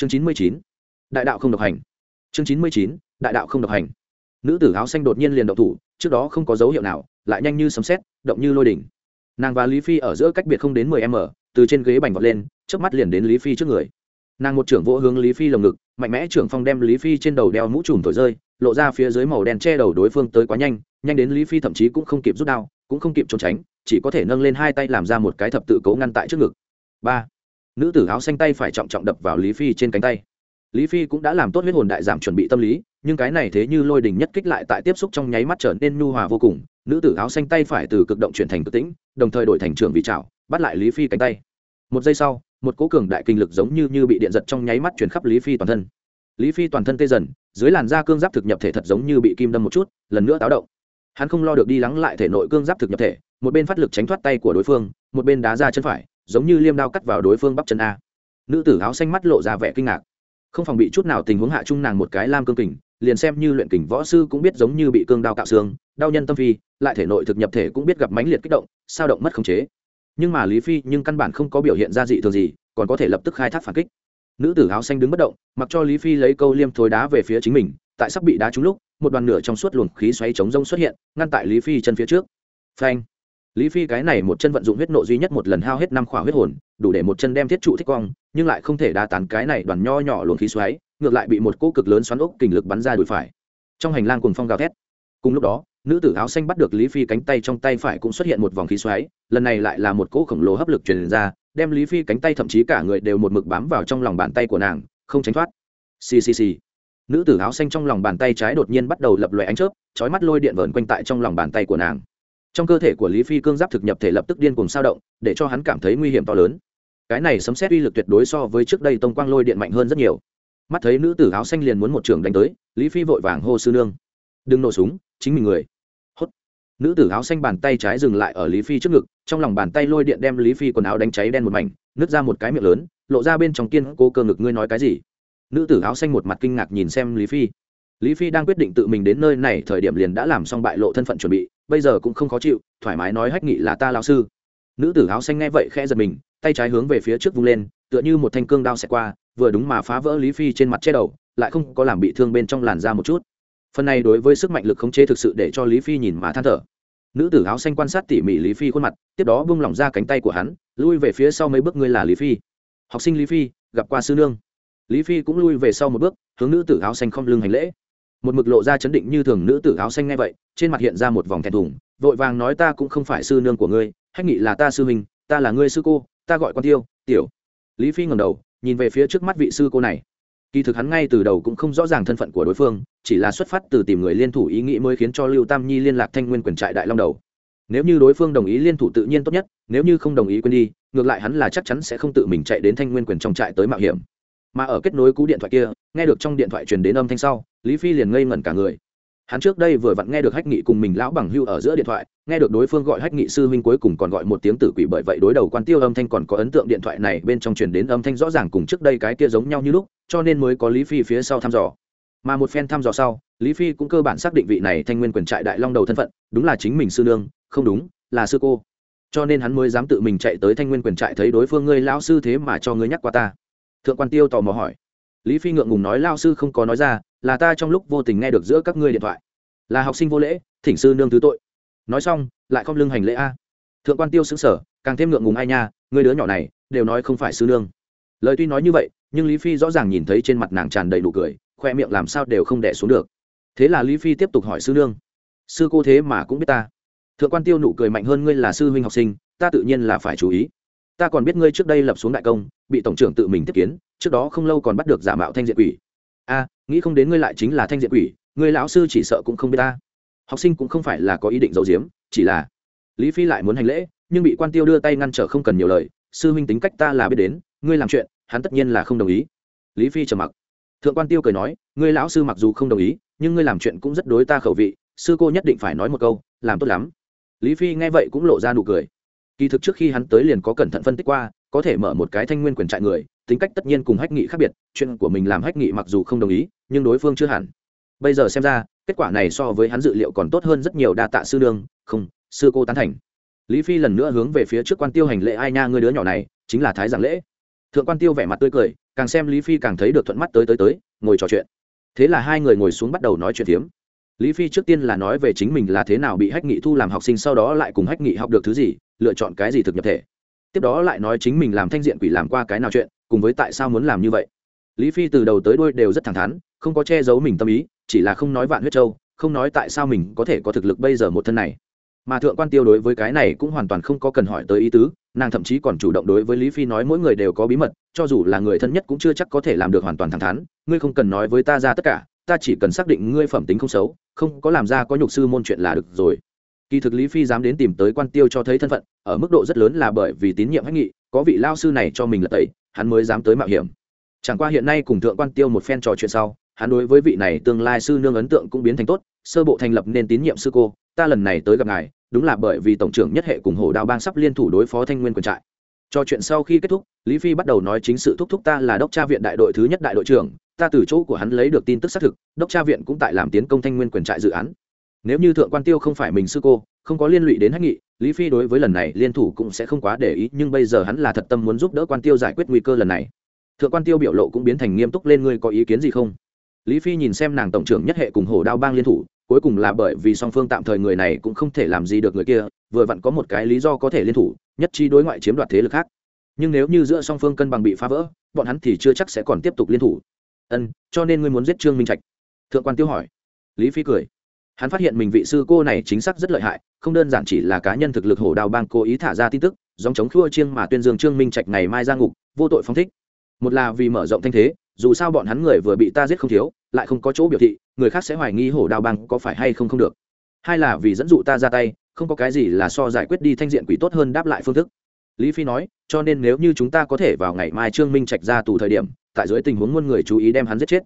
chương chín mươi chín, đại đạo không độc hành. Chương chín mươi chín, đại đạo không độc hành. Nữ tử áo xanh đột nhiên liền động thủ, trước đó không có dấu hiệu nào, lại nhanh như sấm xét động như lôi đỉnh. Nàng và lý phi ở giữa cách biệt không đến mười m, từ trên ghế bành vọt lên trước mắt liền đến lý phi trước người. Nàng một trưởng vỗ hướng lý phi lồng ngực, mạnh mẽ trưởng phong đem lý phi trên đầu đeo mũ trùm thổi rơi, lộ ra phía dưới màu đen che đầu đối phương tới quá nhanh nhanh đến lý phi thậm chí cũng không kịp rút đao, cũng không kịp trốn tránh, chỉ có thể nâng lên hai tay làm ra một cái thập tự cấu ngăn tại trước ngực. Ba nữ tử áo xanh tay phải trọng trọng đập vào lý phi trên cánh tay. Lý phi cũng đã làm tốt huyết hồn đại giảm chuẩn bị tâm lý nhưng cái này thế như lôi đình nhất kích lại tại tiếp xúc trong nháy mắt trở nên nhu hòa vô cùng. Nữ tử áo xanh tay phải từ cực động chuyển thành cực tĩnh đồng thời đổi thành trường vị trào bắt lại lý phi cánh tay. Một giây sau một cố cường đại kinh lực giống như, như bị điện giật trong nháy mắt chuyển khắp lý phi toàn thân. Lý phi toàn thân tê dần dưới làn da cương giáp thực nhập thể thật giống như bị kim đâm một chút lần nữa táo động. Hắn không lo được đi lắng lại thể nội cương giáp thực nhập thể một bên phát lực tránh thoát tay của đối phương một bên đá ra chân phải giống như liêm đao cắt vào đối phương bắp chân a. Nữ tử áo xanh mắt lộ ra vẻ kinh ngạc. Không phòng bị chút nào tình huống hạ trung nàng một cái lam cương kình, liền xem như luyện kình võ sư cũng biết giống như bị cương đao cạo xương, đau nhân tâm phi, lại thể nội thực nhập thể cũng biết gặp mãnh liệt kích động, sao động mất khống chế. Nhưng mà lý phi nhưng căn bản không có biểu hiện ra dị thường gì, còn có thể lập tức khai thác phản kích. Nữ tử áo xanh đứng bất động, mặc cho lý phi lấy câu liêm thối đá về phía chính mình, tại sắp bị đá trúng lúc, một đoàn nửa trong suốt luồng khí xoáy chống rông xuất hiện, ngăn tại lý phi chân phía trước. Phanh! Lý phi cái này một chân vận dụng huyết nộ duy nhất một lần hao hết năm khỏa huyết hồn, đủ để một chân đem thiết trụ thích quang, nhưng lại không thể đa tán cái này đoàn nho nhỏ luồng khí xoáy, ngược lại bị một cỗ cực lớn xoắn ốc kình lực bắn ra đùi phải. Trong hành lang cùng phong gào thét. Cùng lúc đó, nữ tử áo xanh bắt được lý phi cánh tay trong tay phải cũng xuất hiện một vòng khí xoáy, lần này lại là một cỗ khổng lồ hấp lực truyền ra, đem lý phi cánh tay thậm chí cả người đều một mực bám vào trong lòng bàn tay của nàng, không tránh thoát. Ccc nữ tử áo xanh trong lòng bàn tay trái đột nhiên bắt đầu lập loè ánh chớp trói mắt lôi điện vờn quanh tại trong lòng bàn tay của nàng trong cơ thể của lý phi cương giáp thực nhập thể lập tức điên cùng sao động, để cho hắn cảm thấy nguy hiểm to lớn. Cái này sấm xét uy lực tuyệt đối so với trước đây tông quang lôi điện mạnh hơn rất nhiều. Mắt thấy nữ tử áo xanh liền muốn một trường đánh tới, lý phi vội vàng hô sư nương. Đừng nổ súng, chính mình người. Hốt. Nữ tử áo xanh bàn tay trái dừng lại ở lý phi trước ngực, trong lòng bàn tay lôi điện đem lý phi quần áo đánh cháy đen một mảnh, nứt ra một cái miệng lớn, lộ ra bên trong kiên cố cơ ngực ngươi nói cái gì? Nữ tử áo xanh một mặt kinh ngạc nhìn xem lý phi. Lý phi đang quyết định tự mình đến nơi này, thời điểm liền đã làm xong bại lộ thân phận chuẩn bị bây giờ cũng không khó chịu, thoải mái nói hách nghị là ta lao sư. Nữ tử áo xanh nghe vậy khẽ giật mình, tay trái hướng về phía trước vung lên, tựa như một thanh cương đao xẹt qua, vừa đúng mà phá vỡ lý phi trên mặt che đầu, lại không có làm bị thương bên trong làn da một chút. Phần này đối với sức mạnh lực khống chế thực sự để cho lý phi nhìn mà than thở. Nữ tử áo xanh quan sát tỉ mỉ lý phi khuôn mặt, tiếp đó bung lỏng ra cánh tay của hắn, lui về phía sau mấy bước ngươi là lý phi. Học sinh lý phi, gặp qua sư nương. Lý phi cũng lui về sau một bước, hướng nữ tử áo xanh không lưng hành lễ một mực lộ ra chấn định như thường nữ tử áo xanh ngay vậy, trên mặt hiện ra một vòng thẹn thùng, vội vàng nói ta cũng không phải sư nương của ngươi, hách nghị là ta sư huynh, ta là ngươi sư cô, ta gọi con tiêu, tiểu. Lý phi ngầm đầu, nhìn về phía trước mắt vị sư cô này. Kỳ thực hắn ngay từ đầu cũng không rõ ràng thân phận của đối phương, chỉ là xuất phát từ tìm người liên thủ ý nghĩ mới khiến cho lưu tam nhi liên lạc thanh nguyên quyền trại đại long đầu. Nếu như đối phương đồng ý liên thủ tự nhiên tốt nhất, nếu như không đồng ý quên đi, ngược lại hắn là chắc chắn sẽ không tự mình chạy đến thanh nguyên quyền trong trại tới mạo hiểm mà ở kết nối cú điện thoại kia, nghe được trong điện thoại truyền đến âm thanh sau, lý phi liền ngây ngẩn cả người. Hắn trước đây vừa vặn nghe được hách nghị cùng mình lão bằng hưu ở giữa điện thoại, nghe được đối phương gọi hách nghị sư huynh cuối cùng còn gọi một tiếng tử quỷ bởi vậy đối đầu quan tiêu âm thanh còn có ấn tượng điện thoại này bên trong truyền đến âm thanh rõ ràng cùng trước đây cái kia giống nhau như lúc, cho nên mới có lý phi phía sau thăm dò. Mà một phen thăm dò sau, lý phi cũng cơ bản xác định vị này thanh nguyên quyền trại đại long đầu thân phận, đúng là chính mình sư nương, không đúng, là sư cô. Cho nên hắn mới dám tự mình chạy tới thanh nguyên quyền trại thấy đối phương ngươi lão sư thế mà cho ngươi nhắc qua ta thượng quan tiêu tò mò hỏi. Lý phi ngượng ngùng nói, lao sư không có nói ra, là ta trong lúc vô tình nghe được giữa các ngươi điện thoại. Là học sinh vô lễ, thỉnh sư nương thứ tội. Nói xong, lại không lưng hành lễ a. Thượng quan tiêu xứng sở càng thêm ngượng ngùng, ai nha người đứa nhỏ này, đều nói không phải sư nương. Lời tuy nói như vậy, nhưng lý phi rõ ràng nhìn thấy trên mặt nàng tràn đầy đủ cười, khoe miệng làm sao đều không đẻ xuống được. Thế là lý phi tiếp tục hỏi sư nương, sư cô thế mà cũng biết ta? Thượng quan tiêu nụ cười mạnh hơn, ngươi là sư huynh học sinh, ta tự nhiên là phải chú ý ta còn biết ngươi trước đây lập xuống đại công, bị tổng trưởng tự mình tiếp kiến, trước đó không lâu còn bắt được giả mạo thanh diện quỷ. A, nghĩ không đến ngươi lại chính là thanh diện quỷ người lão sư chỉ sợ cũng không biết ta. Học sinh cũng không phải là có ý định giấu giếm, chỉ là lý phi lại muốn hành lễ, nhưng bị quan tiêu đưa tay ngăn trở không cần nhiều lời, sư huynh tính cách ta là biết đến, ngươi làm chuyện, hắn tất nhiên là không đồng ý. Lý phi trầm mặc. Thượng quan tiêu cười nói, ngươi lão sư mặc dù không đồng ý, nhưng ngươi làm chuyện cũng rất đối ta khẩu vị, sư cô nhất định phải nói một câu, làm tốt lắm. Lý phi nghe vậy cũng lộ ra nụ cười kỳ thực trước khi hắn tới liền có cẩn thận phân tích qua có thể mở một cái thanh nguyên quyền trại người tính cách tất nhiên cùng hách nghị khác biệt chuyện của mình làm hách nghị mặc dù không đồng ý nhưng đối phương chưa hẳn. Bây giờ xem ra kết quả này so với hắn dự liệu còn tốt hơn rất nhiều đa tạ sư đương, không sư cô tán thành. Lý phi lần nữa hướng về phía trước quan tiêu hành lễ ai nha ngươi đứa nhỏ này chính là thái giảng lễ. Thượng quan tiêu vẻ mặt tươi cười càng xem lý phi càng thấy được thuận mắt tới tới tới ngồi trò chuyện. Thế là hai người ngồi xuống bắt đầu nói chuyện phiếm. Lý phi trước tiên là nói về chính mình là thế nào bị hách nghị thu làm học sinh sau đó lại cùng hách nghị học được thứ gì lựa chọn cái gì thực nhập thể. Tiếp đó lại nói chính mình làm thanh diện quỷ làm qua cái nào chuyện, cùng với tại sao muốn làm như vậy. Lý phi từ đầu tới đuôi đều rất thẳng thắn, không có che giấu mình tâm ý, chỉ là không nói vạn huyết châu, không nói tại sao mình có thể có thực lực bây giờ một thân này. Mà thượng quan tiêu đối với cái này cũng hoàn toàn không có cần hỏi tới ý tứ, nàng thậm chí còn chủ động đối với lý phi nói mỗi người đều có bí mật, cho dù là người thân nhất cũng chưa chắc có thể làm được hoàn toàn thẳng thắn, ngươi không cần nói với ta ra tất cả, ta chỉ cần xác định ngươi phẩm tính không xấu, không có làm ra có nhục sư môn chuyện là được rồi kỳ thực lý phi dám đến tìm tới quan tiêu cho thấy thân phận, ở mức độ rất lớn là bởi vì tín nhiệm hách nghị, có vị lao sư này cho mình là tẩy, hắn mới dám tới mạo hiểm. Chẳng qua hiện nay cùng thượng quan tiêu một phen trò chuyện sau, hắn đối với vị này tương lai sư nương ấn tượng cũng biến thành tốt, sơ bộ thành lập nên tín nhiệm sư cô, ta lần này tới gặp ngài, đúng là bởi vì tổng trưởng nhất hệ cùng hồ đao bang sắp liên thủ đối phó thanh nguyên Quần trại. Trò chuyện sau khi kết thúc, lý phi bắt đầu nói chính sự thúc thúc ta là đốc tra viện đại đội thứ nhất đại đội trưởng, ta từ chỗ của hắn lấy được tin tức xác thực, đốc tra viện cũng tại làm tiến công thanh nguyên quyền trại dự án nếu như thượng quan tiêu không phải mình sư cô, không có liên lụy đến hách nghị, lý phi đối với lần này liên thủ cũng sẽ không quá để ý, nhưng bây giờ hắn là thật tâm muốn giúp đỡ quan tiêu giải quyết nguy cơ lần này. Thượng quan tiêu biểu lộ cũng biến thành nghiêm túc lên, ngươi có ý kiến gì không? Lý phi nhìn xem nàng tổng trưởng nhất hệ cùng hổ đao bang liên thủ, cuối cùng là bởi vì song phương tạm thời người này cũng không thể làm gì được người kia, vừa vặn có một cái lý do có thể liên thủ, nhất trí đối ngoại chiếm đoạt thế lực khác. Nhưng nếu như giữa song phương cân bằng bị phá vỡ, bọn hắn thì chưa chắc sẽ còn tiếp tục liên thủ. Ân, cho nên ngươi muốn giết trương minh trạch? Thượng quan tiêu hỏi. Lý phi cười hắn phát hiện mình vị sư cô này chính xác rất lợi hại, không đơn giản chỉ là cá nhân thực lực hổ đào bang cố ý thả ra tin tức dòng chống khua chiêng mà tuyên dương trương minh trạch ngày mai ra ngục, vô tội phong thích. Một là vì mở rộng thanh thế, dù sao bọn hắn người vừa bị ta giết không thiếu, lại không có chỗ biểu thị, người khác sẽ hoài nghi hổ đào bang có phải hay không không được. Hai là vì dẫn dụ ta ra tay, không có cái gì là so giải quyết đi thanh diện quỷ tốt hơn đáp lại phương thức. Lý phi nói, cho nên nếu như chúng ta có thể vào ngày mai trương minh trạch ra tù thời điểm, tại dưới tình huống muôn người chú ý đem hắn giết chết.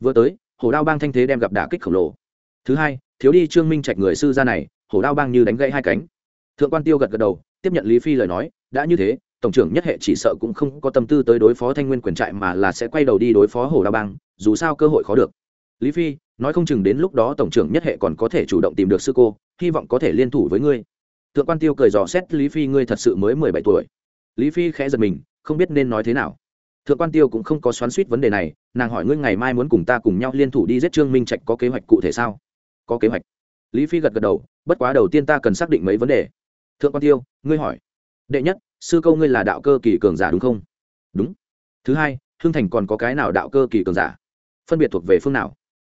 Vừa tới, hổ đao bang thanh thế đem gặp đả kích khổng lồ. Thứ hai thiếu đi trương minh trạch người sư gia này, hổ đao bang như đánh gãy hai cánh. Thượng quan tiêu gật gật đầu, tiếp nhận lý phi lời nói, đã như thế, tổng trưởng nhất hệ chỉ sợ cũng không có tâm tư tới đối phó thanh nguyên quyền trại mà là sẽ quay đầu đi đối phó hổ đao bang, dù sao cơ hội khó được. Lý phi, nói không chừng đến lúc đó tổng trưởng nhất hệ còn có thể chủ động tìm được sư cô, hy vọng có thể liên thủ với ngươi. Thượng quan tiêu cười dò xét, lý phi, ngươi thật sự mới mười bảy tuổi. Lý phi khẽ giật mình, không biết nên nói thế nào. Thượng quan tiêu cũng không có xoắn suýt vấn đề này, nàng hỏi, ngươi ngày mai muốn cùng ta cùng nhau liên thủ đi giết trương minh trạch có kế hoạch cụ thể sao? Có kế hoạch. Lý phi gật gật đầu, bất quá đầu tiên ta cần xác định mấy vấn đề. Thượng quan tiêu, ngươi hỏi. Đệ nhất, sư câu ngươi là đạo cơ kỳ cường giả đúng không? Đúng. Thứ hai hương thành còn có cái nào đạo cơ kỳ cường giả? Phân biệt thuộc về phương nào?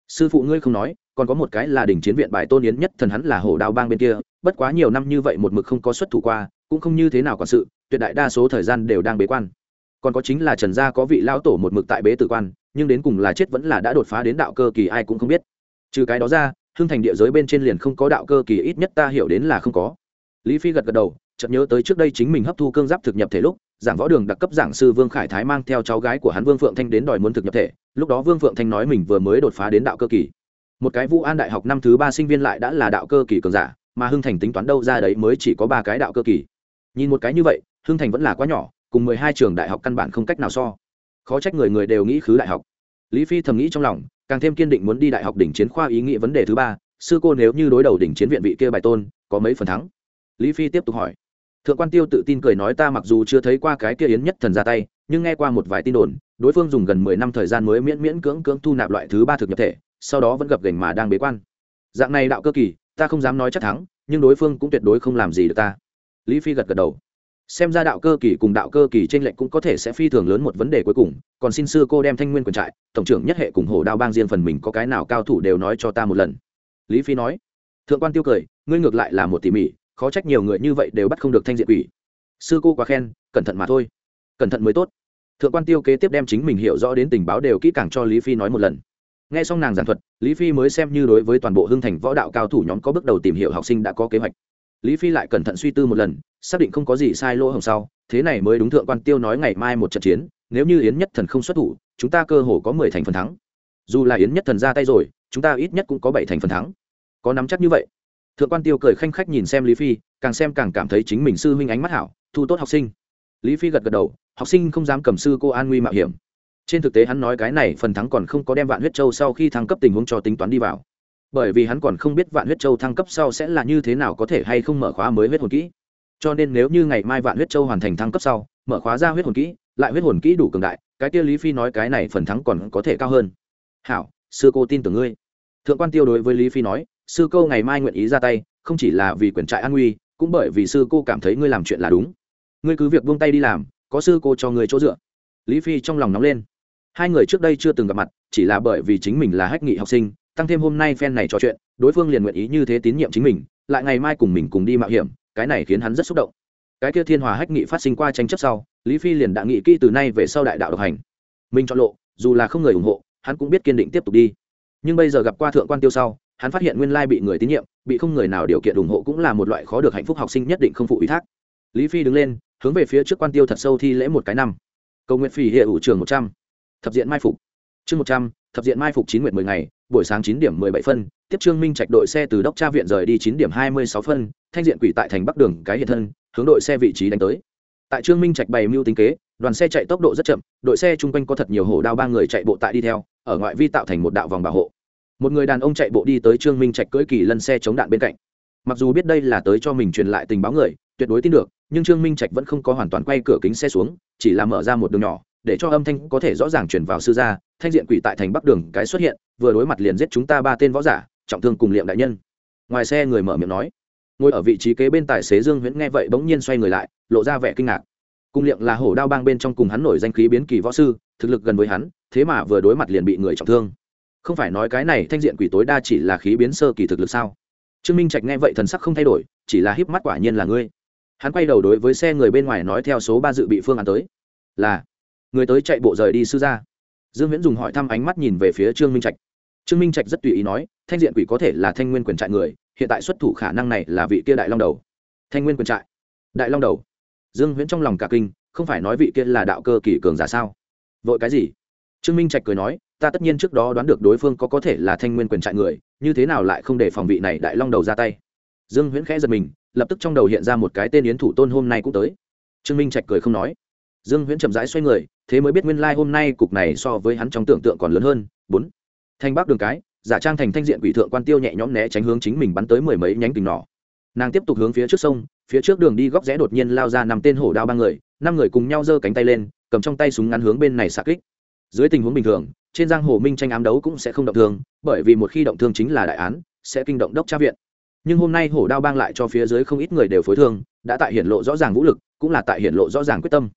Sư phụ ngươi không nói, còn có một cái là đỉnh chiến viện bài tôn yến nhất thần hắn là hổ đao bang bên kia, bất quá nhiều năm như vậy một mực không có xuất thủ qua, cũng không như thế nào quản sự, tuyệt đại đa số thời gian đều đang bế quan. Còn có chính là trần gia có vị lão tổ một mực tại bế tử quan, nhưng đến cùng là chết vẫn là đã đột phá đến đạo cơ kỳ ai cũng không biết. Trừ cái đó ra hưng thành địa giới bên trên liền không có đạo cơ kỳ ít nhất ta hiểu đến là không có. Lý phi gật gật đầu, chợt nhớ tới trước đây chính mình hấp thu cương giáp thực nhập thể lúc, giảng võ đường đặc cấp giảng sư vương khải thái mang theo cháu gái của hắn vương phượng thanh đến đòi muốn thực nhập thể, lúc đó vương phượng thanh nói mình vừa mới đột phá đến đạo cơ kỳ. Một cái vũ an đại học năm thứ ba sinh viên lại đã là đạo cơ kỳ cường giả, mà hưng thành tính toán đâu ra đấy mới chỉ có ba cái đạo cơ kỳ. Nhìn một cái như vậy, hưng thành vẫn là quá nhỏ, cùng mười hai trường đại học căn bản không cách nào so. Khó trách người người đều nghĩ khứ đại học. Lý phi thầm nghĩ trong lòng càng thêm kiên định muốn đi đại học đỉnh chiến khoa ý nghĩa vấn đề thứ ba, sư cô nếu như đối đầu đỉnh chiến viện vị kia bài tôn, có mấy phần thắng? Lý phi tiếp tục hỏi. Thượng quan tiêu tự tin cười nói ta mặc dù chưa thấy qua cái kia yến nhất thần ra tay, nhưng nghe qua một vài tin đồn, đối phương dùng gần mười năm thời gian mới miễn miễn cưỡng cưỡng thu nạp loại thứ ba thực nhập thể, sau đó vẫn gặp gành mà đang bế quan. Dạng này đạo cơ kỳ, ta không dám nói chắc thắng, nhưng đối phương cũng tuyệt đối không làm gì được ta. Lý phi gật gật đầu xem ra đạo cơ kỳ cùng đạo cơ kỳ trên lệnh cũng có thể sẽ phi thường lớn một vấn đề cuối cùng, còn xin sư cô đem thanh nguyên quyền trại, tổng trưởng nhất hệ cùng hồ đao bang riêng phần mình có cái nào cao thủ đều nói cho ta một lần. Lý phi nói, thượng quan tiêu cười, ngươi ngược lại là một tỉ mỉ, khó trách nhiều người như vậy đều bắt không được thanh diện quỷ. Sư cô quá khen, cẩn thận mà thôi. Cẩn thận mới tốt. Thượng quan tiêu kế tiếp đem chính mình hiểu rõ đến tình báo đều kỹ càng cho lý phi nói một lần. Nghe xong nàng giảng thuật, lý phi mới xem như đối với toàn bộ hưng thành võ đạo cao thủ nhóm có bước đầu tìm hiểu học sinh đã có kế hoạch lý phi lại cẩn thận suy tư một lần, xác định không có gì sai lỗ hồng sau, thế này mới đúng thượng quan tiêu nói ngày mai một trận chiến, nếu như yến nhất thần không xuất thủ, chúng ta cơ hồ có mười thành phần thắng. Dù là yến nhất thần ra tay rồi, chúng ta ít nhất cũng có bảy thành phần thắng. Có nắm chắc như vậy? Thượng quan tiêu cười khanh khách nhìn xem lý phi, càng xem càng cảm thấy chính mình sư huynh ánh mắt hảo, thu tốt học sinh. Lý phi gật gật đầu, học sinh không dám cầm sư cô an nguy mạo hiểm. Trên thực tế hắn nói cái này phần thắng còn không có đem vạn huyết châu sau khi thăng cấp tình huống cho tính toán đi vào bởi vì hắn còn không biết vạn huyết châu thăng cấp sau sẽ là như thế nào có thể hay không mở khóa mới huyết hồn kỹ. Cho nên nếu như ngày mai vạn huyết châu hoàn thành thăng cấp sau, mở khóa ra huyết hồn kỹ, lại huyết hồn kỹ đủ cường đại, cái kia lý phi nói cái này phần thắng còn có thể cao hơn. Hảo, sư cô tin tưởng ngươi. Thượng quan tiêu đối với lý phi nói, sư cô ngày mai nguyện ý ra tay, không chỉ là vì quyền trại an nguy, cũng bởi vì sư cô cảm thấy ngươi làm chuyện là đúng. Ngươi cứ việc buông tay đi làm, có sư cô cho ngươi chỗ dựa. Lý phi trong lòng nóng lên. Hai người trước đây chưa từng gặp mặt, chỉ là bởi vì chính mình là hách nghị học sinh tăng thêm hôm nay fan này trò chuyện, đối phương liền nguyện ý như thế tín nhiệm chính mình, lại ngày mai cùng mình cùng đi mạo hiểm, cái này khiến hắn rất xúc động. Cái kia thiên hòa hách nghị phát sinh qua tranh chấp sau, lý phi liền đã nghị kỹ từ nay về sau đại đạo độc hành. Mình chọn lộ, dù là không người ủng hộ, hắn cũng biết kiên định tiếp tục đi. Nhưng bây giờ gặp qua thượng quan tiêu sau, hắn phát hiện nguyên lai bị người tín nhiệm, bị không người nào điều kiện ủng hộ cũng là một loại khó được hạnh phúc học sinh nhất định không phụ ủy thác. Lý phi đứng lên, hướng về phía trước quan tiêu thật sâu thi lễ một cái năm. Cầu nguyện phỉ hệ ủ trường một trăm. Thập diện mai phục. Chương một trăm, thập diện mai phục chín nguyện mười ngày buổi sáng chín điểm mười bảy phân, tiếp trương minh trạch đội xe từ đốc tra viện rời đi chín điểm hai mươi sáu phân, thanh diện quỷ tại thành bắc đường, cái hiện thân, hướng đội xe vị trí đánh tới. Tại trương minh trạch bày mưu tính kế, đoàn xe chạy tốc độ rất chậm, đội xe chung quanh có thật nhiều hổ đao ba người chạy bộ tại đi theo, ở ngoại vi tạo thành một đạo vòng bảo hộ. Một người đàn ông chạy bộ đi tới trương minh trạch cưỡi kỳ lân xe chống đạn bên cạnh. Mặc dù biết đây là tới cho mình truyền lại tình báo người, tuyệt đối tin được, nhưng trương minh trạch vẫn không có hoàn toàn quay cửa kính xe xuống, chỉ là mở ra một đường nhỏ để cho âm thanh có thể rõ ràng chuyển vào sư gia, thanh diện quỷ tại thành bắc đường cái xuất hiện, vừa đối mặt liền giết chúng ta ba tên võ giả, trọng thương cùng liệm đại nhân. Ngoài xe người mở miệng nói. Ngồi ở vị trí kế bên tài xế dương huyễn nghe vậy bỗng nhiên xoay người lại, lộ ra vẻ kinh ngạc. Cung liệm là hổ đao bang bên trong cùng hắn nổi danh khí biến kỳ võ sư, thực lực gần với hắn, thế mà vừa đối mặt liền bị người trọng thương. Không phải nói cái này thanh diện quỷ tối đa chỉ là khí biến sơ kỳ thực lực sao? Trương minh trạch nghe vậy thần sắc không thay đổi, chỉ là híp mắt quả nhiên là ngươi. Hắn quay đầu đối với xe người bên ngoài nói theo số ba dự bị phương án tới. Là người tới chạy bộ rời đi sư gia. Dương viễn dùng hỏi thăm ánh mắt nhìn về phía trương minh trạch. Trương minh trạch rất tùy ý nói, thanh diện quỷ có thể là thanh nguyên quyền trại người, hiện tại xuất thủ khả năng này là vị kia đại long đầu. Thanh nguyên quyền trại? Đại long đầu? Dương viễn trong lòng cả kinh, không phải nói vị kia là đạo cơ kỳ cường giả sao? Vội cái gì? Trương minh trạch cười nói, ta tất nhiên trước đó đoán được đối phương có có thể là thanh nguyên quyền trại người, như thế nào lại không để phòng vị này đại long đầu ra tay? Dương huyễn khẽ giật mình, lập tức trong đầu hiện ra một cái tên yến thủ tôn hôm nay cũng tới. Trương minh trạch cười không nói. Dương huyễn chậm rãi xoay người thế mới biết nguyên lai hôm nay cục này so với hắn trong tưởng tượng còn lớn hơn. Bốn, thanh bắc đường cái, giả trang thành thanh diện quỷ thượng quan tiêu nhẹ nhõm né tránh hướng chính mình bắn tới mười mấy nhánh tình nỏ. Nàng tiếp tục hướng phía trước sông, phía trước đường đi góc rẽ đột nhiên lao ra nằm tên hổ đao ba người, năm người cùng nhau giơ cánh tay lên, cầm trong tay súng ngắn hướng bên này xạ kích. Dưới tình huống bình thường, trên giang hồ minh tranh ám đấu cũng sẽ không động thương, bởi vì một khi động thương chính là đại án, sẽ kinh động đốc tra viện. Nhưng hôm nay hổ đao bang lại cho phía dưới không ít người đều phối thương, đã tại hiển lộ rõ ràng vũ lực, cũng là tại hiển lộ rõ ràng quyết tâm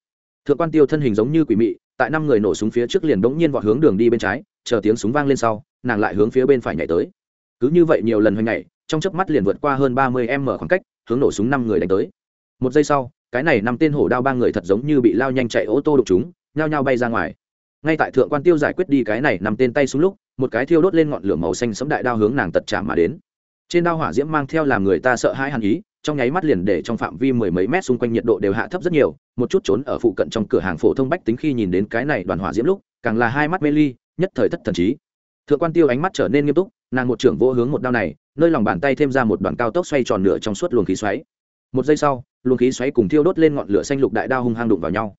thượng quan tiêu thân hình giống như quỷ mị, tại năm người nổ súng phía trước liền bỗng nhiên vọt hướng đường đi bên trái, chờ tiếng súng vang lên sau, nàng lại hướng phía bên phải nhảy tới. Cứ như vậy nhiều lần hoành nhảy, trong chớp mắt liền vượt qua hơn ba mươi m khoảng cách, hướng nổ súng năm người đánh tới. Một giây sau, cái này năm tên hổ đao ba người thật giống như bị lao nhanh chạy ô tô đục chúng, nhao nhao bay ra ngoài. Ngay tại thượng quan tiêu giải quyết đi cái này nằm tên tay xuống lúc, một cái thiêu đốt lên ngọn lửa màu xanh sấm đại đao hướng nàng tật chạm mà đến. Trên đao hỏa diễm mang theo làm người ta sợ hãi hàn ý trong nháy mắt liền để trong phạm vi mười mấy mét xung quanh nhiệt độ đều hạ thấp rất nhiều, một chút trốn ở phụ cận trong cửa hàng phổ thông bách tính khi nhìn đến cái này đoàn hỏa diễm lúc, càng là hai mắt mê ly, nhất thời thất thần trí thượng quan tiêu ánh mắt trở nên nghiêm túc, nàng một trưởng vô hướng một đao này, nơi lòng bàn tay thêm ra một đoàn cao tốc xoay tròn nửa trong suốt luồng khí xoáy. Một giây sau, luồng khí xoáy cùng thiêu đốt lên ngọn lửa xanh lục đại đao hung hăng đụng vào nhau.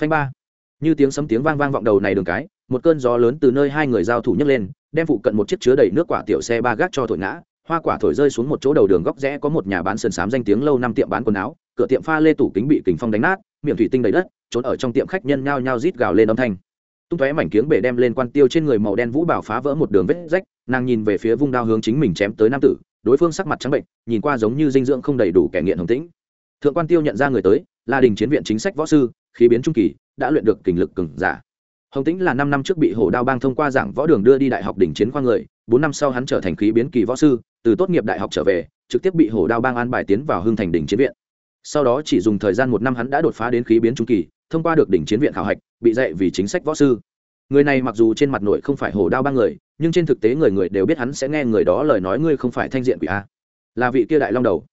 Phanh ba. Như tiếng sấm tiếng vang vang vọng đầu này đường cái, một cơn gió lớn từ nơi hai người giao thủ nhấc lên, đem phụ cận một chiếc chứa đầy nước quả tiểu xe ba gác cho thổi ngã hoa quả thổi rơi xuống một chỗ đầu đường góc rẽ có một nhà bán sườn xám danh tiếng lâu năm tiệm bán quần áo, cửa tiệm pha lê tủ kính bị kính phong đánh nát, miệng thủy tinh đầy đất, trốn ở trong tiệm khách nhân nhao nhao rít gào lên âm thanh. Tung tóe mảnh kiếng bể đem lên quan tiêu trên người màu đen vũ bảo phá vỡ một đường vết rách, nàng nhìn về phía vung đao hướng chính mình chém tới nam tử, đối phương sắc mặt trắng bệnh, nhìn qua giống như dinh dưỡng không đầy đủ kẻ nghiện hồng tĩnh. Thượng quan tiêu nhận ra người tới là đình chiến viện chính sách võ sư, khí biến trung kỳ, đã luyện được kình lực cừng giả. Hồng tĩnh là năm năm trước bị hổ đao bang thông qua giảng võ đường đưa đi đại học đỉnh chiến khoa người bốn năm sau hắn trở thành khí biến kỳ võ sư, từ tốt nghiệp đại học trở về, trực tiếp bị hổ đao bang an bài tiến vào hưng thành đỉnh chiến viện. Sau đó chỉ dùng thời gian một năm hắn đã đột phá đến khí biến trung kỳ, thông qua được đỉnh chiến viện khảo hạch, bị dạy vì chính sách võ sư. Người này mặc dù trên mặt nội không phải hổ đao bang người, nhưng trên thực tế người người đều biết hắn sẽ nghe người đó lời nói ngươi không phải thanh diện quỷ a. Là vị kia đại long đầu.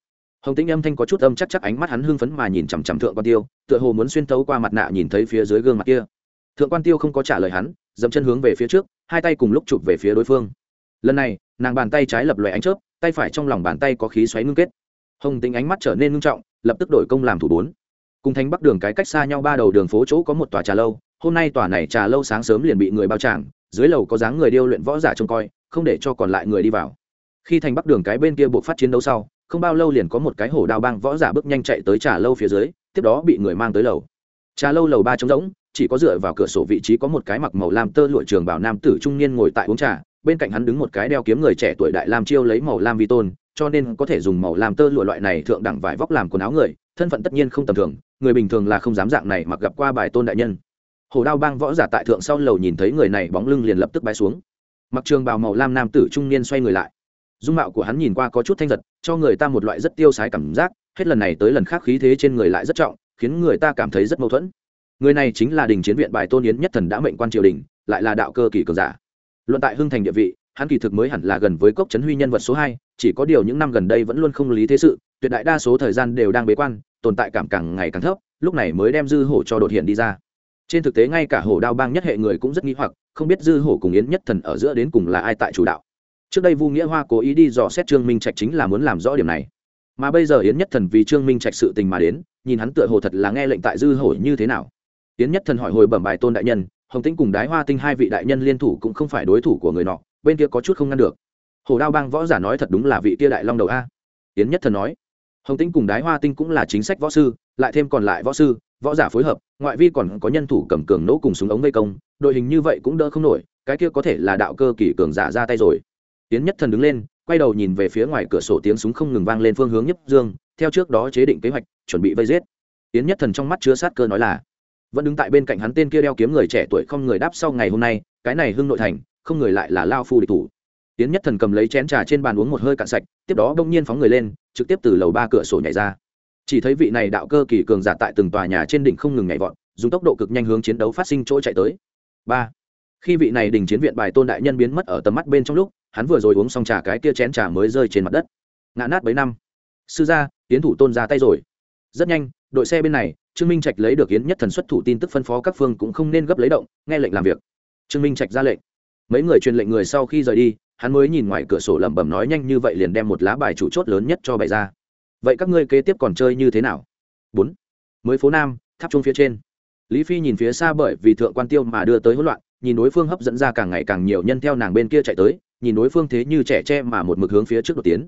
Hồng tĩnh âm thanh có chút âm chắc chắc ánh mắt hắn hưng phấn mà nhìn chằm chằm thượng quan tiêu, tựa hồ muốn xuyên tấu qua mặt nạ nhìn thấy phía dưới gương mặt kia. Thượng quan tiêu không có trả lời hắn, dậm chân hướng về phía trước, hai tay cùng lúc chụp về phía đối phương lần này, nàng bàn tay trái lập loè ánh chớp, tay phải trong lòng bàn tay có khí xoáy ngưng kết. Hồng tính ánh mắt trở nên ngưng trọng, lập tức đổi công làm thủ bốn. Cùng thánh bắc đường cái cách xa nhau ba đầu đường phố chỗ có một tòa trà lâu, hôm nay tòa này trà lâu sáng sớm liền bị người bao tràng, dưới lầu có dáng người điêu luyện võ giả trông coi, không để cho còn lại người đi vào. Khi thành bắc đường cái bên kia buộc phát chiến đấu sau, không bao lâu liền có một cái hổ đao bang võ giả bước nhanh chạy tới trà lâu phía dưới, tiếp đó bị người mang tới lầu. Trà lâu lầu ba trống rỗng, chỉ có dựa vào cửa sổ vị trí có một cái mặc màu lam tơ lụa trường bảo nam tử trung niên ngồi tại uống trà bên cạnh hắn đứng một cái đeo kiếm người trẻ tuổi đại lam chiêu lấy màu lam vi tôn, cho nên có thể dùng màu lam tơ lụa loại này thượng đẳng vải vóc làm quần áo người, thân phận tất nhiên không tầm thường, người bình thường là không dám dạng này mặc gặp qua bài tôn đại nhân. Hồ đao bang võ giả tại thượng sau lầu nhìn thấy người này bóng lưng liền lập tức bái xuống. Mặc trường bào màu lam nam tử trung niên xoay người lại. Dung mạo của hắn nhìn qua có chút thanh giật, cho người ta một loại rất tiêu sái cảm giác, hết lần này tới lần khác khí thế trên người lại rất trọng, khiến người ta cảm thấy rất mâu thuẫn. Người này chính là đình chiến viện bài tôn yến nhất thần đã mệnh quan triều đình, lại là đạo cơ kỳ cường giả luận tại hưng thành địa vị, hắn kỳ thực mới hẳn là gần với cốc trấn huy nhân vật số hai, chỉ có điều những năm gần đây vẫn luôn không lý thế sự, tuyệt đại đa số thời gian đều đang bế quan, tồn tại cảm càng ngày càng thấp, lúc này mới đem dư hổ cho đột hiện đi ra. Trên thực tế ngay cả hổ đao bang nhất hệ người cũng rất nghi hoặc, không biết dư hổ cùng yến nhất thần ở giữa đến cùng là ai tại chủ đạo. Trước đây vu nghĩa hoa cố ý đi dò xét trương minh trạch chính là muốn làm rõ điểm này. Mà bây giờ yến nhất thần vì trương minh trạch sự tình mà đến, nhìn hắn tựa hồ thật là nghe lệnh tại dư hổ như thế nào. Yến nhất thần hỏi hồi bẩm bài tôn đại nhân hồng tĩnh cùng đái hoa tinh hai vị đại nhân liên thủ cũng không phải đối thủ của người nọ, bên kia có chút không ngăn được. Hồ đao bang võ giả nói thật đúng là vị kia đại long đầu a. Yến nhất thần nói, hồng tĩnh cùng đái hoa tinh cũng là chính sách võ sư, lại thêm còn lại võ sư, võ giả phối hợp, ngoại vi còn có nhân thủ cầm cường nỗ cùng súng ống vây công, đội hình như vậy cũng đỡ không nổi, cái kia có thể là đạo cơ kỷ cường giả ra tay rồi. Yến nhất thần đứng lên, quay đầu nhìn về phía ngoài cửa sổ tiếng súng không ngừng vang lên phương hướng nhấp dương, theo trước đó chế định kế hoạch, chuẩn bị vây giết. Yến nhất thần trong mắt chứa sát cơ nói là vẫn đứng tại bên cạnh hắn tên kia đeo kiếm người trẻ tuổi không người đáp sau ngày hôm nay, cái này hưng nội thành, không người lại là lao phu địch thủ. Tiến nhất thần cầm lấy chén trà trên bàn uống một hơi cạn sạch, tiếp đó đông nhiên phóng người lên, trực tiếp từ lầu ba cửa sổ nhảy ra. Chỉ thấy vị này đạo cơ kỳ cường giả tại từng tòa nhà trên đỉnh không ngừng nhảy vọt, dùng tốc độ cực nhanh hướng chiến đấu phát sinh chỗ chạy tới. Ba. Khi vị này đình chiến viện bài tôn đại nhân biến mất ở tầm mắt bên trong lúc, hắn vừa rồi uống xong trà cái kia chén trà mới rơi trên mặt đất. Ngã nát bấy năm. Sư gia tiến thủ tôn ra tay rồi rất nhanh, đội xe bên này, trương minh trạch lấy được yến nhất thần xuất thủ tin tức phân phó các phương cũng không nên gấp lấy động, nghe lệnh làm việc. Trương minh trạch ra lệnh. Mấy người truyền lệnh người sau khi rời đi, hắn mới nhìn ngoài cửa sổ lẩm bẩm nói nhanh như vậy liền đem một lá bài chủ chốt lớn nhất cho bày ra. Vậy các ngươi kế tiếp còn chơi như thế nào? Bốn. Mới phố nam, tháp trung phía trên. Lý phi nhìn phía xa bởi vì thượng quan tiêu mà đưa tới hỗn loạn, nhìn đối phương hấp dẫn ra càng ngày càng nhiều nhân theo nàng bên kia chạy tới, nhìn đối phương thế như trẻ tre mà một mực hướng phía trước đột tiến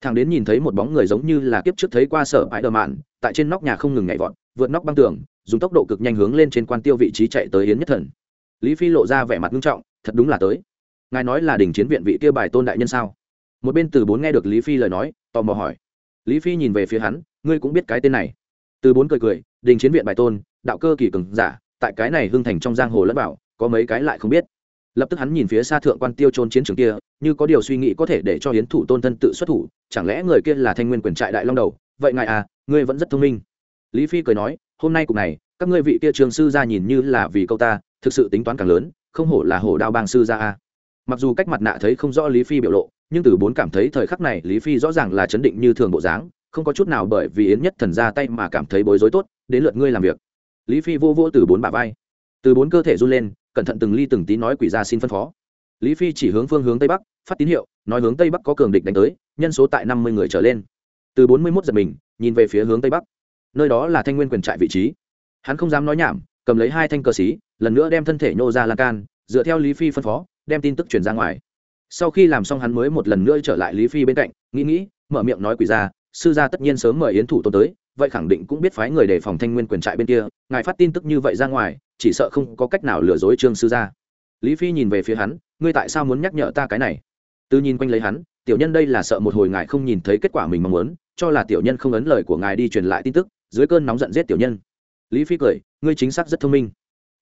thằng đến nhìn thấy một bóng người giống như là kiếp trước thấy qua sở bãi đờ mạn, tại trên nóc nhà không ngừng nhảy vọt, vượt nóc băng tường, dùng tốc độ cực nhanh hướng lên trên quan tiêu vị trí chạy tới yến nhất thần. Lý phi lộ ra vẻ mặt nghiêm trọng, thật đúng là tới. Ngài nói là đỉnh chiến viện vị kia bài tôn đại nhân sao? Một bên từ bốn nghe được lý phi lời nói, tò mò hỏi. Lý phi nhìn về phía hắn, ngươi cũng biết cái tên này. Từ bốn cười cười, đình chiến viện bài tôn, đạo cơ kỳ cường giả, tại cái này hưng thành trong giang hồ lẫn bảo có mấy cái lại không biết. Lập tức hắn nhìn phía xa thượng quan tiêu trôn chiến trường kia như có điều suy nghĩ có thể để cho hiến thủ tôn thân tự xuất thủ, chẳng lẽ người kia là thanh nguyên quyền trại đại long đầu? Vậy ngài à ngươi vẫn rất thông minh. Lý phi cười nói, hôm nay cục này, các ngươi vị kia trường sư ra nhìn như là vì câu ta, thực sự tính toán càng lớn, không hổ là hổ đao bang sư ra a. Mặc dù cách mặt nạ thấy không rõ lý phi biểu lộ, nhưng từ bốn cảm thấy thời khắc này lý phi rõ ràng là chấn định như thường bộ dáng, không có chút nào bởi vì yến nhất thần ra tay mà cảm thấy bối rối tốt, đến lượt ngươi làm việc. Lý phi vô vô từ bốn bả vai. Từ bốn cơ thể run lên, cẩn thận từng ly từng tí nói quỷ ra xin phân phó lý phi chỉ hướng phương hướng tây bắc, phát tín hiệu, nói hướng tây bắc có cường địch đánh tới, nhân số tại năm mươi người trở lên. Từ bốn mươi mốt giật mình, nhìn về phía hướng tây bắc. Nơi đó là thanh nguyên quyền trại vị trí. Hắn không dám nói nhảm, cầm lấy hai thanh cờ xí, lần nữa đem thân thể nhô ra lan can, dựa theo lý phi phân phó, đem tin tức truyền ra ngoài. Sau khi làm xong hắn mới một lần nữa trở lại lý phi bên cạnh, nghĩ nghĩ, mở miệng nói quỷ ra, sư gia tất nhiên sớm mời yến thủ tôn tới, vậy khẳng định cũng biết phái người đề phòng thanh nguyên quyền trại bên kia, ngài phát tin tức như vậy ra ngoài, chỉ sợ không có cách nào lừa dối trương sư gia lý phi nhìn về phía hắn, ngươi tại sao muốn nhắc nhở ta cái này? Tư nhìn quanh lấy hắn, tiểu nhân đây là sợ một hồi ngài không nhìn thấy kết quả mình mong muốn, cho là tiểu nhân không ấn lời của ngài đi truyền lại tin tức, dưới cơn nóng giận giết tiểu nhân. Lý phi cười, ngươi chính xác rất thông minh.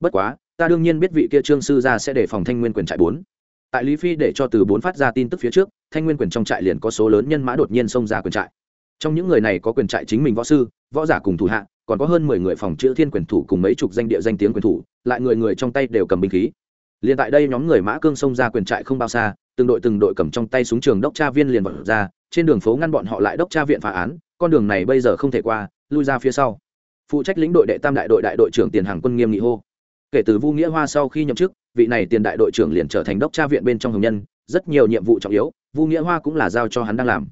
Bất quá, ta đương nhiên biết vị kia trương sư gia sẽ đề phòng thanh nguyên quyền trại bốn. Tại lý phi để cho từ bốn phát ra tin tức phía trước, thanh nguyên quyền trong trại liền có số lớn nhân mã đột nhiên xông ra quyền trại. Trong những người này có quyền trại chính mình võ sư, võ giả cùng thủ hạ, còn có hơn mười người phòng chữ thiên quyền thủ cùng mấy chục danh địa danh tiếng quyền thủ, lại người người trong tay đều cầm binh khí liền tại đây nhóm người mã cương xông ra quyền trại không bao xa, từng đội từng đội cầm trong tay súng trường đốc tra viên liền vật ra, trên đường phố ngăn bọn họ lại đốc tra viện phá án, con đường này bây giờ không thể qua, lui ra phía sau. Phụ trách lĩnh đội đệ tam đại đội đại đội trưởng tiền hàng quân nghiêm nghị hô. Kể từ vu nghĩa hoa sau khi nhậm chức, vị này tiền đại đội trưởng liền trở thành đốc tra viện bên trong hồng nhân, rất nhiều nhiệm vụ trọng yếu, vu nghĩa hoa cũng là giao cho hắn đang làm.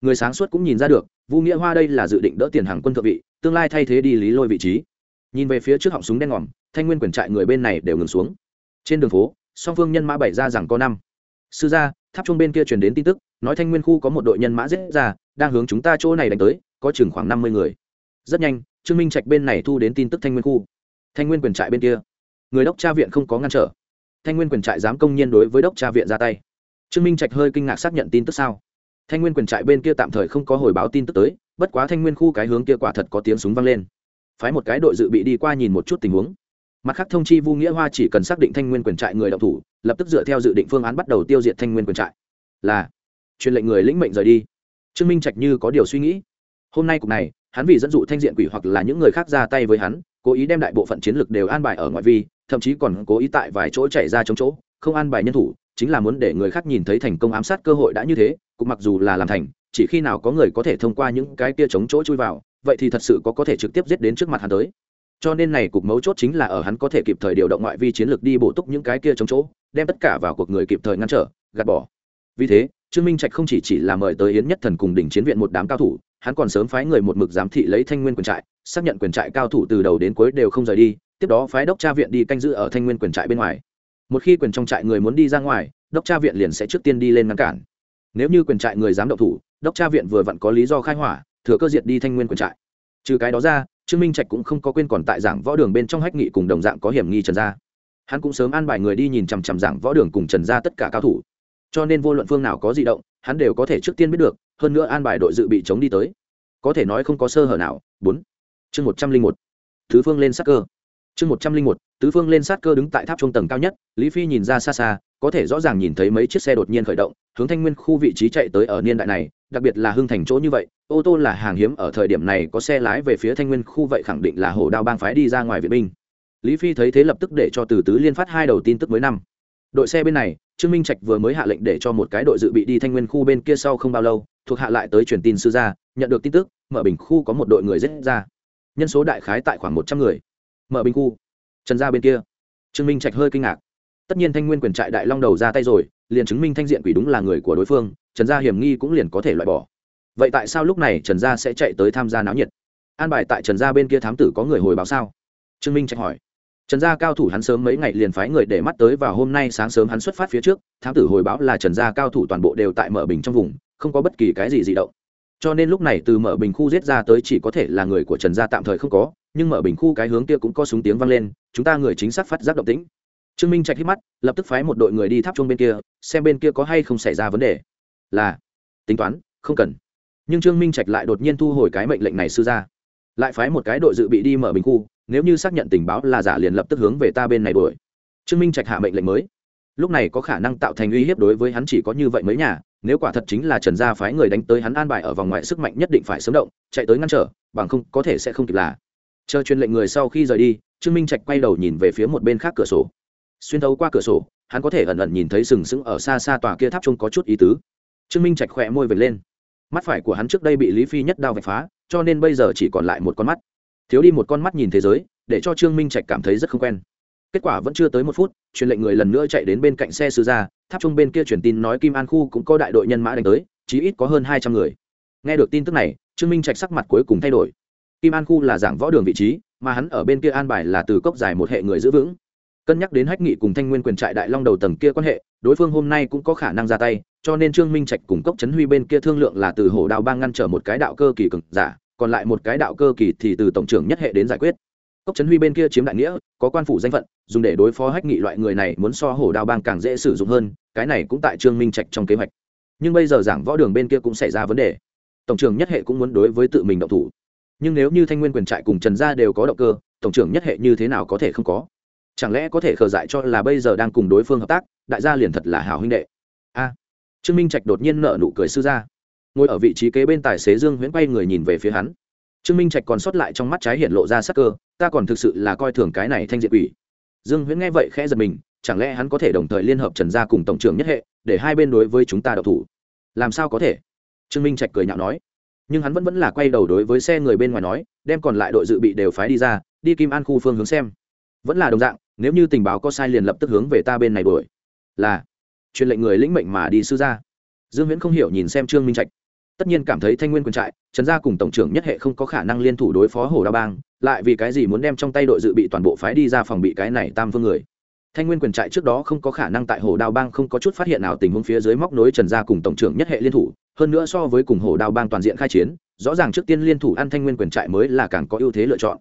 Người sáng suốt cũng nhìn ra được, vu nghĩa hoa đây là dự định đỡ tiền hàng quân thượng vị, tương lai thay thế đi lý lôi vị trí. Nhìn về phía trước họng súng đen ngòm, thanh nguyên quyền trại người bên này đều ngừng xuống trên đường phố, song phương nhân mã bảy ra rằng có năm. Sư gia, tháp trung bên kia truyền đến tin tức, nói thanh nguyên khu có một đội nhân mã giết ra, đang hướng chúng ta chỗ này đánh tới, có chừng khoảng năm mươi người. Rất nhanh, trương minh trạch bên này thu đến tin tức thanh nguyên khu. Thanh nguyên quyền trại bên kia. Người đốc tra viện không có ngăn trở. Thanh nguyên quyền trại dám công nhiên đối với đốc tra viện ra tay. Trương minh trạch hơi kinh ngạc xác nhận tin tức sao? Thanh nguyên quyền trại bên kia tạm thời không có hồi báo tin tức tới, bất quá thanh nguyên khu cái hướng kia quả thật có tiếng súng vang lên. Phái một cái đội dự bị đi qua nhìn một chút tình huống mặt khác thông chi vu nghĩa hoa chỉ cần xác định thanh nguyên quyền trại người động thủ, lập tức dựa theo dự định phương án bắt đầu tiêu diệt thanh nguyên quyền trại. Là, truyền lệnh người lĩnh mệnh rời đi. Trương minh trạch như có điều suy nghĩ. Hôm nay cục này, hắn vì dẫn dụ thanh diện quỷ hoặc là những người khác ra tay với hắn, cố ý đem đại bộ phận chiến lực đều an bài ở ngoại vi, thậm chí còn cố ý tại vài chỗ chạy ra chống chỗ, không an bài nhân thủ, chính là muốn để người khác nhìn thấy thành công ám sát cơ hội đã như thế cũng mặc dù là làm thành, chỉ khi nào có người có thể thông qua những cái kia chống chỗ chui vào, vậy thì thật sự có có thể trực tiếp giết đến trước mặt hắn tới cho nên này cục mấu chốt chính là ở hắn có thể kịp thời điều động ngoại vi chiến lược đi bổ túc những cái kia chống chỗ, đem tất cả vào cuộc người kịp thời ngăn trở, gạt bỏ. Vì thế, trương minh trạch không chỉ chỉ là mời tới yến nhất thần cùng đỉnh chiến viện một đám cao thủ, hắn còn sớm phái người một mực giám thị lấy thanh nguyên quyền trại, xác nhận quyền trại cao thủ từ đầu đến cuối đều không rời đi, tiếp đó phái đốc tra viện đi canh giữ ở thanh nguyên quyền trại bên ngoài. Một khi quyền trong trại người muốn đi ra ngoài, đốc tra viện liền sẽ trước tiên đi lên ngăn cản. Nếu như quyền trại người dám động thủ, đốc tra viện vừa vặn có lý do khai hỏa, thừa cơ diệt đi thanh nguyên quyền trại. Trừ cái đó ra trương minh trạch cũng không có quên còn tại giảng võ đường bên trong hách nghị cùng đồng dạng có hiểm nghi trần gia. Hắn cũng sớm an bài người đi nhìn chằm chằm giảng võ đường cùng trần gia tất cả cao thủ. Cho nên vô luận phương nào có di động, hắn đều có thể trước tiên biết được, hơn nữa an bài đội dự bị chống đi tới. Có thể nói không có sơ hở nào. Bốn. Chương một trăm linh một. Thứ phương lên sát cơ. Chương một trăm linh một. Tứ phương lên sát cơ đứng tại tháp trung tầng cao nhất, lý phi nhìn ra xa xa, có thể rõ ràng nhìn thấy mấy chiếc xe đột nhiên khởi động, hướng thanh nguyên khu vị trí chạy tới ở niên đại này đặc biệt là hưng thành chỗ như vậy, ô tô là hàng hiếm, ở thời điểm này có xe lái về phía thanh nguyên khu vậy khẳng định là hổ đao bang phái đi ra ngoài viện binh. Lý phi thấy thế lập tức để cho từ tứ liên phát hai đầu tin tức mới năm. Đội xe bên này, trương minh trạch vừa mới hạ lệnh để cho một cái đội dự bị đi thanh nguyên khu bên kia sau không bao lâu, thuộc hạ lại tới truyền tin sư gia, nhận được tin tức, mở bình khu có một đội người giết ra. Nhân số đại khái tại khoảng một trăm người. Mở bình khu. Trần gia bên kia. Trương minh trạch hơi kinh ngạc. Tất nhiên thanh nguyên quyền trại đại long đầu ra tay rồi, liền chứng minh thanh diện quỷ đúng là người của đối phương trần gia hiểm nghi cũng liền có thể loại bỏ. Vậy tại sao lúc này trần gia sẽ chạy tới tham gia náo nhiệt? An bài tại trần gia bên kia thám tử có người hồi báo sao? Trương minh trạch hỏi. Trần gia cao thủ hắn sớm mấy ngày liền phái người để mắt tới và hôm nay sáng sớm hắn xuất phát phía trước, thám tử hồi báo là trần gia cao thủ toàn bộ đều tại mở bình trong vùng, không có bất kỳ cái gì di động. Cho nên lúc này từ mở bình khu giết ra tới chỉ có thể là người của trần gia tạm thời không có, nhưng mở bình khu cái hướng kia cũng có súng tiếng vang lên, chúng ta người chính xác phát giác động tĩnh. Trương minh trạch hít mắt, lập tức phái một đội người đi tháp chung bên kia, xem bên kia có hay không xảy ra vấn đề là, tính toán, không cần. Nhưng trương minh trạch lại đột nhiên thu hồi cái mệnh lệnh này sư ra. Lại phái một cái đội dự bị đi mở bình khu, nếu như xác nhận tình báo là giả liền lập tức hướng về ta bên này đuổi. Trương minh trạch hạ mệnh lệnh mới. Lúc này có khả năng tạo thành uy hiếp đối với hắn chỉ có như vậy mấy nhà, nếu quả thật chính là trần gia phái người đánh tới hắn an bài ở vòng ngoài sức mạnh nhất định phải sớm động, chạy tới ngăn trở, bằng không có thể sẽ không kịp là. Chờ truyền lệnh người sau khi rời đi, trương minh trạch quay đầu nhìn về phía một bên khác cửa sổ. Xuyên thấu qua cửa sổ, hắn có thể ẩn ẩn nhìn thấy sừng sững ở xa xa tòa kia tháp trông có chút ý tứ trương minh trạch khỏe môi vệt lên. Mắt phải của hắn trước đây bị lý phi nhất đao vạch phá, cho nên bây giờ chỉ còn lại một con mắt. Thiếu đi một con mắt nhìn thế giới, để cho trương minh trạch cảm thấy rất không quen. Kết quả vẫn chưa tới một phút, truyền lệnh người lần nữa chạy đến bên cạnh xe sư gia, tháp trung bên kia truyền tin nói kim an khu cũng có đại đội nhân mã đánh tới, chí ít có hơn hai trăm người. Nghe được tin tức này, trương minh trạch sắc mặt cuối cùng thay đổi. Kim an khu là giảng võ đường vị trí, mà hắn ở bên kia an bài là từ cốc dài một hệ người giữ vững. Cân nhắc đến hách nghị cùng thanh nguyên quyền trại đại long đầu tầng kia quan hệ, đối phương hôm nay cũng có khả năng ra tay cho nên trương minh trạch cùng cốc trấn huy bên kia thương lượng là từ hổ đao bang ngăn trở một cái đạo cơ kỳ cực giả, còn lại một cái đạo cơ kỳ thì từ tổng trưởng nhất hệ đến giải quyết. Cốc trấn huy bên kia chiếm đại nghĩa, có quan phủ danh phận, dùng để đối phó hách nghị loại người này muốn so hổ đao bang càng dễ sử dụng hơn, cái này cũng tại trương minh trạch trong kế hoạch. Nhưng bây giờ giảng võ đường bên kia cũng xảy ra vấn đề. Tổng trưởng nhất hệ cũng muốn đối với tự mình động thủ. Nhưng nếu như thanh nguyên quyền trại cùng trần gia đều có động cơ, tổng trưởng nhất hệ như thế nào có thể không có? Chẳng lẽ có thể khờ dại cho là bây giờ đang cùng đối phương hợp tác, đại gia liền thật là hào huynh đệ? A! Trương minh trạch đột nhiên nợ nụ cười sư ra, ngồi ở vị trí kế bên tài xế dương huyễn quay người nhìn về phía hắn. Trương minh trạch còn sót lại trong mắt trái hiện lộ ra sắc cơ ta còn thực sự là coi thường cái này thanh diện ủy dương huyễn nghe vậy khẽ giật mình chẳng lẽ hắn có thể đồng thời liên hợp trần gia cùng tổng trưởng nhất hệ để hai bên đối với chúng ta đậu thủ? Làm sao có thể? Trương minh trạch cười nhạo nói. Nhưng hắn vẫn vẫn là quay đầu đối với xe người bên ngoài nói đem còn lại đội dự bị đều phái đi ra đi kim an khu phương hướng xem. Vẫn là đồng dạng nếu như tình báo có sai liền lập tức hướng về ta bên này đuổi. Là truyền lệnh người lĩnh mệnh mà đi sư gia. Dương viễn không hiểu nhìn xem trương minh trạch. Tất nhiên cảm thấy thanh nguyên quân trại, trần gia cùng tổng trưởng nhất hệ không có khả năng liên thủ đối phó hồ đa bang, lại vì cái gì muốn đem trong tay đội dự bị toàn bộ phái đi ra phòng bị cái này tam phương người. Thanh nguyên quyền trại trước đó không có khả năng tại hồ đao bang không có chút phát hiện nào tình huống phía dưới móc nối trần gia cùng tổng trưởng nhất hệ liên thủ, hơn nữa so với cùng hồ đao bang toàn diện khai chiến, rõ ràng trước tiên liên thủ ăn thanh nguyên quyền trại mới là càng có ưu thế lựa chọn.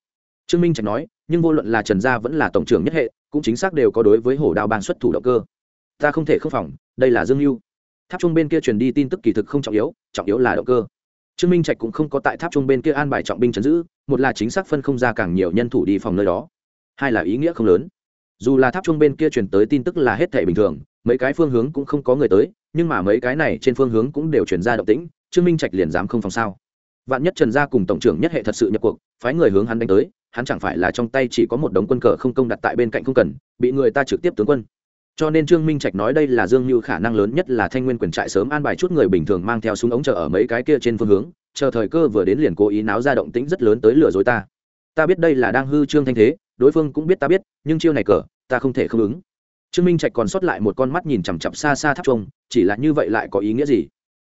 Trương minh trạch nói, nhưng vô luận là trần gia vẫn là tổng trưởng nhất hệ, cũng chính xác đều có đối với Hồ đao bang xuất thủ động cơ ta không thể không phòng, đây là dương mưu tháp trung bên kia truyền đi tin tức kỳ thực không trọng yếu trọng yếu là động cơ. Trương minh trạch cũng không có tại tháp trung bên kia an bài trọng binh chấn giữ, một là chính xác phân không ra càng nhiều nhân thủ đi phòng nơi đó, hai là ý nghĩa không lớn. Dù là tháp trung bên kia truyền tới tin tức là hết thể bình thường, mấy cái phương hướng cũng không có người tới, nhưng mà mấy cái này trên phương hướng cũng đều truyền ra động tĩnh, trương minh trạch liền dám không phòng sao. Vạn nhất trần gia cùng tổng trưởng nhất hệ thật sự nhập cuộc, phái người hướng hắn đánh tới, hắn chẳng phải là trong tay chỉ có một đống quân cờ không công đặt tại bên cạnh không cần, bị người ta trực tiếp tướng quân cho nên trương minh trạch nói đây là dương như khả năng lớn nhất là thanh nguyên quyền trại sớm an bài chút người bình thường mang theo súng ống chờ ở mấy cái kia trên phương hướng, chờ thời cơ vừa đến liền cố ý náo ra động tĩnh rất lớn tới lừa dối ta. Ta biết đây là đang hư trương thanh thế, đối phương cũng biết ta biết, nhưng chiêu này cờ, ta không thể không ứng. Trương minh trạch còn sót lại một con mắt nhìn chằm chặp xa xa tháp trông chỉ là như vậy lại có ý nghĩa gì?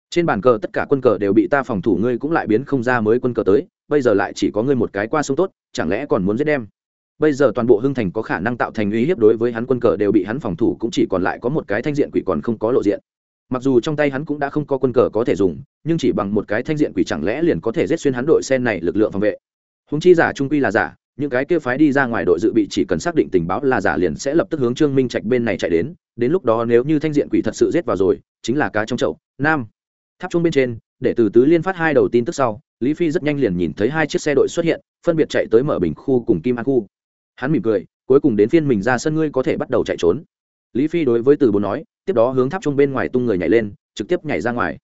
Trên bàn cờ tất cả quân cờ đều bị ta phòng thủ, ngươi cũng lại biến không ra mới quân cờ tới, bây giờ lại chỉ có ngươi một cái qua sông tốt, chẳng lẽ còn muốn giết đem? Bây giờ toàn bộ hưng thành có khả năng tạo thành uy hiếp đối với hắn quân cờ đều bị hắn phòng thủ cũng chỉ còn lại có một cái thanh diện quỷ còn không có lộ diện. Mặc dù trong tay hắn cũng đã không có quân cờ có thể dùng, nhưng chỉ bằng một cái thanh diện quỷ chẳng lẽ liền có thể giết xuyên hắn đội sen này lực lượng phòng vệ? Húng chi giả trung quy là giả, những cái kia phái đi ra ngoài đội dự bị chỉ cần xác định tình báo là giả liền sẽ lập tức hướng trương minh trạch bên này chạy đến đến lúc đó nếu như thanh diện quỷ thật sự giết vào rồi, chính là cá trong chậu, nam. Tháp trung bên trên, để từ tứ liên phát hai đầu tin tức sau, lý phi rất nhanh liền nhìn thấy hai chiếc xe đội xuất hiện, phân biệt chạy tới mở bình khu cùng kim an khu hắn mỉm cười, cuối cùng đến phiên mình ra sân ngươi có thể bắt đầu chạy trốn. Lý phi đối với từ bố nói, tiếp đó hướng tháp Chung bên ngoài tung người nhảy lên, trực tiếp nhảy ra ngoài.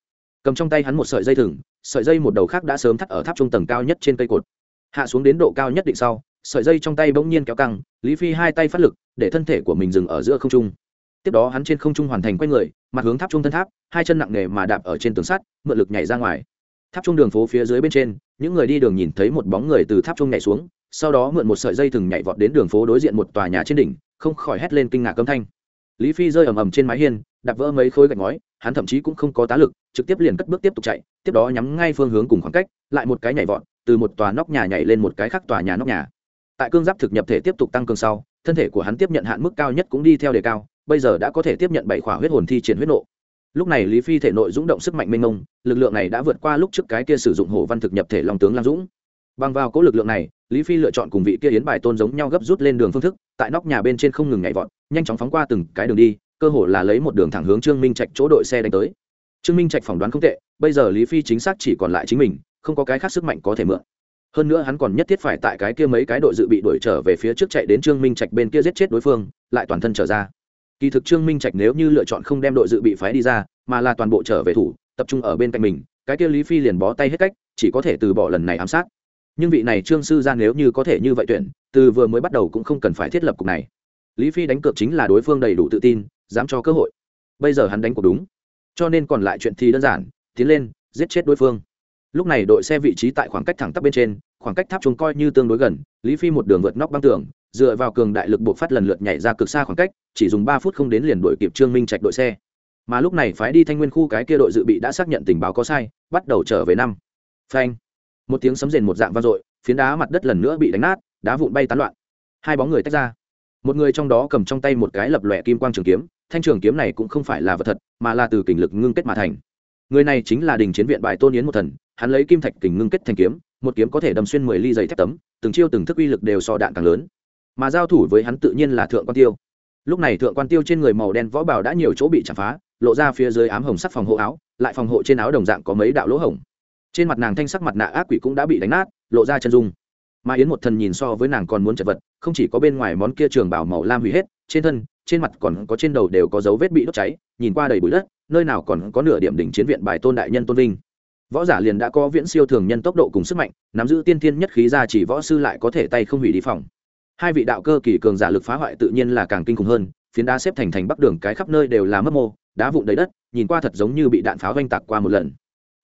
Cầm trong tay hắn một sợi dây thừng, sợi dây một đầu khác đã sớm thắt ở tháp trung tầng cao nhất trên cây cột. Hạ xuống đến độ cao nhất định sau, sợi dây trong tay bỗng nhiên kéo căng, lý phi hai tay phát lực, để thân thể của mình dừng ở giữa không trung. Tiếp đó hắn trên không trung hoàn thành quay người, mặt hướng tháp trung thân tháp, hai chân nặng nề mà đạp ở trên tường sắt, mượn lực nhảy ra ngoài. Tháp trung đường phố phía dưới bên trên, những người đi đường nhìn thấy một bóng người từ tháp trung nhảy xuống sau đó mượn một sợi dây thừng nhảy vọt đến đường phố đối diện một tòa nhà trên đỉnh, không khỏi hét lên kinh ngạc âm thanh. Lý phi rơi ầm ầm trên mái hiên, đạp vỡ mấy khối gạch ngói, hắn thậm chí cũng không có tá lực, trực tiếp liền cất bước tiếp tục chạy, tiếp đó nhắm ngay phương hướng cùng khoảng cách, lại một cái nhảy vọt, từ một tòa nóc nhà nhảy lên một cái khác tòa nhà nóc nhà. Tại cương giáp thực nhập thể tiếp tục tăng cường sau, thân thể của hắn tiếp nhận hạn mức cao nhất cũng đi theo đề cao, bây giờ đã có thể tiếp nhận bảy khỏa huyết hồn thi triển huyết nộ. Lúc này lý phi thể nội dũng động sức mạnh mênh mông, lực lượng này đã vượt qua lúc trước cái kia sử dụng hổ văn thực nhập thể long tướng lam dũng. Bằng vào cố lực lượng này lý phi lựa chọn cùng vị kia yến bài tôn giống nhau gấp rút lên đường phương thức, tại nóc nhà bên trên không ngừng nhảy vọt, nhanh chóng phóng qua từng cái đường đi, cơ hồ là lấy một đường thẳng hướng trương minh trạch chỗ đội xe đánh tới. Trương minh trạch phỏng đoán không tệ, bây giờ lý phi chính xác chỉ còn lại chính mình, không có cái khác sức mạnh có thể mượn. Hơn nữa hắn còn nhất thiết phải tại cái kia mấy cái đội dự bị đuổi trở về phía trước chạy đến trương minh trạch bên kia giết chết đối phương, lại toàn thân trở ra. Kỳ thực trương minh trạch nếu như lựa chọn không đem đội dự bị phái đi ra, mà là toàn bộ trở về thủ, tập trung ở bên cạnh mình, cái kia lý phi liền bó tay hết cách, chỉ có thể từ bỏ lần này ám sát nhưng vị này trương sư ra nếu như có thể như vậy tuyển, từ vừa mới bắt đầu cũng không cần phải thiết lập cục này. Lý phi đánh cược chính là đối phương đầy đủ tự tin, dám cho cơ hội. Bây giờ hắn đánh cuộc đúng. Cho nên còn lại chuyện thì đơn giản, tiến lên, giết chết đối phương. Lúc này đội xe vị trí tại khoảng cách thẳng tắp bên trên, khoảng cách tháp chúng coi như tương đối gần, lý phi một đường vượt nóc băng tường, dựa vào cường đại lực buộc phát lần lượt nhảy ra cực xa khoảng cách, chỉ dùng ba phút không đến liền đuổi kịp trương minh trạch đội xe. Mà lúc này phái đi thanh nguyên khu cái kia đội dự bị đã xác nhận tình báo có sai, bắt đầu trở về năm. Phanh một tiếng sấm rền một dạng vang dội, phiến đá mặt đất lần nữa bị đánh nát, đá vụn bay tán loạn. Hai bóng người tách ra. Một người trong đó cầm trong tay một cái lập lòe kim quang trường kiếm, thanh trường kiếm này cũng không phải là vật thật, mà là từ kình lực ngưng kết mà thành. Người này chính là đình chiến viện bài tôn yến một thần, hắn lấy kim thạch kình ngưng kết thành kiếm, một kiếm có thể đâm xuyên mười ly giày thép tấm, từng chiêu từng thức uy lực đều so đạn càng lớn. Mà giao thủ với hắn tự nhiên là thượng quan tiêu. Lúc này thượng quan tiêu trên người màu đen võ bảo đã nhiều chỗ bị chạm phá, lộ ra phía dưới ám hồng sắc phòng hộ áo, lại phòng hộ trên áo đồng dạng có mấy đạo lỗ hổng trên mặt nàng thanh sắc mặt nạ ác quỷ cũng đã bị đánh nát, lộ ra chân dung. Mà yến một thần nhìn so với nàng còn muốn chật vật, không chỉ có bên ngoài món kia trường bảo màu lam hủy hết, trên thân, trên mặt còn có trên đầu đều có dấu vết bị đốt cháy, nhìn qua đầy bụi đất, nơi nào còn có nửa điểm đỉnh chiến viện bài tôn đại nhân tôn vinh. Võ giả liền đã có viễn siêu thường nhân tốc độ cùng sức mạnh, nắm giữ tiên thiên nhất khí ra chỉ võ sư lại có thể tay không hủy đi phòng. Hai vị đạo cơ kỳ cường giả lực phá hoại tự nhiên là càng kinh khủng hơn, phiến đá xếp thành thành bắc đường cái khắp nơi đều là mất mô, đá vụn đầy đất, nhìn qua thật giống như bị đạn pháo oanh tạc qua một lần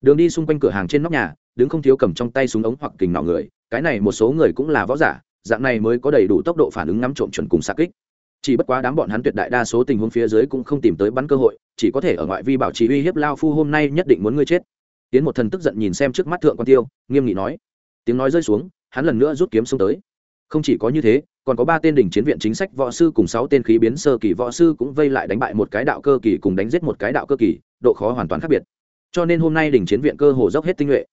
đường đi xung quanh cửa hàng trên nóc nhà, đứng không thiếu cầm trong tay súng ống hoặc kình nọ người, cái này một số người cũng là võ giả, dạng này mới có đầy đủ tốc độ phản ứng ngắm trộm chuẩn cùng xa kích. Chỉ bất quá đám bọn hắn tuyệt đại đa số tình huống phía dưới cũng không tìm tới bắn cơ hội, chỉ có thể ở ngoại vi bảo trì uy hiếp lao phu hôm nay nhất định muốn ngươi chết. Tiến một thần tức giận nhìn xem trước mắt thượng quan tiêu, nghiêm nghị nói. Tiếng nói rơi xuống, hắn lần nữa rút kiếm xông tới. Không chỉ có như thế, còn có ba tên đỉnh chiến viện chính sách võ sư cùng sáu tên khí biến sơ kỳ võ sư cũng vây lại đánh bại một cái đạo cơ kỳ cùng đánh giết một cái đạo cơ kỳ, độ khó hoàn toàn khác biệt cho nên hôm nay đỉnh chiến viện cơ hồ dốc hết tinh nhuệ.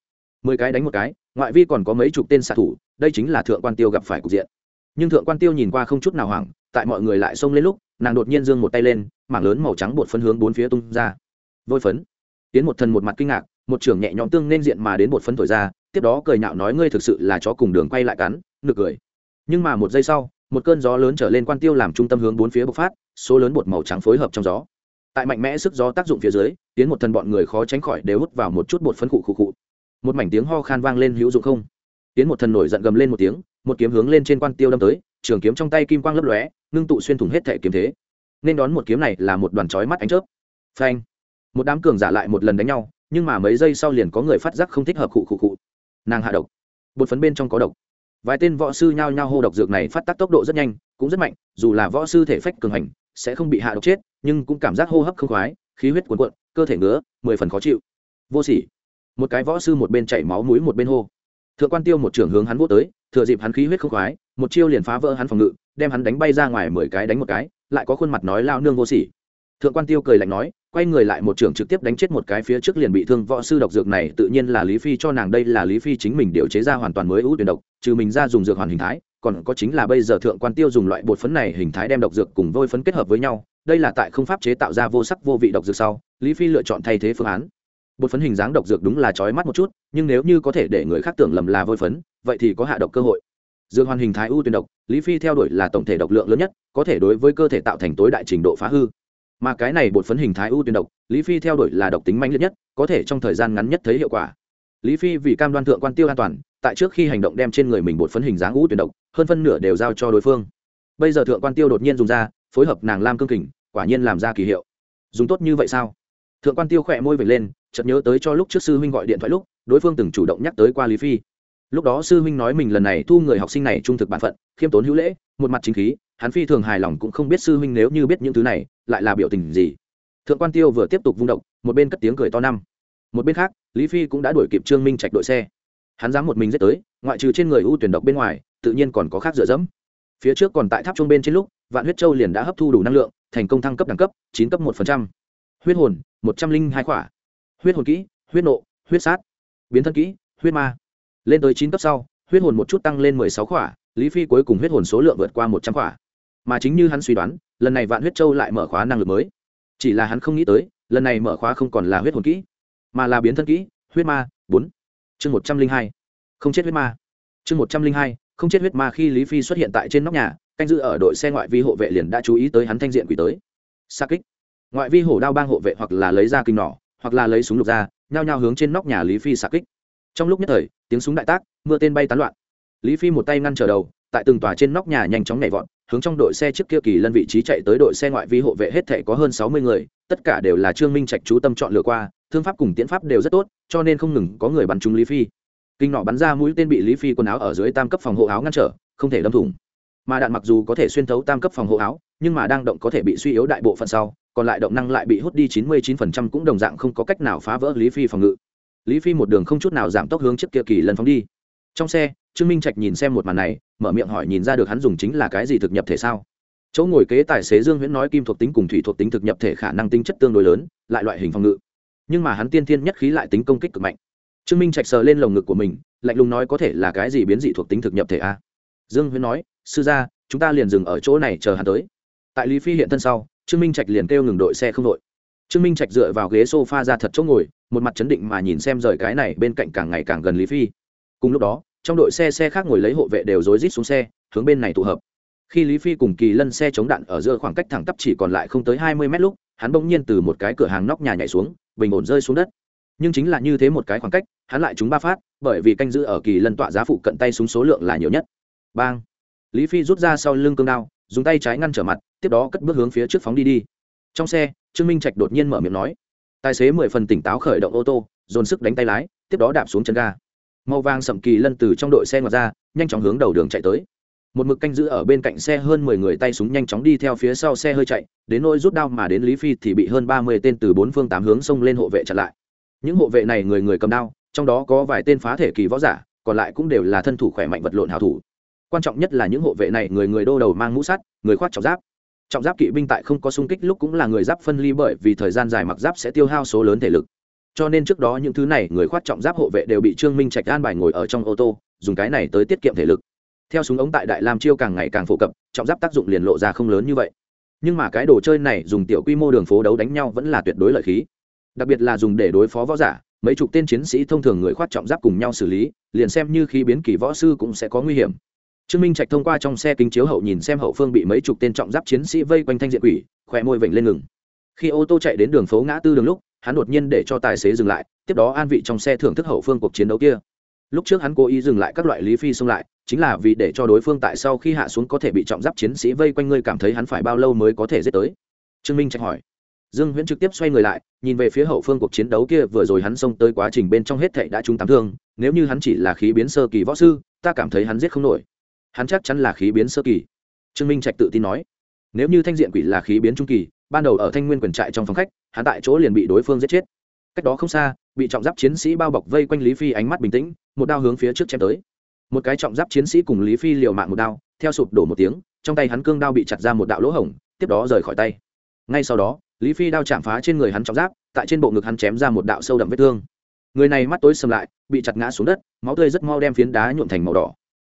Mười cái đánh một cái, ngoại vi còn có mấy chục tên xạ thủ, đây chính là thượng quan tiêu gặp phải cục diện. Nhưng thượng quan tiêu nhìn qua không chút nào hoảng, tại mọi người lại xông lên lúc, nàng đột nhiên giương một tay lên, mảng lớn màu trắng bột phấn hướng bốn phía tung ra. Vôi phấn. Tiến một thần một mặt kinh ngạc, một trưởng nhẹ nhõm tương nên diện mà đến bột phấn thổi ra, tiếp đó cười nhạo nói ngươi thực sự là chó cùng đường quay lại cắn, nực cười. Nhưng mà một giây sau, một cơn gió lớn trở lên quan tiêu làm trung tâm hướng bốn phía bộc phát, số lớn bột màu trắng phối hợp trong gió tại mạnh mẽ sức gió tác dụng phía dưới, tiến một thần bọn người khó tránh khỏi đều hút vào một chút bột phấn khụ khụ khụ. Một mảnh tiếng ho khan vang lên hữu dụng không? Tiến một thần nổi giận gầm lên một tiếng, một kiếm hướng lên trên quan tiêu đâm tới, trường kiếm trong tay kim quang lấp lóe, ngưng tụ xuyên thủng hết thể kiếm thế. Nên đón một kiếm này là một đoàn chói mắt ánh chớp. Phanh! Một đám cường giả lại một lần đánh nhau, nhưng mà mấy giây sau liền có người phát giác không thích hợp khụ khụ khụ. Nàng hạ độc. Bột phấn bên trong có độc. Vài tên võ sư nhao nhao hô độc dược này phát tác tốc độ rất nhanh, cũng rất mạnh, dù là võ sư thể phách cường hành sẽ không bị hạ độc chết, nhưng cũng cảm giác hô hấp không khoái, khí huyết cuồn cuộn, cơ thể ngứa, mười phần khó chịu. Vô sỉ. Một cái võ sư một bên chảy máu mũi một bên hô. Thượng quan tiêu một trưởng hướng hắn vô tới, thừa dịp hắn khí huyết không khoái, một chiêu liền phá vỡ hắn phòng ngự, đem hắn đánh bay ra ngoài mười cái đánh một cái, lại có khuôn mặt nói lao nương vô sỉ. Thượng quan tiêu cười lạnh nói, quay người lại một trưởng trực tiếp đánh chết một cái phía trước liền bị thương võ sư độc dược này tự nhiên là lý phi cho nàng, đây là lý phi chính mình điều chế ra hoàn toàn mới ưu tuyển độc, trừ mình ra dùng dược hoàn hình thái còn có chính là bây giờ thượng quan tiêu dùng loại bột phấn này hình thái đem độc dược cùng vôi phấn kết hợp với nhau, đây là tại không pháp chế tạo ra vô sắc vô vị độc dược sau, lý phi lựa chọn thay thế phương án. Bột phấn hình dáng độc dược đúng là trói mắt một chút, nhưng nếu như có thể để người khác tưởng lầm là vôi phấn, vậy thì có hạ độc cơ hội. Dược hoàn hình thái ưu tuyển độc, lý phi theo đuổi là tổng thể độc lượng lớn nhất, có thể đối với cơ thể tạo thành tối đại trình độ phá hư. Mà cái này bột phấn hình thái ưu tuyển độc, lý phi theo đuổi là độc tính mạnh liệt nhất, có thể trong thời gian ngắn nhất thấy hiệu quả. Lý phi vì cam đoan thượng quan tiêu an toàn tại trước khi hành động đem trên người mình bột phấn hình dáng ngũ tuyển độc, hơn phân nửa đều giao cho đối phương. Bây giờ thượng quan tiêu đột nhiên dùng ra, phối hợp nàng lam cương kình, quả nhiên làm ra kỳ hiệu. Dùng tốt như vậy sao? Thượng quan tiêu khỏe môi vệt lên, chợt nhớ tới cho lúc trước sư huynh gọi điện thoại lúc, đối phương từng chủ động nhắc tới qua lý phi. Lúc đó sư huynh nói mình lần này thu người học sinh này trung thực bản phận, khiêm tốn hữu lễ, một mặt chính khí, hắn phi thường hài lòng cũng không biết sư huynh nếu như biết những thứ này, lại là biểu tình gì. Thượng quan tiêu vừa tiếp tục vung động một bên cất tiếng cười to năm. Một bên khác, lý phi cũng đã đuổi kịp trương minh trạch đội xe hắn dám một mình giết tới, ngoại trừ trên người ưu tuyển độc bên ngoài, tự nhiên còn có khác dựa dẫm. Phía trước còn tại tháp trung bên trên lúc, vạn huyết châu liền đã hấp thu đủ năng lượng, thành công thăng cấp đẳng cấp, chín cấp một huyết hồn, một trăm linh hai khỏa. Huyết hồn kỹ, huyết nộ, huyết sát. Biến thân kỹ, huyết ma. Lên tới chín cấp sau, huyết hồn một chút tăng lên mười sáu khỏa, lý phi cuối cùng huyết hồn số lượng vượt qua một trăm khỏa. Mà chính như hắn suy đoán, lần này vạn huyết châu lại mở khóa năng lực mới. Chỉ là hắn không nghĩ tới, lần này mở khóa không còn là huyết hồn kỹ, mà là biến thân kỹ, huyết ma, bốn chương một trăm linh hai, không chết huyết ma. Chương một trăm linh hai, không chết huyết ma khi lý phi xuất hiện tại trên nóc nhà, canh giữ ở đội xe ngoại vi hộ vệ liền đã chú ý tới hắn thanh diện quỷ tới. Xa kích. Ngoại vi hổ đao bang hộ vệ hoặc là lấy ra kinh nỏ, hoặc là lấy súng lục ra, nhao nhao hướng trên nóc nhà lý phi xa kích. Trong lúc nhất thời, tiếng súng đại tác, mưa tên bay tán loạn. Lý phi một tay ngăn trở đầu, tại từng tòa trên nóc nhà nhanh chóng nhảy vọt hướng trong đội xe trước kia kỳ lân vị trí chạy tới đội xe ngoại vi hộ vệ hết thể có hơn sáu mươi người, tất cả đều là trương minh trạch chú tâm chọn lựa qua, thương pháp cùng tiễn pháp đều rất tốt, cho nên không ngừng có người bắn trúng lý phi. Kinh nọ bắn ra mũi tên bị lý phi quần áo ở dưới tam cấp phòng hộ áo ngăn trở, không thể đâm thủng. Mà đạn mặc dù có thể xuyên thấu tam cấp phòng hộ áo, nhưng mà đang động có thể bị suy yếu đại bộ phận sau, còn lại động năng lại bị hút đi chín mươi chín phần trăm cũng đồng dạng không có cách nào phá vỡ lý phi phòng ngự. Lý phi một đường không chút nào giảm tốc hướng trước kia kỳ lân phóng đi. Trong xe, trương minh trạch nhìn xem một màn này mở miệng hỏi nhìn ra được hắn dùng chính là cái gì thực nhập thể sao? Chỗ ngồi kế tài xế dương huyễn nói kim thuộc tính cùng thủy thuộc tính thực nhập thể khả năng tính chất tương đối lớn, lại loại hình phòng ngự. Nhưng mà hắn tiên thiên nhất khí lại tính công kích cực mạnh. Trương minh trạch sờ lên lồng ngực của mình, lạnh lùng nói có thể là cái gì biến dị thuộc tính thực nhập thể a? Dương huyễn nói, sư gia, chúng ta liền dừng ở chỗ này chờ hắn tới. Tại lý phi hiện thân sau, trương minh trạch liền kêu ngừng đội xe không đội. Trương minh trạch dựa vào ghế s o f a ra thật chỗ ngồi, một mặt chấn định mà nhìn xem rời cái này bên cạnh càng ngày càng gần lý phi. Cùng lúc đó trong đội xe xe khác ngồi lấy hộ vệ đều rối rít xuống xe, hướng bên này tụ hợp. Khi lý phi cùng kỳ lân xe chống đạn ở giữa khoảng cách thẳng tắp chỉ còn lại không tới hai mươi mét lúc, hắn bỗng nhiên từ một cái cửa hàng nóc nhà nhảy xuống, bình ổn rơi xuống đất. Nhưng chính là như thế một cái khoảng cách, hắn lại trúng ba phát, bởi vì canh giữ ở kỳ lân tọa giá phụ cận tay súng số lượng là nhiều nhất. Bang! Lý phi rút ra sau lưng cương đao, dùng tay trái ngăn trở mặt, tiếp đó cất bước hướng phía trước phóng đi đi. Trong xe, trương minh trạch đột nhiên mở miệng nói, tài xế mười phần tỉnh táo khởi động ô tô, dồn sức đánh tay lái, tiếp đó đạp xuống chân ga màu vàng sậm kỳ lân từ trong đội xe ngoặt ra, nhanh chóng hướng đầu đường chạy tới. Một mực canh giữ ở bên cạnh xe hơn mười người tay súng nhanh chóng đi theo phía sau xe hơi chạy, đến nỗi rút đao mà đến lý phi thì bị hơn ba mươi tên từ bốn phương tám hướng xông lên hộ vệ chặn lại. Những hộ vệ này người người cầm đao, trong đó có vài tên phá thể kỳ võ giả, còn lại cũng đều là thân thủ khỏe mạnh vật lộn hào thủ. Quan trọng nhất là những hộ vệ này người người đô đầu mang mũ sắt, người khoác trọng giáp. Trọng giáp kỵ binh tại không có sung kích lúc cũng là người giáp phân ly bởi vì thời gian dài mặc giáp sẽ tiêu hao số lớn thể lực cho nên trước đó những thứ này, người khoát trọng giáp hộ vệ đều bị trương minh trạch an bài ngồi ở trong ô tô, dùng cái này tới tiết kiệm thể lực. Theo súng ống tại đại lam chiêu càng ngày càng phổ cập, trọng giáp tác dụng liền lộ ra không lớn như vậy. Nhưng mà cái đồ chơi này dùng tiểu quy mô đường phố đấu đánh nhau vẫn là tuyệt đối lợi khí. Đặc biệt là dùng để đối phó võ giả, mấy chục tên chiến sĩ thông thường người khoát trọng giáp cùng nhau xử lý, liền xem như khi biến kỳ võ sư cũng sẽ có nguy hiểm. Trương minh trạch thông qua trong xe kính chiếu hậu nhìn xem hậu phương bị mấy chục tên trọng giáp chiến sĩ vây quanh thanh diện quỷ khỏe môi vểnh lên ngừng. Khi ô tô chạy đến đường phố ngã tư đường lúc hắn đột nhiên để cho tài xế dừng lại, tiếp đó an vị trong xe thưởng thức hậu phương cuộc chiến đấu kia. Lúc trước hắn cố ý dừng lại các loại lý phi xông lại, chính là vì để cho đối phương tại sau khi hạ xuống có thể bị trọng giáp chiến sĩ vây quanh ngươi cảm thấy hắn phải bao lâu mới có thể giết tới. Trương minh trạch hỏi. Dương huyễn trực tiếp xoay người lại, nhìn về phía hậu phương cuộc chiến đấu kia, vừa rồi hắn xông tới quá trình bên trong hết thảy đã trúng tám thương, nếu như hắn chỉ là khí biến sơ kỳ võ sư, ta cảm thấy hắn giết không nổi. Hắn chắc chắn là khí biến sơ kỳ. Trương minh trạch tự tin nói. Nếu như thanh diện quỷ là khí biến trung kỳ, ban đầu ở thanh nguyên quyền trại trong phòng khách hắn tại chỗ liền bị đối phương giết chết. Cách đó không xa, bị trọng giáp chiến sĩ bao bọc vây quanh lý phi ánh mắt bình tĩnh, một đao hướng phía trước chém tới. Một cái trọng giáp chiến sĩ cùng lý phi liều mạng một đao, theo sụp đổ một tiếng, trong tay hắn cương đao bị chặt ra một đạo lỗ hổng, tiếp đó rời khỏi tay. Ngay sau đó, lý phi đao chạm phá trên người hắn trọng giáp, tại trên bộ ngực hắn chém ra một đạo sâu đậm vết thương. Người này mắt tối sầm lại, bị chặt ngã xuống đất, máu tươi rất mau đem phiến đá nhuộm thành màu đỏ.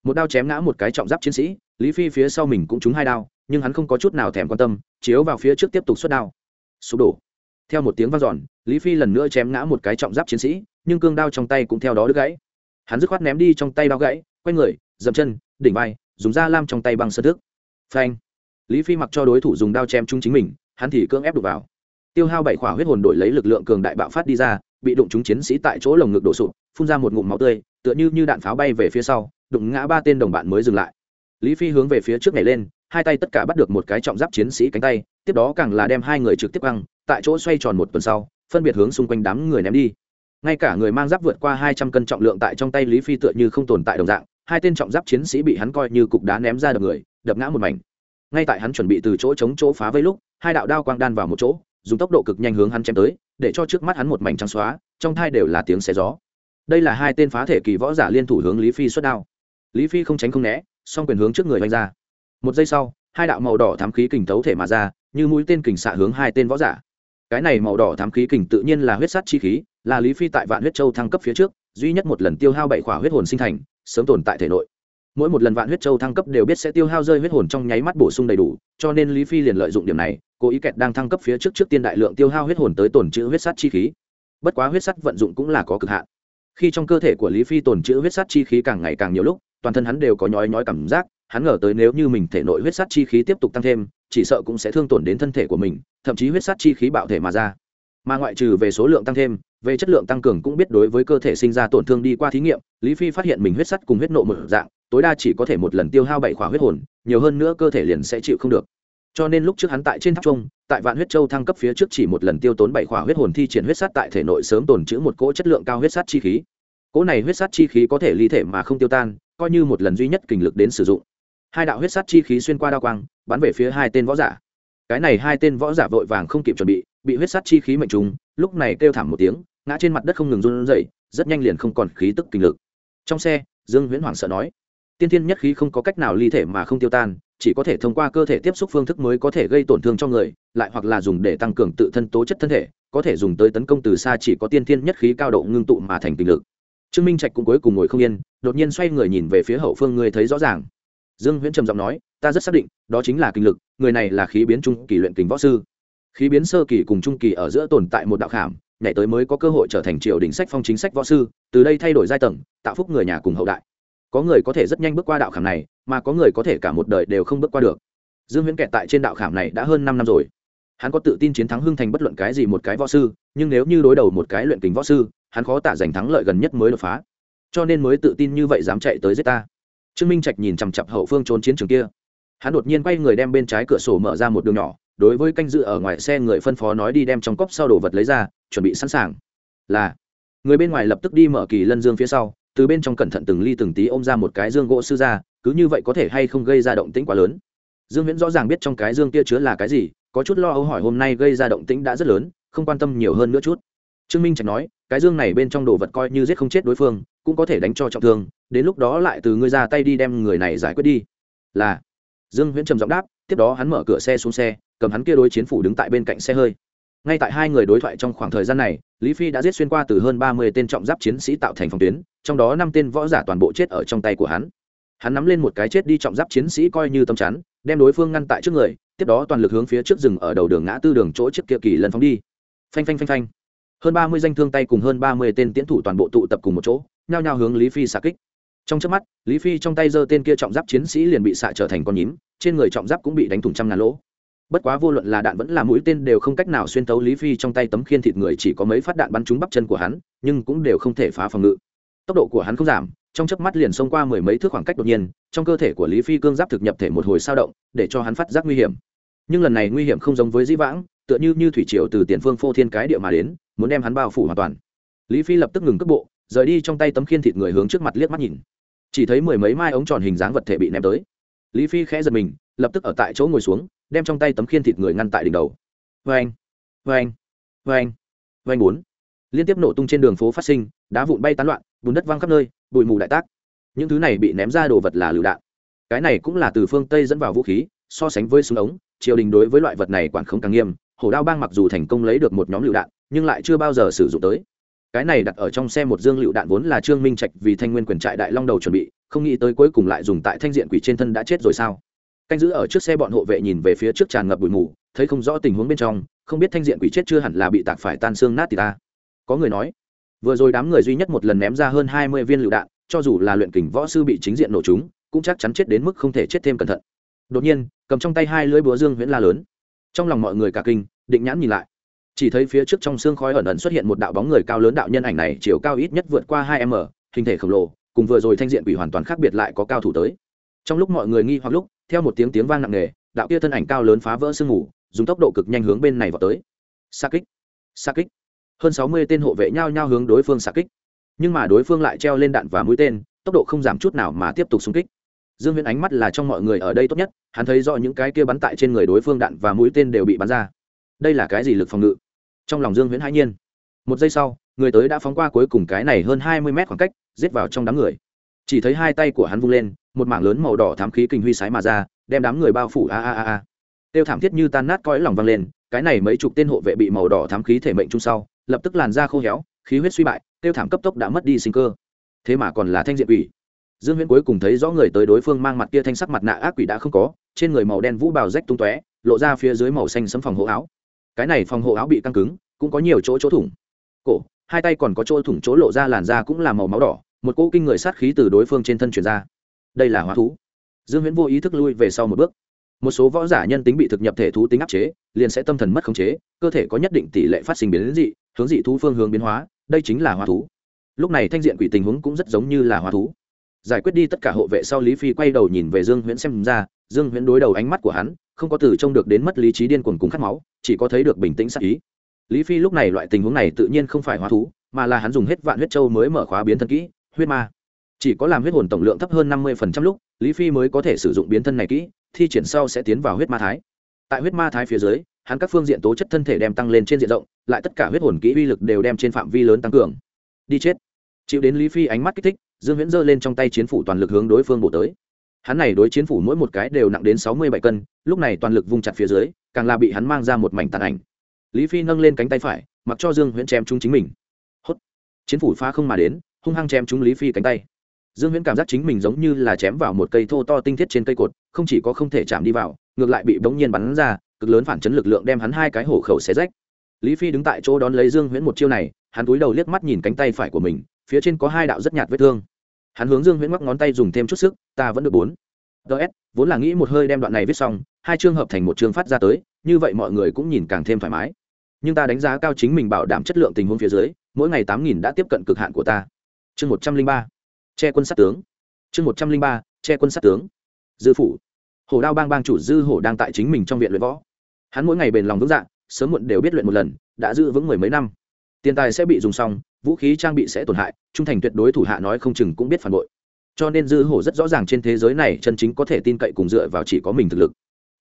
Một đao chém ngã một cái trọng giáp chiến sĩ, lý phi phía sau mình cũng trúng hai đao, nhưng hắn không có chút nào thèm quan tâm, chiếu vào phía trước tiếp tục xuất đao. Sụp đổ theo một tiếng vang dọn, lý phi lần nữa chém ngã một cái trọng giáp chiến sĩ, nhưng cương đao trong tay cũng theo đó đứt gãy. Hắn dứt khoát ném đi trong tay đao gãy, quay người, dậm chân, đỉnh vai, dùng da lam trong tay băng sơ thức. Phanh. Lý phi mặc cho đối thủ dùng đao chém chung chính mình, hắn thì cưỡng ép đục vào. Tiêu hao bảy khỏa huyết hồn đổi lấy lực lượng cường đại bạo phát đi ra, bị đụng chúng chiến sĩ tại chỗ lồng ngực đổ sụt phun ra một ngụm máu tươi, tựa như như đạn pháo bay về phía sau, đụng ngã ba tên đồng bạn mới dừng lại. Lý phi hướng về phía trước nhảy lên, hai tay tất cả bắt được một cái trọng giáp chiến sĩ cánh tay tiếp đó càng là đem hai người trực tiếp băng tại chỗ xoay tròn một tuần sau, phân biệt hướng xung quanh đám người ném đi. Ngay cả người mang giáp vượt qua hai trăm cân trọng lượng tại trong tay lý phi tựa như không tồn tại đồng dạng, hai tên trọng giáp chiến sĩ bị hắn coi như cục đá ném ra đập người, đập ngã một mảnh. Ngay tại hắn chuẩn bị từ chỗ chống chỗ phá vây lúc, hai đạo đao quang đan vào một chỗ, dùng tốc độ cực nhanh hướng hắn chém tới, để cho trước mắt hắn một mảnh trắng xóa, trong thai đều là tiếng xé gió. Đây là hai tên phá thể kỳ võ giả liên thủ hướng lý phi xuất đao. Lý phi không tránh không né, song quyền hướng trước người oanh ra. Một giây sau hai đạo màu đỏ thám khí kình tấu thể mà ra, như mũi tên kình xạ hướng hai tên võ giả. Cái này màu đỏ thám khí kình tự nhiên là huyết sắt chi khí, là lý phi tại vạn huyết châu thăng cấp phía trước, duy nhất một lần tiêu hao bảy khỏa huyết hồn sinh thành, sớm tồn tại thể nội. Mỗi một lần vạn huyết châu thăng cấp đều biết sẽ tiêu hao rơi huyết hồn trong nháy mắt bổ sung đầy đủ, cho nên lý phi liền lợi dụng điểm này, cố ý kẹt đang thăng cấp phía trước trước tiên đại lượng tiêu hao huyết hồn tới tổn chữ huyết sắt chi khí. Bất quá huyết sắt vận dụng cũng là có cực hạn. Khi trong cơ thể của lý phi tồn chữ huyết sắt chi khí càng ngày càng nhiều lúc, toàn thân hắn đều có nhói nhói cảm giác hắn ngờ tới nếu như mình thể nội huyết sát chi khí tiếp tục tăng thêm, chỉ sợ cũng sẽ thương tổn đến thân thể của mình, thậm chí huyết sát chi khí bạo thể mà ra. Mà ngoại trừ về số lượng tăng thêm, về chất lượng tăng cường cũng biết đối với cơ thể sinh ra tổn thương đi qua thí nghiệm, lý phi phát hiện mình huyết sắt cùng huyết nộ một dạng, tối đa chỉ có thể một lần tiêu hao bảy khỏa huyết hồn, nhiều hơn nữa cơ thể liền sẽ chịu không được. Cho nên lúc trước hắn tại trên tháp trung tại vạn huyết châu thăng cấp phía trước chỉ một lần tiêu tốn bảy khỏa huyết hồn thi triển huyết sắt tại thể nội sớm tồn chữ một cỗ chất lượng cao huyết sắt chi khí. Cỗ này huyết sắt chi khí có thể ly thể mà không tiêu tan, coi như một lần duy nhất kình lực đến sử dụng hai đạo huyết sắt chi khí xuyên qua đao quang, bắn về phía hai tên võ giả. Cái này hai tên võ giả vội vàng không kịp chuẩn bị bị huyết sắt chi khí mệnh trùng, lúc này kêu thảm một tiếng, ngã trên mặt đất không ngừng run rẩy, rất nhanh liền không còn khí tức kinh lực. Trong xe, dương huyễn hoàng sợ nói, tiên thiên nhất khí không có cách nào ly thể mà không tiêu tan, chỉ có thể thông qua cơ thể tiếp xúc phương thức mới có thể gây tổn thương cho người, lại hoặc là dùng để tăng cường tự thân tố chất thân thể, có thể dùng tới tấn công từ xa chỉ có tiên thiên nhất khí cao độ ngưng tụ mà thành kinh lực. Trương minh trạch cũng cuối cùng ngồi không yên, đột nhiên xoay người nhìn về phía hậu phương, người thấy rõ ràng dương huyễn trầm giọng nói, ta rất xác định, đó chính là kinh lực, người này là khí biến trung kỳ luyện kình võ sư. Khí biến sơ kỳ cùng trung kỳ ở giữa tồn tại một đạo khảm, nhảy tới mới có cơ hội trở thành triều đình sách phong chính sách võ sư, từ đây thay đổi giai tầng, tạo phúc người nhà cùng hậu đại. Có người có thể rất nhanh bước qua đạo khảm này, mà có người có thể cả một đời đều không bước qua được. Dương huyễn kẹt tại trên đạo khảm này đã hơn năm năm rồi. Hắn có tự tin chiến thắng hưng thành bất luận cái gì một cái võ sư, nhưng nếu như đối đầu một cái luyện kính võ sư, hắn khó tả giành thắng lợi gần nhất mới đột phá. Cho nên mới tự tin như vậy dám chạy tới giết ta trương minh trạch nhìn chằm chặp hậu phương trốn chiến trường kia. Hắn đột nhiên quay người đem bên trái cửa sổ mở ra một đường nhỏ, đối với canh dự ở ngoài xe người phân phó nói đi đem trong cốc sau đồ vật lấy ra, chuẩn bị sẵn sàng. Là, người bên ngoài lập tức đi mở kỳ lân dương phía sau, từ bên trong cẩn thận từng ly từng tí ôm ra một cái dương gỗ sư ra, cứ như vậy có thể hay không gây ra động tĩnh quá lớn. Dương viễn rõ ràng biết trong cái dương kia chứa là cái gì, có chút lo âu hỏi hôm nay gây ra động tĩnh đã rất lớn, không quan tâm nhiều hơn nữa chút. Trương minh trạch nói, cái dương này bên trong đồ vật coi như giết không chết đối phương, cũng có thể đánh cho trọng thương đến lúc đó lại từ ngươi ra tay đi đem người này giải quyết đi. Là. Dương Huyễn trầm giọng đáp, tiếp đó hắn mở cửa xe xuống xe, cầm hắn kia đối chiến phủ đứng tại bên cạnh xe hơi. Ngay tại hai người đối thoại trong khoảng thời gian này, lý phi đã giết xuyên qua từ hơn ba mươi tên trọng giáp chiến sĩ tạo thành phòng tuyến, trong đó năm tên võ giả toàn bộ chết ở trong tay của hắn. Hắn nắm lên một cái chết đi trọng giáp chiến sĩ coi như tâm chắn, đem đối phương ngăn tại trước người, tiếp đó toàn lực hướng phía trước rừng ở đầu đường ngã tư đường chỗ trước kia kỳ lần phóng đi. Phanh phanh phanh phanh. Hơn ba mươi danh thương tay cùng hơn ba mươi tên tiễn thủ toàn bộ tụ tập cùng một chỗ, nhao nhao hướng lý phi xạ kích trong trước mắt, lý phi trong tay giơ tên kia trọng giáp chiến sĩ liền bị xạ trở thành con nhím, trên người trọng giáp cũng bị đánh thủng trăm ngàn lỗ. Bất quá vô luận là đạn vẫn là mũi tên đều không cách nào xuyên tấu lý phi trong tay tấm khiên thịt người, chỉ có mấy phát đạn bắn trúng bắp chân của hắn, nhưng cũng đều không thể phá phòng ngự. Tốc độ của hắn không giảm, trong chớp mắt liền xông qua mười mấy thước khoảng cách đột nhiên, trong cơ thể của lý phi cương giáp thực nhập thể một hồi sao động, để cho hắn phát giác nguy hiểm. Nhưng lần này nguy hiểm không giống với dĩ vãng, tựa như như thủy triều từ tiền phương phô thiên cái địa mà đến, muốn đem hắn bao phủ hoàn toàn. Lý phi lập tức ngừng cước bộ, rời đi trong tay tấm khiên thịt người hướng trước mặt liếc mắt nhìn chỉ thấy mười mấy mai ống tròn hình dáng vật thể bị ném tới. Lý phi khẽ giật mình, lập tức ở tại chỗ ngồi xuống, đem trong tay tấm khiên thịt người ngăn tại đỉnh đầu. Vê anh vê anh vê anh vê anh bốn. Liên tiếp nổ tung trên đường phố phát sinh, đá vụn bay tán loạn, bùn đất văng khắp nơi, bụi mù đại tác. Những thứ này bị ném ra đồ vật là lựu đạn. Cái này cũng là từ phương tây dẫn vào vũ khí, so sánh với súng ống, triều đình đối với loại vật này quản không càng nghiêm, hổ đao bang mặc dù thành công lấy được một nhóm lựu đạn, nhưng lại chưa bao giờ sử dụng tới cái này đặt ở trong xe một dương lựu đạn vốn là trương minh trạch vì thanh nguyên quyền trại đại long đầu chuẩn bị, không nghĩ tới cuối cùng lại dùng tại thanh diện quỷ trên thân đã chết rồi sao? Canh giữ ở trước xe bọn hộ vệ nhìn về phía trước tràn ngập bụi mù, thấy không rõ tình huống bên trong, không biết thanh diện quỷ chết chưa hẳn là bị tạc phải tan xương nát thì ta. Có người nói, vừa rồi đám người duy nhất một lần ném ra hơn hai mươi viên lựu đạn, cho dù là luyện kình võ sư bị chính diện nổ chúng, cũng chắc chắn chết đến mức không thể chết thêm cẩn thận. Đột nhiên, cầm trong tay hai lưỡi búa dương huyễn la lớn. Trong lòng mọi người cả kinh, định nhãn nhìn lại chỉ thấy phía trước trong xương khói ẩn ẩn xuất hiện một đạo bóng người cao lớn đạo nhân ảnh này, chiều cao ít nhất vượt qua hai m, hình thể khổng lồ, cùng vừa rồi thanh diện quỷ hoàn toàn khác biệt lại có cao thủ tới. Trong lúc mọi người nghi hoặc lúc, theo một tiếng tiếng vang nặng nề, đạo kia thân ảnh cao lớn phá vỡ sương mù, dùng tốc độ cực nhanh hướng bên này vào tới. Xa kích xa kích. Hơn sáu mươi tên hộ vệ nhao nhao hướng đối phương xa kích. Nhưng mà đối phương lại treo lên đạn và mũi tên, tốc độ không giảm chút nào mà tiếp tục xung kích. Dương viễn ánh mắt là trong mọi người ở đây tốt nhất, hắn thấy rõ những cái kia bắn tại trên người đối phương đạn và mũi tên đều bị bắn ra. Đây là cái gì lực phòng ngự? Trong lòng dương Huyễn hãi nhiên. Một giây sau, người tới đã phóng qua cuối cùng cái này hơn hai mươi mét khoảng cách, giết vào trong đám người. Chỉ thấy hai tay của hắn vung lên, một mảng lớn màu đỏ thám khí kinh huy sái mà ra, đem đám người bao phủ. A a a a. Tiêu thảm thiết như tan nát cõi lòng vang lên, cái này mấy chục tên hộ vệ bị màu đỏ thám khí thể mệnh chung sau, lập tức làn da khô héo, khí huyết suy bại, tiêu thảm cấp tốc đã mất đi sinh cơ. Thế mà còn là thanh diện quỷ. Dương huyễn cuối cùng thấy rõ người tới đối phương mang mặt kia thanh sắc mặt nạ ác quỷ đã không có, trên người màu đen vũ bào rách tung tóe, lộ ra phía dưới màu xanh sấm phòng hộ áo cái này phòng hộ áo bị căng cứng, cũng có nhiều chỗ chỗ thủng. Cổ, hai tay còn có chỗ thủng chỗ lộ ra làn da cũng là màu máu đỏ, một cỗ kinh người sát khí từ đối phương trên thân truyền ra. Đây là hóa thú. Dương huyễn vô ý thức lui về sau một bước. Một số võ giả nhân tính bị thực nhập thể thú tính áp chế, liền sẽ tâm thần mất khống chế, cơ thể có nhất định tỷ lệ phát sinh biến dị, hướng dị thú phương hướng biến hóa, đây chính là hóa thú. Lúc này thanh diện quỷ tình huống cũng rất giống như là hóa thú. Giải quyết đi tất cả hộ vệ sau lý phi quay đầu nhìn về dương huyễn xem ra, dương huyễn đối đầu ánh mắt của hắn không có từ trông được đến mất lý trí điên cuồng cùng khát máu, chỉ có thấy được bình tĩnh sắc ý. Lý phi lúc này loại tình huống này tự nhiên không phải hóa thú, mà là hắn dùng hết vạn huyết châu mới mở khóa biến thân kỹ, huyết ma. Chỉ có làm huyết hồn tổng lượng thấp hơn năm mươi lúc, lý phi mới có thể sử dụng biến thân này kỹ, thi triển sau sẽ tiến vào huyết ma thái. Tại huyết ma thái phía dưới, hắn các phương diện tố chất thân thể đem tăng lên trên diện rộng, lại tất cả huyết hồn kỹ uy lực đều đem trên phạm vi lớn tăng cường. Đi chết. Chịu đến lý phi ánh mắt kích thích, dương huyễn giơ lên trong tay chiến phủ toàn lực hướng đối phương bổ tới hắn này đối chiến phủ mỗi một cái đều nặng đến sáu mươi bảy cân, lúc này toàn lực vung chặt phía dưới, càng là bị hắn mang ra một mảnh tàn ảnh. Lý phi nâng lên cánh tay phải, mặc cho dương huyễn chém chúng chính mình. Hốt. Chiến phủ phá không mà đến, hung hăng chém chúng lý phi cánh tay. Dương huyễn cảm giác chính mình giống như là chém vào một cây thô to tinh thiết trên cây cột, không chỉ có không thể chạm đi vào, ngược lại bị bỗng nhiên bắn ra, cực lớn phản chấn lực lượng đem hắn hai cái hổ khẩu xé rách. Lý phi đứng tại chỗ đón lấy dương huyễn một chiêu này, hắn túi đầu liếc mắt nhìn cánh tay phải của mình, phía trên có hai đạo rất nhạt vết thương hắn hướng dương huyễn mắc ngón tay dùng thêm chút sức, ta vẫn được bốn. Ts vốn là nghĩ một hơi đem đoạn này viết xong, hai chương hợp thành một chương phát ra tới, như vậy mọi người cũng nhìn càng thêm thoải mái. Nhưng ta đánh giá cao chính mình bảo đảm chất lượng tình huống phía dưới, mỗi ngày tám nghìn đã tiếp cận cực hạn của ta. Chương một trăm linh ba, che quân sát tướng. Chương một trăm linh ba, che quân sát tướng. Dư phủ. Hổ đao bang bang chủ dư hổ đang tại chính mình trong viện luyện võ. Hắn mỗi ngày bền lòng vững dạng sớm muộn đều biết luyện một lần, đã giữ vững mười mấy năm. Tiền tài sẽ bị dùng xong vũ khí trang bị sẽ tổn hại, trung thành tuyệt đối thủ hạ nói không chừng cũng biết phản bội. Cho nên dư hổ rất rõ ràng trên thế giới này chân chính có thể tin cậy cùng dựa vào chỉ có mình thực lực.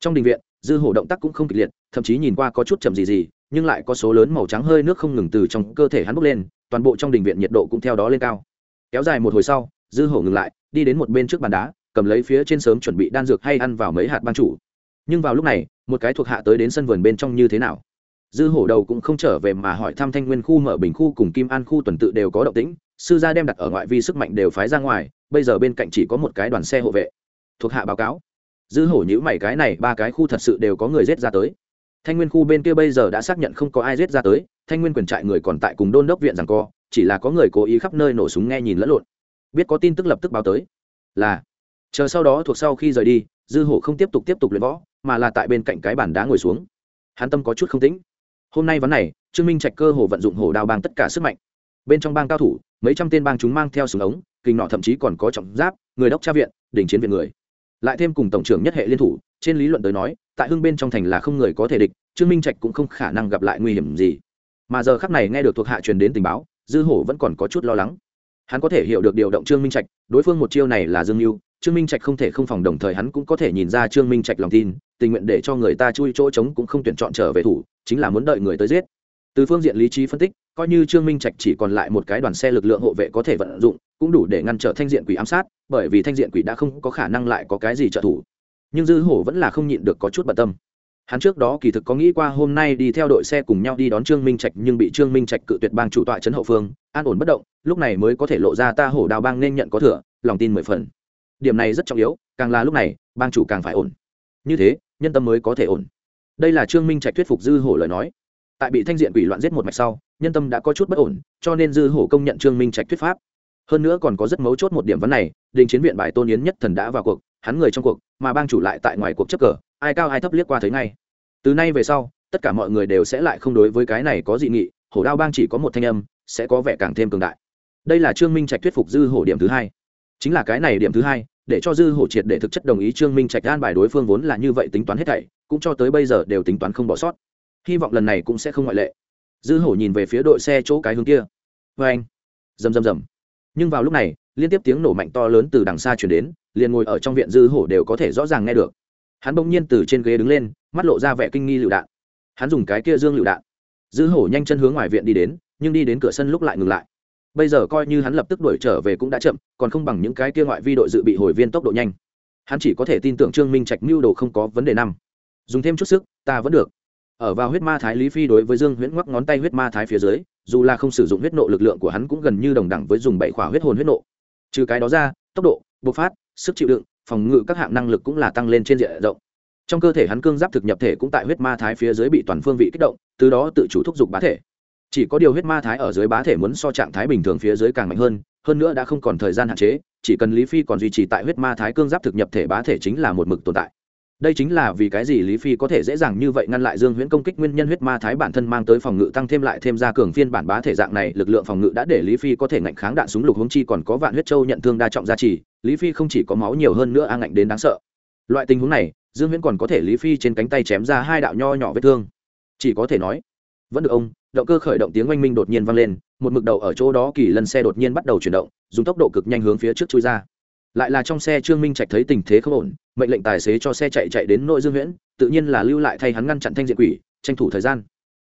Trong đình viện, dư hổ động tác cũng không kịch liệt, thậm chí nhìn qua có chút chậm gì gì, nhưng lại có số lớn màu trắng hơi nước không ngừng từ trong cơ thể hắn bốc lên, toàn bộ trong đình viện nhiệt độ cũng theo đó lên cao. Kéo dài một hồi sau, dư hổ ngừng lại, đi đến một bên trước bàn đá, cầm lấy phía trên sớm chuẩn bị đan dược hay ăn vào mấy hạt ban chủ. Nhưng vào lúc này, một cái thuộc hạ tới đến sân vườn bên trong như thế nào? Dư hổ đầu cũng không trở về mà hỏi thăm thanh nguyên khu mở bình khu cùng kim an khu tuần tự đều có động tĩnh, sư gia đem đặt ở ngoại vi sức mạnh đều phái ra ngoài, bây giờ bên cạnh chỉ có một cái đoàn xe hộ vệ. Thuộc hạ báo cáo. Dư hổ nhữ mày cái này, ba cái khu thật sự đều có người rết ra tới. Thanh nguyên khu bên kia bây giờ đã xác nhận không có ai rết ra tới, thanh nguyên quyền trại người còn tại cùng đôn đốc viện rằng co, chỉ là có người cố ý khắp nơi nổ súng nghe nhìn lẫn lộn. Biết có tin tức lập tức báo tới. Là. Chờ sau đó thuộc sau khi rời đi, dư hổ không tiếp tục tiếp tục luyện võ, mà là tại bên cạnh cái bàn đá ngồi xuống. Hắn tâm có chút không tĩnh hôm nay ván này, trương minh trạch cơ hồ vận dụng hổ đao bang tất cả sức mạnh. Bên trong bang cao thủ, mấy trăm tên bang chúng mang theo súng ống, kinh nọ thậm chí còn có trọng giáp, người đốc tra viện, đỉnh chiến viện người. Lại thêm cùng tổng trưởng nhất hệ liên thủ, trên lý luận tới nói, tại hưng bên trong thành là không người có thể địch, trương minh trạch cũng không khả năng gặp lại nguy hiểm gì. Mà giờ khắc này nghe được thuộc hạ truyền đến tình báo, dư hổ vẫn còn có chút lo lắng. Hắn có thể hiểu được điều động trương minh trạch, đối phương một chiêu này là dương mưu, trương minh trạch không thể không phòng đồng thời hắn cũng có thể nhìn ra trương minh trạch lòng tin, tình nguyện để cho người ta chui chỗ trống cũng không tuyển chọn trở về thủ chính là muốn đợi người tới giết. Từ phương diện lý trí phân tích, coi như trương minh trạch chỉ còn lại một cái đoàn xe lực lượng hộ vệ có thể vận dụng, cũng đủ để ngăn trở thanh diện quỷ ám sát, bởi vì thanh diện quỷ đã không có khả năng lại có cái gì trợ thủ. Nhưng dư hổ vẫn là không nhịn được có chút bận tâm. Hắn trước đó kỳ thực có nghĩ qua hôm nay đi theo đội xe cùng nhau đi đón trương minh trạch, nhưng bị trương minh trạch cự tuyệt bang chủ tọa trấn hậu phương, an ổn bất động, lúc này mới có thể lộ ra ta hổ đào bang nên nhận có thừa, lòng tin mười phần. Điểm này rất trọng yếu, càng là lúc này, bang chủ càng phải ổn. Như thế, nhân tâm mới có thể ổn đây là trương minh trạch thuyết phục dư hổ lời nói. Tại bị thanh diện quỷ loạn giết một mạch sau, nhân tâm đã có chút bất ổn, cho nên dư hổ công nhận trương minh trạch thuyết pháp. Hơn nữa còn có rất mấu chốt một điểm vấn này, đình chiến viện bài tôn yến nhất thần đã vào cuộc, hắn người trong cuộc, mà bang chủ lại tại ngoài cuộc chấp cờ, ai cao ai thấp liếc qua thấy ngay. Từ nay về sau, tất cả mọi người đều sẽ lại không đối với cái này có dị nghị, hổ đao bang chỉ có một thanh âm, sẽ có vẻ càng thêm cường đại. Đây là trương minh trạch thuyết phục dư hổ điểm thứ hai. Chính là cái này điểm thứ hai, để cho dư hổ triệt để thực chất đồng ý trương minh trạch an bài đối phương vốn là như vậy tính toán hết thảy cũng cho tới bây giờ đều tính toán không bỏ sót. Hy vọng lần này cũng sẽ không ngoại lệ. Dư hổ nhìn về phía đội xe chỗ cái hướng kia. Vê anh. Rầm rầm rầm. Nhưng vào lúc này, liên tiếp tiếng nổ mạnh to lớn từ đằng xa chuyển đến, liền ngồi ở trong viện dư hổ đều có thể rõ ràng nghe được. Hắn bỗng nhiên từ trên ghế đứng lên, mắt lộ ra vẻ kinh nghi lựu đạn. Hắn dùng cái kia dương lựu đạn. Dư hổ nhanh chân hướng ngoài viện đi đến, nhưng đi đến cửa sân lúc lại ngừng lại. Bây giờ coi như hắn lập tức đuổi trở về cũng đã chậm, còn không bằng những cái kia ngoại vi đội dự bị hồi viên tốc độ nhanh. Hắn chỉ có thể tin tưởng trương minh trạch mưu đồ không có vấn đề năm dùng thêm chút sức, ta vẫn được. Ở vào huyết ma thái lý phi đối với dương huyễn ngoắc ngón tay huyết ma thái phía dưới, dù là không sử dụng huyết nộ lực lượng của hắn cũng gần như đồng đẳng với dùng bảy khỏa huyết hồn huyết nộ. Trừ cái đó ra, tốc độ, bộc phát, sức chịu đựng, phòng ngự các hạng năng lực cũng là tăng lên trên diện rộng. Trong cơ thể hắn cương giáp thực nhập thể cũng tại huyết ma thái phía dưới bị toàn phương vị kích động, từ đó tự chủ thúc giục bá thể. Chỉ có điều huyết ma thái ở dưới bá thể muốn so trạng thái bình thường phía dưới càng mạnh hơn hơn nữa đã không còn thời gian hạn chế, chỉ cần lý phi còn duy trì tại huyết ma thái cương giáp thực nhập thể bá thể chính là một mực tồn tại đây chính là vì cái gì lý phi có thể dễ dàng như vậy ngăn lại dương huyễn công kích nguyên nhân huyết ma thái bản thân mang tới phòng ngự tăng thêm lại thêm ra cường phiên bản bá thể dạng này, lực lượng phòng ngự đã để lý phi có thể ngạnh kháng đạn súng lục hướng chi còn có vạn huyết châu nhận thương đa trọng gia trì, lý phi không chỉ có máu nhiều hơn nữa a ngạnh đến đáng sợ. Loại tình huống này, dương huyễn còn có thể lý phi trên cánh tay chém ra hai đạo nho nhỏ vết thương. Chỉ có thể nói, vẫn được ông, động cơ khởi động tiếng oanh minh đột nhiên vang lên, một mực đầu ở chỗ đó kỳ lần xe đột nhiên bắt đầu chuyển động, dùng tốc độ cực nhanh hướng phía trước chui ra lại là trong xe trương minh trạch thấy tình thế không ổn, mệnh lệnh tài xế cho xe chạy chạy đến nội dương Viễn. tự nhiên là lưu lại thay hắn ngăn chặn thanh diện quỷ, tranh thủ thời gian.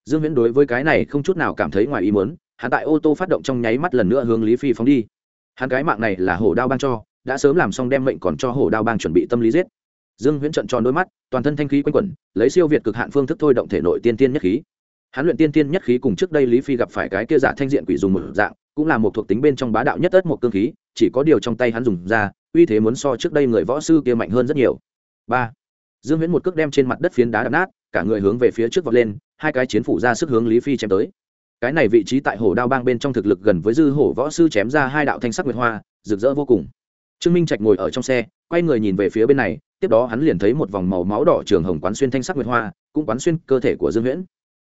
Dương Viễn đối với cái này không chút nào cảm thấy ngoài ý muốn, hắn tại ô tô phát động trong nháy mắt lần nữa hướng lý phi phóng đi. Hắn cái mạng này là hổ đao bang cho, đã sớm làm xong đem mệnh còn cho hổ đao bang chuẩn bị tâm lý giết. Dương Viễn trận tròn đôi mắt, toàn thân thanh khí quanh quẩn, lấy siêu việt cực hạn phương thức thôi động thể nội tiên tiên nhất khí. Hắn luyện tiên tiên nhất khí cùng trước đây lý phi gặp phải cái kia giả thanh diện quỷ dùng một dạng cũng là một thuộc tính bên trong bá đạo nhất ớt một cương khí, chỉ có điều trong tay hắn dùng ra, uy thế muốn so trước đây người võ sư kia mạnh hơn rất nhiều. Ba. Dương viễn một cước đem trên mặt đất phiến đá đập nát, cả người hướng về phía trước vọt lên, hai cái chiến phủ ra sức hướng lý phi chém tới. Cái này vị trí tại hồ đao bang bên trong thực lực gần với dư hổ võ sư chém ra hai đạo thanh sắc nguyệt hoa, rực rỡ vô cùng. Trương minh trạch ngồi ở trong xe, quay người nhìn về phía bên này, tiếp đó hắn liền thấy một vòng màu máu đỏ trường hồng quán xuyên thanh sắc nguyệt hoa, cũng quán xuyên cơ thể của dương viễn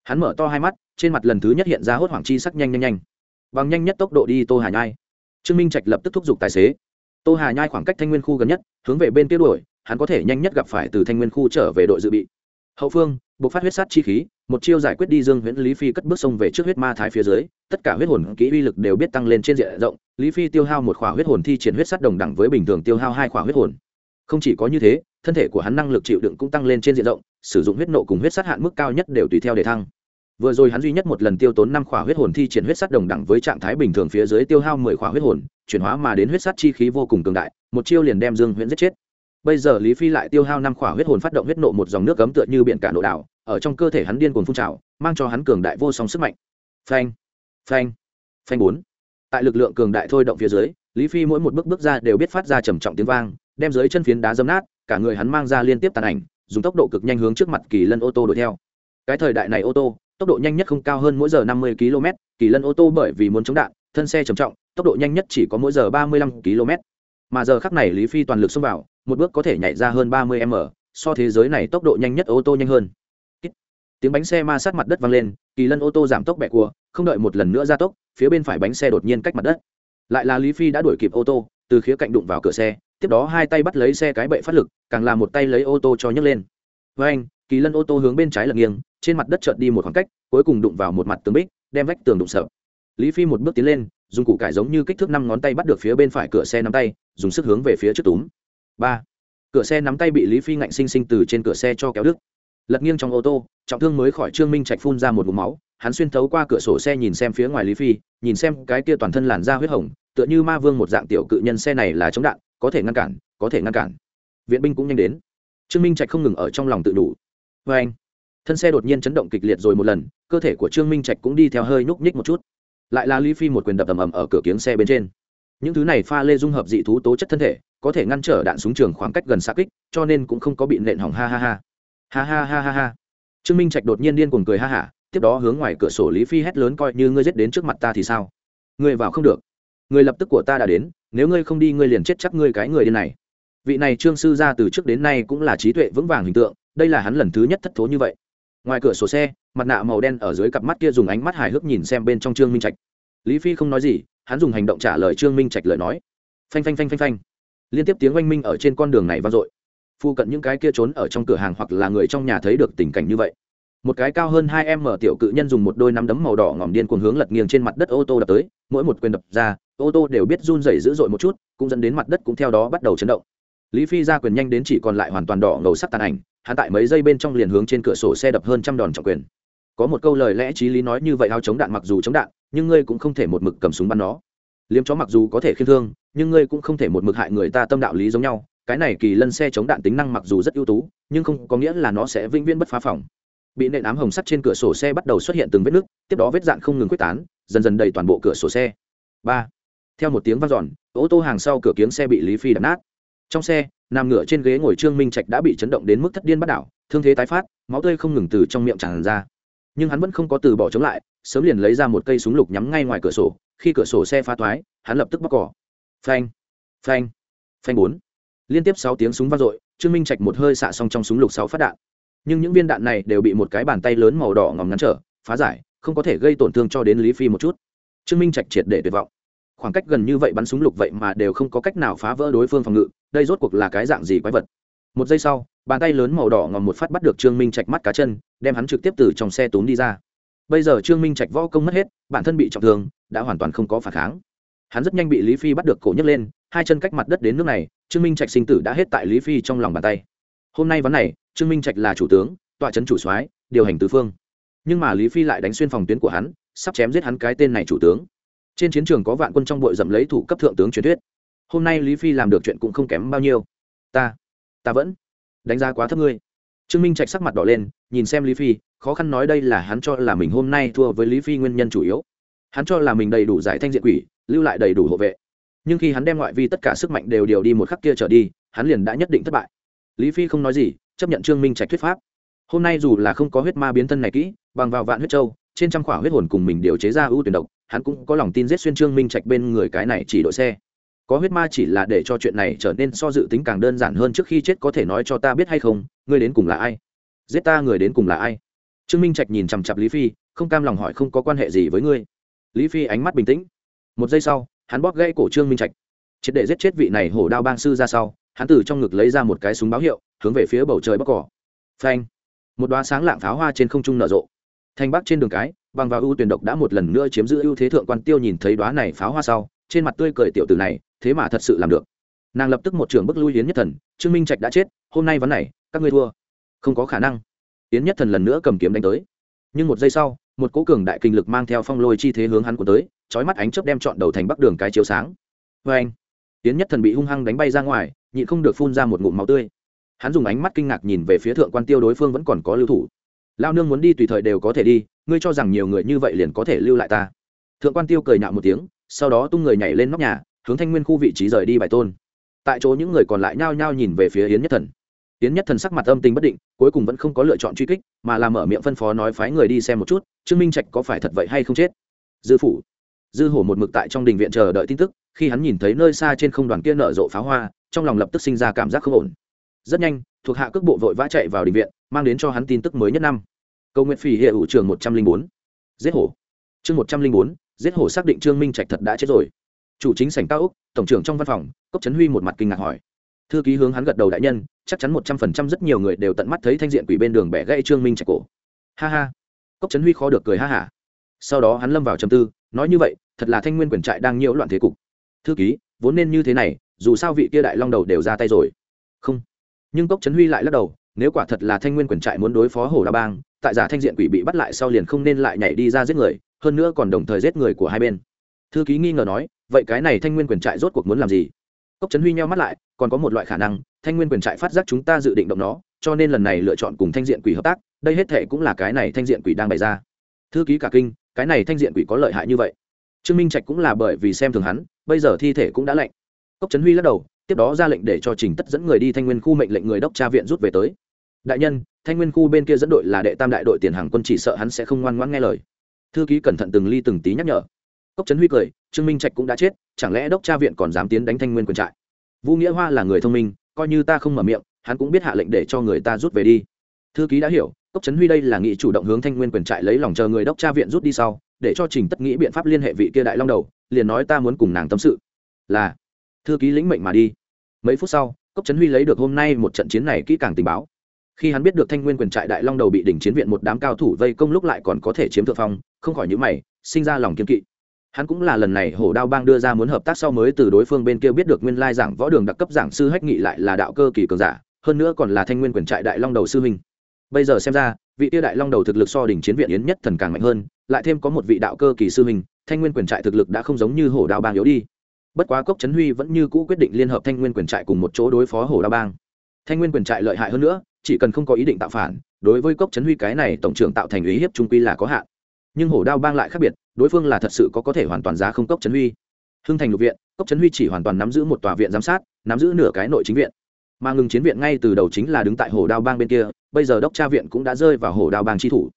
hắn mở to hai mắt, trên mặt lần thứ nhất hiện ra hốt hoảng chi sắc nhanh nhanh nhanh bằng nhanh nhất tốc độ đi tô hà nhai. Trương minh trạch lập tức thúc giục tài xế. Tô hà nhai khoảng cách thanh nguyên khu gần nhất, hướng về bên kia đuổi, hắn có thể nhanh nhất gặp phải từ thanh nguyên khu trở về đội dự bị. Hậu phương buộc phát huyết sát chi khí, một chiêu giải quyết đi dương huyễn lý phi cất bước sông về trước huyết ma thái phía dưới, tất cả huyết hồn kỹ uy lực đều biết tăng lên trên diện rộng, lý phi tiêu hao một khỏa huyết hồn thi triển huyết sát đồng đẳng với bình thường tiêu hao hai khỏa huyết hồn. Không chỉ có như thế, thân thể của hắn năng lực chịu đựng cũng tăng lên trên diện rộng, sử dụng huyết nộ cùng huyết sát hạn mức cao nhất đều tùy theo để thăng vừa rồi hắn duy nhất một lần tiêu tốn năm khỏa huyết hồn thi triển huyết sắt đồng đẳng với trạng thái bình thường phía dưới tiêu hao mười khỏa huyết hồn, chuyển hóa mà đến huyết sắt chi khí vô cùng cường đại, một chiêu liền đem dương huyễn giết chết. Bây giờ lý phi lại tiêu hao năm khỏa huyết hồn phát động huyết nộ một dòng nước cấm tựa như biển cả nội đảo, ở trong cơ thể hắn điên cuồng phun trào, mang cho hắn cường đại vô song sức mạnh. Phanh phanh phanh bốn. Tại lực lượng cường đại thôi động phía dưới, lý phi mỗi một bước bước ra đều biết phát ra trầm trọng tiếng vang, đem dưới chân phiến đá dấm nát, cả người hắn mang ra liên tiếp tàn ảnh, dùng tốc độ cực nhanh hướng trước mặt kỳ lân ô tô đuổi theo. Cái thời đại này ô tô tốc độ nhanh nhất không cao hơn mỗi giờ năm mươi km, kỳ lân ô tô bởi vì muốn chống đạn, thân xe trầm trọng, tốc độ nhanh nhất chỉ có mỗi giờ ba mươi lăm km. Mà giờ khắc này lý phi toàn lực xông vào, một bước có thể nhảy ra hơn ba mươi m, so thế giới này tốc độ nhanh nhất ô tô nhanh hơn. Tiếng bánh xe ma sát mặt đất vang lên, kỳ lân ô tô giảm tốc bẻ cua, không đợi một lần nữa ra tốc, phía bên phải bánh xe đột nhiên cách mặt đất. Lại là lý phi đã đuổi kịp ô tô, từ khía cạnh đụng vào cửa xe, tiếp đó hai tay bắt lấy xe cái bệ phát lực, càng là một tay lấy ô tô cho nhấc lên. Với anh, kỳ lân ô tô hướng bên trái lật nghiêng trên mặt đất chợt đi một khoảng cách, cuối cùng đụng vào một mặt tường bích, đem vách tường đụng sập. lý phi một bước tiến lên, dùng củ cải giống như kích thước năm ngón tay bắt được phía bên phải cửa xe nắm tay, dùng sức hướng về phía trước túm. Ba. Cửa xe nắm tay bị lý phi ngạnh sinh sinh từ trên cửa xe cho kéo đứt. Lật nghiêng trong ô tô, trọng thương mới khỏi trương minh trạch phun ra một vùng máu, hắn xuyên thấu qua cửa sổ xe nhìn xem phía ngoài lý phi, nhìn xem cái kia toàn thân làn da huyết hồng, tựa như ma vương một dạng tiểu cự nhân xe này là chống đạn, có thể ngăn cản, có thể ngăn cản. Viện binh cũng nhanh đến. Trương minh trạch không ngừng ở trong lòng tự đủ. Vê anh thân xe đột nhiên chấn động kịch liệt rồi một lần, cơ thể của trương minh trạch cũng đi theo hơi nhúc nhích một chút. Lại là lý phi một quyền đập ầm ầm ở cửa kiếng xe bên trên. Những thứ này pha lê dung hợp dị thú tố chất thân thể, có thể ngăn trở đạn súng trường khoảng cách gần xa kích, cho nên cũng không có bị nện hỏng, ha ha ha. Ha ha ha ha ha. Trương minh trạch đột nhiên điên cuồng cười ha hả, tiếp đó hướng ngoài cửa sổ lý phi hét lớn coi như ngươi giết đến trước mặt ta thì sao? Ngươi vào không được. Người lập tức của ta đã đến, nếu ngươi không đi ngươi liền chết chắc ngươi cái người điên này. Vị này trương sư ra từ trước đến nay cũng là trí tuệ vững vàng hình tượng, đây là hắn lần thứ nhất thất thố như vậy ngoài cửa sổ xe, mặt nạ màu đen ở dưới cặp mắt kia dùng ánh mắt hài hước nhìn xem bên trong trương minh trạch. Lý phi không nói gì, hắn dùng hành động trả lời trương minh trạch lời nói. Phanh phanh phanh phanh phanh. Liên tiếp tiếng oanh minh ở trên con đường này vang dội. Phu cận những cái kia trốn ở trong cửa hàng hoặc là người trong nhà thấy được tình cảnh như vậy. Một cái cao hơn hai em mở tiểu cự nhân dùng một đôi nắm đấm màu đỏ ngòm điên cuồng hướng lật nghiêng trên mặt đất ô tô đập tới, mỗi một quyền đập ra, ô tô đều biết run rẩy dữ dội một chút, cũng dẫn đến mặt đất cũng theo đó bắt đầu chấn động. Lý phi ra quyền nhanh đến chỉ còn lại hoàn toàn đỏ ngầu sắc tàn ảnh hắn tại mấy giây bên trong liền hướng trên cửa sổ xe đập hơn trăm đòn trọng quyền. Có một câu lời lẽ t r í lý nói như vậy, áo chống đạn mặc dù chống đạn, nhưng ngươi cũng không thể một mực cầm súng bắn nó. Liếm chó mặc dù có thể khiên thương, nhưng ngươi cũng không thể một mực hại người ta tâm đạo lý giống nhau. Cái này kỳ lân xe chống đạn tính năng mặc dù rất ưu tú, nhưng không có nghĩa là nó sẽ vĩnh viễn bất phá phòng. Bị nện ám hồng sắt trên cửa sổ xe bắt đầu xuất hiện từng vết nứt, tiếp đó vết dạn không ngừng quyết tán, dần dần đầy toàn bộ cửa sổ xe. Ba. Theo một tiếng vang dọn, ô tô hàng sau cửa kiếng xe bị lý phi đập nát. Trong xe nằm ngửa trên ghế ngồi trương minh trạch đã bị chấn động đến mức thất điên bắt đảo, thương thế tái phát, máu tươi không ngừng từ trong miệng tràn ra. Nhưng hắn vẫn không có từ bỏ chống lại, sớm liền lấy ra một cây súng lục nhắm ngay ngoài cửa sổ, khi cửa sổ xe phá thoái hắn lập tức bóc cỏ. Phanh phanh phanh bốn. Liên tiếp sáu tiếng súng vang dội, trương minh trạch một hơi xạ xong trong súng lục sáu phát đạn. Nhưng những viên đạn này đều bị một cái bàn tay lớn màu đỏ ngòm ngắn trở, phá giải, không có thể gây tổn thương cho đến lý phi một chút. Trương minh trạch triệt để tuyệt vọng khoảng cách gần như vậy bắn súng lục vậy mà đều không có cách nào phá vỡ đối phương phòng ngự, đây rốt cuộc là cái dạng gì quái vật? Một giây sau, bàn tay lớn màu đỏ ngòm một phát bắt được trương minh trạch mắt cá chân, đem hắn trực tiếp từ trong xe túm đi ra. Bây giờ trương minh trạch võ công mất hết, bản thân bị trọng thương, đã hoàn toàn không có phản kháng. Hắn rất nhanh bị lý phi bắt được cổ nhấc lên, hai chân cách mặt đất đến nước này, trương minh trạch sinh tử đã hết tại lý phi trong lòng bàn tay. Hôm nay ván này, trương minh trạch là chủ tướng, tọa trấn chủ soái, điều hành tứ phương. Nhưng mà lý phi lại đánh xuyên phòng tuyến của hắn, sắp chém giết hắn cái tên này chủ tướng trên chiến trường có vạn quân trong bội dậm lấy thủ cấp thượng tướng truyền thuyết. Hôm nay lý phi làm được chuyện cũng không kém bao nhiêu. Ta ta vẫn đánh giá quá thấp ngươi. Trương minh trạch sắc mặt đỏ lên, nhìn xem lý phi, khó khăn nói đây là hắn cho là mình hôm nay thua với lý phi nguyên nhân chủ yếu. Hắn cho là mình đầy đủ giải thanh diện quỷ, lưu lại đầy đủ hộ vệ. Nhưng khi hắn đem ngoại vi tất cả sức mạnh đều điều đi một khắc kia trở đi, hắn liền đã nhất định thất bại. Lý phi không nói gì, chấp nhận trương minh trạch thuyết pháp. Hôm nay dù là không có huyết ma biến thân này kỹ, bằng vào vạn huyết châu trên trăm khỏa huyết hồn cùng mình điều chế ra ưu tuyển độc, hắn cũng có lòng tin giết xuyên trương minh trạch bên người cái này chỉ đội xe. Có huyết ma chỉ là để cho chuyện này trở nên so dự tính càng đơn giản hơn trước khi chết có thể nói cho ta biết hay không, ngươi đến cùng là ai? Giết ta người đến cùng là ai? Trương minh trạch nhìn chằm chặp lý phi, không cam lòng hỏi không có quan hệ gì với ngươi. Lý phi ánh mắt bình tĩnh. Một giây sau, hắn bóp gãy cổ trương minh trạch. Triệt để giết chết vị này hổ đao bang sư ra sau, hắn từ trong ngực lấy ra một cái súng báo hiệu, hướng về phía bầu trời bóc cỏ. Phanh! Một đoá sáng lạng pháo hoa trên không trung nở rộ thanh bắc trên đường cái bằng vào ưu tuyển độc đã một lần nữa chiếm giữ ưu thế thượng quan tiêu nhìn thấy đoá này pháo hoa sau, trên mặt tươi cười tiểu tử này, thế mà thật sự làm được. Nàng lập tức một trường bức lui yến nhất thần, trương minh trạch đã chết, hôm nay ván này, các ngươi thua. Không có khả năng. Yến nhất thần lần nữa cầm kiếm đánh tới. Nhưng một giây sau, một cố cường đại kinh lực mang theo phong lôi chi thế hướng hắn của tới trói mắt ánh chớp đem chọn đầu thành bắc đường cái chiếu sáng. Vê anh, yến nhất thần bị hung hăng đánh bay ra ngoài, nhịn không được phun ra một ngụm máu tươi. Hắn dùng ánh mắt kinh ngạc nhìn về phía thượng quan tiêu đối phương vẫn còn có lưu thủ lao nương muốn đi tùy thời đều có thể đi, ngươi cho rằng nhiều người như vậy liền có thể lưu lại ta. Thượng quan tiêu cười nhạo một tiếng, sau đó tung người nhảy lên nóc nhà, hướng thanh nguyên khu vị trí rời đi bài tôn. Tại chỗ những người còn lại nhao nhao nhìn về phía yến nhất thần. Yến nhất thần sắc mặt âm tình bất định, cuối cùng vẫn không có lựa chọn truy kích, mà làm mở miệng phân phó nói phái người đi xem một chút, trương minh trạch có phải thật vậy hay không chết? Dư phủ. Dư hổ một mực tại trong đình viện chờ đợi tin tức, khi hắn nhìn thấy nơi xa trên không đoàn kia nở rộ pháo hoa, trong lòng lập tức sinh ra cảm giác không ổn. Rất nhanh thuộc hạ cước bộ vội vã chạy vào đình viện, mang đến cho hắn tin tức mới nhất năm. Cầu nguyện phỉ hệ ủ trường một trăm linh bốn. Giết hổ. Chương một trăm linh bốn, giết hổ xác định trương minh trạch thật đã chết rồi. Chủ chính sảnh cao úc tổng trưởng trong văn phòng, cốc trấn huy một mặt kinh ngạc hỏi. Thư ký hướng hắn gật đầu đại nhân, chắc chắn một trăm phần trăm rất nhiều người đều tận mắt thấy thanh diện quỷ bên đường bẻ gãy trương minh trạch cổ. Ha ha. Cốc trấn huy khó được cười ha hả. Sau đó hắn lâm vào trầm tư, nói như vậy, thật là thanh nguyên quyền trại đang nhiễu loạn thế cục. Thư ký, vốn nên như thế này, dù sao vị kia đại long đầu đều ra tay rồi. Không nhưng cốc trấn huy lại lắc đầu, nếu quả thật là thanh nguyên quyền trại muốn đối phó hồ đa bang, tại giả thanh diện quỷ bị bắt lại sau liền không nên lại nhảy đi ra giết người, hơn nữa còn đồng thời giết người của hai bên. Thư ký nghi ngờ nói, vậy cái này thanh nguyên quyền trại rốt cuộc muốn làm gì? Cốc trấn huy nheo mắt lại, còn có một loại khả năng, thanh nguyên quyền trại phát giác chúng ta dự định động nó, cho nên lần này lựa chọn cùng thanh diện quỷ hợp tác, đây hết thệ cũng là cái này thanh diện quỷ đang bày ra. Thư ký cả kinh, cái này thanh diện quỷ có lợi hại như vậy. Trương minh trạch cũng là bởi vì xem thường hắn, bây giờ thi thể cũng đã lạnh. Cốc trấn huy lắc đầu tiếp đó ra lệnh để cho trình tất dẫn người đi thanh nguyên khu mệnh lệnh người đốc tra viện rút về tới. Đại nhân, thanh nguyên khu bên kia dẫn đội là đệ tam đại đội tiền hàng quân chỉ sợ hắn sẽ không ngoan ngoãn nghe lời. Thư ký cẩn thận từng ly từng tí nhắc nhở. Cốc trấn huy cười, trương minh trạch cũng đã chết, chẳng lẽ đốc tra viện còn dám tiến đánh thanh nguyên quân trại? Vũ nghĩa hoa là người thông minh, coi như ta không mở miệng, hắn cũng biết hạ lệnh để cho người ta rút về đi. Thư ký đã hiểu, cốc trấn huy đây là nghị chủ động hướng thanh nguyên quyền trại lấy lòng chờ người đốc tra viện rút đi sau, để cho trình tất nghĩ biện pháp liên hệ vị kia đại long đầu, liền nói ta muốn cùng nàng tâm sự. Là thư ký lĩnh mệnh mà đi. Mấy phút sau, cốc trấn huy lấy được hôm nay một trận chiến này kỹ càng tình báo. Khi hắn biết được thanh nguyên quyền trại đại long đầu bị đỉnh chiến viện một đám cao thủ vây công lúc lại còn có thể chiếm thượng phong, không khỏi những mày, sinh ra lòng kiên kỵ. Hắn cũng là lần này hổ đao bang đưa ra muốn hợp tác sau mới từ đối phương bên kia biết được nguyên lai giảng võ đường đặc cấp giảng sư hách nghị lại là đạo cơ kỳ cường giả, hơn nữa còn là thanh nguyên quyền trại đại long đầu sư huynh. Bây giờ xem ra, vị tiêu đại long đầu thực lực so đỉnh chiến viện yến nhất thần càng mạnh hơn, lại thêm có một vị đạo cơ kỳ sư huynh, thanh nguyên quyền trại thực lực đã không giống như hổ đao bang yếu đi bất quá cốc trấn huy vẫn như cũ quyết định liên hợp thanh nguyên quyền trại cùng một chỗ đối phó Hồ đao bang. Thanh nguyên quyền trại lợi hại hơn nữa, chỉ cần không có ý định tạo phản, đối với cốc trấn huy cái này tổng trưởng tạo thành ý hiếp trung quy là có hạn. Nhưng hổ đao bang lại khác biệt, đối phương là thật sự có có thể hoàn toàn giá không cốc trấn huy. Hưng thành lục viện, cốc trấn huy chỉ hoàn toàn nắm giữ một tòa viện giám sát, nắm giữ nửa cái nội chính viện. Mà ngừng chiến viện ngay từ đầu chính là đứng tại hồ đao bang bên kia, bây giờ đốc tra viện cũng đã rơi vào hồ đao bang tri thủ.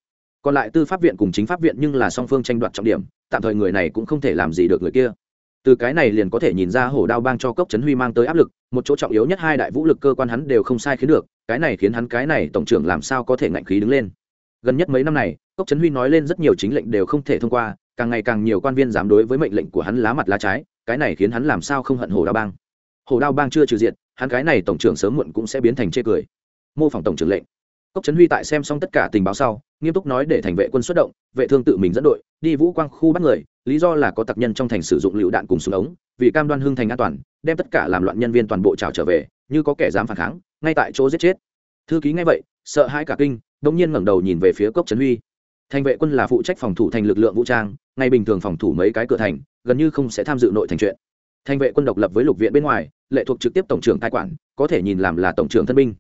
Còn lại tư pháp viện cùng chính pháp viện nhưng là song phương tranh đoạt trọng điểm, tạm thời người này cũng không thể làm gì được người kia từ cái này liền có thể nhìn ra hổ đao bang cho cốc trấn huy mang tới áp lực, một chỗ trọng yếu nhất hai đại vũ lực cơ quan hắn đều không sai khiến được, cái này khiến hắn cái này tổng trưởng làm sao có thể ngạnh khí đứng lên. Gần nhất mấy năm này, cốc trấn huy nói lên rất nhiều chính lệnh đều không thể thông qua, càng ngày càng nhiều quan viên dám đối với mệnh lệnh của hắn lá mặt lá trái, cái này khiến hắn làm sao không hận hổ đao bang. Hổ đao bang chưa trừ diện hắn cái này tổng trưởng sớm muộn cũng sẽ biến thành chê cười. Mô phỏng tổng trưởng lệnh. Cốc trấn huy tại xem xong tất cả tình báo sau, nghiêm túc nói để thành vệ quân xuất động, vệ thương tự mình dẫn đội, đi vũ quang khu bắt người lý do là có tặc nhân trong thành sử dụng lựu đạn cùng súng ống, vì cam đoan hưng thành an toàn, đem tất cả làm loạn nhân viên toàn bộ trào trở về, như có kẻ dám phản kháng, ngay tại chỗ giết chết. Thư ký ngay vậy, sợ hãi cả kinh đông nhiên ngẩng đầu nhìn về phía cốc trấn huy. Thành vệ quân là phụ trách phòng thủ thành lực lượng vũ trang, ngay bình thường phòng thủ mấy cái cửa thành, gần như không sẽ tham dự nội thành chuyện. Thành vệ quân độc lập với lục viện bên ngoài, lệ thuộc trực tiếp tổng trưởng tài quản, có thể nhìn làm là tổng trưởng thân binh.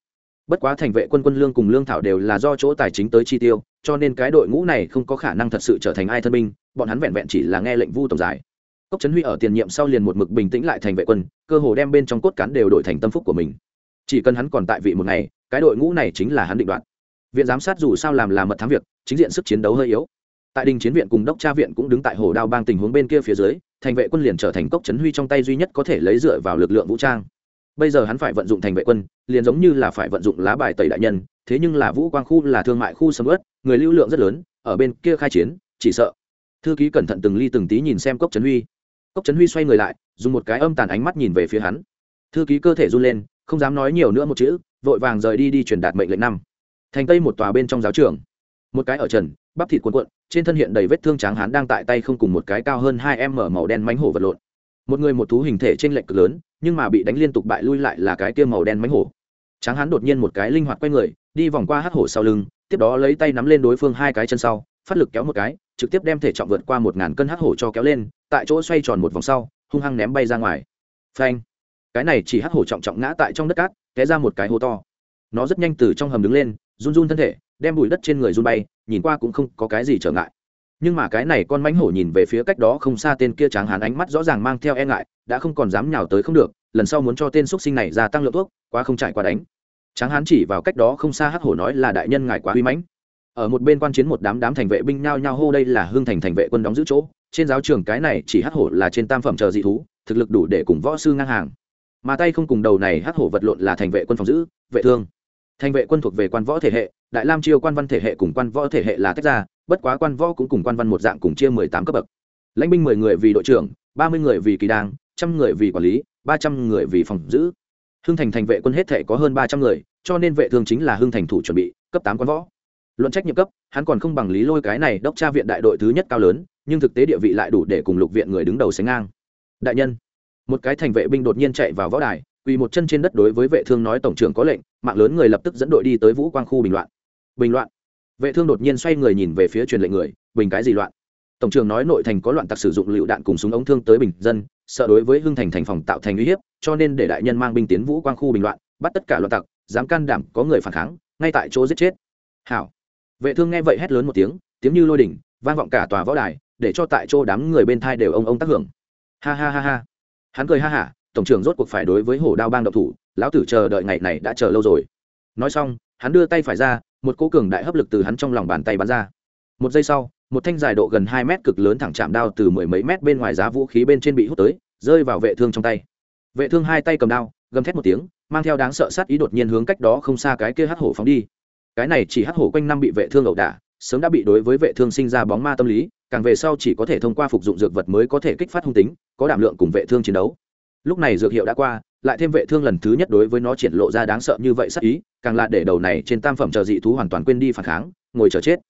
Bất quá thành vệ quân quân lương cùng lương thảo đều là do chỗ tài chính tới chi tiêu cho nên cái đội ngũ này không có khả năng thật sự trở thành ai thân binh, bọn hắn vẹn vẹn chỉ là nghe lệnh vu tổng giải. Cốc trấn huy ở tiền nhiệm sau liền một mực bình tĩnh lại thành vệ quân, cơ hồ đem bên trong cốt cán đều đổi thành tâm phúc của mình. Chỉ cần hắn còn tại vị một ngày, cái đội ngũ này chính là hắn định đoạt. Viện giám sát dù sao làm là mật thám việc, chính diện sức chiến đấu hơi yếu. Tại đình chiến viện cùng đốc tra viện cũng đứng tại hồ đao bang tình huống bên kia phía dưới, thành vệ quân liền trở thành cốc trấn huy trong tay duy nhất có thể lấy dựa vào lực lượng vũ trang. Bây giờ hắn phải vận dụng thành vệ quân, liền giống như là phải vận dụng lá bài tẩy đại nhân, thế nhưng là vũ quang khu là thương mại khu sầm ớt người lưu lượng rất lớn, ở bên kia khai chiến, chỉ sợ. Thư ký cẩn thận từng ly từng tí nhìn xem cốc trấn huy. Cốc trấn huy xoay người lại, dùng một cái âm tàn ánh mắt nhìn về phía hắn. Thư ký cơ thể run lên, không dám nói nhiều nữa một chữ, vội vàng rời đi đi truyền đạt mệnh lệnh năm. Thành tây một tòa bên trong giáo trường. Một cái ở trần, bắp thịt cuộn cuộn, trên thân hiện đầy vết thương tráng hán đang tại tay không cùng một cái cao hơn hai em mở màu đen mánh hổ vật lộn. Một người một thú hình thể trên lệnh cực lớn, nhưng mà bị đánh liên tục bại lui lại là cái kia màu đen mánh hổ tráng hán đột nhiên một cái linh hoạt quay người, đi vòng qua hắc hổ sau lưng, tiếp đó lấy tay nắm lên đối phương hai cái chân sau, phát lực kéo một cái, trực tiếp đem thể trọng vượt qua một ngàn cân hắc hổ cho kéo lên, tại chỗ xoay tròn một vòng sau, hung hăng ném bay ra ngoài. Phanh! Cái này chỉ hắc hổ trọng trọng ngã tại trong đất cát, té ra một cái hố to. Nó rất nhanh từ trong hầm đứng lên, run run thân thể, đem bụi đất trên người run bay, nhìn qua cũng không có cái gì trở ngại. Nhưng mà cái này con mãnh hổ nhìn về phía cách đó không xa tên kia tráng hán ánh mắt rõ ràng mang theo e ngại, đã không còn dám nhào tới không được, lần sau muốn cho tên x sinh này gia tăng lượng thuốc quá không trải qua đánh. Tráng hán chỉ vào cách đó không xa hắc hổ nói là đại nhân ngài quá uy mãnh. Ở một bên quan chiến một đám đám thành vệ binh nhao nhao hô đây là hương thành thành vệ quân đóng giữ chỗ. Trên giáo trường cái này chỉ hắc hổ là trên tam phẩm chờ dị thú, thực lực đủ để cùng võ sư ngang hàng. Mà tay không cùng đầu này hắc hổ vật lộn là thành vệ quân phòng giữ, vệ thương. Thành vệ quân thuộc về quan võ thể hệ, đại lam chiêu quan văn thể hệ cùng quan võ thể hệ là tách ra, bất quá quan võ cũng cùng quan văn một dạng cùng chia mười tám cấp bậc. Lãnh binh mười người vì đội trưởng, ba mươi người vì kỳ đang trăm người vì quản lý, ba trăm người vì phòng giữ hưng thành thành vệ quân hết thể có hơn ba trăm người, cho nên vệ thương chính là hưng thành thủ chuẩn bị, cấp tám quan võ. Luận trách nhiệm cấp, hắn còn không bằng lý lôi cái này đốc tra viện đại đội thứ nhất cao lớn, nhưng thực tế địa vị lại đủ để cùng lục viện người đứng đầu sánh ngang. Đại nhân, một cái thành vệ binh đột nhiên chạy vào võ đài, quỳ một chân trên đất đối với vệ thương nói tổng trưởng có lệnh, mạng lớn người lập tức dẫn đội đi tới vũ quang khu bình loạn. Bình loạn. Vệ thương đột nhiên xoay người nhìn về phía truyền lệnh người, bình cái gì loạn? Tổng trưởng nói nội thành có loạn tặc sử dụng lựu đạn cùng súng ống thương tới bình dân, sợ đối với hưng thành thành phòng tạo thành uy hiếp cho nên để đại nhân mang binh tiến vũ quang khu bình loạn, bắt tất cả loạn tặc, dám can đảm có người phản kháng, ngay tại chỗ giết chết. Hảo. Vệ thương nghe vậy hét lớn một tiếng tiếng như lôi đỉnh, vang vọng cả tòa võ đài, để cho tại chỗ đám người bên thai đều ông ông tác hưởng. Ha ha ha ha. Hắn cười ha hả, tổng trưởng rốt cuộc phải đối với hổ đao bang độc thủ, lão tử chờ đợi ngày này đã chờ lâu rồi. Nói xong, hắn đưa tay phải ra, một cỗ cường đại hấp lực từ hắn trong lòng bàn tay bắn ra. Một giây sau, một thanh dài độ gần hai mét cực lớn thẳng chạm đao từ mười mấy mét bên ngoài giá vũ khí bên trên bị hút tới, rơi vào vệ thương trong tay vệ thương hai tay cầm đao, gầm thét một tiếng, mang theo đáng sợ sát ý đột nhiên hướng cách đó không xa cái kia hắc hổ phóng đi. Cái này chỉ hắc hổ quanh năm bị vệ thương ẩu đả, sớm đã bị đối với vệ thương sinh ra bóng ma tâm lý, càng về sau chỉ có thể thông qua phục dụng dược vật mới có thể kích phát hung tính, có đảm lượng cùng vệ thương chiến đấu. Lúc này dược hiệu đã qua, lại thêm vệ thương lần thứ nhất đối với nó triển lộ ra đáng sợ như vậy sát ý, càng là để đầu này trên tam phẩm chờ dị thú hoàn toàn quên đi phản kháng, ngồi chờ chết.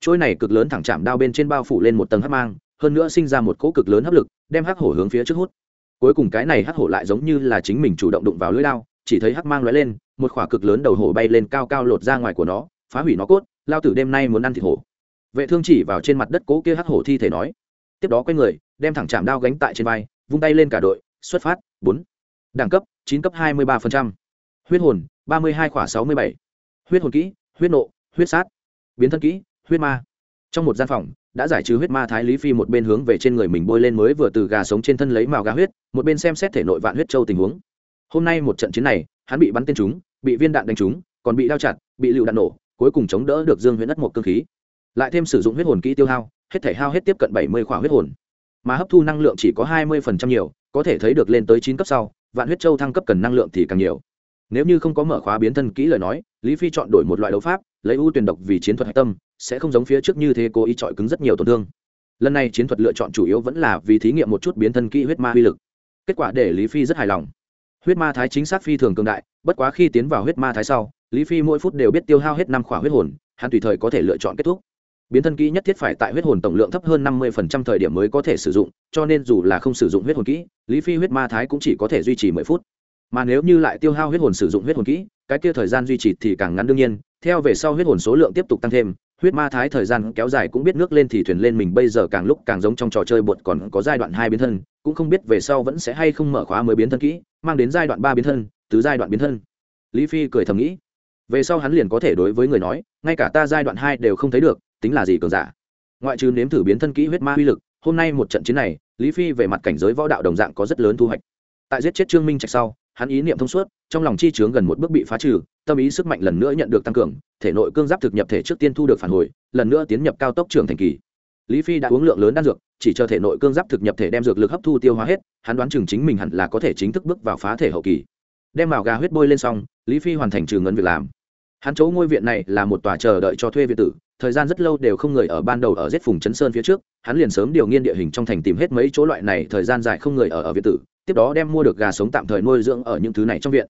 Trôi này cực lớn thẳng chạm đao bên trên bao phủ lên một tầng hắc mang, hơn nữa sinh ra một cỗ cực lớn hấp lực, đem hắc hổ hướng phía trước hút cuối cùng cái này hắc hổ lại giống như là chính mình chủ động đụng vào lưỡi đao, chỉ thấy hắc mang lóe lên, một khỏa cực lớn đầu hổ bay lên cao cao lột ra ngoài của nó, phá hủy nó cốt, lao tử đêm nay muốn ăn thịt hổ. Vệ thương chỉ vào trên mặt đất cố kia hắc hổ thi thể nói, tiếp đó quay người, đem thẳng chạm đao gánh tại trên vai, vung tay lên cả đội, xuất phát, bốn. Đẳng cấp, chín cấp hai mươi ba huyết hồn, ba mươi hai khỏa sáu mươi bảy. Huyết hồn kỹ, huyết nộ, huyết sát. Biến thân kỹ, huyết ma. Trong một gian phòng đã giải trừ huyết ma thái lý phi một bên hướng về trên người mình bôi lên mới vừa từ gà sống trên thân lấy màu gà huyết, một bên xem xét thể nội vạn huyết châu tình huống. Hôm nay một trận chiến này, hắn bị bắn tên trúng bị viên đạn đánh trúng còn bị đao chặt, bị lựu đạn nổ, cuối cùng chống đỡ được dương huyễn đất một cơ khí. Lại thêm sử dụng huyết hồn kỹ tiêu hao, hết thể hao hết tiếp cận bảy mươi khỏa huyết hồn. Mà hấp thu năng lượng chỉ có hai mươi nhiều, có thể thấy được lên tới chín cấp sau, vạn huyết châu thăng cấp cần năng lượng thì càng nhiều. Nếu như không có mở khóa biến thân kỹ lời nói, lý phi chọn đổi một loại đấu pháp lấy ưu tuyển độc vì chiến thuật hạch tâm, sẽ không giống phía trước như thế cố ý chọi cứng rất nhiều tổn thương. Lần này chiến thuật lựa chọn chủ yếu vẫn là vì thí nghiệm một chút biến thân kỹ huyết ma uy lực. Kết quả để lý phi rất hài lòng. Huyết ma thái chính xác phi thường cường đại, bất quá khi tiến vào huyết ma thái sau, lý phi mỗi phút đều biết tiêu hao hết năm khỏa huyết hồn, hắn tùy thời có thể lựa chọn kết thúc. Biến thân kỹ nhất thiết phải tại huyết hồn tổng lượng thấp hơn năm mươi thời điểm mới có thể sử dụng, cho nên dù là không sử dụng huyết hồn kỹ, lý phi huyết ma thái cũng chỉ có thể duy trì mười phút mà nếu như lại tiêu hao huyết hồn sử dụng huyết hồn kỹ, cái kia thời gian duy trì thì càng ngắn đương nhiên. Theo về sau huyết hồn số lượng tiếp tục tăng thêm, huyết ma thái thời gian kéo dài cũng biết nước lên thì thuyền lên mình bây giờ càng lúc càng giống trong trò chơi bột còn có giai đoạn hai biến thân, cũng không biết về sau vẫn sẽ hay không mở khóa mới biến thân kỹ, mang đến giai đoạn ba biến thân tứ giai đoạn biến thân. Lý phi cười thầm nghĩ. Về sau hắn liền có thể đối với người nói, ngay cả ta giai đoạn hai đều không thấy được, tính là gì cường giả. Ngoại trừ nếm thử biến thân kỹ huyết ma uy lực, hôm nay một trận chiến này, lý phi về mặt cảnh giới võ đạo đồng dạng có rất lớn thu hoạch. Tại giết chết trương minh trạch sau hắn ý niệm thông suốt, trong lòng chi chướng gần một bước bị phá trừ, tâm ý sức mạnh lần nữa nhận được tăng cường, thể nội cương giáp thực nhập thể trước tiên thu được phản hồi, lần nữa tiến nhập cao tốc trưởng thành kỳ. Lý phi đã uống lượng lớn đan dược, chỉ chờ thể nội cương giáp thực nhập thể đem dược lực hấp thu tiêu hóa hết, hắn đoán chừng chính mình hẳn là có thể chính thức bước vào phá thể hậu kỳ. Đem màu gà huyết bôi lên xong, lý phi hoàn thành trừ ngân việc làm. Hắn chỗ ngôi viện này là một tòa chờ đợi cho thuê viện tử, thời gian rất lâu đều không người ở ban đầu ở giết phùng chấn sơn phía trước, hắn liền sớm điều nghiên địa hình trong thành tìm hết mấy chỗ loại này, thời gian dài không người ở ở viện tử tiếp đó đem mua được gà sống tạm thời nuôi dưỡng ở những thứ này trong viện.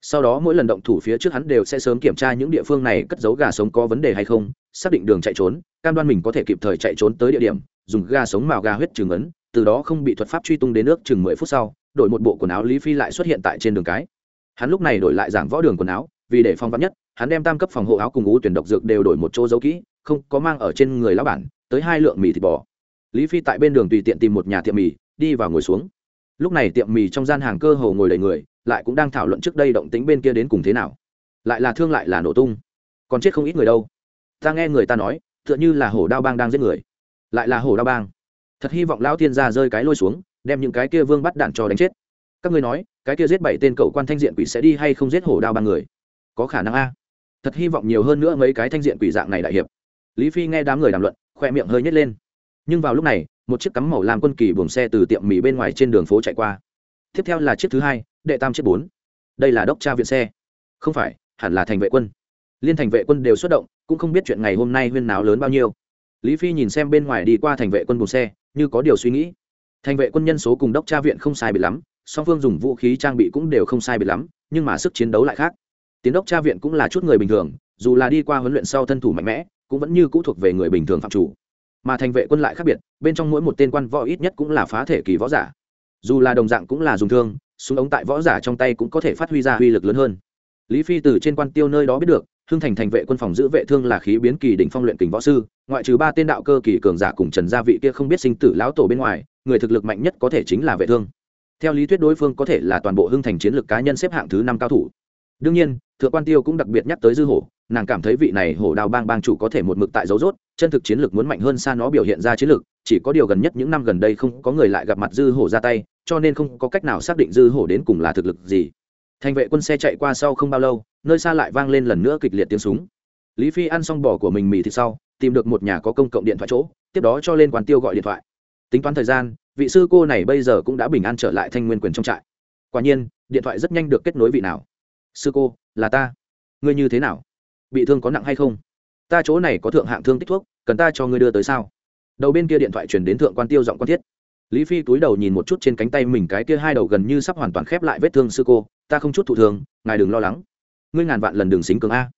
Sau đó mỗi lần động thủ phía trước hắn đều sẽ sớm kiểm tra những địa phương này cất giấu gà sống có vấn đề hay không, xác định đường chạy trốn, cam đoan mình có thể kịp thời chạy trốn tới địa điểm, dùng gà sống màu gà huyết trừng ấn từ đó không bị thuật pháp truy tung đến nước chừng mười phút sau, đổi một bộ quần áo lý phi lại xuất hiện tại trên đường cái. Hắn lúc này đổi lại giảng võ đường quần áo, vì để phong vắn nhất, hắn đem tam cấp phòng hộ áo cùng ú tuyển độc dược đều đổi một chỗ giấu kỹ, không có mang ở trên người lão bản, tới hai lượng mì thịt bò. Lý phi tại bên đường tùy tiện tìm một nhà tiệm mì, đi vào ngồi xuống lúc này tiệm mì trong gian hàng cơ hồ ngồi đầy người, lại cũng đang thảo luận trước đây động tính bên kia đến cùng thế nào. Lại là thương lại là nổ tung. Còn chết không ít người đâu. Ta nghe người ta nói, tựa như là hổ đao bang đang giết người. Lại là hổ đao bang. Thật hy vọng lão thiên gia rơi cái lôi xuống, đem những cái kia vương bắt đạn cho đánh chết. Các ngươi nói, cái kia giết bảy tên cậu quan thanh diện quỷ sẽ đi hay không giết hổ đao bang người? Có khả năng a. Thật hy vọng nhiều hơn nữa mấy cái thanh diện quỷ dạng này đại hiệp. Lý phi nghe đám người đàm luận, khoe miệng hơi nhét lên. Nhưng vào lúc này một chiếc cắm màu làm quân kỳ buồng xe từ tiệm mì bên ngoài trên đường phố chạy qua. Tiếp theo là chiếc thứ hai, đệ tam chiếc bốn. Đây là đốc tra viện xe. Không phải, hẳn là thành vệ quân. Liên thành vệ quân đều xuất động, cũng không biết chuyện ngày hôm nay huyên náo lớn bao nhiêu. Lý phi nhìn xem bên ngoài đi qua thành vệ quân buồng xe, như có điều suy nghĩ. Thành vệ quân nhân số cùng đốc tra viện không sai biệt lắm, song phương dùng vũ khí trang bị cũng đều không sai biệt lắm, nhưng mà sức chiến đấu lại khác. Tiến đốc tra viện cũng là chút người bình thường, dù là đi qua huấn luyện sau thân thủ mạnh mẽ, cũng vẫn như cũ thuộc về người bình thường phạm chủ mà thành vệ quân lại khác biệt, bên trong mỗi một tên quan võ ít nhất cũng là phá thể kỳ võ giả. Dù là đồng dạng cũng là dùng thương, súng ống tại võ giả trong tay cũng có thể phát huy ra uy lực lớn hơn. Lý phi từ trên quan tiêu nơi đó biết được, hưng thành thành vệ quân phòng giữ vệ thương là khí biến kỳ đỉnh phong luyện kình võ sư, ngoại trừ ba tên đạo cơ kỳ cường giả cùng trần gia vị kia không biết sinh tử lão tổ bên ngoài, người thực lực mạnh nhất có thể chính là vệ thương. Theo lý thuyết đối phương có thể là toàn bộ hưng thành chiến lược cá nhân xếp hạng thứ năm cao thủ đương nhiên, thượng quan tiêu cũng đặc biệt nhắc tới dư hổ, nàng cảm thấy vị này hổ đào bang bang chủ có thể một mực tại dấu rốt chân thực chiến lược muốn mạnh hơn xa nó biểu hiện ra chiến lược, chỉ có điều gần nhất những năm gần đây không có người lại gặp mặt dư hổ ra tay, cho nên không có cách nào xác định dư hổ đến cùng là thực lực gì. Thành vệ quân xe chạy qua sau không bao lâu, nơi xa lại vang lên lần nữa kịch liệt tiếng súng. Lý phi ăn xong bò của mình mì thịt sau, tìm được một nhà có công cộng điện thoại chỗ, tiếp đó cho lên quán tiêu gọi điện thoại. Tính toán thời gian, vị sư cô này bây giờ cũng đã bình an trở lại thanh nguyên quyền trong trại. Quả nhiên, điện thoại rất nhanh được kết nối vị nào sư cô, là ta. Ngươi như thế nào? Bị thương có nặng hay không? Ta chỗ này có thượng hạng thương tích thuốc, cần ta cho ngươi đưa tới sao? Đầu bên kia điện thoại chuyển đến thượng quan tiêu giọng quan thiết. Lý phi túi đầu nhìn một chút trên cánh tay mình cái kia hai đầu gần như sắp hoàn toàn khép lại vết thương sư cô, ta không chút thụ thường, ngài đừng lo lắng. Ngươi ngàn vạn lần đường xính cường a.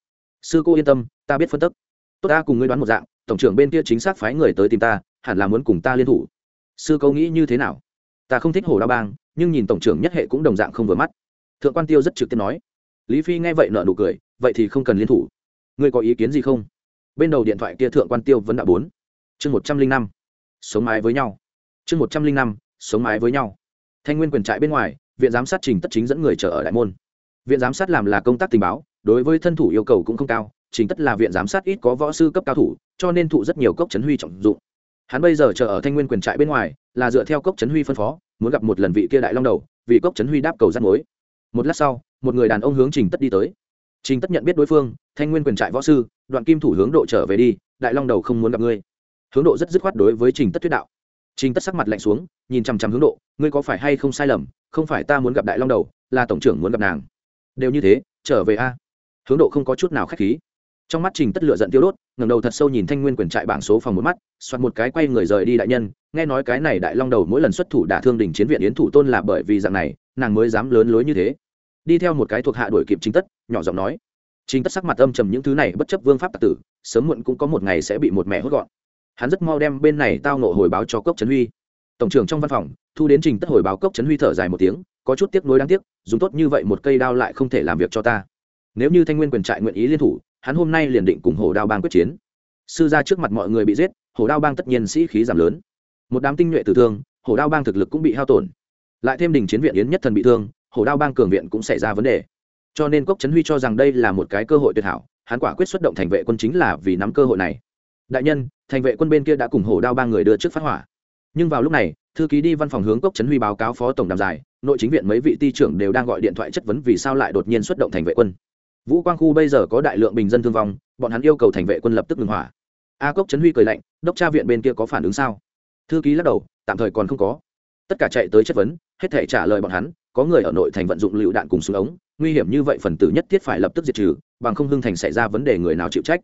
Sư cô yên tâm, ta biết phân tức. Tốt ta cùng ngươi đoán một dạng, tổng trưởng bên kia chính xác phái người tới tìm ta, hẳn là muốn cùng ta liên thủ. Sư câu nghĩ như thế nào? Ta không thích hồ đa bang, nhưng nhìn tổng trưởng nhất hệ cũng đồng dạng không vừa mắt. Thượng quan tiêu rất trực tiếp nói lý phi nghe vậy nợ nụ cười, vậy thì không cần liên thủ. Ngươi có ý kiến gì không? Bên đầu điện thoại kia thượng quan tiêu vẫn đã bốn. Chương một trăm linh năm. Sống mái với nhau. Chương một trăm linh năm, sống mái với nhau. Thanh nguyên quyền trại bên ngoài, viện giám sát trình tất chính dẫn người chờ ở đại môn. Viện giám sát làm là công tác tình báo, đối với thân thủ yêu cầu cũng không cao chính tất là viện giám sát ít có võ sư cấp cao thủ, cho nên thụ rất nhiều cốc chấn huy trọng dụng. Hắn bây giờ chờ ở thanh nguyên quyền trại bên ngoài, là dựa theo cốc chấn huy phân phó, muốn gặp một lần vị kia đại long đầu vị cốc chấn huy đáp cầu rắt mối. Một lát sau một người đàn ông hướng trình tất đi tới. Trình tất nhận biết đối phương, thanh nguyên quyền trại võ sư, đoạn kim thủ hướng độ trở về đi, đại long đầu không muốn gặp ngươi. Hướng độ rất dứt khoát đối với trình tất thuyết đạo. Trình tất sắc mặt lạnh xuống, nhìn chằm chằm hướng độ, ngươi có phải hay không sai lầm, không phải ta muốn gặp đại long đầu, là tổng trưởng muốn gặp nàng. Đều như thế, trở về a. Hướng độ không có chút nào k h á c h khí. Trong mắt trình tất lửa giận tiêu đốt ngầm đầu thật sâu nhìn thanh nguyên quyền trại bảng số phòng một mắt, soạt một cái quay người rời đi đại nhân, nghe nói cái này đại long đầu mỗi lần xuất thủ đả thương đình chiến viện yến thủ tôn là bởi vì dạng này, nàng mới dám lớn lối như thế đi theo một cái thuộc hạ đuổi kịp chính tất, nhỏ giọng nói. Chính tất sắc mặt âm trầm những thứ này bất chấp vương pháp tạc tử, sớm muộn cũng có một ngày sẽ bị một mẹ hốt gọn. Hắn rất mau đem bên này tao nộ hồi báo cho cốc trấn huy. Tổng trưởng trong văn phòng, thu đến trình tất hồi báo cốc trấn huy thở dài một tiếng, có chút tiếc nuối đáng tiếc, dùng tốt như vậy một cây đao lại không thể làm việc cho ta. Nếu như thanh nguyên quyền trại nguyện ý liên thủ, hắn hôm nay liền định cùng hồ đao bang quyết chiến. Sư ra trước mặt mọi người bị giết, hồ đao bang tất nhiên sĩ khí giảm lớn. Một đám tinh nhuệ tử thương, hồ đao bang thực lực cũng bị hao tổn. Lại thêm đình chiến viện yến nhất thần bị thương Hổ đao bang cường viện cũng xảy ra vấn đề. Cho nên cốc trấn huy cho rằng đây là một cái cơ hội tuyệt hảo, hắn quả quyết xuất động thành vệ quân chính là vì nắm cơ hội này. Đại nhân, thành vệ quân bên kia đã cùng Hổ đao ba người đưa trước phát hỏa. Nhưng vào lúc này, thư ký đi văn phòng hướng cốc trấn huy báo cáo phó tổng đàm giải, nội chính viện mấy vị ty trưởng đều đang gọi điện thoại chất vấn vì sao lại đột nhiên xuất động thành vệ quân. Vũ quang khu bây giờ có đại lượng bình dân thương vong, bọn hắn yêu cầu thành vệ quân lập tức ngừng hỏa. A cốc trấn huy cười lạnh, đốc tra viện bên kia có phản ứng sao? Thư ký lắc đầu, tạm thời còn không có. Tất cả chạy tới chất vấn, hết thể trả lời bọn hắn có người ở nội thành vận dụng lựu đạn cùng súng ống, nguy hiểm như vậy phần tử nhất thiết phải lập tức diệt trừ, bằng không hưng thành xảy ra vấn đề người nào chịu trách.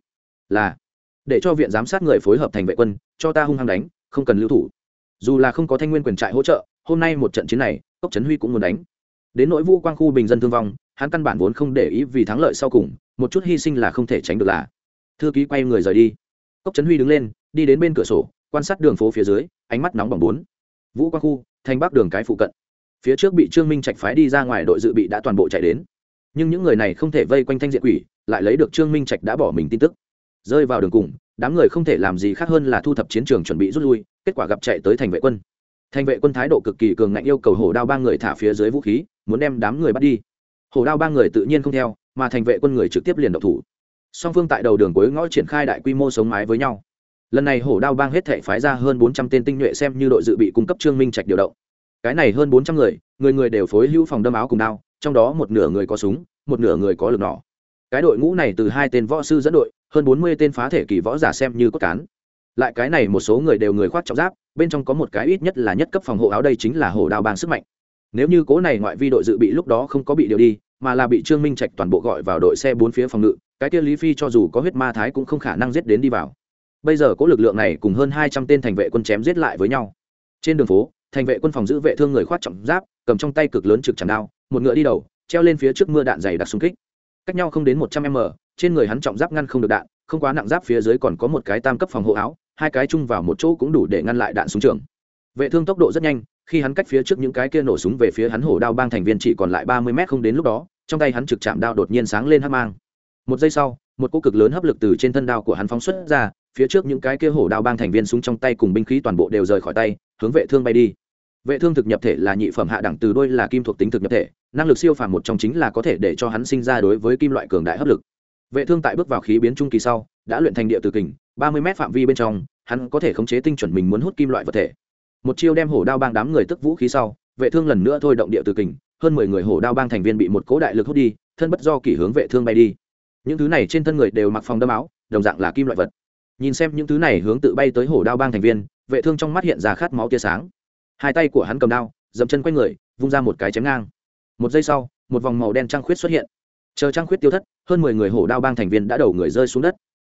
Là, để cho viện giám sát người phối hợp thành vệ quân, cho ta hung hăng đánh, không cần lưu thủ. Dù là không có thanh nguyên quyền trại hỗ trợ, hôm nay một trận chiến này, cốc trấn huy cũng muốn đánh. Đến nỗi vũ quang khu bình dân thương vong, hắn căn bản vốn không để ý vì thắng lợi sau cùng, một chút hy sinh là không thể tránh được là. Thư ký quay người rời đi. Cốc trấn huy đứng lên, đi đến bên cửa sổ, quan sát đường phố phía dưới, ánh mắt nóng bỏng bốn. Vũ quang khu thanh bắc đường cái phụ cận phía trước bị trương minh trạch phái đi ra ngoài đội dự bị đã toàn bộ chạy đến. Nhưng những người này không thể vây quanh thanh diện quỷ, lại lấy được trương minh trạch đã bỏ mình tin tức. Rơi vào đường cùng, đám người không thể làm gì khác hơn là thu thập chiến trường chuẩn bị rút lui, kết quả gặp chạy tới thành vệ quân. Thành vệ quân thái độ cực kỳ cường ngạnh yêu cầu hổ đao ba người thả phía dưới vũ khí, muốn đem đám người bắt đi. Hổ đao ba người tự nhiên không theo, mà thành vệ quân người trực tiếp liền độc thủ. Song phương tại đầu đường cuối ngõ triển khai đại quy mô sống mái với nhau. Lần này hổ đao bang hết thể phái ra hơn bốn trăm tên tinh nhuệ xem như đội dự bị cung cấp trương minh trạch điều động cái này hơn bốn trăm người người người đều phối hữu phòng đâm áo cùng đao, trong đó một nửa người có súng, một nửa người có lực nỏ. Cái đội ngũ này từ hai tên võ sư dẫn đội, hơn bốn mươi tên phá thể kỳ võ giả xem như cốt cán. Lại cái này một số người đều người khoác trọng giáp, bên trong có một cái ít nhất là nhất cấp phòng hộ áo đây chính là hổ đao bang sức mạnh. Nếu như cố này ngoại vi đội dự bị lúc đó không có bị điều đi, mà là bị trương minh trạch toàn bộ gọi vào đội xe bốn phía phòng ngự, cái kia lý phi cho dù có huyết ma thái cũng không khả năng giết đến đi vào. Bây giờ có lực lượng này cùng hơn hai trăm tên thành vệ quân chém giết lại với nhau. Trên đường phố thành vệ quân phòng giữ vệ thương người khoát trọng giáp, cầm trong tay cực lớn trực chẳng đao, một ngựa đi đầu, treo lên phía trước mưa đạn dày đặc xung kích. Cách nhau không đến một trăm m, trên người hắn trọng giáp ngăn không được đạn, không quá nặng giáp phía dưới còn có một cái tam cấp phòng hộ áo, hai cái chung vào một chỗ cũng đủ để ngăn lại đạn súng trường. Vệ thương tốc độ rất nhanh, khi hắn cách phía trước những cái kia nổ súng về phía hắn hổ đao bang thành viên chỉ còn lại ba mươi mét không đến lúc đó, trong tay hắn trực chạm đao đột nhiên sáng lên hắc mang. Một giây sau, một cỗ cực lớn hấp lực từ trên thân đao của hắn phóng xuất ra, phía trước những cái kia hổ đao bang thành viên súng trong tay cùng binh khí toàn bộ đều rời khỏi tay, hướng vệ thương bay đi vệ thương thực nhập thể là nhị phẩm hạ đẳng từ đôi là kim thuộc tính thực nhập thể, năng lực siêu phàm một trong chính là có thể để cho hắn sinh ra đối với kim loại cường đại hấp lực. Vệ thương tại bước vào khí biến trung kỳ sau, đã luyện thành địa từ kình, ba mươi m phạm vi bên trong, hắn có thể khống chế tinh chuẩn mình muốn hút kim loại vật thể. Một chiêu đem hổ đao bang đám người tức vũ khí sau, vệ thương lần nữa thôi động địa từ kình, hơn mười người hổ đao bang thành viên bị một cố đại lực hút đi, thân bất do kỷ hướng vệ thương bay đi. Những thứ này trên thân người đều mặc phòng đâm áo, đồng dạng là kim loại vật. Nhìn xem những thứ này hướng tự bay tới hổ đao bang thành viên, vệ thương trong mắt hiện ra khát máu tia sáng hai tay của hắn cầm đao, dậm chân quanh người, vung ra một cái chém ngang. Một giây sau, một vòng màu đen trăng khuyết xuất hiện. Chờ trăng khuyết tiêu thất, hơn mười người hổ đao bang thành viên đã đầu người rơi xuống đất.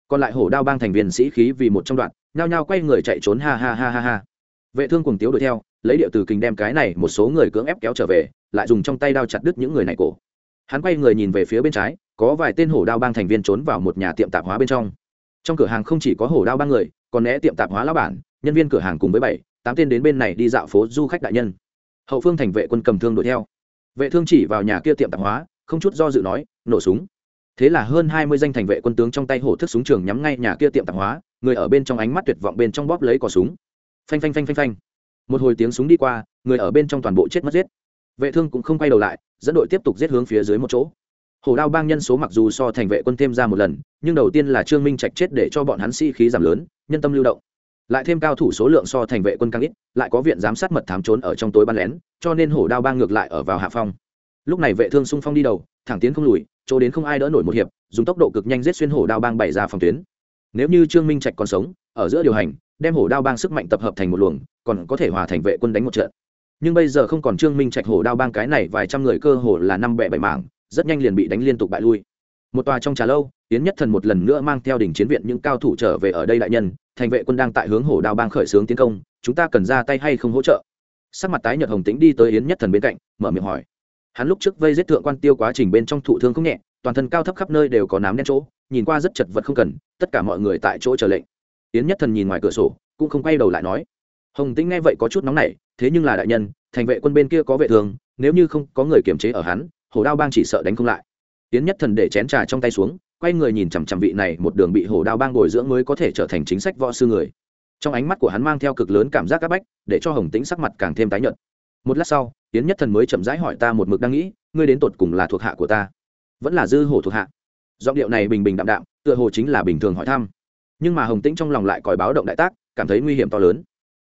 Còn lại hổ đao bang thành viên sĩ khí vì một trong đoạn, nhao nhao quay người chạy trốn ha ha ha ha ha. Vệ thương cùng tiếu đuổi theo, lấy điệu từ kình đem cái này một số người cưỡng ép kéo trở về, lại dùng trong tay đao chặt đứt những người này cổ. Hắn quay người nhìn về phía bên trái, có vài tên hổ đao bang thành viên trốn vào một nhà tiệm tạp hóa bên trong. Trong cửa hàng không chỉ có hổ đao bang người, còn né tiệm tạp hóa lão bản, nhân viên cửa hàng cùng với bảy tám tên đến bên này đi dạo phố du khách đại nhân. Hậu phương thành vệ quân cầm thương đuổi theo. Vệ thương chỉ vào nhà kia tiệm tạp hóa, không chút do dự nói, nổ súng. Thế là hơn hai mươi danh thành vệ quân tướng trong tay hổ thức súng trường nhắm ngay nhà kia tiệm tạp hóa, người ở bên trong ánh mắt tuyệt vọng bên trong bóp lấy cò súng. Phanh phanh phanh phanh phanh. Một hồi tiếng súng đi qua, người ở bên trong toàn bộ chết mất giết. Vệ thương cũng không quay đầu lại, dẫn đội tiếp tục giết hướng phía dưới một chỗ. Hổ đao bang nhân số mặc dù so thành vệ quân thêm ra một lần, nhưng đầu tiên là trương minh trạch chết để cho bọn hắn sĩ、si、khí giảm lớn, nhân tâm lưu động lại thêm cao thủ số lượng so thành vệ quân càng ít, lại có viện giám sát mật thám trốn ở trong tối ban lén, cho nên hổ đao bang ngược lại ở vào hạ phong. Lúc này vệ thương xung phong đi đầu, thẳng tiến không lùi, chỗ đến không ai đỡ nổi một hiệp, dùng tốc độ cực nhanh giết xuyên hổ đao bang bày ra phòng tuyến. Nếu như trương minh trạch còn sống, ở giữa điều hành, đem hổ đao bang sức mạnh tập hợp thành một luồng, còn có thể hòa thành vệ quân đánh một trận. Nhưng bây giờ không còn trương minh trạch hổ đao bang cái này vài trăm người cơ hồ là năm bẻ bảy mảng, rất nhanh liền bị đánh liên tục bại lui. Một tòa trong trà lâu tiến nhất thần một lần nữa mang theo đỉnh chiến viện những cao thủ trở về ở đây đại nhân thành vệ quân đang tại hướng hổ đao bang khởi xướng tiến công, chúng ta cần ra tay hay không hỗ trợ? Sắc mặt tái nhợt hồng tĩnh đi tới yến nhất thần bên cạnh, mở miệng hỏi. Hắn lúc trước vây giết thượng quan tiêu quá trình bên trong thụ thương không nhẹ, toàn thân cao thấp khắp nơi đều có nám đen chỗ, nhìn qua rất chật vật không cần, tất cả mọi người tại chỗ chờ lệnh. Yến nhất thần nhìn ngoài cửa sổ, cũng không quay đầu lại nói. Hồng tĩnh nghe vậy có chút nóng nảy, thế nhưng là đại nhân, thành vệ quân bên kia có vệ thường, nếu như không có người kiềm chế ở hắn, hổ đao bang chỉ sợ đánh không lại. Yến nhất thần để chén trà trong tay xuống quay người nhìn chằm chằm vị này, một đường bị hổ đao bang bồi dưỡng mới có thể trở thành chính sách võ sư người. Trong ánh mắt của hắn mang theo cực lớn cảm giác áp bách, để cho hồng tĩnh sắc mặt càng thêm tái nhợt. Một lát sau, yến nhất thần mới chậm rãi hỏi ta một mực đang nghĩ, ngươi đến tột cùng là thuộc hạ của ta? Vẫn là dư hổ thuộc hạ. Giọng điệu này bình bình đạm đạm, tựa hồ chính là bình thường hỏi thăm. Nhưng mà hồng tĩnh trong lòng lại còi báo động đại tác, cảm thấy nguy hiểm to lớn.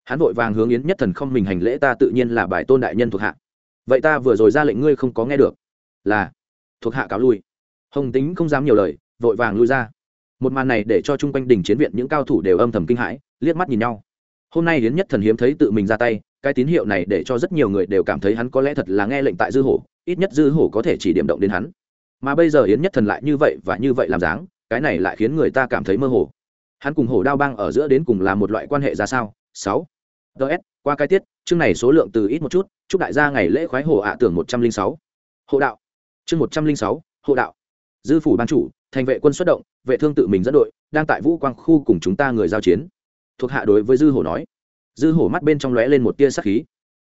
Hắn vội vàng hướng yến nhất thần không mình hành lễ ta tự nhiên là bài tôn đại nhân thuộc hạ. Vậy ta vừa rồi ra lệnh ngươi không có nghe được. Là, thuộc hạ cáo lui hồng tính không dám nhiều lời, vội vàng lui ra. Một màn này để cho chung quanh đỉnh chiến viện những cao thủ đều âm thầm kinh hãi, liếc mắt nhìn nhau. Hôm nay hiến nhất thần hiếm thấy tự mình ra tay, cái tín hiệu này để cho rất nhiều người đều cảm thấy hắn có lẽ thật là nghe lệnh tại dư hổ, ít nhất dư hổ có thể chỉ điểm động đến hắn. Mà bây giờ hiến nhất thần lại như vậy và như vậy làm dáng, cái này lại khiến người ta cảm thấy mơ hồ. Hắn cùng hổ đao bang ở giữa đến cùng là một loại quan hệ ra sao? Sáu. Ts qua cái tiết, chương này số lượng từ ít một chút, chúc đại gia ngày lễ khoái hồ ạ tưởng một trăm linh sáu. Hộ đạo. Chương một trăm linh sáu hộ đạo dư phủ ban chủ, thành vệ quân xuất động, vệ thương tự mình dẫn đội, đang tại vũ quang khu cùng chúng ta người giao chiến. Thuộc hạ đối với dư hổ nói. Dư hổ mắt bên trong lóe lên một tia sắc khí.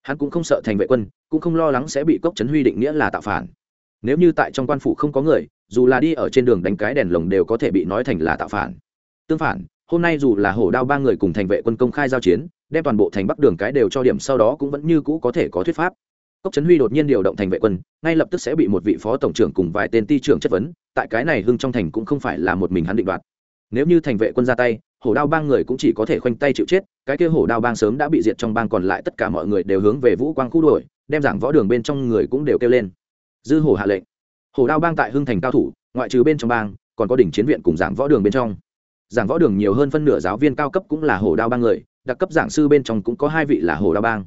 Hắn cũng không sợ thành vệ quân, cũng không lo lắng sẽ bị cốc trấn huy định nghĩa là tạo phản. Nếu như tại trong quan phủ không có người, dù là đi ở trên đường đánh cái đèn lồng đều có thể bị nói thành là tạo phản. Tương phản, hôm nay dù là hổ đao ba người cùng thành vệ quân công khai giao chiến, đem toàn bộ thành bắc đường cái đều cho điểm sau đó cũng vẫn như cũ có thể có thuyết pháp cốc trấn huy đột nhiên điều động thành vệ quân, ngay lập tức sẽ bị một vị phó tổng trưởng cùng vài tên ti trưởng chất vấn, tại cái này hưng trong thành cũng không phải là một mình hắn định đoạt. Nếu như thành vệ quân ra tay, hổ đao bang người cũng chỉ có thể khoanh tay chịu chết, cái kia hổ đao bang sớm đã bị diệt trong bang còn lại tất cả mọi người đều hướng về vũ quang khu đuổi, đem giảng võ đường bên trong người cũng đều kêu lên. Dư hổ hạ lệnh. Hổ đao bang tại hưng thành cao thủ, ngoại trừ bên trong bang, còn có đỉnh chiến viện cùng giảng võ đường bên trong. Giảng võ đường nhiều hơn phân nửa giáo viên cao cấp cũng là hổ đao bang người, đặc cấp giảng sư bên trong cũng có hai vị là hổ đao bang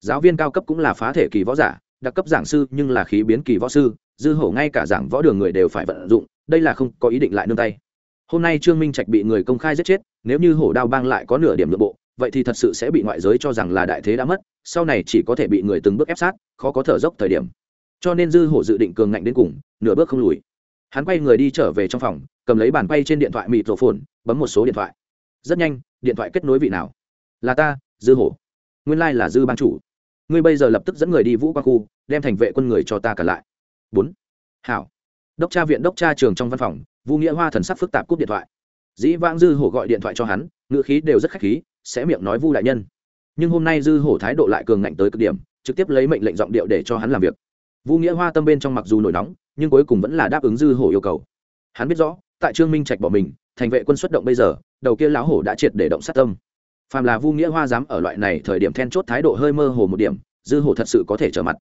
giáo viên cao cấp cũng là phá thể kỳ võ giả, đặc cấp giảng sư nhưng là khí biến kỳ võ sư, dư hổ ngay cả giảng võ đường người đều phải vận dụng, đây là không có ý định lại nương tay. Hôm nay trương minh trạch bị người công khai giết chết, nếu như hổ đao bang lại có nửa điểm nội bộ, vậy thì thật sự sẽ bị ngoại giới cho rằng là đại thế đã mất, sau này chỉ có thể bị người từng bước ép sát, khó có thở dốc thời điểm. Cho nên dư hổ dự định cường ngạnh đến cùng, nửa bước không lùi. Hắn quay người đi trở về trong phòng, cầm lấy bàn quay trên điện thoại mịt rổ phồn, bấm một số điện thoại. Rất nhanh, điện thoại kết nối vị nào? Là ta, dư hổ. Nguyên lai、like、là dư ban chủ ngươi bây giờ lập tức dẫn người đi vũ quang khu, đem thành vệ quân người cho ta cả lại. Bốn. Hảo. Đốc tra viện đốc tra trường trong văn phòng vũ nghĩa hoa thần sắc phức tạp cúp điện thoại. Dĩ vãng dư hổ gọi điện thoại cho hắn, ngữ khí đều rất khách khí, sẽ miệng nói vu đại nhân. Nhưng hôm nay dư hổ thái độ lại cường ngạnh tới cực điểm, trực tiếp lấy mệnh lệnh giọng điệu để cho hắn làm việc. Vũ nghĩa hoa tâm bên trong mặc dù nổi nóng, nhưng cuối cùng vẫn là đáp ứng dư hổ yêu cầu. Hắn biết rõ, tại trương minh trạch bỏ mình, thành vệ quân xuất động bây giờ, đầu kia lão hổ đã triệt để động sát tâm phàm là vu nghĩa hoa dám ở loại này thời điểm then chốt thái độ hơi mơ hồ một điểm, dư hổ thật sự có thể trở mặt.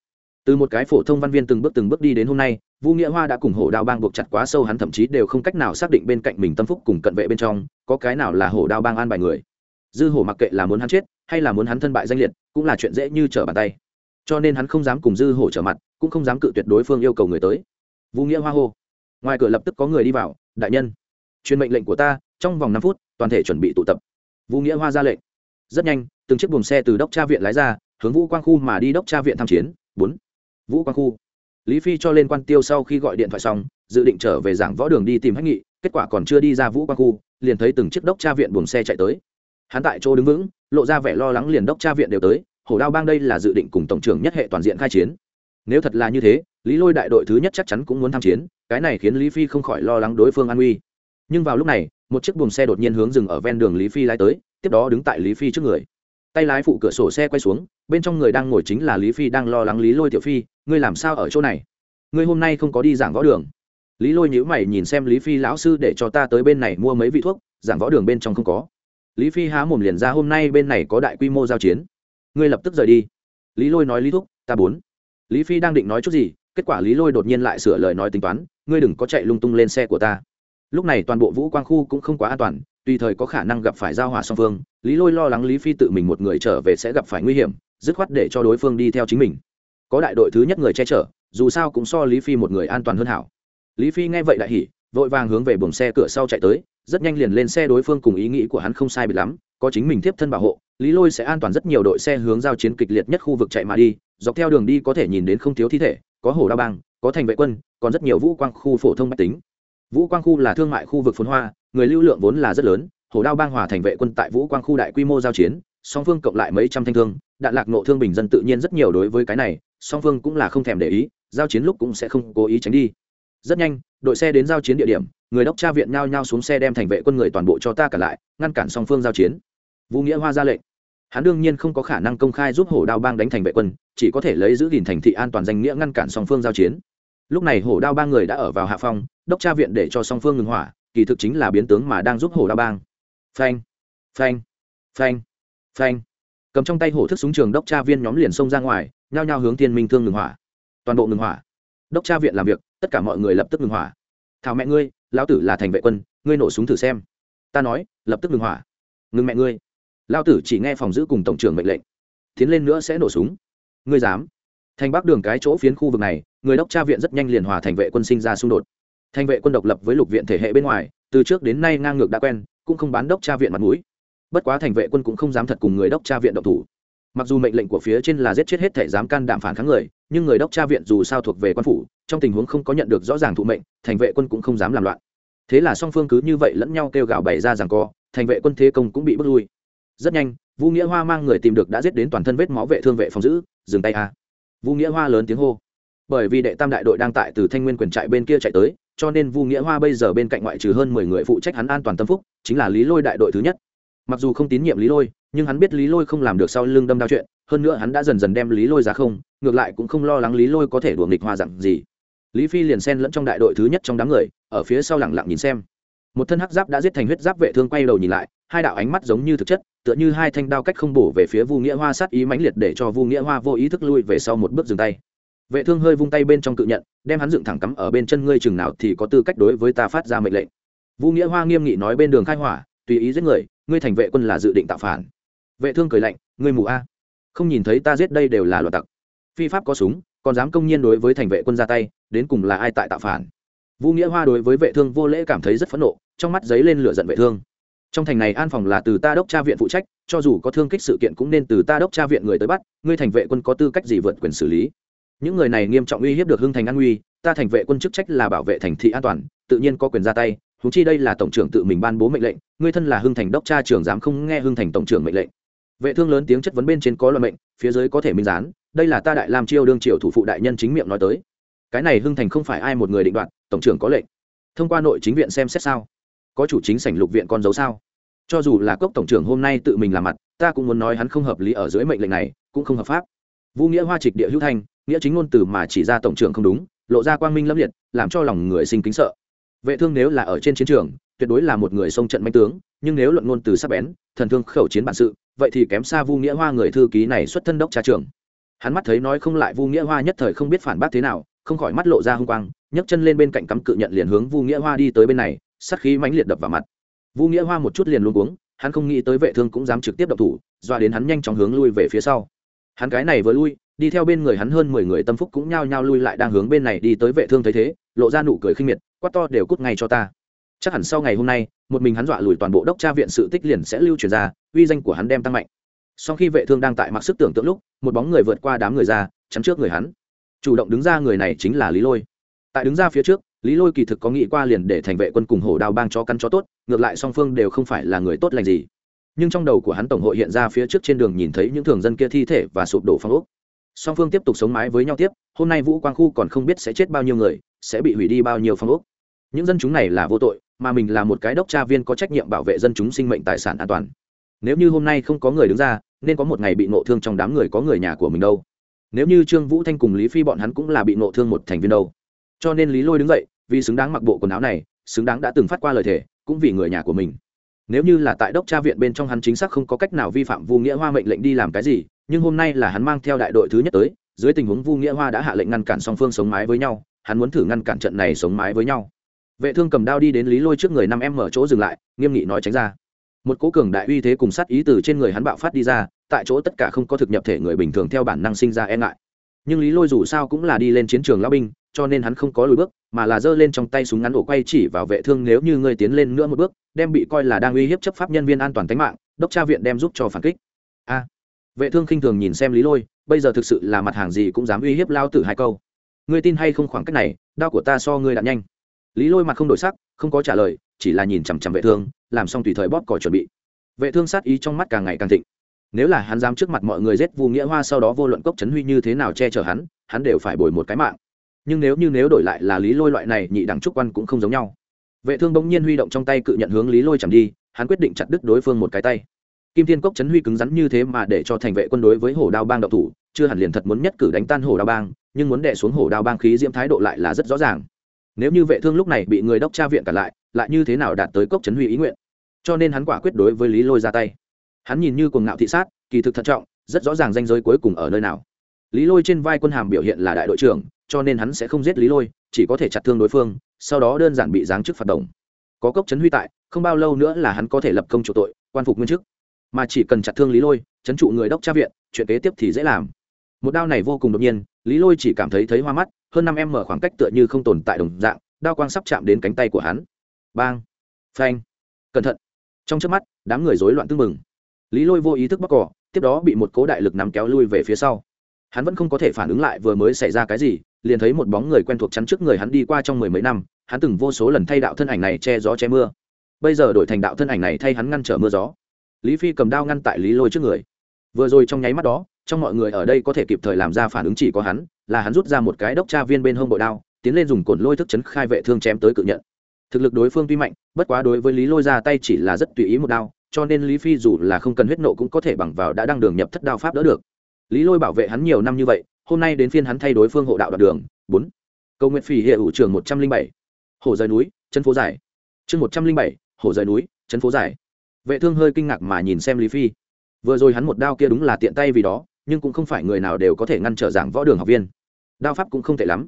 Từ một cái phổ thông văn viên từng bước từng bước đi đến hôm nay, vu nghĩa hoa đã cùng hổ đao bang buộc chặt quá sâu hắn thậm chí đều không cách nào xác định bên cạnh mình tâm phúc cùng cận vệ bên trong, có cái nào là hổ đao bang an bài người. Dư hổ mặc kệ là muốn hắn chết, hay là muốn hắn thân bại danh liệt, cũng là chuyện dễ như trở bàn tay. Cho nên hắn không dám cùng dư hổ trở mặt, cũng không dám cự tuyệt đối phương yêu cầu người tới. Vũ nghĩa hoa hô. Ngoài cửa lập tức có người đi vào, đại nhân, truyền mệnh lệnh của ta, trong vòng năm phút, toàn thể chuẩn bị tụ tập vũ nghĩa hoa ra lệnh. Rất nhanh, từng chiếc buồng xe từ đốc tra viện lái ra, hướng vũ quang khu mà đi đốc tra viện tham chiến. Bốn. Vũ quang khu. Lý phi cho lên quan tiêu sau khi gọi điện thoại xong, dự định trở về giảng võ đường đi tìm hách nghị, kết quả còn chưa đi ra vũ quang khu, liền thấy từng chiếc đốc tra viện buồng xe chạy tới. Hắn tại chỗ đứng vững, lộ ra vẻ lo lắng liền đốc tra viện đều tới, hổ đao bang đây là dự định cùng tổng trưởng nhất hệ toàn diện khai chiến. Nếu thật là như thế, lý lôi đại đội thứ nhất chắc chắn cũng muốn tham chiến, cái này khiến lý phi không khỏi lo lắng đối phương an nguy. Nhưng vào lúc này một chiếc buồng xe đột nhiên hướng dừng ở ven đường lý phi lái tới, tiếp đó đứng tại lý phi trước người. Tay lái phụ cửa sổ xe quay xuống, bên trong người đang ngồi chính là lý phi đang lo lắng lý lôi tiểu phi, ngươi làm sao ở chỗ này? Ngươi hôm nay không có đi giảng võ đường. Lý lôi nhữ mày nhìn xem lý phi lão sư để cho ta tới bên này mua mấy vị thuốc, giảng võ đường bên trong không có. Lý phi há mồm liền ra, hôm nay bên này có đại quy mô giao chiến. Ngươi lập tức rời đi. Lý lôi nói lý thúc, ta bốn. Lý phi đang định nói chút gì, kết quả lý lôi đột nhiên lại sửa lời nói tính toán, ngươi đừng có chạy lung tung lên xe của ta lúc này toàn bộ vũ quang khu cũng không quá an toàn, tùy thời có khả năng gặp phải giao hòa song phương. Lý lôi lo lắng lý phi tự mình một người trở về sẽ gặp phải nguy hiểm, dứt khoát để cho đối phương đi theo chính mình. Có đại đội thứ nhất người che chở, dù sao cũng so lý phi một người an toàn hơn hảo. Lý phi nghe vậy đại hỉ, vội vàng hướng về buồng xe cửa sau chạy tới, rất nhanh liền lên xe đối phương cùng ý nghĩ của hắn không sai biệt lắm, có chính mình tiếp thân bảo hộ, lý lôi sẽ an toàn rất nhiều đội xe hướng giao chiến kịch liệt nhất khu vực chạy mà đi, dọc theo đường đi có thể nhìn đến không thiếu thi thể, có hồ đa bang, có thành vệ quân, còn rất nhiều vũ quang khu phổ thông mách tính vũ quang khu là thương mại khu vực phồn hoa, người lưu lượng vốn là rất lớn, hồ đao bang hòa thành vệ quân tại vũ quang khu đại quy mô giao chiến, song phương cộng lại mấy trăm thanh thương, đạn lạc nộ thương bình dân tự nhiên rất nhiều đối với cái này, song phương cũng là không thèm để ý, giao chiến lúc cũng sẽ không cố ý tránh đi. Rất nhanh, đội xe đến giao chiến địa điểm, người đốc tra viện nhao nhao xuống xe đem thành vệ quân người toàn bộ cho ta cả lại, ngăn cản song phương giao chiến. Vũ nghĩa hoa ra lệnh. Hắn đương nhiên không có khả năng công khai giúp hổ đao bang đánh thành vệ quân, chỉ có thể lấy giữ gìn thành thị an toàn danh nghĩa ngăn cản song phương giao chiến. Lúc này hổ đao ba người đã ở vào hạ phong đốc tra viện để cho song phương ngừng hỏa, kỳ thực chính là biến tướng mà đang giúp hổ Đa bang. Phanh phanh phanh phanh. Cầm trong tay hổ thức súng trường đốc tra viên nhóm liền xông ra ngoài, nhao nhao hướng thiên minh thương ngừng hỏa. Toàn bộ ngừng hỏa. Đốc tra viện làm việc, tất cả mọi người lập tức ngừng hỏa. Thảo mẹ ngươi, lão tử là thành vệ quân, ngươi nổ súng thử xem. Ta nói, lập tức ngừng hỏa. Ngừng mẹ ngươi. Lão tử chỉ nghe phòng giữ cùng tổng trưởng mệnh lệnh. Tiến lên nữa sẽ nổ súng. Ngươi dám. Thành bắc đường cái chỗ phiến khu vực này, người đốc tra viện rất nhanh liền hòa thành vệ quân sinh ra xung đột thành vệ quân độc lập với lục viện thể hệ bên ngoài, từ trước đến nay ngang ngược đã quen, cũng không bán đốc tra viện mặt mũi. Bất quá thành vệ quân cũng không dám thật cùng người đốc tra viện độc thủ. Mặc dù mệnh lệnh của phía trên là giết chết hết thể dám can đảm phản kháng người, nhưng người đốc tra viện dù sao thuộc về quan phủ, trong tình huống không có nhận được rõ ràng thụ mệnh thành vệ quân cũng không dám làm loạn. Thế là song phương cứ như vậy lẫn nhau kêu gào bày ra rằng co thành vệ quân thế công cũng bị bước lui. Rất nhanh, vũ nghĩa hoa mang người tìm được đã giết đến toàn thân vết máu vệ thương vệ phòng giữ, dừng tay a. Vũ nghĩa hoa lớn tiếng hô bởi vì đệ tam đại đội đang tại từ thanh nguyên quyền trại bên kia chạy tới, cho nên vu nghĩa hoa bây giờ bên cạnh ngoại trừ hơn mười người phụ trách hắn an toàn tâm phúc, chính là lý lôi đại đội thứ nhất. Mặc dù không tín nhiệm lý lôi, nhưng hắn biết lý lôi không làm được sau lưng đâm đao chuyện, hơn nữa hắn đã dần dần đem lý lôi ra không, ngược lại cũng không lo lắng lý lôi có thể đùa nghịch hoa dặn gì. Lý phi liền xen lẫn trong đại đội thứ nhất trong đám người, ở phía sau lẳng lặng nhìn xem. Một thân hắc giáp đã giết thành huyết giáp vệ thương quay đầu nhìn lại, hai đạo ánh mắt giống như thực chất, tựa như hai thanh đao cách không bổ về phía vu nghĩa hoa sát ý mãnh liệt để cho vu nghĩa hoa vô ý thức lui về sau một bước dừng tay vệ thương hơi vung tay bên trong cự nhận, đem hắn dựng thẳng cắm ở bên chân ngươi chừng nào thì có tư cách đối với ta phát ra mệnh lệnh. Vu nghĩa hoa nghiêm nghị nói bên đường khai hỏa, tùy ý giết người, ngươi thành vệ quân là dự định tạo phản. Vệ thương cười lạnh, ngươi mù a. Không nhìn thấy ta giết đây đều là loạt tặc. Phi pháp có súng, còn dám công nhiên đối với thành vệ quân ra tay, đến cùng là ai tại tạo phản? Vũ nghĩa hoa đối với vệ thương vô lễ cảm thấy rất phẫn nộ, trong mắt giấy lên lửa giận vệ thương. Trong thành này an phòng là từ ta đốc tra viện phụ trách, cho dù có thương kích sự kiện cũng nên từ ta đốc tra viện người tới bắt, ngươi thành vệ quân có tư cách gì vượt quyền xử lý? Những người này nghiêm trọng uy hiếp được hưng thành an nguy, ta thành vệ quân chức trách là bảo vệ thành thị an toàn, tự nhiên có quyền ra tay húng chi đây là tổng trưởng tự mình ban bố mệnh lệnh ngươi thân là hưng thành đốc tra trưởng dám không nghe hưng thành tổng trưởng mệnh lệnh. Vệ thương lớn tiếng chất vấn bên trên có luận mệnh, phía dưới có thể minh gián, đây là ta đại làm chiêu đương triều thủ phụ đại nhân chính miệng nói tới. Cái này hưng thành không phải ai một người định đoạt, tổng trưởng có lệnh. Thông qua nội chính viện xem xét sao? Có chủ chính sảnh lục viện con dấu sao? Cho dù là cốc tổng trưởng hôm nay tự mình làm mặt, ta cũng muốn nói hắn không hợp lý ở dưới mệnh lệnh này, cũng không hợp pháp. Vũ nghĩa hoa trịch địa hữu thanh nghĩa chính ngôn từ mà chỉ ra tổng trưởng không đúng, lộ ra quang minh lâm liệt, làm cho lòng người sinh kính sợ. Vệ thương nếu là ở trên chiến trường, tuyệt đối là một người sông trận manh tướng, nhưng nếu luận ngôn từ sắc bén, thần thương khẩu chiến bản sự, vậy thì kém xa vu nghĩa hoa người thư ký này xuất thân đốc trà trường. hắn mắt thấy nói không lại vu nghĩa hoa nhất thời không biết phản bác thế nào, không khỏi mắt lộ ra hung quang, nhấc chân lên bên cạnh cắm cự nhận liền hướng vu nghĩa hoa đi tới bên này, sát khí mãnh liệt đập vào mặt. Vu nghĩa hoa một chút liền luôn cuống, hắn không nghĩ tới vệ thương cũng dám trực tiếp đập thủ, doa đến hắn nhanh chóng hướng lui về phía sau. Hắn cái này vừa lui đi theo bên người hắn hơn mười người tâm phúc cũng nhao nhao lui lại đang hướng bên này đi tới vệ thương thấy thế, lộ ra nụ cười khinh miệt, quát to đều cút ngay cho ta. Chắc hẳn sau ngày hôm nay, một mình hắn dọa lùi toàn bộ đốc tra viện sự tích liền sẽ lưu truyền ra, uy danh của hắn đem tăng mạnh. Sau khi vệ thương đang tại mặc sức tưởng tượng lúc, một bóng người vượt qua đám người ra, chắn trước người hắn. Chủ động đứng ra người này chính là lý lôi. Tại đứng ra phía trước, lý lôi kỳ thực có nghĩ qua liền để thành vệ quân cùng hổ đao bang cho căn chó tốt, ngược lại song phương đều không phải là người tốt lành gì. Nhưng trong đầu của hắn tổng hội hiện ra phía trước trên đường nhìn thấy những thường dân kia thi thể và sụp đổ phong ốc song phương tiếp tục sống mái với nhau tiếp, hôm nay vũ quang khu còn không biết sẽ chết bao nhiêu người, sẽ bị hủy đi bao nhiêu phong ốc. Những dân chúng này là vô tội, mà mình là một cái đốc tra viên có trách nhiệm bảo vệ dân chúng sinh mệnh tài sản an toàn. Nếu như hôm nay không có người đứng ra, nên có một ngày bị nộ thương trong đám người có người nhà của mình đâu. Nếu như trương vũ thanh cùng lý phi bọn hắn cũng là bị nộ thương một thành viên đâu. Cho nên lý lôi đứng dậy, vì xứng đáng mặc bộ quần áo này, xứng đáng đã từng phát qua lời thề, cũng vì người nhà của mình. Nếu như là tại đốc tra viện bên trong hắn chính xác không có cách nào vi phạm vu nghĩa hoa mệnh lệnh đi làm cái gì nhưng hôm nay là hắn mang theo đại đội thứ nhất tới, dưới tình huống vu nghĩa hoa đã hạ lệnh ngăn cản song phương sống mái với nhau, hắn muốn thử ngăn cản trận này sống mái với nhau. Vệ thương cầm đao đi đến lý lôi trước người năm em mở chỗ dừng lại, nghiêm nghị nói tránh ra. Một cố cường đại uy thế cùng sát ý từ trên người hắn bạo phát đi ra, tại chỗ tất cả không có thực nhập thể người bình thường theo bản năng sinh ra e ngại. Nhưng lý lôi dù sao cũng là đi lên chiến trường lao binh, cho nên hắn không có lùi bước, mà là giơ lên trong tay súng ngắn ổ quay chỉ vào vệ thương nếu như ngươi tiến lên nữa một bước, đem bị coi là đang uy hiếp chấp pháp nhân viên an toàn tính mạng, đốc tra viện đem giúp cho phản kích. A vệ thương khinh thường nhìn xem lý lôi, bây giờ thực sự là mặt hàng gì cũng dám uy hiếp lao tử hai câu. Ngươi tin hay không khoảng cách này, đao của ta so ngươi đạn nhanh. Lý lôi mặt không đổi sắc, không có trả lời, chỉ là nhìn chằm chằm vệ thương, làm xong tùy thời bóp cỏ chuẩn bị. Vệ thương sát ý trong mắt càng ngày càng thịnh. Nếu là hắn dám trước mặt mọi người giết vu nghĩa hoa sau đó vô luận cốc trấn huy như thế nào che chở hắn hắn đều phải bồi một cái mạng. Nhưng nếu như nếu đổi lại là lý lôi loại này, nhị đẳng trúc quan cũng không giống nhau. Vệ thương bỗng nhiên huy động trong tay cự nhận hướng lý lôi chẳng đi, hắn quyết định chặt đứt đối phương một cái tay kim thiên cốc Chấn huy cứng rắn như thế mà để cho thành vệ quân đối với hổ đao bang đậu thủ, chưa hẳn liền thật muốn nhất cử đánh tan hổ đao bang, nhưng muốn đè xuống hổ đao bang khí diễm thái độ lại là rất rõ ràng. Nếu như vệ thương lúc này bị người đốc tra viện cả lại lại như thế nào đạt tới cốc Chấn huy ý nguyện? Cho nên hắn quả quyết đối với lý lôi ra tay. Hắn nhìn như cuồng ngạo thị sát, kỳ thực thận trọng, rất rõ ràng danh giới cuối cùng ở nơi nào. Lý lôi trên vai quân hàm biểu hiện là đại đội trưởng, cho nên hắn sẽ không giết lý lôi, chỉ có thể chặt thương đối phương, sau đó đơn giản bị giáng chức phạt đồng. Có cốc Chấn huy tại, không bao lâu nữa là hắn có thể lập công chủ tội, quan phục nguyên chức mà chỉ cần chặt thương lý lôi trấn trụ người đốc tra viện, chuyện kế tiếp thì dễ làm. Một đao này vô cùng đột nhiên, lý lôi chỉ cảm thấy thấy hoa mắt, hơn năm em mở khoảng cách tựa như không tồn tại đồng dạng, đao quang sắp chạm đến cánh tay của hắn. Bang! Phanh! Cẩn thận! Trong trước mắt, đám người rối loạn tưng mừng lý lôi vô ý thức bóc cỏ, tiếp đó bị một cố đại lực nắm kéo lui về phía sau. Hắn vẫn không có thể phản ứng lại vừa mới xảy ra cái gì, liền thấy một bóng người quen thuộc chắn trước người hắn đi qua trong mười mấy năm, hắn từng vô số lần thay đạo thân ảnh này che gió che mưa. Bây giờ đổi thành đạo thân ảnh này thay hắn ngăn trở mưa gió lý phi cầm đao ngăn tại lý lôi trước người. Vừa rồi trong nháy mắt đó, trong mọi người ở đây có thể kịp thời làm ra phản ứng chỉ có hắn, là hắn rút ra một cái đốc tra viên bên hông bội đao, tiến lên dùng cồn lôi thức chấn khai vệ thương chém tới cự nhận. Thực lực đối phương tuy mạnh, bất quá đối với lý lôi ra tay chỉ là rất tùy ý một đao, cho nên lý phi dù là không cần huyết nộ cũng có thể bằng vào đã đăng đường nhập thất đao pháp đỡ được. Lý lôi bảo vệ hắn nhiều năm như vậy, hôm nay đến phiên hắn thay đối phương hộ đạo đoạn đường. Bốn. Cầu nguyện phỉ hệ ủ trường một trăm linh bảy. Hồ rời núi, chân phố dài. Chương một trăm linh bảy hồ rời núi, chân phố dài vệ thương hơi kinh ngạc mà nhìn xem lý phi. Vừa rồi hắn một đao kia đúng là tiện tay vì đó, nhưng cũng không phải người nào đều có thể ngăn trở giảng võ đường học viên. Đao pháp cũng không tệ lắm.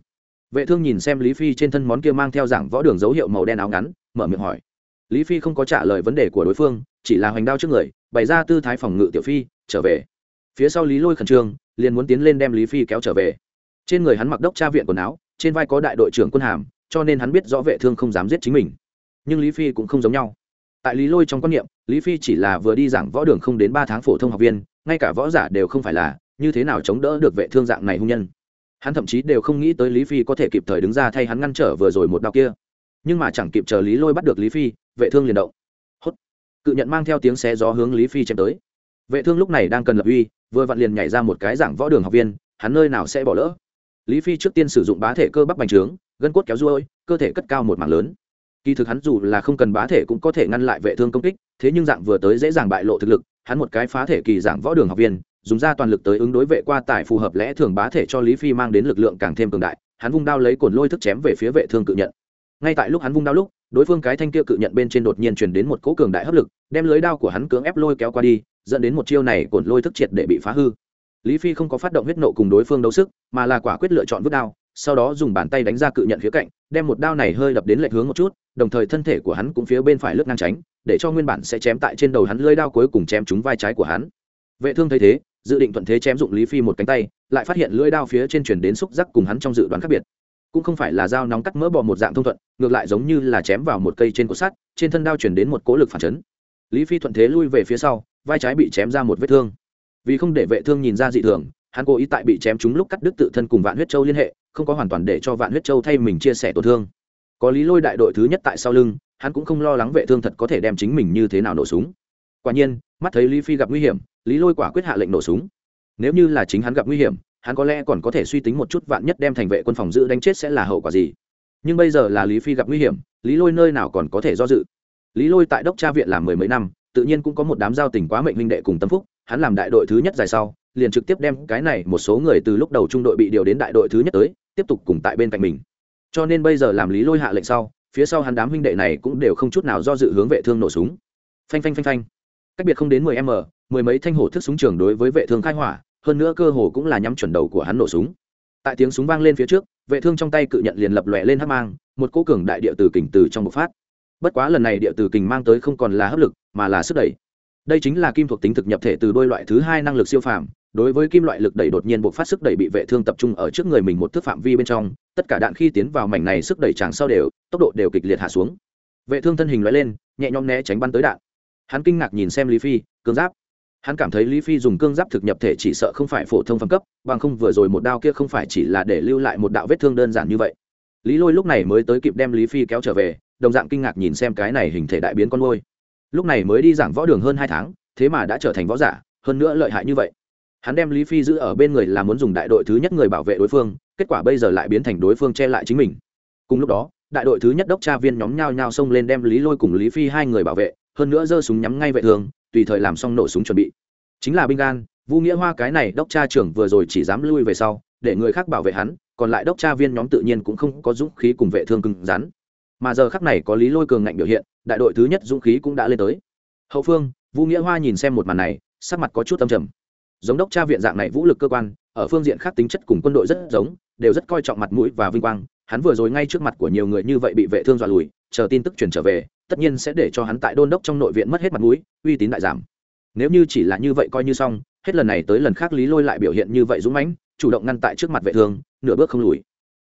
Vệ thương nhìn xem lý phi trên thân món kia mang theo giảng võ đường dấu hiệu màu đen áo ngắn, mở miệng hỏi. Lý phi không có trả lời vấn đề của đối phương, chỉ là hoành đao trước người, bày ra tư thái phòng ngự tiểu phi, trở về. Phía sau lý lôi khẩn trương, liền muốn tiến lên đem lý phi kéo trở về. Trên người hắn mặc đốc tra viện quần áo, trên vai có đại đội trưởng quân hàm, cho nên hắn biết rõ vệ thương không dám giết chính mình. Nhưng lý phi cũng không giống nhau tại lý lôi trong quan niệm, lý phi chỉ là vừa đi giảng võ đường không đến ba tháng phổ thông học viên, ngay cả võ giả đều không phải là, như thế nào chống đỡ được vệ thương dạng này hung nhân. Hắn thậm chí đều không nghĩ tới lý phi có thể kịp thời đứng ra thay hắn ngăn trở vừa rồi một đau kia. Nhưng mà chẳng kịp chờ lý lôi bắt được lý phi, vệ thương liền động. Hốt. Cự nhận mang theo tiếng xé gió hướng lý phi chém tới. Vệ thương lúc này đang cần lập uy, vừa vặn liền nhảy ra một cái giảng võ đường học viên, hắn nơi nào sẽ bỏ lỡ. Lý phi trước tiên sử dụng bá thể cơ bắp bành trướng, gân cốt kéo ruôi, cơ thể cất cao một mảng lớn kỳ thực hắn dù là không cần bá thể cũng có thể ngăn lại vệ thương công kích, thế nhưng dạng vừa tới dễ dàng bại lộ thực lực, hắn một cái phá thể kỳ giảng võ đường học viên, dùng ra toàn lực tới ứng đối vệ qua tải phù hợp lẽ thường bá thể cho lý phi mang đến lực lượng càng thêm cường đại, hắn vung đao lấy cồn lôi thức chém về phía vệ thương cự nhận. Ngay tại lúc hắn vung đao lúc, đối phương cái thanh kia cự nhận bên trên đột nhiên chuyển đến một cỗ cường đại hấp lực, đem lưới đao của hắn cưỡng ép lôi kéo qua đi, dẫn đến một chiêu này cồn lôi thức triệt để bị phá hư. Lý phi không có phát động huyết nộ cùng đối phương đấu sức, mà là quả quyết lựa chọn vứt đao sau đó dùng bàn tay đánh ra cự nhận phía cạnh, đem một đao này hơi đập đến lệch hướng một chút, đồng thời thân thể của hắn cũng phía bên phải lướt ngang tránh, để cho nguyên bản sẽ chém tại trên đầu hắn lưỡi đao cuối cùng chém trúng vai trái của hắn. Vệ thương thấy thế, dự định thuận thế chém dụng lý phi một cánh tay, lại phát hiện lưỡi đao phía trên chuyển đến xúc giác cùng hắn trong dự đoán khác biệt. Cũng không phải là dao nóng cắt mỡ bò một dạng thông thuận, ngược lại giống như là chém vào một cây trên cột sắt, trên thân đao chuyển đến một cỗ lực phản chấn. Lý phi thuận thế lui về phía sau, vai trái bị chém ra một vết thương. Vì không để vệ thương nhìn ra dị thường hắn cố ý tại bị chém trúng lúc cắt đứt tự thân cùng vạn huyết châu liên hệ, không có hoàn toàn để cho vạn huyết châu thay mình chia sẻ tổn thương. Có lý lôi đại đội thứ nhất tại sau lưng, hắn cũng không lo lắng vệ thương thật có thể đem chính mình như thế nào nổ súng. Quả nhiên, mắt thấy lý phi gặp nguy hiểm, lý lôi quả quyết hạ lệnh nổ súng. Nếu như là chính hắn gặp nguy hiểm, hắn có lẽ còn có thể suy tính một chút vạn nhất đem thành vệ quân phòng giữ đánh chết sẽ là hậu quả gì. Nhưng bây giờ là lý phi gặp nguy hiểm, lý lôi nơi nào còn có thể do dự. Lý lôi tại đốc tra viện làm mười mấy năm, tự nhiên cũng có một đám giao tình quá mệnh minh đệ cùng tâm phúc, hắn làm đại đội thứ nhất dài sau liền trực tiếp đem cái này một số người từ lúc đầu trung đội bị điều đến đại đội thứ nhất tới, tiếp tục cùng tại bên cạnh mình. Cho nên bây giờ làm lý lôi hạ lệnh sau, phía sau hắn đám huynh đệ này cũng đều không chút nào do dự hướng vệ thương nổ súng. Phanh phanh phanh phanh. Cách biệt không đến mười m, mười mấy thanh hổ thức súng trường đối với vệ thương khai hỏa, hơn nữa cơ hồ cũng là nhắm chuẩn đầu của hắn nổ súng. Tại tiếng súng vang lên phía trước, vệ thương trong tay cự nhận liền lập lòe lên hắc mang, một cô cường đại địa từ kình từ trong bộc phát. Bất quá lần này địa từ kình mang tới không còn là hấp lực, mà là sức đẩy. Đây chính là kim thuộc tính thực nhập thể từ đôi loại thứ hai năng lực siêu phàm đối với kim loại lực đẩy đột nhiên buộc phát sức đẩy bị vệ thương tập trung ở trước người mình một thước phạm vi bên trong, tất cả đạn khi tiến vào mảnh này sức đẩy tràng sau đều, tốc độ đều kịch liệt hạ xuống. Vệ thương thân hình loại lên, nhẹ nhõm né tránh bắn tới đạn. Hắn kinh ngạc nhìn xem lý phi, cương giáp. Hắn cảm thấy lý phi dùng cương giáp thực nhập thể chỉ sợ không phải phổ thông phẩm cấp, bằng không vừa rồi một đao kia không phải chỉ là để lưu lại một đạo vết thương đơn giản như vậy. Lý lôi lúc này mới tới kịp đem lý phi kéo trở về, đồng dạng kinh ngạc nhìn xem cái này hình thể đại biến con môi lúc này mới đi giảng võ đường hơn hai tháng, thế mà đã trở thành võ giả, hơn nữa lợi hại như vậy hắn đem lý phi giữ ở bên người là muốn dùng đại đội thứ nhất người bảo vệ đối phương, kết quả bây giờ lại biến thành đối phương che lại chính mình. Cùng lúc đó, đại đội thứ nhất đốc tra viên nhóm nhao nhao xông lên đem lý lôi cùng lý phi hai người bảo vệ, hơn nữa giơ súng nhắm ngay vệ thường, tùy thời làm xong nổ súng chuẩn bị. Chính là binh gan vu nghĩa hoa cái này đốc tra trưởng vừa rồi chỉ dám lui về sau, để người khác bảo vệ hắn, còn lại đốc tra viên nhóm tự nhiên cũng không có dũng khí cùng vệ thương cứng rắn. Mà giờ khắc này có lý lôi cường ngạnh biểu hiện, đại đội thứ nhất dũng khí cũng đã lên tới. Hậu phương vu nghĩa hoa nhìn xem một màn này, sắc mặt có chút âm trầm giống đốc tra viện dạng này vũ lực cơ quan, ở phương diện khác tính chất cùng quân đội rất giống, đều rất coi trọng mặt mũi và vinh quang. Hắn vừa rồi ngay trước mặt của nhiều người như vậy bị vệ thương dọa lùi, chờ tin tức truyền trở về, tất nhiên sẽ để cho hắn tại đôn đốc trong nội viện mất hết mặt mũi, uy tín đại giảm. Nếu như chỉ là như vậy coi như xong, hết lần này tới lần khác lý lôi lại biểu hiện như vậy dũng mãnh, chủ động ngăn tại trước mặt vệ thương, nửa bước không lùi.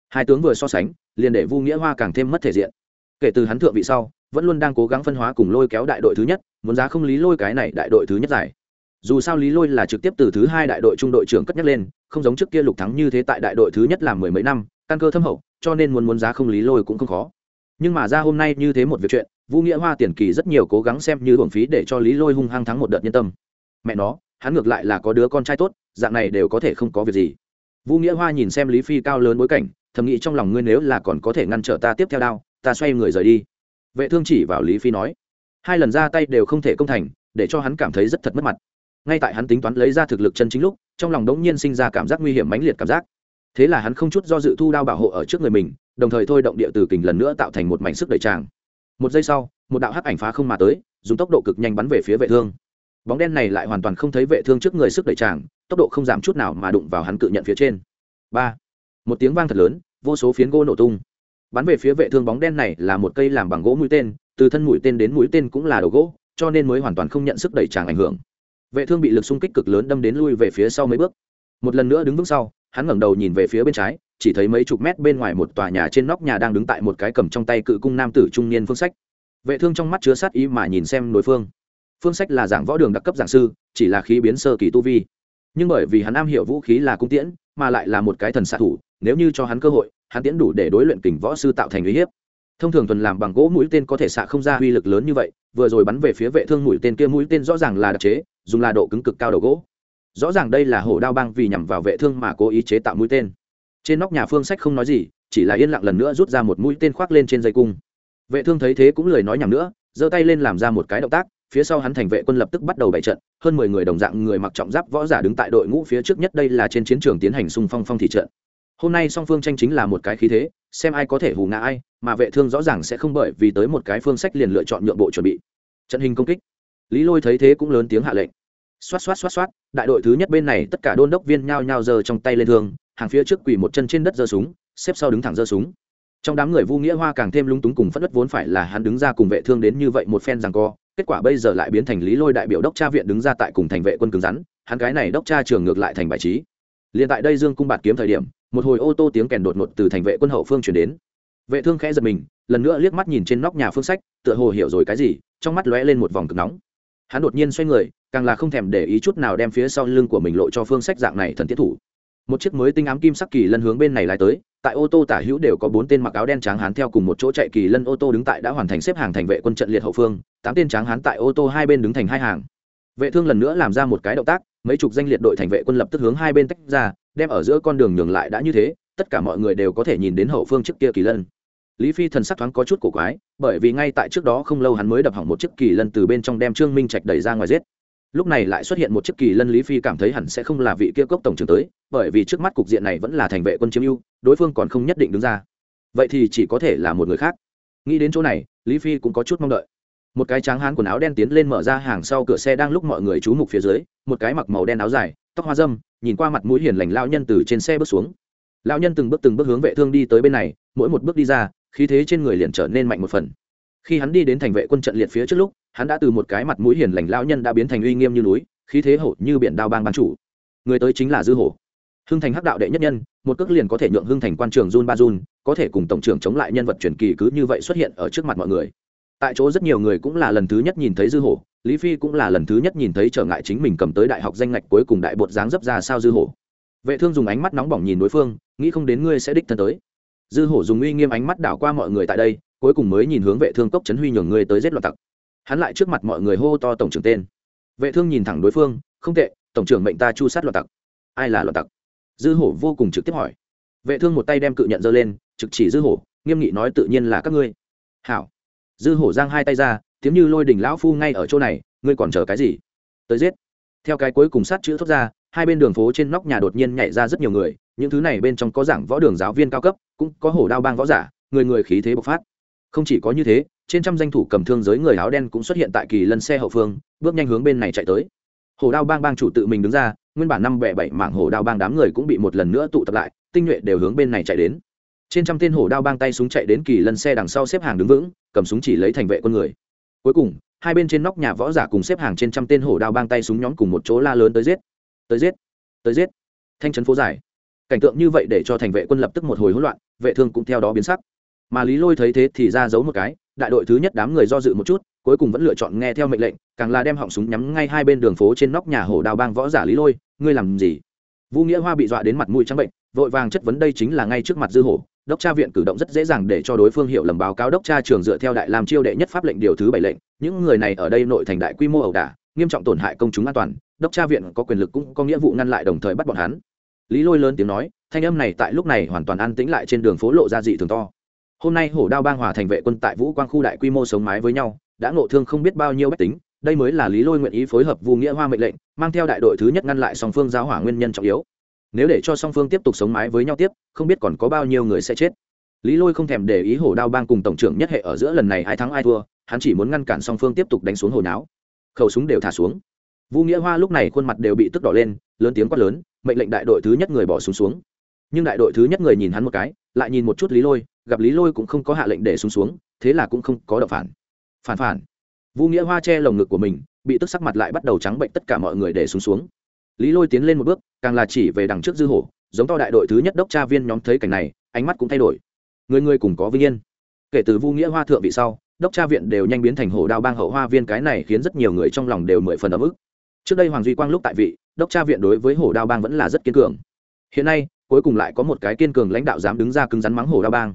Hai tướng vừa so sánh, liền để vu nghĩa hoa càng thêm mất thể diện. Kể từ hắn thượng vị sau, vẫn luôn đang cố gắng phân hóa cùng lôi kéo đại đội thứ nhất, muốn giá không lý lôi cái này đại đội thứ nhất giải dù sao lý lôi là trực tiếp từ thứ hai đại đội trung đội trưởng cất nhắc lên, không giống trước kia lục thắng như thế tại đại đội thứ nhất làm mười mấy năm, căn cơ thâm hậu, cho nên muốn muốn giá không lý lôi cũng không khó. Nhưng mà ra hôm nay như thế một việc chuyện, vũ nghĩa hoa tiền kỳ rất nhiều cố gắng xem như hưởng phí để cho lý lôi hung hăng thắng một đợt nhân tâm. Mẹ nó, hắn ngược lại là có đứa con trai tốt, dạng này đều có thể không có việc gì. Vũ nghĩa hoa nhìn xem lý phi cao lớn bối cảnh, thầm nghĩ trong lòng ngươi nếu là còn có thể ngăn trở ta tiếp theo đao, ta xoay người rời đi. Vệ thương chỉ vào lý phi nói. Hai lần ra tay đều không thể công thành, để cho hắn cảm thấy rất thật mất mặt ngay tại hắn tính toán lấy ra thực lực chân chính lúc, trong lòng đống nhiên sinh ra cảm giác nguy hiểm mãnh liệt cảm giác. Thế là hắn không chút do dự thu đao bảo hộ ở trước người mình, đồng thời thôi động địa từ kình lần nữa tạo thành một mảnh sức đẩy tràng. Một giây sau, một đạo hắc ảnh phá không mà tới, dùng tốc độ cực nhanh bắn về phía vệ thương. Bóng đen này lại hoàn toàn không thấy vệ thương trước người sức đẩy tràng, tốc độ không giảm chút nào mà đụng vào hắn cự nhận phía trên. Ba. Một tiếng vang thật lớn, vô số phiến gỗ nổ tung. Bắn về phía vệ thương bóng đen này là một cây làm bằng gỗ mũi tên, từ thân mũi tên đến mũi tên cũng là đầu gỗ, cho nên mới hoàn toàn không nhận sức đẩy tràng ảnh hưởng vệ thương bị lực xung kích cực lớn đâm đến lui về phía sau mấy bước. Một lần nữa đứng vững sau, hắn ngẩng đầu nhìn về phía bên trái, chỉ thấy mấy chục mét bên ngoài một tòa nhà trên nóc nhà đang đứng tại một cái cầm trong tay cự cung nam tử trung niên phương sách. Vệ thương trong mắt chứa sát ý mà nhìn xem đối phương. Phương sách là giảng võ đường đặc cấp giảng sư, chỉ là khí biến sơ kỳ tu vi. Nhưng bởi vì hắn am hiểu vũ khí là cung tiễn, mà lại là một cái thần xạ thủ, nếu như cho hắn cơ hội, hắn tiễn đủ để đối luyện kình võ sư tạo thành uy hiếp. Thông thường tuần làm bằng gỗ mũi tên có thể xạ không ra uy lực lớn như vậy, vừa rồi bắn về phía vệ thương mũi tên kia mũi tên rõ ràng là đặc chế dùng là độ cứng cực cao đầu gỗ. Rõ ràng đây là hổ đao băng vì nhằm vào vệ thương mà cố ý chế tạo mũi tên. Trên nóc nhà phương sách không nói gì, chỉ là yên lặng lần nữa rút ra một mũi tên khoác lên trên dây cung. Vệ thương thấy thế cũng lười nói nhầm nữa, giơ tay lên làm ra một cái động tác, phía sau hắn thành vệ quân lập tức bắt đầu bày trận, hơn mười người đồng dạng người mặc trọng giáp võ giả đứng tại đội ngũ phía trước nhất đây là trên chiến trường tiến hành xung phong phong thị trận. Hôm nay song phương tranh chính là một cái khí thế, xem ai có thể hù ngã ai, mà vệ thương rõ ràng sẽ không bởi vì tới một cái phương sách liền lựa chọn nhượng bộ chuẩn bị. Trận hình công kích. Lý lôi thấy thế cũng lớn tiếng hạ lệnh xoát xoát xoát xoát, đại đội thứ nhất bên này tất cả đôn đốc viên nhao nhao giơ trong tay lên thương, hàng phía trước quỳ một chân trên đất giơ súng, xếp sau đứng thẳng giơ súng. Trong đám người vu nghĩa hoa càng thêm lung túng cùng phất đất vốn phải là hắn đứng ra cùng vệ thương đến như vậy một phen rằng co, kết quả bây giờ lại biến thành lý lôi đại biểu đốc cha viện đứng ra tại cùng thành vệ quân cứng rắn, hắn cái này đốc cha trường ngược lại thành bài trí. Liền tại đây dương cung bạt kiếm thời điểm, một hồi ô tô tiếng kèn đột ngột từ thành vệ quân hậu phương chuyển đến. Vệ thương khẽ giật mình, lần nữa liếc mắt nhìn trên nóc nhà phương sách, tựa hồ hiểu rồi cái gì, trong mắt lóe lên một vòng cực nóng hắn đột nhiên xoay người, càng là không thèm để ý chút nào đem phía sau lưng của mình lộ cho phương sách dạng này thần tiết thủ. Một chiếc mới tinh ám kim sắc kỳ lân hướng bên này lái tới, tại ô tô tả hữu đều có bốn tên mặc áo đen tráng hán theo cùng một chỗ chạy kỳ lân ô tô đứng tại đã hoàn thành xếp hàng thành vệ quân trận liệt hậu phương, tám tên tráng hán tại ô tô hai bên đứng thành hai hàng. Vệ thương lần nữa làm ra một cái động tác, mấy chục danh liệt đội thành vệ quân lập tức hướng hai bên tách ra, đem ở giữa con đường nhường lại đã như thế, tất cả mọi người đều có thể nhìn đến hậu phương trước kia kỳ lân lý phi thần sắc thoáng có chút cổ quái, bởi vì ngay tại trước đó không lâu hắn mới đập hỏng một chiếc kỳ lân từ bên trong đem trương minh trạch đẩy ra ngoài giết. Lúc này lại xuất hiện một chiếc kỳ lân lý phi cảm thấy hẳn sẽ không là vị kia cốc tổng trưởng tới, bởi vì trước mắt cục diện này vẫn là thành vệ quân chiếm ưu, đối phương còn không nhất định đứng ra. Vậy thì chỉ có thể là một người khác. Nghĩ đến chỗ này, lý phi cũng có chút mong đợi. Một cái tráng hán quần áo đen tiến lên mở ra hàng sau cửa xe đang lúc mọi người trú mục phía dưới, một cái mặc màu đen áo dài, tóc hoa dâm, nhìn qua mặt mũi hiền lành lao nhân từ trên xe bước xuống. Lao nhân từng bước từng bước hướng vệ thương đi tới bên này, mỗi một bước đi ra khí thế trên người liền trở nên mạnh một phần. Khi hắn đi đến thành vệ quân trận liệt phía trước lúc, hắn đã từ một cái mặt mũi hiền lành lão nhân đã biến thành uy nghiêm như núi, khí thế hổ như biển đao bang ban chủ. Người tới chính là dư hổ. Hưng thành hắc đạo đệ nhất nhân, một cước liền có thể nhượng hưng thành quan trường jun ba jun có thể cùng tổng trưởng chống lại nhân vật truyền kỳ cứ như vậy xuất hiện ở trước mặt mọi người. Tại chỗ rất nhiều người cũng là lần thứ nhất nhìn thấy dư hổ, lý phi cũng là lần thứ nhất nhìn thấy trở ngại chính mình cầm tới đại học danh ngạch cuối cùng đại bột dáng dấp ra sao dư hổ. Vệ thương dùng ánh mắt nóng bỏng nhìn đối phương, nghĩ không đến ngươi sẽ đích thân tới dư hổ dùng uy nghiêm ánh mắt đảo qua mọi người tại đây, cuối cùng mới nhìn hướng vệ thương cốc trấn huy nhường ngươi tới giết loạn tặc. Hắn lại trước mặt mọi người hô to tổng trưởng tên. Vệ thương nhìn thẳng đối phương, không tệ, tổng trưởng mệnh ta chu sát loạn tặc. Ai là loạn tặc? Dư hổ vô cùng trực tiếp hỏi. Vệ thương một tay đem cự nhận giơ lên, trực chỉ dư hổ, nghiêm nghị nói tự nhiên là các ngươi. Hảo. Dư hổ giang hai tay ra, tiếng như lôi đỉnh lão phu ngay ở chỗ này, ngươi còn chờ cái gì? Tới giết. Theo cái cuối cùng sát chữ thốt ra, hai bên đường phố trên nóc nhà đột nhiên nhảy ra rất nhiều người những thứ này bên trong có giảng võ đường giáo viên cao cấp, cũng có hổ đao bang võ giả, người người khí thế bộc phát. Không chỉ có như thế, trên trăm danh thủ cầm thương giới người áo đen cũng xuất hiện tại kỳ lân xe hậu phương, bước nhanh hướng bên này chạy tới. Hổ đao bang bang chủ tự mình đứng ra, nguyên bản năm bẻ bảy mảng hổ đao bang đám người cũng bị một lần nữa tụ tập lại, tinh nhuệ đều hướng bên này chạy đến. Trên trăm tên hổ đao bang tay súng chạy đến kỳ lân xe đằng sau xếp hàng đứng vững, cầm súng chỉ lấy thành vệ quân người. Cuối cùng, hai bên trên nóc nhà võ giả cùng xếp hàng trên trăm tên hổ đao bang tay súng nhóm cùng một chỗ la lớn tới giết. Tới giết. Tới giết. Thanh trấn phố dài cảnh tượng như vậy để cho thành vệ quân lập tức một hồi hỗn loạn, vệ thương cũng theo đó biến sắc. Mà lý lôi thấy thế thì ra giấu một cái, đại đội thứ nhất đám người do dự một chút, cuối cùng vẫn lựa chọn nghe theo mệnh lệnh, càng là đem họng súng nhắm ngay hai bên đường phố trên nóc nhà hổ đào bang võ giả lý lôi, ngươi làm gì? Vũ nghĩa hoa bị dọa đến mặt mũi trắng bệnh, vội vàng chất vấn đây chính là ngay trước mặt dư hổ, đốc tra viện cử động rất dễ dàng để cho đối phương hiểu lầm báo cáo đốc tra trường dựa theo đại làm chiêu đệ nhất pháp lệnh điều thứ bảy lệnh, những người này ở đây nội thành đại quy mô ẩu đả, nghiêm trọng tổn hại công chúng an toàn, đốc tra viện có quyền lực cũng có nghĩa vụ ngăn lại đồng thời bắt bọn hắn lý lôi lớn tiếng nói, thanh âm này tại lúc này hoàn toàn an tĩnh lại trên đường phố lộ ra dị thường to. Hôm nay hổ đao bang hòa thành vệ quân tại vũ quang khu đại quy mô sống mái với nhau, đã ngộ thương không biết bao nhiêu bách tính, đây mới là lý lôi nguyện ý phối hợp vu nghĩa hoa mệnh lệnh, mang theo đại đội thứ nhất ngăn lại song phương giáo hỏa nguyên nhân trọng yếu. Nếu để cho song phương tiếp tục sống mái với nhau tiếp, không biết còn có bao nhiêu người sẽ chết. Lý lôi không thèm để ý hổ đao bang cùng tổng trưởng nhất hệ ở giữa lần này ai thắng ai thua, hắn chỉ muốn ngăn cản song phương tiếp tục đánh xuống hồi náo khẩu súng đều thả xuống. Vũ nghĩa hoa lúc này khuôn mặt đều bị tức đỏ lên lớn tiếng quát lớn mệnh lệnh đại đội thứ nhất người bỏ súng xuống, xuống. Nhưng đại đội thứ nhất người nhìn hắn một cái lại nhìn một chút lý lôi gặp lý lôi cũng không có hạ lệnh để xuống xuống thế là cũng không có động phản. Phản phản. Vũ nghĩa hoa che lồng ngực của mình bị tức sắc mặt lại bắt đầu trắng bệnh tất cả mọi người để xuống xuống. Lý lôi tiến lên một bước càng là chỉ về đằng trước dư hổ giống to đại đội thứ nhất đốc tra viên nhóm thấy cảnh này ánh mắt cũng thay đổi. Người người cùng có vinh yên. Kể từ vu nghĩa hoa thượng vị sau đốc tra viện đều nhanh biến thành hổ đao bang hậu hoa viên cái này khiến rất nhiều người trong lòng đều mười phần ấm ức. Trước đây hoàng duy quang lúc tại vị đốc tra viện đối với hổ đao bang vẫn là rất kiên cường. Hiện nay, cuối cùng lại có một cái kiên cường lãnh đạo dám đứng ra cứng rắn mắng hổ đao bang.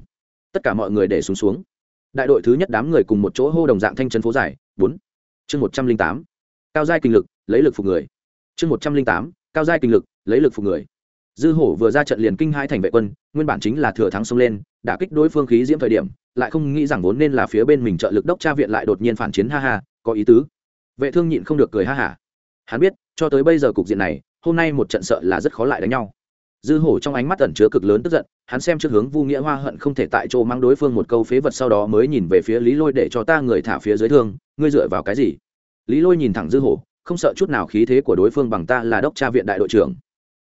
Tất cả mọi người để xuống xuống. Đại đội thứ nhất đám người cùng một chỗ hô đồng dạng thanh chân phố dài bốn. Chương một trăm linh tám. Cao giai kinh lực, lấy lực phục người. Chương một trăm linh tám. Cao giai kinh lực, lấy lực phục người. Dư hổ vừa ra trận liền kinh hai thành vệ quân, nguyên bản chính là thừa thắng xông lên đã kích đối phương khí diễm thời điểm, lại không nghĩ rằng vốn nên là phía bên mình trợ lực đốc tra viện lại đột nhiên phản chiến, ha ha, có ý tứ. Vệ thương nhịn không được cười ha hả hắn biết, cho tới bây giờ cục diện này, hôm nay một trận sợ là rất khó lại đánh nhau. Dư hổ trong ánh mắt ẩn chứa cực lớn tức giận, hắn xem trước hướng vu nghĩa hoa hận không thể tại chỗ mang đối phương một câu phế vật sau đó mới nhìn về phía lý lôi để cho ta người thả phía dưới thương, ngươi dựa vào cái gì? Lý lôi nhìn thẳng dư hổ, không sợ chút nào khí thế của đối phương bằng ta là đốc tra viện đại đội trưởng.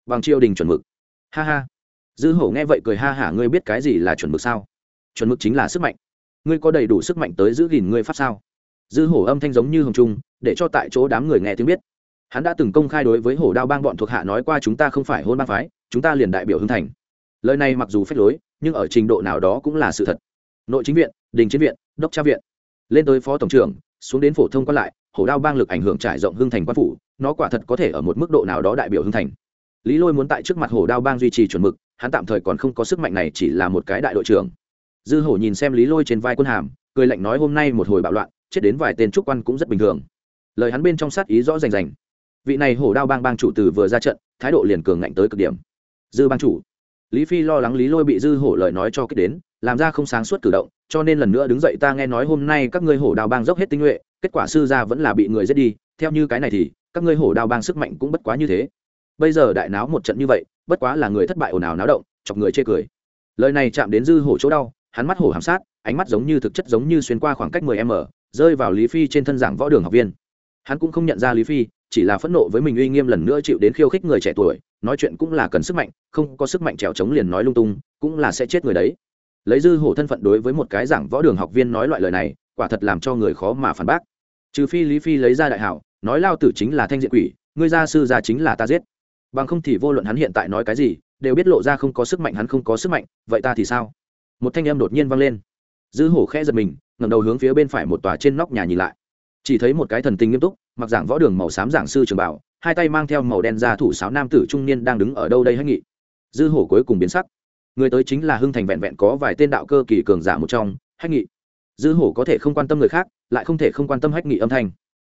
Bằng triều đình chuẩn mực. Ha ha. Dư hổ nghe vậy cười ha hả, ngươi biết cái gì là chuẩn mực sao? Chuẩn mực chính là sức mạnh. Ngươi có đầy đủ sức mạnh tới giữ gìn ngươi pháp sao? Dư hổ âm thanh giống như hồng trung, để cho tại chỗ đám người nghe tiếng biết hắn đã từng công khai đối với hổ đao bang bọn thuộc hạ nói qua chúng ta không phải hôn bang phái, chúng ta liền đại biểu hưng thành. Lời này mặc dù phép lối, nhưng ở trình độ nào đó cũng là sự thật. Nội chính viện, đình chiến viện, đốc tra viện. Lên tới phó tổng trưởng, xuống đến phổ thông quan lại, hổ đao bang lực ảnh hưởng trải rộng hưng thành quan phủ, nó quả thật có thể ở một mức độ nào đó đại biểu hưng thành. Lý lôi muốn tại trước mặt hổ đao bang duy trì chuẩn mực, hắn tạm thời còn không có sức mạnh này, chỉ là một cái đại đội trưởng. Dư hổ nhìn xem lý lôi trên vai quân hàm, cười lạnh nói hôm nay một hồi bạo loạn, chết đến vài tên trúc quan cũng rất bình thường. Lời hắn bên trong sát ý rõ rành rành vị này hổ đao bang bang chủ từ vừa ra trận, thái độ liền cường ngạnh tới cực điểm. Dư bang chủ, lý phi lo lắng lý lôi bị dư hổ lời nói cho kích đến, làm ra không sáng suốt cử động, cho nên lần nữa đứng dậy ta nghe nói hôm nay các ngươi hổ đao bang dốc hết tinh nhuệ, kết quả sư gia vẫn là bị người giết đi, theo như cái này thì, các ngươi hổ đao bang sức mạnh cũng bất quá như thế. Bây giờ đại náo một trận như vậy, bất quá là người thất bại ồn ào náo động, chọc người chê cười. Lời này chạm đến dư hổ chỗ đau, hắn mắt hổ hàm sát, ánh mắt giống như thực chất giống như xuyên qua khoảng cách mười m, rơi vào lý phi trên thân giảng võ đường học viên. Hắn cũng không nhận ra lý phi chỉ là phẫn nộ với mình uy nghiêm lần nữa chịu đến khiêu khích người trẻ tuổi, nói chuyện cũng là cần sức mạnh, không có sức mạnh trèo trống liền nói lung tung, cũng là sẽ chết người đấy. Lấy dư hổ thân phận đối với một cái giảng võ đường học viên nói loại lời này, quả thật làm cho người khó mà phản bác. Trừ phi lý phi lấy ra đại hảo, nói lao tử chính là thanh diện quỷ, ngươi gia sư gia chính là ta giết. Bằng không thì vô luận hắn hiện tại nói cái gì, đều biết lộ ra không có sức mạnh, hắn không có sức mạnh, vậy ta thì sao? Một thanh âm đột nhiên vang lên. Dư hổ khẽ giật mình, ngẩng đầu hướng phía bên phải một tòa trên nóc nhà nhìn lại chỉ thấy một cái thần tình nghiêm túc, mặc giảng võ đường màu xám giảng sư trường bảo, hai tay mang theo màu đen ra thủ sáo nam tử trung niên đang đứng ở đâu đây hãy nghị. Dư hổ cuối cùng biến sắc. Người tới chính là hưng thành vẹn vẹn có vài tên đạo cơ kỳ cường giả một trong hách nghị. Dư hổ có thể không quan tâm người khác, lại không thể không quan tâm hách nghị âm thanh.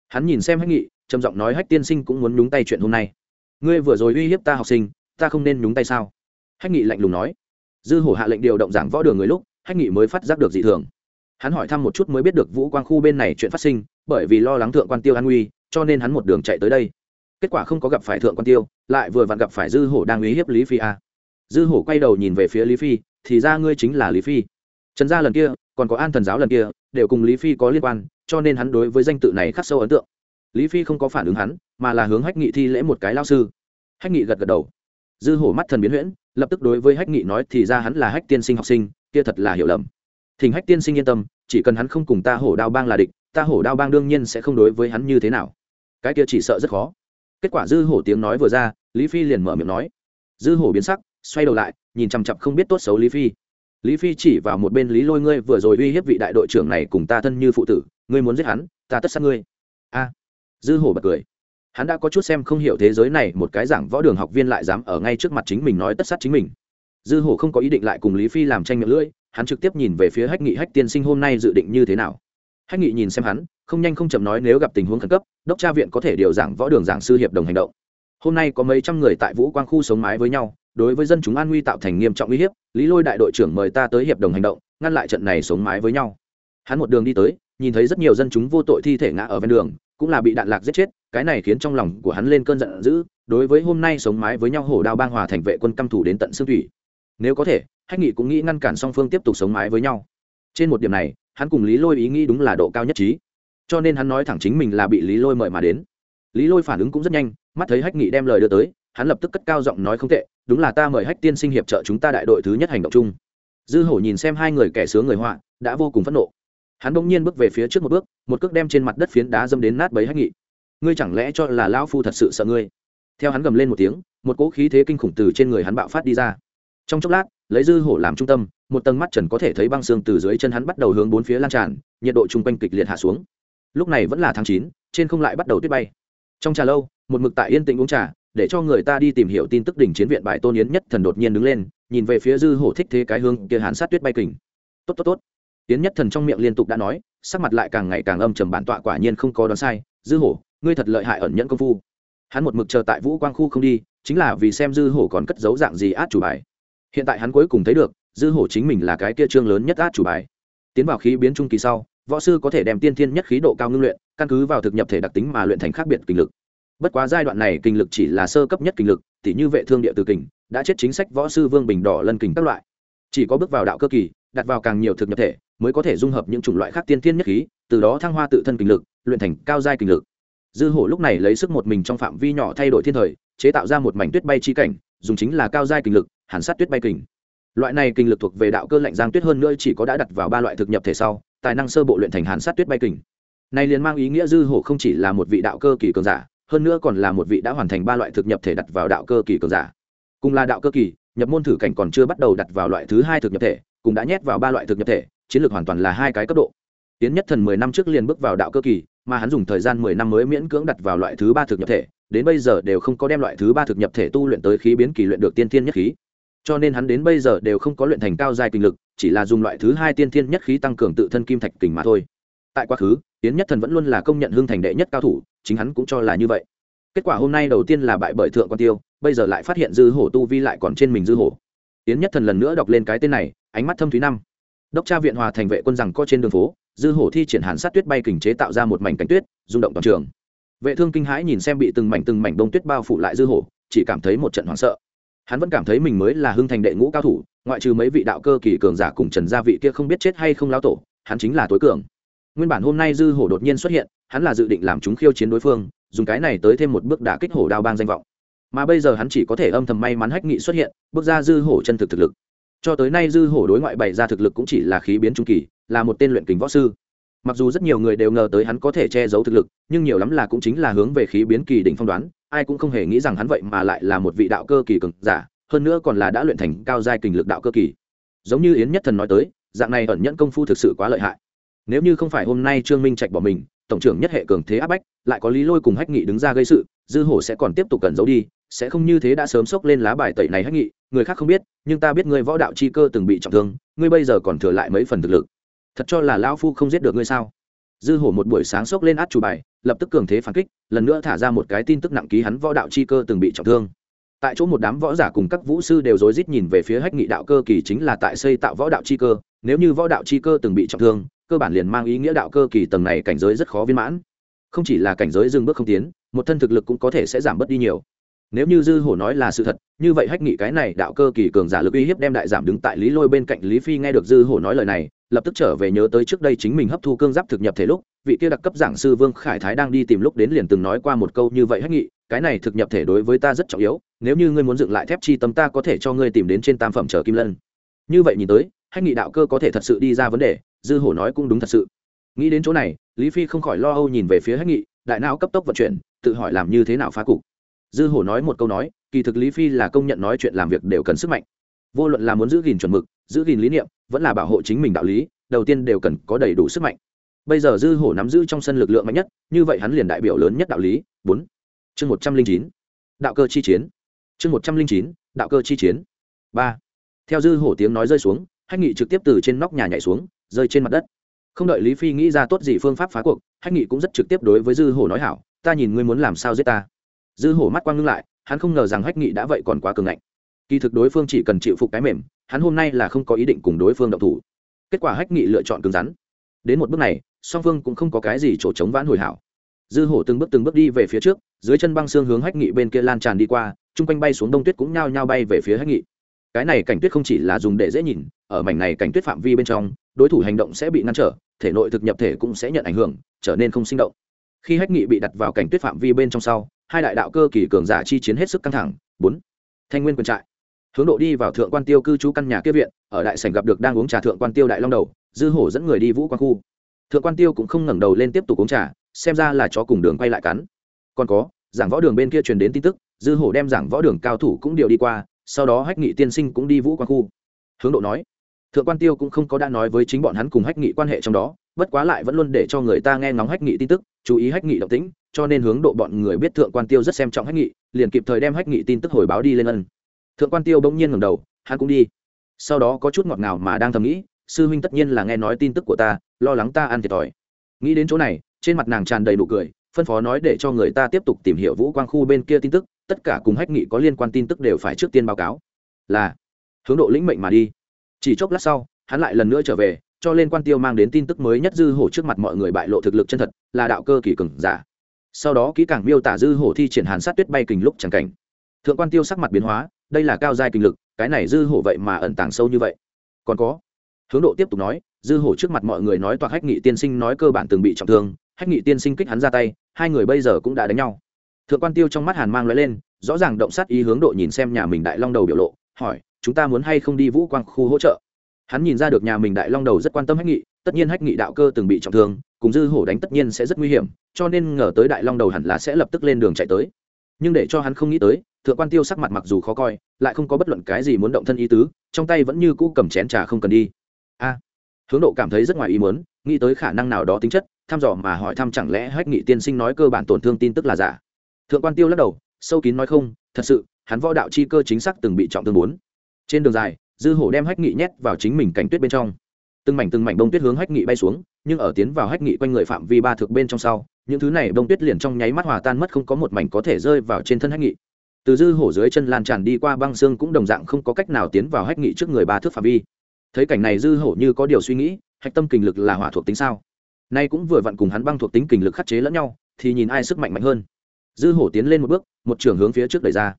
Hắn nhìn xem hách nghị, trầm giọng nói hách tiên sinh cũng muốn nhúng tay chuyện hôm nay. Ngươi vừa rồi uy hiếp ta học sinh, ta không nên nhúng tay sao? Hách nghị lạnh lùng nói. Dư hổ hạ lệnh điều động giảng võ đường người lúc hách nghị mới phát giác được dị thường hắn hỏi thăm một chút mới biết được vũ quang khu bên này chuyện phát sinh, bởi vì lo lắng thượng quan tiêu an nguy cho nên hắn một đường chạy tới đây. Kết quả không có gặp phải thượng quan tiêu, lại vừa vặn gặp phải dư hổ đang uy hiếp lý phi a. Dư hổ quay đầu nhìn về phía lý phi, thì ra ngươi chính là lý phi. Trần gia lần kia, còn có an thần giáo lần kia, đều cùng lý phi có liên quan, cho nên hắn đối với danh tự này khắc sâu ấn tượng. Lý phi không có phản ứng hắn, mà là hướng hách nghị thi lễ một cái lao sư. Hách nghị gật gật đầu. Dư hổ mắt thần biến huyễn, lập tức đối với hách nghị nói thì ra hắn là hách tiên sinh học sinh, kia thật là hiểu lầm thỉnh hách tiên sinh yên tâm, chỉ cần hắn không cùng ta hổ đao bang là địch, ta hổ đao bang đương nhiên sẽ không đối với hắn như thế nào. Cái kia chỉ sợ rất khó. Kết quả dư hổ tiếng nói vừa ra, lý phi liền mở miệng nói. Dư hổ biến sắc, xoay đầu lại, nhìn chằm chặp không biết tốt xấu lý phi. Lý phi chỉ vào một bên lý lôi ngươi vừa rồi uy hiếp vị đại đội trưởng này cùng ta thân như phụ tử, ngươi muốn giết hắn, ta tất sát ngươi. A. Dư hổ bật cười. Hắn đã có chút xem không hiểu thế giới này, một cái giảng võ đường học viên lại dám ở ngay trước mặt chính mình nói tất sát chính mình. Dư hổ không có ý định lại cùng lý phi làm tranh miệng lưỡi hắn trực tiếp nhìn về phía hách nghị. Hách tiên sinh, hôm nay dự định như thế nào? Hách nghị nhìn xem hắn, không nhanh không chậm nói, nếu gặp tình huống khẩn cấp, đốc tra viện có thể điều giảng võ đường giảng sư hiệp đồng hành động. Hôm nay có mấy trăm người tại vũ quang khu sống mái với nhau, đối với dân chúng an nguy tạo thành nghiêm trọng uy hiếp, lý lôi đại đội trưởng mời ta tới hiệp đồng hành động, ngăn lại trận này sống mái với nhau. Hắn một đường đi tới, nhìn thấy rất nhiều dân chúng vô tội thi thể ngã ở ven đường, cũng là bị đạn lạc giết chết, cái này khiến trong lòng của hắn lên cơn giận dữ, đối với hôm nay sống mái với nhau hổ đao bang hòa thành vệ quân căm thủ đến tận xương thủy. Nếu có thể hách nghị cũng nghĩ ngăn cản song phương tiếp tục sống mái với nhau. Trên một điểm này, hắn cùng lý lôi ý nghĩ đúng là độ cao nhất trí. Cho nên hắn nói thẳng chính mình là bị lý lôi mời mà đến. Lý lôi phản ứng cũng rất nhanh, mắt thấy hách nghị đem lời đưa tới, hắn lập tức cất cao giọng nói không tệ, đúng là ta mời hách tiên sinh hiệp trợ chúng ta đại đội thứ nhất hành động chung. Dư hổ nhìn xem hai người kẻ sướng người họa, đã vô cùng phẫn nộ. Hắn bỗng nhiên bước về phía trước một bước, một cước đem trên mặt đất phiến đá dâm đến nát bấy hách nghị. Ngươi chẳng lẽ cho là lão phu thật sự sợ ngươi? Theo hắn gầm lên một tiếng, một cỗ khí thế kinh khủng từ trên người hắn bạo phát đi ra. Trong chốc lát lấy dư hổ làm trung tâm, một tầng mắt trần có thể thấy băng xương từ dưới chân hắn bắt đầu hướng bốn phía lan tràn, nhiệt độ chung quanh kịch liệt hạ xuống. Lúc này vẫn là tháng chín, trên không lại bắt đầu tuyết bay. Trong trà lâu, một mực tại yên tĩnh uống trà, để cho người ta đi tìm hiểu tin tức đỉnh chiến viện bài tôn yến nhất thần đột nhiên đứng lên, nhìn về phía dư hổ thích thế cái hương kia hán sát tuyết bay kình. Tốt tốt tốt. Yến nhất thần trong miệng liên tục đã nói, sắc mặt lại càng ngày càng âm trầm bản tọa quả nhiên không có đoán sai, dư hổ, ngươi thật lợi hại ẩn nhẫn công phu. Hắn một mực chờ tại vũ quang khu không đi, chính là vì xem dư hổ còn cất giấu dạng gì át chủ bài hiện tại hắn cuối cùng thấy được, dư hổ chính mình là cái kia trương lớn nhất át chủ bài. Tiến vào khí biến trung kỳ sau, võ sư có thể đem tiên thiên nhất khí độ cao ngưng luyện, căn cứ vào thực nhập thể đặc tính mà luyện thành khác biệt kinh lực. Bất quá giai đoạn này kinh lực chỉ là sơ cấp nhất kinh lực, tỉ như vệ thương địa từ kình, đã chết chính sách võ sư vương bình đỏ lân kình các loại. Chỉ có bước vào đạo cơ kỳ, đặt vào càng nhiều thực nhập thể, mới có thể dung hợp những chủng loại khác tiên thiên nhất khí, từ đó thăng hoa tự thân kinh lực, luyện thành cao giai kinh lực. Dư hổ lúc này lấy sức một mình trong phạm vi nhỏ thay đổi thiên thời chế tạo ra một mảnh tuyết bay chi cảnh, dùng chính là cao giai kinh lực, hàn sát tuyết bay kình. Loại này kinh lực thuộc về đạo cơ lạnh giang tuyết hơn nữa chỉ có đã đặt vào ba loại thực nhập thể sau, tài năng sơ bộ luyện thành hàn sát tuyết bay kình. Này liền mang ý nghĩa dư hổ không chỉ là một vị đạo cơ kỳ cường giả, hơn nữa còn là một vị đã hoàn thành ba loại thực nhập thể đặt vào đạo cơ kỳ cường giả. Cùng là đạo cơ kỳ, nhập môn thử cảnh còn chưa bắt đầu đặt vào loại thứ hai thực nhập thể, cũng đã nhét vào ba loại thực nhập thể, chiến lược hoàn toàn là hai cái cấp độ. Tiến nhất thần mười năm trước liền bước vào đạo cơ kỳ, mà hắn dùng thời gian mười năm mới miễn cưỡng đặt vào loại thứ ba thực nhập thể đến bây giờ đều không có đem loại thứ ba thực nhập thể tu luyện tới khí biến kỳ luyện được tiên thiên nhất khí. Cho nên hắn đến bây giờ đều không có luyện thành cao giai kinh lực, chỉ là dùng loại thứ hai tiên thiên nhất khí tăng cường tự thân kim thạch kình mà thôi. Tại quá khứ tiến nhất thần vẫn luôn là công nhận hương thành đệ nhất cao thủ, chính hắn cũng cho là như vậy. Kết quả hôm nay đầu tiên là bại bởi thượng quan tiêu, bây giờ lại phát hiện dư hổ tu vi lại còn trên mình dư hổ. Tiến nhất thần lần nữa đọc lên cái tên này, ánh mắt thâm thúy năm. Đốc tra viện hòa thành vệ quân rằng co trên đường phố, dư hổ thi triển hàn sát tuyết bay kình chế tạo ra một mảnh cánh tuyết, rung động toàn trường vệ thương kinh hãi nhìn xem bị từng mảnh từng mảnh đông tuyết bao phủ lại dư hổ, chỉ cảm thấy một trận hoảng sợ. Hắn vẫn cảm thấy mình mới là hưng thành đệ ngũ cao thủ, ngoại trừ mấy vị đạo cơ kỳ cường giả cùng trần gia vị kia không biết chết hay không lao tổ, hắn chính là tối cường. Nguyên bản hôm nay dư hổ đột nhiên xuất hiện, hắn là dự định làm chúng khiêu chiến đối phương, dùng cái này tới thêm một bước đả kích hổ đao bang danh vọng. Mà bây giờ hắn chỉ có thể âm thầm may mắn hách nghị xuất hiện, bước ra dư hổ chân thực thực lực. Cho tới nay dư hổ đối ngoại bày ra thực lực cũng chỉ là khí biến trung kỳ, là một tên luyện kính võ sư mặc dù rất nhiều người đều ngờ tới hắn có thể che giấu thực lực, nhưng nhiều lắm là cũng chính là hướng về khí biến kỳ đỉnh phong đoán, ai cũng không hề nghĩ rằng hắn vậy mà lại là một vị đạo cơ kỳ cường giả, hơn nữa còn là đã luyện thành cao giai kình lực đạo cơ kỳ. Giống như yến nhất thần nói tới, dạng này ẩn nhẫn công phu thực sự quá lợi hại. Nếu như không phải hôm nay trương minh trạch bỏ mình, tổng trưởng nhất hệ cường thế áp bách, lại có lý lôi cùng hách nghị đứng ra gây sự, dư hổ sẽ còn tiếp tục cẩn giấu đi, sẽ không như thế đã sớm sốc lên lá bài tẩy này hách nghị, người khác không biết, nhưng ta biết ngươi võ đạo chi cơ từng bị trọng thương, ngươi bây giờ còn thừa lại mấy phần thực lực thật cho là lão phu không giết được ngươi sao? Dư hổ một buổi sáng sốc lên át chủ bài, lập tức cường thế phản kích, lần nữa thả ra một cái tin tức nặng ký hắn võ đạo chi cơ từng bị trọng thương. Tại chỗ một đám võ giả cùng các vũ sư đều rối rít nhìn về phía hách nghị đạo cơ kỳ chính là tại xây tạo võ đạo chi cơ, nếu như võ đạo chi cơ từng bị trọng thương, cơ bản liền mang ý nghĩa đạo cơ kỳ tầng này cảnh giới rất khó viên mãn. Không chỉ là cảnh giới dừng bước không tiến, một thân thực lực cũng có thể sẽ giảm bớt đi nhiều nếu như dư hổ nói là sự thật, như vậy hách nghị cái này đạo cơ kỳ cường giả lực uy hiếp đem đại giảm đứng tại lý lôi bên cạnh lý phi nghe được dư hổ nói lời này, lập tức trở về nhớ tới trước đây chính mình hấp thu cương giáp thực nhập thể lúc, vị kia đặc cấp giảng sư vương khải thái đang đi tìm lúc đến liền từng nói qua một câu như vậy hách nghị, cái này thực nhập thể đối với ta rất trọng yếu, nếu như ngươi muốn dựng lại thép chi tâm ta có thể cho ngươi tìm đến trên tam phẩm chờ kim lân. Như vậy nhìn tới, hách nghị đạo cơ có thể thật sự đi ra vấn đề, dư hổ nói cũng đúng thật sự. Nghĩ đến chỗ này, lý phi không khỏi lo âu nhìn về phía hách nghị, đại não cấp tốc vận chuyển, tự hỏi làm như thế nào phá cục dư hổ nói một câu nói, kỳ thực lý phi là công nhận nói chuyện làm việc đều cần sức mạnh. Vô luận là muốn giữ gìn chuẩn mực, giữ gìn lý niệm, vẫn là bảo hộ chính mình đạo lý, đầu tiên đều cần có đầy đủ sức mạnh. Bây giờ dư hổ nắm giữ trong sân lực lượng mạnh nhất, như vậy hắn liền đại biểu lớn nhất đạo lý. Bốn. Chương một trăm linh chín. Đạo cơ chi chiến. Chương một trăm linh chín. Đạo cơ chi chiến. Ba. Theo dư hổ tiếng nói rơi xuống, hách nghị trực tiếp từ trên nóc nhà nhảy xuống, rơi trên mặt đất. Không đợi lý phi nghĩ ra tốt gì phương pháp phá cuộc, hách nghị cũng rất trực tiếp đối với dư hổ nói hảo, ta nhìn ngươi muốn làm sao giết ta dư hổ mắt quang ngưng lại, hắn không ngờ rằng hách nghị đã vậy còn quá cường ngạnh. Kỳ thực đối phương chỉ cần chịu phục cái mềm, hắn hôm nay là không có ý định cùng đối phương động thủ. Kết quả hách nghị lựa chọn cứng rắn. Đến một bước này, song phương cũng không có cái gì chỗ chống vãn hồi hảo. Dư hổ từng bước từng bước đi về phía trước, dưới chân băng xương hướng hách nghị bên kia lan tràn đi qua, chung quanh bay xuống đông tuyết cũng nhao nhao bay về phía hách nghị. Cái này cảnh tuyết không chỉ là dùng để dễ nhìn, ở mảnh này cảnh tuyết phạm vi bên trong, đối thủ hành động sẽ bị ngăn trở, thể nội thực nhập thể cũng sẽ nhận ảnh hưởng, trở nên không sinh động. Khi hách nghị bị đặt vào cảnh tuyết phạm vi bên trong sau hai đại đạo cơ kỳ cường giả chi chiến hết sức căng thẳng. Bốn, thanh nguyên quyền trại. Hướng độ đi vào thượng quan tiêu cư trú căn nhà kia viện, ở đại sảnh gặp được đang uống trà thượng quan tiêu đại long đầu, dư hổ dẫn người đi vũ quan khu. Thượng quan tiêu cũng không ngẩng đầu lên tiếp tục uống trà, xem ra là chó cùng đường quay lại cắn. Còn có, giảng võ đường bên kia truyền đến tin tức, dư hổ đem giảng võ đường cao thủ cũng điều đi qua, sau đó hách nghị tiên sinh cũng đi vũ quan khu. Hướng độ nói, thượng quan tiêu cũng không có đã nói với chính bọn hắn cùng hách nghị quan hệ trong đó, bất quá lại vẫn luôn để cho người ta nghe ngóng hách nghị tin tức, chú ý hách nghị động tĩnh cho nên hướng độ bọn người biết thượng quan tiêu rất xem trọng hách nghị, liền kịp thời đem hách nghị tin tức hồi báo đi lên ân. Thượng quan tiêu bỗng nhiên ngầm đầu, hắn cũng đi. Sau đó có chút ngọt ngào mà đang thầm nghĩ, sư huynh tất nhiên là nghe nói tin tức của ta, lo lắng ta ăn thiệt thòi. Nghĩ đến chỗ này, trên mặt nàng tràn đầy nụ cười, phân phó nói để cho người ta tiếp tục tìm hiểu vũ quang khu bên kia tin tức, tất cả cùng hách nghị có liên quan tin tức đều phải trước tiên báo cáo. Là, hướng độ lĩnh mệnh mà đi. Chỉ chốc lát sau, hắn lại lần nữa trở về, cho lên quan tiêu mang đến tin tức mới nhất dư hổ trước mặt mọi người bại lộ thực lực chân thật, là đạo cơ kỳ cường giả sau đó kỹ càng miêu tả dư hổ thi triển hàn sát tuyết bay kình lúc chẳng cảnh. Thượng quan tiêu sắc mặt biến hóa, đây là cao giai kinh lực, cái này dư hổ vậy mà ẩn tàng sâu như vậy. Còn có, hướng độ tiếp tục nói, dư hổ trước mặt mọi người nói toạc hách nghị tiên sinh nói cơ bản từng bị trọng thương, hách nghị tiên sinh kích hắn ra tay, hai người bây giờ cũng đã đánh nhau. Thượng quan tiêu trong mắt hàn mang l lên, rõ ràng động sát ý hướng độ nhìn xem nhà mình đại long đầu biểu lộ, hỏi, chúng ta muốn hay không đi vũ quang khu hỗ trợ? Hắn nhìn ra được nhà mình đại long đầu rất quan tâm hách nghị, tất nhiên hách nghị đạo cơ từng bị trọng thương cùng dư hổ đánh tất nhiên sẽ rất nguy hiểm, cho nên ngờ tới đại long đầu hẳn là sẽ lập tức lên đường chạy tới. Nhưng để cho hắn không nghĩ tới, thượng quan tiêu sắc mặt mặc dù khó coi, lại không có bất luận cái gì muốn động thân ý tứ, trong tay vẫn như cũ cầm chén trà không cần đi. A, hướng độ cảm thấy rất ngoài ý muốn, nghĩ tới khả năng nào đó tính chất, thăm dò mà hỏi thăm chẳng lẽ hách nghị tiên sinh nói cơ bản tổn thương tin tức là giả. Thượng quan tiêu lắc đầu, sâu kín nói không, thật sự, hắn võ đạo chi cơ chính xác từng bị trọng thương bốn. Trên đường dài, dư hổ đem hách nghị nhét vào chính mình cảnh tuyết bên trong. Từng mảnh từng mảnh bông tuyết hướng hách nghị bay xuống nhưng ở tiến vào hách nghị quanh người phạm vi ba thực bên trong sau, những thứ này bông tuyết liền trong nháy mắt hòa tan mất không có một mảnh có thể rơi vào trên thân hách nghị. Từ dư hổ dưới chân lan tràn đi qua băng xương cũng đồng dạng không có cách nào tiến vào hách nghị trước người ba thước phạm vi. Thấy cảnh này dư hổ như có điều suy nghĩ, hạch tâm kình lực là hỏa thuộc tính sao? Nay cũng vừa vặn cùng hắn băng thuộc tính kình lực khắc chế lẫn nhau, thì nhìn ai sức mạnh mạnh hơn. Dư hổ tiến lên một bước, một trường hướng phía trước đẩy ra.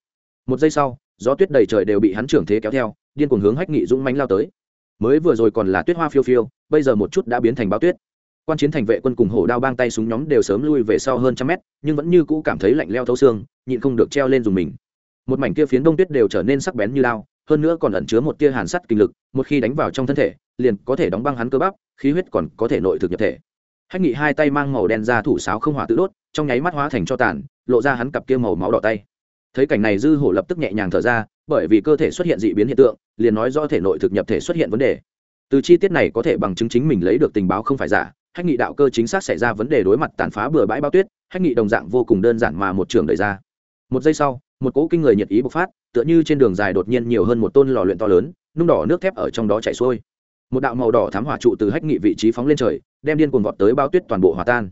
Một giây sau, gió tuyết đầy trời đều bị hắn trưởng thế kéo theo, điên cuồng hướng hách nghị dũng mánh lao tới mới vừa rồi còn là tuyết hoa phiêu phiêu, bây giờ một chút đã biến thành bao tuyết. Quan chiến thành vệ quân cùng hổ đao bang tay súng nhóm đều sớm lui về sau hơn trăm mét, nhưng vẫn như cũ cảm thấy lạnh leo thấu xương, nhịn không được treo lên dùng mình. Một mảnh kia phiến đông tuyết đều trở nên sắc bén như lao, hơn nữa còn ẩn chứa một tia hàn sắt kinh lực, một khi đánh vào trong thân thể, liền có thể đóng băng hắn cơ bắp, khí huyết còn có thể nội thực nhập thể. Hách nghị hai tay mang màu đen ra thủ sáo không hỏa tự đốt, trong nháy mắt hóa thành cho tàn, lộ ra hắn cặp kia màu máu đỏ tay. Thấy cảnh này dư hổ lập tức nhẹ nhàng thở ra, bởi vì cơ thể xuất hiện dị biến hiện tượng liền nói do thể nội thực nhập thể xuất hiện vấn đề. Từ chi tiết này có thể bằng chứng chính mình lấy được tình báo không phải giả, hách nghị đạo cơ chính xác xảy ra vấn đề đối mặt tàn phá bừa bãi bao tuyết, hách nghị đồng dạng vô cùng đơn giản mà một trường đẩy ra. Một giây sau, một cỗ kinh người nhiệt ý bộc phát, tựa như trên đường dài đột nhiên nhiều hơn một tôn lò luyện to lớn, nung đỏ nước thép ở trong đó chảy xuôi. Một đạo màu đỏ thám hỏa trụ từ hách nghị vị trí phóng lên trời, đem điên cuồng vọt tới bao tuyết toàn bộ hòa tan.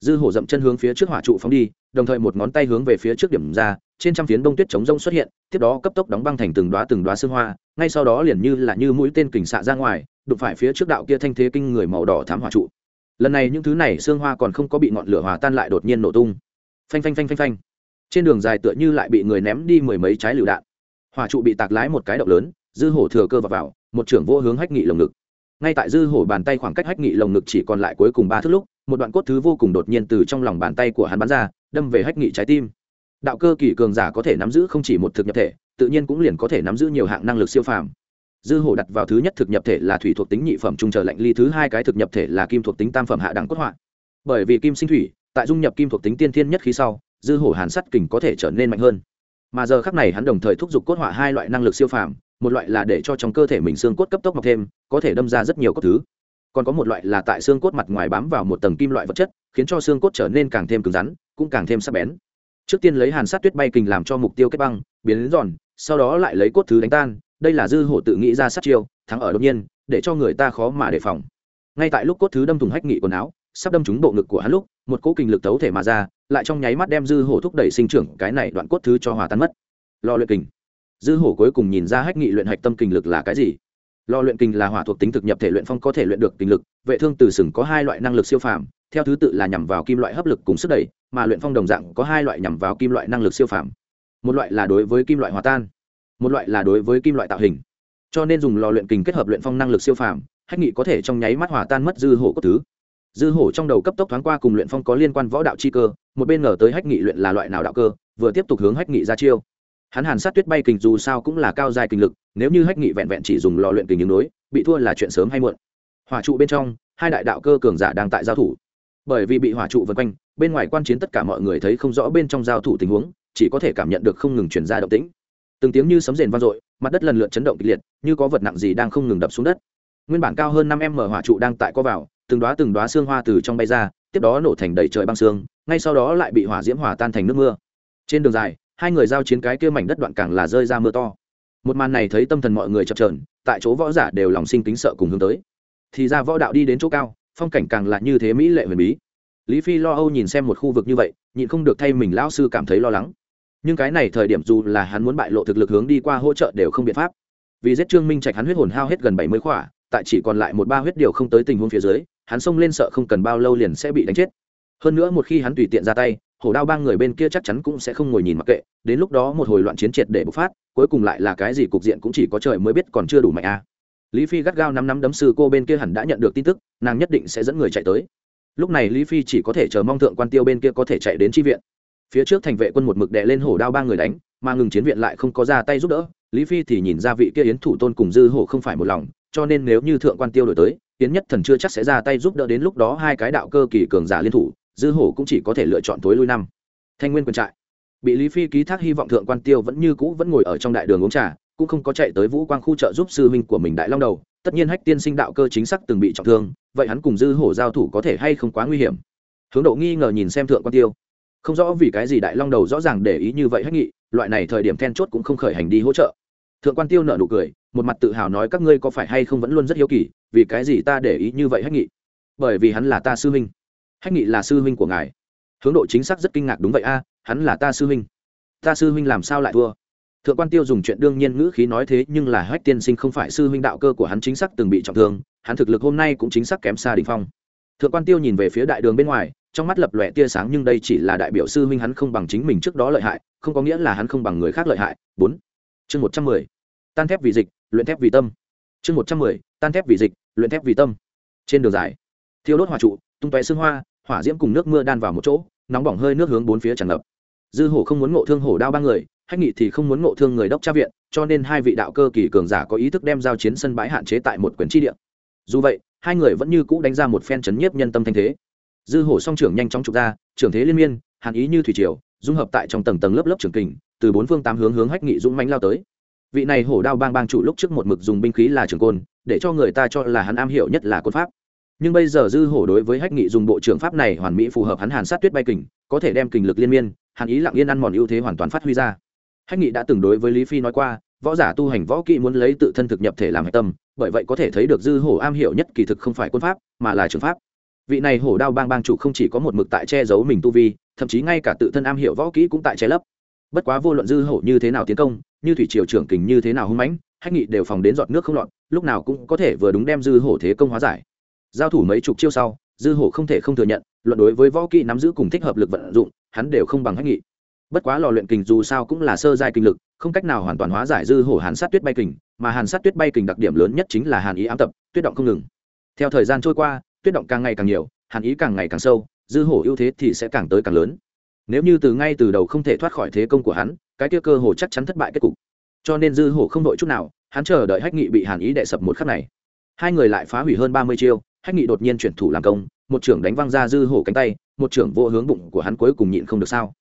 Dư hổ dậm chân hướng phía trước hỏa trụ phóng đi, đồng thời một ngón tay hướng về phía trước điểm ra trên trăm phiến đông tuyết chống rông xuất hiện tiếp đó cấp tốc đóng băng thành từng đoá từng đoá xương hoa ngay sau đó liền như là như mũi tên kình xạ ra ngoài đụng phải phía trước đạo kia thanh thế kinh người màu đỏ thám hỏa trụ. Lần này những thứ này xương hoa còn không có bị ngọn lửa hòa tan lại đột nhiên nổ tung. Phanh phanh phanh phanh phanh. Trên đường dài tựa như lại bị người ném đi mười mấy trái lựu đạn. Hỏa trụ bị tạc lái một cái động lớn dư hổ thừa cơ vào, vào một trưởng vô hướng hách nghị lồng ngực. Ngay tại dư hổ bàn tay khoảng cách hách nghị lồng ngực chỉ còn lại cuối cùng ba thước lúc một đoạn cốt thứ vô cùng đột nhiên từ trong lòng bàn tay của hắn bắn ra đâm về hách nghị trái tim đạo cơ kỳ cường giả có thể nắm giữ không chỉ một thực nhập thể, tự nhiên cũng liền có thể nắm giữ nhiều hạng năng lực siêu phàm. Dư hổ đặt vào thứ nhất thực nhập thể là thủy thuộc tính nhị phẩm trung chờ lạnh ly, thứ hai cái thực nhập thể là kim thuộc tính tam phẩm hạ đẳng cốt họa. Bởi vì kim sinh thủy, tại dung nhập kim thuộc tính tiên thiên nhất khí sau, dư hổ hàn sắt kình có thể trở nên mạnh hơn. Mà giờ khắc này hắn đồng thời thúc giục cốt họa hai loại năng lực siêu phàm, một loại là để cho trong cơ thể mình xương cốt cấp tốc mọc thêm, có thể đâm ra rất nhiều cốt thứ. Còn có một loại là tại xương cốt mặt ngoài bám vào một tầng kim loại vật chất, khiến cho xương cốt trở nên càng thêm cứng rắn, cũng càng thêm sắc bén trước tiên lấy hàn sát tuyết bay kình làm cho mục tiêu kết băng, biến đến giòn, sau đó lại lấy cốt thứ đánh tan, đây là dư hổ tự nghĩ ra sát chiêu, thắng ở đột nhiên, để cho người ta khó mà đề phòng. Ngay tại lúc cốt thứ đâm thùng hách nghị quần áo, sắp đâm trúng bộ ngực của hắn lúc, một cỗ kình lực tấu thể mà ra, lại trong nháy mắt đem dư hổ thúc đẩy sinh trưởng, cái này đoạn cốt thứ cho hòa tan mất. Lò luyện kình. Dư hổ cuối cùng nhìn ra hách nghị luyện hạch tâm kình lực là cái gì. Lò luyện kình là hỏa thuộc tính thực nhập thể luyện phong có thể luyện được kình lực, vệ thương từ sừng có hai loại năng lực siêu phàm, theo thứ tự là nhằm vào kim loại hấp lực cùng sức đẩy mà luyện phong đồng dạng có hai loại nhằm vào kim loại năng lực siêu phàm. Một loại là đối với kim loại hòa tan, một loại là đối với kim loại tạo hình. Cho nên dùng lò luyện kình kết hợp luyện phong năng lực siêu phàm, hách nghị có thể trong nháy mắt hòa tan mất dư hổ cốt thứ. Dư hổ trong đầu cấp tốc thoáng qua cùng luyện phong có liên quan võ đạo chi cơ, một bên ngờ tới hách nghị luyện là loại nào đạo cơ, vừa tiếp tục hướng hách nghị ra chiêu. Hắn hàn sát tuyết bay kình dù sao cũng là cao dài kình lực, nếu như hách nghị vẹn vẹn chỉ dùng lò luyện kình ứng đối, bị thua là chuyện sớm hay muộn. Hỏa trụ bên trong, hai đại đạo cơ cường giả đang tại giao thủ bởi vì bị hỏa trụ vân quanh, bên ngoài quan chiến tất cả mọi người thấy không rõ bên trong giao thủ tình huống, chỉ có thể cảm nhận được không ngừng chuyển ra động tĩnh. Từng tiếng như sấm rền vang dội, mặt đất lần lượt chấn động kịch liệt, như có vật nặng gì đang không ngừng đập xuống đất. Nguyên bản cao hơn năm m hỏa trụ đang tại co vào, từng đoá từng đoá xương hoa từ trong bay ra, tiếp đó nổ thành đầy trời băng xương, ngay sau đó lại bị hỏa diễm hỏa tan thành nước mưa. Trên đường dài, hai người giao chiến cái kia mảnh đất đoạn càng là rơi ra mưa to. Một màn này thấy tâm thần mọi người chập trờn tại chỗ võ giả đều lòng sinh kính sợ cùng hướng tới. Thì ra võ đạo đi đến chỗ cao phong cảnh càng là như thế mỹ lệ huyền bí. Lý phi lo âu nhìn xem một khu vực như vậy, nhịn không được thay mình lão sư cảm thấy lo lắng. Nhưng cái này thời điểm dù là hắn muốn bại lộ thực lực hướng đi qua hỗ trợ đều không biện pháp. Vì giết trương minh trạch hắn huyết hồn hao hết gần bảy mươi khỏa, tại chỉ còn lại một ba huyết điều không tới tình huống phía dưới, hắn xông lên sợ không cần bao lâu liền sẽ bị đánh chết. Hơn nữa một khi hắn tùy tiện ra tay, hổ đao ba người bên kia chắc chắn cũng sẽ không ngồi nhìn mặc kệ, đến lúc đó một hồi loạn chiến triệt để bộc phát, cuối cùng lại là cái gì cục diện cũng chỉ có trời mới biết còn chưa đủ mạnh a. à lý phi gắt gao năm năm đấm sư cô bên kia hẳn đã nhận được tin tức, nàng nhất định sẽ dẫn người chạy tới. Lúc này lý phi chỉ có thể chờ mong thượng quan tiêu bên kia có thể chạy đến tri viện. Phía trước thành vệ quân một mực đệ lên hổ đao ba người đánh, mà ngừng chiến viện lại không có ra tay giúp đỡ. Lý phi thì nhìn ra vị kia yến thủ tôn cùng dư hổ không phải một lòng, cho nên nếu như thượng quan tiêu đổi tới, yến nhất thần chưa chắc sẽ ra tay giúp đỡ đến lúc đó hai cái đạo cơ kỳ cường giả liên thủ, dư hổ cũng chỉ có thể lựa chọn tối lui năm. Thanh nguyên quân trại. Bị lý phi ký thác hy vọng thượng quan tiêu vẫn như cũ vẫn ngồi ở trong đại đường uống trà cũng không có chạy tới vũ quang khu trợ giúp sư huynh của mình đại long đầu. Tất nhiên hách tiên sinh đạo cơ chính xác từng bị trọng thương, vậy hắn cùng dư hổ giao thủ có thể hay không quá nguy hiểm? Hướng độ nghi ngờ nhìn xem thượng quan tiêu. Không rõ vì cái gì đại long đầu rõ ràng để ý như vậy hách nghị, loại này thời điểm then chốt cũng không khởi hành đi hỗ trợ. Thượng quan tiêu nợ nụ cười, một mặt tự hào nói các ngươi có phải hay không vẫn luôn rất hiếu kỳ, vì cái gì ta để ý như vậy hách nghị? Bởi vì hắn là ta sư huynh. Hách nghị là sư huynh của ngài. Hướng độ chính xác rất kinh ngạc, đúng vậy a, hắn là ta sư huynh. Ta sư huynh làm sao lại thua? Thượng quan tiêu dùng chuyện đương nhiên ngữ khí nói thế, nhưng là hách tiên sinh không phải sư huynh đạo cơ của hắn chính xác từng bị trọng thương, hắn thực lực hôm nay cũng chính xác kém xa đình phong. Thượng quan tiêu nhìn về phía đại đường bên ngoài, trong mắt lập lòe tia sáng nhưng đây chỉ là đại biểu sư huynh hắn không bằng chính mình trước đó lợi hại, không có nghĩa là hắn không bằng người khác lợi hại. Bốn. Chương một trăm mười. Tan thép vì dịch, luyện thép vì tâm. Chương một trăm mười. Tan thép vì dịch, luyện thép vì tâm. Trên đường dài, thiêu đốt hỏa trụ, tung tóe xương hoa, hỏa diễm cùng nước mưa đan vào một chỗ, nóng bỏng hơi nước hướng bốn phía tràn ngập. Dư hổ không muốn ngộ thương hổ đao ba người hách nghị thì không muốn ngộ thương người đốc tra viện, cho nên hai vị đạo cơ kỳ cường giả có ý thức đem giao chiến sân bãi hạn chế tại một quyển tri địa. Dù vậy, hai người vẫn như cũ đánh ra một phen chấn nhiếp nhân tâm thanh thế. Dư hổ song trưởng nhanh chóng trục ra, trưởng thế liên miên, hàn ý như thủy triều, dung hợp tại trong tầng tầng lớp lớp trường kình, từ bốn phương tám hướng hướng hách nghị dũng mánh lao tới. Vị này hổ đao bang bang chủ lúc trước một mực dùng binh khí là trường côn, để cho người ta cho là hắn am hiểu nhất là côn pháp. Nhưng bây giờ dư hổ đối với hách nghị dùng bộ trưởng pháp này hoàn mỹ phù hợp hắn hàn sát tuyết bay kình, có thể đem kình lực liên miên, hàn ý lặng yên ăn mòn ưu thế hoàn toàn phát huy ra hách nghị đã từng đối với lý phi nói qua, võ giả tu hành võ kỹ muốn lấy tự thân thực nhập thể làm hạch tâm, bởi vậy có thể thấy được dư hổ am hiểu nhất kỳ thực không phải quân pháp, mà là trường pháp. Vị này hổ đao bang bang chủ không chỉ có một mực tại che giấu mình tu vi, thậm chí ngay cả tự thân am hiểu võ kỹ cũng tại che lấp. Bất quá vô luận dư hổ như thế nào tiến công, như thủy triều trưởng kình như thế nào hung mãnh, hách nghị đều phòng đến giọt nước không lọt, lúc nào cũng có thể vừa đúng đem dư hổ thế công hóa giải. Giao thủ mấy chục chiêu sau, dư hổ không thể không thừa nhận, luận đối với võ kỹ nắm giữ cùng thích hợp lực vận dụng, hắn đều không bằng hách nghị bất quá lò luyện kình dù sao cũng là sơ giai kinh lực, không cách nào hoàn toàn hóa giải dư hổ hàn sát tuyết bay kình, mà hàn sát tuyết bay kình đặc điểm lớn nhất chính là hàn ý ám tập, tuyết động không ngừng. Theo thời gian trôi qua, tuyết động càng ngày càng nhiều, hàn ý càng ngày càng sâu, dư hổ ưu thế thì sẽ càng tới càng lớn. Nếu như từ ngay từ đầu không thể thoát khỏi thế công của hắn, cái kia cơ hồ chắc chắn thất bại kết cục. Cho nên dư hổ không đội chút nào, hắn chờ đợi hách nghị bị hàn ý đệ sập một khắc này. Hai người lại phá hủy hơn ba mươi chiêu, hách nghị đột nhiên chuyển thủ làm công, một trưởng đánh văng ra dư hổ cánh tay, một trưởng vô hướng bụng của hắn cuối cùng nhịn không được sao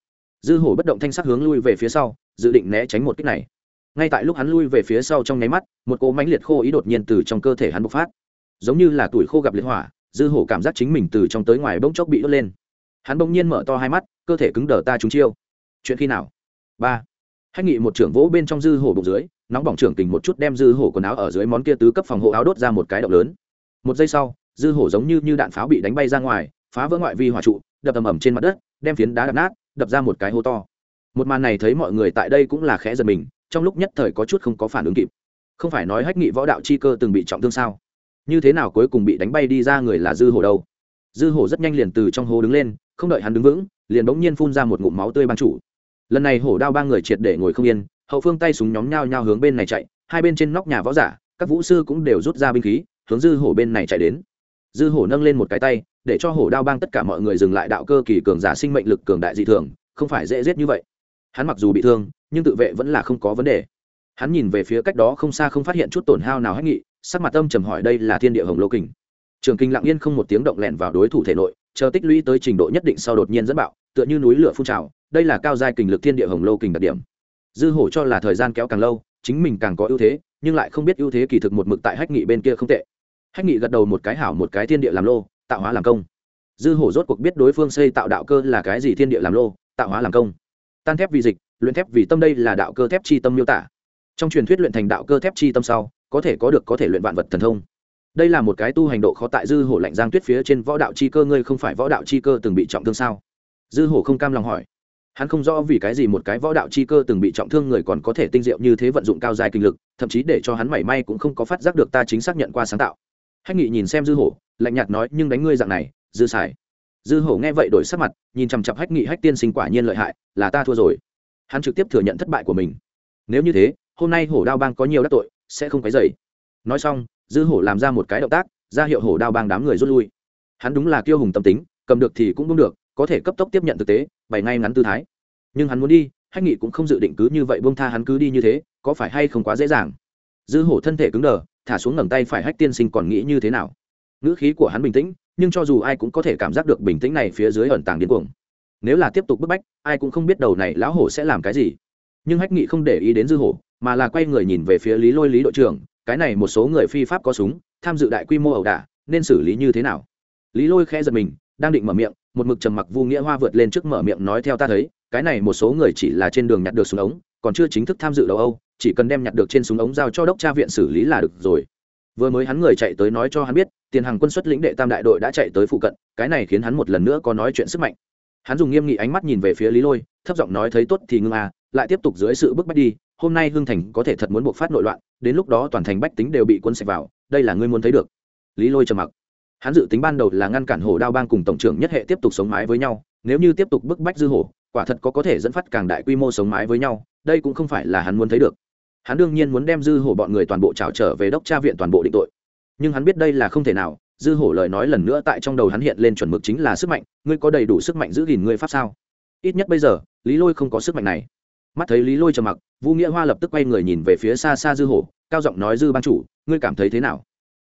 dư hổ bất động thanh sắc hướng lui về phía sau dự định né tránh một kích này. Ngay tại lúc hắn lui về phía sau trong nháy mắt một cỗ mãnh liệt khô ý đột nhiên từ trong cơ thể hắn bộc phát. Giống như là tuổi khô gặp liệt hỏa dư hổ cảm giác chính mình từ trong tới ngoài bỗng chốc bị đốt lên. Hắn bỗng nhiên mở to hai mắt cơ thể cứng đờ ta trúng chiêu. Chuyện khi nào? Ba. Hách nghị một trưởng vỗ bên trong dư hổ bụng dưới nóng bỏng trưởng tình một chút đem dư hổ quần áo ở dưới món kia tứ cấp phòng hộ áo đốt ra một cái động lớn. Một giây sau dư hổ giống như, như đạn pháo bị đánh bay ra ngoài phá vỡ ngoại vi hỏa trụ đập ầm ầm trên mặt đất đem phiến đá đập nát đập ra một cái hố to. Một màn này thấy mọi người tại đây cũng là khẽ giật mình, trong lúc nhất thời có chút không có phản ứng kịp. Không phải nói hách nghị võ đạo chi cơ từng bị trọng thương sao? Như thế nào cuối cùng bị đánh bay đi ra người là dư hồ đâu? Dư hồ rất nhanh liền từ trong hố đứng lên, không đợi hắn đứng vững, liền bỗng nhiên phun ra một ngụm máu tươi ban chủ. Lần này hổ đao ba người triệt để ngồi không yên, hậu phương tay súng nhóm nhao nhao hướng bên này chạy, hai bên trên nóc nhà võ giả, các vũ sư cũng đều rút ra binh khí, hướng dư hổ bên này chạy đến. Dư hổ nâng lên một cái tay để cho hổ đao bang tất cả mọi người dừng lại đạo cơ kỳ cường giả sinh mệnh lực cường đại dị thường, không phải dễ giết như vậy. Hắn mặc dù bị thương, nhưng tự vệ vẫn là không có vấn đề. Hắn nhìn về phía cách đó không xa không phát hiện chút tổn hao nào hết nghị, sắc mặt âm trầm hỏi đây là thiên địa hồng lô kình. Trường kinh lặng yên không một tiếng động lẹn vào đối thủ thể nội, chờ tích lũy tới trình độ nhất định sau đột nhiên dẫn bạo, tựa như núi lửa phun trào, đây là cao giai kình lực thiên địa hồng lô kình đặc điểm. Dư hổ cho là thời gian kéo càng lâu, chính mình càng có ưu thế, nhưng lại không biết ưu thế kỳ thực một mực tại hách nghị bên kia không tệ. Hách nghị gật đầu một cái hảo một cái thiên địa làm lô tạo hóa làm công. Dư hổ rốt cuộc biết đối phương xây tạo đạo cơ là cái gì thiên địa làm lô, tạo hóa làm công. Tan thép vì dịch, luyện thép vì tâm đây là đạo cơ thép chi tâm miêu tả. Trong truyền thuyết luyện thành đạo cơ thép chi tâm sau, có thể có được có thể luyện vạn vật thần thông. Đây là một cái tu hành độ khó tại dư hổ lạnh giang tuyết phía trên võ đạo chi cơ, ngươi không phải võ đạo chi cơ từng bị trọng thương sao? Dư hổ không cam lòng hỏi. Hắn không rõ vì cái gì một cái võ đạo chi cơ từng bị trọng thương người còn có thể tinh diệu như thế vận dụng cao dài kinh lực, thậm chí để cho hắn mảy may cũng không có phát giác được ta chính xác nhận qua sáng tạo hách nghị nhìn xem dư hổ, lạnh nhạt nói, nhưng đánh ngươi dạng này, dư xài. Dư hổ nghe vậy đổi sắc mặt, nhìn chằm chặp hách nghị, hách tiên sinh quả nhiên lợi hại, là ta thua rồi. Hắn trực tiếp thừa nhận thất bại của mình. Nếu như thế, hôm nay hổ đao bang có nhiều đắc tội, sẽ không phải dày nói xong, dư hổ làm ra một cái động tác, ra hiệu hổ đao bang đám người rút lui. Hắn đúng là kiêu hùng tâm tính, cầm được thì cũng đúng được, có thể cấp tốc tiếp nhận thực tế, bày ngay ngắn tư thái. Nhưng hắn muốn đi, hách nghị cũng không dự định cứ như vậy bông tha hắn cứ đi như thế, có phải hay không quá dễ dàng? Dư hổ thân thể cứng đờ, thả xuống ngẩng tay phải hách tiên sinh còn nghĩ như thế nào? Ngữ khí của hắn bình tĩnh, nhưng cho dù ai cũng có thể cảm giác được bình tĩnh này phía dưới ẩn tàng điên cuồng. Nếu là tiếp tục bức bách, ai cũng không biết đầu này lão hổ sẽ làm cái gì. Nhưng hách nghị không để ý đến dư hổ, mà là quay người nhìn về phía lý lôi lý đội trưởng, cái này một số người phi pháp có súng, tham dự đại quy mô ẩu đả, nên xử lý như thế nào? Lý lôi khẽ giật mình, đang định mở miệng, một mực trầm mặc vu nghĩa hoa vượt lên trước mở miệng nói theo ta thấy, cái này một số người chỉ là trên đường nhặt được súng ống còn chưa chính thức tham dự đầu âu, chỉ cần đem nhặt được trên súng ống giao cho đốc tra viện xử lý là được rồi. Vừa mới hắn người chạy tới nói cho hắn biết, tiền hàng quân xuất lĩnh đệ tam đại đội đã chạy tới phụ cận, cái này khiến hắn một lần nữa có nói chuyện sức mạnh. Hắn dùng nghiêm nghị ánh mắt nhìn về phía lý lôi, thấp giọng nói thấy tốt thì ngưng à lại tiếp tục dưới sự bức bách đi, hôm nay hưng thành có thể thật muốn buộc phát nội loạn, đến lúc đó toàn thành bách tính đều bị quân sạch vào, đây là ngươi muốn thấy được. Lý lôi trầm mặc. Hắn dự tính ban đầu là ngăn cản hổ đao bang cùng tổng trưởng nhất hệ tiếp tục sống mái với nhau, nếu như tiếp tục bức bách dư hổ quả thật có có thể dẫn phát càng đại quy mô sống mái với nhau, đây cũng không phải là hắn muốn thấy được. Hắn đương nhiên muốn đem dư hổ bọn người toàn bộ trào trở về đốc tra viện toàn bộ định tội. Nhưng hắn biết đây là không thể nào, dư hổ lời nói lần nữa tại trong đầu hắn hiện lên chuẩn mực chính là sức mạnh, ngươi có đầy đủ sức mạnh giữ gìn ngươi pháp sao? Ít nhất bây giờ, lý lôi không có sức mạnh này. Mắt thấy lý lôi trầm mặc, vũ nghĩa hoa lập tức quay người nhìn về phía xa xa dư hổ, cao giọng nói dư ban chủ, ngươi cảm thấy thế nào?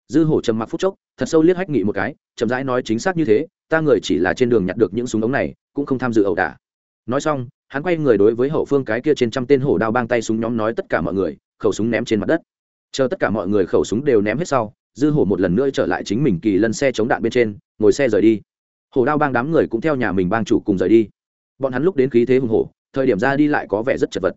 Dư hổ trầm mặc phút chốc, thật sâu liếc hách nghị một cái, chậm rãi nói chính xác như thế, ta người chỉ là trên đường nhặt được những súng ống này, cũng không tham dự ẩu đả nói xong, hắn quay người đối với hậu phương cái kia trên trăm tên hổ đao bang tay súng nhóm nói tất cả mọi người, khẩu súng ném trên mặt đất. Chờ tất cả mọi người khẩu súng đều ném hết sau, dư hổ một lần nữa trở lại chính mình kỳ lân xe chống đạn bên trên, ngồi xe rời đi. Hổ đao bang đám người cũng theo nhà mình bang chủ cùng rời đi. Bọn hắn lúc đến khí thế hùng hổ, thời điểm ra đi lại có vẻ rất chật vật.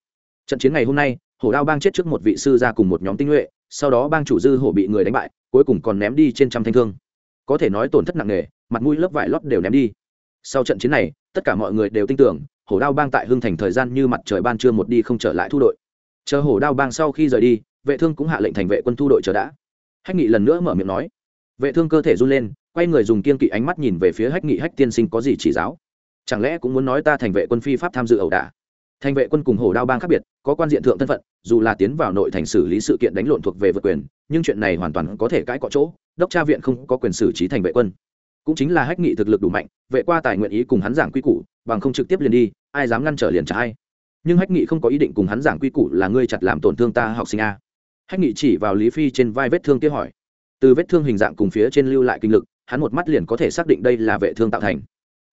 Trận chiến ngày hôm nay, hổ đao bang chết trước một vị sư ra cùng một nhóm tinh nhuệ, sau đó bang chủ dư hổ bị người đánh bại, cuối cùng còn ném đi trên trăm thanh thương. Có thể nói tổn thất nặng nề, mặt mũi lớp vải lót đều ném đi. Sau trận chiến này, tất cả mọi người đều tin tưởng hổ đao bang tại hưng thành thời gian như mặt trời ban trưa một đi không trở lại thu đội. Chờ hổ đao bang sau khi rời đi, vệ thương cũng hạ lệnh thành vệ quân thu đội chờ đã. Hách nghị lần nữa mở miệng nói. Vệ thương cơ thể run lên, quay người dùng kiên kỵ ánh mắt nhìn về phía hách nghị, hách tiên sinh có gì chỉ giáo? Chẳng lẽ cũng muốn nói ta thành vệ quân phi pháp tham dự ẩu đả? Thành vệ quân cùng hổ đao bang khác biệt, có quan diện thượng thân phận, dù là tiến vào nội thành xử lý sự kiện đánh lộn thuộc về vượt quyền, nhưng chuyện này hoàn toàn có thể cãi cọ chỗ, đốc tra viện không có quyền xử trí thành vệ quân. Cũng chính là hách nghị thực lực đủ mạnh, vệ qua tài nguyện ý cùng hắn giảng quy củ bằng không trực tiếp liền đi, ai dám ngăn trở liền trả ai. Nhưng hách nghị không có ý định cùng hắn giảng quy củ là ngươi chặt làm tổn thương ta học sinh a. Hách nghị chỉ vào lý phi trên vai vết thương kia hỏi. Từ vết thương hình dạng cùng phía trên lưu lại kinh lực, hắn một mắt liền có thể xác định đây là vệ thương tạo thành.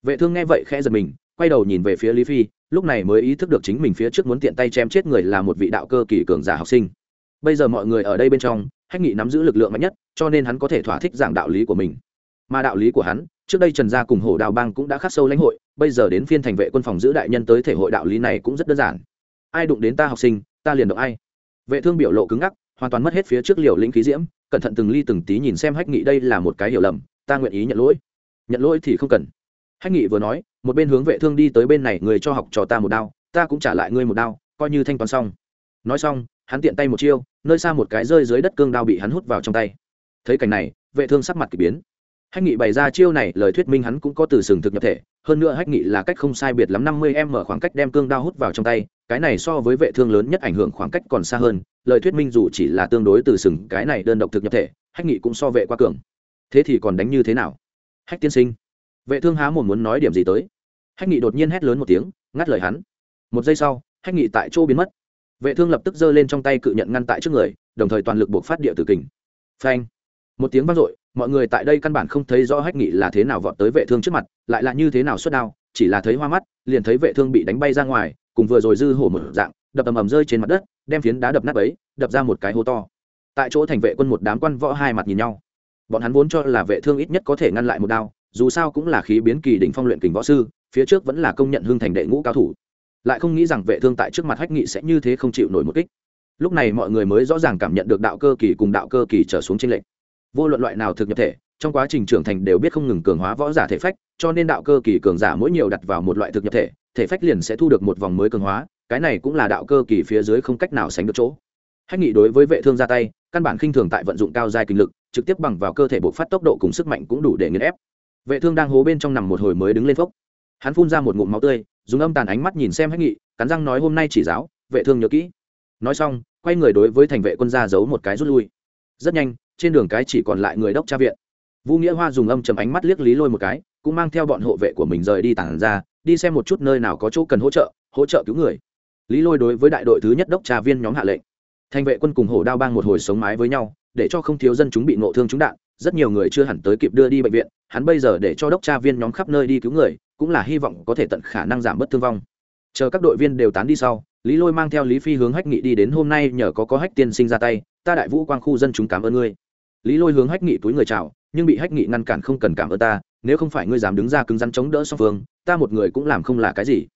Vệ thương nghe vậy khẽ giật mình, quay đầu nhìn về phía lý phi, lúc này mới ý thức được chính mình phía trước muốn tiện tay chém chết người là một vị đạo cơ kỳ cường giả học sinh. Bây giờ mọi người ở đây bên trong, hách nghị nắm giữ lực lượng mạnh nhất, cho nên hắn có thể thỏa thích giảng đạo lý của mình. Mà đạo lý của hắn trước đây trần gia cùng hổ đào bang cũng đã khắc sâu lãnh hội, bây giờ đến phiên thành vệ quân phòng giữ đại nhân tới thể hội đạo lý này cũng rất đơn giản. Ai đụng đến ta học sinh, ta liền động ai. Vệ thương biểu lộ cứng ngắc, hoàn toàn mất hết phía trước liều lĩnh khí diễm, cẩn thận từng ly từng tí nhìn xem hách nghị đây là một cái hiểu lầm, ta nguyện ý nhận lỗi. Nhận lỗi thì không cần. Hách nghị vừa nói, một bên hướng vệ thương đi tới bên này, người cho học trò ta một đao, ta cũng trả lại ngươi một đao, coi như thanh toán xong. Nói xong, hắn tiện tay một chiêu, nơi xa một cái rơi dưới đất cương đao bị hắn hút vào trong tay. Thấy cảnh này, vệ thương sắc mặt k ỳ biến hách nghị bày ra chiêu này, lời thuyết minh hắn cũng có từ sừng thực nhập thể. Hơn nữa hách nghị là cách không sai biệt lắm năm mươi m khoảng cách đem cương đao hút vào trong tay. Cái này so với vệ thương lớn nhất ảnh hưởng khoảng cách còn xa hơn. Lời thuyết minh dù chỉ là tương đối từ sừng, cái này đơn độc thực nhập thể, hách nghị cũng so vệ qua cường. Thế thì còn đánh như thế nào? Hách tiên sinh, vệ thương há một muốn nói điểm gì tới? Hách nghị đột nhiên hét lớn một tiếng, ngắt lời hắn. Một giây sau, hách nghị tại chỗ biến mất. Vệ thương lập tức giơ lên trong tay cự nhận ngăn tại trước người, đồng thời toàn lực buộc phát địa tử kình. Phanh! Một tiếng vang dội mọi người tại đây căn bản không thấy rõ hách nghị là thế nào vọt tới vệ thương trước mặt, lại là như thế nào xuất đao, chỉ là thấy hoa mắt, liền thấy vệ thương bị đánh bay ra ngoài, cùng vừa rồi dư hổ một dạng, đập ầm ầm rơi trên mặt đất, đem phiến đá đập nát ấy đập ra một cái hố to. Tại chỗ thành vệ quân một đám quan võ hai mặt nhìn nhau. Bọn hắn vốn cho là vệ thương ít nhất có thể ngăn lại một đao, dù sao cũng là khí biến kỳ đỉnh phong luyện kình võ sư, phía trước vẫn là công nhận hưng thành đệ ngũ cao thủ. Lại không nghĩ rằng vệ thương tại trước mặt hách nghị sẽ như thế không chịu nổi một kích. Lúc này mọi người mới rõ ràng cảm nhận được đạo cơ kỳ cùng đạo cơ kỳ trở xuống trên lệnh vô luận loại nào thực nhập thể, trong quá trình trưởng thành đều biết không ngừng cường hóa võ giả thể phách, cho nên đạo cơ kỳ cường giả mỗi nhiều đặt vào một loại thực nhập thể thể phách liền sẽ thu được một vòng mới cường hóa, cái này cũng là đạo cơ kỳ phía dưới không cách nào sánh được chỗ. Hách nghị đối với vệ thương ra tay, căn bản khinh thường tại vận dụng cao dài kinh lực, trực tiếp bằng vào cơ thể bộc phát tốc độ cùng sức mạnh cũng đủ để nghiền ép. Vệ thương đang hố bên trong nằm một hồi mới đứng lên phốc. Hắn phun ra một ngụm máu tươi, dùng âm tàn ánh mắt nhìn xem hách nghị, cắn răng nói hôm nay chỉ giáo, vệ thương nhớ kỹ. Nói xong, quay người đối với thành vệ quân gia giấu một cái rút lui. Rất nhanh trên đường cái chỉ còn lại người đốc tra viện. Vũ nghĩa hoa dùng âm chầm ánh mắt liếc lý lôi một cái, cũng mang theo bọn hộ vệ của mình rời đi tản ra, đi xem một chút nơi nào có chỗ cần hỗ trợ hỗ trợ cứu người. Lý lôi đối với đại đội thứ nhất đốc trà viên nhóm hạ lệnh. Thành vệ quân cùng hổ đao bang một hồi sống mái với nhau, để cho không thiếu dân chúng bị nộ thương trúng đạn, rất nhiều người chưa hẳn tới kịp đưa đi bệnh viện, hắn bây giờ để cho đốc tra viên nhóm khắp nơi đi cứu người, cũng là hy vọng có thể tận khả năng giảm bớt thương vong. Chờ các đội viên đều tán đi sau, lý lôi mang theo lý phi hướng hách nghị đi đến hôm nay nhờ có có hách tiên sinh ra tay, ta đại vũ quang khu dân chúng cảm ơn ngươi lý lôi hướng hách nghị túi người chào, nhưng bị hách nghị ngăn cản không cần cảm ơn ta, nếu không phải ngươi dám đứng ra cứng rắn chống đỡ song phương, ta một người cũng làm không là cái gì.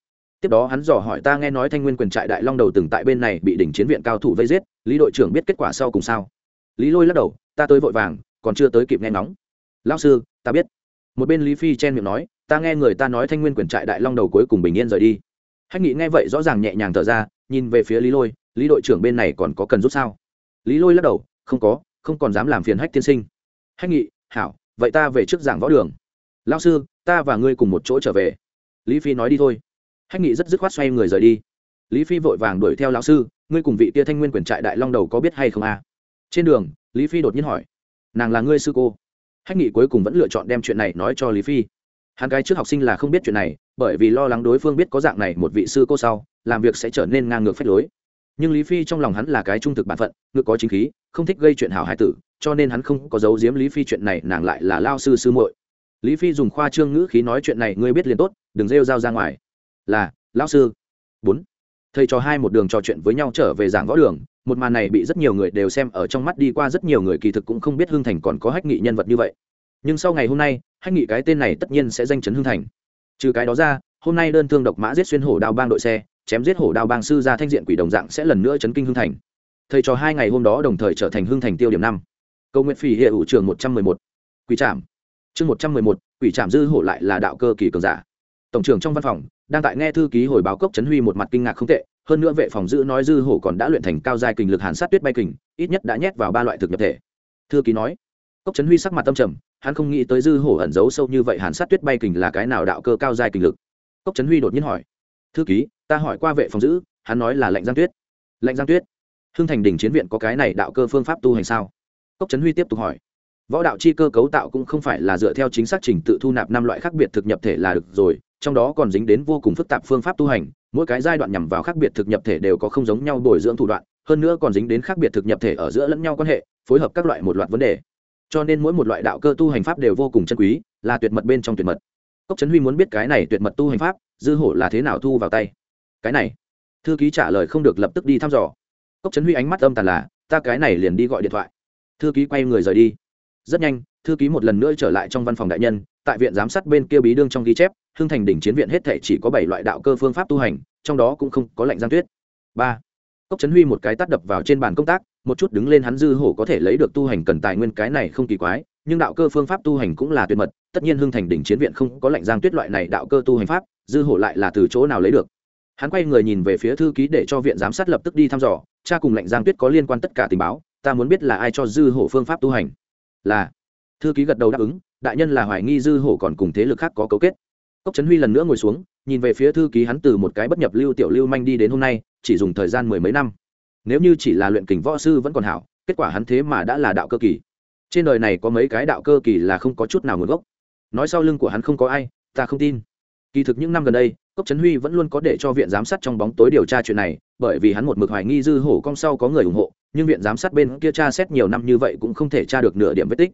Tiếp đó hắn dò hỏi ta nghe nói thanh nguyên quyền trại đại long đầu từng tại bên này bị đỉnh chiến viện cao thủ vây giết, lý đội trưởng biết kết quả sau cùng sao? Lý lôi lắc đầu, ta tới vội vàng, còn chưa tới kịp nghe nóng lao sư, ta biết. Một bên lý phi chen miệng nói, ta nghe người ta nói thanh nguyên quyền trại đại long đầu cuối cùng bình yên rời đi. Hách nghị nghe vậy rõ ràng nhẹ nhàng thở ra, nhìn về phía lý lôi, lý đội trưởng bên này còn có cần rút sao? Lý lôi lắc đầu, không có không còn dám làm phiền hách tiên sinh. Hách nghị, hảo, vậy ta về trước giảng võ đường. Lao sư, ta và ngươi cùng một chỗ trở về. Lý phi nói đi thôi. Hách nghị rất dứt khoát xoay người rời đi. Lý phi vội vàng đuổi theo lão sư, ngươi cùng vị tia thanh nguyên quyền trại đại long đầu có biết hay không a à? trên đường, lý phi đột nhiên hỏi. Nàng là ngươi sư cô. Hách nghị cuối cùng vẫn lựa chọn đem chuyện này nói cho lý phi. Hắn cái trước học sinh là không biết chuyện này, bởi vì lo lắng đối phương biết có dạng này một vị sư cô sau, làm việc sẽ trở nên ngang ngược phách lối. Nhưng lý phi trong lòng hắn là cái trung thực bản phận ngược có chính khí không thích gây chuyện hảo hải tử, cho nên hắn không có giấu giếm lý phi chuyện này, nàng lại là lao sư sư muội. Lý phi dùng khoa trương ngữ khí nói chuyện này, ngươi biết liền tốt, đừng rêu dao ra ngoài. Là lao sư. Bốn. Thầy trò hai một đường trò chuyện với nhau trở về giảng võ đường, một màn này bị rất nhiều người đều xem ở trong mắt đi qua rất nhiều người kỳ thực cũng không biết Hương thành còn có hách nghị nhân vật như vậy. Nhưng sau ngày hôm nay, hách nghị cái tên này tất nhiên sẽ danh chấn Hương thành. Trừ cái đó ra, hôm nay đơn thương độc mã giết xuyên hổ đao bang đội xe, chém giết hổ đao bang sư ra thanh diện quỷ đồng dạng sẽ lần nữa chấn kinh Hương thành thầy trò hai ngày hôm đó đồng thời trở thành hưng thành tiêu điểm năm. Câu nguyện phỉ hệ ủ trường một trăm mười một. Quỷ trạm chương một trăm mười một, quỷ trạm dư hổ lại là đạo cơ kỳ cường giả. Tổng trưởng trong văn phòng, đang tại nghe thư ký hồi báo cốc trấn huy một mặt kinh ngạc không tệ, hơn nữa vệ phòng giữ nói dư hổ còn đã luyện thành cao giai kình lực hàn sát tuyết bay kình, ít nhất đã nhét vào ba loại thực nhập thể. Thư ký nói, cốc trấn huy sắc mặt tâm trầm, hắn không nghĩ tới dư hổ ẩn giấu sâu như vậy hàn sát tuyết bay kình là cái nào đạo cơ cao giai kình lực. Cốc trấn huy đột nhiên hỏi, thư ký, ta hỏi qua vệ phòng giữ, hắn nói là lệnh giang tuyết. Lệnh giang tuyết? Hưng thành đình chiến viện có cái này đạo cơ phương pháp tu hành sao? Cốc trấn huy tiếp tục hỏi. Võ đạo chi cơ cấu tạo cũng không phải là dựa theo chính xác trình tự thu nạp năm loại khác biệt thực nhập thể là được rồi, trong đó còn dính đến vô cùng phức tạp phương pháp tu hành, mỗi cái giai đoạn nhằm vào khác biệt thực nhập thể đều có không giống nhau bồi dưỡng thủ đoạn, hơn nữa còn dính đến khác biệt thực nhập thể ở giữa lẫn nhau quan hệ, phối hợp các loại một loạt vấn đề. Cho nên mỗi một loại đạo cơ tu hành pháp đều vô cùng chân quý, là tuyệt mật bên trong tuyệt mật. Cốc trấn huy muốn biết cái này tuyệt mật tu hành pháp, dư hổ là thế nào thu vào tay? Cái này, thư ký trả lời không được lập tức đi thăm dò cốc trấn huy ánh mắt âm tàn là, ta cái này liền đi gọi điện thoại. Thư ký quay người rời đi. Rất nhanh, thư ký một lần nữa trở lại trong văn phòng đại nhân, tại viện giám sát bên kia bí đương trong ghi chép, hưng thành đỉnh chiến viện hết thể chỉ có bảy loại đạo cơ phương pháp tu hành, trong đó cũng không có lệnh giang tuyết. Ba, cốc trấn huy một cái tắt đập vào trên bàn công tác, một chút đứng lên hắn dư hổ có thể lấy được tu hành cần tài nguyên cái này không kỳ quái, nhưng đạo cơ phương pháp tu hành cũng là tuyệt mật, tất nhiên hưng thành đỉnh chiến viện không có lệnh giang tuyết loại này đạo cơ tu hành pháp, dư hổ lại là từ chỗ nào lấy được. Hắn quay người nhìn về phía thư ký để cho viện giám sát lập tức đi thăm dò cha cùng lệnh giang tuyết có liên quan tất cả tình báo, ta muốn biết là ai cho dư hổ phương pháp tu hành. Là, thư ký gật đầu đáp ứng, đại nhân là hoài nghi dư hổ còn cùng thế lực khác có cấu kết. Cốc trấn huy lần nữa ngồi xuống, nhìn về phía thư ký hắn từ một cái bất nhập lưu tiểu lưu manh đi đến hôm nay, chỉ dùng thời gian mười mấy năm. Nếu như chỉ là luyện kình võ sư vẫn còn hảo, kết quả hắn thế mà đã là đạo cơ kỳ. Trên đời này có mấy cái đạo cơ kỳ là không có chút nào nguồn gốc. Nói sau lưng của hắn không có ai, ta không tin. Kỳ thực những năm gần đây cốc trấn huy vẫn luôn có để cho viện giám sát trong bóng tối điều tra chuyện này, bởi vì hắn một mực hoài nghi dư hổ cong sau có người ủng hộ, nhưng viện giám sát bên kia tra xét nhiều năm như vậy cũng không thể tra được nửa điểm vết tích.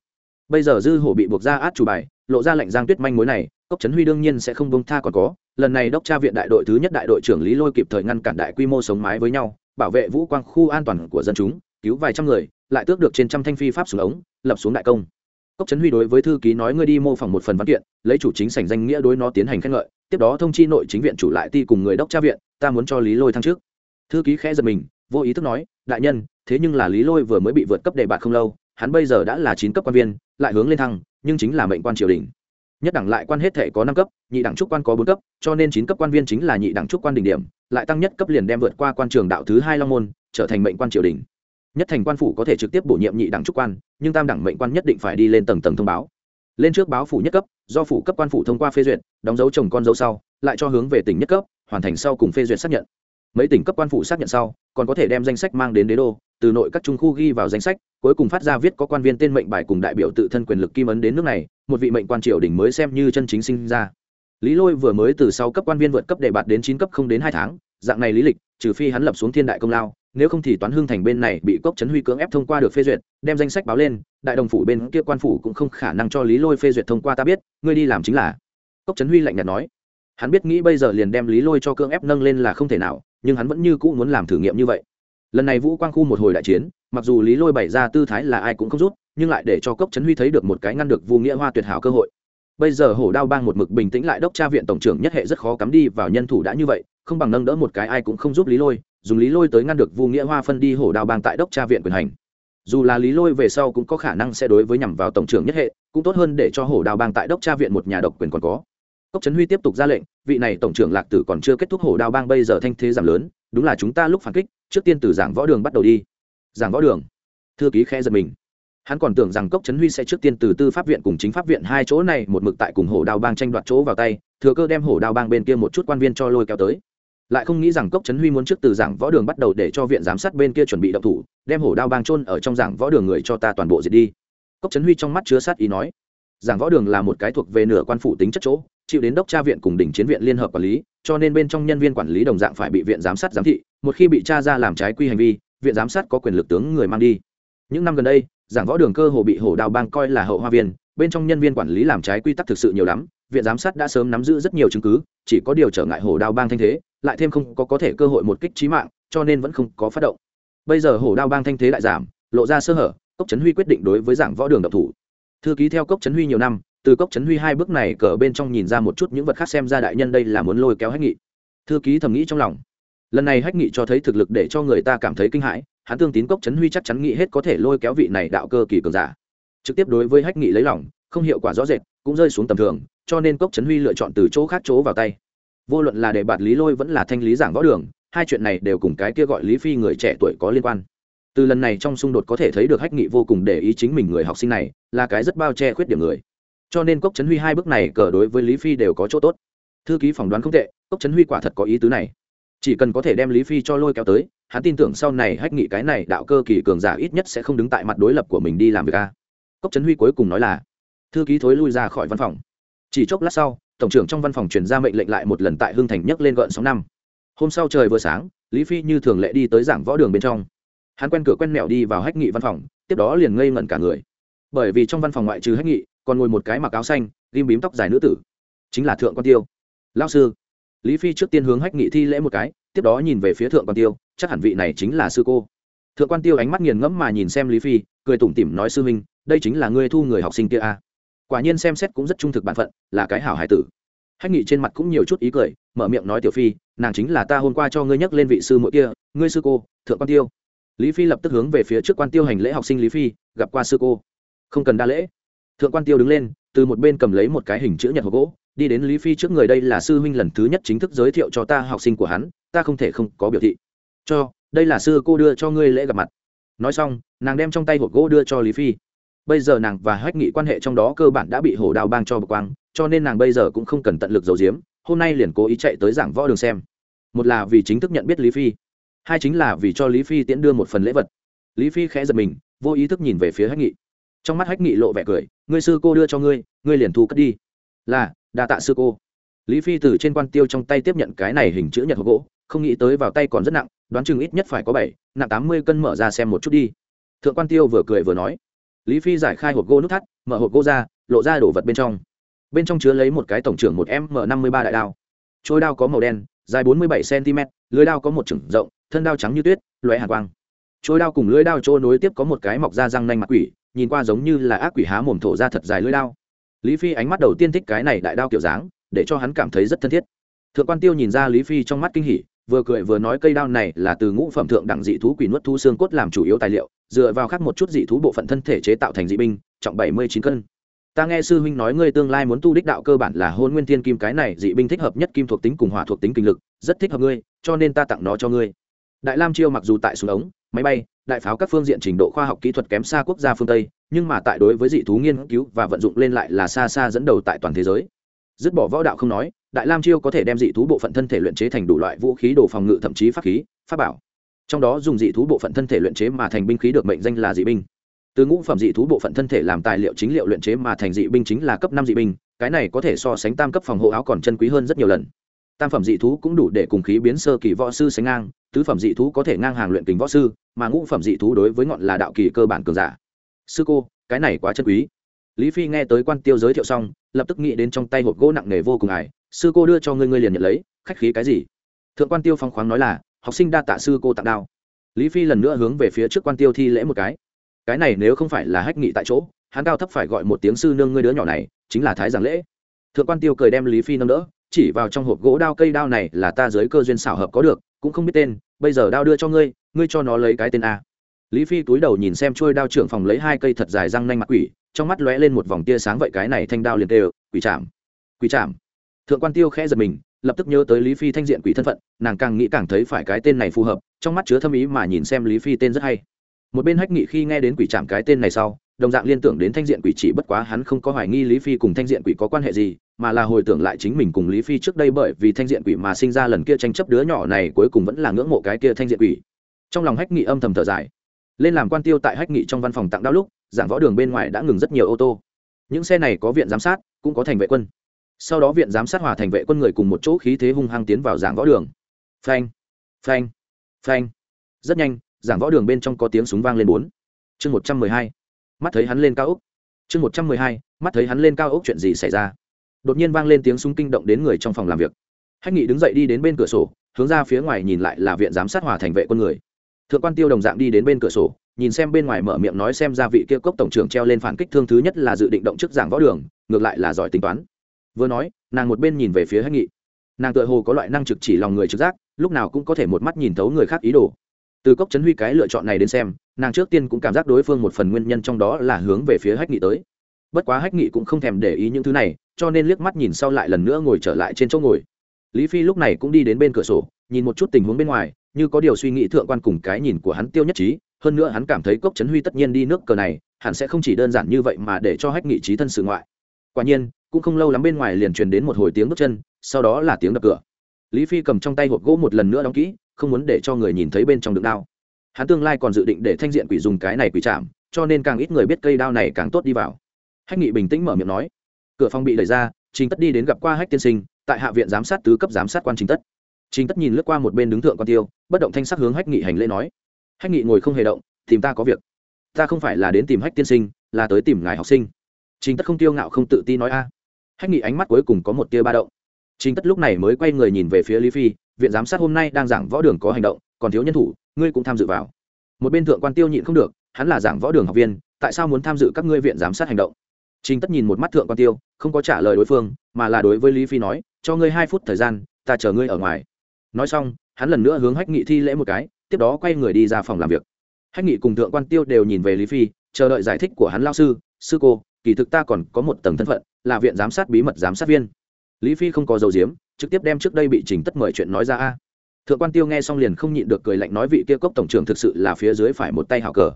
Bây giờ dư hổ bị buộc ra át chủ bài, lộ ra lệnh giang tuyết manh mối này, cốc trấn huy đương nhiên sẽ không bông tha còn có. Lần này đốc tra viện đại đội thứ nhất đại đội trưởng lý lôi kịp thời ngăn cản đại quy mô sống mái với nhau, bảo vệ vũ quang khu an toàn của dân chúng, cứu vài trăm người, lại tước được trên trăm thanh phi pháp xuống ống, lập xuống đại công cốc trấn huy đối với thư ký nói ngươi đi mô phỏng một phần văn kiện, lấy chủ chính sảnh danh nghĩa đối nó tiến hành khen ngợi, tiếp đó thông chi nội chính viện chủ lại ti cùng người đốc tra viện, ta muốn cho lý lôi thăng trước thư ký khẽ giật mình, vô ý thức nói, đại nhân, thế nhưng là lý lôi vừa mới bị vượt cấp đề bạt không lâu, hắn bây giờ đã là chín cấp quan viên, lại hướng lên thăng, nhưng chính là mệnh quan triều đình. Nhất đẳng lại quan hết thể có năm cấp, nhị đẳng trúc quan có bốn cấp, cho nên chín cấp quan viên chính là nhị đẳng trúc quan đỉnh điểm, lại tăng nhất cấp liền đem vượt qua quan trường đạo thứ hai long môn, trở thành mệnh quan triều đình nhất thành quan phủ có thể trực tiếp bổ nhiệm nhị đẳng trúc quan, nhưng tam đẳng mệnh quan nhất định phải đi lên tầng tầng thông báo. Lên trước báo phủ nhất cấp, do phủ cấp quan phủ thông qua phê duyệt, đóng dấu chồng con dấu sau, lại cho hướng về tỉnh nhất cấp, hoàn thành sau cùng phê duyệt xác nhận. Mấy tỉnh cấp quan phủ xác nhận sau, còn có thể đem danh sách mang đến đế đô, từ nội các trung khu ghi vào danh sách, cuối cùng phát ra viết có quan viên tên mệnh bài cùng đại biểu tự thân quyền lực kim ấn đến nước này, một vị mệnh quan triều đình mới xem như chân chính sinh ra. Lý lôi vừa mới từ sau cấp quan viên vượt cấp đề bạt đến chín cấp không đến hai tháng, dạng này lý lịch, trừ phi hắn lập xuống thiên đại công lao nếu không thì toán hưng thành bên này bị cốc trấn huy cưỡng ép thông qua được phê duyệt, đem danh sách báo lên, đại đồng phủ bên kia quan phủ cũng không khả năng cho lý lôi phê duyệt thông qua, ta biết, ngươi đi làm chính là. Cốc trấn huy lạnh nhạt nói. Hắn biết nghĩ bây giờ liền đem lý lôi cho cưỡng ép nâng lên là không thể nào, nhưng hắn vẫn như cũ muốn làm thử nghiệm như vậy. Lần này vũ quang khu một hồi đại chiến, mặc dù lý lôi bày ra tư thái là ai cũng không rút, nhưng lại để cho cốc trấn huy thấy được một cái ngăn được vu nghĩa hoa tuyệt hảo cơ hội. Bây giờ hổ đao bang một mực bình tĩnh lại, đốc tra viện tổng trưởng nhất hệ rất khó cắm đi vào nhân thủ đã như vậy, không bằng nâng đỡ một cái ai cũng không giúp lý lôi dùng lý lôi tới ngăn được vu nghĩa hoa phân đi hổ đào bang tại đốc tra viện quyền hành. Dù là lý lôi về sau cũng có khả năng sẽ đối với nhằm vào tổng trưởng nhất hệ, cũng tốt hơn để cho hổ đào bang tại đốc tra viện một nhà độc quyền còn có. Cốc trấn huy tiếp tục ra lệnh, vị này tổng trưởng lạc tử còn chưa kết thúc hổ đào bang bây giờ thanh thế giảm lớn, đúng là chúng ta lúc phản kích, trước tiên từ giảng võ đường bắt đầu đi. Giảng võ đường? Thư ký khẽ giật mình. Hắn còn tưởng rằng cốc trấn huy sẽ trước tiên từ tư pháp viện cùng chính pháp viện hai chỗ này một mực tại cùng hổ đào bang tranh đoạt chỗ vào tay, thừa cơ đem hổ đào bang bên kia một chút quan viên cho lôi kéo tới lại không nghĩ rằng cốc trấn huy muốn trước từ giảng võ đường bắt đầu để cho viện giám sát bên kia chuẩn bị động thủ, đem hổ đao bang trôn ở trong giảng võ đường người cho ta toàn bộ diệt đi. Cốc trấn huy trong mắt chứa sát ý nói, giảng võ đường là một cái thuộc về nửa quan phủ tính chất chỗ, chịu đến đốc tra viện cùng đỉnh chiến viện liên hợp quản lý, cho nên bên trong nhân viên quản lý đồng dạng phải bị viện giám sát giám thị, một khi bị tra ra làm trái quy hành vi, viện giám sát có quyền lực tướng người mang đi. Những năm gần đây, giảng võ đường cơ hồ bị hổ đào bang coi là hậu hoa viên, bên trong nhân viên quản lý làm trái quy tắc thực sự nhiều lắm viện giám sát đã sớm nắm giữ rất nhiều chứng cứ, chỉ có điều trở ngại hổ đao bang thanh thế, lại thêm không có có thể cơ hội một kích trí mạng, cho nên vẫn không có phát động. Bây giờ hổ đao bang thanh thế lại giảm, lộ ra sơ hở, cốc trấn huy quyết định đối với giảng võ đường độc thủ. Thư ký theo cốc trấn huy nhiều năm, từ cốc trấn huy hai bước này cờ bên trong nhìn ra một chút những vật khác xem ra đại nhân đây là muốn lôi kéo hách nghị. Thư ký thầm nghĩ trong lòng. Lần này hách nghị cho thấy thực lực để cho người ta cảm thấy kinh hãi, hắn tương tín cốc trấn huy chắc chắn nghĩ hết có thể lôi kéo vị này đạo cơ kỳ cường giả. Trực tiếp đối với hách nghị lấy lòng, không hiệu quả rõ rệt, cũng rơi xuống tầm thường cho nên cốc trấn huy lựa chọn từ chỗ khác chỗ vào tay. Vô luận là để bạt lý lôi vẫn là thanh lý giảng võ đường, hai chuyện này đều cùng cái kia gọi lý phi người trẻ tuổi có liên quan. Từ lần này trong xung đột có thể thấy được hách nghị vô cùng để ý chính mình người học sinh này, là cái rất bao che khuyết điểm người. Cho nên cốc trấn huy hai bước này cờ đối với lý phi đều có chỗ tốt. Thư ký phỏng đoán không tệ, cốc trấn huy quả thật có ý tứ này. Chỉ cần có thể đem lý phi cho lôi kéo tới, hắn tin tưởng sau này hách nghị cái này đạo cơ kỳ cường giả ít nhất sẽ không đứng tại mặt đối lập của mình đi làm việc a. Cốc trấn huy cuối cùng nói là, thư ký thối lui ra khỏi văn phòng chỉ chốc lát sau, tổng trưởng trong văn phòng truyền ra mệnh lệnh lại một lần tại hưng thành nhấc lên gợn sóng năm. Hôm sau trời vừa sáng, lý phi như thường lệ đi tới giảng võ đường bên trong. Hắn quen cửa quen mẹo đi vào hách nghị văn phòng, tiếp đó liền ngây ngẩn cả người. Bởi vì trong văn phòng ngoại trừ hách nghị, còn ngồi một cái mặc áo xanh, ghim bím tóc dài nữ tử. Chính là thượng quan tiêu. Lao sư. Lý phi trước tiên hướng hách nghị thi lễ một cái, tiếp đó nhìn về phía thượng quan tiêu, chắc hẳn vị này chính là sư cô. Thượng quan tiêu ánh mắt nghiền ngẫm mà nhìn xem lý phi, cười tủm tỉm nói, sư huynh, đây chính là ngươi thu người học sinh kia a à quả nhiên xem xét cũng rất trung thực bản phận, là cái hảo hải tử. Hách nghị trên mặt cũng nhiều chút ý cười, mở miệng nói tiểu phi, nàng chính là ta hôm qua cho ngươi nhắc lên vị sư mỗi kia, ngươi sư cô, thượng quan tiêu. Lý phi lập tức hướng về phía trước quan tiêu hành lễ học sinh lý phi, gặp qua sư cô. Không cần đa lễ. Thượng quan tiêu đứng lên, từ một bên cầm lấy một cái hình chữ nhật hộp gỗ, đi đến lý phi trước người đây là sư huynh lần thứ nhất chính thức giới thiệu cho ta học sinh của hắn, ta không thể không có biểu thị. Cho, đây là sư cô đưa cho ngươi lễ gặp mặt. Nói xong, nàng đem trong tay hộp gỗ đưa cho lý phi bây giờ nàng và hách nghị quan hệ trong đó cơ bản đã bị hổ đào bang cho bực quang, cho nên nàng bây giờ cũng không cần tận lực giấu giếm, hôm nay liền cố ý chạy tới giảng võ đường xem. Một là vì chính thức nhận biết lý phi, hai chính là vì cho lý phi tiễn đưa một phần lễ vật. Lý phi khẽ giật mình, vô ý thức nhìn về phía hách nghị. Trong mắt hách nghị lộ vẻ cười, ngươi sư cô đưa cho ngươi ngươi liền thu cất đi. Là, đa tạ sư cô. Lý phi từ trên quan tiêu trong tay tiếp nhận cái này hình chữ nhật hộp gỗ, không nghĩ tới vào tay còn rất nặng, đoán chừng ít nhất phải có bảy, nặng tám mươi cân mở ra xem một chút đi. Thượng quan tiêu vừa cười vừa nói lý phi giải khai hộp gỗ nút thắt, mở hộp gỗ ra, lộ ra đồ vật bên trong. Bên trong chứa lấy một cái tổng trưởng một m năm mươi ba đại đao. Trôi đao có màu đen, dài bốn mươi bảy cm lưới đao có một trưởng rộng, thân đao trắng như tuyết loé hàn quang. Trôi đao cùng lưới đao trôi nối tiếp có một cái mọc ra răng nanh mặt quỷ, nhìn qua giống như là ác quỷ há mồm thổ ra thật dài lưới đao. Lý phi ánh mắt đầu tiên thích cái này đại đao kiểu dáng, để cho hắn cảm thấy rất thân thiết. Thượng quan tiêu nhìn ra lý phi trong mắt kinh hỉ vừa cười vừa nói cây đao này là từ ngũ phẩm thượng đẳng dị thú quỷ nuốt thu xương cốt làm chủ yếu tài liệu, dựa vào khác một chút dị thú bộ phận thân thể chế tạo thành dị binh, trọng bảy mươi chín cân. Ta nghe sư huynh nói ngươi tương lai muốn tu đích đạo cơ bản là hôn nguyên thiên kim, cái này dị binh thích hợp nhất kim thuộc tính cùng hỏa thuộc tính kinh lực, rất thích hợp ngươi, cho nên ta tặng nó cho ngươi. Đại lam chiêu mặc dù tại súng ống, máy bay, đại pháo các phương diện trình độ khoa học kỹ thuật kém xa quốc gia phương tây, nhưng mà tại đối với dị thú nghiên cứu và vận dụng lên lại là xa xa dẫn đầu tại toàn thế giới. Dứt bỏ võ đạo không nói đại lam chiêu có thể đem dị thú bộ phận thân thể luyện chế thành đủ loại vũ khí đồ phòng ngự thậm chí pháp khí, pháp bảo. Trong đó dùng dị thú bộ phận thân thể luyện chế mà thành binh khí được mệnh danh là dị binh. Từ ngũ phẩm dị thú bộ phận thân thể làm tài liệu chính liệu luyện chế mà thành dị binh chính là cấp năm dị binh, cái này có thể so sánh tam cấp phòng hộ áo còn chân quý hơn rất nhiều lần. Tam phẩm dị thú cũng đủ để cùng khí biến sơ kỳ võ sư sánh ngang, tứ phẩm dị thú có thể ngang hàng luyện kính võ sư, mà ngũ phẩm dị thú đối với ngọn là đạo kỳ cơ bản cường giả. Sư cô, cái này quá chân quý. Lý phi nghe tới quan tiêu giới thiệu xong, lập tức nghĩ đến trong tay hộp gỗ nặng nề vô cùng ải sư cô đưa cho ngươi ngươi liền nhận lấy, khách khí cái gì? Thượng quan tiêu phong khoáng nói là, học sinh đa tạ sư cô tặng đao. Lý phi lần nữa hướng về phía trước quan tiêu thi lễ một cái. Cái này nếu không phải là hách nghị tại chỗ, hắn cao thấp phải gọi một tiếng sư nương ngươi đứa nhỏ này, chính là thái giảng lễ. Thượng quan tiêu cười đem lý phi nâng đỡ, chỉ vào trong hộp gỗ đao, cây đao này là ta giới cơ duyên xảo hợp có được, cũng không biết tên, bây giờ đao đưa cho ngươi ngươi cho nó lấy cái tên a. Lý phi túi đầu nhìn xem trôi đao trưởng phòng lấy hai cây thật dài răng nanh mặt quỷ, trong mắt lóe lên một vòng tia sáng vậy cái này thanh đao liền tê quỷ chạm quỷ chạm thượng quan tiêu khẽ giật mình, lập tức nhớ tới lý phi thanh diện quỷ thân phận, nàng càng nghĩ càng thấy phải cái tên này phù hợp, trong mắt chứa thâm ý mà nhìn xem lý phi tên rất hay. Một bên hách nghị khi nghe đến quỷ chạm cái tên này sau, đồng dạng liên tưởng đến thanh diện quỷ chỉ bất quá hắn không có hoài nghi lý phi cùng thanh diện quỷ có quan hệ gì, mà là hồi tưởng lại chính mình cùng lý phi trước đây bởi vì thanh diện quỷ mà sinh ra lần kia tranh chấp đứa nhỏ này cuối cùng vẫn là ngưỡng mộ cái kia thanh diện quỷ. Trong lòng hách nghị âm thầm thở dài. Lên làm quan tiêu tại hách nghị trong văn phòng tặng đao lúc, giảng võ đường bên ngoài đã ngừng rất nhiều ô tô. Những xe này có viện giám sát, cũng có thành vệ quân sau đó viện giám sát hòa thành vệ quân người cùng một chỗ khí thế hung hăng tiến vào giảng võ đường. Phanh phanh phanh. Rất nhanh, giảng võ đường bên trong có tiếng súng vang lên bốn. Chương một trăm mười hai, mắt thấy hắn lên cao ốc. Chương một trăm mười hai, mắt thấy hắn lên cao ốc chuyện gì xảy ra? Đột nhiên vang lên tiếng súng kinh động đến người trong phòng làm việc. Hách nghị đứng dậy đi đến bên cửa sổ, hướng ra phía ngoài nhìn lại là viện giám sát hòa thành vệ quân người. Thượng quan tiêu đồng dạng đi đến bên cửa sổ, nhìn xem bên ngoài mở miệng nói xem ra vị kia cốc tổng trưởng treo lên phản kích thương thứ nhất là dự định động trước giảng võ đường, ngược lại là giỏi tính toán vừa nói, nàng một bên nhìn về phía hách nghị. Nàng tựa hồ có loại năng trực chỉ lòng người trực giác, lúc nào cũng có thể một mắt nhìn thấu người khác ý đồ. Từ cốc trấn huy cái lựa chọn này đến xem, nàng trước tiên cũng cảm giác đối phương một phần nguyên nhân trong đó là hướng về phía hách nghị tới. Bất quá hách nghị cũng không thèm để ý những thứ này, cho nên liếc mắt nhìn sau lại lần nữa ngồi trở lại trên chỗ ngồi. Lý phi lúc này cũng đi đến bên cửa sổ, nhìn một chút tình huống bên ngoài, như có điều suy nghĩ thượng quan cùng cái nhìn của hắn tiêu nhất trí, hơn nữa hắn cảm thấy cốc trấn huy tất nhiên đi nước cờ này, hẳn sẽ không chỉ đơn giản như vậy mà để cho hách nghị trí thân sự ngoại quả nhiên, cũng không lâu lắm bên ngoài liền truyền đến một hồi tiếng bước chân, sau đó là tiếng đập cửa. Lý phi cầm trong tay hộp gỗ một lần nữa đóng kỹ, không muốn để cho người nhìn thấy bên trong đựng đao. Hắn tương lai còn dự định để thanh diện quỷ dùng cái này quỷ chạm, cho nên càng ít người biết cây đao này càng tốt đi vào. Hách nghị bình tĩnh mở miệng nói, cửa phòng bị đẩy ra chính tất đi đến gặp qua hách tiên sinh, tại hạ viện giám sát tứ cấp giám sát quan chính tất. Chính tất nhìn lướt qua một bên đứng thượng con tiêu, bất động thanh sắc hướng hách nghị hành lễ nói, hách nghị ngồi không hề động, tìm ta có việc. Ta không phải là đến tìm hách tiên sinh, là tới tìm ngài học sinh chính tất không tiêu ngạo không tự ti nói a. Hách nghị ánh mắt cuối cùng có một tia ba động. Chính tất lúc này mới quay người nhìn về phía lý phi, viện giám sát hôm nay đang giảng võ đường có hành động, còn thiếu nhân thủ, ngươi cũng tham dự vào. Một bên thượng quan tiêu nhịn không được, hắn là giảng võ đường học viên, tại sao muốn tham dự các ngươi viện giám sát hành động? Chính tất nhìn một mắt thượng quan tiêu, không có trả lời đối phương, mà là đối với lý phi nói, cho ngươi hai phút thời gian, ta chờ ngươi ở ngoài. Nói xong, hắn lần nữa hướng hách nghị thi lễ một cái, tiếp đó quay người đi ra phòng làm việc. Hách nghị cùng thượng quan tiêu đều nhìn về lý phi, chờ đợi giải thích của hắn lao sư sư cô kỳ thực ta còn có một tầng thân phận, là viện giám sát bí mật giám sát viên. Lý phi không có dầu diếm trực tiếp đem trước đây bị trình tất mời chuyện nói ra a. Thượng quan tiêu nghe xong liền không nhịn được cười lạnh nói vị kia cốc tổng trưởng thực sự là phía dưới phải một tay hào cờ.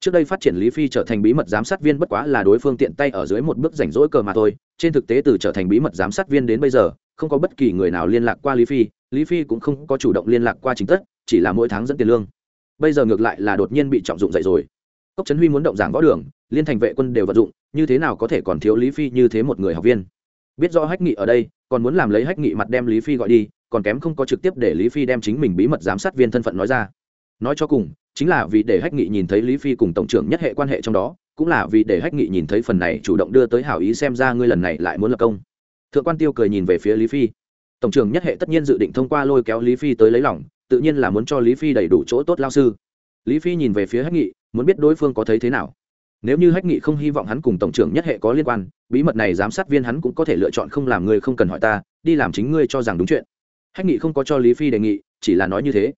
Trước đây phát triển lý phi trở thành bí mật giám sát viên bất quá là đối phương tiện tay ở dưới một bước rảnh rỗi cờ mà thôi. Trên thực tế từ trở thành bí mật giám sát viên đến bây giờ, không có bất kỳ người nào liên lạc qua lý phi lý phi cũng không có chủ động liên lạc qua chính tất, chỉ là mỗi tháng dẫn tiền lương. Bây giờ ngược lại là đột nhiên bị trọng dụng dậy rồi. Cốc trấn huy muốn động giảng võ đường, liên thành vệ quân đều vận dụng như thế nào có thể còn thiếu lý phi như thế một người học viên? Biết do hách nghị ở đây, còn muốn làm lấy hách nghị mặt đem lý phi gọi đi, còn kém không có trực tiếp để lý phi đem chính mình bí mật giám sát viên thân phận nói ra. Nói cho cùng, chính là vì để hách nghị nhìn thấy lý phi cùng tổng trưởng nhất hệ quan hệ trong đó, cũng là vì để hách nghị nhìn thấy phần này chủ động đưa tới hảo ý xem ra ngươi lần này lại muốn lập công. Thượng quan tiêu cười nhìn về phía lý phi. Tổng trưởng nhất hệ tất nhiên dự định thông qua lôi kéo lý phi tới lấy lòng, tự nhiên là muốn cho lý phi đầy đủ chỗ tốt lao sư. Lý phi nhìn về phía hách nghị, muốn biết đối phương có thấy thế nào nếu như hách nghị không hy vọng hắn cùng tổng trưởng nhất hệ có liên quan, bí mật này giám sát viên hắn cũng có thể lựa chọn không làm ngươi không cần hỏi ta, đi làm chính ngươi cho rằng đúng chuyện. Hách nghị không có cho lý phi đề nghị, chỉ là nói như thế.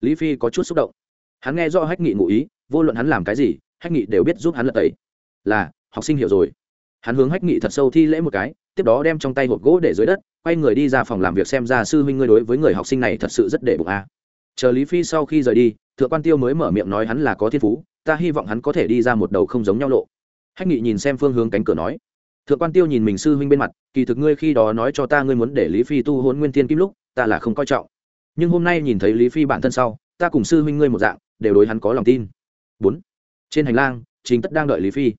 Lý phi có chút xúc động. Hắn nghe do hách nghị ngụ ý, vô luận hắn làm cái gì, hách nghị đều biết giúp hắn lật tẩy. Là, học sinh hiểu rồi. Hắn hướng hách nghị thật sâu thi lễ một cái, tiếp đó đem trong tay hộp gỗ để dưới đất, quay người đi ra phòng làm việc xem ra sư huynh ngươi đối với người học sinh này thật sự rất để bụng a. À. chờ lý phi sau khi rời đi, thượng quan tiêu mới mở miệng nói hắn là có thiên phú ta hy vọng hắn có thể đi ra một đầu không giống nhau lộ. Hách nghị nhìn xem phương hướng cánh cửa nói. Thượng quan tiêu nhìn mình sư huynh bên mặt, kỳ thực ngươi khi đó nói cho ta ngươi muốn để lý phi tu hôn nguyên thiên kim lúc, ta là không coi trọng. Nhưng hôm nay nhìn thấy lý phi bản thân sau, ta cùng sư huynh ngươi một dạng, đều đối hắn có lòng tin. Bốn. Trên hành lang, chính tất đang đợi lý phi.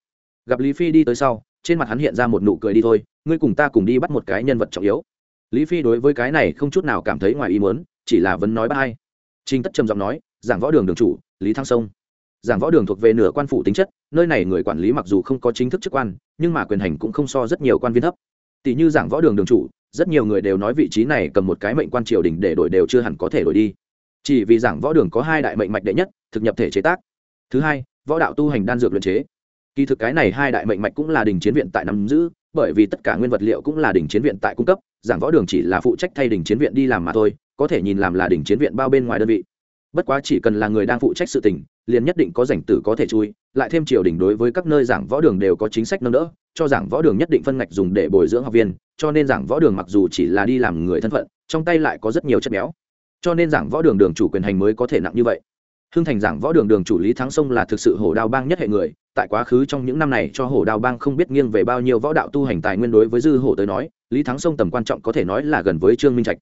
Gặp lý phi đi tới sau, trên mặt hắn hiện ra một nụ cười đi thôi, ngươi cùng ta cùng đi bắt một cái nhân vật trọng yếu. Lý phi đối với cái này không chút nào cảm thấy ngoài ý muốn, chỉ là vẫn nói ba hay. Trình tất trầm giọng nói, giảng võ đường đường chủ, lý thăng sông giảng võ đường thuộc về nửa quan phủ tính chất, nơi này người quản lý mặc dù không có chính thức chức quan, nhưng mà quyền hành cũng không so rất nhiều quan viên thấp. Tỷ như giảng võ đường đường chủ, rất nhiều người đều nói vị trí này cầm một cái mệnh quan triều đình để đổi đều chưa hẳn có thể đổi đi. Chỉ vì giảng võ đường có hai đại mệnh mạch đệ nhất, thực nhập thể chế tác. Thứ hai, võ đạo tu hành đan dược luyện chế. Kỳ thực cái này hai đại mệnh mạch cũng là đình chiến viện tại nắm giữ, bởi vì tất cả nguyên vật liệu cũng là đình chiến viện tại cung cấp, giảng võ đường chỉ là phụ trách thay đình chiến viện đi làm mà thôi, có thể nhìn làm là đình chiến viện bao bên ngoài đơn vị. Bất quá chỉ cần là người đang phụ trách sự tình liền nhất định có rảnh tử có thể chui, lại thêm triều đình đối với các nơi giảng võ đường đều có chính sách nâng đỡ, cho giảng võ đường nhất định phân ngạch dùng để bồi dưỡng học viên, cho nên giảng võ đường mặc dù chỉ là đi làm người thân phận, trong tay lại có rất nhiều chất béo. Cho nên giảng võ đường đường chủ quyền hành mới có thể nặng như vậy. Hưng thành giảng võ đường đường chủ lý thắng sông là thực sự hổ đao bang nhất hệ người, tại quá khứ trong những năm này cho hổ đao bang không biết nghiêng về bao nhiêu võ đạo tu hành tài nguyên đối với dư hổ tới nói, lý thắng sông tầm quan trọng có thể nói là gần với trương minh trạch.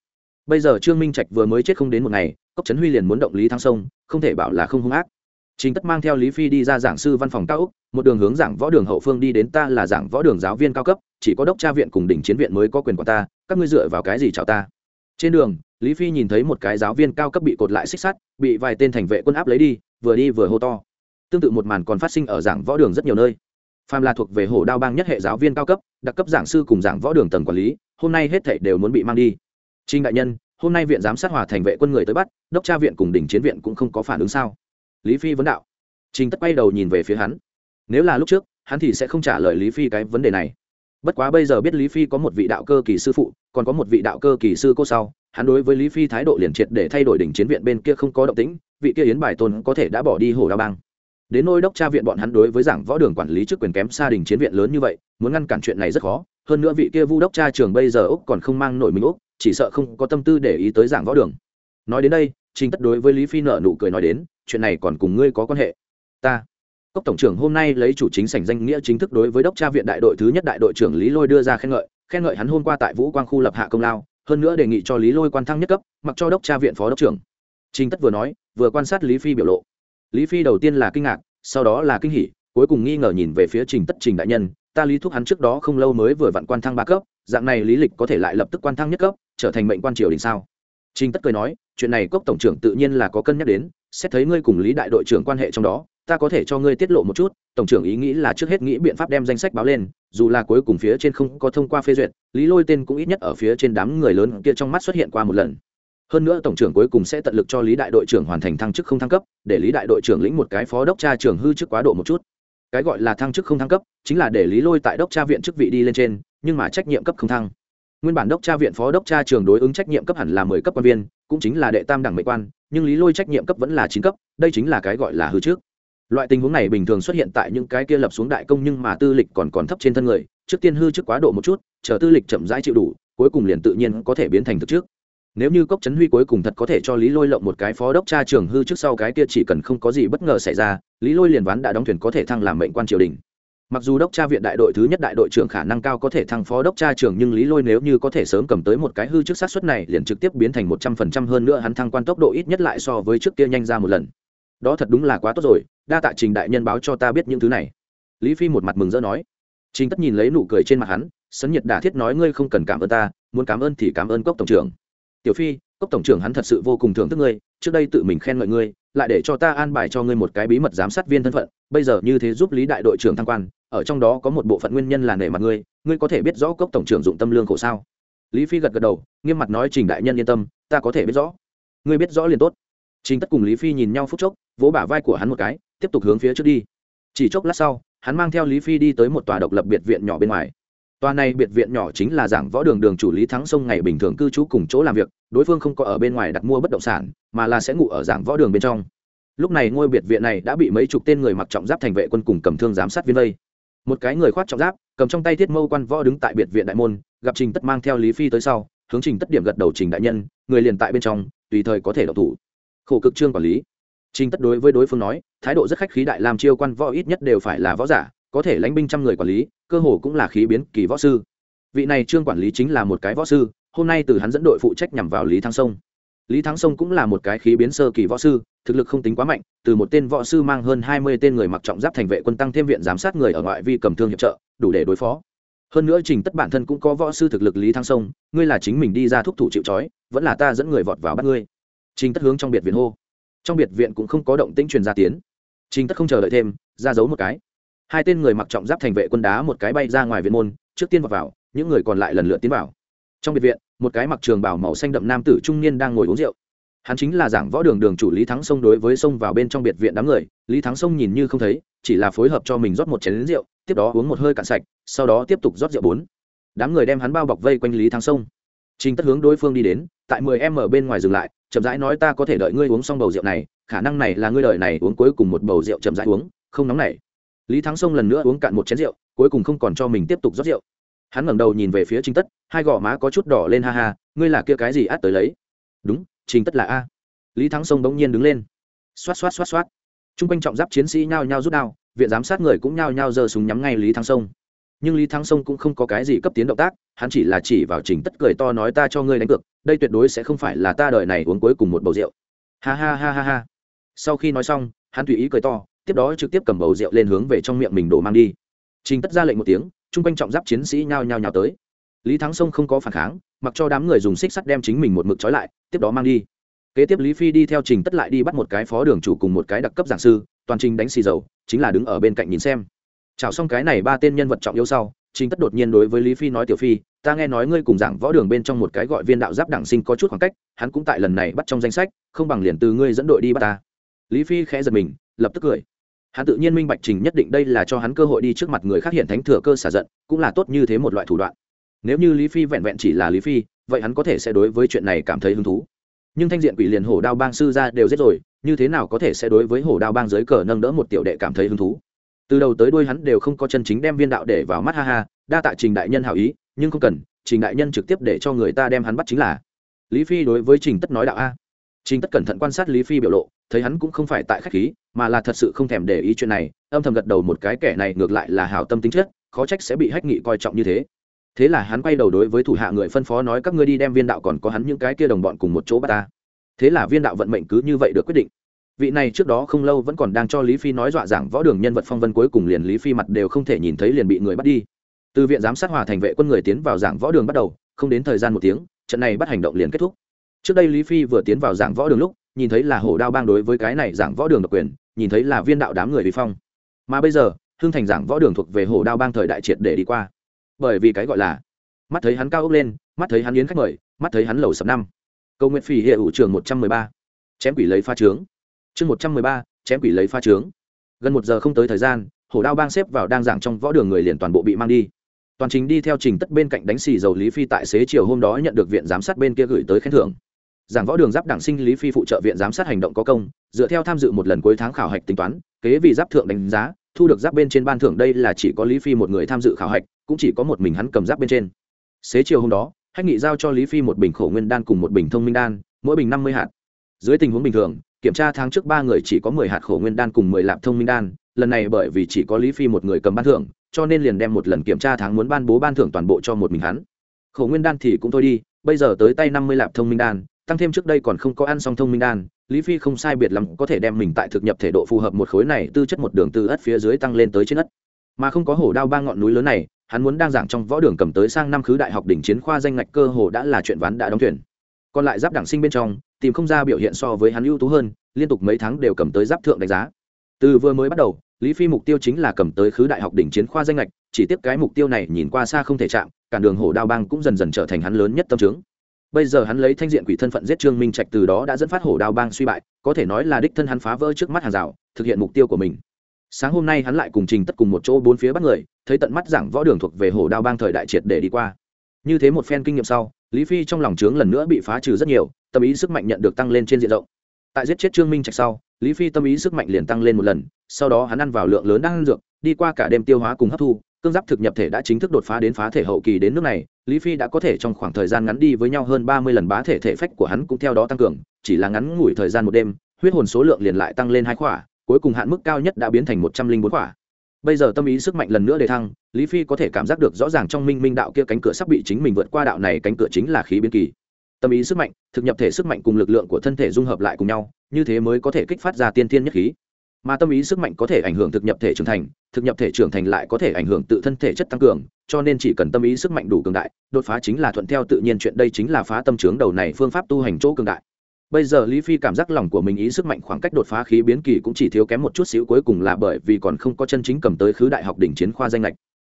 Bây giờ trương minh trạch vừa mới chết không đến một ngày, cốc trấn huy liền muốn động lý thắng sông, không thể bảo là không hung ác. Trình tất mang theo lý phi đi ra giảng sư văn phòng cao ốc, một đường hướng giảng võ đường hậu phương đi đến ta là giảng võ đường giáo viên cao cấp chỉ có đốc tra viện cùng đỉnh chiến viện mới có quyền quản ta các ngươi dựa vào cái gì chào ta? Trên đường lý phi nhìn thấy một cái giáo viên cao cấp bị cột lại xích sắt bị vài tên thành vệ quân áp lấy đi vừa đi vừa hô to. Tương tự một màn còn phát sinh ở giảng võ đường rất nhiều nơi. Phàm là thuộc về hổ đao bang nhất hệ giáo viên cao cấp đặc cấp giảng sư cùng giảng võ đường tầng quản lý hôm nay hết thảy đều muốn bị mang đi. Trình đại nhân hôm nay viện giám sát hòa thành vệ quân người tới bắt đốc tra viện cùng đỉnh chiến viện cũng không có phản ứng sao? Lý phi vấn đạo. Trình tất quay đầu nhìn về phía hắn. Nếu là lúc trước, hắn thì sẽ không trả lời lý phi cái vấn đề này. Bất quá bây giờ biết lý phi có một vị đạo cơ kỳ sư phụ, còn có một vị đạo cơ kỳ sư cô sau, hắn đối với lý phi thái độ liền triệt để thay đổi đỉnh chiến viện bên kia không có động tĩnh, vị kia yến bài tôn có thể đã bỏ đi hồ đao bang. Đến nôi đốc tra viện bọn hắn đối với giảng võ đường quản lý chức quyền kém xa đình chiến viện lớn như vậy, muốn ngăn cản chuyện này rất khó. Hơn nữa vị kia vu đốc tra trường bây giờ úc còn không mang nổi mình úc, chỉ sợ không có tâm tư để ý tới giảng võ đường. Nói đến đây, trình tất đối với lý phi nợ nụ cười nói đến chuyện này còn cùng ngươi có quan hệ. Ta. Cốc tổng trưởng hôm nay lấy chủ chính sảnh danh nghĩa chính thức đối với đốc tra viện đại đội thứ nhất đại đội trưởng lý lôi đưa ra khen ngợi khen ngợi hắn hôm qua tại vũ quang khu lập hạ công lao, hơn nữa đề nghị cho lý lôi quan thăng nhất cấp, mặc cho đốc tra viện phó đốc trưởng. Trình tất vừa nói, vừa quan sát lý phi biểu lộ. Lý phi đầu tiên là kinh ngạc, sau đó là kinh hỉ, cuối cùng nghi ngờ nhìn về phía trình tất trình đại nhân, ta lý thúc hắn trước đó không lâu mới vừa vặn quan thăng ba cấp, dạng này lý lịch có thể lại lập tức quan thăng nhất cấp, trở thành mệnh quan triều đình sao? Trình tất cười nói, chuyện này cốc tổng trưởng tự nhiên là có cân nhắc đến, xét thấy ngươi cùng lý đại đội trưởng quan hệ trong đó, ta có thể cho ngươi tiết lộ một chút, tổng trưởng ý nghĩ là trước hết nghĩ biện pháp đem danh sách báo lên, dù là cuối cùng phía trên không có thông qua phê duyệt, lý lôi tên cũng ít nhất ở phía trên đám người lớn kia trong mắt xuất hiện qua một lần. Hơn nữa tổng trưởng cuối cùng sẽ tận lực cho lý đại đội trưởng hoàn thành thăng chức không thăng cấp, để lý đại đội trưởng lĩnh một cái phó đốc tra trưởng hư chức quá độ một chút. Cái gọi là thăng chức không thăng cấp, chính là để lý lôi tại đốc tra viện chức vị đi lên trên, nhưng mà trách nhiệm cấp không thăng nguyên bản đốc tra viện phó đốc tra trường đối ứng trách nhiệm cấp hẳn là mười cấp quan viên, cũng chính là đệ tam đẳng mệnh quan, nhưng lý lôi trách nhiệm cấp vẫn là chín cấp, đây chính là cái gọi là hư trước. Loại tình huống này bình thường xuất hiện tại những cái kia lập xuống đại công nhưng mà tư lịch còn còn thấp trên thân người, trước tiên hư trước quá độ một chút, chờ tư lịch chậm rãi chịu đủ, cuối cùng liền tự nhiên có thể biến thành thực trước. Nếu như cốc trấn huy cuối cùng thật có thể cho lý lôi lộng một cái phó đốc tra trường hư trước sau cái kia chỉ cần không có gì bất ngờ xảy ra, lý lôi liền ván đã đóng thuyền có thể thăng làm mệnh quan triều đình mặc dù đốc tra viện đại đội thứ nhất đại đội trưởng khả năng cao có thể thăng phó đốc tra trưởng nhưng lý lôi nếu như có thể sớm cầm tới một cái hư trước sát suất này liền trực tiếp biến thành một trăm phần trăm hơn nữa hắn thăng quan tốc độ ít nhất lại so với trước kia nhanh ra một lần. Đó thật đúng là quá tốt rồi, đa tạ trình đại nhân báo cho ta biết những thứ này. Lý phi một mặt mừng rỡ nói. Chính tất nhìn lấy nụ cười trên mặt hắn, sấn nhiệt đả thiết nói ngươi không cần cảm ơn ta, muốn cảm ơn thì cảm ơn cốc tổng trưởng. Tiểu phi, cốc tổng trưởng hắn thật sự vô cùng thưởng thức ngươi, trước đây tự mình khen ngợi ngươi, lại để cho ta an bài cho ngươi một cái bí mật giám sát viên thân phận, bây giờ như thế giúp lý đại đội trưởng thăng quan ở trong đó có một bộ phận nguyên nhân là nể mặt ngươi ngươi có thể biết rõ cốc tổng trưởng dụng tâm lương khổ sao? Lý phi gật gật đầu, nghiêm mặt nói, trình đại nhân yên tâm, ta có thể biết rõ. Ngươi biết rõ liền tốt. Trình tất cùng lý phi nhìn nhau phút chốc, vỗ bả vai của hắn một cái, tiếp tục hướng phía trước đi. Chỉ chốc lát sau, hắn mang theo lý phi đi tới một tòa độc lập biệt viện nhỏ bên ngoài. Tòa này biệt viện nhỏ chính là giảng võ đường đường chủ lý thắng sông ngày bình thường cư trú cùng chỗ làm việc, đối phương không có ở bên ngoài đặt mua bất động sản, mà là sẽ ngủ ở giảng võ đường bên trong. Lúc này ngôi biệt viện này đã bị mấy chục tên người mặc trọng giáp thành vệ quân cùng cầm thương giám sát viên vây một cái người khoác trọng giáp, cầm trong tay thiết mâu quan võ đứng tại biệt viện đại môn, gặp trình tất mang theo lý phi tới sau, hướng trình tất điểm gật đầu trình đại nhân, người liền tại bên trong, tùy thời có thể độc thủ. Khổ cực trương quản lý. Trình tất đối với đối phương nói, thái độ rất khách khí đại làm chiêu quan võ ít nhất đều phải là võ giả, có thể lãnh binh trăm người quản lý, cơ hồ cũng là khí biến kỳ võ sư. Vị này trương quản lý chính là một cái võ sư, hôm nay từ hắn dẫn đội phụ trách nhằm vào lý thăng sông lý thắng sông cũng là một cái khí biến sơ kỳ võ sư, thực lực không tính quá mạnh, từ một tên võ sư mang hơn hai mươi tên người mặc trọng giáp thành vệ quân tăng thêm viện giám sát người ở ngoại vi cầm thương hiệp trợ, đủ để đối phó. Hơn nữa trình tất bản thân cũng có võ sư thực lực lý thắng sông, ngươi là chính mình đi ra thúc thủ chịu trói, vẫn là ta dẫn người vọt vào bắt ngươi. Trình tất hướng trong biệt viện hô. Trong biệt viện cũng không có động tĩnh truyền ra tiến trình tất không chờ đợi thêm, ra giấu một cái. Hai tên người mặc trọng giáp thành vệ quân đá một cái bay ra ngoài viện môn, trước tiên vọt vào, những người còn lại lần lượt tiến vào. Trong biệt viện một cái mặc trường bảo màu xanh đậm nam tử trung niên đang ngồi uống rượu. Hắn chính là giảng võ đường đường chủ lý thắng sông đối với sông vào bên trong biệt viện đám người. Lý thắng sông nhìn như không thấy, chỉ là phối hợp cho mình rót một chén rượu, tiếp đó uống một hơi cạn sạch, sau đó tiếp tục rót rượu bốn. Đám người đem hắn bao bọc vây quanh lý thắng sông. Trình tất hướng đối phương đi đến, tại mười em ở bên ngoài dừng lại, chậm rãi nói ta có thể đợi ngươi uống xong bầu rượu này, khả năng này là ngươi đợi này, uống cuối cùng một bầu rượu chậm rãi uống, không nóng này. lý thắng sông lần nữa uống cạn một chén rượu, cuối cùng không còn cho mình tiếp tục rót rượu hắn ngẩng đầu nhìn về phía trình tất, hai gò má có chút đỏ lên ha ha, ngươi là kia cái gì át tới lấy? Đúng, trình tất là a. Lý thắng sông bỗng nhiên đứng lên. Xoát xoát xoát xoát. T r u n g quanh trọng giáp chiến sĩ nhao nhao rút đao, viện giám sát người cũng nhao nhao giơ súng nhắm ngay lý thắng sông. Nhưng lý thắng sông cũng không có cái gì cấp tiến động tác, hắn chỉ là chỉ vào trình tất cười to nói ta cho ngươi đánh cược, đây tuyệt đối sẽ không phải là ta đợi này uống cuối cùng một bầu rượu. Ha ha ha ha ha. Sau khi nói xong, hắn tùy ý cười to, tiếp đó trực tiếp cầm bầu rượu lên hướng về trong miệng mình đổ mang đi. Trình tất ra lệnh một tiếng chung quanh trọng giáp chiến sĩ nhao nhao nhào tới. Lý thắng sông không có phản kháng, mặc cho đám người dùng xích sắt đem chính mình một mực trói lại, tiếp đó mang đi. Kế tiếp lý phi đi theo trình tất lại đi bắt một cái phó đường chủ cùng một cái đặc cấp giảng sư, toàn trình đánh xì dầu, chính là đứng ở bên cạnh nhìn xem. Chào xong cái này ba tên nhân vật trọng yếu sau, trình tất đột nhiên đối với lý phi nói, tiểu phi, ta nghe nói ngươi cùng giảng võ đường bên trong một cái gọi viên đạo giáp đảng sinh có chút khoảng cách, hắn cũng tại lần này bắt trong danh sách, không bằng liền từ ngươi dẫn đội đi bắt ta. Lý phi khẽ giật mình, lập tức cười hắn tự nhiên minh bạch trình nhất định đây là cho hắn cơ hội đi trước mặt người khác hiện thánh thừa cơ xả giận, cũng là tốt như thế một loại thủ đoạn. Nếu như lý phi vẹn vẹn chỉ là lý phi, vậy hắn có thể sẽ đối với chuyện này cảm thấy hứng thú. Nhưng thanh diện quỷ liền hổ đao bang sư ra đều giết rồi, như thế nào có thể sẽ đối với hổ đao bang dưới cờ nâng đỡ một tiểu đệ cảm thấy hứng thú? Từ đầu tới đuôi hắn đều không có chân chính đem viên đạo để vào mắt, ha ha, đa tạ trình đại nhân hảo ý, nhưng không cần, trình đại nhân trực tiếp để cho người ta đem hắn bắt chính là. Lý phi đối với trình tất nói đạo a trình tất cẩn thận quan sát lý phi biểu lộ, thấy hắn cũng không phải tại khách khí, mà là thật sự không thèm để ý chuyện này, âm thầm gật đầu một cái kẻ này ngược lại là hảo tâm tính chất, khó trách sẽ bị hách nghị coi trọng như thế. Thế là hắn quay đầu đối với thủ hạ người phân phó nói các ngươi đi đem viên đạo còn có hắn những cái kia đồng bọn cùng một chỗ bắt ta. Thế là viên đạo vận mệnh cứ như vậy được quyết định. Vị này trước đó không lâu vẫn còn đang cho lý phi nói dọa giảng võ đường nhân vật phong vân cuối cùng liền lý phi mặt đều không thể nhìn thấy liền bị người bắt đi. Từ viện giám sát hòa thành vệ quân người tiến vào giảng võ đường bắt đầu, không đến thời gian một tiếng, trận này bắt hành động liền kết thúc trước đây lý phi vừa tiến vào giảng võ đường lúc, nhìn thấy là hổ đao bang đối với cái này giảng võ đường độc quyền, nhìn thấy là viên đạo đám người vi phong. Mà bây giờ, hưng thành giảng võ đường thuộc về hổ đao bang thời đại triệt để đi qua. Bởi vì cái gọi là, mắt thấy hắn cao ốc lên, mắt thấy hắn yến khách mời, mắt thấy hắn lầu sập năm. Câu nguyện phỉ hiệu trường một trăm mười ba. Chém quỷ lấy pha trướng. Chương một trăm mười ba, chém quỷ lấy pha trướng. Gần một giờ không tới thời gian, hổ đao bang xếp vào đang giảng trong võ đường người liền toàn bộ bị mang đi. Toàn trình đi theo trình tất bên cạnh đánh xì dầu lý phi tại xế chiều hôm đó nhận được viện giám sát bên kia gửi tới khen thưởng giảng võ đường giáp đảng sinh lý phi phụ trợ viện giám sát hành động có công, dựa theo tham dự một lần cuối tháng khảo hạch tính toán, kế vì giáp thượng đánh giá, thu được giáp bên trên ban thưởng đây là chỉ có lý phi một người tham dự khảo hạch, cũng chỉ có một mình hắn cầm giáp bên trên. Xế chiều hôm đó, hách nghị giao cho lý phi một bình khổ nguyên đan cùng một bình thông minh đan, mỗi bình năm mươi hạt. Dưới tình huống bình thường, kiểm tra tháng trước ba người chỉ có mười hạt khổ nguyên đan cùng mười lạp thông minh đan, lần này bởi vì chỉ có lý phi một người cầm ban thưởng, cho nên liền đem một lần kiểm tra tháng muốn ban bố ban thưởng toàn bộ cho một mình hắn. Khổ nguyên đan thì cũng thôi đi, bây giờ tới tay năm mươi lạp thông minh đan tăng thêm trước đây còn không có ăn xong thông minh đan, lý phi không sai biệt lắm có thể đem mình tại thực nhập thể độ phù hợp một khối này tư chất một đường từ ất phía dưới tăng lên tới trên ất mà không có hổ đao ba ngọn núi lớn này, hắn muốn đang giảng trong võ đường cầm tới sang năm khứ đại học đỉnh chiến khoa danh ngạch cơ hồ đã là chuyện ván đã đóng thuyền. Còn lại giáp đảng sinh bên trong, tìm không ra biểu hiện so với hắn ưu tú hơn, liên tục mấy tháng đều cầm tới giáp thượng đánh giá. Từ vừa mới bắt đầu, lý phi mục tiêu chính là cầm tới khứ đại học đỉnh chiến khoa danh lệch chỉ tiếp cái mục tiêu này nhìn qua xa không thể chạm cản đường hổ đao bang cũng dần dần trở thành hắn lớn nhất tâm trướng bây giờ hắn lấy thanh diện quỷ thân phận giết trương minh trạch từ đó đã dẫn phát hổ đao bang suy bại, có thể nói là đích thân hắn phá vỡ trước mắt hàng rào, thực hiện mục tiêu của mình. Sáng hôm nay hắn lại cùng trình tất cùng một chỗ bốn phía bắt người, thấy tận mắt giảng võ đường thuộc về hổ đao bang thời đại triệt để đi qua. Như thế một phen kinh nghiệm sau, lý phi trong lòng trướng lần nữa bị phá trừ rất nhiều, tâm ý sức mạnh nhận được tăng lên trên diện rộng. Tại giết chết trương minh trạch sau, lý phi tâm ý sức mạnh liền tăng lên một lần, sau đó hắn ăn vào lượng lớn đang dược, đi qua cả đêm tiêu hóa cùng hấp thu cương giáp thực nhập thể đã chính thức đột phá đến phá thể hậu kỳ đến nước này, lý phi đã có thể trong khoảng thời gian ngắn đi với nhau hơn ba mươi lần bá thể thể phách của hắn cũng theo đó tăng cường, chỉ là ngắn ngủi thời gian một đêm, huyết hồn số lượng liền lại tăng lên hai khỏa, cuối cùng hạn mức cao nhất đã biến thành một trăm linh bốn khỏa. Bây giờ tâm ý sức mạnh lần nữa đề thăng, lý phi có thể cảm giác được rõ ràng trong minh minh đạo kia cánh cửa sắp bị chính mình vượt qua đạo này cánh cửa chính là khí biến kỳ. Tâm ý sức mạnh, thực nhập thể sức mạnh cùng lực lượng của thân thể dung hợp lại cùng nhau, như thế mới có thể kích phát ra tiên thiên nhất khí mà tâm ý sức mạnh có thể ảnh hưởng thực nhập thể trưởng thành, thực nhập thể trưởng thành lại có thể ảnh hưởng tự thân thể chất tăng cường, cho nên chỉ cần tâm ý sức mạnh đủ cường đại, đột phá chính là thuận theo tự nhiên chuyện đây chính là phá tâm trướng đầu này phương pháp tu hành chỗ cường đại. Bây giờ lý phi cảm giác lòng của mình ý sức mạnh khoảng cách đột phá khí biến kỳ cũng chỉ thiếu kém một chút xíu cuối cùng là bởi vì còn không có chân chính cầm tới khứ đại học đỉnh chiến khoa danh lệch.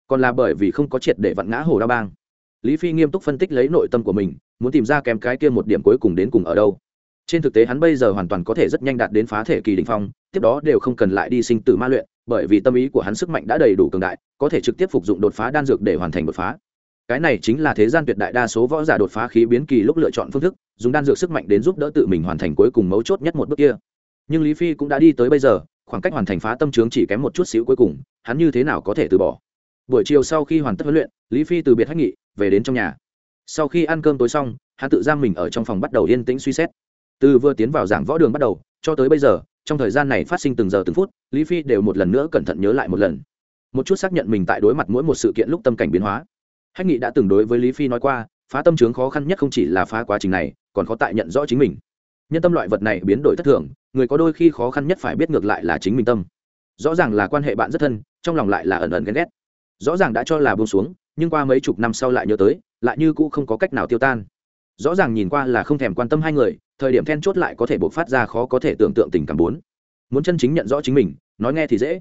Còn là bởi vì không có triệt để vặn ngã hồ đa bang. Lý phi nghiêm túc phân tích lấy nội tâm của mình, muốn tìm ra kém cái kia một điểm cuối cùng đến cùng ở đâu trên thực tế hắn bây giờ hoàn toàn có thể rất nhanh đạt đến phá thể kỳ đình phong, tiếp đó đều không cần lại đi sinh tử ma luyện, bởi vì tâm ý của hắn sức mạnh đã đầy đủ cường đại, có thể trực tiếp phục dụng đột phá đan dược để hoàn thành đột phá. Cái này chính là thế gian tuyệt đại đa số võ giả đột phá khí biến kỳ lúc lựa chọn phương thức, dùng đan dược sức mạnh đến giúp đỡ tự mình hoàn thành cuối cùng mấu chốt nhất một bước kia. Nhưng lý phi cũng đã đi tới bây giờ, khoảng cách hoàn thành phá tâm trướng chỉ kém một chút xíu cuối cùng, hắn như thế nào có thể từ bỏ? Buổi chiều sau khi hoàn tất huấn luyện, lý phi từ biệt hách nghị, về đến trong nhà. Sau khi ăn cơm tối xong, hắn tự giam mình ở trong phòng bắt đầu yên tĩnh suy xét từ vừa tiến vào giảng võ đường bắt đầu, cho tới bây giờ, trong thời gian này phát sinh từng giờ từng phút, lý phi đều một lần nữa cẩn thận nhớ lại một lần. Một chút xác nhận mình tại đối mặt mỗi một sự kiện lúc tâm cảnh biến hóa. Hách nghị đã từng đối với lý phi nói qua, phá tâm trướng khó khăn nhất không chỉ là phá quá trình này, còn khó tại nhận rõ chính mình. Nhân tâm loại vật này biến đổi thất thường, người có đôi khi khó khăn nhất phải biết ngược lại là chính mình tâm. Rõ ràng là quan hệ bạn rất thân, trong lòng lại là ẩn ẩn ghen ghét. Rõ ràng đã cho là buông xuống, nhưng qua mấy chục năm sau lại nhớ tới, lại như cũ không có cách nào tiêu tan. Rõ ràng nhìn qua là không thèm quan tâm hai người thời điểm then chốt lại có thể buộc phát ra khó có thể tưởng tượng tình cảm bốn. Muốn chân chính nhận rõ chính mình, nói nghe thì dễ.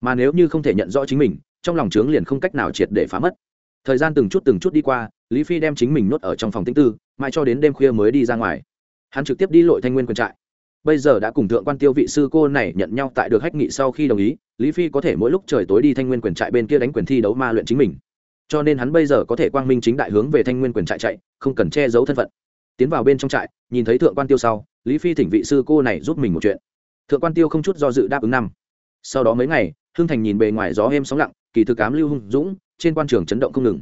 Mà nếu như không thể nhận rõ chính mình, trong lòng trướng liền không cách nào triệt để phá mất. Thời gian từng chút từng chút đi qua, lý phi đem chính mình nuốt ở trong phòng tĩnh tư, mãi cho đến đêm khuya mới đi ra ngoài. Hắn trực tiếp đi lội thanh nguyên quân trại. Bây giờ đã cùng thượng quan tiêu vị sư cô này nhận nhau tại được hách nghị sau khi đồng ý, lý phi có thể mỗi lúc trời tối đi thanh nguyên quyền trại bên kia đánh quyền thi đấu ma luyện chính mình. Cho nên hắn bây giờ có thể quang minh chính đại hướng về thanh nguyên quyền trại chạy, không cần che giấu thân phận tiến vào bên trong trại, nhìn thấy thượng quan tiêu sau, lý phi thỉnh vị sư cô này giúp mình một chuyện. Thượng quan tiêu không chút do dự đáp ứng năm. Sau đó mấy ngày, hưng thành nhìn bề ngoài gió êm sóng lặng, kỳ thực cám lưu hung dũng, trên quan trường chấn động không ngừng.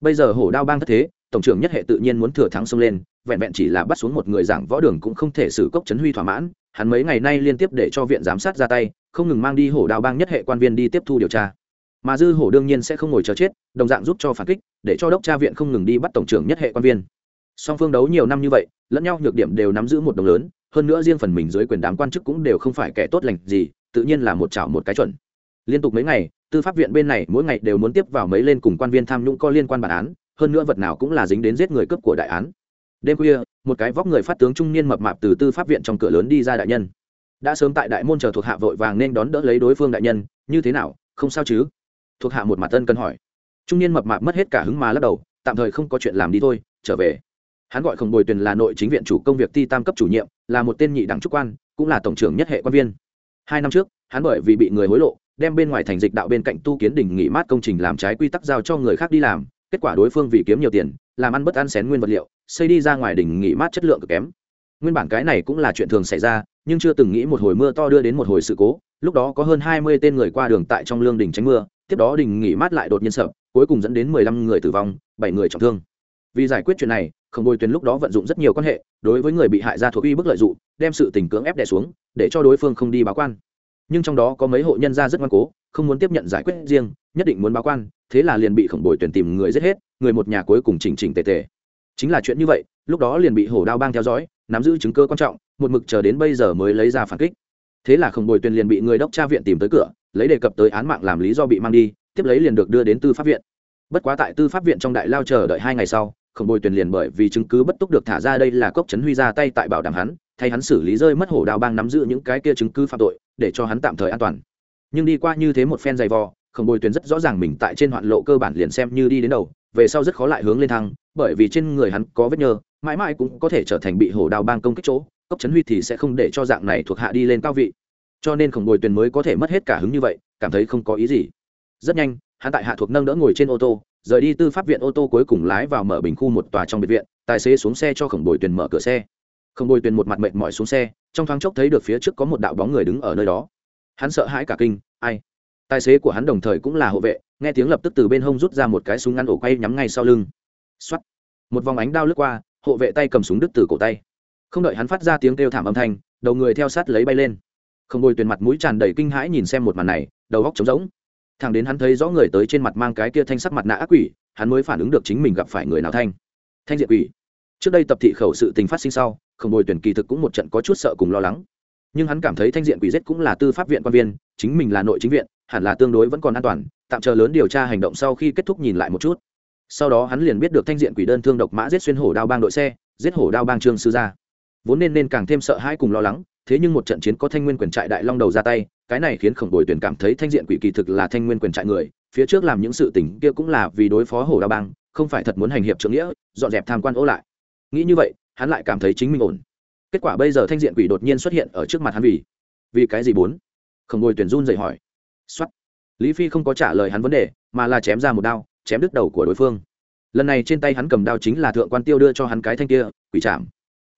Bây giờ hổ đao bang thất thế, tổng trưởng nhất hệ tự nhiên muốn thừa thắng xông lên, vẹn vẹn chỉ là bắt xuống một người giảng võ đường cũng không thể xử cốc chấn huy thỏa mãn, hắn mấy ngày nay liên tiếp để cho viện giám sát ra tay, không ngừng mang đi hổ đao bang nhất hệ quan viên đi tiếp thu điều tra. Mà dư hổ đương nhiên sẽ không ngồi chờ chết, đồng dạng giúp cho phản kích, để cho đốc tra viện không ngừng đi bắt tổng trưởng nhất hệ quan viên song phương đấu nhiều năm như vậy, lẫn nhau nhược điểm đều nắm giữ một đồng lớn, hơn nữa riêng phần mình dưới quyền đám quan chức cũng đều không phải kẻ tốt lành gì, tự nhiên là một chảo một cái chuẩn. Liên tục mấy ngày, tư pháp viện bên này mỗi ngày đều muốn tiếp vào mấy lên cùng quan viên tham nhũng có liên quan bản án, hơn nữa vật nào cũng là dính đến giết người cướp của đại án. Đêm khuya, một cái vóc người phát tướng trung niên mập mạp từ tư pháp viện trong cửa lớn đi ra đại nhân. Đã sớm tại đại môn chờ thuộc hạ vội vàng nên đón đỡ lấy đối phương đại nhân, như thế nào, không sao chứ? Thuộc hạ một mặt tân cần hỏi. Trung niên mập mạp mất hết cả hứng mà lắc đầu, tạm thời không có chuyện làm đi thôi, trở về hắn gọi khổng bồi tuyền là nội chính viện chủ công việc ti tam cấp chủ nhiệm, là một tên nhị đẳng trúc quan, cũng là tổng trưởng nhất hệ quan viên. Hai năm trước, hắn bởi vì bị người hối lộ, đem bên ngoài thành dịch đạo bên cạnh tu kiến đỉnh nghỉ mát công trình làm trái quy tắc giao cho người khác đi làm, kết quả đối phương vì kiếm nhiều tiền, làm ăn bất ăn xén nguyên vật liệu, xây đi ra ngoài đỉnh nghỉ mát chất lượng cực kém. Nguyên bản cái này cũng là chuyện thường xảy ra, nhưng chưa từng nghĩ một hồi mưa to đưa đến một hồi sự cố, lúc đó có hơn hai mươi tên người qua đường tại trong lương đỉnh tránh mưa, tiếp đó đình nghỉ mát lại đột nhiên sập, cuối cùng dẫn đến mười lăm người tử vong, bảy người trọng thương. Vì giải quyết chuyện này khổng bồi tuyền lúc đó vận dụng rất nhiều quan hệ, đối với người bị hại ra thuộc uy bức lợi dụng, đem sự tình cưỡng ép đè xuống, để cho đối phương không đi báo quan. Nhưng trong đó có mấy hộ nhân gia rất ngoan cố, không muốn tiếp nhận giải quyết riêng, nhất định muốn báo quan, thế là liền bị khổng bồi tuyển tìm người giết hết, người một nhà cuối cùng chỉnh chỉnh tề tề. Chính là chuyện như vậy, lúc đó liền bị hổ đao bang theo dõi, nắm giữ chứng cơ quan trọng, một mực chờ đến bây giờ mới lấy ra phản kích. Thế là khổng bồi tuyển liền bị người đốc tra viện tìm tới cửa, lấy đề cập tới án mạng làm lý do bị mang đi, tiếp lấy liền được đưa đến tư pháp viện. Bất quá tại tư pháp viện trong đại lao chờ đợi hai ngày sau khổng bồi Tuyền liền bởi vì chứng cứ bất túc được thả ra đây là cốc trấn huy ra tay tại bảo đảm hắn, thay hắn xử lý rơi mất hổ đao bang nắm giữ những cái kia chứng cứ phạm tội, để cho hắn tạm thời an toàn. Nhưng đi qua như thế một phen dày vò, khổng bồi Tuyền rất rõ ràng mình tại trên hoạn lộ cơ bản liền xem như đi đến đầu, về sau rất khó lại hướng lên thăng, bởi vì trên người hắn có vết nhơ, mãi mãi cũng có thể trở thành bị hổ đao bang công kích chỗ, cốc trấn huy thì sẽ không để cho dạng này thuộc hạ đi lên cao vị. Cho nên khổng bồi Tuyền mới có thể mất hết cả hứng như vậy, cảm thấy không có ý gì. Rất nhanh, hắn tại hạ thuộc nâng đỡ ngồi trên ô tô rời đi tư pháp viện ô tô cuối cùng lái vào mở bình khu một tòa trong biệt viện, tài xế xuống xe cho khổng bồi tuyền mở cửa xe. Khổng bồi tuyền một mặt mệt mỏi xuống xe, trong thoáng chốc thấy được phía trước có một đạo bóng người đứng ở nơi đó. Hắn sợ hãi cả kinh, ai? Tài xế của hắn đồng thời cũng là hộ vệ, nghe tiếng lập tức từ bên hông rút ra một cái súng ngắn ổ quay nhắm ngay sau lưng. X một vòng ánh đao lướt qua, hộ vệ tay cầm súng đứt từ cổ tay. Không đợi hắn phát ra tiếng kêu thảm âm thanh, đầu người theo sát lấy bay lên. Không bồi tuyền mặt mũi tràn đầy kinh hãi nhìn xem một màn này, đầu góc trống rỗng thằng đến hắn thấy rõ người tới trên mặt mang cái kia thanh sắc mặt nạ ác quỷ, hắn mới phản ứng được chính mình gặp phải người nào thanh. Thanh diện quỷ. Trước đây tập thị khẩu sự tình phát sinh sau, khổng bồi tuyển kỳ thực cũng một trận có chút sợ cùng lo lắng. Nhưng hắn cảm thấy thanh diện quỷ giết cũng là tư pháp viện quan viên, chính mình là nội chính viện, hẳn là tương đối vẫn còn an toàn, tạm chờ lớn điều tra hành động sau khi kết thúc nhìn lại một chút. Sau đó hắn liền biết được thanh diện quỷ đơn thương độc mã giết xuyên hổ đao bang đội xe, giết hổ đao bang trương sư gia. Vốn nên nên càng thêm sợ hãi cùng lo lắng, thế nhưng một trận chiến có thanh nguyên quyền trại đại long đầu ra tay cái này khiến khổng bồi tuyển cảm thấy thanh diện quỷ kỳ thực là thanh nguyên quyền trại người, phía trước làm những sự tình kia cũng là vì đối phó hồ đa bang, không phải thật muốn hành hiệp trưởng nghĩa, dọn dẹp tham quan ố lại. Nghĩ như vậy, hắn lại cảm thấy chính mình ổn. Kết quả bây giờ thanh diện quỷ đột nhiên xuất hiện ở trước mặt hắn vì vì cái gì bốn? Khổng bồi tuyển run dậy hỏi. Xuất lý phi không có trả lời hắn vấn đề, mà là chém ra một đao, chém đứt đầu của đối phương. Lần này trên tay hắn cầm đao chính là thượng quan tiêu đưa cho hắn cái thanh kia, quỷ chạm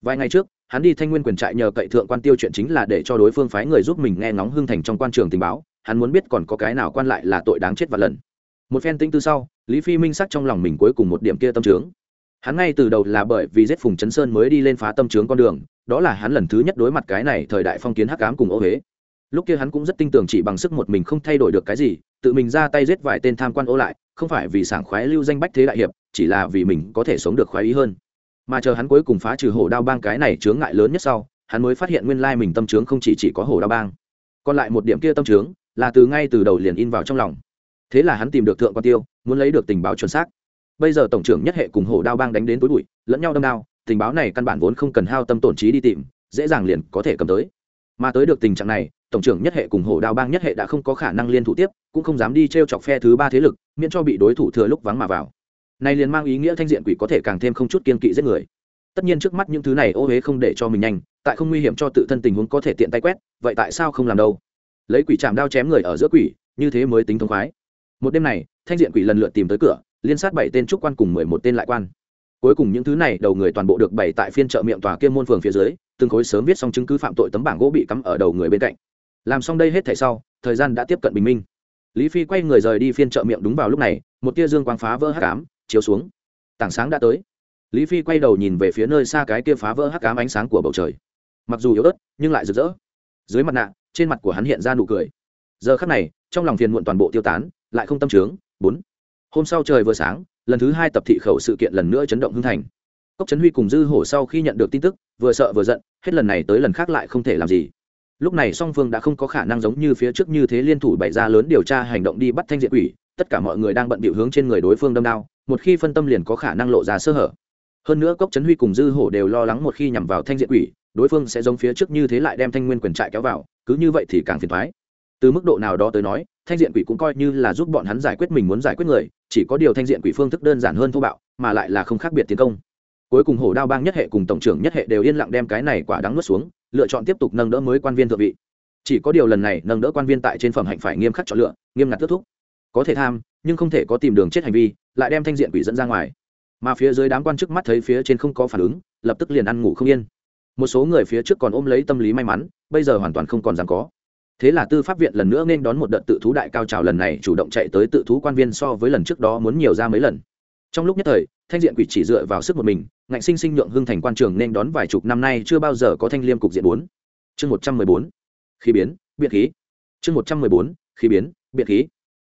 vài ngày trước hắn đi thanh nguyên quyền trại nhờ cậy thượng quan tiêu chuyện chính là để cho đối phương phái người giúp mình nghe ngóng hưng thành trong quan trường tình báo, hắn muốn biết còn có cái nào quan lại là tội đáng chết và lần. Một phen tinh tư sau, lý phi minh sắc trong lòng mình cuối cùng một điểm kia tâm trướng. Hắn ngay từ đầu là bởi vì giết phùng chấn sơn mới đi lên phá tâm trướng con đường, đó là hắn lần thứ nhất đối mặt cái này thời đại phong kiến hắc ám cùng ô huế lúc kia hắn cũng rất tin tưởng chỉ bằng sức một mình không thay đổi được cái gì, tự mình ra tay giết vài tên tham quan ô lại, không phải vì sảng khoái lưu danh bách thế đại hiệp, chỉ là vì mình có thể sống được khoái ý hơn mà chờ hắn cuối cùng phá trừ hổ đao bang cái này chướng ngại lớn nhất sau hắn mới phát hiện nguyên lai mình tâm trướng không chỉ, chỉ có hổ đao bang. Còn lại một điểm kia tâm trướng là từ ngay từ đầu liền in vào trong lòng. Thế là hắn tìm được thượng quan tiêu muốn lấy được tình báo chuẩn xác. Bây giờ tổng trưởng nhất hệ cùng hổ đao bang đánh đến tối bụi lẫn nhau đâm đao tình báo này căn bản vốn không cần hao tâm tổn trí đi tìm dễ dàng liền có thể cầm tới. Mà tới được tình trạng này tổng trưởng nhất hệ cùng hổ đao bang nhất hệ đã không có khả năng liên thủ tiếp cũng không dám đi t r e o chọc phe thứ ba thế lực miễn cho bị đối thủ thừa lúc vắng mà vào này liền mang ý nghĩa thanh diện quỷ có thể càng thêm không chút kiên kỵ giết người. Tất nhiên trước mắt những thứ này ô huế không để cho mình nhanh, tại không nguy hiểm cho tự thân tình huống có thể tiện tay quét, vậy tại sao không làm đâu? Lấy quỷ chạm đao chém người ở giữa quỷ, như thế mới tính thông khoái. Một đêm này, thanh diện quỷ lần lượt tìm tới cửa, liên sát bảy tên trúc quan cùng mười một tên lại quan. Cuối cùng những thứ này, đầu người toàn bộ được bày tại phiên chợ miệng tòa kia môn phường phía dưới, từng khối sớm viết xong chứng cứ phạm tội tấm bảng gỗ bị cắm ở đầu người bên cạnh. Làm xong đây hết thảy sau, thời gian đã tiếp cận bình minh. Lý phi quay người rời đi phiên chợ miệng đúng vào lúc này, một tia dương quang phá vỡ hát cám chiếu xuống. Tảng sáng đã tới. Lý phi quay đầu nhìn về phía nơi xa cái kia phá vỡ hắc cám ánh sáng của bầu trời. Mặc dù yếu ớt, nhưng lại rực rỡ. Dưới mặt nạ, trên mặt của hắn hiện ra nụ cười. Giờ khắc này, trong lòng phiền muộn toàn bộ tiêu tán, lại không tâm trướng bốn. Hôm sau trời vừa sáng, lần thứ hai tập thị khẩu sự kiện lần nữa chấn động hưng thành. Cốc trấn huy cùng dư hổ sau khi nhận được tin tức, vừa sợ vừa giận, hết lần này tới lần khác lại không thể làm gì. Lúc này song phương đã không có khả năng giống như phía trước như thế liên thủ bày ra lớn điều tra hành động đi bắt thanh diện quỷ, tất cả mọi người đang bận bịu hướng trên người đối phương đâm đao một khi phân tâm liền có khả năng lộ ra sơ hở. Hơn nữa cốc trấn huy cùng dư hổ đều lo lắng một khi nhằm vào thanh diện quỷ, đối phương sẽ giống phía trước như thế lại đem thanh nguyên quyền trại kéo vào, cứ như vậy thì càng phiền thoái từ mức độ nào đó tới nói, thanh diện quỷ cũng coi như là giúp bọn hắn giải quyết mình muốn giải quyết người, chỉ có điều thanh diện quỷ phương thức đơn giản hơn thô bạo, mà lại là không khác biệt tiến công. Cuối cùng hổ đao bang nhất hệ cùng tổng trưởng nhất hệ đều yên lặng đem cái này quả đắng nuốt xuống, lựa chọn tiếp tục nâng đỡ mới quan viên thượng vị. Chỉ có điều lần này nâng đỡ quan viên tại trên phẩm hạnh phải nghiêm khắc chọn lựa, nghiêm ngặt kết thúc. Có thể tham, nhưng không thể có tìm đường chết hành vi lại đem thanh diện quỷ dẫn ra ngoài. Mà phía dưới đám quan chức mắt thấy phía trên không có phản ứng, lập tức liền ăn ngủ không yên. Một số người phía trước còn ôm lấy tâm lý may mắn, bây giờ hoàn toàn không còn dám có. Thế là tư pháp viện lần nữa nên đón một đợt tự thú đại cao trào lần này chủ động chạy tới tự thú quan viên so với lần trước đó muốn nhiều ra mấy lần. Trong lúc nhất thời, thanh diện quỷ chỉ dựa vào sức một mình, ngạnh sinh sinh nhượng hưng thành quan trường nên đón vài chục năm nay chưa bao giờ có thanh liêm cục diện bốn. Chương một trăm mười bốn, khí biến biện khí. Chương một trăm mười bốn, khí biến biện khí.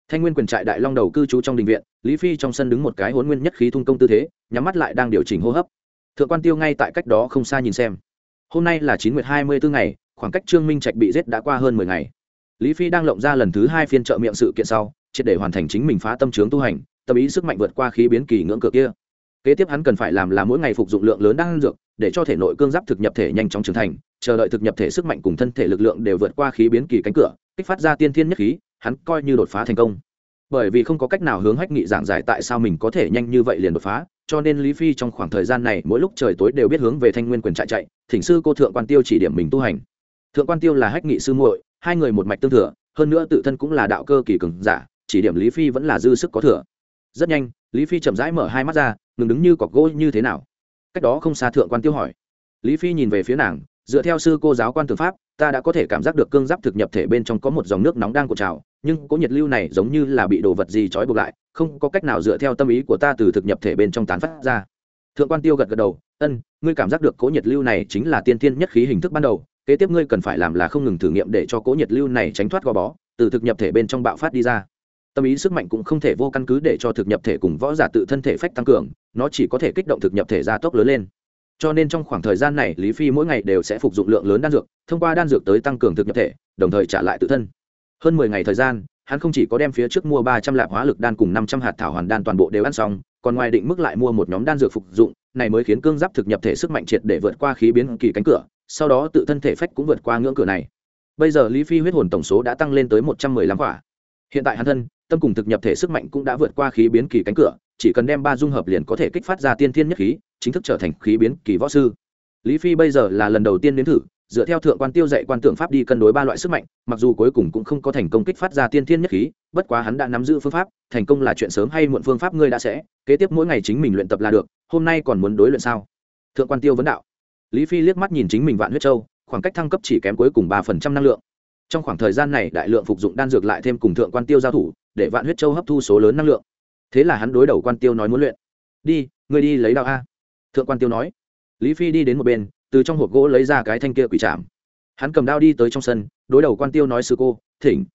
Thanh nguyên quyền trại đại long đầu cư trú trong đình viện lý phi trong sân đứng một cái hôn nguyên nhất khí thung công tư thế, nhắm mắt lại đang điều chỉnh hô hấp. Thượng quan tiêu ngay tại cách đó không xa nhìn xem. Hôm nay là chín nguyệt hai mươi bốn ngày, khoảng cách trương minh trạch bị giết đã qua hơn mười ngày. Lý phi đang lộng ra lần thứ hai phiên trợ miệng sự kiện sau, triệt để hoàn thành chính mình phá tâm trướng tu hành, tâm ý sức mạnh vượt qua khí biến kỳ ngưỡng cửa kia. Kế tiếp hắn cần phải làm là mỗi ngày phục dụng lượng lớn đang dược, để cho thể nội cương giáp thực nhập thể nhanh chóng trưởng thành, chờ đợi thực nhập thể sức mạnh cùng thân thể lực lượng đều vượt qua khí biến kỳ cánh cửa, kích phát ra tiên thiên nhất khí, hắn coi như đột phá thành công bởi vì không có cách nào hướng hách nghị giảng giải tại sao mình có thể nhanh như vậy liền đột phá, cho nên lý phi trong khoảng thời gian này mỗi lúc trời tối đều biết hướng về thanh nguyên quyền trại chạy, thỉnh sư cô thượng quan tiêu chỉ điểm mình tu hành. Thượng quan tiêu là hách nghị sư muội, hai người một mạch tương thừa, hơn nữa tự thân cũng là đạo cơ kỳ cường giả, chỉ điểm lý phi vẫn là dư sức có thừa. Rất nhanh, lý phi chậm rãi mở hai mắt ra, ngừng đứng như cọc gỗ như thế nào? Cách đó không xa thượng quan tiêu hỏi. Lý phi nhìn về phía nàng, dựa theo sư cô giáo quan tư pháp, ta đã có thể cảm giác được cương giáp thực nhập thể bên trong có một dòng nước nóng đang cột trào nhưng cỗ nhiệt lưu này giống như là bị đồ vật gì trói buộc lại, không có cách nào dựa theo tâm ý của ta từ thực nhập thể bên trong tán phát ra. Thượng quan tiêu gật gật đầu, ân, ngươi cảm giác được cỗ nhiệt lưu này chính là tiên tiên nhất khí hình thức ban đầu, kế tiếp ngươi cần phải làm là không ngừng thử nghiệm để cho cỗ nhiệt lưu này tránh thoát gò bó, từ thực nhập thể bên trong bạo phát đi ra. Tâm ý sức mạnh cũng không thể vô căn cứ để cho thực nhập thể cùng võ giả tự thân thể phách tăng cường, nó chỉ có thể kích động thực nhập thể gia tốc lớn lên. Cho nên trong khoảng thời gian này, lý phi mỗi ngày đều sẽ phục dụng lượng lớn đan dược, thông qua đan dược tới tăng cường thực nhập thể, đồng thời trả lại tự thân hơn mười ngày thời gian, hắn không chỉ có đem phía trước mua ba trăm lạp hóa lực đan cùng năm trăm hạt thảo hoàn đan toàn bộ đều ăn xong, còn ngoài định mức lại mua một nhóm đan dược phục dụng, này mới khiến cương giáp thực nhập thể sức mạnh triệt để vượt qua khí biến kỳ cánh cửa, sau đó tự thân thể phách cũng vượt qua ngưỡng cửa này. Bây giờ lý phi huyết hồn tổng số đã tăng lên tới một trăm mười lăm quả. Hiện tại hắn thân, tâm cùng thực nhập thể sức mạnh cũng đã vượt qua khí biến kỳ cánh cửa, chỉ cần đem ba dung hợp liền có thể kích phát ra tiên thiên nhất khí, chính thức trở thành khí biến kỳ võ sư. Lý phi bây giờ là lần đầu tiên đến thử dựa theo thượng quan tiêu dạy quan tưởng pháp đi cân đối ba loại sức mạnh, mặc dù cuối cùng cũng không có thành công kích phát ra tiên thiên nhất khí, bất quá hắn đã nắm giữ phương pháp, thành công là chuyện sớm hay muộn phương pháp ngươi đã sẽ, kế tiếp mỗi ngày chính mình luyện tập là được, hôm nay còn muốn đối luyện sao? Thượng quan tiêu vấn đạo. Lý phi liếc mắt nhìn chính mình vạn huyết châu, khoảng cách thăng cấp chỉ kém cuối cùng ba phần trăm năng lượng. Trong khoảng thời gian này đại lượng phục dụng đan dược lại thêm cùng thượng quan tiêu giao thủ, để vạn huyết châu hấp thu số lớn năng lượng. Thế là hắn đối đầu quan tiêu nói muốn luyện. Đi, ngươi đi lấy đạo a. Thượng quan tiêu nói. Lý phi đi đến một bên từ trong hộp gỗ lấy ra cái thanh kia quỷ trạm hắn cầm đao đi tới trong sân, đối đầu quan tiêu nói, sư cô, thỉnh.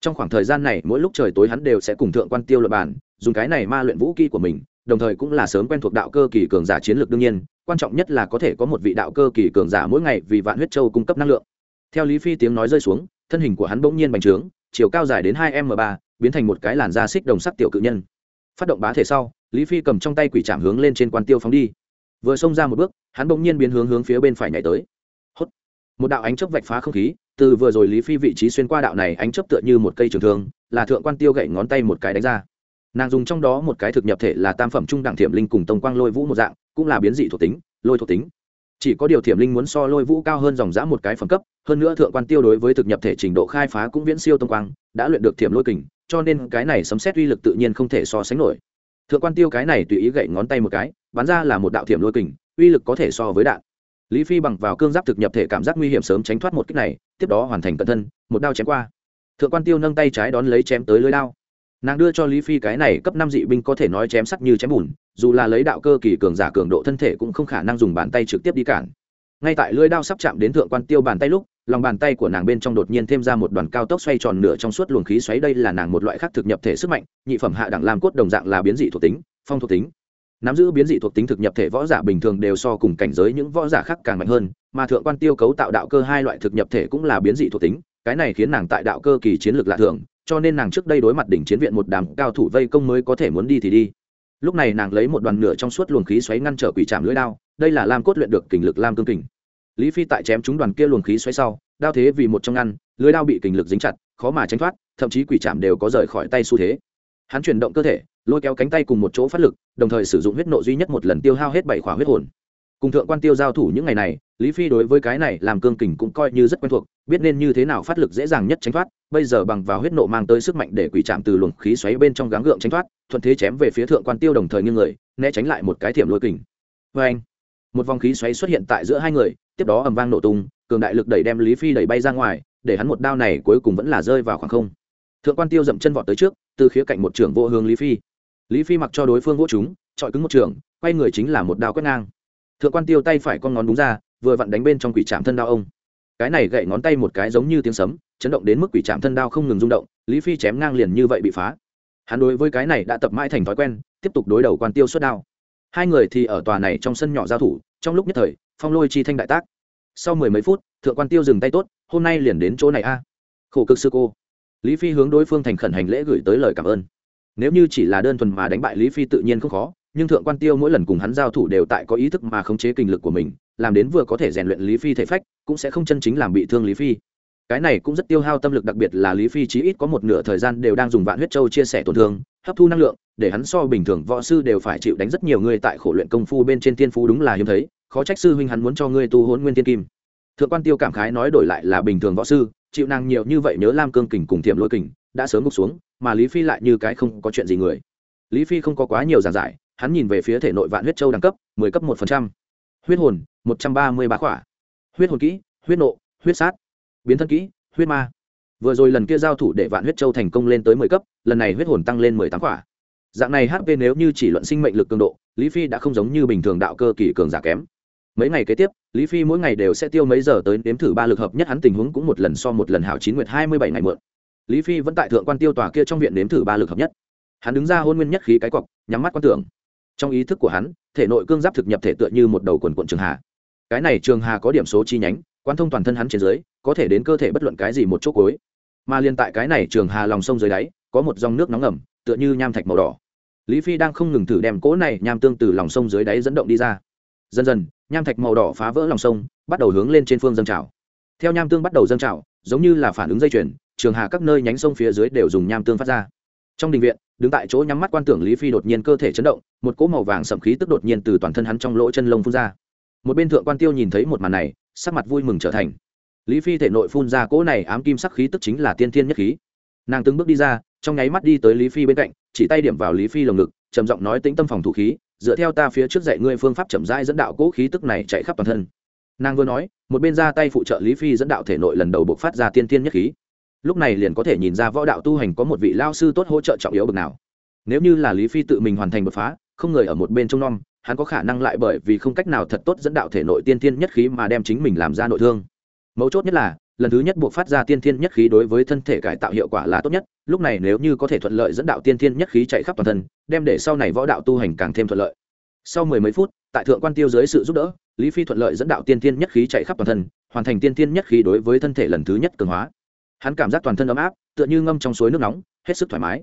Trong khoảng thời gian này, mỗi lúc trời tối hắn đều sẽ cùng thượng quan tiêu lập bản dùng cái này ma luyện vũ kỹ của mình, đồng thời cũng là sớm quen thuộc đạo cơ kỳ cường giả chiến lược đương nhiên, quan trọng nhất là có thể có một vị đạo cơ kỳ cường giả mỗi ngày vì vạn huyết châu cung cấp năng lượng. Theo lý phi tiếng nói rơi xuống, thân hình của hắn bỗng nhiên bành trướng, chiều cao dài đến hai m ba, biến thành một cái làn da xích đồng sắc tiểu cự nhân. Phát động bá thể sau, lý phi cầm trong tay quỷ trạm hướng lên trên quan tiêu phóng đi vừa xông ra một bước, hắn bỗng nhiên biến hướng hướng phía bên phải nhảy tới. Hốt! Một đạo ánh chớp vạch phá không khí, từ vừa rồi lý phi vị trí xuyên qua đạo này ánh chớp tựa như một cây trường thương, là thượng quan tiêu gậy ngón tay một cái đánh ra. Nàng dùng trong đó một cái thực nhập thể là tam phẩm trung đẳng thiểm linh cùng tông quang lôi vũ một dạng, cũng là biến dị thuộc tính, lôi thuộc tính. Chỉ có điều thiểm linh muốn so lôi vũ cao hơn dòng dã một cái phẩm cấp, hơn nữa thượng quan tiêu đối với thực nhập thể trình độ khai phá cũng viễn siêu tông quang, đã luyện được thiểm lôi kình, cho nên cái này sấm xét uy lực tự nhiên không thể so sánh nổi. Thượng quan tiêu cái này tùy ý gậy ngón tay một cái bắn ra là một đạo thiểm lôi kình, uy lực có thể so với đạn. Lý phi bằng vào cương giáp thực nhập thể cảm giác nguy hiểm sớm tránh thoát một kích này, tiếp đó hoàn thành cận thân, một đao chém qua. Thượng quan tiêu nâng tay trái đón lấy chém tới lưới đao. Nàng đưa cho lý phi cái này cấp năm dị binh có thể nói chém sắt như chém bùn, dù là lấy đạo cơ kỳ cường giả cường độ thân thể cũng không khả năng dùng bàn tay trực tiếp đi cản. Ngay tại lưỡi đao sắp chạm đến thượng quan tiêu bàn tay lúc, lòng bàn tay của nàng bên trong đột nhiên thêm ra một đoàn cao tốc xoay tròn nửa trong suốt luồng khí xoáy, đây là nàng một loại khác thực nhập thể sức mạnh, nhị phẩm hạ đẳng làm cốt đồng dạng là biến dị thuộc tính, phong thuộc tính nắm giữ biến dị thuộc tính thực nhập thể võ giả bình thường đều so cùng cảnh giới những võ giả khác càng mạnh hơn, mà thượng quan tiêu cấu tạo đạo cơ hai loại thực nhập thể cũng là biến dị thuộc tính, cái này khiến nàng tại đạo cơ kỳ chiến lược lạ thường, cho nên nàng trước đây đối mặt đỉnh chiến viện một đám cao thủ vây công mới có thể muốn đi thì đi. Lúc này nàng lấy một đoàn nửa trong suốt luồng khí xoáy ngăn trở quỷ trạm lưỡi đao, đây là lam cốt luyện được kình lực lam cương kình. Lý phi tại chém chúng đoàn kia luồng khí xoáy sau, đao thế vì một trong ngăn lưới đao bị kình lực dính chặt, khó mà tránh thoát, thậm chí quỷ trạm đều có rời khỏi tay xu thế. Hắn chuyển động cơ thể lôi kéo cánh tay cùng một chỗ phát lực, đồng thời sử dụng huyết nộ duy nhất một lần tiêu hao hết bảy khỏa huyết hồn. Cùng thượng quan tiêu giao thủ những ngày này, lý phi đối với cái này làm cương kình cũng coi như rất quen thuộc, biết nên như thế nào phát lực dễ dàng nhất tránh thoát, bây giờ bằng vào huyết nộ mang tới sức mạnh để quỷ chạm từ luồng khí xoáy bên trong gắng gượng tránh thoát, thuận thế chém về phía thượng quan tiêu đồng thời như người, né tránh lại một cái thiểm lôi kình. Vê anh, một vòng khí xoáy xuất hiện tại giữa hai người, tiếp đó ầm vang nổ tung, cường đại lực đẩy đem lý phi đẩy bay ra ngoài, để hắn một đao này cuối cùng vẫn là rơi vào khoảng không. Thượng quan tiêu dậm chân vọt tới trước, từ khía cạnh một trưởng vô hướng lý phi lý phi mặc cho đối phương vỗ chúng trọi cứng một trường, quay người chính là một đao quét ngang. Thượng quan tiêu tay phải con ngón đúng ra, vừa vặn đánh bên trong quỷ trạm thân đao ông. Cái này gậy ngón tay một cái giống như tiếng sấm, chấn động đến mức quỷ trạm thân đao không ngừng rung động, lý phi chém ngang liền như vậy bị phá. Hắn đối với cái này đã tập mãi thành thói quen, tiếp tục đối đầu quan tiêu xuất đao. Hai người thì ở tòa này trong sân nhỏ giao thủ, trong lúc nhất thời, phong lôi chi thanh đại tác. Sau mười mấy phút, thượng quan tiêu dừng tay tốt, hôm nay liền đến chỗ này a. Khổ cực sư cô. Lý phi hướng đối phương thành khẩn hành lễ gửi tới lời cảm ơn nếu như chỉ là đơn thuần mà đánh bại lý phi tự nhiên không khó, nhưng thượng quan tiêu mỗi lần cùng hắn giao thủ đều tại có ý thức mà khống chế kinh lực của mình, làm đến vừa có thể rèn luyện lý phi thể phách, cũng sẽ không chân chính làm bị thương lý phi. Cái này cũng rất tiêu hao tâm lực, đặc biệt là lý phi chí ít có một nửa thời gian đều đang dùng vạn huyết châu chia sẻ tổn thương, hấp thu năng lượng, để hắn so bình thường võ sư đều phải chịu đánh rất nhiều người tại khổ luyện công phu bên trên tiên phú đúng là hiếm thấy, khó trách sư huynh hắn muốn cho ngươi tu hôn nguyên tiên kim. Thượng quan tiêu cảm khái nói đổi lại là bình thường võ sư, chịu năng nhiều như vậy nhớ lam cương kình cùng thiệm lôi kình, đã sớm gục xuống mà lý phi lại như cái không có chuyện gì người. Lý phi không có quá nhiều giản giải, hắn nhìn về phía thể nội vạn huyết châu đẳng cấp, mười cấp một phần trăm. Huyết hồn, một trăm ba mươi ba khỏa. Huyết hồn kỹ, huyết nộ, huyết sát. Biến thân kỹ, huyết ma. Vừa rồi lần kia giao thủ để vạn huyết châu thành công lên tới mười cấp, lần này huyết hồn tăng lên mười tám khỏa. Dạng này hp nếu như chỉ luận sinh mệnh lực cường độ, lý phi đã không giống như bình thường đạo cơ kỳ cường giả kém. Mấy ngày kế tiếp, lý phi mỗi ngày đều sẽ tiêu mấy giờ tới đếm thử ba lực hợp nhất hắn tình huống cũng một lần so một lần hảo chín nguyệt hai mươi bảy ngày mượn lý phi vẫn tại thượng quan tiêu tòa kia trong viện nếm thử ba lực hợp nhất. Hắn đứng ra hôn nguyên nhất khí cái cọc nhắm mắt quan tưởng. Trong ý thức của hắn, thể nội cương giáp thực nhập thể tựa như một đầu quần quận trường hà. Cái này trường hà có điểm số chi nhánh quan thông toàn thân hắn trên dưới, có thể đến cơ thể bất luận cái gì một chỗ cối mà liên tại cái này trường hà lòng sông dưới đáy, có một dòng nước nóng ẩm tựa như nham thạch màu đỏ. Lý phi đang không ngừng thử đem cỗ này nham tương từ lòng sông dưới đáy dẫn động đi ra. Dần dần, nham thạch màu đỏ phá vỡ lòng sông, bắt đầu hướng lên trên phương dâng trào. Theo nham tương bắt đầu dâng trào, giống như là phản ứng dây chuyền trường hà các nơi nhánh sông phía dưới đều dùng nham tương phát ra. Trong đình viện, đứng tại chỗ nhắm mắt quan tưởng lý phi đột nhiên cơ thể chấn động, một cỗ màu vàng sậm khí tức đột nhiên từ toàn thân hắn trong lỗ chân lông phun ra. Một bên thượng quan tiêu nhìn thấy một màn này, sắc mặt vui mừng trở thành. Lý phi thể nội phun ra cỗ này ám kim sắc khí tức chính là tiên thiên nhất khí. Nàng từng bước đi ra, trong nháy mắt đi tới lý phi bên cạnh, chỉ tay điểm vào lý phi lồng ngực, trầm giọng nói tĩnh tâm phòng thủ khí, dựa theo ta phía trước dạy ngươi phương pháp chậm rãi dẫn đạo cỗ khí tức này chạy khắp toàn thân. Nàng vừa nói, một bên ra tay phụ trợ lý phi dẫn đạo thể nội lần đầu bộc phát ra tiên Thiên nhất khí lúc này liền có thể nhìn ra võ đạo tu hành có một vị lao sư tốt hỗ trợ trọng yếu bậc nào. Nếu như là lý phi tự mình hoàn thành đột phá, không người ở một bên trông nom, hắn có khả năng lại bởi vì không cách nào thật tốt dẫn đạo thể nội tiên tiên nhất khí mà đem chính mình làm ra nội thương. Mấu chốt nhất là, lần thứ nhất buộc phát ra tiên thiên nhất khí đối với thân thể cải tạo hiệu quả là tốt nhất, lúc này nếu như có thể thuận lợi dẫn đạo tiên thiên nhất khí chạy khắp toàn thân, đem để sau này võ đạo tu hành càng thêm thuận lợi. Sau mười mấy phút, tại thượng quan tiêu dưới sự giúp đỡ, lý phi thuận lợi dẫn đạo tiên thiên nhất khí chạy khắp toàn thân, hoàn thành tiên thiên nhất khí đối với thân thể lần thứ nhất cường hóa hắn cảm giác toàn thân ấm áp, tựa như ngâm trong suối nước nóng, hết sức thoải mái.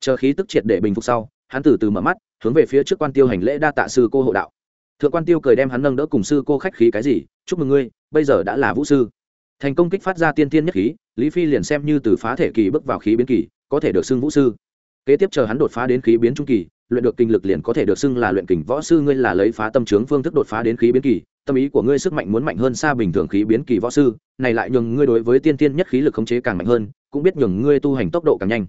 Chờ khí tức triệt để bình phục sau, hắn từ từ mở mắt, hướng về phía trước quan tiêu hành lễ đa tạ sư cô hộ đạo. Thượng quan tiêu cười đem hắn nâng đỡ cùng sư cô khách khí cái gì, chúc mừng ngươi, bây giờ đã là vũ sư. Thành công kích phát ra tiên tiên nhất khí, lý phi liền xem như từ phá thể kỳ bước vào khí biến kỳ, có thể được xưng vũ sư. Kế tiếp chờ hắn đột phá đến khí biến trung kỳ, luyện được kinh lực liền có thể được xưng là luyện kình võ sư, ngươi là lấy phá tâm trướng phương thức đột phá đến khí biến kỳ tâm ý của ngươi sức mạnh muốn mạnh hơn xa bình thường khí biến kỳ võ sư, này lại nhường ngươi đối với tiên tiên nhất khí lực khống chế càng mạnh hơn, cũng biết nhường ngươi tu hành tốc độ càng nhanh.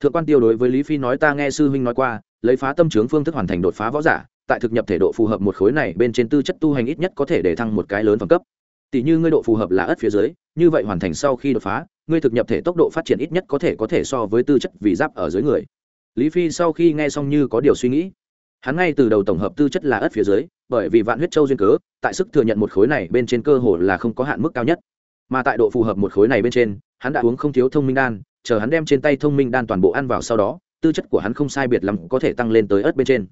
Thượng quan tiêu đối với lý phi nói ta nghe sư huynh nói qua, lấy phá tâm trướng phương thức hoàn thành đột phá võ giả, tại thực nhập thể độ phù hợp một khối này bên trên tư chất tu hành ít nhất có thể để thăng một cái lớn phẩm cấp. Tỷ như ngươi độ phù hợp là ất phía dưới, như vậy hoàn thành sau khi đột phá, ngươi thực nhập thể tốc độ phát triển ít nhất có thể có thể so với tư chất vì giáp ở dưới người. Lý phi sau khi nghe xong như có điều suy nghĩ hắn ngay từ đầu tổng hợp tư chất là ất phía dưới, bởi vì vạn huyết châu duyên cớ, tại sức thừa nhận một khối này bên trên cơ hồ là không có hạn mức cao nhất. Mà tại độ phù hợp một khối này bên trên, hắn đã uống không thiếu thông minh đan, chờ hắn đem trên tay thông minh đan toàn bộ ăn vào sau đó, tư chất của hắn không sai biệt lắm có thể tăng lên tới ất bên trên.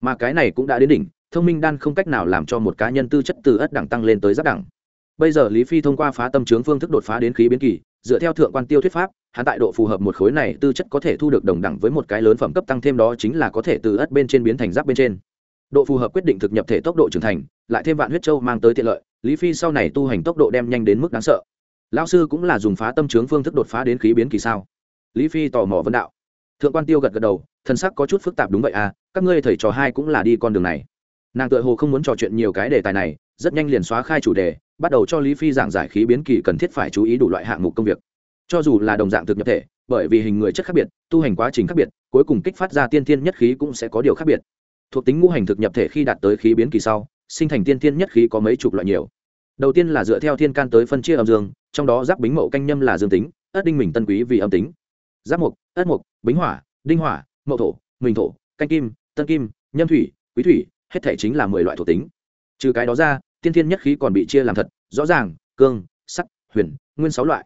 Mà cái này cũng đã đến đỉnh, thông minh đan không cách nào làm cho một cá nhân tư chất từ ất đẳng tăng lên tới giáp đẳng. Bây giờ lý phi thông qua phá tâm trướng phương thức đột phá đến khí biến kỳ dựa theo thượng quan tiêu thuyết pháp, hắn tại độ phù hợp một khối này tư chất có thể thu được đồng đẳng với một cái lớn phẩm cấp tăng thêm đó chính là có thể từ ất bên trên biến thành giáp bên trên. Độ phù hợp quyết định thực nhập thể tốc độ trưởng thành, lại thêm vạn huyết châu mang tới tiện lợi, lý phi sau này tu hành tốc độ đem nhanh đến mức đáng sợ. Lao sư cũng là dùng phá tâm trướng phương thức đột phá đến khí biến kỳ sao? Lý phi tò mò vấn đạo. Thượng quan tiêu gật gật đầu, thân sắc có chút phức tạp đúng vậy à các ngươi thầy trò hai cũng là đi con đường này. Nàng tự hồ không muốn trò chuyện nhiều cái đề tài này, rất nhanh liền xóa khai chủ đề bắt đầu cho lý phi giảng giải khí biến kỳ cần thiết phải chú ý đủ loại hạng mục công việc. Cho dù là đồng dạng thực nhập thể, bởi vì hình người chất khác biệt, tu hành quá trình khác biệt, cuối cùng kích phát ra tiên thiên nhất khí cũng sẽ có điều khác biệt. Thuộc tính ngũ hành thực nhập thể khi đạt tới khí biến kỳ sau, sinh thành tiên thiên nhất khí có mấy chục loại nhiều. Đầu tiên là dựa theo thiên can tới phân chia âm dương, trong đó giáp bính mậu canh nhâm là dương tính, ất đinh mình tân quý vì âm tính. Giáp mục, ất mục, bính hỏa, đinh hỏa, mậu thổ, mình thổ, canh kim, tân kim, nhâm thủy, quý thủy, hết thể chính là mười loại thuộc tính. Trừ cái đó ra tiên thiên nhất khí còn bị chia làm thật rõ ràng cương sắt, huyền nguyên sáu loại.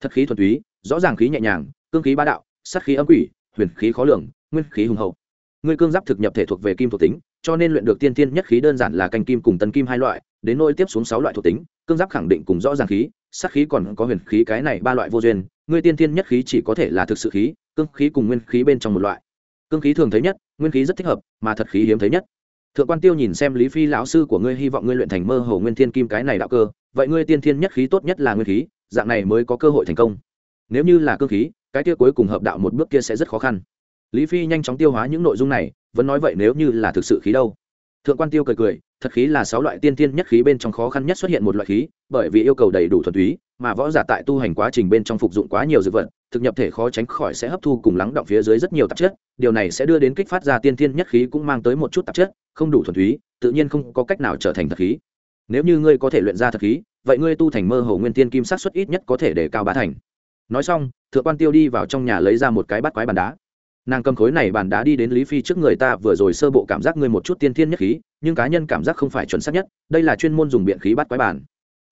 Thật khí thuần túy rõ ràng khí nhẹ nhàng cương khí ba đạo sắt khí âm quỷ huyền khí khó lường nguyên khí hùng hậu. Ngươi cương giáp thực nhập thể thuộc về kim thuộc tính cho nên luyện được tiên Thiên nhất khí đơn giản là canh kim cùng tân kim hai loại đến nôi tiếp xuống sáu loại thuộc tính cương giáp khẳng định cùng rõ ràng khí sắt khí còn có huyền khí cái này ba loại vô duyên ngươi tiên Thiên nhất khí chỉ có thể là thực sự khí cương khí cùng nguyên khí bên trong một loại. Cương khí thường thấy nhất nguyên khí rất thích hợp mà thật khí hiếm thấy nhất thượng quan tiêu nhìn xem lý phi lão sư của ngươi, hy vọng ngươi luyện thành mơ hồ nguyên thiên kim cái này đạo cơ. Vậy ngươi tiên thiên nhất khí tốt nhất là nguyên khí, dạng này mới có cơ hội thành công. Nếu như là cương khí, cái kia cuối cùng hợp đạo một bước kia sẽ rất khó khăn. Lý phi nhanh chóng tiêu hóa những nội dung này, vẫn nói vậy nếu như là thực sự khí đâu. Thượng quan tiêu cười cười, thật khí là sáu loại tiên tiên nhất khí bên trong khó khăn nhất xuất hiện một loại khí, bởi vì yêu cầu đầy đủ thuần túy, mà võ giả tại tu hành quá trình bên trong phục dụng quá nhiều dược vật, thực nhập thể khó tránh khỏi sẽ hấp thu cùng lắng động phía dưới rất nhiều tạp chất, điều này sẽ đưa đến kích phát ra tiên tiên nhất khí cũng mang tới một chút tạp chất không đủ thuần túy, tự nhiên không có cách nào trở thành thật khí. Nếu như ngươi có thể luyện ra thật khí, vậy ngươi tu thành mơ hồ nguyên tiên kim sát xuất ít nhất có thể để cao bá thành. Nói xong, thượng quan tiêu đi vào trong nhà lấy ra một cái bát quái bàn đá. Nàng cầm khối này bàn đá đi đến lý phi trước người ta, vừa rồi sơ bộ cảm giác ngươi một chút tiên thiên nhất khí, nhưng cá nhân cảm giác không phải chuẩn xác nhất, đây là chuyên môn dùng biện khí bắt quái bàn.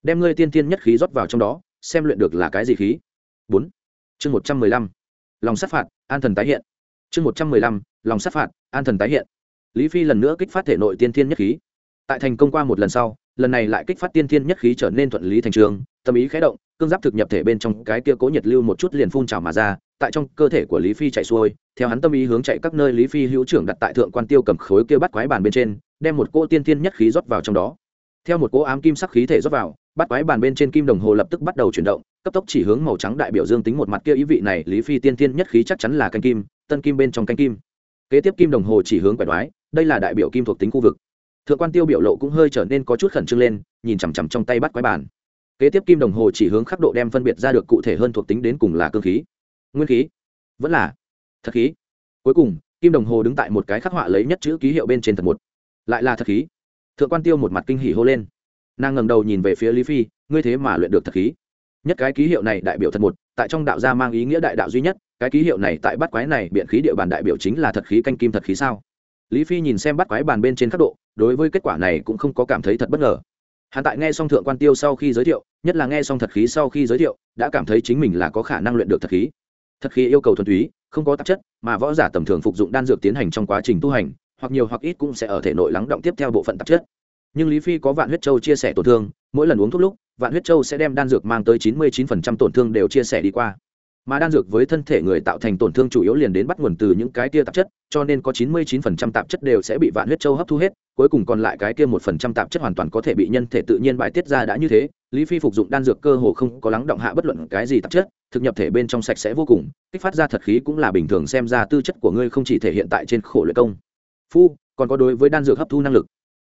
Đem ngươi tiên thiên nhất khí rót vào trong đó, xem luyện được là cái gì khí. Bốn. Chương một trăm mười lăm. Lòng sát phạt, an thần tái hiện. Chương một trăm mười lăm. Lòng sát phạt, an thần tái hiện lý phi lần nữa kích phát thể nội tiên thiên nhất khí. Tại thành công qua một lần sau, lần này lại kích phát tiên thiên nhất khí trở nên thuận lý thành trường, tâm ý khé động, cương giáp thực nhập thể bên trong cái kia cố nhiệt lưu một chút liền phun trào mà ra, tại trong cơ thể của lý phi chạy xuôi, theo hắn tâm ý hướng chạy các nơi, lý phi hữu trưởng đặt tại thượng quan tiêu cầm khối kia bắt quái bàn bên trên, đem một cỗ tiên thiên nhất khí rót vào trong đó. Theo một cỗ ám kim sắc khí thể rót vào, bắt quái bàn bên trên kim đồng hồ lập tức bắt đầu chuyển động, cấp tốc chỉ hướng màu trắng đại biểu dương tính một mặt kia ý vị này, lý phi tiên thiên nhất khí chắc chắn là canh kim, tân kim bên trong canh kim. Kế tiếp kim đồng hồ chỉ hướng quẻ đoái đây là đại biểu kim thuộc tính khu vực. Thượng quan tiêu biểu lộ cũng hơi trở nên có chút khẩn trương lên, nhìn chằm chằm trong tay bắt quái bàn kế tiếp kim đồng hồ chỉ hướng khắc độ đem phân biệt ra được cụ thể hơn thuộc tính đến cùng là cơ khí. Nguyên khí? Vẫn là thật khí. Cuối cùng, kim đồng hồ đứng tại một cái khắc họa lấy nhất chữ ký hiệu bên trên thật một. Lại là thật khí. Thượng quan tiêu một mặt kinh hỉ hô lên. Nàng ngầm đầu nhìn về phía lý phi, ngươi thế mà luyện được thật khí. Nhất cái ký hiệu này đại biểu thật một, tại trong đạo gia mang ý nghĩa đại đạo duy nhất, cái ký hiệu này tại bắt quái này biện khí địa bàn đại biểu chính là thật khí canh kim thật khí sao? Lý phi nhìn xem bắt quái bàn bên trên khắc độ, đối với kết quả này cũng không có cảm thấy thật bất ngờ. Hắn tại nghe xong thượng quan tiêu sau khi giới thiệu, nhất là nghe xong thật khí sau khi giới thiệu, đã cảm thấy chính mình là có khả năng luyện được thật khí. Thật khí yêu cầu thuần túy, không có tạp chất, mà võ giả tầm thường phục dụng đan dược tiến hành trong quá trình tu hành, hoặc nhiều hoặc ít cũng sẽ ở thể nội lắng động tiếp theo bộ phận tạp chất. Nhưng lý phi có vạn huyết châu chia sẻ tổn thương, mỗi lần uống thuốc lúc, vạn huyết châu sẽ đem đan dược mang tới chín mươi 99% tổn thương đều chia sẻ đi qua mà đan dược với thân thể người tạo thành tổn thương chủ yếu liền đến bắt nguồn từ những cái kia tạp chất, cho nên có chín mươi 99% tạp chất đều sẽ bị vạn huyết châu hấp thu hết, cuối cùng còn lại cái kia một phần trăm tạp chất hoàn toàn có thể bị nhân thể tự nhiên bài tiết ra đã như thế, lý phi phục dụng đan dược cơ hồ không có lắng động hạ bất luận cái gì tạp chất, thực nhập thể bên trong sạch sẽ vô cùng, kích phát ra thật khí cũng là bình thường xem ra tư chất của ngươi không chỉ thể hiện tại trên khổ luyện công. Phu, còn có đối với đan dược hấp thu năng lực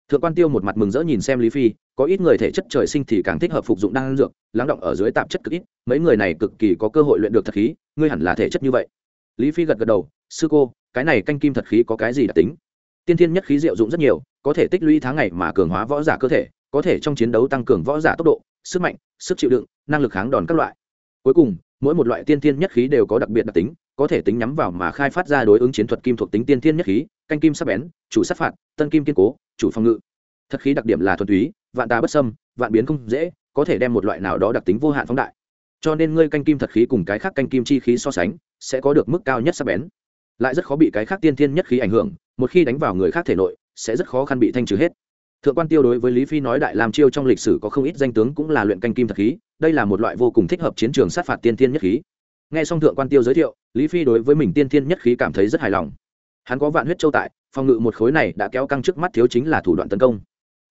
thượng quan tiêu một mặt mừng rỡ nhìn xem lý phi, có ít người thể chất trời sinh thì càng thích hợp phục dụng đan dược, lắng động ở dưới tạp chất cực ít, mấy người này cực kỳ có cơ hội luyện được thật khí, ngươi hẳn là thể chất như vậy. Lý phi gật gật đầu, sư cô, cái này canh kim thật khí có cái gì đặc tính? Tiên thiên nhất khí diệu dụng rất nhiều, có thể tích lũy tháng ngày mà cường hóa võ giả cơ thể, có thể trong chiến đấu tăng cường võ giả tốc độ, sức mạnh, sức chịu đựng, năng lực kháng đòn các loại. Cuối cùng, mỗi một loại tiên thiên nhất khí đều có đặc biệt đặc tính có thể tính nhắm vào mà khai phát ra đối ứng chiến thuật kim thuộc tính tiên thiên nhất khí, canh kim sắc bén, chủ sát phạt, tân kim kiên cố, chủ phòng ngự. Thật khí đặc điểm là thuần túy, vạn tà bất sâm vạn biến không dễ, có thể đem một loại nào đó đặc tính vô hạn phóng đại. Cho nên ngươi canh kim thật khí cùng cái khác canh kim chi khí so sánh, sẽ có được mức cao nhất sắc bén. Lại rất khó bị cái khác tiên thiên nhất khí ảnh hưởng, một khi đánh vào người khác thể nội, sẽ rất khó khăn bị thanh trừ hết. Thượng quan tiêu đối với lý phi nói đại làm chiêu trong lịch sử có không ít danh tướng cũng là luyện canh kim thật khí, đây là một loại vô cùng thích hợp chiến trường sát phạt tiên thiên nhất khí nghe xong thượng quan tiêu giới thiệu, lý phi đối với mình tiên thiên nhất khí cảm thấy rất hài lòng. Hắn có vạn huyết châu tại, phòng ngự một khối này đã kéo căng trước mắt thiếu chính là thủ đoạn tấn công.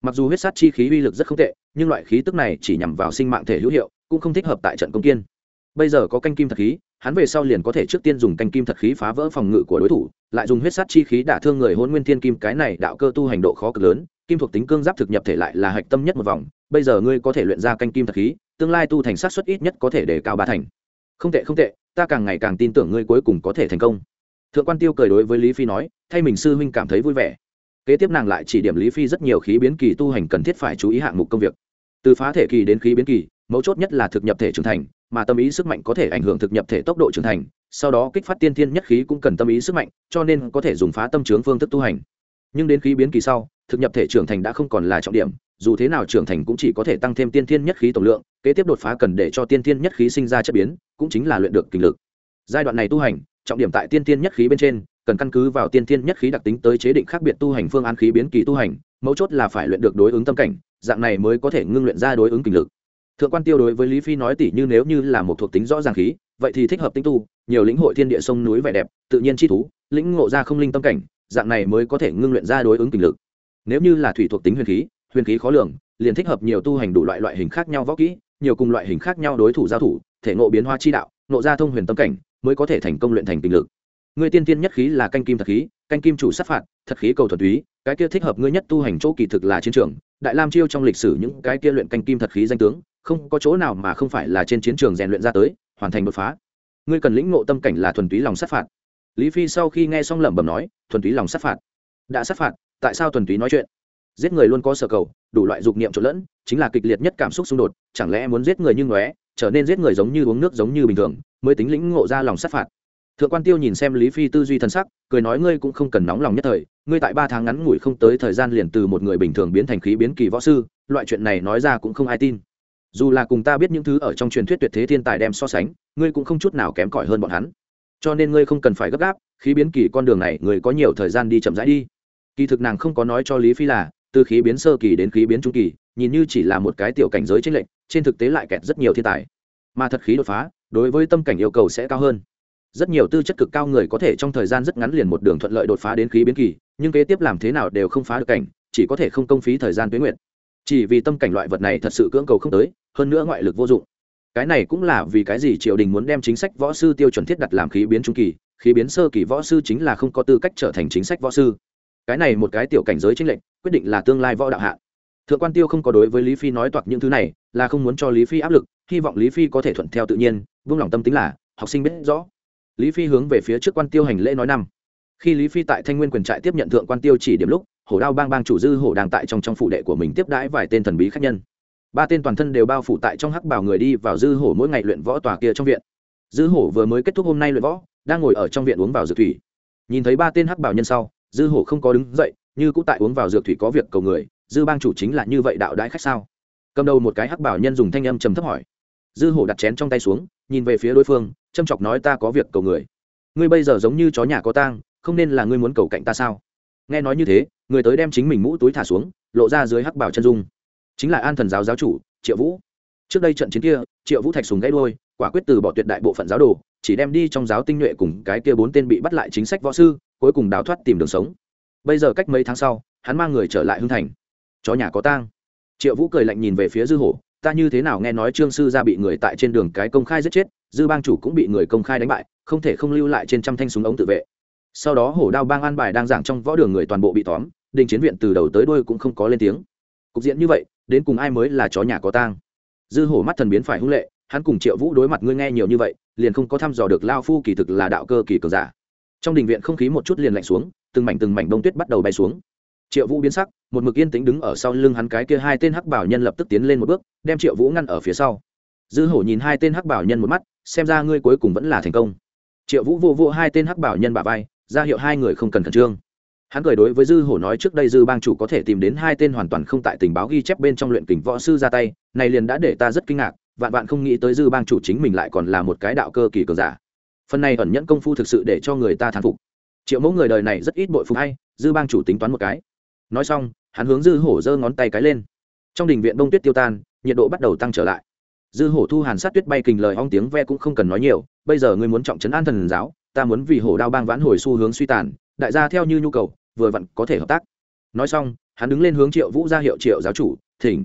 Mặc dù huyết sát chi khí uy lực rất không tệ, nhưng loại khí tức này chỉ nhằm vào sinh mạng thể hữu hiệu, cũng không thích hợp tại trận công kiên. Bây giờ có canh kim thật khí, hắn về sau liền có thể trước tiên dùng canh kim thật khí phá vỡ phòng ngự của đối thủ, lại dùng huyết sát chi khí đả thương người hôn nguyên thiên kim, cái này đạo cơ tu hành độ khó cực lớn, kim thuộc tính cương giáp thực nhập thể lại là hạch tâm nhất một vòng, bây giờ ngươi có thể luyện ra canh kim thật khí, tương lai tu thành sát xuất ít nhất có thể để cao ba thành không tệ không tệ, ta càng ngày càng tin tưởng ngươi cuối cùng có thể thành công. Thượng quan tiêu cười đối với lý phi nói, thay mình sư huynh cảm thấy vui vẻ. Kế tiếp nàng lại chỉ điểm lý phi rất nhiều khí biến kỳ tu hành cần thiết phải chú ý hạng mục công việc. Từ phá thể kỳ đến khí biến kỳ, mấu chốt nhất là thực nhập thể trưởng thành, mà tâm ý sức mạnh có thể ảnh hưởng thực nhập thể tốc độ trưởng thành, sau đó kích phát tiên thiên nhất khí cũng cần tâm ý sức mạnh, cho nên có thể dùng phá tâm trướng phương thức tu hành. Nhưng đến khí biến kỳ sau, thực nhập thể trưởng thành đã không còn là trọng điểm dù thế nào trưởng thành cũng chỉ có thể tăng thêm tiên thiên nhất khí tổng lượng, kế tiếp đột phá cần để cho tiên thiên nhất khí sinh ra chất biến, cũng chính là luyện được kinh lực. Giai đoạn này tu hành, trọng điểm tại tiên thiên nhất khí bên trên, cần căn cứ vào tiên thiên nhất khí đặc tính tới chế định khác biệt tu hành phương án khí biến kỳ tu hành, mấu chốt là phải luyện được đối ứng tâm cảnh, dạng này mới có thể ngưng luyện ra đối ứng kinh lực. Thượng quan tiêu đối với lý phi nói tỉ như nếu như là một thuộc tính rõ ràng khí, vậy thì thích hợp tinh tu, nhiều lĩnh hội thiên địa sông núi vẻ đẹp, tự nhiên chi thú, lĩnh ngộ ra không linh tâm cảnh, dạng này mới có thể ngưng luyện ra đối ứng kinh lực. Nếu như là thủy thuộc tính huyền khí huyền khí khó lường, liền thích hợp nhiều tu hành đủ loại loại hình khác nhau võ kỹ, nhiều cùng loại hình khác nhau đối thủ giao thủ, thể ngộ biến hoa chi đạo, ngộ ra thông huyền tâm cảnh, mới có thể thành công luyện thành tinh lực. Người tiên tiên nhất khí là canh kim thật khí, canh kim chủ sát phạt, thật khí cầu thuật túy, cái kia thích hợp ngươi nhất tu hành chỗ kỳ thực là chiến trường, đại lam chiêu trong lịch sử những cái kia luyện canh kim thật khí danh tướng, không có chỗ nào mà không phải là trên chiến trường rèn luyện ra tới, hoàn thành đột phá. Ngươi cần lĩnh ngộ tâm cảnh là thuần túy lòng sát phạt. Lý phi sau khi nghe xong lẩm bẩm nói, thuần túy lòng sát phạt. Đã sát phạt, tại sao thuần túy nói chuyện? Giết người luôn có sở cầu, đủ loại dục niệm trộn lẫn, chính là kịch liệt nhất cảm xúc xung đột, chẳng lẽ muốn giết người như ngóe, trở nên giết người giống như uống nước giống như bình thường, mới tính lĩnh ngộ ra lòng sát phạt. Thượng quan tiêu nhìn xem lý phi tư duy thân sắc, cười nói ngươi cũng không cần nóng lòng nhất thời, ngươi tại ba tháng ngắn ngủi không tới thời gian liền từ một người bình thường biến thành khí biến kỳ võ sư, loại chuyện này nói ra cũng không ai tin. Dù là cùng ta biết những thứ ở trong truyền thuyết tuyệt thế thiên tài đem so sánh, ngươi cũng không chút nào kém cỏi hơn bọn hắn. Cho nên ngươi không cần phải gấp gáp, khí biến kỳ con đường này ngươi có nhiều thời gian đi chậm rãi đi. Kỳ thực nàng không có nói cho lý phi là từ khí biến sơ kỳ đến khí biến trung kỳ, nhìn như chỉ là một cái tiểu cảnh giới tranh lệnh trên thực tế lại kẹt rất nhiều thiên tài. Mà thật khí đột phá, đối với tâm cảnh yêu cầu sẽ cao hơn. Rất nhiều tư chất cực cao người có thể trong thời gian rất ngắn liền một đường thuận lợi đột phá đến khí biến kỳ, nhưng kế tiếp làm thế nào đều không phá được cảnh, chỉ có thể không công phí thời gian tuyến nguyện chỉ vì tâm cảnh loại vật này thật sự cưỡng cầu không tới, hơn nữa ngoại lực vô dụng. Cái này cũng là vì cái gì triều đình muốn đem chính sách võ sư tiêu chuẩn thiết đặt làm khí biến trung kỳ, khí biến sơ kỳ võ sư chính là không có tư cách trở thành chính sách võ sư cái này một cái tiểu cảnh giới chính lệnh quyết định là tương lai võ đạo hạ thượng quan tiêu không có đối với lý phi nói toạc những thứ này, là không muốn cho lý phi áp lực, hy vọng lý phi có thể thuận theo tự nhiên, vung lòng tâm tính là, học sinh biết rõ. Lý phi hướng về phía trước quan tiêu hành lễ nói năm. Khi lý phi tại thanh nguyên quyền trại tiếp nhận thượng quan tiêu chỉ điểm lúc, hổ đao bang bang chủ dư hổ đang tại trong trong phủ đệ của mình tiếp đãi vài tên thần bí khách nhân. Ba tên toàn thân đều bao phủ tại trong hắc bảo người đi vào dư hổ mỗi ngày luyện võ tòa kia trong viện. Dư hổ vừa mới kết thúc hôm nay luyện võ, đang ngồi ở trong viện uống vào dược thủy. Nhìn thấy ba tên hắc bảo nhân sau dư hổ không có đứng dậy, như cũng tại uống vào dược thủy có việc cầu người, dư bang chủ chính là như vậy đạo đãi khách sao? Cầm đầu một cái hắc bảo nhân dùng thanh âm trầm thấp hỏi. Dư hổ đặt chén trong tay xuống, nhìn về phía đối phương, châm chọc nói ta có việc cầu người. Ngươi bây giờ giống như chó nhà có tang, không nên là ngươi muốn cầu cạnh ta sao? Nghe nói như thế, người tới đem chính mình mũ túi thả xuống, lộ ra dưới hắc bảo chân dung. Chính là an thần giáo giáo chủ, triệu vũ. Trước đây trận chiến kia, triệu vũ thạch súng gãy đôi quả quyết từ bỏ tuyệt đại bộ phận giáo đồ, chỉ đem đi trong giáo tinh nhuệ cùng cái kia bốn tên bị bắt lại chính sách võ sư cuối cùng đào thoát tìm đường sống. Bây giờ cách mấy tháng sau, hắn mang người trở lại hưng thành. Chó nhà có tang. Triệu vũ cười lạnh nhìn về phía dư hổ, ta như thế nào nghe nói trương sư gia bị người tại trên đường cái công khai giết chết, dư bang chủ cũng bị người công khai đánh bại, không thể không lưu lại trên trăm thanh súng ống tự vệ. Sau đó hổ đao bang an bài đang giảng trong võ đường người toàn bộ bị tóm, đình chiến viện từ đầu tới đuôi cũng không có lên tiếng. Cục diện như vậy, đến cùng ai mới là chó nhà có tang? Dư hổ mắt thần biến phải hung lệ, hắn cùng triệu vũ đối mặt ngươi nghe nhiều như vậy, liền không có thăm dò được lao phu kỳ thực là đạo cơ kỳ cường giả trong đình viện không khí một chút liền lạnh xuống, từng mảnh từng mảnh bông tuyết bắt đầu bay xuống. Triệu vũ biến sắc, một mực yên tĩnh đứng ở sau lưng hắn cái kia hai tên hắc bảo nhân lập tức tiến lên một bước, đem triệu vũ ngăn ở phía sau. Dư hổ nhìn hai tên hắc bảo nhân một mắt, xem ra ngươi cuối cùng vẫn là thành công. Triệu vũ vô vô hai tên hắc bảo nhân bà vai, ra hiệu hai người không cần khẩn trương. Hắn cười đối với dư hổ nói trước đây dư bang chủ có thể tìm đến hai tên hoàn toàn không tại tình báo ghi chép bên trong luyện kình võ sư ra tay, này liền đã để ta rất kinh ngạc, vạn vạn không nghĩ tới dư bang chủ chính mình lại còn là một cái đạo cơ kỳ cường giả phần này ẩn nhẫn công phu thực sự để cho người ta thán phục. Triệu mẫu người đời này rất ít bội phục hay dư bang chủ tính toán một cái. Nói xong, hắn hướng dư hổ giơ ngón tay cái lên. Trong đình viện bông tuyết tiêu tan, nhiệt độ bắt đầu tăng trở lại. Dư hổ thu hàn sát tuyết bay kình lời hong tiếng ve cũng không cần nói nhiều, bây giờ ngươi muốn trọng trấn an thần giáo, ta muốn vì hổ đao bang vãn hồi xu hướng suy tàn, đại gia theo như nhu cầu, vừa vặn có thể hợp tác. Nói xong, hắn đứng lên hướng triệu vũ ra hiệu triệu giáo chủ, thỉnh.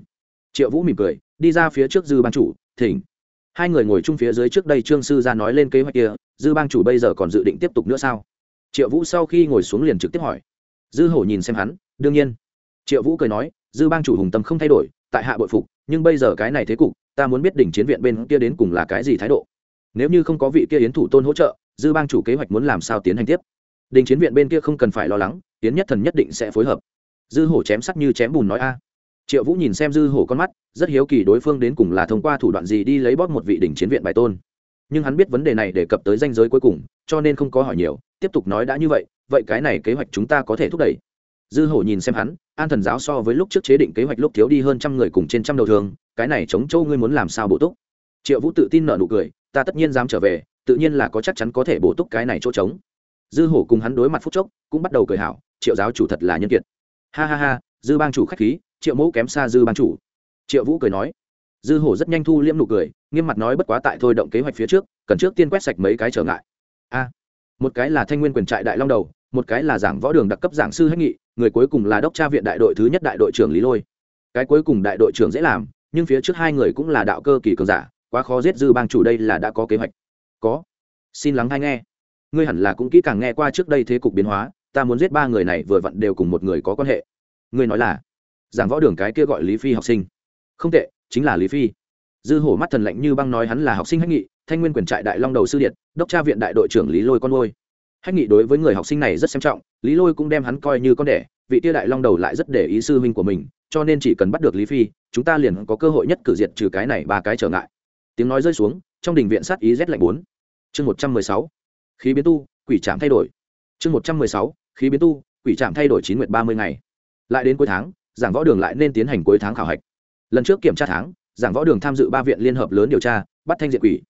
Triệu vũ mỉm cười, đi ra phía trước dư ban chủ, thỉnh. Hai người ngồi chung phía dưới trước đây trương sư ra nói lên kế hoạch kia dư bang chủ bây giờ còn dự định tiếp tục nữa sao? Triệu vũ sau khi ngồi xuống liền trực tiếp hỏi. Dư hổ nhìn xem hắn, đương nhiên. Triệu vũ cười nói, dư bang chủ hùng tâm không thay đổi, tại hạ bội phục, nhưng bây giờ cái này thế cục, ta muốn biết đỉnh chiến viện bên kia đến cùng là cái gì thái độ. Nếu như không có vị kia yến thủ tôn hỗ trợ, dư bang chủ kế hoạch muốn làm sao tiến hành tiếp? Đình chiến viện bên kia không cần phải lo lắng tiến nhất thần nhất định sẽ phối hợp. Dư hổ chém sắc như chém bùn nói a. Triệu vũ nhìn xem dư hổ con mắt, rất hiếu kỳ đối phương đến cùng là thông qua thủ đoạn gì đi lấy bóp một vị đỉnh chiến viện bài tôn nhưng hắn biết vấn đề này đề cập tới danh giới cuối cùng, cho nên không có hỏi nhiều, tiếp tục nói đã như vậy vậy cái này kế hoạch chúng ta có thể thúc đẩy. Dư hổ nhìn xem hắn, an thần giáo so với lúc trước chế định kế hoạch lúc thiếu đi hơn trăm người cùng trên trăm đầu thường cái này chống châu ngươi muốn làm sao bổ túc? Triệu vũ tự tin nợ nụ cười, ta tất nhiên dám trở về, tự nhiên là có chắc chắn có thể bổ túc cái này chỗ trống. Dư hổ cùng hắn đối mặt phút chốc, cũng bắt đầu cười hảo, triệu giáo chủ thật là nhân kiệt. Ha ha ha, dư bang chủ khách khí, triệu mẫu kém xa dư bang chủ. Triệu vũ cười nói. Dư hổ rất nhanh thu liễm nụ cười nghiêm mặt nói bất quá tại thôi động kế hoạch phía trước, cần trước tiên quét sạch mấy cái trở ngại. A, một cái là thanh nguyên quyền trại đại long đầu, một cái là giảng võ đường đặc cấp giảng sư hết nghị, người cuối cùng là đốc tra viện đại đội thứ nhất đại đội trưởng lý lôi. Cái cuối cùng đại đội trưởng dễ làm, nhưng phía trước hai người cũng là đạo cơ kỳ cường giả, quá khó giết dư bang chủ đây là đã có kế hoạch. Có. Xin lắng hay nghe. Ngươi hẳn là cũng kỹ càng nghe qua trước đây thế cục biến hóa, ta muốn giết ba người này vừa vặn đều cùng một người có quan hệ. Ngươi nói là giảng võ đường cái kia gọi lý phi học sinh. Không tệ, chính là lý phi dư hổ mắt thần lạnh như băng nói hắn là học sinh hách nghị, thanh nguyên quyền trại đại long đầu sư điện đốc tra viện đại đội trưởng lý lôi con ngôi hách nghị đối với người học sinh này rất xem trọng, lý lôi cũng đem hắn coi như con đẻ, vị tia đại long đầu lại rất để ý sư huynh của mình, cho nên chỉ cần bắt được lý phi, chúng ta liền có cơ hội nhất cử diệt trừ cái này ba cái trở ngại. Tiếng nói rơi xuống, trong đình viện sát ý rét lạnh bốn. Chương một trăm mười sáu, khí biến tu, quỷ trạm thay đổi. Chương một trăm mười sáu, khí biến tu, quỷ trạm thay đổi chín nguyện ba mươi ngày. Lại đến cuối tháng, giảng võ đường lại nên tiến hành cuối tháng khảo hạch. Lần trước kiểm tra tháng giảng võ đường tham dự ba viện liên hợp lớn điều tra, bắt thanh diện quỷ.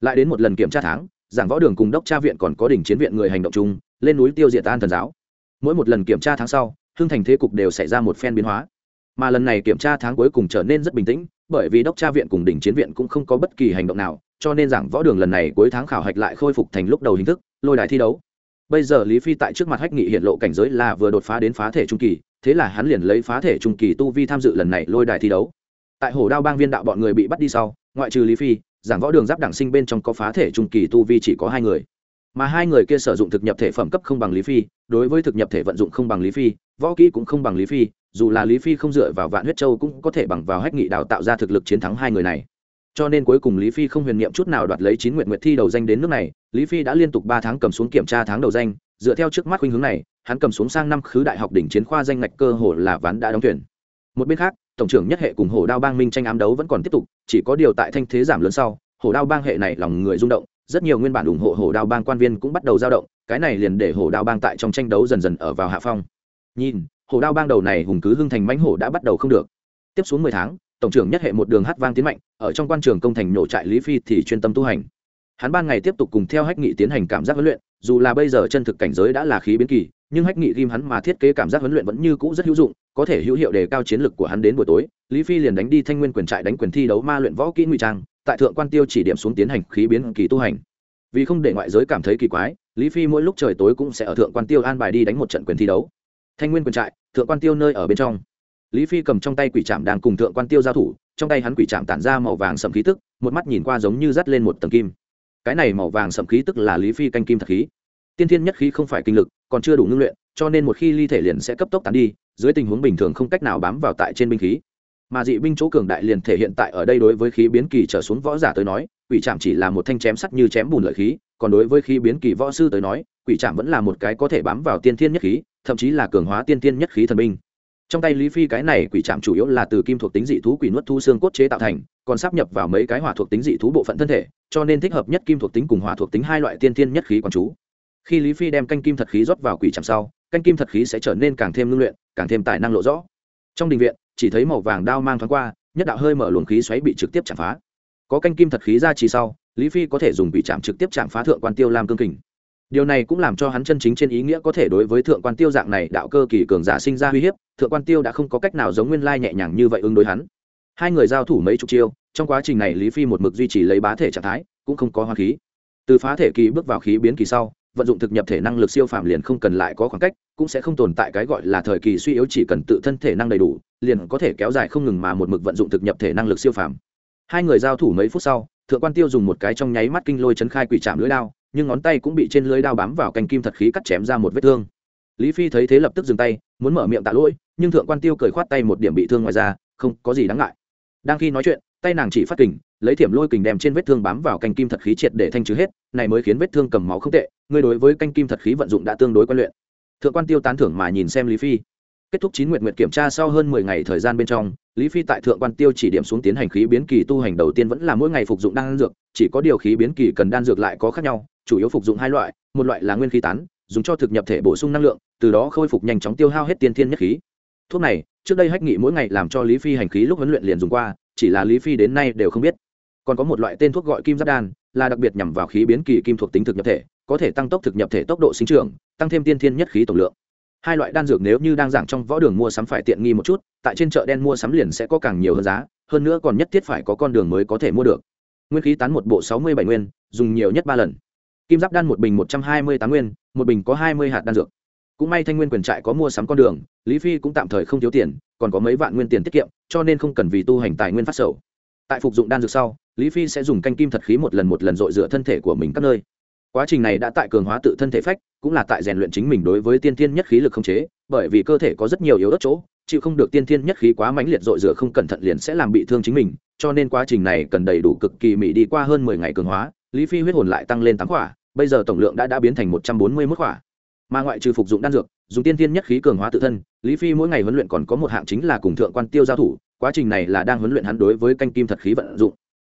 Lại đến một lần kiểm tra tháng, giảng võ đường cùng đốc tra viện còn có đỉnh chiến viện người hành động chung, lên núi tiêu diệt an thần giáo. Mỗi một lần kiểm tra tháng sau, hưng thành thế cục đều xảy ra một phen biến hóa. Mà lần này kiểm tra tháng cuối cùng trở nên rất bình tĩnh, bởi vì đốc tra viện cùng đỉnh chiến viện cũng không có bất kỳ hành động nào, cho nên giảng võ đường lần này cuối tháng khảo hạch lại khôi phục thành lúc đầu hình thức, lôi đài thi đấu. Bây giờ lý phi tại trước mặt hách nghị hiện lộ cảnh giới là vừa đột phá đến phá thể trung kỳ, thế là hắn liền lấy phá thể trung kỳ tu vi tham dự lần này lôi đài thi đấu tại hồ đao bang viên đạo bọn người bị bắt đi sau, ngoại trừ lý phi, giảng võ đường giáp đảng sinh bên trong có phá thể trung kỳ tu vi chỉ có hai người. Mà hai người kia sử dụng thực nhập thể phẩm cấp không bằng lý phi, đối với thực nhập thể vận dụng không bằng lý phi, võ kỹ cũng không bằng lý phi, dù là lý phi không dựa vào vạn huyết châu cũng có thể bằng vào hách nghị đào tạo ra thực lực chiến thắng hai người này. Cho nên cuối cùng lý phi không huyền n i ệ m chút nào đoạt lấy chín nguyện nguyện thi đầu danh đến nước này, lý phi đã liên tục ba tháng cầm xuống kiểm tra tháng đầu danh, dựa theo trước mắt khuynh hướng này, hắn cầm xuống sang năm khứ đại học đỉnh chiến khoa danh ngạch cơ hồ là ván đã đóng tuyển. Một bên khác tổng trưởng nhất hệ cùng Hổ đao bang minh tranh ám đấu vẫn còn tiếp tục, chỉ có điều tại thanh thế giảm lớn sau Hổ đao bang hệ này lòng người rung động, rất nhiều nguyên bản ủng hộ Hổ đao bang quan viên cũng bắt đầu dao động, cái này liền để Hổ đao bang tại trong tranh đấu dần dần ở vào hạ phong. Nhìn Hổ đao bang đầu này hùng cứ hưng thành mãnh hổ đã bắt đầu không được. Tiếp xuống mười tháng, tổng trưởng nhất hệ một đường hát vang tiến mạnh, ở trong quan trường công thành nổ trại lý phi thì chuyên tâm tu hành. Hắn ban ngày tiếp tục cùng theo hách nghị tiến hành cảm giác huấn luyện, dù là bây giờ chân thực cảnh giới đã là khí biến kỳ nhưng hách nghị ghim hắn mà thiết kế cảm giác huấn luyện vẫn như cũ rất hữu dụng, có thể hữu hiệu đề cao chiến lực của hắn đến buổi tối. Lý phi liền đánh đi thanh nguyên quyền trại đánh quyền thi đấu ma luyện võ kỹ ngụy trang, tại thượng quan tiêu chỉ điểm xuống tiến hành khí biến kỳ tu hành. Vì không để ngoại giới cảm thấy kỳ quái, lý phi mỗi lúc trời tối cũng sẽ ở thượng quan tiêu an bài đi đánh một trận quyền thi đấu. Thanh nguyên quyền trại, thượng quan tiêu nơi ở bên trong. Lý phi cầm trong tay quỷ trạm đang cùng thượng quan tiêu giao thủ, trong tay hắn quỷ trạm tản ra màu vàng sầm khí tức, một mắt nhìn qua giống như dắt lên một tầng kim. Cái này màu vàng sầm khí tức là lý phi canh kim thật khí tiên thiên nhất khí không phải kinh lực, còn chưa đủ ngưng luyện, cho nên một khi ly thể liền sẽ cấp tốc tán đi, dưới tình huống bình thường không cách nào bám vào tại trên binh khí. Mà dị binh chỗ cường đại liền thể hiện tại ở đây đối với khí biến kỳ trở xuống võ giả tới nói, quỷ trạm chỉ là một thanh chém sắt như chém bùn lợi khí, còn đối với khí biến kỳ võ sư tới nói, quỷ trạm vẫn là một cái có thể bám vào tiên thiên nhất khí, thậm chí là cường hóa tiên thiên nhất khí thần binh. Trong tay lý phi cái này quỷ trạm chủ yếu là từ kim thuộc tính dị thú quỷ nuốt thu xương cốt chế tạo thành, còn sắp nhập vào mấy cái hỏa thuộc tính dị thú bộ phận thân thể, cho nên thích hợp nhất kim thuộc tính cùng hỏa thuộc tính hai loại tiên thiên nhất khí quán chú khi lý phi đem canh kim thật khí rót vào quỷ chạm sau, canh kim thật khí sẽ trở nên càng thêm ngưng luyện, càng thêm tài năng lộ rõ. Trong đình viện, chỉ thấy màu vàng đao mang thoáng qua, nhất đạo hơi mở luồng khí xoáy bị trực tiếp chạm phá. Có canh kim thật khí ra chỉ sau, lý phi có thể dùng quỷ chạm trực tiếp chạm phá thượng quan tiêu làm cương kình. Điều này cũng làm cho hắn chân chính trên ý nghĩa có thể đối với thượng quan tiêu dạng này đạo cơ kỳ cường giả sinh ra uy hiếp, thượng quan tiêu đã không có cách nào giống nguyên lai nhẹ nhàng như vậy ứng đối hắn. Hai người giao thủ mấy chục chiêu, trong quá trình này lý phi một mực duy trì lấy bá thể trạng thái, cũng không có hoa khí. Từ phá thể kỳ bước vào khí biến kỳ sau vận dụng thực nhập thể năng lực siêu phàm liền không cần lại có khoảng cách, cũng sẽ không tồn tại cái gọi là thời kỳ suy yếu, chỉ cần tự thân thể năng đầy đủ, liền có thể kéo dài không ngừng mà một mực vận dụng thực nhập thể năng lực siêu phàm. Hai người giao thủ mấy phút sau, thượng quan tiêu dùng một cái trong nháy mắt kinh lôi chấn khai quỷ chạm lưỡi đao, nhưng ngón tay cũng bị trên lưỡi đao bám vào canh kim thật khí cắt chém ra một vết thương. Lý phi thấy thế lập tức dừng tay, muốn mở miệng tạ lỗi, nhưng thượng quan tiêu cười khoát tay một điểm bị thương ngoài ra, không có gì đáng ngại. Đang khi nói chuyện, tay nàng chỉ phát kình, lấy thiểm lôi kình đem trên vết thương bám vào canh kim thật khí triệt để thanh trừ hết, này mới khiến vết thương cầm máu không tệ ngươi đối với canh kim thật khí vận dụng đã tương đối quen luyện. Thượng quan tiêu tán thưởng mà nhìn xem lý phi. Kết thúc chín nguyện nguyện kiểm tra sau hơn mười ngày thời gian bên trong, lý phi tại thượng quan tiêu chỉ điểm xuống tiến hành khí biến kỳ tu hành đầu tiên vẫn là mỗi ngày phục dụng đan dược, chỉ có điều khí biến kỳ cần đan dược lại có khác nhau, chủ yếu phục dụng hai loại, một loại là nguyên khí tán, dùng cho thực nhập thể bổ sung năng lượng, từ đó khôi phục nhanh chóng tiêu hao hết tiên thiên nhất khí. Thuốc này, trước đây hách nghị mỗi ngày làm cho lý phi hành khí lúc huấn luyện liền dùng qua, chỉ là lý phi đến nay đều không biết. Còn có một loại tên thuốc gọi kim giáp đan, là đặc biệt nhằm vào khí biến kỳ kim thuộc tính thực nhập thể có thể tăng tốc thực nhập thể tốc độ sinh trưởng, tăng thêm tiên thiên nhất khí tổng lượng. Hai loại đan dược nếu như đang giảng trong võ đường mua sắm phải tiện nghi một chút, tại trên chợ đen mua sắm liền sẽ có càng nhiều hơn giá, hơn nữa còn nhất thiết phải có con đường mới có thể mua được. Nguyên khí tán một bộ sáu mươi bảy nguyên, dùng nhiều nhất ba lần. Kim giáp đan một bình một trăm hai mươi tám nguyên, một bình có hai mươi hạt đan dược. Cũng may thanh nguyên quyền trại có mua sắm con đường, lý phi cũng tạm thời không thiếu tiền, còn có mấy vạn nguyên tiền tiết kiệm, cho nên không cần vì tu hành tài nguyên phát sầu. Tại phục dụng đan dược sau, lý phi sẽ dùng canh kim thật khí một lần một lần dội rửa thân thể của mình các nơi quá trình này đã tại cường hóa tự thân thể phách cũng là tại rèn luyện chính mình đối với tiên thiên nhất khí lực không chế bởi vì cơ thể có rất nhiều yếu ớt chỗ chịu không được tiên thiên nhất khí quá mãnh liệt dội rửa không cẩn thận liền sẽ làm bị thương chính mình cho nên quá trình này cần đầy đủ cực kỳ mỹ đi qua hơn mười ngày cường hóa lý phi huyết hồn lại tăng lên tám quả, bây giờ tổng lượng đã đã biến thành một trăm bốn mươi mốt quả. mà ngoại trừ phục dụng đan dược dùng tiên thiên nhất khí cường hóa tự thân lý phi mỗi ngày huấn luyện còn có một hạng chính là cùng thượng quan tiêu giao thủ quá trình này là đang huấn luyện hắn đối với canh kim thật khí vận dụng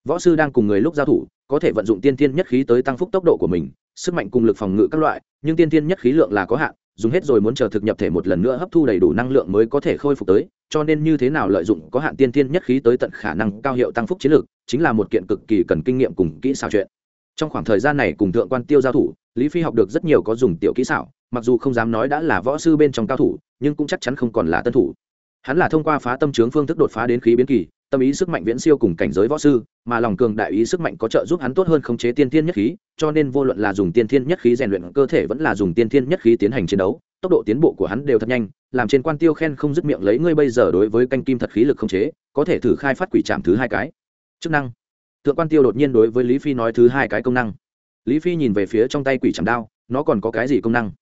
võ sư đang cùng người lúc giao thủ, có thể vận dụng tiên thiên nhất khí tới tăng phúc tốc độ của mình, sức mạnh cùng lực phòng ngự các loại, nhưng tiên thiên nhất khí lượng là có hạn, dùng hết rồi muốn chờ thực nhập thể một lần nữa hấp thu đầy đủ năng lượng mới có thể khôi phục tới, cho nên như thế nào lợi dụng có hạn tiên thiên nhất khí tới tận khả năng cao hiệu tăng phúc chiến lược, chính là một kiện cực kỳ cần kinh nghiệm cùng kỹ xảo chuyện. Trong khoảng thời gian này cùng thượng quan tiêu giao thủ, lý phi học được rất nhiều có dùng tiểu kỹ xảo, mặc dù không dám nói đã là võ sư bên trong cao thủ, nhưng cũng chắc chắn không còn là tân thủ. Hắn là thông qua phá tâm trướng phương thức đột phá đến khí biến kỳ tâm ý sức mạnh viễn siêu cùng cảnh giới võ sư, mà lòng cường đại ý sức mạnh có trợ giúp hắn tốt hơn khống chế tiên thiên nhất khí, cho nên vô luận là dùng tiên thiên nhất khí rèn luyện cơ thể vẫn là dùng tiên thiên nhất khí tiến hành chiến đấu, tốc độ tiến bộ của hắn đều thật nhanh, làm trên quan tiêu khen không dứt miệng lấy ngươi bây giờ đối với canh kim thật khí lực khống chế, có thể thử khai phát quỷ trạm thứ hai cái. Chức năng. Thượng quan tiêu đột nhiên đối với lý phi nói thứ hai cái công năng. Lý phi nhìn về phía trong tay quỷ trạm đao, nó còn có cái gì công năng?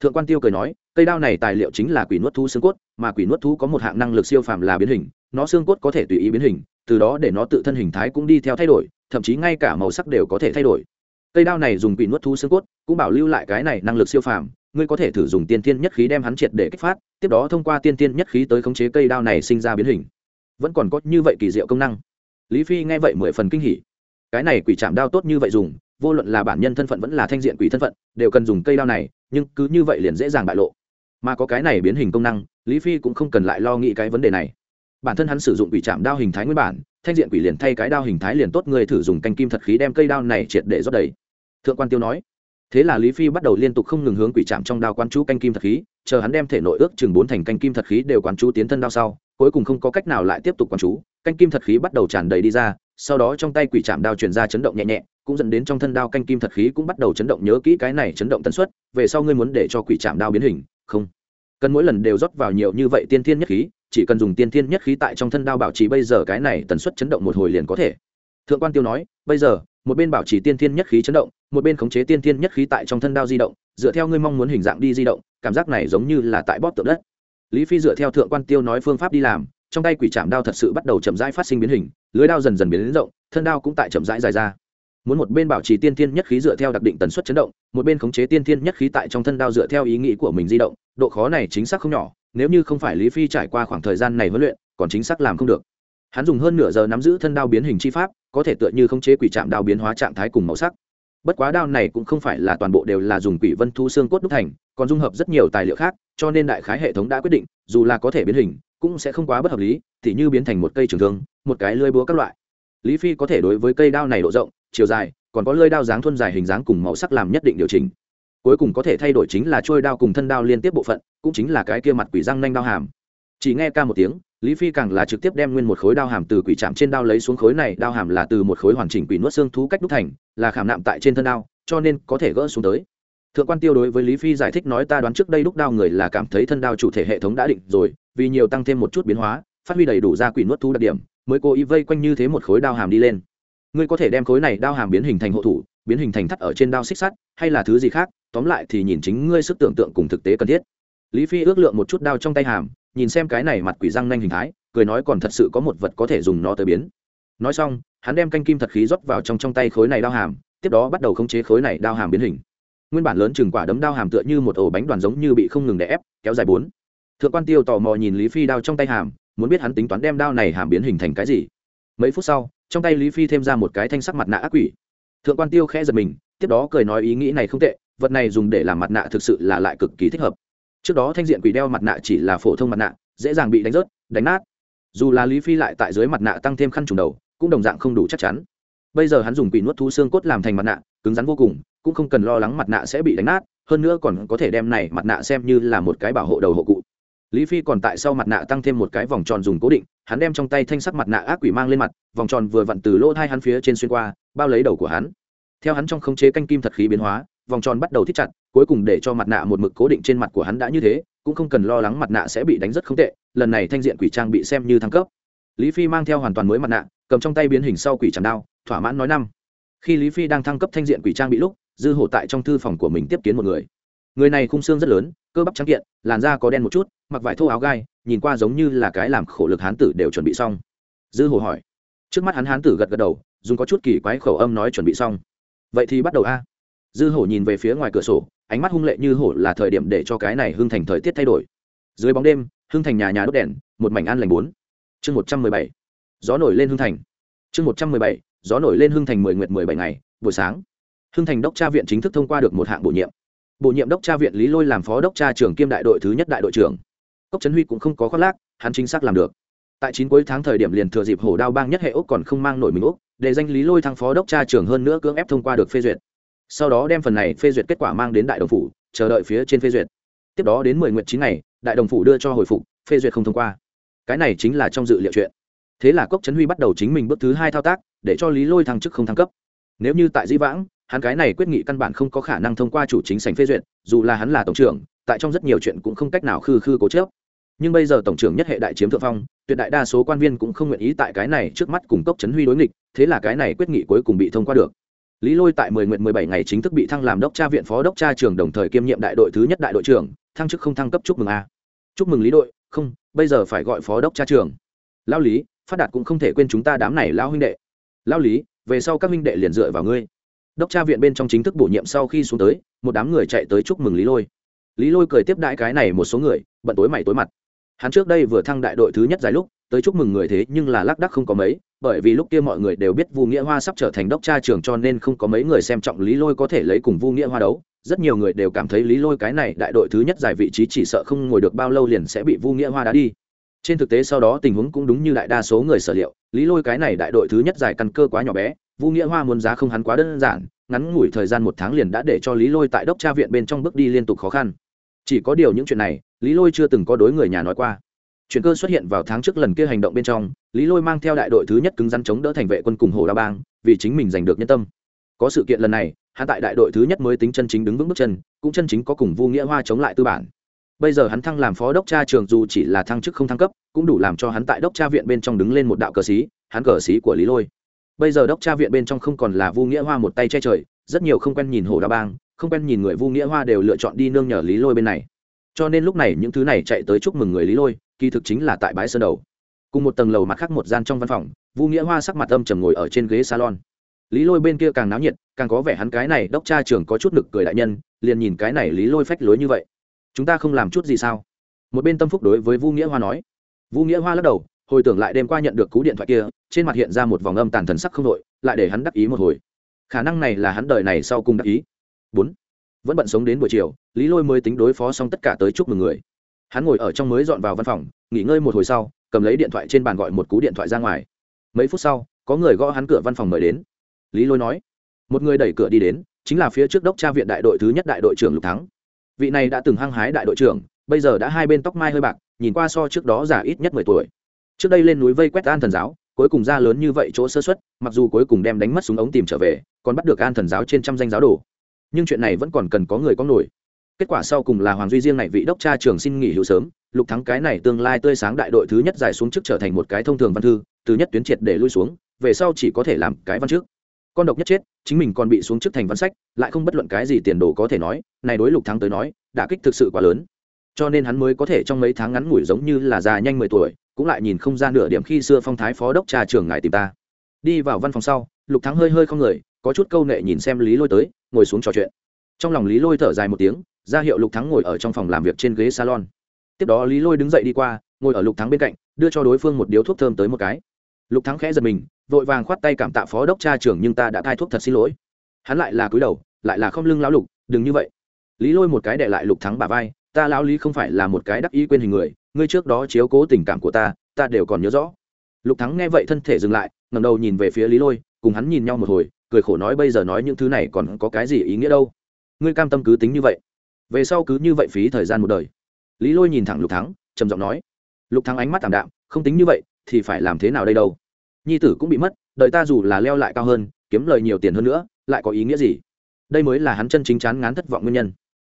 Thượng quan tiêu cười nói, cây đao này tài liệu chính là quỷ nuốt thú xương cốt, mà quỷ nuốt thú có một hạng năng lực siêu phàm là biến hình nó xương cốt có thể tùy ý biến hình, từ đó để nó tự thân hình thái cũng đi theo thay đổi, thậm chí ngay cả màu sắc đều có thể thay đổi. Cây đao này dùng quỷ nuốt thu xương cốt, cũng bảo lưu lại cái này năng lực siêu phàm, ngươi có thể thử dùng tiên tiên nhất khí đem hắn triệt để kích phát, tiếp đó thông qua tiên tiên nhất khí tới khống chế cây đao này sinh ra biến hình. Vẫn còn có như vậy kỳ diệu công năng. Lý phi nghe vậy mười phần kinh hỉ. Cái này quỷ chạm đao tốt như vậy dùng, vô luận là bản nhân thân phận vẫn là thanh diện quỷ thân phận, đều cần dùng cây đao này, nhưng cứ như vậy liền dễ dàng bại lộ. Mà có cái này biến hình công năng, lý phi cũng không cần lại lo nghĩ cái vấn đề này bản thân hắn sử dụng quỷ chạm đao hình thái nguyên bản, thanh diện quỷ liền thay cái đao hình thái liền tốt, người thử dùng canh kim thật khí đem cây đao này triệt để rót đầy. Thượng quan tiêu nói, thế là lý phi bắt đầu liên tục không ngừng hướng quỷ chạm trong đao quán chú canh kim thật khí, chờ hắn đem thể nội ước chừng bốn thành canh kim thật khí đều quán chú tiến thân đao sau, cuối cùng không có cách nào lại tiếp tục quán chú, canh kim thật khí bắt đầu tràn đầy đi ra, sau đó trong tay quỷ chạm đao chuyển ra chấn động nhẹ nhẹ, cũng dẫn đến trong thân đao canh kim thật khí cũng bắt đầu chấn động, nhớ kỹ cái này chấn động tần suất, về sau ngươi muốn để cho quỷ chạm đao biến hình, không. Cần mỗi lần đều rót vào nhiều như vậy tiên thiên nhất khí chỉ cần dùng tiên thiên nhất khí tại trong thân đao bảo trì bây giờ cái này tần suất chấn động một hồi liền có thể. Thượng quan tiêu nói, bây giờ, một bên bảo trì tiên thiên nhất khí chấn động, một bên khống chế tiên thiên nhất khí tại trong thân đao di động, dựa theo ngươi mong muốn hình dạng đi di động, cảm giác này giống như là tại bóp tượng đất. Lý phi dựa theo thượng quan tiêu nói phương pháp đi làm, trong tay quỷ chạm đao thật sự bắt đầu chậm rãi phát sinh biến hình, lưới đao dần dần biến rộng, thân đao cũng tại chậm rãi dài ra. Muốn một bên bảo trì tiên thiên nhất khí dựa theo đặc định tần suất chấn động, một bên khống chế tiên thiên nhất khí tại trong thân đao dựa theo ý nghĩ của mình di động, độ khó này chính xác không nhỏ nếu như không phải lý phi trải qua khoảng thời gian này huấn luyện, còn chính xác làm không được. Hắn dùng hơn nửa giờ nắm giữ thân đao biến hình chi pháp, có thể tựa như không chế quỷ chạm đao biến hóa trạng thái cùng màu sắc. Bất quá đao này cũng không phải là toàn bộ đều là dùng quỷ vân thu xương cốt đúc thành, còn dung hợp rất nhiều tài liệu khác, cho nên đại khái hệ thống đã quyết định, dù là có thể biến hình, cũng sẽ không quá bất hợp lý thì như biến thành một cây trường thương, một cái lơi búa các loại. Lý phi có thể đối với cây đao này độ rộng, chiều dài, còn có lưỡi đao dáng thuân dài hình dáng cùng màu sắc làm nhất định điều chỉnh cuối cùng có thể thay đổi chính là trôi đao cùng thân đao liên tiếp bộ phận, cũng chính là cái kia mặt quỷ răng nanh đao hàm. Chỉ nghe ca một tiếng, lý phi càng là trực tiếp đem nguyên một khối đao hàm từ quỷ chạm trên đao lấy xuống khối này, đao hàm là từ một khối hoàn chỉnh quỷ nuốt xương thú cách đúc thành, là khảm nạm tại trên thân đao, cho nên có thể gỡ xuống tới. Thượng quan tiêu đối với lý phi giải thích nói ta đoán trước đây lúc đao người là cảm thấy thân đao chủ thể hệ thống đã định rồi, vì nhiều tăng thêm một chút biến hóa, phát huy đầy đủ ra quỷ nuốt thú đặc điểm, mới cố ý vây quanh như thế một khối đao hàm đi lên. Ngươi có thể đem khối này đao hàm biến hình thành hộ thủ biến hình thành thắt ở trên đao xích sắt, hay là thứ gì khác, tóm lại thì nhìn chính ngươi sức tưởng tượng cùng thực tế cần thiết. Lý phi ước lượng một chút đao trong tay hàm, nhìn xem cái này mặt quỷ răng nanh hình thái, cười nói còn thật sự có một vật có thể dùng nó tới biến. Nói xong, hắn đem canh kim thật khí rót vào trong trong tay khối này đao hàm, tiếp đó bắt đầu khống chế khối này đao hàm biến hình. Nguyên bản lớn chừng quả đấm đao hàm tựa như một ổ bánh đoàn giống như bị không ngừng đè ép, kéo dài bốn. Thượng quan tiêu tò mò nhìn lý phi đao trong tay hàm, muốn biết hắn tính toán đem đao này hàm biến hình thành cái gì. Mấy phút sau, trong tay lý phi thêm ra một cái thanh sắc mặt nạ ác quỷ thượng quan tiêu khẽ giật mình, tiếp đó cười nói ý nghĩ này không tệ, vật này dùng để làm mặt nạ thực sự là lại cực kỳ thích hợp. Trước đó thanh diện quỷ đeo mặt nạ chỉ là phổ thông mặt nạ, dễ dàng bị đánh rớt, đánh nát. Dù là lý phi lại tại dưới mặt nạ tăng thêm khăn trùng đầu, cũng đồng dạng không đủ chắc chắn. Bây giờ hắn dùng quỷ nuốt thu xương cốt làm thành mặt nạ, cứng rắn vô cùng, cũng không cần lo lắng mặt nạ sẽ bị đánh nát, hơn nữa còn có thể đem này mặt nạ xem như là một cái bảo hộ đầu hộ cụ lý phi còn tại sau mặt nạ tăng thêm một cái vòng tròn dùng cố định, hắn đem trong tay thanh sắc mặt nạ ác quỷ mang lên mặt, vòng tròn vừa vặn từ lỗ thai hắn phía trên xuyên qua, bao lấy đầu của hắn. Theo hắn trong khống chế canh kim thật khí biến hóa, vòng tròn bắt đầu thích chặt, cuối cùng để cho mặt nạ một mực cố định trên mặt của hắn đã như thế, cũng không cần lo lắng mặt nạ sẽ bị đánh rất không tệ, lần này thanh diện quỷ trang bị xem như thăng cấp. Lý phi mang theo hoàn toàn mới mặt nạ, cầm trong tay biến hình sau quỷ chẳng đao, thỏa mãn nói năm. Khi lý phi đang thăng cấp thanh diện quỷ trang bị lúc, dư hổ tại trong thư phòng của mình tiếp kiến một người người này khung xương rất lớn, cơ bắp trắng kiện, làn da có đen một chút, mặc vải thô áo gai, nhìn qua giống như là cái làm khổ lực hán tử đều chuẩn bị xong. Dư hổ hỏi. Trước mắt hắn hán tử gật gật đầu, dùng có chút kỳ quái khẩu âm nói chuẩn bị xong. Vậy thì bắt đầu a. Dư hổ nhìn về phía ngoài cửa sổ, ánh mắt hung lệ như hổ là thời điểm để cho cái này hưng thành thời tiết thay đổi. Dưới bóng đêm, hưng thành nhà nhà đốt đèn, một mảnh an lành bốn. Chương một trăm mười bảy. Gió nổi lên hưng thành. Chương một trăm mười bảy. Gió nổi lên hưng thành mười nguyệt mười bảy ngày, buổi sáng. Hưng thành đốc tra viện chính thức thông qua được một hạng bổ nhiệm bổ nhiệm đốc tra viện lý lôi làm phó đốc tra trưởng kiêm đại đội thứ nhất đại đội trưởng. Cốc trấn huy cũng không có khoác lác, hắn chính xác làm được. Tại chín cuối tháng thời điểm liền thừa dịp hổ đao bang nhất hệ úc còn không mang nổi mình úc, để danh lý lôi thăng phó đốc tra trưởng hơn nữa cưỡng ép thông qua được phê duyệt. Sau đó đem phần này phê duyệt kết quả mang đến đại đồng phủ, chờ đợi phía trên phê duyệt. Tiếp đó đến mười nguyện chín ngày, đại đồng phủ đưa cho hồi phục, phê duyệt không thông qua. Cái này chính là trong dự liệu chuyện. Thế là cốc trấn huy bắt đầu chính mình bước thứ hai thao tác, để cho lý lôi thăng chức không thăng cấp. Nếu như tại di vãng hắn cái này quyết nghị căn bản không có khả năng thông qua chủ chính sành phê duyệt, dù là hắn là tổng trưởng, tại trong rất nhiều chuyện cũng không cách nào khư khư cố chớp nhưng bây giờ tổng trưởng nhất hệ đại chiếm thượng phong, tuyệt đại đa số quan viên cũng không nguyện ý tại cái này trước mắt cùng cốc chấn huy đối nghịch, thế là cái này quyết nghị cuối cùng bị thông qua được. Lý lôi tại mười nguyện mười bảy ngày chính thức bị thăng làm đốc tra viện phó đốc tra trưởng đồng thời kiêm nhiệm đại đội thứ nhất đại đội trưởng, thăng chức không thăng cấp chúc mừng a. Chúc mừng lý đội, không, bây giờ phải gọi phó đốc tra trưởng. Lao lý, phát đạt cũng không thể quên chúng ta đám này lao huynh đệ. Lao lý, về sau các huynh đệ liền dựa vào ngươi đốc tra viện bên trong chính thức bổ nhiệm sau khi xuống tới, một đám người chạy tới chúc mừng lý lôi. Lý lôi cười tiếp đãi cái này một số người, bận tối mày tối mặt. Hắn trước đây vừa thăng đại đội thứ nhất dài lúc, tới chúc mừng người thế nhưng là lác đắc không có mấy, bởi vì lúc kia mọi người đều biết vu nghĩa hoa sắp trở thành đốc tra trường cho nên không có mấy người xem trọng lý lôi có thể lấy cùng vu nghĩa hoa đấu. Rất nhiều người đều cảm thấy lý lôi cái này đại đội thứ nhất giải vị trí chỉ sợ không ngồi được bao lâu liền sẽ bị vu nghĩa hoa đá đi. Trên thực tế sau đó tình huống cũng đúng như đại đa số người sở liệu, lý lôi cái này đại đội thứ nhất giải căn cơ quá nhỏ bé vu nghĩa hoa muốn giá không hắn quá đơn giản, ngắn ngủi thời gian một tháng liền đã để cho lý lôi tại đốc tra viện bên trong bước đi liên tục khó khăn. Chỉ có điều những chuyện này, lý lôi chưa từng có đối người nhà nói qua. Chuyện cơ xuất hiện vào tháng trước lần kia hành động bên trong, lý lôi mang theo đại đội thứ nhất cứng rắn chống đỡ thành vệ quân cùng hồ đa bang, vì chính mình giành được nhân tâm. Có sự kiện lần này, hắn tại đại đội thứ nhất mới tính chân chính đứng vững bước chân, cũng chân chính có cùng vu nghĩa hoa chống lại tư bản. Bây giờ hắn thăng làm phó đốc tra trường dù chỉ là thăng chức không thăng cấp, cũng đủ làm cho hắn tại đốc tra viện bên trong đứng lên một đạo cờ xí hắn cờ xí của lý lôi bây giờ đốc tra viện bên trong không còn là vu nghĩa hoa một tay che trời, rất nhiều không quen nhìn hồ đa bang, không quen nhìn người vu nghĩa hoa đều lựa chọn đi nương nhờ lý lôi bên này. Cho nên lúc này những thứ này chạy tới chúc mừng người lý lôi, kỳ thực chính là tại bãi sơn đầu. Cùng một tầng lầu mặt khác một gian trong văn phòng, vu nghĩa hoa sắc mặt âm trầm ngồi ở trên ghế salon. Lý lôi bên kia càng náo nhiệt, càng có vẻ hắn cái này đốc tra trưởng có chút nực cười đại nhân, liền nhìn cái này lý lôi phách lối như vậy. Chúng ta không làm chút gì sao? Một bên tâm phúc đối với vu nghĩa hoa nói. Vu nghĩa hoa lắc đầu hồi tưởng lại đêm qua nhận được cú điện thoại kia, trên mặt hiện ra một vòng âm tàn thần sắc không đội lại để hắn đắc ý một hồi. Khả năng này là hắn đời này sau cùng đắc ý. Bốn. Vẫn bận sống đến buổi chiều, lý lôi mới tính đối phó xong tất cả tới chúc mừng người. Hắn ngồi ở trong mới dọn vào văn phòng, nghỉ ngơi một hồi sau, cầm lấy điện thoại trên bàn gọi một cú điện thoại ra ngoài. Mấy phút sau, có người gõ hắn cửa văn phòng mời đến. Lý lôi nói, một người đẩy cửa đi đến, chính là phía trước đốc tra viện đại đội thứ nhất đại đội trưởng lục thắng. Vị này đã từng hăng hái đại đội trưởng, bây giờ đã hai bên tóc mai hơi bạc, nhìn qua so trước đó già ít nhất mười tuổi trước đây lên núi vây quét an thần giáo, cuối cùng ra lớn như vậy chỗ sơ xuất mặc dù cuối cùng đem đánh mất súng ống tìm trở về, còn bắt được an thần giáo trên trăm danh giáo đồ. Nhưng chuyện này vẫn còn cần có người có nổi. Kết quả sau cùng là hoàng duy riêng này vị đốc cha trường xin nghỉ hữu sớm, lục thắng cái này tương lai tươi sáng đại đội thứ nhất dài xuống trước trở thành một cái thông thường văn thư, từ nhất tuyến triệt để lui xuống, về sau chỉ có thể làm cái văn trước. Con độc nhất chết, chính mình còn bị xuống trước thành văn sách, lại không bất luận cái gì tiền đồ có thể nói, này đối lục thắng tới nói đã kích thực sự quá lớn. Cho nên hắn mới có thể trong mấy tháng ngắn ngủi giống như là già nhanh mười tuổi cũng lại nhìn không ra nửa điểm khi xưa phong thái phó đốc trà trưởng ngài tìm ta. Đi vào văn phòng sau, lục thắng hơi hơi không người, có chút câu nệ nhìn xem lý lôi tới, ngồi xuống trò chuyện. Trong lòng lý lôi thở dài một tiếng, ra hiệu lục thắng ngồi ở trong phòng làm việc trên ghế salon. Tiếp đó lý lôi đứng dậy đi qua, ngồi ở lục thắng bên cạnh, đưa cho đối phương một điếu thuốc thơm tới một cái. Lục thắng khẽ giật mình, vội vàng khoát tay cảm tạ phó đốc cha trưởng nhưng ta đã thai thuốc thật xin lỗi. Hắn lại là cúi đầu, lại là không lưng lão lục, đừng như vậy. Lý lôi một cái để lại lục thắng bà vai, ta lão lý không phải là một cái đắc ý quên hình người ngươi trước đó chiếu cố tình cảm của ta ta đều còn nhớ rõ. Lục thắng nghe vậy thân thể dừng lại ngầm đầu nhìn về phía lý lôi, cùng hắn nhìn nhau một hồi, cười khổ nói bây giờ nói những thứ này còn có cái gì ý nghĩa đâu. Ngươi cam tâm cứ tính như vậy. Về sau cứ như vậy phí thời gian một đời. Lý lôi nhìn thẳng lục thắng, trầm giọng nói. Lục thắng ánh mắt t ạ m đạm, không tính như vậy, thì phải làm thế nào đây đâu? Nhi tử cũng bị mất đợi ta dù là leo lại cao hơn, kiếm lời nhiều tiền hơn nữa, lại có ý nghĩa gì? Đây mới là hắn chân chính chán ngán thất vọng nguyên nhân.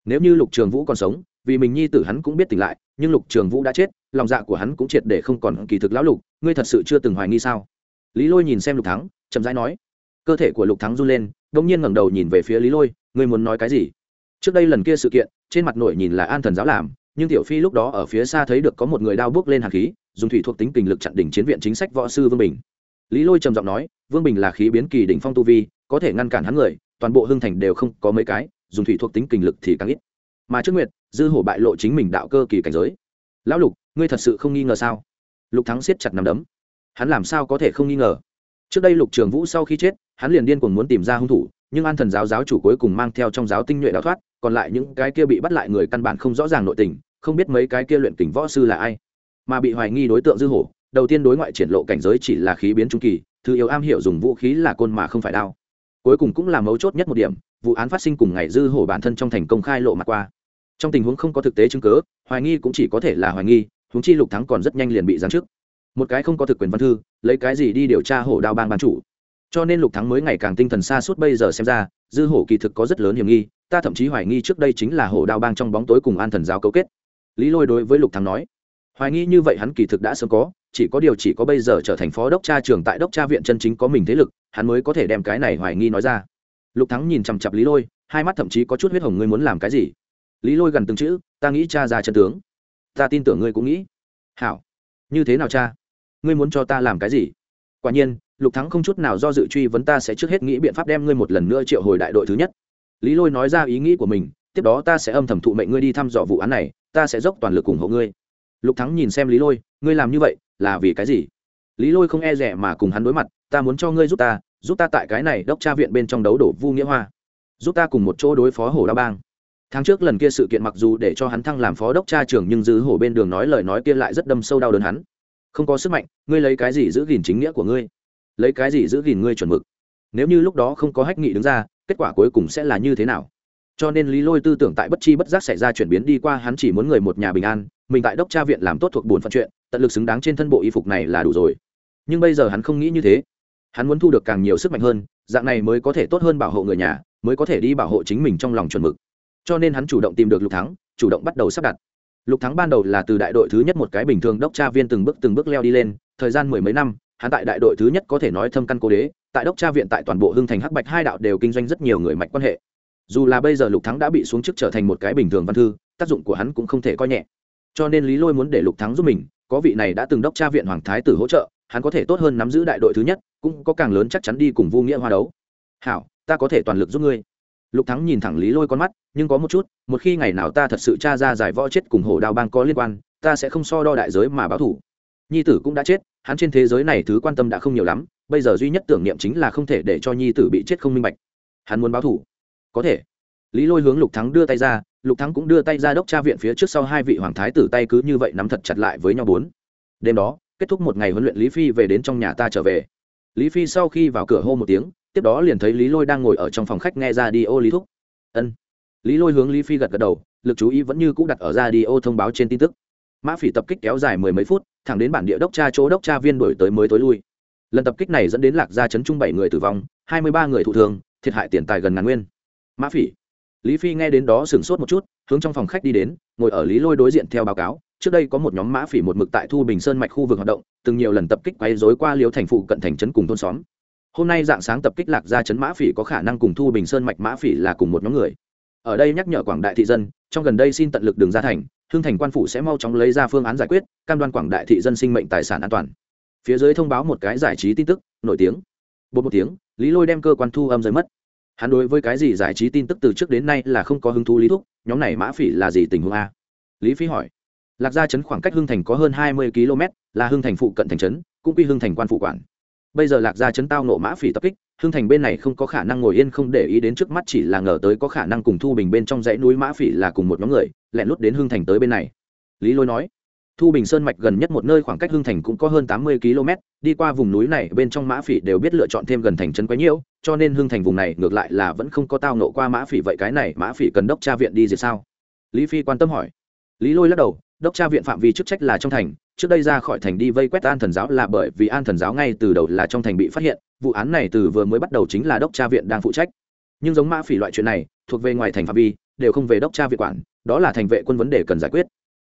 Nếu như lục trường vũ còn sống vì mình nhi tử hắn cũng biết tỉnh lại, nhưng lục trường vũ đã chết, lòng dạ của hắn cũng triệt để không còn kỳ thực lão lục, ngươi thật sự chưa từng hoài nghi sao? Lý lôi nhìn xem lục thắng, chậm rãi nói. Cơ thể của lục thắng run lên đ ỗ n g nhiên ngẩng đầu nhìn về phía lý lôi, ngươi muốn nói cái gì? Trước đây lần kia sự kiện, trên mặt nội nhìn là an thần giáo làm, nhưng tiểu phi lúc đó ở phía xa thấy được có một người đao bước lên hạt khí, dùng thủy thuộc tính kình lực chặn đỉnh chiến viện chính sách võ sư vương bình. Lý lôi trầm giọng nói, vương bình là khí biến kỳ đỉnh phong tu vi, có thể ngăn cản hắn người, toàn bộ hưng thành đều không có mấy cái, dùng thủy thuộc tính kình lực thì càng ít mà trước nguyệt, dư hổ bại lộ chính mình đạo cơ kỳ cảnh giới. Lão lục, ngươi thật sự không nghi ngờ sao? Lục thắng siết chặt nằm đấm. Hắn làm sao có thể không nghi ngờ? Trước đây lục trường vũ sau khi chết, hắn liền điên cuồng muốn tìm ra hung thủ, nhưng an thần giáo giáo chủ cuối cùng mang theo trong giáo tinh nhuệ đào thoát, còn lại những cái kia bị bắt lại người căn bản không rõ ràng nội tình, không biết mấy cái kia luyện kình võ sư là ai. Mà bị hoài nghi đối tượng dư hổ, đầu tiên đối ngoại triển lộ cảnh giới chỉ là khí biến trung kỳ, thứ yếu am hiểu dùng vũ khí là côn mà không phải đao. Cuối cùng cũng là mấu chốt nhất một điểm, vụ án phát sinh cùng ngày dư hổ bản thân trong thành công khai lộ mặt qua trong tình huống không có thực tế chứng cứ, hoài nghi cũng chỉ có thể là hoài nghi huống chi lục thắng còn rất nhanh liền bị giáng chức. Một cái không có thực quyền văn thư lấy cái gì đi điều tra hổ đao bang ban chủ. Cho nên lục thắng mới ngày càng tinh thần xa suốt bây giờ xem ra dư hổ kỳ thực có rất lớn hiểm nghi ta thậm chí hoài nghi trước đây chính là hổ đao bang trong bóng tối cùng an thần giáo cấu kết. Lý lôi đối với lục thắng nói hoài nghi như vậy hắn kỳ thực đã sớm có chỉ có điều chỉ có bây giờ trở thành phó đốc tra trường tại đốc tra viện chân chính có mình thế lực hắn mới có thể đem cái này hoài nghi nói ra. Lục thắng nhìn chằm chặp lý lôi hai mắt thậm chí có chút huyết hồng ngươi muốn làm cái gì? Lý lôi gần từng chữ, ta nghĩ cha ra chân tướng. Ta tin tưởng ngươi cũng nghĩ. Hảo. Như thế nào cha? Ngươi muốn cho ta làm cái gì? Quả nhiên, lục thắng không chút nào do dự truy vấn ta sẽ trước hết nghĩ biện pháp đem ngươi một lần nữa triệu hồi đại đội thứ nhất. Lý lôi nói ra ý nghĩ của mình, tiếp đó ta sẽ âm thầm thụ mệnh ngươi đi thăm dò vụ án này, ta sẽ dốc toàn lực ủng hộ ngươi. Lục thắng nhìn xem lý lôi, ngươi làm như vậy là vì cái gì? Lý lôi không e rẻ mà cùng hắn đối mặt, ta muốn cho ngươi giúp ta giúp ta tại cái này đốc tra viện bên trong đấu đổ vu nghĩa hoa, giúp ta cùng một chỗ đối phó hổ đa bang tháng trước lần kia sự kiện mặc dù để cho hắn thăng làm phó đốc tra trưởng nhưng dư hổ bên đường nói lời nói kia lại rất đâm sâu đau đớn hắn. Không có sức mạnh, ngươi lấy cái gì giữ gìn chính nghĩa của ngươi? Lấy cái gì giữ gìn ngươi chuẩn mực? Nếu như lúc đó không có hách nghị đứng ra, kết quả cuối cùng sẽ là như thế nào? Cho nên lý lôi tư tưởng tại bất chi bất giác xảy ra chuyển biến đi qua, hắn chỉ muốn người một nhà bình an, mình tại đốc tra viện làm tốt thuộc bổn phận chuyện, tận lực xứng đáng trên thân bộ y phục này là đủ rồi. Nhưng bây giờ hắn không nghĩ như thế. Hắn muốn thu được càng nhiều sức mạnh hơn, dạng này mới có thể tốt hơn bảo hộ người nhà, mới có thể đi bảo hộ chính mình trong lòng chuẩn mực cho nên hắn chủ động tìm được lục thắng, chủ động bắt đầu sắp đặt. Lục thắng ban đầu là từ đại đội thứ nhất một cái bình thường đốc tra viên từng bước từng bước leo đi lên, thời gian mười mấy năm, hắn tại đại đội thứ nhất có thể nói thâm căn cố đế, tại đốc tra viện tại toàn bộ hưng thành hắc bạch hai đạo đều kinh doanh rất nhiều người mạch quan hệ. Dù là bây giờ lục thắng đã bị xuống chức trở thành một cái bình thường văn thư, tác dụng của hắn cũng không thể coi nhẹ. Cho nên lý lôi muốn để lục thắng giúp mình, có vị này đã từng đốc tra viện hoàng thái tử hỗ trợ, hắn có thể tốt hơn nắm giữ đại đội thứ nhất, cũng có càng lớn chắc chắn đi cùng vu nghĩa hoa đấu. Hảo, ta có thể toàn lực giúp ngươi lục thắng nhìn thẳng lý lôi con mắt, nhưng có một chút, một khi ngày nào ta thật sự tra ra giải võ chết cùng hổ đao bang có liên quan, ta sẽ không so đo đại giới mà báo thủ. Nhi tử cũng đã chết, hắn trên thế giới này thứ quan tâm đã không nhiều lắm, bây giờ duy nhất tưởng niệm chính là không thể để cho nhi tử bị chết không minh bạch. Hắn muốn báo thủ. Có thể. Lý lôi hướng lục thắng đưa tay ra, lục thắng cũng đưa tay ra đốc tra viện phía trước sau hai vị hoàng thái tử tay cứ như vậy nắm thật chặt lại với nhau bốn. Đêm đó, kết thúc một ngày huấn luyện lý phi về đến trong nhà ta trở về. Lý phi sau khi vào cửa hô một tiếng tiếp đó liền thấy lý lôi đang ngồi ở trong phòng khách nghe ra đi ô lý thúc. Ân. Lý lôi hướng lý phi gật gật đầu, lực chú ý vẫn như c ũ đặt ở ra đi ô thông báo trên tin tức. Mã phỉ tập kích kéo dài mười mấy phút, thẳng đến bản địa đốc tra chỗ đốc tra viên đổi tới mới tối lui. Lần tập kích này dẫn đến lạc gia chấn trung bảy người tử vong, hai mươi ba người thụ thương, thiệt hại tiền tài gần ngàn nguyên. Mã phỉ. Lý phi nghe đến đó sửng sốt một chút, hướng trong phòng khách đi đến, ngồi ở lý lôi đối diện theo báo cáo. Trước đây có một nhóm mã phỉ một mực tại thu bình sơn mạch khu vực hoạt động, từng nhiều lần tập kích quay dối qua liếu thành phụ cận thành trấn cùng thôn xóm hôm nay dạng sáng tập kích lạc gia chấn mã phỉ có khả năng cùng thu bình sơn mạch mã phỉ là cùng một nhóm người. ở đây nhắc nhở quảng đại thị dân, trong gần đây xin tận lực đường ra thành hương thành quan phủ sẽ mau chóng lấy ra phương án giải quyết, cam đoan quảng đại thị dân sinh mệnh tài sản an toàn. phía dưới thông báo một cái giải trí tin tức, nổi tiếng. bột một tiếng, lý lôi đem cơ quan thu âm rơi mất. hắn đối với cái gì giải trí tin tức từ trước đến nay là không có hứng thú lý thúc, nhóm này mã phỉ là gì tình huống a? Lý phí hỏi. Lạc gia chấn khoảng cách hưng thành có hơn hai mươi km là hưng thành phụ cận thành trấn, cũng quy hưng thành quan phụ quản bây giờ lạc gia chấn tao nộ mã phỉ tập kích, hưng thành bên này không có khả năng ngồi yên, không để ý đến trước mắt, chỉ là ngờ tới có khả năng cùng thu bình bên trong dãy núi mã phỉ là cùng một nhóm người lẹn lút đến hưng thành tới bên này. Lý lôi nói, thu bình sơn mạch gần nhất một nơi khoảng cách hưng thành cũng có hơn tám mươi km, đi qua vùng núi này, bên trong mã phỉ đều biết lựa chọn thêm gần thành trấn quấy nhiễu, cho nên hưng thành vùng này ngược lại là vẫn không có tao nộ qua mã phỉ vậy, cái này mã phỉ cần đốc tra viện đi diệt sao? Lý phi quan tâm hỏi. Lý lôi lắc đầu, đốc tra viện phạm vi chức trách là trong thành trước đây ra khỏi thành đi vây quét an thần giáo là bởi vì an thần giáo ngay từ đầu là trong thành bị phát hiện, vụ án này từ vừa mới bắt đầu chính là đốc tra viện đang phụ trách. Nhưng giống mã phỉ loại chuyện này, thuộc về ngoài thành phạm vi, đều không về đốc tra viện quản, đó là thành vệ quân vấn đề cần giải quyết.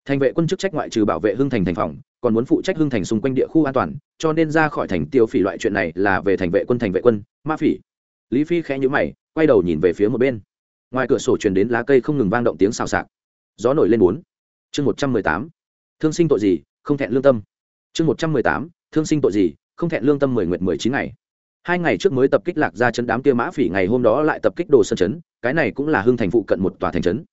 Thành vệ quân chức trách ngoại trừ bảo vệ hưng thành thành phòng, còn muốn phụ trách hưng thành xung quanh địa khu an toàn, cho nên ra khỏi thành tiêu phỉ loại chuyện này là về thành vệ quân thành vệ quân ma phỉ. Lý phi khẽ nhữ mày, quay đầu nhìn về phía một bên. Ngoài cửa sổ truyền đến lá cây không ngừng vang động tiếng xào xạc. Gió nổi lên bốn. Chương một trăm mười tám. Thương sinh tội gì? Không thẹn lương tâm. Chương một trăm mười tám, thương sinh tội gì, không thẹn lương tâm mười nguyện mười chín ngày. Hai ngày trước mới tập kích lạc ra chấn đám kia mã phỉ ngày hôm đó lại tập kích đồ sơn chấn cái này cũng là hưng thành phụ cận một tòa thành trấn.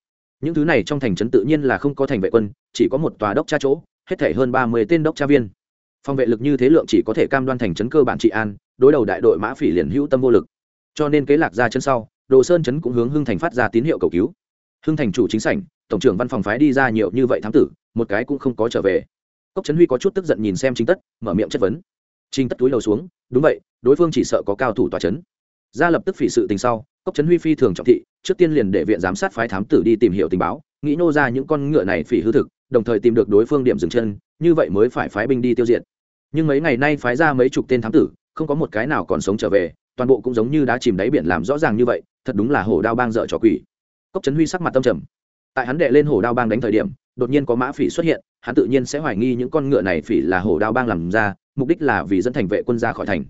Những thứ này trong thành trấn tự nhiên là không có thành vệ quân, chỉ có một tòa đốc tra chỗ, hết thể hơn ba mươi tên đốc tra viên. Phòng vệ lực như thế lượng chỉ có thể cam đoan thành trấn cơ bản trị an, đối đầu đại đội mã phỉ liền hữu tâm vô lực. Cho nên kế lạc ra chân sau, đồ sơn trấn cũng hướng hưng thành phát ra tín hiệu cầu cứu. Hưng thành chủ chính sảnh, tổng trưởng văn phòng phái đi ra nhiều như vậy thám tử, một cái cũng không có trở về cốc trấn huy có chút tức giận nhìn xem chính tất, mở miệng chất vấn. Trinh tất túi đầu xuống, đúng vậy, đối phương chỉ sợ có cao thủ tòa trấn ra lập tức phỉ sự tình sau, cốc trấn huy phi thường trọng thị, trước tiên liền để viện giám sát phái thám tử đi tìm hiểu tình báo, nghĩ nô ra những con ngựa này phỉ hư thực, đồng thời tìm được đối phương điểm dừng chân, như vậy mới phải phái binh đi tiêu diệt. Nhưng mấy ngày nay phái ra mấy chục tên thám tử, không có một cái nào còn sống trở về, toàn bộ cũng giống như đã chìm đáy biển làm rõ ràng như vậy, thật đúng là hổ đao bang dợ trò quỷ. Cốc trấn huy sắc mặt tâm trầm. Tại hắn đệ lên hổ đao bang đánh thời điểm, đột nhiên có mã phỉ xuất hiện hắn tự nhiên sẽ hoài nghi những con ngựa này phỉ là hổ đao bang làm ra, mục đích là vì dẫn thành vệ quân ra khỏi thành.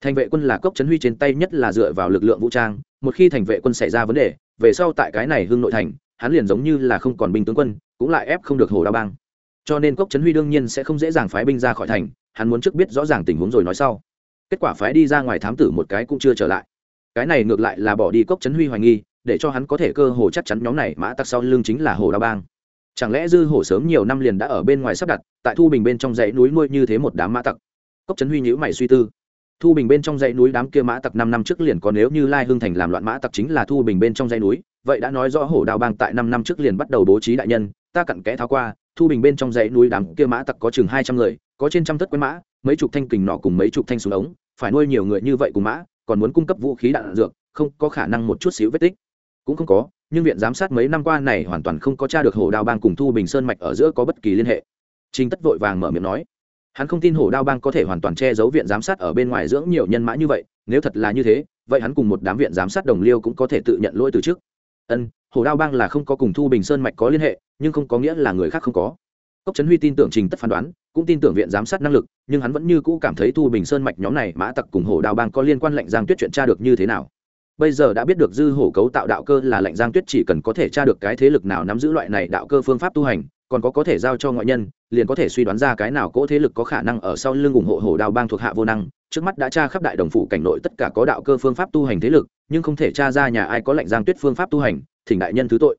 Thành vệ quân là cốc trấn huy trên tay nhất là dựa vào lực lượng vũ trang, một khi thành vệ quân xảy ra vấn đề, về sau tại cái này hưng nội thành, hắn liền giống như là không còn binh tướng quân, cũng lại ép không được hồ đao bang. Cho nên cốc trấn huy đương nhiên sẽ không dễ dàng phái binh ra khỏi thành, hắn muốn trước biết rõ ràng tình huống rồi nói sau. Kết quả phái đi ra ngoài thám tử một cái cũng chưa trở lại. Cái này ngược lại là bỏ đi cốc trấn huy hoài nghi, để cho hắn có thể cơ hồ chắc chắn nhóm này mã tặc sau lưng chính là hồ đao bang chẳng lẽ dư hổ sớm nhiều năm liền đã ở bên ngoài sắp đặt, tại thu bình bên trong dãy núi nuôi như thế một đám mã tặc? Cốc trấn huy nhữ mày suy tư. Thu bình bên trong dãy núi đám kia mã tặc năm năm trước liền có nếu như lai hưng thành làm loạn mã tặc chính là thu bình bên trong dãy núi, vậy đã nói rõ hổ đào bang tại năm năm trước liền bắt đầu bố trí đại nhân, ta cặn kẽ tháo qua, thu bình bên trong dãy núi đám kia mã tặc có chừng hai trăm người, có trên trăm thất quân mã, mấy chục thanh kình nọ cùng mấy chục thanh súng ống, phải nuôi nhiều người như vậy cùng mã, còn muốn cung cấp vũ khí đạn dược, không có khả năng một chút xíu vết tích. Cũng không có nhưng viện giám sát mấy năm qua này hoàn toàn không có tra được hổ đao bang cùng thu bình sơn mạch ở giữa có bất kỳ liên hệ. Trình Tất vội vàng mở miệng nói, hắn không tin hổ đao bang có thể hoàn toàn che giấu viện giám sát ở bên ngoài dưỡng nhiều nhân mã như vậy nếu thật là như thế vậy hắn cùng một đám viện giám sát đồng liêu cũng có thể tự nhận lỗi từ trước. Ân hổ đao bang là không có cùng thu bình sơn mạch có liên hệ nhưng không có nghĩa là người khác không có. Cốc trấn huy tin tưởng trình tất phán đoán cũng tin tưởng viện giám sát năng lực nhưng hắn vẫn như cũ cảm thấy thu bình sơn mạch nhóm này mã tặc cùng hổ đao bang có liên quan lệnh giang tuyết chuyện tra được như thế nào bây giờ đã biết được dư hổ cấu tạo đạo cơ là lệnh giang tuyết chỉ cần có thể tra được cái thế lực nào nắm giữ loại này đạo cơ phương pháp tu hành, còn có có thể giao cho ngoại nhân, liền có thể suy đoán ra cái nào cỗ thế lực có khả năng ở sau lưng ủng hộ hổ đao bang thuộc hạ vô năng. Trước mắt đã tra khắp đại đồng phủ cảnh nội tất cả có đạo cơ phương pháp tu hành thế lực, nhưng không thể tra ra nhà ai có lệnh giang tuyết phương pháp tu hành, thỉnh đại nhân thứ tội.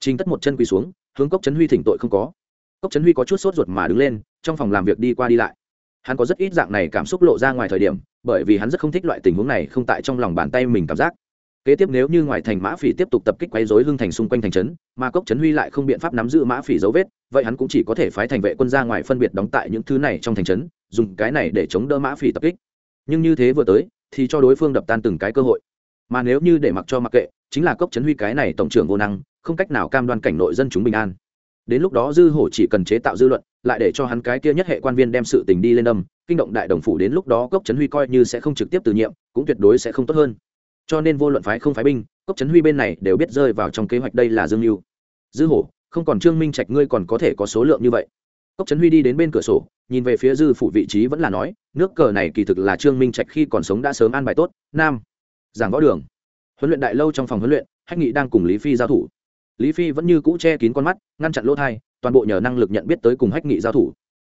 Trình tất một chân quỳ xuống, hướng cốc trấn huy thỉnh tội không có. Cốc trấn huy có chút sốt ruột mà đứng lên, trong phòng làm việc đi qua đi lại. Hắn có rất ít dạng này cảm xúc lộ ra ngoài thời điểm, bởi vì hắn rất không thích loại tình huống này, không tại trong lòng bàn tay mình cảm giác kế tiếp nếu như ngoài thành mã phỉ tiếp tục tập kích quấy rối hưng thành xung quanh thành trấn, mà cốc trấn huy lại không biện pháp nắm giữ mã phỉ dấu vết, vậy hắn cũng chỉ có thể phái thành vệ quân ra ngoài phân biệt đóng tại những thứ này trong thành trấn, dùng cái này để chống đỡ mã phỉ tập kích. Nhưng như thế vừa tới, thì cho đối phương đập tan từng cái cơ hội. Mà nếu như để mặc cho mặc kệ, chính là cốc trấn huy cái này tổng trưởng vô năng, không cách nào cam đoan cảnh nội dân chúng bình an. Đến lúc đó dư hổ chỉ cần chế tạo dư luận, lại để cho hắn cái kia nhất hệ quan viên đem sự tình đi lên đâm kinh động đại đồng phủ đến lúc đó cốc trấn huy coi như sẽ không trực tiếp từ nhiệm, cũng tuyệt đối sẽ không tốt hơn cho nên vô luận phái không phái binh, cốc trấn huy bên này đều biết rơi vào trong kế hoạch đây là dương mưu dư hổ, không còn trương minh trạch, ngươi còn có thể có số lượng như vậy. Cốc trấn huy đi đến bên cửa sổ, nhìn về phía dư phủ vị trí vẫn là nói, nước cờ này kỳ thực là trương minh trạch khi còn sống đã sớm an bài tốt, nam, giảng võ đường. Huấn luyện đại lâu trong phòng huấn luyện, hách nghị đang cùng lý phi giao thủ. Lý phi vẫn như cũ che kín con mắt, ngăn chặn lỗ thai, toàn bộ nhờ năng lực nhận biết tới cùng hách nghị giao thủ.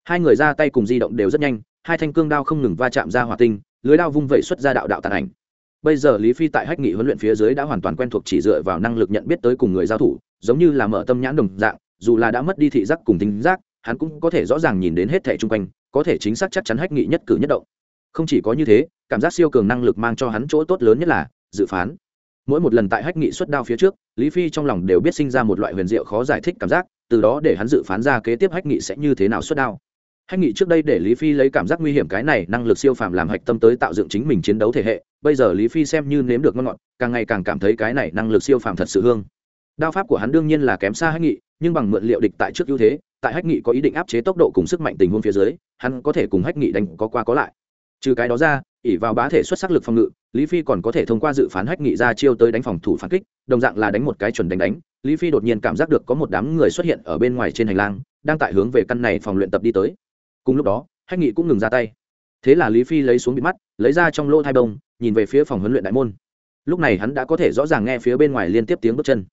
Hai người ra tay cùng di động đều rất nhanh, hai thanh cương đao không ngừng va chạm ra hỏa tinh, lưới đao vung vẩy xuất ra đạo đạo tàn ảnh bây giờ lý phi tại hách nghị huấn luyện phía dưới đã hoàn toàn quen thuộc chỉ dựa vào năng lực nhận biết tới cùng người giao thủ, giống như là mở tâm nhãn đồng dạng, dù là đã mất đi thị giác cùng tính giác, hắn cũng có thể rõ ràng nhìn đến hết thẻ chung quanh, có thể chính xác chắc chắn hách nghị nhất cử nhất động. Không chỉ có như thế, cảm giác siêu cường năng lực mang cho hắn chỗ tốt lớn nhất là dự phán. Mỗi một lần tại hách nghị xuất đao phía trước, lý phi trong lòng đều biết sinh ra một loại huyền diệu khó giải thích cảm giác, từ đó để hắn dự phán ra kế tiếp hách nghị sẽ như thế nào xuất đao. Hách nghị trước đây để lý phi lấy cảm giác nguy hiểm cái này năng lực siêu phàm làm hạch tâm tới tạo dựng chính mình chiến đấu thể hệ bây giờ lý phi xem như nếm được ngon ngọt, càng ngày càng cảm thấy cái này năng lực siêu phàm thật sự hương. Đao pháp của hắn đương nhiên là kém xa hách nghị, nhưng bằng mượn liệu địch tại trước ưu thế, tại hách nghị có ý định áp chế tốc độ cùng sức mạnh tình huống phía dưới, hắn có thể cùng hách nghị đánh có qua có lại. Trừ cái đó ra ỉ vào bá thể xuất sắc lực phòng ngự, lý phi còn có thể thông qua dự phán hách nghị ra chiêu tới đánh phòng thủ phản kích, đồng dạng là đánh một cái chuẩn đánh đánh. Lý phi đột nhiên cảm giác được có một đám người xuất hiện ở bên ngoài trên hành lang, đang tại hướng về căn này phòng luyện tập đi tới. Cùng lúc đó, hách nghị cũng ngừng ra tay thế là lý phi lấy xuống bịt mắt, lấy ra trong lô thai bông, nhìn về phía phòng huấn luyện đại môn. Lúc này hắn đã có thể rõ ràng nghe phía bên ngoài liên tiếp tiếng bước chân.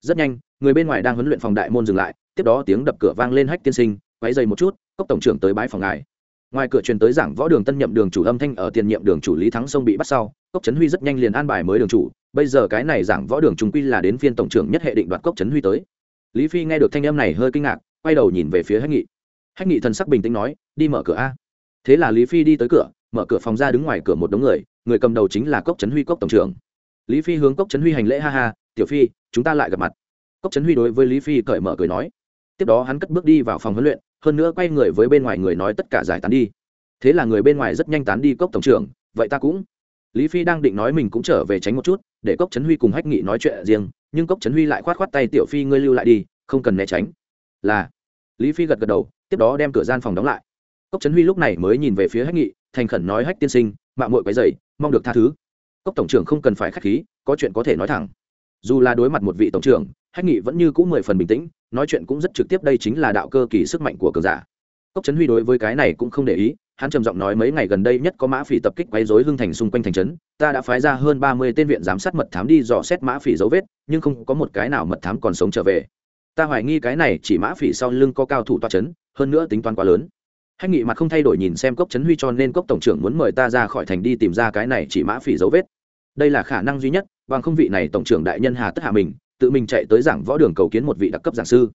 Rất nhanh, người bên ngoài đang huấn luyện phòng đại môn dừng lại, tiếp đó tiếng đập cửa vang lên hách tiên sinh quáy dày một chút, cốc tổng trưởng tới bãi phòng ngài. Ngoài cửa truyền tới giảng võ đường tân nhậm đường chủ âm thanh ở tiền nhiệm đường chủ lý thắng sông bị bắt sau, cốc trấn huy rất nhanh liền an bài mới đường chủ, bây giờ cái này giảng võ đường trung quy là đến phiên tổng trưởng nhất hệ định đoạt cốc trấn huy tới. Lý phi nghe được thanh âm này hơi kinh ngạc, quay đầu nhìn về phía hách nghị. Hách nghị thần sắc bình tĩnh nói, đi mở cửa a thế là lý phi đi tới cửa, mở cửa phòng ra đứng ngoài cửa một đống người người cầm đầu chính là cốc trấn huy cốc tổng trưởng. Lý phi hướng cốc trấn huy hành lễ, ha ha, tiểu phi, chúng ta lại gặp mặt. Cốc trấn huy đối với lý phi cởi mở cười nói. Tiếp đó hắn cất bước đi vào phòng huấn luyện, hơn nữa quay người với bên ngoài người nói tất cả giải tán đi. Thế là người bên ngoài rất nhanh tán đi cốc tổng trưởng, vậy ta cũng lý phi đang định nói mình cũng trở về tránh một chút, để cốc trấn huy cùng hách nghị nói chuyện riêng, nhưng cốc trấn huy lại khoát khoát tay, tiểu phi ngươi lưu lại đi, không cần né tránh. Là, lý phi gật gật đầu, tiếp đó đem cửa gian phòng đóng lại cốc trấn huy lúc này mới nhìn về phía hách nghị, thành khẩn nói, hách tiên sinh mạng mội quấy dày mong được tha thứ. Cốc tổng trưởng không cần phải k h á c h khí, có chuyện có thể nói thẳng. Dù là đối mặt một vị tổng trưởng, hách nghị vẫn như cũng mười phần bình tĩnh, nói chuyện cũng rất trực tiếp, đây chính là đạo cơ kỳ sức mạnh của cường giả. Cốc trấn huy đối với cái này cũng không để ý, hắn trầm giọng nói, mấy ngày gần đây nhất có mã phỉ tập kích quấy rối hưng thành xung quanh thành trấn, ta đã phái ra hơn ba mươi tên viện giám sát mật thám đi dò xét mã phỉ dấu vết, nhưng không có một cái nào mật thám còn sống trở về. Ta hoài nghi cái này chỉ mã phỉ sau lưng có cao thủ toa trấn, hơn nữa tính toán quá lớn hách nghị mặt không thay đổi nhìn xem cốc trấn huy cho nên cốc tổng trưởng muốn mời ta ra khỏi thành đi tìm ra cái này chỉ mã phỉ dấu vết. Đây là khả năng duy nhất, bằng không vị này tổng trưởng đại nhân hà tất hạ mình, tự mình chạy tới giảng võ đường cầu kiến một vị đặc cấp giảng sư.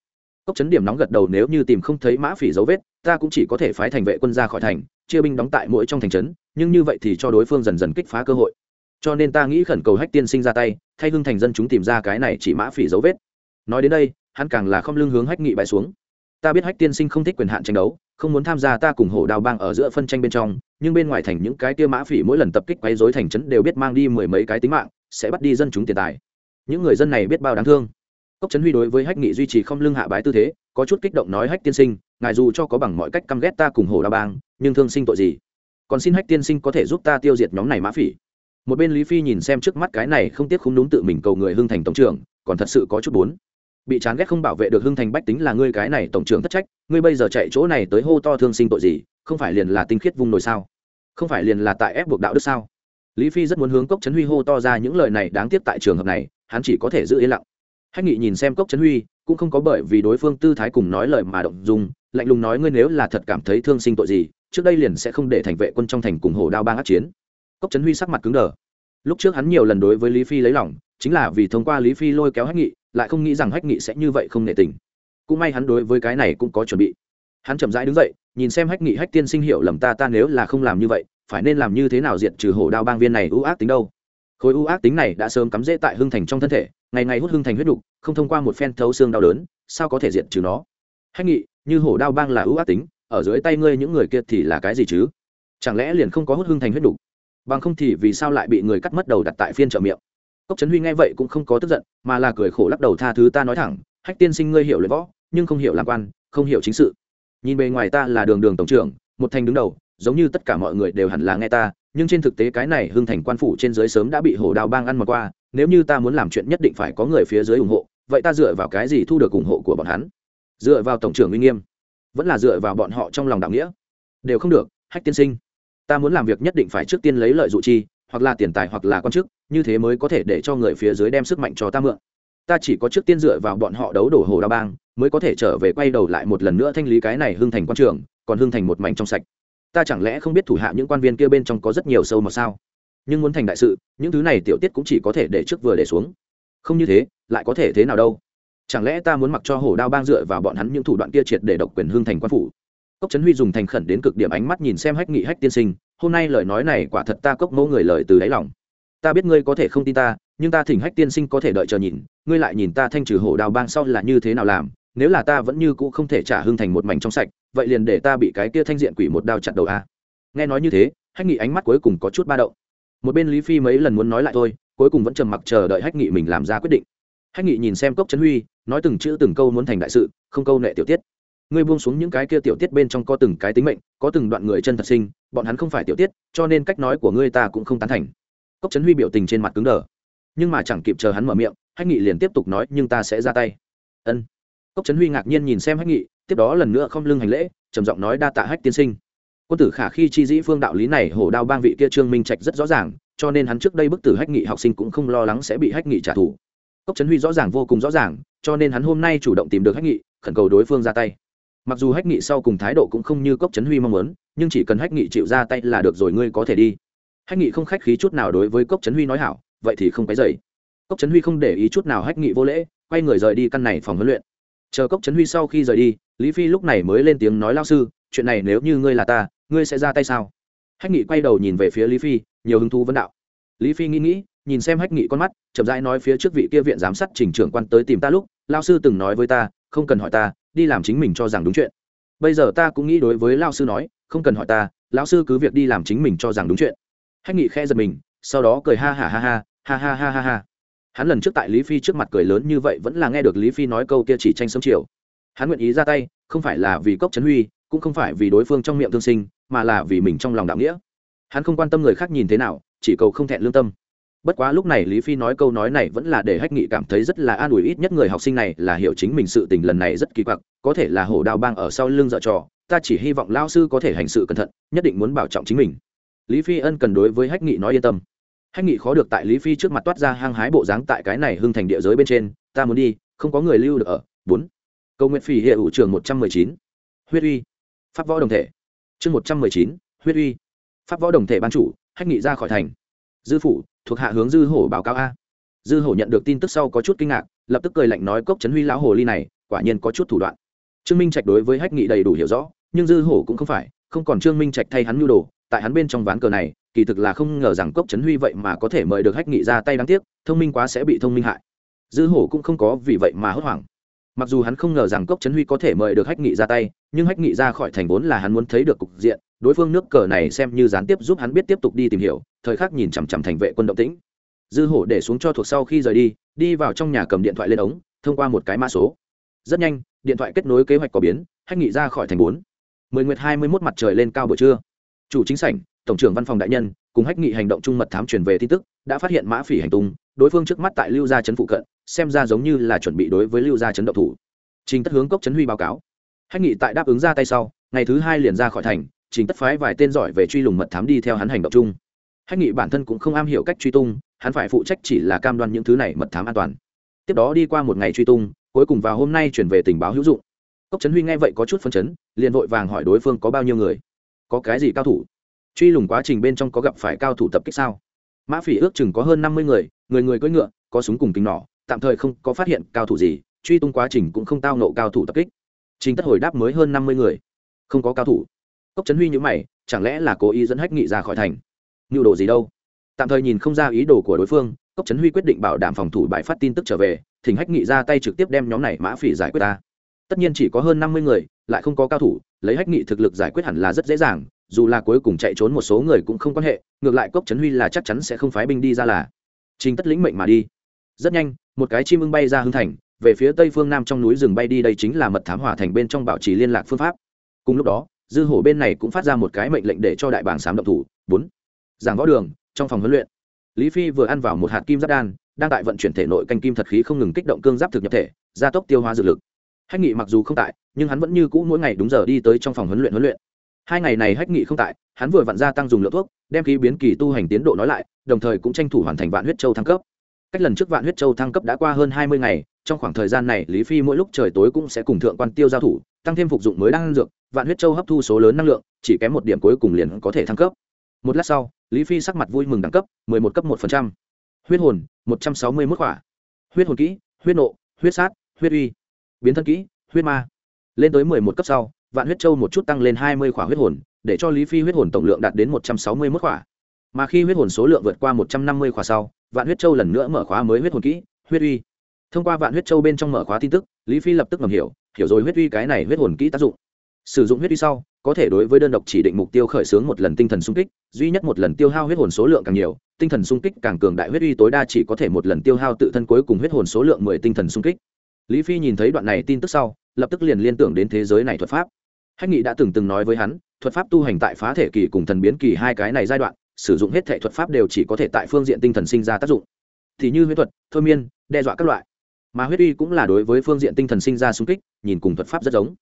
Cốc chấn điểm nóng gật đầu nếu như tìm không thấy mã phỉ dấu vết, ta cũng chỉ có thể phái thành vệ quân ra khỏi thành, chia binh đóng tại mỗi trong thành trấn, nhưng như vậy thì cho đối phương dần dần kích phá cơ hội. Cho nên ta nghĩ khẩn cầu hách tiên sinh ra tay, thay hưng thành dân chúng tìm ra cái này chỉ mã phỉ dấu vết. Nói đến đây, hắn càng là không lưng hướng hách nghị bãi xuống ta biết hách tiên sinh không thích quyền hạn tranh đấu, không muốn tham gia ta cùng hổ đào bang ở giữa phân tranh bên trong, nhưng bên ngoài thành những cái tia mã phỉ mỗi lần tập kích quấy dối thành trấn đều biết mang đi mười mấy cái tính mạng, sẽ bắt đi dân chúng tiền tài. Những người dân này biết bao đáng thương. Cốc trấn huy đối với hách nghị duy trì không lưng hạ bái tư thế, có chút kích động nói hách tiên sinh, ngài dù cho có bằng mọi cách căm ghét ta cùng hồ đa bang, nhưng thương sinh tội gì? Còn xin hách tiên sinh có thể giúp ta tiêu diệt nhóm này mã phỉ. Một bên lý phi nhìn xem trước mắt cái này không tiếc không đúng tự mình cầu người hưng thành tổng trưởng, còn thật sự có chút bốn bị chán ghét không bảo vệ được hưng thành bách tính là ngươi cái này tổng trưởng thất trách, ngươi bây giờ chạy chỗ này tới hô to thương sinh tội gì, không phải liền là tinh khiết vung nổi sao? Không phải liền là tại ép buộc đạo đức sao? Lý phi rất muốn hướng cốc trấn huy hô to ra những lời này đáng tiếc tại trường hợp này, hắn chỉ có thể giữ yên lặng. Hách nghị nhìn xem cốc trấn huy, cũng không có bởi vì đối phương tư thái cùng nói lời mà động dung, lạnh lùng nói ngươi nếu là thật cảm thấy thương sinh tội gì, trước đây liền sẽ không để thành vệ quân trong thành cùng hồ đao bang át chiến. Cốc trấn huy sắc mặt cứng đờ. Lúc trước hắn nhiều lần đối với lý phi lấy lòng chính là vì thông qua lý phi lôi kéo hách nghị, lại không nghĩ rằng hách nghị sẽ như vậy không nể tình. Cũng may hắn đối với cái này cũng có chuẩn bị. Hắn chậm rãi đứng dậy, nhìn xem hách nghị, hách tiên sinh hiệu lầm ta ta nếu là không làm như vậy, phải nên làm như thế nào diệt trừ hổ đao bang viên này ưu ác tính đâu? Khối ưu ác tính này đã sớm cắm rễ tại hưng thành trong thân thể, ngày ngày hút hưng thành huyết đục, không thông qua một phen thấu xương đau đớn, sao có thể diệt trừ nó? Hách nghị, như hổ đao bang là ưu ác tính, ở dưới tay ngươi những người kia thì là cái gì chứ? Chẳng lẽ liền không có hút hưng thành huyết đục? Bằng không thì vì sao lại bị người cắt mất đầu đặt tại phiên trợ miệng? Cốc trấn huy nghe vậy cũng không có tức giận, mà là cười khổ lắc đầu tha thứ ta nói thẳng, hách tiên sinh ngươi hiểu luyện võ, nhưng không hiểu làm quan, không hiểu chính sự. Nhìn bề ngoài ta là đường đường tổng trưởng, một thành đứng đầu, giống như tất cả mọi người đều hẳn là nghe ta, nhưng trên thực tế cái này hưng thành quan phủ trên dưới sớm đã bị hổ Đào bang ăn mặc qua, nếu như ta muốn làm chuyện nhất định phải có người phía dưới ủng hộ, vậy ta dựa vào cái gì thu được ủng hộ của bọn hắn? Dựa vào tổng trưởng uy nghiêm, vẫn là dựa vào bọn họ trong lòng đạo nghĩa. Đều không được, hách tiên sinh, ta muốn làm việc nhất định phải trước tiên lấy lợi dụ chi hoặc là tiền tài hoặc là quan chức, như thế mới có thể để cho người phía dưới đem sức mạnh cho ta mượn. Ta chỉ có trước tiên dựa vào bọn họ đấu đổ hồ đao bang, mới có thể trở về quay đầu lại một lần nữa thanh lý cái này hưng thành quan trường, còn hưng thành một mảnh trong sạch. Ta chẳng lẽ không biết thủ hạ những quan viên kia bên trong có rất nhiều sâu mà sao? Nhưng muốn thành đại sự, những thứ này tiểu tiết cũng chỉ có thể để trước vừa để xuống. Không như thế, lại có thể thế nào đâu? Chẳng lẽ ta muốn mặc cho hổ đao bang dựa vào bọn hắn những thủ đoạn kia triệt để độc quyền hương thành quan phủ? Cốc trấn huy dùng thành khẩn đến cực điểm ánh mắt nhìn xem hách nghị hách tiên sinh hôm nay lời nói này quả thật ta cốc mẫu người lời từ đáy lòng. Ta biết ngươi có thể không tin ta, nhưng ta thỉnh hách tiên sinh có thể đợi chờ nhìn, ngươi lại nhìn ta thanh trừ hổ đào bang sau là như thế nào làm, nếu là ta vẫn như cũ không thể trả hưng thành một mảnh trong sạch, vậy liền để ta bị cái kia thanh diện quỷ một đao chặt đầu a. Nghe nói như thế, hách nghị ánh mắt cuối cùng có chút ba động. Một bên lý phi mấy lần muốn nói lại thôi, cuối cùng vẫn trầm mặc chờ đợi hách nghị mình làm ra quyết định. Hách nghị nhìn xem cốc trấn huy, nói từng chữ từng câu muốn thành đại sự, không câu nệ tiểu tiết ngươi buông xuống những cái kia tiểu tiết bên trong có từng cái tính mệnh, có từng đoạn người chân thật sinh, bọn hắn không phải tiểu tiết, cho nên cách nói của ngươi ta cũng không tán thành. Cốc trấn huy biểu tình trên mặt cứng đờ. Nhưng mà chẳng kịp chờ hắn mở miệng, hách nghị liền tiếp tục nói, nhưng ta sẽ ra tay. Ân. Cốc trấn huy ngạc nhiên nhìn xem hách nghị, tiếp đó lần nữa không lưng hành lễ, trầm giọng nói, đa tạ hách tiên sinh. Quân tử khả khi chi dĩ phương đạo lý này hổ đao bang vị kia trương minh trạch rất rõ ràng, cho nên hắn trước đây bức tử hách nghị học sinh cũng không lo lắng sẽ bị hách nghị trả thù. Cốc trấn huy rõ ràng vô cùng rõ ràng, cho nên hắn hôm nay chủ động tìm được hách nghị, khẩn cầu đối phương ra tay mặc dù hách nghị sau cùng thái độ cũng không như cốc trấn huy mong muốn, nhưng chỉ cần hách nghị chịu ra tay là được rồi, ngươi có thể đi. Hách nghị không khách khí chút nào đối với cốc trấn huy nói hảo, vậy thì không cái dày cốc trấn huy không để ý chút nào hách nghị vô lễ, quay người rời đi căn này phòng huấn luyện. Chờ cốc trấn huy sau khi rời đi, lý phi lúc này mới lên tiếng nói lao sư, chuyện này nếu như ngươi là ta, ngươi sẽ ra tay sao? Hách nghị quay đầu nhìn về phía lý phi, nhiều hứng thú vấn đạo. Lý phi nghĩ nghĩ, nhìn xem hách nghị con mắt, chậm rãi nói phía trước vị kia viện giám sát trình trưởng quan tới tìm ta lúc lao sư từng nói với ta không cần hỏi ta, đi làm chính mình cho rằng đúng chuyện. Bây giờ ta cũng nghĩ đối với lao sư nói, không cần hỏi ta, lão sư cứ việc đi làm chính mình cho rằng đúng chuyện. Hách nghị khe giật mình, sau đó cười ha ha ha ha ha ha ha ha ha. Hắn lần trước tại lý phi trước mặt cười lớn như vậy vẫn là nghe được lý phi nói câu kia chỉ tranh sớm chiều. Hắn nguyện ý ra tay, không phải là vì cốc trấn huy, cũng không phải vì đối phương trong miệng thương sinh, mà là vì mình trong lòng đạo nghĩa. Hắn không quan tâm người khác nhìn thế nào, chỉ cầu không thẹn lương tâm bất quá lúc này lý phi nói câu nói này vẫn là để hách nghị cảm thấy rất là an ủi ít nhất người học sinh này là hiểu chính mình sự tình lần này rất kỳ quặc, có thể là hổ đao bang ở sau lưng dợ trò, ta chỉ hy vọng lao sư có thể hành sự cẩn thận, nhất định muốn bảo trọng chính mình. Lý phi ân cần đối với hách nghị nói yên tâm. Hách nghị khó được tại lý phi trước mặt toát ra hang hái bộ dáng tại cái này hưng thành địa giới bên trên, ta muốn đi, không có người lưu được ở. Bốn. Câu nguyện phi hệ ủ trường một trăm mười chín. Huyết uy. Pháp võ đồng thể. Chương một trăm mười chín, huyết uy. Pháp võ đồng thể ban chủ, hách nghị ra khỏi thành dư phủ, thuộc hạ hướng dư hổ báo cáo a. Dư hổ nhận được tin tức sau có chút kinh ngạc, lập tức cười lạnh nói, cốc trấn huy lão hồ ly này, quả nhiên có chút thủ đoạn. Trương minh trạch đối với hách nghị đầy đủ hiểu rõ, nhưng dư hổ cũng không phải, không còn trương minh trạch thay hắn nhu đồ, tại hắn bên trong ván cờ này, kỳ thực là không ngờ rằng cốc trấn huy vậy mà có thể mời được hách nghị ra tay đáng tiếc, thông minh quá sẽ bị thông minh hại. Dư hổ cũng không có vì vậy mà hốt hoảng. Mặc dù hắn không ngờ rằng cốc trấn huy có thể mời được hách nghị ra tay, nhưng hách nghị ra khỏi thành vốn là hắn muốn thấy được cục diện đối phương nước cờ này xem như gián tiếp giúp hắn biết tiếp tục đi tìm hiểu, thời khắc nhìn chằm chằm thành vệ quân động tĩnh. Dư hổ để xuống cho thuộc sau khi rời đi đi vào trong nhà cầm điện thoại lên ống, thông qua một cái mã số. Rất nhanh, điện thoại kết nối kế hoạch có biến, hách nghị ra khỏi thành bốn. Mười nguyệt hai mươi mốt mặt trời lên cao buổi trưa. Chủ chính sảnh, tổng trưởng văn phòng đại nhân, cùng hách nghị hành động chung mật thám truyền về tin tức, đã phát hiện mã phỉ hành tung, đối phương trước mắt tại lưu gia trấn phụ cận, xem ra giống như là chuẩn bị đối với lưu gia trấn động thủ. Trình tất hướng cốc trấn huy báo cáo. Hách nghị tại đáp ứng ra tay sau, ngày thứ hai liền ra khỏi thành Chính tất phái vài tên giỏi về truy lùng mật thám đi theo hắn hành động chung. Hách nghị bản thân cũng không am hiểu cách truy tung, hắn phải phụ trách chỉ là cam đoan những thứ này mật thám an toàn. Tiếp đó đi qua một ngày truy tung, cuối cùng vào hôm nay chuyển về tình báo hữu dụng. Cốc trấn huy nghe vậy có chút phân chấn, liền vội vàng hỏi đối phương có bao nhiêu người, có cái gì cao thủ? Truy lùng quá trình bên trong có gặp phải cao thủ tập kích sao? Mã phỉ ước chừng có hơn năm mươi người người người cưỡi ngựa, có súng cùng kính nỏ, tạm thời không có phát hiện cao thủ gì, truy tung quá trình cũng không tao nộ cao thủ tập kích. Chính tất hồi đáp mới hơn năm mươi người, không có cao thủ cốc trấn huy nhữ mày, chẳng lẽ là cố ý dẫn hách nghị ra khỏi thành? Nhu đồ gì đâu? Tạm thời nhìn không ra ý đồ của đối phương, cốc trấn huy quyết định bảo đảm phòng thủ bãi phát tin tức trở về, thỉnh hách nghị ra tay trực tiếp đem nhóm này mã phỉ giải quyết ta. Tất nhiên chỉ có hơn năm mươi người, lại không có cao thủ, lấy hách nghị thực lực giải quyết hẳn là rất dễ dàng, dù là cuối cùng chạy trốn một số người cũng không quan hệ, ngược lại cốc trấn huy là chắc chắn sẽ không phái binh đi ra là. Trình tất lĩnh mệnh mà đi. Rất nhanh, một cái chim ưng bay ra hưng thành, về phía tây phương nam trong núi rừng bay đi đây chính là mật thám hòa thành bên trong bảo trì liên lạc phương pháp. Cùng lúc đó dư hổ bên này cũng phát ra một cái mệnh lệnh để cho đại bảng sám động thủ. Bốn, giảng võ đường, trong phòng huấn luyện, lý phi vừa ăn vào một hạt kim giáp đan, đang tại vận chuyển thể nội canh kim thật khí không ngừng kích động cương giáp thực nhập thể, gia tốc tiêu hóa dự lực. Hách nghị mặc dù không tại, nhưng hắn vẫn như cũ mỗi ngày đúng giờ đi tới trong phòng huấn luyện huấn luyện. Hai ngày này hách nghị không tại, hắn vừa vặn gia tăng dùng lượng thuốc, đem khí biến kỳ tu hành tiến độ nói lại, đồng thời cũng tranh thủ hoàn thành vạn huyết châu thăng cấp. Cách lần trước vạn huyết châu thăng cấp đã qua hơn hai mươi ngày, trong khoảng thời gian này lý phi mỗi lúc trời tối cũng sẽ cùng thượng quan tiêu giao thủ tăng thêm phục dụng mới đang dược, vạn huyết châu hấp thu số lớn năng lượng, chỉ kém một điểm cuối cùng liền có thể thăng cấp. Một lát sau, lý phi sắc mặt vui mừng đẳng cấp, mười một cấp một phần trăm. Huyết hồn, một trăm sáu mươi mức hỏa huyết hồn kỹ, huyết nộ, huyết sát, huyết uy. Biến thân kỹ, huyết ma. Lên tới mười một cấp sau, vạn huyết châu một chút tăng lên hai mươi khỏa huyết hồn, để cho lý phi huyết hồn tổng lượng đạt đến một trăm sáu mươi mức khỏa mà khi huyết hồn số lượng vượt qua một trăm năm mươi khỏa sau, vạn huyết châu lần nữa mở khóa mới huyết hồn kỹ, huyết uy. Thông qua vạn huyết châu bên trong mở khóa tin tức, lý phi lập tức ngầm hiểu hiểu rồi huyết uy cái này huyết hồn kỹ tác dụng. Sử dụng huyết uy sau, có thể đối với đơn độc chỉ định mục tiêu khởi xướng một lần tinh thần xung kích, duy nhất một lần tiêu hao huyết hồn số lượng càng nhiều, tinh thần xung kích càng cường đại huyết uy tối đa chỉ có thể một lần tiêu hao tự thân cuối cùng huyết hồn số lượng mười tinh thần xung kích. Lý phi nhìn thấy đoạn này tin tức sau, lập tức liền liên tưởng đến thế giới này thuật pháp. Hách nghị đã từng từng nói với hắn, thuật pháp tu hành tại phá thể kỳ cùng thần biến kỳ hai cái này giai đoạn, sử dụng hết thể thuật pháp đều chỉ có thể tại phương diện tinh thần sinh ra tác dụng. Thì như huyết thuật, thôi miên, đe dọa các loại mà huyết uy cũng là đối với phương diện tinh thần sinh ra xung kích, nhìn cùng thuật pháp rất giống.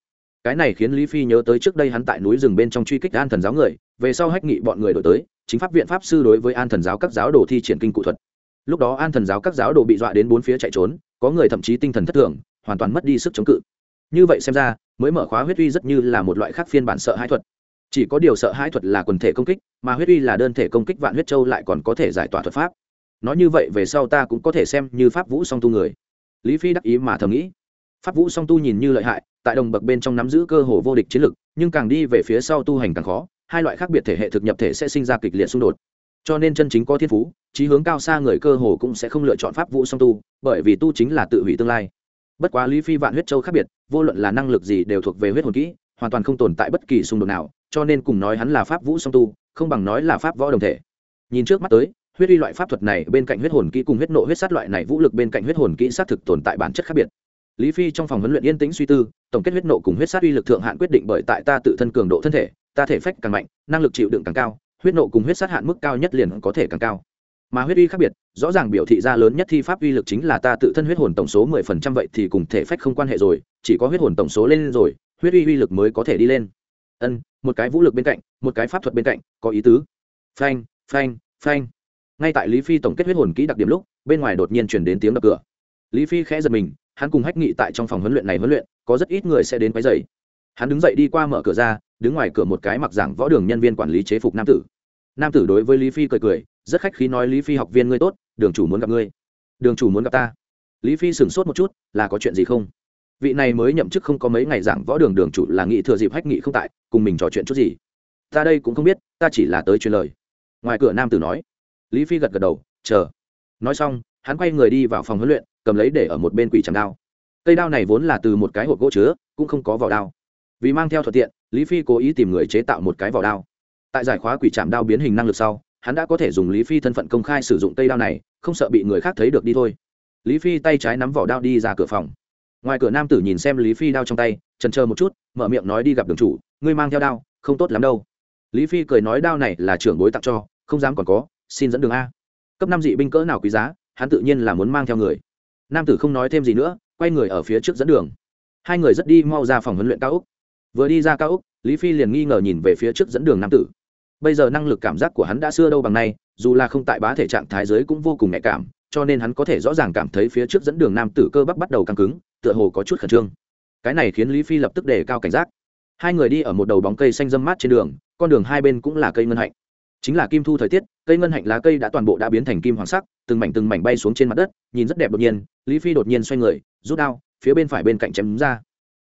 Cái này khiến lý phi nhớ tới trước đây hắn tại núi rừng bên trong truy kích an thần giáo người, về sau hách nghị bọn người đổi tới, chính pháp viện pháp sư đối với an thần giáo các giáo đồ thi triển kinh cụ thuật. Lúc đó an thần giáo các giáo đồ bị dọa đến bốn phía chạy trốn, có người thậm chí tinh thần thất thường, hoàn toàn mất đi sức chống cự. Như vậy xem ra, mới mở khóa huyết uy rất như là một loại khác phiên bản sợ hãi thuật. Chỉ có điều sợ hãi thuật là quần thể công kích, mà huyết uy là đơn thể công kích vạn huyết châu lại còn có thể giải tỏa thuật pháp. Nói như vậy về sau ta cũng có thể xem như pháp vũ song tu người lý phi đắc ý mà thầm nghĩ. Pháp vũ song tu nhìn như lợi hại, tại đồng bậc bên trong nắm giữ cơ hồ vô địch chiến lực, nhưng càng đi về phía sau tu hành càng khó, hai loại khác biệt thể hệ thực nhập thể sẽ sinh ra kịch liệt xung đột. Cho nên chân chính có thiên phú trí hướng cao xa người cơ hồ cũng sẽ không lựa chọn pháp vũ song tu, bởi vì tu chính là tự hủy tương lai. Bất quá lý phi vạn huyết châu khác biệt, vô luận là năng lực gì đều thuộc về huyết hồn kỹ, hoàn toàn không tồn tại bất kỳ xung đột nào, cho nên cùng nói hắn là pháp vũ song tu, không bằng nói là pháp võ đồng thể. Nhìn trước mắt tới huyết uy loại pháp thuật này bên cạnh huyết hồn kỹ cùng huyết nộ huyết sát loại này vũ lực bên cạnh huyết hồn kỹ xác thực tồn tại bản chất khác biệt. Lý phi trong phòng huấn luyện yên tĩnh suy tư, tổng kết huyết nộ cùng huyết sát uy lực thượng hạn quyết định bởi tại ta tự thân cường độ thân thể, ta thể phách càng mạnh, năng lực chịu đựng càng cao, huyết nộ cùng huyết sát hạn mức cao nhất liền có thể càng cao. Mà huyết uy khác biệt, rõ ràng biểu thị ra lớn nhất thi pháp uy lực chính là ta tự thân huyết hồn tổng số mười phần trăm vậy thì cùng thể phách không quan hệ rồi, chỉ có huyết hồn tổng số lên rồi, huyết uy uy lực mới có thể đi lên. Ân, một cái vũ lực bên cạnh, một cái pháp thuật bên cạnh, có ý tứ. Phanh phanh phanh ngay tại lý phi tổng kết huyết hồn kỹ đặc điểm lúc, bên ngoài đột nhiên chuyển đến tiếng đập cửa. Lý phi khẽ giật mình, hắn cùng hách nghị tại trong phòng huấn luyện này huấn luyện, có rất ít người sẽ đến quấy dày hắn đứng dậy đi qua mở cửa ra, đứng ngoài cửa một cái mặc giảng võ đường nhân viên quản lý chế phục nam tử. Nam tử đối với lý phi cười cười, rất khách khí nói, lý phi học viên ngươi tốt, đường chủ muốn gặp ngươi. Đường chủ muốn gặp ta? Lý phi sửng sốt một chút, là có chuyện gì không? Vị này mới nhậm chức không có mấy ngày giảng võ đường đường chủ là nghị thừa dịp hách nghị không tại, cùng mình trò chuyện chút gì. Ta đây cũng không biết, ta chỉ là tới truyền lời. Ngoài cửa nam tử nói lý phi gật gật đầu, chờ. Nói xong, hắn quay người đi vào phòng huấn luyện, cầm lấy để ở một bên quỷ chạm đao. Cây đao này vốn là từ một cái hộp gỗ chứa, cũng không có vỏ đao. Vì mang theo thuận tiện, lý phi cố ý tìm người chế tạo một cái vỏ đao. Tại giải khóa quỷ chạm đao biến hình năng lực sau, hắn đã có thể dùng lý phi thân phận công khai sử dụng cây đao này, không sợ bị người khác thấy được đi thôi. Lý phi tay trái nắm vỏ đao đi ra cửa phòng. Ngoài cửa nam tử nhìn xem lý phi đao trong tay trần chờ một chút, mở miệng nói đi gặp đường chủ, ngươi mang theo đao, không tốt lắm đâu. Lý phi cười nói, đao này là trưởng bối tặng cho, không dám còn có xin dẫn đường a. Cấp năm dị binh cỡ nào quý giá, hắn tự nhiên là muốn mang theo người. Nam tử không nói thêm gì nữa, quay người ở phía trước dẫn đường. Hai người rất đi mau ra phòng huấn luyện cao úc vừa đi ra cao úc lý phi liền nghi ngờ nhìn về phía trước dẫn đường nam tử. Bây giờ năng lực cảm giác của hắn đã xưa đâu bằng nay, dù là không tại bá thể trạng thái giới cũng vô cùng nhạy cảm, cho nên hắn có thể rõ ràng cảm thấy phía trước dẫn đường nam tử cơ bắp bắt đầu căng cứng, tựa hồ có chút khẩn trương. Cái này khiến lý phi lập tức đề cao cảnh giác. Hai người đi ở một đầu bóng cây xanh dâm mát trên đường, con đường hai bên cũng là cây ngân hạnh chính là kim thu thời tiết, cây ngân hạnh lá cây đã toàn bộ đã biến thành kim hoàng sắc, từng mảnh từng mảnh bay xuống trên mặt đất, nhìn rất đẹp đột nhiên, lý phi đột nhiên xoay người, rút đao, phía bên phải bên cạnh chém ra.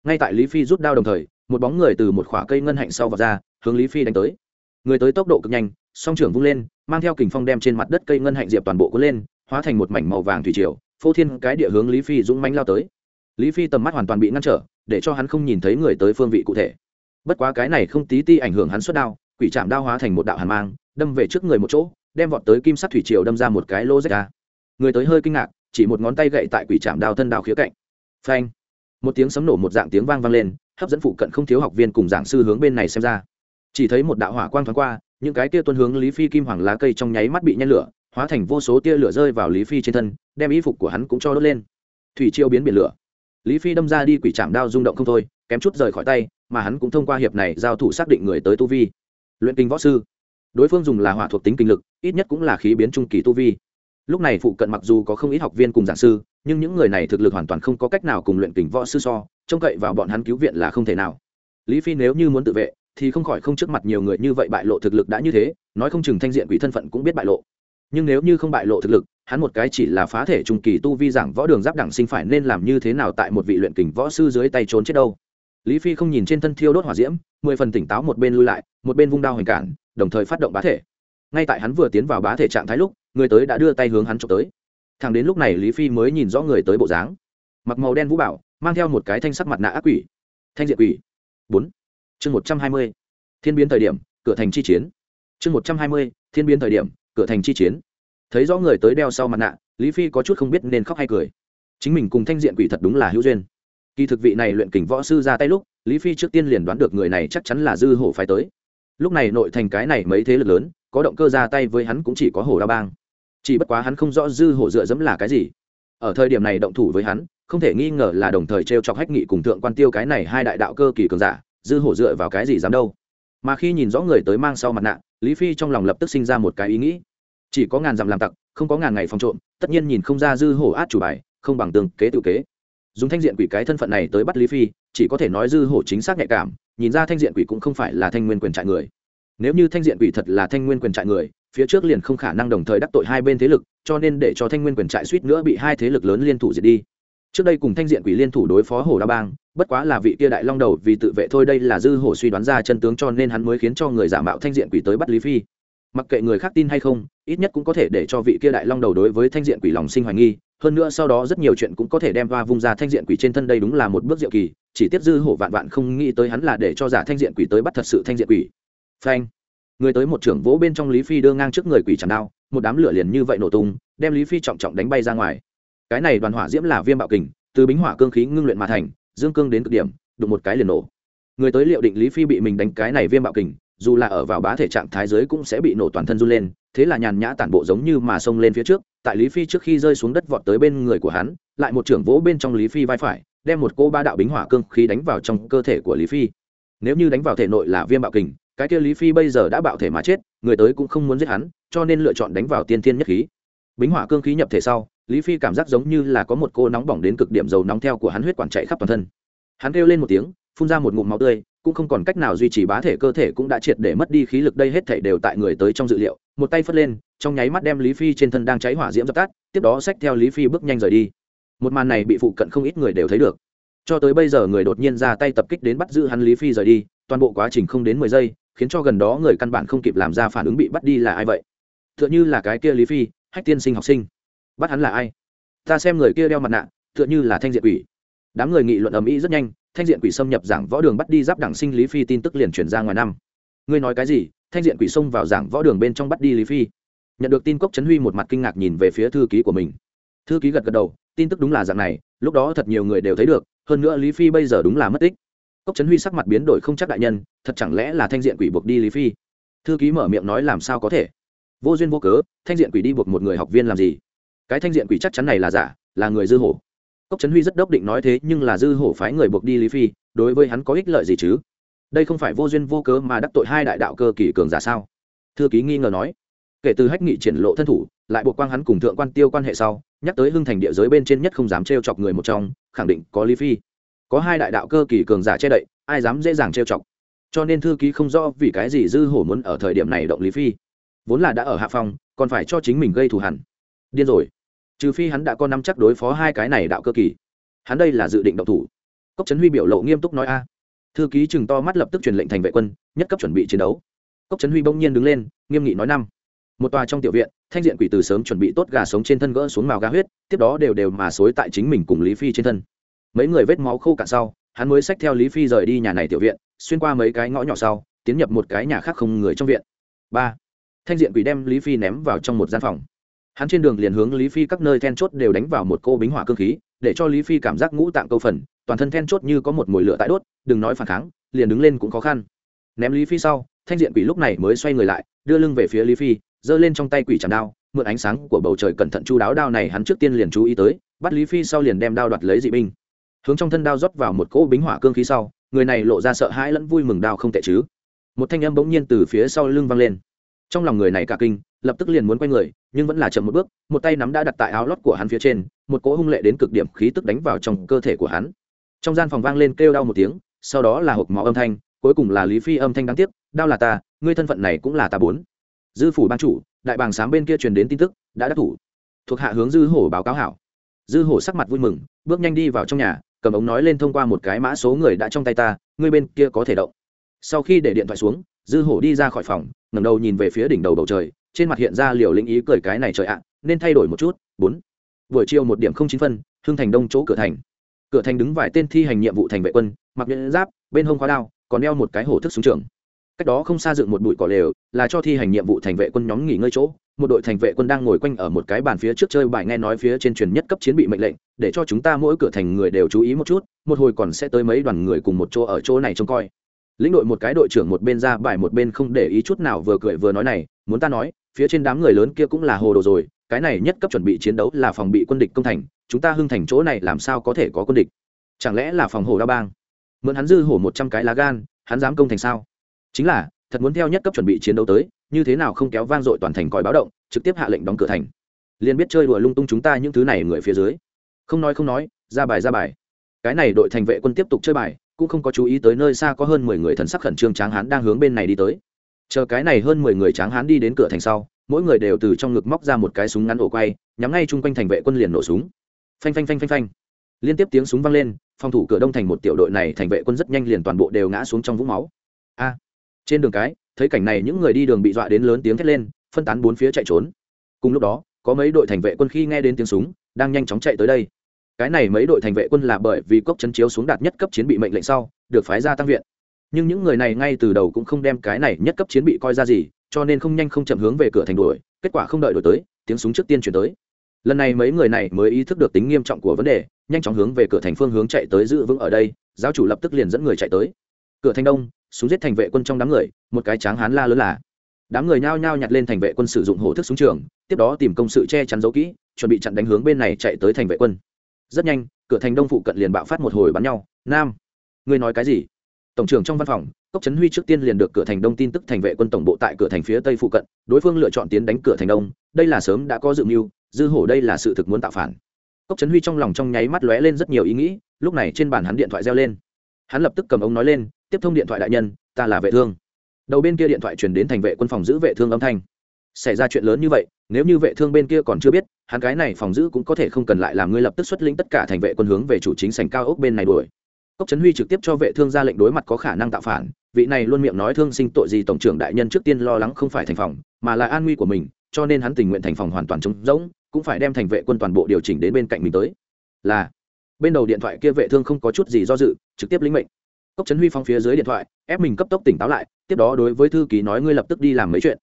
Ngay tại lý phi rút đao đồng thời, một bóng người từ một khoả cây ngân hạnh sau vào ra, hướng lý phi đánh tới. Người tới tốc độ cực nhanh, song trưởng vung lên, mang theo kình phong đem trên mặt đất cây ngân hạnh diệp toàn bộ cuốn lên, hóa thành một mảnh màu vàng thủy triều, phô thiên cái địa hướng lý phi dũng mánh lao tới. Lý phi tầm mắt hoàn toàn bị ngăn trở, để cho hắn không nhìn thấy người tới phương vị cụ thể. Bất quá cái này không tí ti ảnh hưởng hắn xuất đao quỷ trạm đao hóa thành một đạo hàn mang, đâm về trước người một chỗ, đem vọt tới kim sắt thủy triều đâm ra một cái lô rách ra. Người tới hơi kinh ngạc, chỉ một ngón tay gậy tại quỷ trạm đao thân đao khía cạnh. Phanh! Một tiếng sấm nổ một dạng tiếng vang vang lên, hấp dẫn phụ cận không thiếu học viên cùng giảng sư hướng bên này xem ra. Chỉ thấy một đạo hỏa quang thoáng qua, những cái tia tuân hướng lý phi kim hoàng lá cây trong nháy mắt bị nhen lửa, hóa thành vô số tia lửa rơi vào lý phi trên thân, đem y phục của hắn cũng cho đốt lên. Thủy chiêu biến biển lửa. Lý phi đâm ra đi quỷ trạm đao rung động không thôi, kém chút rời khỏi tay, mà hắn cũng thông qua hiệp này giao thủ xác định người tới tu vi luyện kinh võ sư. Đối phương dùng là hỏa thuộc tính kinh lực, ít nhất cũng là khí biến trung kỳ tu vi. Lúc này phụ cận mặc dù có không ít học viên cùng giảng sư, nhưng những người này thực lực hoàn toàn không có cách nào cùng luyện kình võ sư so, trông cậy vào bọn hắn cứu viện là không thể nào. Lý phi nếu như muốn tự vệ, thì không khỏi không trước mặt nhiều người như vậy bại lộ thực lực đã như thế, nói không chừng thanh diện quỷ thân phận cũng biết bại lộ. Nhưng nếu như không bại lộ thực lực, hắn một cái chỉ là phá thể trung kỳ tu vi giảng võ đường giáp đẳng sinh phải nên làm như thế nào tại một vị luyện kình võ sư dưới tay trốn chết đâu? Lý phi không nhìn trên thân thiêu đốt hỏa diễm mười phần tỉnh táo một bên lui lại, một bên vung đao hoành cản, đồng thời phát động bá thể. Ngay tại hắn vừa tiến vào bá thể trạng thái lúc, người tới đã đưa tay hướng hắn trộm tới. Thằng đến lúc này lý phi mới nhìn rõ người tới bộ dáng. Mặc màu đen vũ bảo, mang theo một cái thanh sắc mặt nạ ác quỷ. Thanh diện quỷ. Bốn. Chương một trăm hai mươi. Thiên biến thời điểm, cửa thành chi chiến. Chương một trăm hai mươi. Thiên biến thời điểm, cửa thành chi chiến. Thấy rõ người tới đeo sau mặt nạ, lý phi có chút không biết nên khóc hay cười. Chính mình cùng thanh diện quỷ thật đúng là hữu duyên. Kỳ thực vị này luyện kình võ sư ra tay lúc lý phi trước tiên liền đoán được người này chắc chắn là dư hổ phải tới. Lúc này nội thành cái này mấy thế lực lớn, có động cơ ra tay với hắn cũng chỉ có hổ đa bang. Chỉ bất quá hắn không rõ dư hổ dựa dẫm là cái gì. Ở thời điểm này động thủ với hắn, không thể nghi ngờ là đồng thời t r e o chọc hách nghị cùng thượng quan tiêu cái này hai đại đạo cơ kỳ cường giả, dư hổ dựa vào cái gì dám đâu. Mà khi nhìn rõ người tới mang sau mặt nạ, lý phi trong lòng lập tức sinh ra một cái ý nghĩ. Chỉ có ngàn dặm làm tặc, không có ngàn ngày phòng trộm, tất nhiên nhìn không ra dư hổ át chủ bài, không bằng tường kế tự kế dùng thanh diện quỷ cái thân phận này tới bắt lý phi, chỉ có thể nói dư hổ chính xác nhạy cảm, nhìn ra thanh diện quỷ cũng không phải là thanh nguyên quyền trại người. Nếu như thanh diện quỷ thật là thanh nguyên quyền trại người, phía trước liền không khả năng đồng thời đắc tội hai bên thế lực, cho nên để cho thanh nguyên quyền trại suýt nữa bị hai thế lực lớn liên thủ diệt đi. Trước đây cùng thanh diện quỷ liên thủ đối phó hồ đa bang, bất quá là vị kia đại long đầu vì tự vệ thôi đây là dư hổ suy đoán ra chân tướng cho nên hắn mới khiến cho người giả mạo thanh diện quỷ tới bắt lý phi mặc kệ người khác tin hay không, ít nhất cũng có thể để cho vị kia đại long đầu đối với thanh diện quỷ lòng sinh hoài nghi, hơn nữa sau đó rất nhiều chuyện cũng có thể đem va vung ra thanh diện quỷ trên thân đây đúng là một bước diệu kỳ, chỉ tiếp dư hổ vạn vạn không nghĩ tới hắn là để cho giả thanh diện quỷ tới bắt thật sự thanh diện quỷ. Phanh. Người tới một trưởng vỗ bên trong lý phi đưa ngang trước người quỷ chẳng đao, một đám lửa liền như vậy nổ tung, đem lý phi trọng trọng đánh bay ra ngoài. Cái này đoàn hỏa diễm là viêm bạo kình, từ bính hỏa cương khí ngưng luyện mà thành, dương cương đến cực điểm, đụng một cái liền nổ. Người tới liệu định lý phi bị mình đánh cái này viêm bạo kình dù là ở vào bá thể trạng thái giới cũng sẽ bị nổ toàn thân run lên, thế là nhàn nhã tản bộ giống như mà xông lên phía trước, tại lý phi trước khi rơi xuống đất vọt tới bên người của hắn, lại một trưởng vỗ bên trong lý phi vai phải, đem một cô ba đạo bính hỏa cương khí đánh vào trong cơ thể của lý phi. Nếu như đánh vào thể nội là viêm bạo kình, cái kia lý phi bây giờ đã bạo thể mà chết, người tới cũng không muốn giết hắn, cho nên lựa chọn đánh vào tiên thiên nhất khí. Bính hỏa cương khí nhập thể sau, lý phi cảm giác giống như là có một cô nóng bỏng đến cực điểm dầu nóng theo của hắn huyết quản chạy khắp toàn thân. Hắn kêu lên một tiếng, phun ra một ngụm máu tươi cũng không còn cách nào duy trì bá thể cơ thể cũng đã triệt để mất đi khí lực, đây hết thể đều tại người tới trong dự liệu. Một tay phất lên, trong nháy mắt đem lý phi trên thân đang cháy hỏa diễm dập tắt, tiếp đó xách theo lý phi bước nhanh rời đi. Một màn này bị phụ cận không ít người đều thấy được. Cho tới bây giờ người đột nhiên ra tay tập kích đến bắt giữ hắn lý phi rời đi, toàn bộ quá trình không đến mười giây, khiến cho gần đó người căn bản không kịp làm ra phản ứng bị bắt đi là ai vậy? T h ư ợ n h ư là cái kia lý phi, hách tiên sinh học sinh. Bắt hắn là ai? Ta xem người kia đeo mặt nạ t h ư ợ n h ư là thanh diện ủy đám người nghị luận ầm ĩ rất nhanh thanh diện quỷ xâm nhập giảng võ đường bắt đi giáp đẳng sinh lý phi tin tức liền chuyển ra ngoài năm. Ngươi nói cái gì? Thanh diện quỷ xông vào giảng võ đường bên trong bắt đi lý phi. Nhận được tin cốc trấn huy một mặt kinh ngạc nhìn về phía thư ký của mình. Thư ký gật gật đầu, tin tức đúng là dạng này, lúc đó thật nhiều người đều thấy được, hơn nữa lý phi bây giờ đúng là mất tích. Cốc trấn huy sắc mặt biến đổi không chắc đại nhân, thật chẳng lẽ là thanh diện quỷ buộc đi lý phi? Thư ký mở miệng nói làm sao có thể? Vô duyên vô cớ, thanh diện quỷ đi buộc một người học viên làm gì? Cái thanh diện quỷ chắc chắn này là giả, là người dư hổ cốc trấn huy rất đốc định nói thế nhưng là dư hổ phái người buộc đi lý phi, đối với hắn có ích lợi gì chứ? Đây không phải vô duyên vô cớ mà đắc tội hai đại đạo cơ kỳ cường giả sao? Thư ký nghi ngờ nói. Kể từ hách nghị triển lộ thân thủ, lại buộc quang hắn cùng thượng quan tiêu quan hệ sau, nhắc tới hưng thành địa giới bên trên nhất không dám trêu chọc người một trong, khẳng định có lý phi. Có hai đại đạo cơ kỳ cường giả che đậy, ai dám dễ dàng trêu chọc? Cho nên thư ký không rõ vì cái gì dư hổ muốn ở thời điểm này động lý phi. Vốn là đã ở hạ phòng còn phải cho chính mình gây thù hẳn điên rồi trừ phi hắn đã có năm chắc đối phó hai cái này đạo cơ kỳ. Hắn đây là dự định động thủ. Cốc trấn huy biểu lộ nghiêm túc nói a. Thư ký chừng to mắt lập tức truyền lệnh thành vệ quân, nhất cấp chuẩn bị chiến đấu. Cốc trấn huy bỗng nhiên đứng lên, nghiêm nghị nói năm. Một tòa trong tiểu viện, thanh diện quỷ từ sớm chuẩn bị tốt gà sống trên thân gỡ xuống màu gà huyết, tiếp đó đều đều mà xối tại chính mình cùng lý phi trên thân. Mấy người vết máu khô cạn sau, hắn mới xách theo lý phi rời đi nhà này tiểu viện, xuyên qua mấy cái ngõ nhỏ sau, tiến nhập một cái nhà khác không người trong viện. Ba. Thanh diện quỷ đem lý phi ném vào trong một gian phòng hắn trên đường liền hướng lý phi các nơi then chốt đều đánh vào một cô bính hỏa cơ khí, để cho lý phi cảm giác ngũ tạng câu phần, toàn thân then chốt như có một mồi lửa tại đốt, đừng nói phản kháng, liền đứng lên cũng khó khăn. Ném lý phi sau, thanh diện quỷ lúc này mới xoay người lại, đưa lưng về phía lý phi, giơ lên trong tay quỷ chạm đao, mượn ánh sáng của bầu trời cẩn thận chu đáo đao này hắn trước tiên liền chú ý tới, bắt lý phi sau liền đem đao đoạt lấy dị binh. Hướng trong thân đao rót vào một cỗ bính hỏa cương khí sau, người này lộ ra sợ hãi lẫn vui mừng đao không tệ chứ. Một thanh âm bỗng nhiên từ phía sau lưng vang lên. Trong lòng người này cả kinh lập tức liền muốn quay người, nhưng vẫn là chậm một bước, một tay nắm đã đặt tại áo lót của hắn phía trên, một cỗ hung lệ đến cực điểm khí tức đánh vào trong cơ thể của hắn. Trong gian phòng vang lên kêu đau một tiếng, sau đó là hộp máu âm thanh, cuối cùng là lý phi âm thanh đáng tiếc, đau là ta, ngươi thân phận này cũng là ta bốn. Dư phủ ban chủ, đại bàng sám bên kia truyền đến tin tức, đã đắc thủ. Thuộc hạ hướng dư hổ báo cáo hảo. Dư hổ sắc mặt vui mừng, bước nhanh đi vào trong nhà, cầm ống nói lên thông qua một cái mã số người đã trong tay ta, ngươi bên kia có thể động. Sau khi để điện thoại xuống, dư hổ đi ra khỏi phòng, ngẩng đầu nhìn về phía đỉnh đầu bầu trời trên mặt hiện ra liều lĩnh ý cười cái này trời ạ, nên thay đổi một chút, bốn. Buổi chiều một điểm không chín phân, hưng thành đông chỗ cửa thành. Cửa thành đứng vài tên thi hành nhiệm vụ thành vệ quân, mặc nhẫn giáp, bên hông khóa đao, còn đeo một cái hổ thức súng trường. Cách đó không xa dựng một bụi cỏ lều, là cho thi hành nhiệm vụ thành vệ quân nhóm nghỉ ngơi chỗ. Một đội thành vệ quân đang ngồi quanh ở một cái bàn phía trước chơi bài nghe nói phía trên truyền nhất cấp chiến bị mệnh lệnh, để cho chúng ta mỗi cửa thành người đều chú ý một chút, một hồi còn sẽ tới mấy đoàn người cùng một chỗ ở chỗ này trông coi. Lĩnh đội một cái đội trưởng một bên ra bài một bên không để ý chút nào vừa cười vừa nói này, muốn ta nói phía trên đám người lớn kia cũng là hồ đồ rồi, cái này nhất cấp chuẩn bị chiến đấu là phòng bị quân địch công thành, chúng ta hưng thành chỗ này làm sao có thể có quân địch? Chẳng lẽ là phòng hồ đa bang? Mượn hắn dư hổ một trăm cái lá gan, hắn dám công thành sao? Chính là, thật muốn theo nhất cấp chuẩn bị chiến đấu tới, như thế nào không kéo vang dội toàn thành còi báo động, trực tiếp hạ lệnh đóng cửa thành. Liền biết chơi đùa lung tung chúng ta những thứ này người phía dưới. Không nói không nói, ra bài ra bài. Cái này đội thành vệ quân tiếp tục chơi bài, cũng không có chú ý tới nơi xa có hơn mười người thần sắc khẩn trương tráng hán đang hướng bên này đi tới chờ cái này hơn mười người tráng hán đi đến cửa thành sau, mỗi người đều từ trong ngực móc ra một cái súng ngắn ổ quay, nhắm ngay chung quanh thành vệ quân liền nổ súng. Phanh phanh phanh phanh phanh. Liên tiếp tiếng súng vang lên, phòng thủ cửa đông thành một tiểu đội này thành vệ quân rất nhanh liền toàn bộ đều ngã xuống trong vũng máu. A. Trên đường cái, thấy cảnh này những người đi đường bị dọa đến lớn tiếng thét lên, phân tán bốn phía chạy trốn. Cùng lúc đó, có mấy đội thành vệ quân khi nghe đến tiếng súng, đang nhanh chóng chạy tới đây. Cái này mấy đội thành vệ quân là bởi vì cốc chấn chiếu xuống đạt nhất cấp chiến bị mệnh lệnh sau, được phái ra tăng viện nhưng những người này ngay từ đầu cũng không đem cái này nhất cấp chiến bị coi ra gì, cho nên không nhanh không chậm hướng về cửa thành đuổi, kết quả không đợi đổi tới, tiếng súng trước tiên chuyển tới. Lần này mấy người này mới ý thức được tính nghiêm trọng của vấn đề, nhanh chóng hướng về cửa thành phương hướng chạy tới giữ vững ở đây, giáo chủ lập tức liền dẫn người chạy tới. Cửa thành đông, súng giết thành vệ quân trong đám người, một cái tráng hán la lớn là. Đám người nhao nhao nhặt lên thành vệ quân sử dụng hổ thức súng trường, tiếp đó tìm công sự che chắn dấu kỹ, chuẩn bị chặn đánh hướng bên này chạy tới thành vệ quân. Rất nhanh, cửa thành đông phụ cận liền bạo phát một hồi bắn nhau. Nam, ngươi nói cái gì? Tổng trưởng trong văn phòng, cốc trấn huy trước tiên liền được cửa thành đông tin tức thành vệ quân tổng bộ tại cửa thành phía tây phụ cận, đối phương lựa chọn tiến đánh cửa thành đông, đây là sớm đã có dự mưu, dư hổ đây là sự thực muốn tạo phản. Cốc trấn huy trong lòng trong nháy mắt lóe lên rất nhiều ý nghĩ, lúc này trên bàn hắn điện thoại reo lên. Hắn lập tức cầm ống nói lên, tiếp thông điện thoại đại nhân, ta là vệ thương. Đầu bên kia điện thoại truyền đến thành vệ quân phòng giữ vệ thương âm thanh. Xảy ra chuyện lớn như vậy, nếu như vệ thương bên kia còn chưa biết, hắn cái này phòng giữ cũng có thể không cần lại làm ngươi lập tức xuất lĩnh tất cả thành vệ quân hướng về chủ chính sành cao ốc bên này đuổi cốc trấn huy trực tiếp cho vệ thương ra lệnh đối mặt có khả năng tạo phản, vị này luôn miệng nói thương sinh tội gì tổng trưởng đại nhân trước tiên lo lắng không phải thành phòng, mà là an nguy của mình, cho nên hắn tình nguyện thành phòng hoàn toàn trống rỗng, cũng phải đem thành vệ quân toàn bộ điều chỉnh đến bên cạnh mình tới. Là, bên đầu điện thoại kia vệ thương không có chút gì do dự, trực tiếp lĩnh mệnh. Cốc trấn huy phong phía dưới điện thoại, ép mình cấp tốc tỉnh táo lại, tiếp đó đối với thư ký nói ngươi lập tức đi làm mấy chuyện.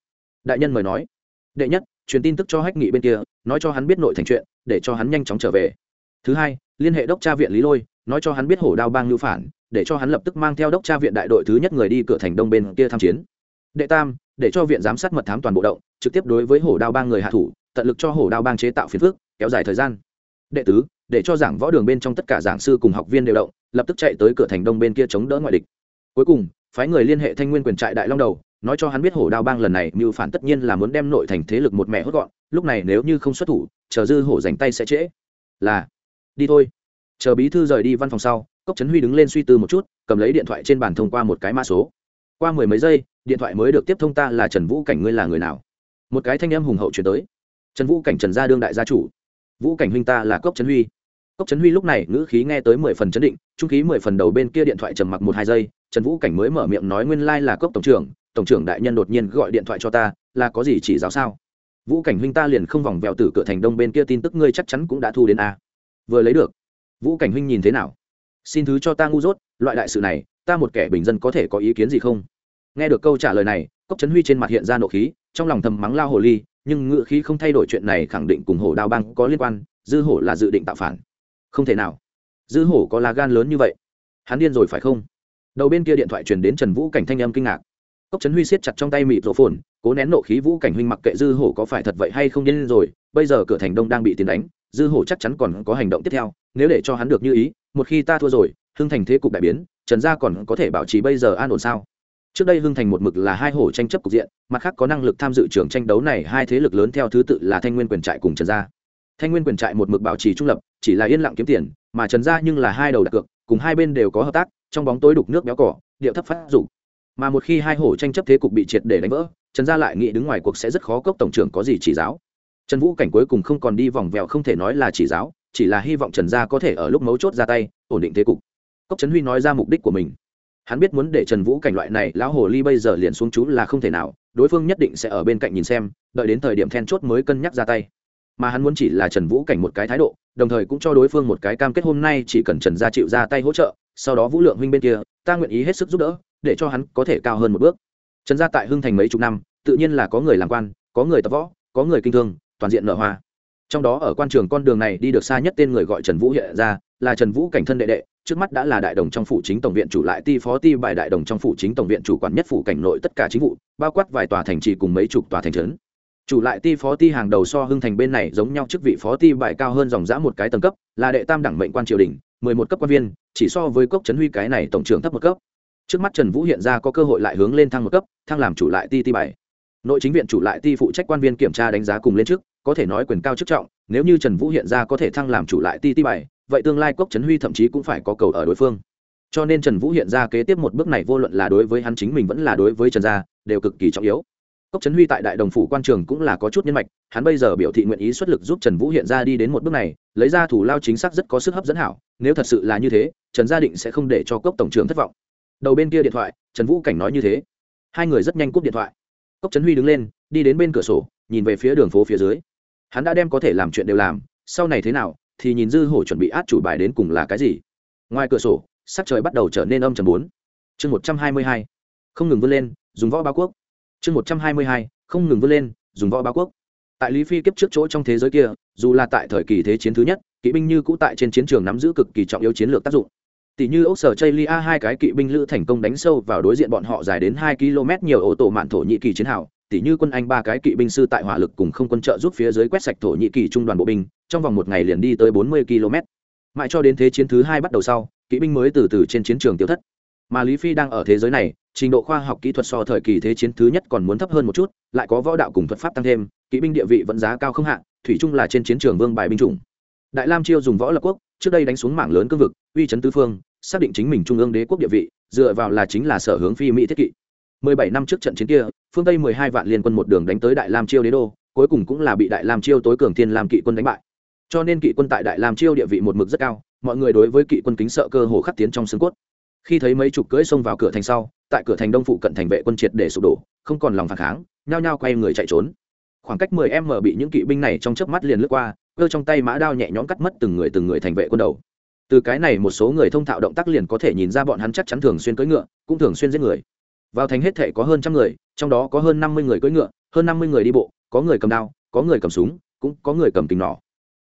Đại nhân mời nói. Đệ nhất, truyền tin tức cho hách nghị bên kia, nói cho hắn biết nội thành chuyện, để cho hắn nhanh chóng trở về. Thứ hai, liên hệ đốc tra viện lý lôi nói cho hắn biết hổ đao bang lưu phản, để cho hắn lập tức mang theo đốc tra viện đại đội thứ nhất người đi cửa thành đông bên kia tham chiến. Đệ tam, để cho viện giám sát mật thám toàn bộ động, trực tiếp đối với hổ đao bang người hạ thủ, tận lực cho hổ đao bang chế tạo phiền phức, kéo dài thời gian. Đệ tứ, để cho giảng võ đường bên trong tất cả giảng sư cùng học viên đều động, lập tức chạy tới cửa thành đông bên kia chống đỡ ngoại địch. Cuối cùng, phái người liên hệ thanh nguyên quyền trại đại long đầu, nói cho hắn biết hổ đao bang lần này mưu phản tất nhiên là muốn đem nội thành thế lực một mẹ hốt gọn, lúc này nếu như không xuất thủ, chờ dư hổ dành tay sẽ trễ. Là, đi thôi chờ bí thư rời đi văn phòng sau, cốc trấn huy đứng lên suy tư một chút, cầm lấy điện thoại trên bàn thông qua một cái mã số. Qua mười mấy giây, điện thoại mới được tiếp thông ta là trần vũ cảnh, ngươi là người nào? Một cái thanh âm hùng hậu chuyển tới. Trần vũ cảnh, trần gia đương đại gia chủ. Vũ cảnh huynh ta là cốc trấn huy. Cốc trấn huy lúc này ngữ khí nghe tới mười phần chấn định, trung khí mười phần đầu bên kia điện thoại trầm mặc một hai giây, trần vũ cảnh mới mở miệng nói nguyên lai、like、là cốc tổng trưởng tổng trưởng đại nhân đột nhiên gọi điện thoại cho ta, là có gì chỉ giáo sao? Vũ cảnh huynh ta liền không vòng vèo từ cửa thành đông bên kia tin tức ngươi chắc chắn cũng đã thu đến a. Vừa lấy được vũ cảnh huynh nhìn thế nào? Xin thứ cho ta ngu dốt, loại đại sự này, ta một kẻ bình dân có thể có ý kiến gì không? Nghe được câu trả lời này, cốc trấn huy trên mặt hiện ra nộ khí, trong lòng thầm mắng lao hồ ly, nhưng ngựa khí không thay đổi chuyện này khẳng định cùng hổ đao bang có liên quan, dư hổ là dự định tạo phản. Không thể nào. Dư hổ có lá gan lớn như vậy. Hắn điên rồi phải không? Đầu bên kia điện thoại truyền đến trần vũ cảnh thanh âm kinh ngạc. Cốc trấn huy siết chặt trong tay mịt rổ phồn, cố nén nộ khí vũ cảnh huynh mặc kệ dư hổ có phải thật vậy hay không điên rồi, bây giờ cửa thành đông đang bị tiến đánh dư hổ chắc chắn còn có hành động tiếp theo, nếu để cho hắn được như ý, một khi ta thua rồi, hưng thành thế cục đại biến, trần gia còn có thể bảo trì bây giờ an ổn sao? Trước đây hưng thành một mực là hai hổ tranh chấp cục diện, mặt khác có năng lực tham dự trường tranh đấu này, hai thế lực lớn theo thứ tự là thanh nguyên quyền trại cùng trần gia. Thanh nguyên quyền trại một mực bảo trì trung lập, chỉ là yên lặng kiếm tiền, mà trần gia nhưng là hai đầu đặt cược, cùng hai bên đều có hợp tác, trong bóng tối đục nước béo cỏ, điệu thấp phát dục. Mà một khi hai hổ tranh chấp thế cục bị triệt để đánh vỡ, trần gia lại nghĩ đứng ngoài cuộc sẽ rất khó cốc tổng trưởng có gì chỉ giáo trần vũ cảnh cuối cùng không còn đi vòng vèo không thể nói là chỉ giáo, chỉ là hy vọng trần gia có thể ở lúc mấu chốt ra tay, ổn định thế cục. Cốc trấn huy nói ra mục đích của mình. Hắn biết muốn để trần vũ cảnh loại này lão hồ ly bây giờ liền xuống chú là không thể nào, đối phương nhất định sẽ ở bên cạnh nhìn xem, đợi đến thời điểm then chốt mới cân nhắc ra tay. Mà hắn muốn chỉ là trần vũ cảnh một cái thái độ, đồng thời cũng cho đối phương một cái cam kết hôm nay chỉ cần trần gia chịu ra tay hỗ trợ, sau đó vũ lượng huynh bên kia, ta nguyện ý hết sức giúp đỡ, để cho hắn có thể cao hơn một bước. Trần gia tại hưng thành mấy chục năm, tự nhiên là có người làm quan, có người tập võ, có người kinh thương toàn diện nở hoa. Trong đó ở quan trường con đường này đi được xa nhất tên người gọi trần vũ hiện ra, là trần vũ cảnh thân đệ đệ, trước mắt đã là đại đồng trong phủ chính tổng viện chủ lại ti phó ti bài đại đồng trong phủ chính tổng viện chủ quản nhất phủ cảnh nội tất cả chính vụ, bao quát vài tòa thành trì cùng mấy chục tòa thành trấn. Chủ lại ti phó ti hàng đầu so hưng thành bên này giống nhau chức vị phó ti bài cao hơn dòng giã một cái tầng cấp, là đệ tam đẳng mệnh quan triều đình, mười một cấp quan viên, chỉ so với cốc trấn huy cái này tổng trưởng thấp một cấp. Trước mắt trần vũ hiện ra có cơ hội lại hướng lên thăng một cấp, thăng làm chủ lại ti ti bài nội chính viện chủ lại ti phụ trách quan viên kiểm tra đánh giá cùng lên trước có thể nói quyền cao chức trọng, nếu như trần vũ hiện ra có thể thăng làm chủ lại ti ti bảy vậy tương lai cốc trấn huy thậm chí cũng phải có cầu ở đối phương. Cho nên trần vũ hiện ra kế tiếp một bước này vô luận là đối với hắn chính mình vẫn là đối với trần gia, đều cực kỳ trọng yếu. Cốc trấn huy tại đại đồng phủ quan trường cũng là có chút nhân mạch, hắn bây giờ biểu thị nguyện ý xuất lực giúp trần vũ hiện ra đi đến một bước này, lấy ra thủ lao chính xác rất có sức hấp dẫn hảo, nếu thật sự là như thế, trần gia định sẽ không để cho cốc tổng trưởng thất vọng. Đầu bên kia điện thoại, trần vũ cảnh nói như thế. Hai người rất nhanh cúp điện thoại cốc trấn huy đứng lên, đi đến bên cửa sổ, nhìn về phía đường phố phía dưới. Hắn đã đem có thể làm chuyện đều làm, sau này thế nào thì nhìn dư hổ chuẩn bị át chủ bài đến cùng là cái gì. Ngoài cửa sổ, sắc trời bắt đầu trở nên âm trầm bốn. Chương một trăm hai mươi hai, không ngừng vươn lên, dùng võ ba quốc. Chương một trăm hai mươi hai, không ngừng vươn lên, dùng võ ba quốc. Tại lý phi kiếp trước chỗ trong thế giới kia, dù là tại thời kỳ thế chiến thứ nhất, kỵ binh như cũ tại trên chiến trường nắm giữ cực kỳ trọng yếu chiến lược tác dụng tỷ như ốc sở chây lia hai cái kỵ binh lữ thành công đánh sâu vào đối diện bọn họ dài đến hai km nhiều ô tô mạn thổ nhĩ kỳ chiến hào. Tỷ như quân anh ba cái kỵ binh sư tại hỏa lực cùng không quân trợ giúp phía dưới quét sạch thổ nhĩ kỳ trung đoàn bộ binh trong vòng một ngày liền đi tới bốn mươi km. Mãi cho đến thế chiến thứ hai bắt đầu sau kỵ binh mới từ từ trên chiến trường tiêu thất. Mà lý phi đang ở thế giới này trình độ khoa học kỹ thuật so thời kỳ thế chiến thứ nhất còn muốn thấp hơn một chút lại có võ đạo cùng thuật pháp tăng thêm kỵ binh địa vị vẫn giá cao không hạ, thủy chung là trên chiến trường vương bài binh chủng đại lam chiêu dùng võ lập quốc, trước đây đánh xuống mảng lớn cương vực, uy chấn tứ phương, xác định chính mình trung ương đế quốc địa vị, dựa vào là chính là sở hướng phi mỹ thiết kỵ. 17 năm trước trận chiến kia, phương tây 12 vạn liên quân một đường đánh tới đại lam chiêu đế đô, cuối cùng cũng là bị đại lam chiêu tối cường thiên làm kỵ quân đánh bại. Cho nên kỵ quân tại đại lam chiêu địa vị một mực rất cao, mọi người đối với kỵ quân kính sợ cơ hồ khắc tiến trong xương cốt. Khi thấy mấy chục cưỡi xông vào cửa thành sau, tại cửa thành đông phụ cận thành vệ quân triệt để sụp đổ, không còn lòng phản kháng, nhao nhao quay người chạy trốn. Khoảng cách 10 m bị những kỵ binh này trong chớp mắt liền lướt qua cơ trong tay mã đao nhẹ nhõm cắt mất từng người từng người thành vệ quân đầu. Từ cái này một số người thông thạo động tác liền có thể nhìn ra bọn hắn chắc chắn thường xuyên cưỡi ngựa, cũng thường xuyên giết người. Vào thành hết thể có hơn trăm người, trong đó có hơn năm mươi người cưỡi ngựa, hơn năm mươi người đi bộ, có người cầm đao, có người cầm súng, cũng có người cầm kính nỏ.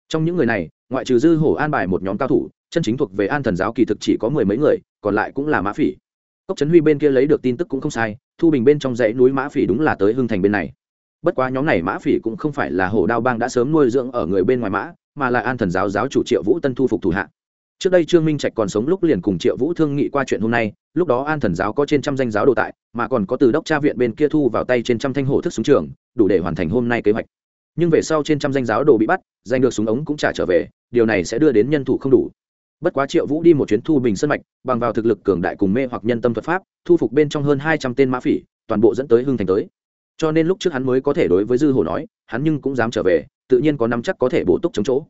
Trong những người này, ngoại trừ dư hổ an bài một nhóm cao thủ, chân chính thuộc về an thần giáo kỳ thực chỉ có mười mấy người, còn lại cũng là mã phỉ. Cốc trấn huy bên kia lấy được tin tức cũng không sai, thu bình bên trong dãy núi mã phỉ đúng là tới hưng thành bên này bất quá nhóm này mã phỉ cũng không phải là hổ đao bang đã sớm nuôi dưỡng ở người bên ngoài mã, mà là an thần giáo giáo chủ triệu vũ tân thu phục thủ hạ. Trước đây trương minh trạch còn sống lúc liền cùng triệu vũ thương nghị qua chuyện hôm nay, lúc đó an thần giáo có trên trăm danh giáo đồ tại, mà còn có từ đốc tra viện bên kia thu vào tay trên trăm thanh hổ thức súng trường, đủ để hoàn thành hôm nay kế hoạch. Nhưng về sau trên trăm danh giáo đồ bị bắt, giành được súng ống cũng trả trở về, điều này sẽ đưa đến nhân thủ không đủ. Bất quá triệu vũ đi một chuyến thu bình sân mạch, bằng vào thực lực cường đại cùng mê hoặc nhân tâm thuật pháp, thu phục bên trong hơn hai trăm tên mã phỉ, toàn bộ dẫn tới hưng thành tới cho nên lúc trước hắn mới có thể đối với dư hồ nói, hắn nhưng cũng dám trở về, tự nhiên có năm chắc có thể bổ túc chống chỗ.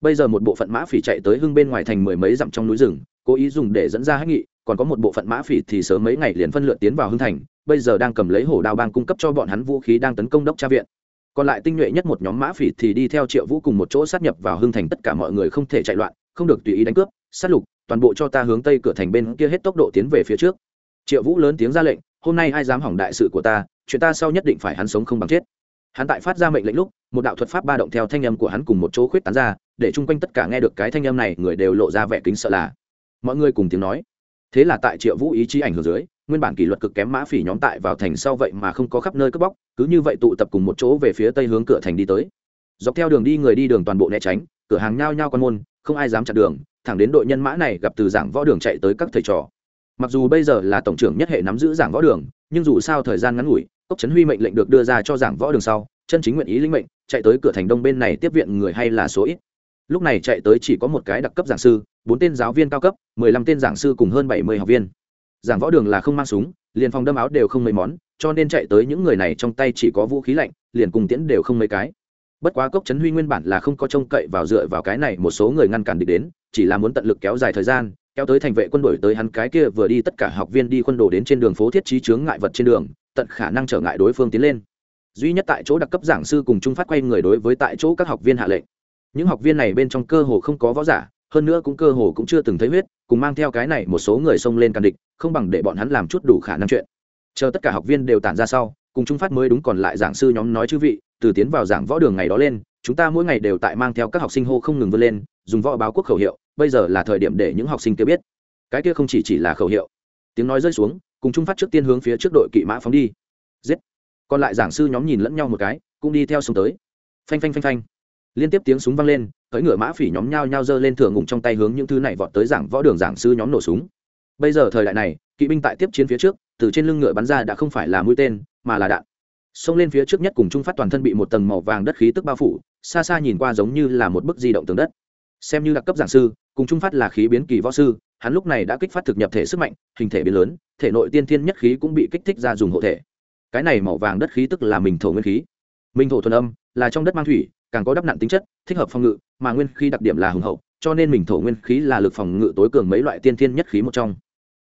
Bây giờ một bộ phận mã phỉ chạy tới hưng bên ngoài thành mười mấy dặm trong núi rừng, cố ý dùng để dẫn ra hách nghị, còn có một bộ phận mã phỉ thì sớm mấy ngày liền phân lượt tiến vào hưng thành, bây giờ đang cầm lấy hổ đao bang cung cấp cho bọn hắn vũ khí đang tấn công đốc tra viện. Còn lại tinh nhuệ nhất một nhóm mã phỉ thì đi theo triệu vũ cùng một chỗ sát nhập vào hưng thành, tất cả mọi người không thể chạy loạn, không được tùy ý đánh cướp, sát lục, toàn bộ cho ta hướng tây cửa thành bên kia hết tốc độ tiến về phía trước. Triệu vũ lớn tiếng ra lệnh, hôm nay ai dám hỏng đại sự của ta chuyện ta sau nhất định phải hắn sống không bằng chết. Hắn tại phát ra mệnh lệnh lúc, một đạo thuật pháp ba động theo thanh âm của hắn cùng một chỗ khuyết tán ra, để chung quanh tất cả nghe được cái thanh âm này, người đều lộ ra vẻ kính sợ là. Mọi người cùng tiếng nói. Thế là tại triệu vũ ý chí ảnh hưởng dưới, nguyên bản kỷ luật cực kém mã phỉ nhóm tại vào thành sau vậy mà không có khắp nơi cướp bóc, cứ như vậy tụ tập cùng một chỗ về phía tây hướng cửa thành đi tới. Dọc theo đường đi người đi đường toàn bộ né tránh, cửa hàng nhao nhao con môn, không ai dám chặn đường, thẳng đến đội nhân mã này gặp từ giảng võ đường chạy tới các thầy trò. Mặc dù bây giờ là tổng trưởng nhất hệ nắm giữ giảng võ đường, nhưng dù sao thời gian ngắn ngủi cốc trấn huy mệnh lệnh được đưa ra cho giảng võ đường sau, chân chính nguyện ý linh mệnh, chạy tới cửa thành đông bên này tiếp viện người hay là số ít. Lúc này chạy tới chỉ có một cái đặc cấp giảng sư, bốn tên giáo viên cao cấp, mười lăm tên giảng sư cùng hơn bảy mươi học viên. Giảng võ đường là không mang súng, liền phòng đâm áo đều không mấy món, cho nên chạy tới những người này trong tay chỉ có vũ khí lạnh, liền cùng tiễn đều không mấy cái. Bất quá cốc trấn huy nguyên bản là không có trông cậy vào dựa vào cái này một số người ngăn cản địch đến, chỉ là muốn tận lực kéo dài thời gian, kéo tới thành vệ quân đội tới hắn cái kia vừa đi tất cả học viên đi quân đồ đến trên đường phố thiết trí chướng ngại vật trên đường tận khả năng trở ngại đối phương tiến lên. Duy nhất tại chỗ đặc cấp giảng sư cùng trung phát quay người đối với tại chỗ các học viên hạ lệnh. Những học viên này bên trong cơ hồ không có võ giả, hơn nữa cũng cơ hồ cũng chưa từng thấy huyết, cùng mang theo cái này một số người xông lên càn địch, không bằng để bọn hắn làm chút đủ khả năng chuyện. Chờ tất cả học viên đều tản ra sau, cùng trung phát mới đúng còn lại giảng sư nhóm nói chư vị, từ tiến vào giảng võ đường ngày đó lên, chúng ta mỗi ngày đều tại mang theo các học sinh hô không ngừng vươn lên, dùng võ báo quốc khẩu hiệu, bây giờ là thời điểm để những học sinh kia biết. Cái kia không chỉ chỉ là khẩu hiệu. Tiếng nói rơi xuống cùng trung phát trước tiên hướng phía trước đội kỵ mã phóng đi. Giết. Còn lại giảng sư nhóm nhìn lẫn nhau một cái, cũng đi theo xuống tới. Phanh phanh phanh phanh. Liên tiếp tiếng súng vang lên cưỡi ngựa mã phỉ nhóm nhao nhao giơ lên thường ngụng trong tay hướng những thứ này vọt tới giảng võ đường giảng sư nhóm nổ súng. Bây giờ thời đại này, kỵ binh tại tiếp chiến phía trước, từ trên lưng ngựa bắn ra đã không phải là mũi tên, mà là đạn. Xông lên phía trước nhất cùng trung phát toàn thân bị một tầng màu vàng đất khí tức bao phủ, xa xa nhìn qua giống như là một bức di động tường đất. Xem như đặc cấp giảng sư cùng trung phát là khí biến kỳ võ sư, hắn lúc này đã kích phát thực nhập thể sức mạnh, hình thể biến lớn, thể nội tiên thiên nhất khí cũng bị kích thích ra dùng hộ thể. Cái này màu vàng đất khí tức là mình thổ nguyên khí. Minh thổ thuần âm là trong đất mang thủy, càng có đắp nặng tính chất, thích hợp phòng ngự, mà nguyên khí đặc điểm là hùng hậu, cho nên mình thổ nguyên khí là lực phòng ngự tối cường mấy loại tiên thiên nhất khí một trong.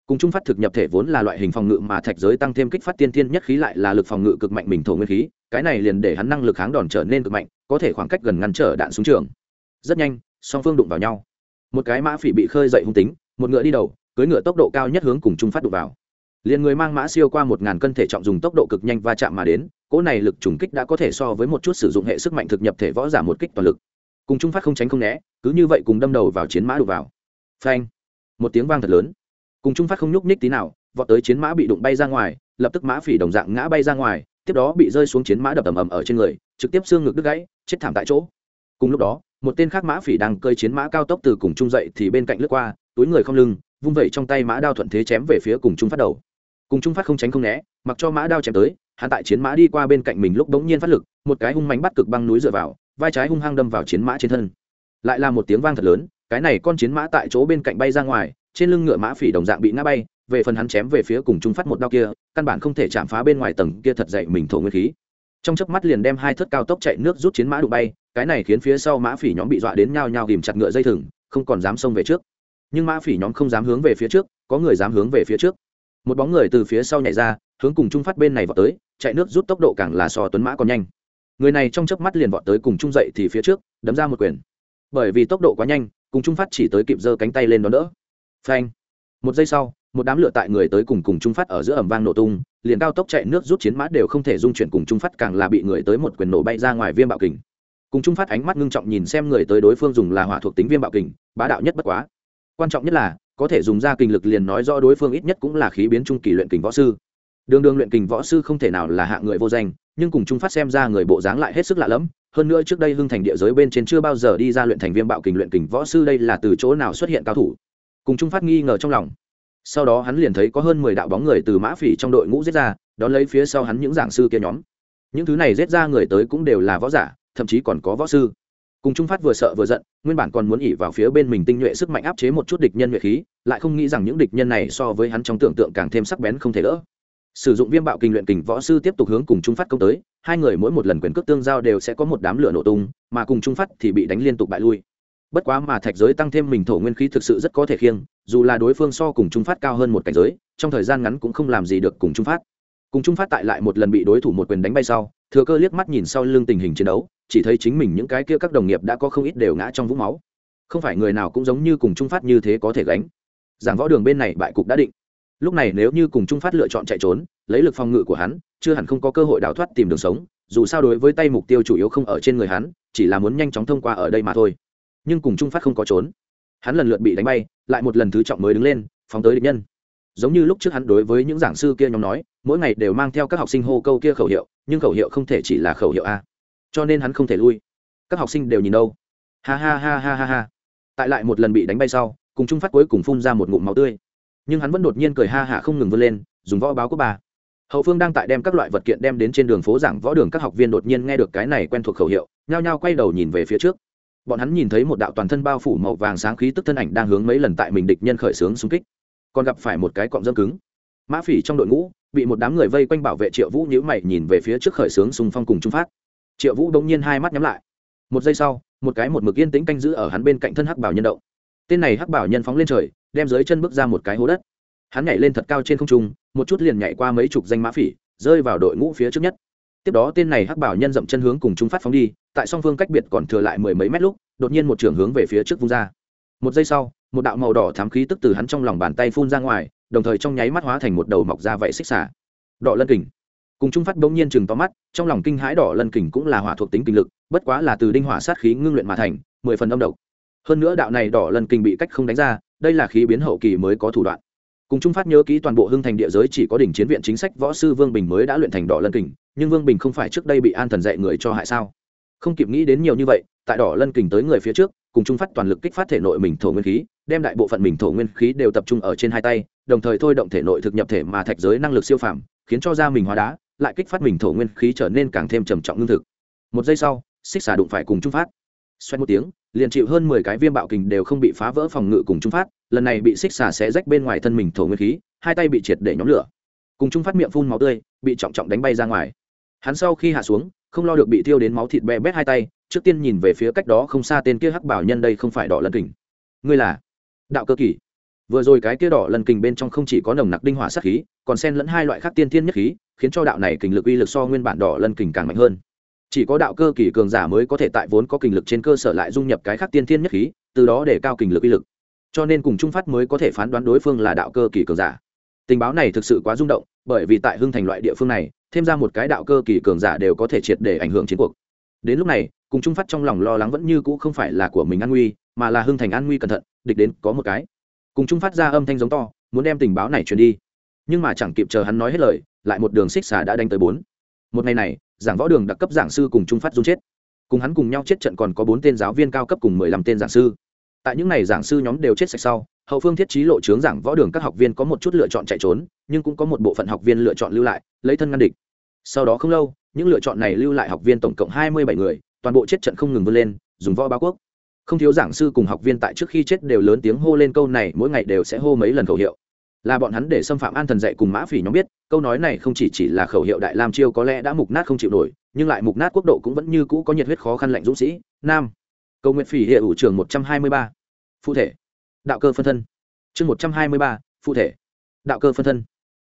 Cùng trung phát thực nhập thể vốn là loại hình phòng ngự mà thạch giới tăng thêm kích phát tiên thiên nhất khí lại là lực phòng ngự cực mạnh mình thổ nguyên khí, cái này liền để hắn năng lực kháng đòn trở nên cực mạnh, có thể khoảng cách gần ngăn trở đạn xuống trường. Rất nhanh, song phương đụng vào nhau một cái mã phỉ bị khơi dậy hung tính, một ngựa đi đầu cưới ngựa tốc độ cao nhất hướng cùng trung phát đụng vào. Liền người mang mã siêu qua một ngàn cân thể trọng dùng tốc độ cực nhanh va chạm mà đến, cỗ này lực trùng kích đã có thể so với một chút sử dụng hệ sức mạnh thực nhập thể võ giả một kích toàn lực. Cùng trung phát không tránh không né, cứ như vậy cùng đâm đầu vào chiến mã đụng vào. Phanh! Một tiếng vang thật lớn. Cùng trung phát không nhúc nhích tí nào, vọt tới chiến mã bị đụng bay ra ngoài, lập tức mã phỉ đồng dạng ngã bay ra ngoài, tiếp đó bị rơi xuống chiến mã đập ầm ầm ở trên người, trực tiếp xương ngực đứt gãy, chết thảm tại chỗ. Cùng lúc đó một tên khác mã phỉ đang cơi chiến mã cao tốc từ cùng trung dậy thì bên cạnh lướt qua, túi người không lưng, vung vẩy trong tay mã đao thuận thế chém về phía cùng trung phát đầu. Cùng trung phát không tránh không né, mặc cho mã đao chém tới, hắn tại chiến mã đi qua bên cạnh mình lúc bỗng nhiên phát lực, một cái hung mánh bắt cực băng núi dựa vào, vai trái hung hăng đâm vào chiến mã trên thân. Lại là một tiếng vang thật lớn, cái này con chiến mã tại chỗ bên cạnh bay ra ngoài, trên lưng ngựa mã phỉ đồng dạng bị ngã bay, về phần hắn chém về phía cùng trung phát một đao kia, căn bản không thể chạm phá bên ngoài tầng kia thật dậy mình thổ nguyên khí. Trong chớp mắt liền đem hai thất cao tốc chạy nước rút chiến mã đụng bay cái này khiến phía sau mã phỉ nhóm bị dọa đến nhao nhao ghìm chặt ngựa dây thừng, không còn dám xông về trước. Nhưng mã phỉ nhóm không dám hướng về phía trước, có người dám hướng về phía trước. Một bóng người từ phía sau nhảy ra, hướng cùng trung phát bên này vọt tới, chạy nước rút tốc độ càng là so tuấn mã còn nhanh. Người này trong chớp mắt liền vọt tới cùng trung dậy thì phía trước, đấm ra một quyền. Bởi vì tốc độ quá nhanh, cùng trung phát chỉ tới kịp giơ cánh tay lên đón đỡ. Phanh. Một giây sau, một đám lửa tại người tới cùng cùng trung phát ở giữa ẩm vang nổ tung, liền cao tốc chạy nước rút chiến mã đều không thể dung chuyển cùng trung phát càng là bị người tới một quyền nổ bay ra ngoài viêm bạo kình cùng trung phát ánh mắt ngưng trọng nhìn xem người tới đối phương dùng là hỏa thuộc tính viêm bạo kình, bá đạo nhất bất quá. Quan trọng nhất là, có thể dùng ra kình lực liền nói rõ đối phương ít nhất cũng là khí biến trung kỳ luyện kình võ sư. Đường đường luyện kình võ sư không thể nào là hạ người vô danh, nhưng cùng trung phát xem ra người bộ dáng lại hết sức lạ lẫm. Hơn nữa trước đây hưng thành địa giới bên trên chưa bao giờ đi ra luyện thành viêm bạo kình luyện kình võ sư đây là từ chỗ nào xuất hiện cao thủ? Cùng trung phát nghi ngờ trong lòng. Sau đó hắn liền thấy có hơn mười đạo bóng người từ mã phỉ trong đội ngũ giết ra, đón lấy phía sau hắn những giảng sư kia nhóm. Những thứ này giết ra người tới cũng đều là võ giả thậm chí còn có võ sư. Cùng trung phát vừa sợ vừa giận, nguyên bản còn muốn ỉ vào phía bên mình tinh nhuệ sức mạnh áp chế một chút địch nhân nhuệ khí, lại không nghĩ rằng những địch nhân này so với hắn trong tưởng tượng càng thêm sắc bén không thể đỡ. Sử dụng viêm bạo kinh luyện kình võ sư tiếp tục hướng cùng trung phát công tới, hai người mỗi một lần quyền cước tương giao đều sẽ có một đám lửa nổ tung, mà cùng trung phát thì bị đánh liên tục bại lui. Bất quá mà thạch giới tăng thêm mình thổ nguyên khí thực sự rất có thể khiêng, dù là đối phương so cùng trung phát cao hơn một cảnh giới, trong thời gian ngắn cũng không làm gì được cùng trung phát cùng trung phát tại lại một lần bị đối thủ một quyền đánh bay sau, thừa cơ liếc mắt nhìn sau lưng tình hình chiến đấu, chỉ thấy chính mình những cái kia các đồng nghiệp đã có không ít đều ngã trong vũng máu. Không phải người nào cũng giống như cùng trung phát như thế có thể gánh. Giảng võ đường bên này bại cục đã định. Lúc này nếu như cùng trung phát lựa chọn chạy trốn, lấy lực phòng ngự của hắn, chưa hẳn không có cơ hội đào thoát tìm đường sống, dù sao đối với tay mục tiêu chủ yếu không ở trên người hắn, chỉ là muốn nhanh chóng thông qua ở đây mà thôi. Nhưng cùng trung phát không có trốn. Hắn lần lượt bị đánh bay, lại một lần thứ trọng mới đứng lên, phóng tới địch nhân giống như lúc trước hắn đối với những giảng sư kia nhóm nói, mỗi ngày đều mang theo các học sinh hô câu kia khẩu hiệu, nhưng khẩu hiệu không thể chỉ là khẩu hiệu a. Cho nên hắn không thể lui. Các học sinh đều nhìn đâu. Ha ha ha ha ha ha. Tại lại một lần bị đánh bay sau, cùng trung phát cuối cùng phun ra một ngụm máu tươi. Nhưng hắn vẫn đột nhiên cười ha hạ không ngừng vươn lên, dùng võ báo của bà. Hậu phương đang tại đem các loại vật kiện đem đến trên đường phố giảng võ đường các học viên đột nhiên nghe được cái này quen thuộc khẩu hiệu, nhao nhao quay đầu nhìn về phía trước. Bọn hắn nhìn thấy một đạo toàn thân bao phủ màu vàng sáng khí tức thân ảnh đang hướng mấy lần tại mình địch nhân khởi xướng xung kích còn gặp phải một cái cọng dâm cứng. Mã phỉ trong đội ngũ, bị một đám người vây quanh bảo vệ triệu vũ nhữ mày nhìn về phía trước khởi xướng xung phong cùng trung phát. Triệu vũ đông nhiên hai mắt nhắm lại. Một giây sau, một cái một mực yên tĩnh canh giữ ở hắn bên cạnh thân hắc bảo nhân động. Tên này hắc bảo nhân phóng lên trời, đem dưới chân bước ra một cái hố đất. Hắn nhảy lên thật cao trên không trung, một chút liền nhảy qua mấy chục danh mã phỉ, rơi vào đội ngũ phía trước nhất. Tiếp đó tên này hắc bảo nhân dậm chân hướng cùng trung phát phóng đi, tại song phương cách biệt còn thừa lại mười mấy mét lúc, đột nhiên một trường hướng về phía trước vung ra. Một giây sau một đạo màu đỏ thám khí tức từ hắn trong lòng bàn tay phun ra ngoài, đồng thời trong nháy mắt hóa thành một đầu mọc ra vậy xích xả đỏ lân kình. Cùng trung phát bỗng nhiên chừng to mắt, trong lòng kinh hãi đỏ lân kình cũng là hỏa thuộc tính kinh lực, bất quá là từ đinh hỏa sát khí ngưng luyện mà thành, mười phần âm độc. Hơn nữa đạo này đỏ lân kình bị cách không đánh ra, đây là khí biến hậu kỳ mới có thủ đoạn. Cùng trung phát nhớ kỹ toàn bộ hưng thành địa giới chỉ có đỉnh chiến viện chính sách võ sư vương bình mới đã luyện thành đỏ lân kình, nhưng vương bình không phải trước đây bị an thần dạy người cho hại sao? Không kịp nghĩ đến nhiều như vậy, tại đỏ lân kình tới người phía trước cùng trung phát toàn lực kích phát thể nội mình thổ nguyên khí, đem đại bộ phận mình thổ nguyên khí đều tập trung ở trên hai tay, đồng thời thôi động thể nội thực nhập thể mà thạch giới năng lực siêu phàm, khiến cho da mình hóa đá, lại kích phát mình thổ nguyên khí trở nên càng thêm trầm trọng lương thực. Một giây sau, xích xả đụng phải cùng trung phát. Xoay một tiếng, liền chịu hơn mười cái viêm bạo kình đều không bị phá vỡ phòng ngự cùng trung phát, lần này bị xích xả xé rách bên ngoài thân mình thổ nguyên khí, hai tay bị triệt để nhóm lửa. Cùng trung phát miệng phun máu tươi, bị trọng trọng đánh bay ra ngoài. Hắn sau khi hạ xuống, không lo được bị thiêu đến máu thịt bè bét hai tay trước tiên nhìn về phía cách đó không xa tên kia hắc bảo nhân đây không phải đỏ lân kình. Ngươi là đạo cơ kỳ vừa rồi cái kia đỏ lân kình bên trong không chỉ có nồng nặc đinh hỏa sát khí, còn xen lẫn hai loại khác tiên thiên nhất khí, khiến cho đạo này kình lực uy lực so nguyên bản đỏ lân kình càng mạnh hơn. Chỉ có đạo cơ kỳ cường giả mới có thể tại vốn có kình lực trên cơ sở lại dung nhập cái khác tiên thiên nhất khí, từ đó để cao kình lực uy lực. Cho nên cùng trung phát mới có thể phán đoán đối phương là đạo cơ kỳ cường giả. Tình báo này thực sự quá rung động, bởi vì tại hưng thành loại địa phương này, thêm ra một cái đạo cơ kỳ cường giả đều có thể triệt để ảnh hưởng chiến cuộc. Đến lúc này cùng trung phát trong lòng lo lắng vẫn như cũ không phải là của mình an nguy, mà là hưng thành an nguy cẩn thận, địch đến có một cái. Cùng trung phát ra âm thanh giống to, muốn đem tình báo này truyền đi. Nhưng mà chẳng kịp chờ hắn nói hết lời, lại một đường xích xà đã đánh tới bốn. Một ngày này, giảng võ đường đặc cấp giảng sư cùng trung phát dung chết. Cùng hắn cùng nhau chết trận còn có bốn tên giáo viên cao cấp cùng mười lăm tên giảng sư. Tại những ngày giảng sư nhóm đều chết sạch sau, hậu phương thiết trí lộ chướng giảng võ đường các học viên có một chút lựa chọn chạy trốn, nhưng cũng có một bộ phận học viên lựa chọn lưu lại, lấy thân ngăn địch. Sau đó không lâu, những lựa chọn này lưu lại học viên tổng cộng hai mươi bảy người toàn bộ chết trận không ngừng vươn lên, dùng võ báo quốc. Không thiếu giảng sư cùng học viên tại trước khi chết đều lớn tiếng hô lên câu này, mỗi ngày đều sẽ hô mấy lần khẩu hiệu. Là bọn hắn để xâm phạm an thần dạy cùng mã phỉ nhóm biết, câu nói này không chỉ chỉ là khẩu hiệu đại lam chiêu có lẽ đã mục nát không chịu nổi, nhưng lại mục nát quốc độ cũng vẫn như cũ có nhiệt huyết khó khăn lạnh dũng sĩ. Nam. Câu nguyện phỉ hiệu ủ trường một trăm hai mươi ba. Phụ thể. Đạo cơ phân thân. Chương một trăm hai mươi ba, phụ thể. Đạo cơ phân thân.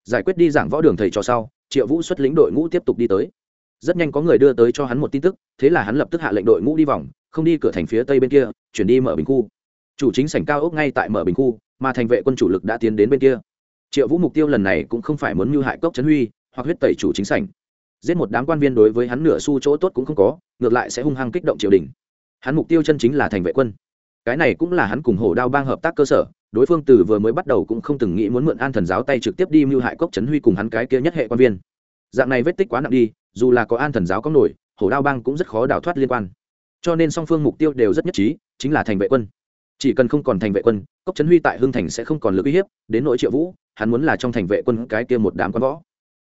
Giải quyết đi giảng võ đường thầy cho sau, triệu vũ xuất lĩnh đội ngũ tiếp tục đi tới rất nhanh có người đưa tới cho hắn một tin tức, thế là hắn lập tức hạ lệnh đội ngũ đi vòng, không đi cửa thành phía tây bên kia, chuyển đi mở bình khu. Chủ chính sảnh cao ốc ngay tại mở bình khu, mà thành vệ quân chủ lực đã tiến đến bên kia. Triệu vũ mục tiêu lần này cũng không phải muốn mưu hại cốc trấn huy, hoặc huyết tẩy chủ chính sảnh. Giết một đám quan viên đối với hắn nửa xu chỗ tốt cũng không có, ngược lại sẽ hung hăng kích động triều đình. Hắn mục tiêu chân chính là thành vệ quân. Cái này cũng là hắn cùng hổ đao bang hợp tác cơ sở, đối phương từ vừa mới bắt đầu cũng không từng nghĩ muốn mượn an thần giáo tay trực tiếp đi mưu hại cốc trấn huy cùng hắn cái kia nhất hệ quan viên. Dạng này vết tích quá nặng đi dù là có an thần giáo có nổi, hổ đao bang cũng rất khó đào thoát liên quan. Cho nên song phương mục tiêu đều rất nhất trí, chính là thành vệ quân. Chỉ cần không còn thành vệ quân, cốc trấn huy tại hưng thành sẽ không còn lực uy hiếp, đến nỗi triệu vũ, hắn muốn là trong thành vệ quân cái kia một đám quan võ.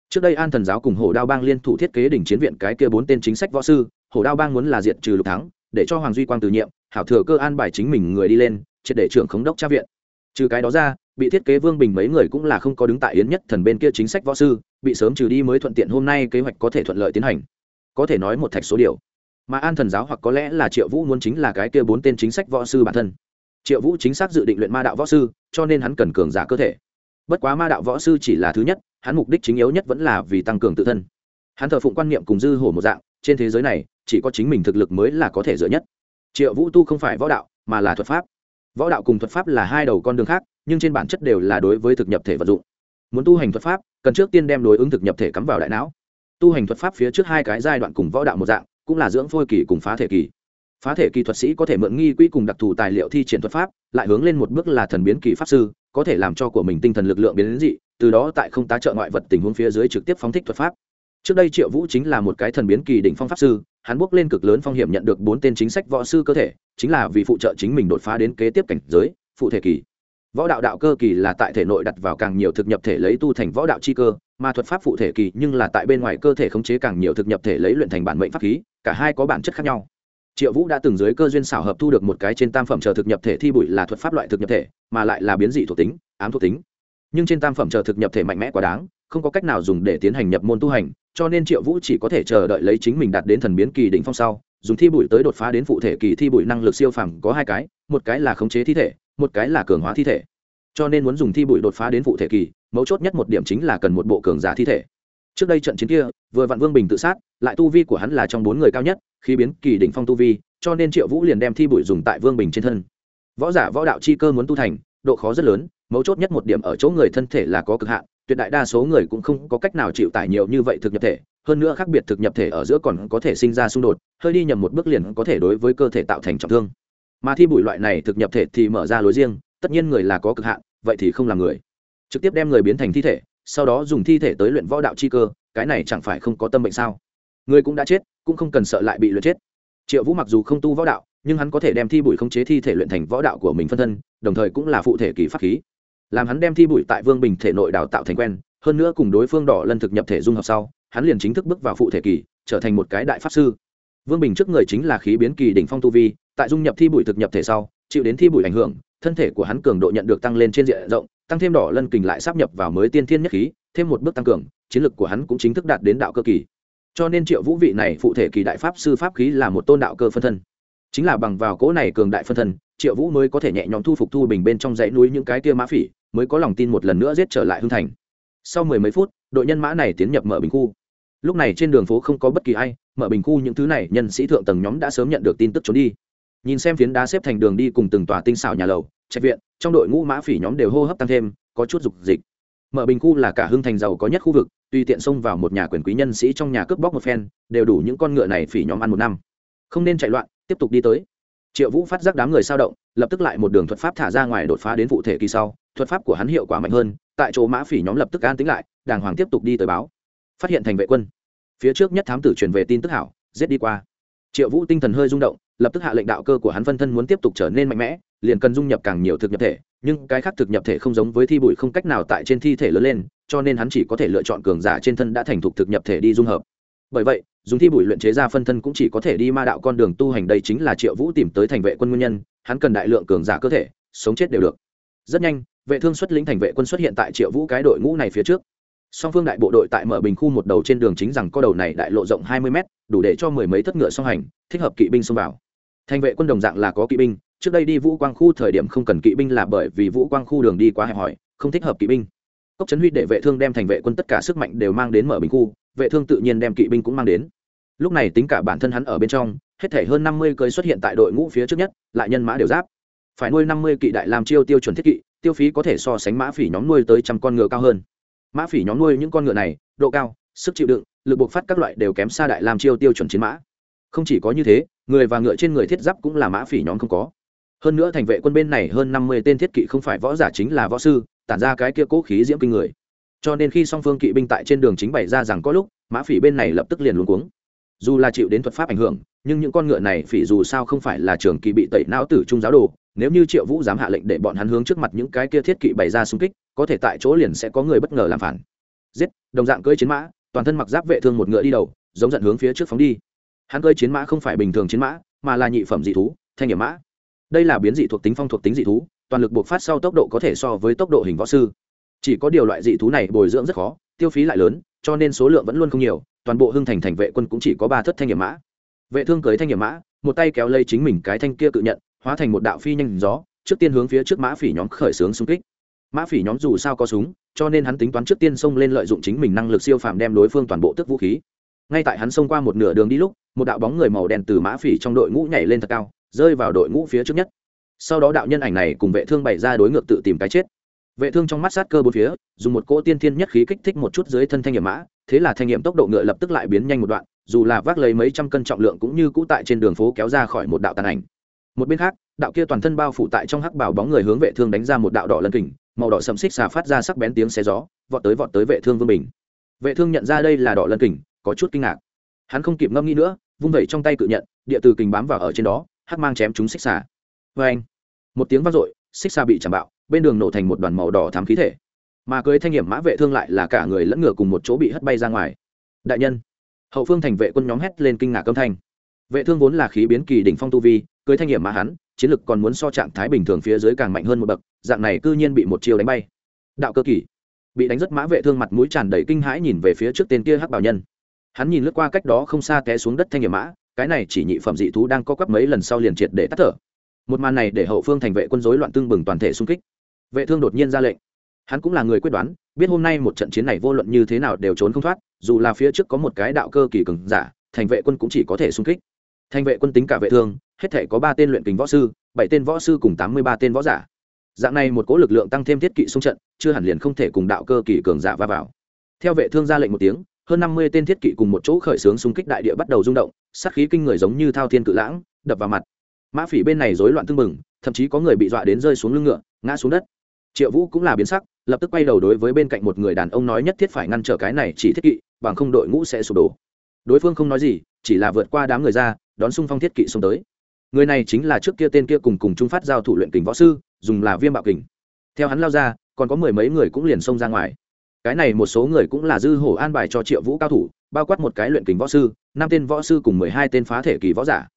Trước đây an thần giáo cùng hổ đao bang liên thủ thiết kế đỉnh chiến viện cái kia bốn tên chính sách võ sư, hổ đao bang muốn là diện trừ lục thắng, để cho hoàng duy quang từ nhiệm, hảo thừa cơ an bài chính mình người đi lên, triệt để trưởng khống đốc tra viện. Trừ cái đó ra, bị thiết kế vương bình mấy người cũng là không có đứng tại yến nhất thần bên kia chính sách võ sư bị sớm trừ đi mới thuận tiện hôm nay kế hoạch có thể thuận lợi tiến hành. Có thể nói một thạch số điều. Mà an thần giáo hoặc có lẽ là triệu vũ muốn chính là cái kia bốn tên chính sách võ sư bản thân. Triệu vũ chính xác dự định luyện ma đạo võ sư, cho nên hắn cần cường giả cơ thể. Bất quá ma đạo võ sư chỉ là thứ nhất, hắn mục đích chính yếu nhất vẫn là vì tăng cường tự thân. Hắn thờ phụng quan niệm cùng dư hổ một dạng, trên thế giới này, chỉ có chính mình thực lực mới là có thể dựa nhất. Triệu vũ tu không phải võ đạo, mà là thuật pháp. Võ đạo cùng thuật pháp là hai đầu con đường khác, nhưng trên bản chất đều là đối với thực nhập thể vật dụng. Muốn tu hành thuật pháp cần trước tiên đem đối ứng thực nhập thể cắm vào đại não. Tu hành thuật pháp phía trước hai cái giai đoạn cùng võ đạo một dạng, cũng là dưỡng phôi kỳ cùng phá thể kỳ. Phá thể kỳ thuật sĩ có thể mượn nghi quỹ cùng đặc thù tài liệu thi triển thuật pháp, lại hướng lên một bước là thần biến kỳ pháp sư, có thể làm cho của mình tinh thần lực lượng biến đến dị, từ đó tại không tá trợ ngoại vật tình huống phía dưới trực tiếp phóng thích thuật pháp. Trước đây triệu vũ chính là một cái thần biến kỳ đỉnh phong pháp sư, hắn bước lên cực lớn phong hiểm nhận được bốn tên chính sách võ sư cơ thể, chính là vì phụ trợ chính mình đột phá đến kế tiếp cảnh giới, phụ thể kỳ võ đạo đạo cơ kỳ là tại thể nội đặt vào càng nhiều thực nhập thể lấy tu thành võ đạo chi cơ, mà thuật pháp phụ thể kỳ nhưng là tại bên ngoài cơ thể khống chế càng nhiều thực nhập thể lấy luyện thành bản mệnh pháp khí, cả hai có bản chất khác nhau. Triệu vũ đã từng dưới cơ duyên xảo hợp thu được một cái trên tam phẩm chờ thực nhập thể thi bụi là thuật pháp loại thực nhập thể, mà lại là biến dị thuộc tính, ám thuộc tính. Nhưng trên tam phẩm chờ thực nhập thể mạnh mẽ quá đáng, không có cách nào dùng để tiến hành nhập môn tu hành, cho nên triệu vũ chỉ có thể chờ đợi lấy chính mình đạt đến thần biến kỳ đỉnh phong sau, dùng thi bụi tới đột phá đến phụ thể kỳ thi bụi năng lực siêu phàm có hai cái, một cái là khống chế thi thể một cái là cường hóa thi thể. Cho nên muốn dùng thi bụi đột phá đến phụ thể kỳ, mấu chốt nhất một điểm chính là cần một bộ cường giả thi thể. Trước đây trận chiến kia, vừa vạn vương bình tự sát, lại tu vi của hắn là trong bốn người cao nhất, khi biến kỳ đỉnh phong tu vi, cho nên triệu vũ liền đem thi bụi dùng tại vương bình trên thân. Võ giả võ đạo chi cơ muốn tu thành, độ khó rất lớn, mấu chốt nhất một điểm ở chỗ người thân thể là có cực hạn, tuyệt đại đa số người cũng không có cách nào chịu tải nhiều như vậy thực nhập thể, hơn nữa khác biệt thực nhập thể ở giữa còn có thể sinh ra xung đột, hơi đi nhầm một bước liền có thể đối với cơ thể tạo thành trọng thương mà thi bụi loại này thực nhập thể thì mở ra lối riêng, tất nhiên người là có cực hạn, vậy thì không là người. Trực tiếp đem người biến thành thi thể, sau đó dùng thi thể tới luyện võ đạo chi cơ, cái này chẳng phải không có tâm bệnh sao? Người cũng đã chết, cũng không cần sợ lại bị luyện chết. Triệu vũ mặc dù không tu võ đạo, nhưng hắn có thể đem thi bụi khống chế thi thể luyện thành võ đạo của mình phân thân, đồng thời cũng là phụ thể kỳ pháp khí. Làm hắn đem thi bụi tại vương bình thể nội đào tạo thành quen, hơn nữa cùng đối phương đỏ lân thực nhập thể dung hợp sau, hắn liền chính thức bước vào phụ thể kỳ, trở thành một cái đại pháp sư. Vương bình trước người chính là khí biến kỳ đỉnh phong tu vi tại dung nhập thi bụi thực nhập thể sau, chịu đến thi bụi ảnh hưởng, thân thể của hắn cường độ nhận được tăng lên trên diện rộng, tăng thêm đỏ lân kình lại sắp nhập vào mới tiên thiên nhất khí, thêm một bước tăng cường, chiến lực của hắn cũng chính thức đạt đến đạo cơ kỳ. Cho nên triệu vũ vị này phụ thể kỳ đại pháp sư pháp khí là một tôn đạo cơ phân thân. Chính là bằng vào cỗ này cường đại phân thân, triệu vũ mới có thể nhẹ nhõm thu phục thu bình bên trong dãy núi những cái kia mã phỉ, mới có lòng tin một lần nữa giết trở lại hưng thành. Sau mười mấy phút, đội nhân mã này tiến nhập mở bình khu. Lúc này trên đường phố không có bất kỳ ai, mở bình khu những thứ này nhân sĩ thượng tầng nhóm đã sớm nhận được tin tức trốn đi nhìn xem phiến đá xếp thành đường đi cùng từng tòa tinh xảo nhà lầu, trạch viện, trong đội ngũ mã phỉ nhóm đều hô hấp tăng thêm, có chút dục dịch. Mở bình khu là cả hưng thành giàu có nhất khu vực, tuy tiện xông vào một nhà quyền quý nhân sĩ trong nhà cướp bóc một phen, đều đủ những con ngựa này phỉ nhóm ăn một năm. Không nên chạy loạn, tiếp tục đi tới. Triệu vũ phát giác đám người sao động, lập tức lại một đường thuật pháp thả ra ngoài đột phá đến vụ thể kỳ sau, thuật pháp của hắn hiệu quả mạnh hơn, tại chỗ mã phỉ nhóm lập tức an tính lại, đàng hoàng tiếp tục đi tới báo. Phát hiện thành vệ quân. Phía trước nhất thám tử truyền về tin tức hảo, giết đi qua. Triệu vũ tinh thần hơi rung động lập tức hạ lệnh đạo cơ của hắn phân thân muốn tiếp tục trở nên mạnh mẽ, liền cần dung nhập càng nhiều thực nhập thể, nhưng cái khác thực nhập thể không giống với thi bụi không cách nào tại trên thi thể lớn lên, cho nên hắn chỉ có thể lựa chọn cường giả trên thân đã thành thục thực nhập thể đi dung hợp. Bởi vậy, dùng thi bụi luyện chế ra phân thân cũng chỉ có thể đi ma đạo con đường tu hành, đây chính là triệu vũ tìm tới thành vệ quân nguyên nhân, hắn cần đại lượng cường giả cơ thể, sống chết đều được. Rất nhanh, vệ thương xuất lĩnh thành vệ quân xuất hiện tại triệu vũ cái đội ngũ này phía trước. Song phương đại bộ đội tại mở bình khu một đầu trên đường chính rằng có đầu này đại lộ rộng hai mươi m đủ để cho mười mấy thất ngựa song hành, thích hợp kỵ binh xông vào thành vệ quân đồng dạng là có kỵ binh, trước đây đi vũ quang khu thời điểm không cần kỵ binh là bởi vì vũ quang khu đường đi quá hẹp hòi, không thích hợp kỵ binh. Cốc trấn huy để vệ thương đem thành vệ quân tất cả sức mạnh đều mang đến mở bình khu, vệ thương tự nhiên đem kỵ binh cũng mang đến. Lúc này tính cả bản thân hắn ở bên trong, hết thể hơn năm mươi cơi xuất hiện tại đội ngũ phía trước nhất, lại nhân mã đều giáp. Phải nuôi năm mươi kỵ đại làm chiêu tiêu chuẩn thiết kỵ, tiêu phí có thể so sánh mã phỉ nhóm nuôi tới trăm con ngựa cao hơn. Mã phỉ nhóm nuôi những con ngựa này, độ cao, sức chịu đựng, lực buộc phát các loại đều kém xa đại làm chiêu tiêu chuẩn chiến mã không chỉ có như thế, người và ngựa trên người thiết giáp cũng là mã phỉ nhóm không có. Hơn nữa thành vệ quân bên này hơn năm mươi tên thiết kỵ không phải võ giả chính là võ sư, tản ra cái kia cố khí diễm kinh người. Cho nên khi song phương kỵ binh tại trên đường chính bày ra rằng có lúc, mã phỉ bên này lập tức liền luống cuống. Dù là chịu đến thuật pháp ảnh hưởng, nhưng những con ngựa này phỉ dù sao không phải là trường kỳ bị tẩy não tử trung giáo đồ, nếu như triệu vũ dám hạ lệnh để bọn hắn hướng trước mặt những cái kia thiết kỵ bày ra xung kích, có thể tại chỗ liền sẽ có người bất ngờ làm phản. Giết, đồng dạng cưỡi chiến mã, toàn thân mặc giáp vệ thương một ngựa đi đầu, giống giận hướng phía trước phóng đi hắn cưỡi chiến mã không phải bình thường chiến mã, mà là nhị phẩm dị thú, thanh nghiệm mã. Đây là biến dị thuộc tính phong thuộc tính dị thú, toàn lực buộc phát sau tốc độ có thể so với tốc độ hình võ sư. Chỉ có điều loại dị thú này bồi dưỡng rất khó, tiêu phí lại lớn, cho nên số lượng vẫn luôn không nhiều, toàn bộ hưng thành thành vệ quân cũng chỉ có ba thất thanh nghiệm mã. Vệ thương cưới thanh nghiệm mã, một tay kéo lây chính mình cái thanh kia cự nhận, hóa thành một đạo phi nhanh gió, trước tiên hướng phía trước mã phỉ nhóm khởi xướng xung kích. Mã phỉ nhóm dù sao có súng, cho nên hắn tính toán trước tiên xông lên lợi dụng chính mình năng lực siêu phàm đem đối phương toàn bộ tức vũ khí ngay tại hắn xông qua một nửa đường đi lúc, một đạo bóng người màu đen từ mã phỉ trong đội ngũ nhảy lên thật cao, rơi vào đội ngũ phía trước nhất. Sau đó đạo nhân ảnh này cùng vệ thương bày ra đối ngược tự tìm cái chết. Vệ thương trong mắt sát cơ bốn phía, dùng một cỗ tiên thiên nhất khí kích thích một chút dưới thân thanh nghiệm mã, thế là thanh nghiệm tốc độ ngựa lập tức lại biến nhanh một đoạn, dù là vác lấy mấy trăm cân trọng lượng cũng như cũ tại trên đường phố kéo ra khỏi một đạo tàn ảnh. Một bên khác, đạo kia toàn thân bao phủ tại trong hắc bảo bóng người hướng vệ thương đánh ra một đạo đỏ lân kình, màu đỏ sầm xích xà phát ra sắc bén tiếng xé gió, vọt tới vọt tới vệ thương vương bình. Vệ thương nhận ra đây là đỏ lân kình có chút kinh ngạc. Hắn không kịp ngâm nghĩ nữa, vung vẩy trong tay cự nhận, địa từ kình bám vào ở trên đó, hắc mang chém chúng xích xà. Vê anh, một tiếng vang dội, xích xà bị chạm bạo, bên đường nổ thành một đoàn màu đỏ thám khí thể. Mà cưới thanh nghiệm mã vệ thương lại là cả người lẫn ngựa cùng một chỗ bị hất bay ra ngoài. Đại nhân, hậu phương thành vệ quân nhóm hét lên kinh ngạc âm thanh. Vệ thương vốn là khí biến kỳ đỉnh phong tu vi, cưới thanh nghiệm mã hắn, chiến lực còn muốn so trạng thái bình thường phía dưới càng mạnh hơn một bậc, dạng này cư nhiên bị một chiêu đánh bay. Đạo cơ kỳ, bị đánh rất mã vệ thương mặt mũi tràn đầy kinh hãi nhìn về phía trước tên kia hắc bảo nhân hắn nhìn lướt qua cách đó không xa té xuống đất thanh nghiệm mã, cái này chỉ nhị phẩm dị thú đang co quắp mấy lần sau liền triệt để tắt thở. Một màn này để hậu phương thành vệ quân rối loạn tương bừng toàn thể xung kích. Vệ thương đột nhiên ra lệnh. Hắn cũng là người quyết đoán, biết hôm nay một trận chiến này vô luận như thế nào đều trốn không thoát, dù là phía trước có một cái đạo cơ kỳ cường giả, thành vệ quân cũng chỉ có thể xung kích. Thành vệ quân tính cả vệ thương, hết thể có ba tên luyện kình võ sư, bảy tên võ sư cùng tám mươi ba tên võ giả. Dạng này một cố lực lượng tăng thêm thiết kỵ xung trận, chưa hẳn liền không thể cùng đạo cơ kỳ cường giả va vào. Theo vệ thương ra lệnh một tiếng hơn năm mươi tên thiết kỵ cùng một chỗ khởi xướng xung kích đại địa bắt đầu rung động, sát khí kinh người giống như thao thiên cự lãng, đập vào mặt. Mã phỉ bên này rối loạn tưng bừng, thậm chí có người bị dọa đến rơi xuống lưng ngựa, ngã xuống đất. Triệu vũ cũng là biến sắc, lập tức quay đầu đối với bên cạnh một người đàn ông nói nhất thiết phải ngăn trở cái này chỉ thiết kỵ, bằng không đội ngũ sẽ sụp đổ. Đối phương không nói gì, chỉ là vượt qua đám người ra, đón xung phong thiết kỵ xông tới. Người này chính là trước kia tên kia cùng cùng trung phát giao thủ luyện kình võ sư, dùng là viêm bạo kình. Theo hắn lao ra, còn có mười mấy người cũng liền xông ra ngoài cái này một số người cũng là dư hổ an bài cho triệu vũ cao thủ, bao quát một cái luyện kình võ sư, năm tên võ sư cùng mười hai tên phá thể kỳ võ giả.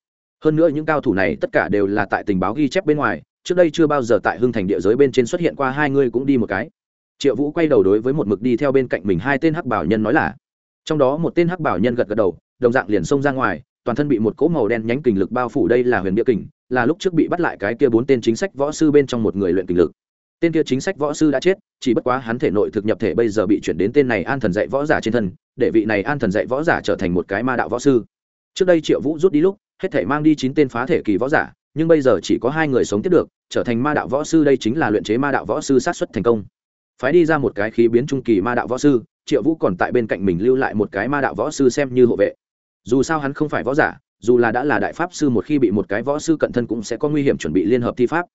Hơn nữa những cao thủ này tất cả đều là tại tình báo ghi chép bên ngoài, trước đây chưa bao giờ tại hưng thành địa giới bên trên xuất hiện qua, hai người cũng đi một cái. Triệu vũ quay đầu đối với một mực đi theo bên cạnh mình hai tên hắc bảo nhân nói là, trong đó một tên hắc bảo nhân gật gật đầu, đồng dạng liền xông ra ngoài, toàn thân bị một cỗ màu đen nhánh kình lực bao phủ, đây là huyền địa kình, là lúc trước bị bắt lại cái kia bốn tên chính sách võ sư bên trong một người luyện kình lực tên kia chính sách võ sư đã chết, chỉ bất quá hắn thể nội thực nhập thể bây giờ bị chuyển đến tên này an thần dạy võ giả trên thân, để vị này an thần dạy võ giả trở thành một cái ma đạo võ sư. Trước đây triệu vũ rút đi lúc, hết thể mang đi chín tên phá thể kỳ võ giả, nhưng bây giờ chỉ có hai người sống tiếp được, trở thành ma đạo võ sư đây chính là luyện chế ma đạo võ sư sát xuất thành công. Phái đi ra một cái khí biến trung kỳ ma đạo võ sư, triệu vũ còn tại bên cạnh mình lưu lại một cái ma đạo võ sư xem như hộ vệ. Dù sao hắn không phải võ giả, dù là đã là đại pháp sư một khi bị một cái võ sư cận thân cũng sẽ có nguy hiểm chuẩn bị liên hợp thi pháp.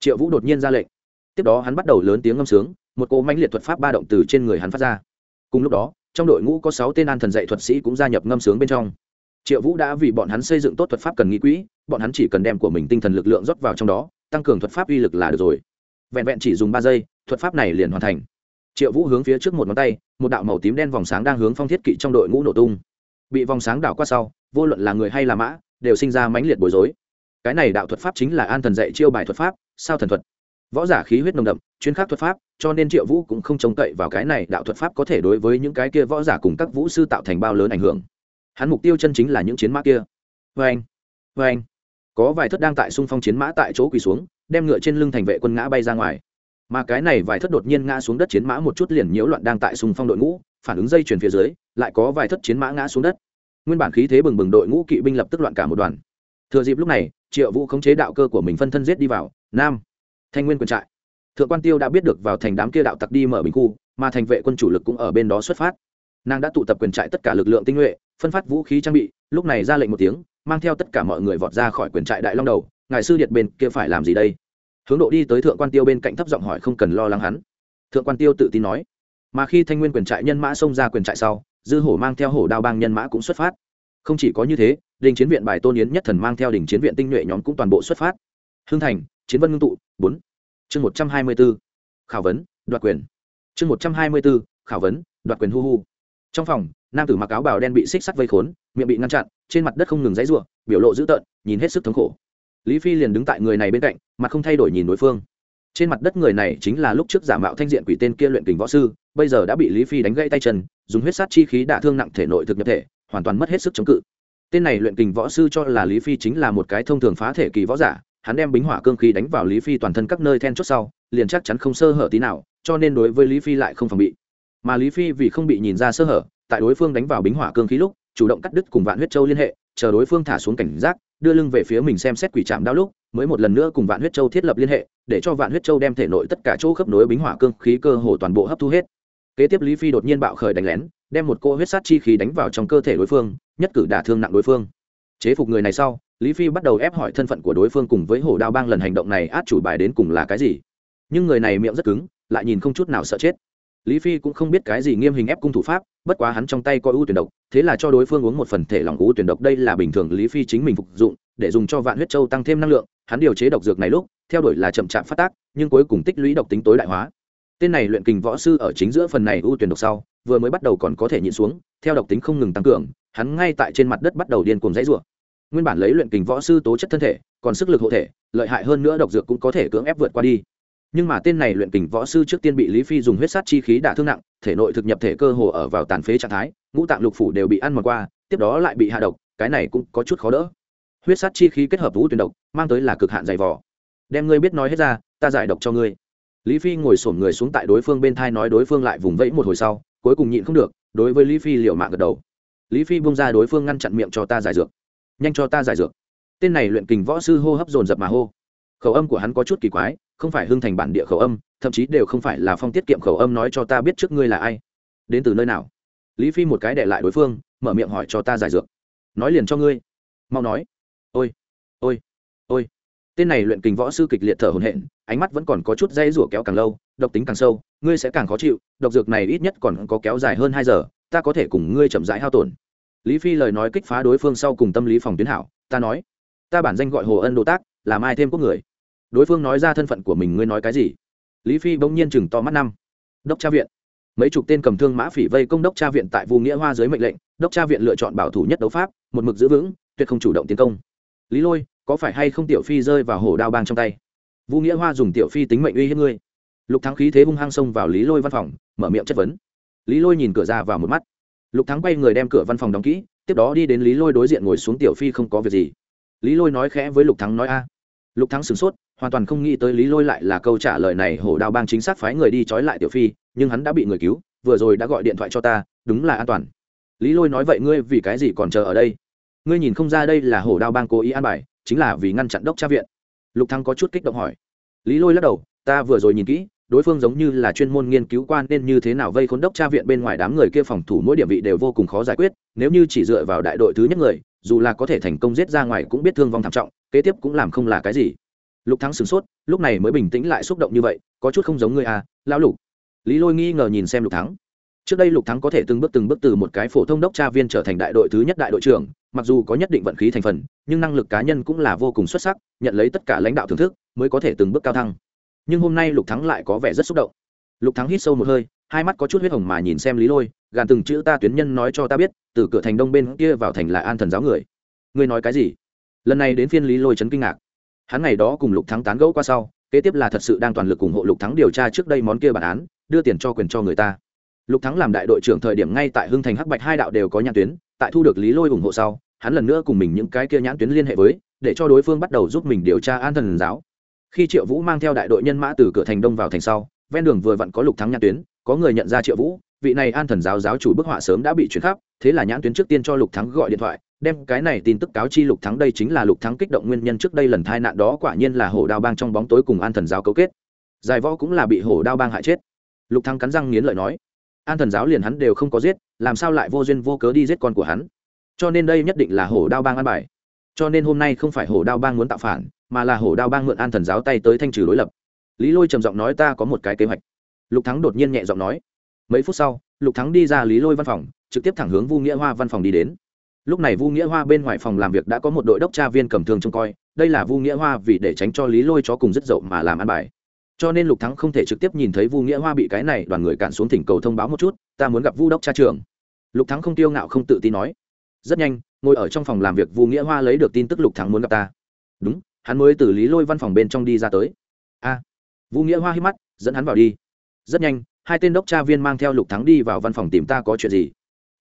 Triệu vũ đột nhiên ra lệnh tiếp đó hắn bắt đầu lớn tiếng ngâm sướng, một cỗ mãnh liệt thuật pháp ba động từ trên người hắn phát ra. Cùng lúc đó, trong đội ngũ có sáu tên an thần dạy thuật sĩ cũng gia nhập ngâm sướng bên trong. Triệu vũ đã vì bọn hắn xây dựng tốt thuật pháp cần nghĩ quỹ, bọn hắn chỉ cần đem của mình tinh thần lực lượng rót vào trong đó, tăng cường thuật pháp uy lực là được rồi. Vẹn vẹn chỉ dùng ba giây, thuật pháp này liền hoàn thành. Triệu vũ hướng phía trước một ngón tay, một đạo màu tím đen vòng sáng đang hướng phong thiết kỵ trong đội ngũ nổ tung. Bị vòng sáng đảo qua sau, vô luận là người hay là mã, đều sinh ra mãnh liệt bối rối. Cái này đạo thuật pháp chính là an thần dạy chiêu bài thuật pháp, sao thần thuật? Võ giả khí huyết nồng đậm, chuyên khắc thuật pháp, cho nên triệu vũ cũng không trông cậy vào cái này đạo thuật pháp có thể đối với những cái kia võ giả cùng các vũ sư tạo thành bao lớn ảnh hưởng. Hắn mục tiêu chân chính là những chiến mã kia. Vê anh vê anh có vài thất đang tại xung phong chiến mã tại chỗ quỳ xuống, đem ngựa trên lưng thành vệ quân ngã bay ra ngoài. Mà cái này vài thất đột nhiên ngã xuống đất chiến mã một chút liền nhiễu loạn đang tại xung phong đội ngũ, phản ứng dây chuyển phía dưới, lại có vài thất chiến mã ngã xuống đất. Nguyên bản khí thế bừng bừng đội ngũ kỵ binh lập tức loạn cả một đoàn. Thừa dịp lúc này, triệu vũ khống chế đạo cơ của mình phân thân giết đi vào. Nam thanh nguyên quyền trại. Thượng quan tiêu đã biết được vào thành đám kia đạo tặc đi mở bình khu, mà thành vệ quân chủ lực cũng ở bên đó xuất phát. Nàng đã tụ tập quyền trại tất cả lực lượng tinh nhuệ, phân phát vũ khí trang bị, lúc này ra lệnh một tiếng, mang theo tất cả mọi người vọt ra khỏi quyền trại đại long đầu. Ngài sư điện bên kia phải làm gì đây? Hướng độ đi tới thượng quan tiêu bên cạnh thấp giọng hỏi không cần lo lắng hắn. Thượng quan tiêu tự tin nói. Mà khi thanh nguyên quyền trại nhân mã xông ra quyền trại sau, dư hổ mang theo hổ đao bang nhân mã cũng xuất phát. Không chỉ có như thế, đình chiến viện bài tôn yến nhất thần mang theo đình chiến viện tinh nhuệ nhóm cũng toàn bộ xuất phát. Hưng thành chiến vân ngưng tụ, bốn. Chương một trăm hai mươi b ố khảo vấn, đoạt quyền. Chương một trăm hai mươi b ố khảo vấn, đoạt quyền hu hu. Trong phòng, nam tử mặc áo bào đen bị xích sắt vây khốn, miệng bị ngăn chặn, trên mặt đất không ngừng dãy r u ộ biểu lộ dữ tợn, nhìn hết sức thống khổ. Lý phi liền đứng tại người này bên cạnh, mặt không thay đổi nhìn đối phương. Trên mặt đất người này chính là lúc trước giả mạo thanh diện quỷ tên kia luyện kình võ sư, bây giờ đã bị lý phi đánh gãy tay chân, dùng huyết sát chi khí đả thương nặng thể nội thực nhập thể, hoàn toàn mất hết sức chống cự. Tên này luyện kình võ sư cho là lý phi chính là một cái thông thường phá thể kỳ võ giả hắn đem bính hỏa cương khí đánh vào lý phi toàn thân các nơi then chốt sau, liền chắc chắn không sơ hở tí nào, cho nên đối với lý phi lại không phòng bị. Mà lý phi vì không bị nhìn ra sơ hở, tại đối phương đánh vào bính hỏa cương khí lúc, chủ động cắt đứt cùng vạn huyết châu liên hệ, chờ đối phương thả xuống cảnh giác, đưa lưng về phía mình xem xét quỷ trạm đau lúc, mới một lần nữa cùng vạn huyết châu thiết lập liên hệ, để cho vạn huyết châu đem thể nội tất cả chỗ khớp nối bính hỏa cương khí cơ hồ toàn bộ hấp thu hết. Kế tiếp lý phi đột nhiên bạo khởi đánh lén, đem một cô huyết sát chi khí đánh vào trong cơ thể đối phương, nhất cử đả thương nặng đối phương. Chế phục người này sau lý phi bắt đầu ép hỏi thân phận của đối phương cùng với hổ đao bang lần hành động này, át chủ bài đến cùng là cái gì? Nhưng người này miệng rất cứng, lại nhìn không chút nào sợ chết. Lý phi cũng không biết cái gì nghiêm hình ép cung thủ pháp, bất quá hắn trong tay có ưu tuyển độc, thế là cho đối phương uống một phần thể lòng ưu tuyển độc. Đây là bình thường, lý phi chính mình phục dụng, để dùng cho vạn huyết châu tăng thêm năng lượng. Hắn điều chế độc dược này lúc, theo đuổi là chậm chạp phát tác, nhưng cuối cùng tích lũy độc tính tối đại hóa. Tên này luyện kình võ sư ở chính giữa phần này ưu tuyển độc sau, vừa mới bắt đầu còn có thể nhịn xuống, theo độc tính không ngừng tăng cường, hắn ngay tại trên mặt đất bắt đầu điên cuồng dãy rủa nguyên bản lấy luyện kình võ sư tố chất thân thể, còn sức lực hộ thể, lợi hại hơn nữa độc dược cũng có thể cưỡng ép vượt qua đi. Nhưng mà tên này luyện kình võ sư trước tiên bị lý phi dùng huyết sát chi khí đả thương nặng, thể nội thực nhập thể cơ hồ ở vào tàn phế trạng thái, ngũ tạng lục phủ đều bị ăn mòn qua, tiếp đó lại bị hạ độc, cái này cũng có chút khó đỡ. Huyết sát chi khí kết hợp vũ tuyển độc, mang tới là cực hạn dày vỏ đem ngươi biết nói hết ra, ta giải độc cho ngươi. Lý phi ngồi sổm người xuống tại đối phương bên thai nói đối phương lại vùng vẫy một hồi sau, cuối cùng nhịn không được, đối với lý phi liều mạng gật đầu. Lý phi bung ra đối phương ngăn chặn miệng cho ta giải dược nhanh cho ta giải dược. Tên này luyện kình võ sư hô hấp dồn dập mà hô. Khẩu âm của hắn có chút kỳ quái, không phải hưng thành bản địa khẩu âm, thậm chí đều không phải là phong tiết kiệm khẩu âm nói cho ta biết trước ngươi là ai. Đến từ nơi nào? Lý phi một cái đệ lại đối phương, mở miệng hỏi cho ta giải dược. Nói liền cho ngươi. Mau nói. Ôi ôi ôi. Tên này luyện kình võ sư kịch liệt thở hổn hển, ánh mắt vẫn còn có chút dây rủa kéo càng lâu, độc tính càng sâu, ngươi sẽ càng khó chịu, độc dược này ít nhất còn có kéo dài hơn hai giờ, ta có thể cùng ngươi chậm rãi hao tổn lý phi lời nói kích phá đối phương sau cùng tâm lý phòng tuyến hảo, ta nói, ta bản danh gọi hồ ân đồ tác làm ai thêm quốc người. Đối phương nói ra thân phận của mình ngươi nói cái gì? Lý phi bỗng nhiên chừng to mắt năm. Đốc tra viện. Mấy chục tên cầm thương mã phỉ vây công đốc tra viện tại vùng nghĩa hoa dưới mệnh lệnh, đốc tra viện lựa chọn bảo thủ nhất đấu pháp, một mực giữ vững, tuyệt không chủ động tiến công. Lý lôi, có phải hay không tiểu phi rơi vào hổ đao bang trong tay? Vũ nghĩa hoa dùng tiểu phi tính mệnh uy hiếp ngươi. Lục thắng khí thế hung hăng xông vào lý lôi văn phòng, mở miệng chất vấn. Lý lôi nhìn cửa ra vào một mắt lục thắng quay người đem cửa văn phòng đóng kỹ, tiếp đó đi đến lý lôi đối diện ngồi xuống tiểu phi không có việc gì. Lý lôi nói khẽ với lục thắng nói, a. Lục thắng sửng sốt, hoàn toàn không nghĩ tới lý lôi lại là câu trả lời này hổ đao bang chính xác phái người đi trói lại tiểu phi, nhưng hắn đã bị người cứu, vừa rồi đã gọi điện thoại cho ta, đúng là an toàn. Lý lôi nói, vậy ngươi vì cái gì còn chờ ở đây? Ngươi nhìn không ra đây là hổ đao bang cố ý an bài, chính là vì ngăn chặn đốc tra viện. Lục thắng có chút kích động hỏi. Lý lôi lắc đầu, ta vừa rồi nhìn kỹ đối phương giống như là chuyên môn nghiên cứu quan nên như thế nào vây khốn đốc tra viện bên ngoài đám người kia phòng thủ mỗi điểm vị đều vô cùng khó giải quyết, nếu như chỉ dựa vào đại đội thứ nhất người, dù là có thể thành công giết ra ngoài cũng biết thương vong thảm trọng, kế tiếp cũng làm không là cái gì. Lục thắng sửng sốt, lúc này mới bình tĩnh lại xúc động như vậy, có chút không giống người à lão lục. Lý lôi nghi ngờ nhìn xem lục thắng. Trước đây lục thắng có thể từng bước từng bước từ một cái phổ thông đốc tra viên trở thành đại đội thứ nhất đại đội trưởng, mặc dù có nhất định vận khí thành phần, nhưng năng lực cá nhân cũng là vô cùng xuất sắc, nhận lấy tất cả lãnh đạo thưởng thức, mới có thể từng bước cao thăng nhưng hôm nay lục thắng lại có vẻ rất xúc động. Lục thắng hít sâu một hơi, hai mắt có chút huyết hồng mà nhìn xem lý lôi, gàn từng chữ ta tuyến nhân nói cho ta biết, từ cửa thành đông bên kia vào thành là an thần giáo người. Ngươi nói cái gì? Lần này đến phiên lý lôi chấn kinh ngạc. Hắn ngày đó cùng lục thắng tán gẫu qua sau, kế tiếp là thật sự đang toàn lực ủng hộ lục thắng điều tra trước đây món kia bản án, đưa tiền cho quyền cho người ta. Lục thắng làm đại đội trưởng thời điểm ngay tại hưng thành hắc bạch hai đạo đều có nhãn tuyến, tại thu được lý lôi ủng hộ sau, hắn lần nữa cùng mình những cái kia nhãn tuyến liên hệ với, để cho đối phương bắt đầu giúp mình điều tra an thần giáo khi triệu vũ mang theo đại đội nhân mã từ cửa thành đông vào thành sau, ven đường vừa vặn có lục thắng nhãn tuyến, có người nhận ra triệu vũ, vị này an thần giáo giáo chủ bức họa sớm đã bị chuyển khắp, thế là nhãn tuyến trước tiên cho lục thắng gọi điện thoại, đem cái này tin tức cáo chi lục thắng đây chính là lục thắng kích động nguyên nhân trước đây lần tai nạn đó quả nhiên là hổ đao bang trong bóng tối cùng an thần giáo cấu kết. Giải võ cũng là bị hổ đao bang hại chết. Lục thắng cắn răng nghiến lợi nói, an thần giáo liền hắn đều không có giết, làm sao lại vô duyên vô cớ đi giết con của hắn? Cho nên đây nhất định là hổ đao bang an bài. Cho nên hôm nay không phải hổ đao bang muốn tạo phản mà là hổ đao bang mượn an thần giáo tay tới thanh trừ đối lập. Lý lôi trầm giọng nói, ta có một cái kế hoạch. Lục thắng đột nhiên nhẹ giọng nói. Mấy phút sau, lục thắng đi ra lý lôi văn phòng, trực tiếp thẳng hướng vu nghĩa hoa văn phòng đi đến. Lúc này vu nghĩa hoa bên ngoài phòng làm việc đã có một đội đốc tra viên cầm thương trông coi, đây là vu nghĩa hoa vì để tránh cho lý lôi chó cùng rất dậu mà làm ăn bài. Cho nên lục thắng không thể trực tiếp nhìn thấy vu nghĩa hoa bị cái này đoàn người cản xuống thỉnh cầu thông báo một chút, ta muốn gặp vu đốc tra trưởng. Lục thắng không tiêu ngạo không tự tin nói. Rất nhanh, ngồi ở trong phòng làm việc vu nghĩa hoa lấy được tin tức lục thắng muốn gặp ta. Đúng hắn mới từ lý lôi văn phòng bên trong đi ra tới. A à, vu nghĩa hoa hít mắt dẫn hắn vào đi. Rất nhanh hai tên đốc tra viên mang theo lục thắng đi vào văn phòng tìm ta có chuyện gì?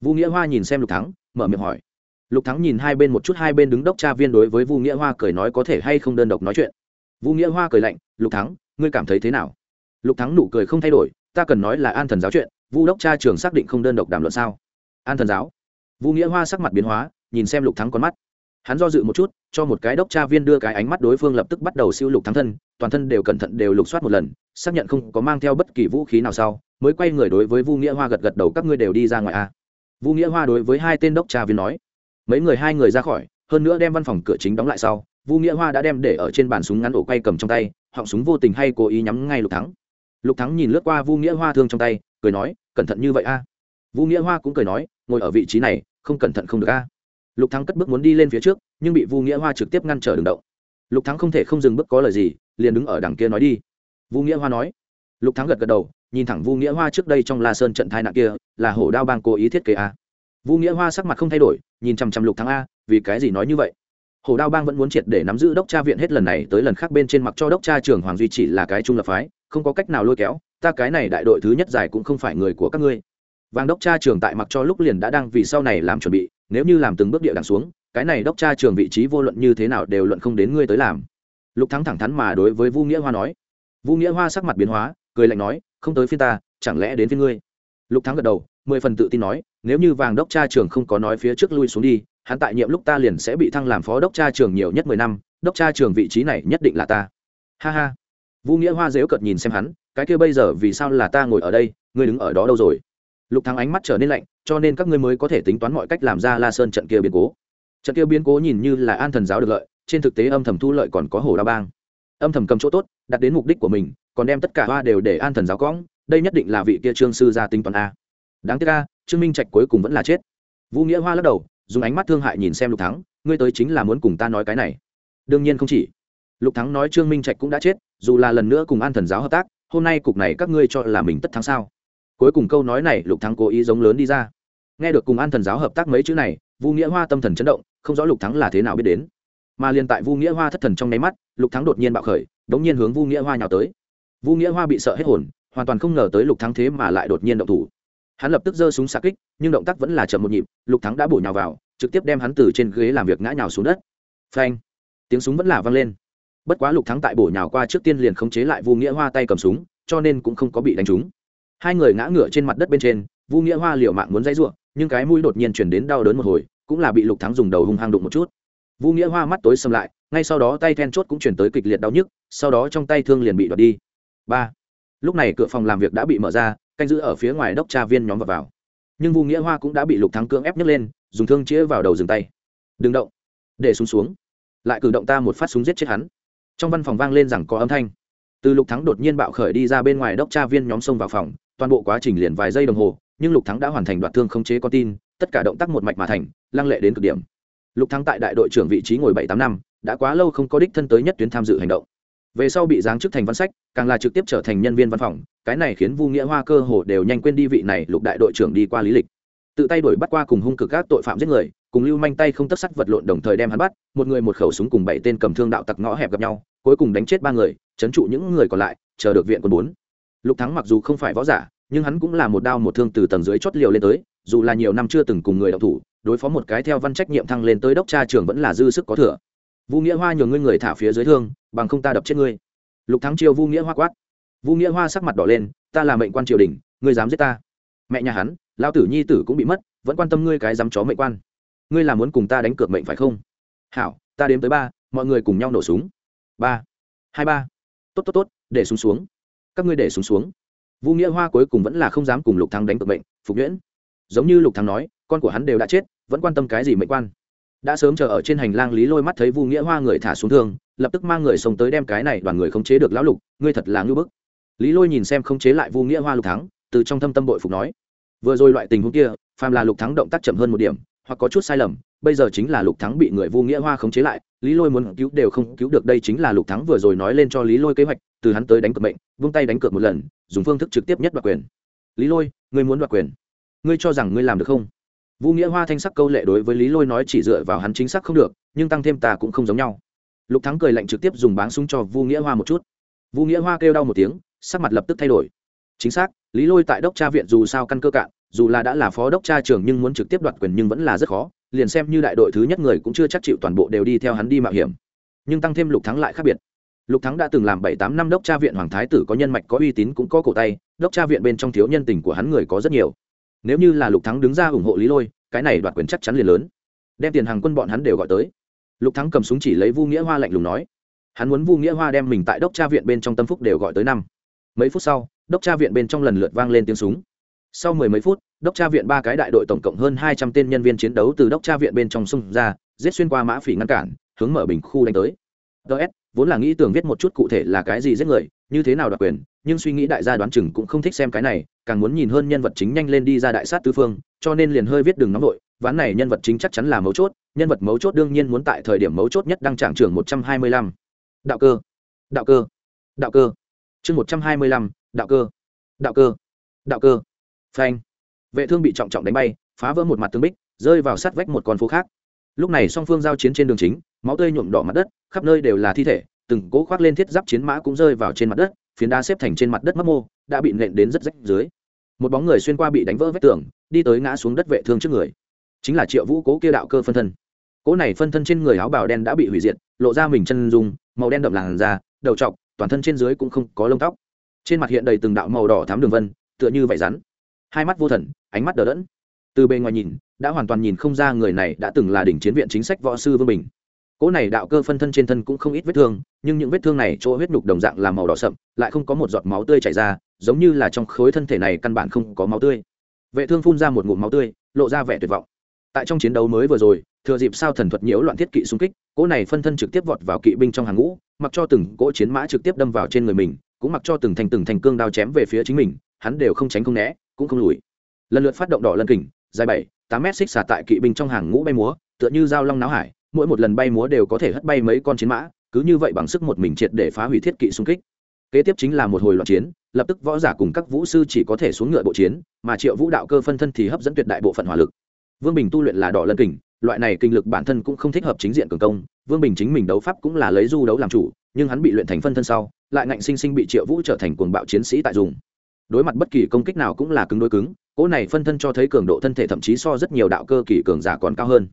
Vu nghĩa hoa nhìn xem lục thắng mở miệng hỏi. Lục thắng nhìn hai bên một chút hai bên đứng đốc tra viên đối với vu nghĩa hoa cười nói có thể hay không đơn độc nói chuyện. Vu nghĩa hoa cười lạnh lục thắng ngươi cảm thấy thế nào? Lục thắng nụ cười không thay đổi ta cần nói là an thần giáo chuyện vu đốc tra trường xác định không đơn độc đàm luận sao? An thần giáo? Vu nghĩa hoa sắc mặt biến hóa nhìn xem lục thắng con mắt hắn do dự một chút, cho một cái đốc tra viên đưa cái ánh mắt đối phương lập tức bắt đầu siêu lục thắng thân, toàn thân đều cẩn thận đều lục soát một lần, xác nhận không có mang theo bất kỳ vũ khí nào sau, mới quay người đối với vu nghĩa hoa gật gật đầu, các ngươi đều đi ra ngoài a. Vu nghĩa hoa đối với hai tên đốc tra viên nói. Mấy người hai người ra khỏi, hơn nữa đem văn phòng cửa chính đóng lại sau, vu nghĩa hoa đã đem để ở trên bàn súng ngắn ổ quay cầm trong tay, họng súng vô tình hay cố ý nhắm ngay lục thắng. Lục thắng nhìn lướt qua vu nghĩa hoa thương trong tay, cười nói, cẩn thận như vậy a. À. vu nghĩa hoa cũng cười nói, ngồi ở vị trí này, không cẩn thận không được a lục thắng cất bước muốn đi lên phía trước, nhưng bị vu nghĩa hoa trực tiếp ngăn trở đường động. Lục thắng không thể không dừng bước có lời gì, liền đứng ở đằng kia nói đi. Vu nghĩa hoa nói. Lục thắng gật gật đầu, nhìn thẳng vu nghĩa hoa trước đây trong la sơn trận thai nạn kia, là hổ đao bang cố ý thiết kế a. Vu nghĩa hoa sắc mặt không thay đổi, nhìn chằm chằm lục thắng a, vì cái gì nói như vậy? Hổ đao bang vẫn muốn triệt để nắm giữ đốc tra viện hết lần này tới lần khác bên trên mặc cho đốc tra trường hoàng duy chỉ là cái trung lập phái, không có cách nào lôi kéo, ta cái này đại đội thứ nhất giải cũng không phải người của các ngươi. Vàng đốc tra trường tại mặc cho lúc liền đã đang vì sau này làm chuẩn bị nếu như làm từng bước địa đằng xuống, cái này đốc tra trường vị trí vô luận như thế nào đều luận không đến ngươi tới làm. Lục thắng thẳng thắn mà đối với vu nghĩa hoa nói. Vũ nghĩa hoa sắc mặt biến hóa, cười lạnh nói, không tới phiên ta, chẳng lẽ đến phiên ngươi? Lục thắng gật đầu, mười phần tự tin nói, nếu như vàng đốc cha trường không có nói phía trước lui xuống đi, hắn tại nhiệm lúc ta liền sẽ bị thăng làm phó đốc cha trường nhiều nhất mười năm, đốc cha trường vị trí này nhất định là ta. Ha ha. Vũ nghĩa hoa dếu cợt nhìn xem hắn, cái kia bây giờ vì sao là ta ngồi ở đây, ngươi đứng ở đó đâu rồi? Lục thắng ánh mắt trở nên lạnh, cho nên các ngươi mới có thể tính toán mọi cách làm ra la sơn trận kia biến cố. Trận kia biến cố nhìn như là an thần giáo được lợi, trên thực tế âm thầm thu lợi còn có hồ đa bang. Âm thầm cầm chỗ tốt, đặt đến mục đích của mình, còn đem tất cả hoa đều để an thần giáo cõng, đây nhất định là vị kia trương sư gia tính toán a. Đáng tiếc a, trương minh trạch cuối cùng vẫn là chết. Vũ nghĩa hoa lắc đầu, dùng ánh mắt thương hại nhìn xem lục thắng, ngươi tới chính là muốn cùng ta nói cái này. Đương nhiên không chỉ. Lục thắng nói trương minh trạch cũng đã chết, dù là lần nữa cùng an thần giáo hợp tác, hôm nay cục này các ngươi cho là mình tất thắng sao? Cuối cùng câu nói này lục thắng cố ý giống lớn đi ra. Nghe được cùng an thần giáo hợp tác mấy chữ này, vu nghĩa hoa tâm thần chấn động, không rõ lục thắng là thế nào biết đến. Mà liền tại vu nghĩa hoa thất thần trong nháy mắt, lục thắng đột nhiên bạo khởi đ ố n g nhiên hướng vu nghĩa hoa nhào tới. Vu nghĩa hoa bị sợ hết hồn, hoàn toàn không ngờ tới lục thắng thế mà lại đột nhiên động thủ. Hắn lập tức giơ súng xa kích, nhưng động tác vẫn là chậm một nhịp, lục thắng đã bổ nhào vào, trực tiếp đem hắn từ trên ghế làm việc ngã nhào xuống đất. Phanh! Tiếng súng vẫn là vang lên. Bất quá lục thắng tại bổ nhào qua trước tiên liền khống chế lại vu nghĩa hoa tay cầm súng, cho nên cũng không có bị đánh trúng hai người ngã ngửa trên mặt đất bên trên vu nghĩa hoa liều mạng muốn dãy ruộng nhưng cái mũi đột nhiên chuyển đến đau đớn một hồi cũng là bị lục thắng dùng đầu hung hăng đụng một chút. Vu nghĩa hoa mắt tối xâm lại ngay sau đó tay then chốt cũng chuyển tới kịch liệt đau nhức sau đó trong tay thương liền bị đoạt đi. Ba. Lúc này cửa phòng làm việc đã bị mở ra canh giữ ở phía ngoài đốc tra viên nhóm vào, vào. nhưng vu nghĩa hoa cũng đã bị lục thắng cưỡng ép nhấc lên dùng thương chĩa vào đầu dừng tay. Đừng động để xuống xuống lại cử động ta một phát súng giết chết hắn. Trong văn phòng vang lên rằng có âm thanh từ lục thắng đột nhiên bạo khởi đi ra bên ngoài đốc tra viên nhóm xông vào phòng, toàn bộ quá trình liền vài giây đồng hồ, nhưng lục thắng đã hoàn thành đoạt thương khống chế con tin, tất cả động tác một mạch mà thành, lăng lệ đến cực điểm. Lục thắng tại đại đội trưởng vị trí ngồi bảy tám năm, đã quá lâu không có đích thân tới nhất tuyến tham dự hành động. Về sau bị giáng chức thành văn sách, càng là trực tiếp trở thành nhân viên văn phòng, cái này khiến vu nghĩa hoa cơ hồ đều nhanh quên đi vị này lục đại đội trưởng đi qua lý lịch. Tự tay đuổi bắt qua cùng hung cực các tội phạm giết người, cùng lưu manh tay không tất sắc vật lộn đồng thời đem hắn bắt, một người một khẩu súng cùng bảy tên cầm thương đạo tặc ngõ hẹp gặp nhau, cuối cùng đánh chết ba người chấn trụ những người còn lại, chờ được viện quân bốn. Lục thắng mặc dù không phải võ giả, nhưng hắn cũng là một đao một thương từ tầng dưới chót liều lên tới, dù là nhiều năm chưa từng cùng người đọc thủ, đối phó một cái theo văn trách nhiệm thăng lên tới đốc tra trường vẫn là dư sức có thừa. Vu nghĩa hoa nhường ngươi người thả phía dưới thương, bằng không ta đập chết ngươi. Lục thắng chiêu vu nghĩa hoa quát. Vu nghĩa hoa sắc mặt đỏ lên, ta là mệnh quan triều đình, ngươi dám giết ta. Mẹ nhà hắn lao tử nhi tử cũng bị mất, vẫn quan tâm ngươi cái dám chó mệnh quan. Ngươi là muốn cùng ta đánh cược mệnh phải không? Hảo, ta đếm tới ba, mọi người cùng nhau nổ súng. Ba, hai, ba tốt tốt tốt, để súng xuống. Các ngươi để súng xuống. Vũ nghĩa hoa cuối cùng vẫn là không dám cùng lục thắng đánh cược mệnh, phục nhuyễn giống như lục thắng nói, con của hắn đều đã chết, vẫn quan tâm cái gì mệnh quan. Đã sớm chờ ở trên hành lang lý lôi mắt thấy vu nghĩa hoa người thả xuống thương, lập tức mang người sống tới đem cái này đoàn người khống chế được lão lục, ngươi thật là ngưỡng bức. Lý lôi nhìn xem khống chế lại vu nghĩa hoa lục thắng, từ trong thâm tâm bội phục nói, vừa rồi loại tình huống kia, phàm là lục thắng động tác chậm hơn một điểm, hoặc có chút sai lầm, bây giờ chính là lục thắng bị người vu nghĩa hoa khống chế lại lý lôi muốn cứu đều không cứu được, đây chính là lục thắng vừa rồi nói lên cho lý lôi kế hoạch, từ hắn tới đánh cược mệnh, vung tay đánh cược một lần, dùng phương thức trực tiếp nhất đoạt quyền. Lý lôi, ngươi muốn đoạt quyền? Ngươi cho rằng ngươi làm được không? Vũ nghĩa hoa thanh sắc câu lệ đối với lý lôi nói chỉ dựa vào hắn chính xác không được, nhưng tăng thêm ta cũng không giống nhau. Lục thắng cười lạnh trực tiếp dùng báng súng cho vu nghĩa hoa một chút. Vu nghĩa hoa kêu đau một tiếng, sắc mặt lập tức thay đổi. Chính xác, lý lôi tại đốc tra viện dù sao căn cơ cạn, dù là đã là phó đốc tra trưởng nhưng muốn trực tiếp đoạt quyền nhưng vẫn là rất khó liền xem như đại đội thứ nhất người cũng chưa chắc chịu toàn bộ đều đi theo hắn đi mạo hiểm. Nhưng tăng thêm lục thắng lại khác biệt. Lục thắng đã từng làm bảy tám năm đốc tra viện hoàng thái tử có nhân mạch có uy tín cũng có cổ tay, đốc tra viện bên trong thiếu nhân tình của hắn người có rất nhiều. Nếu như là lục thắng đứng ra ủng hộ lý lôi, cái này đoạt quyền chắc chắn liền lớn. Đem tiền hàng quân bọn hắn đều gọi tới. Lục thắng cầm súng chỉ lấy vu nghĩa hoa lạnh lùng nói. Hắn muốn vu nghĩa hoa đem mình tại đốc tra viện bên trong tâm phúc đều gọi tới năm. Mấy phút sau, đốc tra viện bên trong lần lượt vang lên tiếng súng sau mười mấy phút, đốc tra viện ba cái đại đội tổng cộng hơn hai trăm tên nhân viên chiến đấu từ đốc tra viện bên trong xung ra, giết xuyên qua mã phỉ ngăn cản, hướng mở bình khu đánh tới. Ts vốn là nghĩ tưởng viết một chút cụ thể là cái gì giết người, như thế nào đoạt quyền, nhưng suy nghĩ đại gia đoán chừng cũng không thích xem cái này, càng muốn nhìn hơn nhân vật chính nhanh lên đi ra đại sát tứ phương, cho nên liền hơi viết đường nóng đội. ván này nhân vật chính chắc chắn là mấu chốt, nhân vật mấu chốt đương nhiên muốn tại thời điểm mấu chốt nhất đăng trảng trường một trăm hai mươi lăm. Đạo cơ đạo cơ đạo cơ. Chương một trăm hai mươi lăm, đạo cơ đạo cơ đạo cơ phanh. Vệ thương bị trọng trọng đánh bay, phá vỡ một mặt tương bích, rơi vào sát vách một con phố khác. Lúc này song phương giao chiến trên đường chính, máu tươi nhuộm đỏ mặt đất, khắp nơi đều là thi thể, từng cố khoác lên thiết giáp chiến mã cũng rơi vào trên mặt đất, phiến đá xếp thành trên mặt đất mấp mô, đã bị nện đến rất rách dưới. Một bóng người xuyên qua bị đánh vỡ vách tường, đi tới ngã xuống đất vệ thương trước người. Chính là triệu vũ cố kia đạo cơ phân thân. Cố này phân thân trên người áo bào đen đã bị hủy diệt, lộ ra mình chân dung, màu đen đậm làn da, đầu trọc, toàn thân trên dưới cũng không có lông tóc. Trên mặt hiện đầy từng đạo màu đỏ thám đường vân, tựa như vải rắn hai mắt vô thần, ánh mắt đờ đẫn. Từ bề ngoài nhìn, đã hoàn toàn nhìn không ra người này đã từng là đỉnh chiến viện chính sách võ sư vương bình. Cỗ này đạo cơ phân thân trên thân cũng không ít vết thương, nhưng những vết thương này chỗ huyết nhục đồng dạng là màu đỏ sậm, lại không có một giọt máu tươi chảy ra, giống như là trong khối thân thể này căn bản không có máu tươi. Vệ thương phun ra một ngụm máu tươi, lộ ra vẻ tuyệt vọng. Tại trong chiến đấu mới vừa rồi, thừa dịp sao thần thuật nhiễu loạn thiết kỵ xung kích, cỗ này phân thân trực tiếp vọt vào kỵ binh trong hàng ngũ, mặc cho từng cỗ chiến mã trực tiếp đâm vào trên người mình, cũng mặc cho từng thành từng thành cương đao chém về phía chính mình, hắn đều không tránh không né cũng không lùi. Lần lượt phát động đỏ lân kình, dài bảy, tám mét xích xả tại kỵ binh trong hàng ngũ bay múa, tựa như dao long náo hải, mỗi một lần bay múa đều có thể hất bay mấy con chiến mã, cứ như vậy bằng sức một mình triệt để phá hủy thiết kỵ xung kích. Kế tiếp chính là một hồi loạn chiến, lập tức võ giả cùng các vũ sư chỉ có thể xuống ngựa bộ chiến, mà triệu vũ đạo cơ phân thân thì hấp dẫn tuyệt đại bộ phận hỏa lực. Vương bình tu luyện là đỏ lân kình, loại này kinh lực bản thân cũng không thích hợp chính diện cường công, vương bình chính mình đấu pháp cũng là lấy du đấu làm chủ, nhưng hắn bị luyện thành phân thân sau, lại ngạnh sinh sinh bị triệu vũ trở thành cuồng bạo chiến sĩ tại dùng đối mặt bất kỳ công kích nào cũng là cứng đối cứng, cỗ này phân thân cho thấy cường độ thân thể thậm chí so rất nhiều đạo cơ kỳ cường giả còn cao hơn.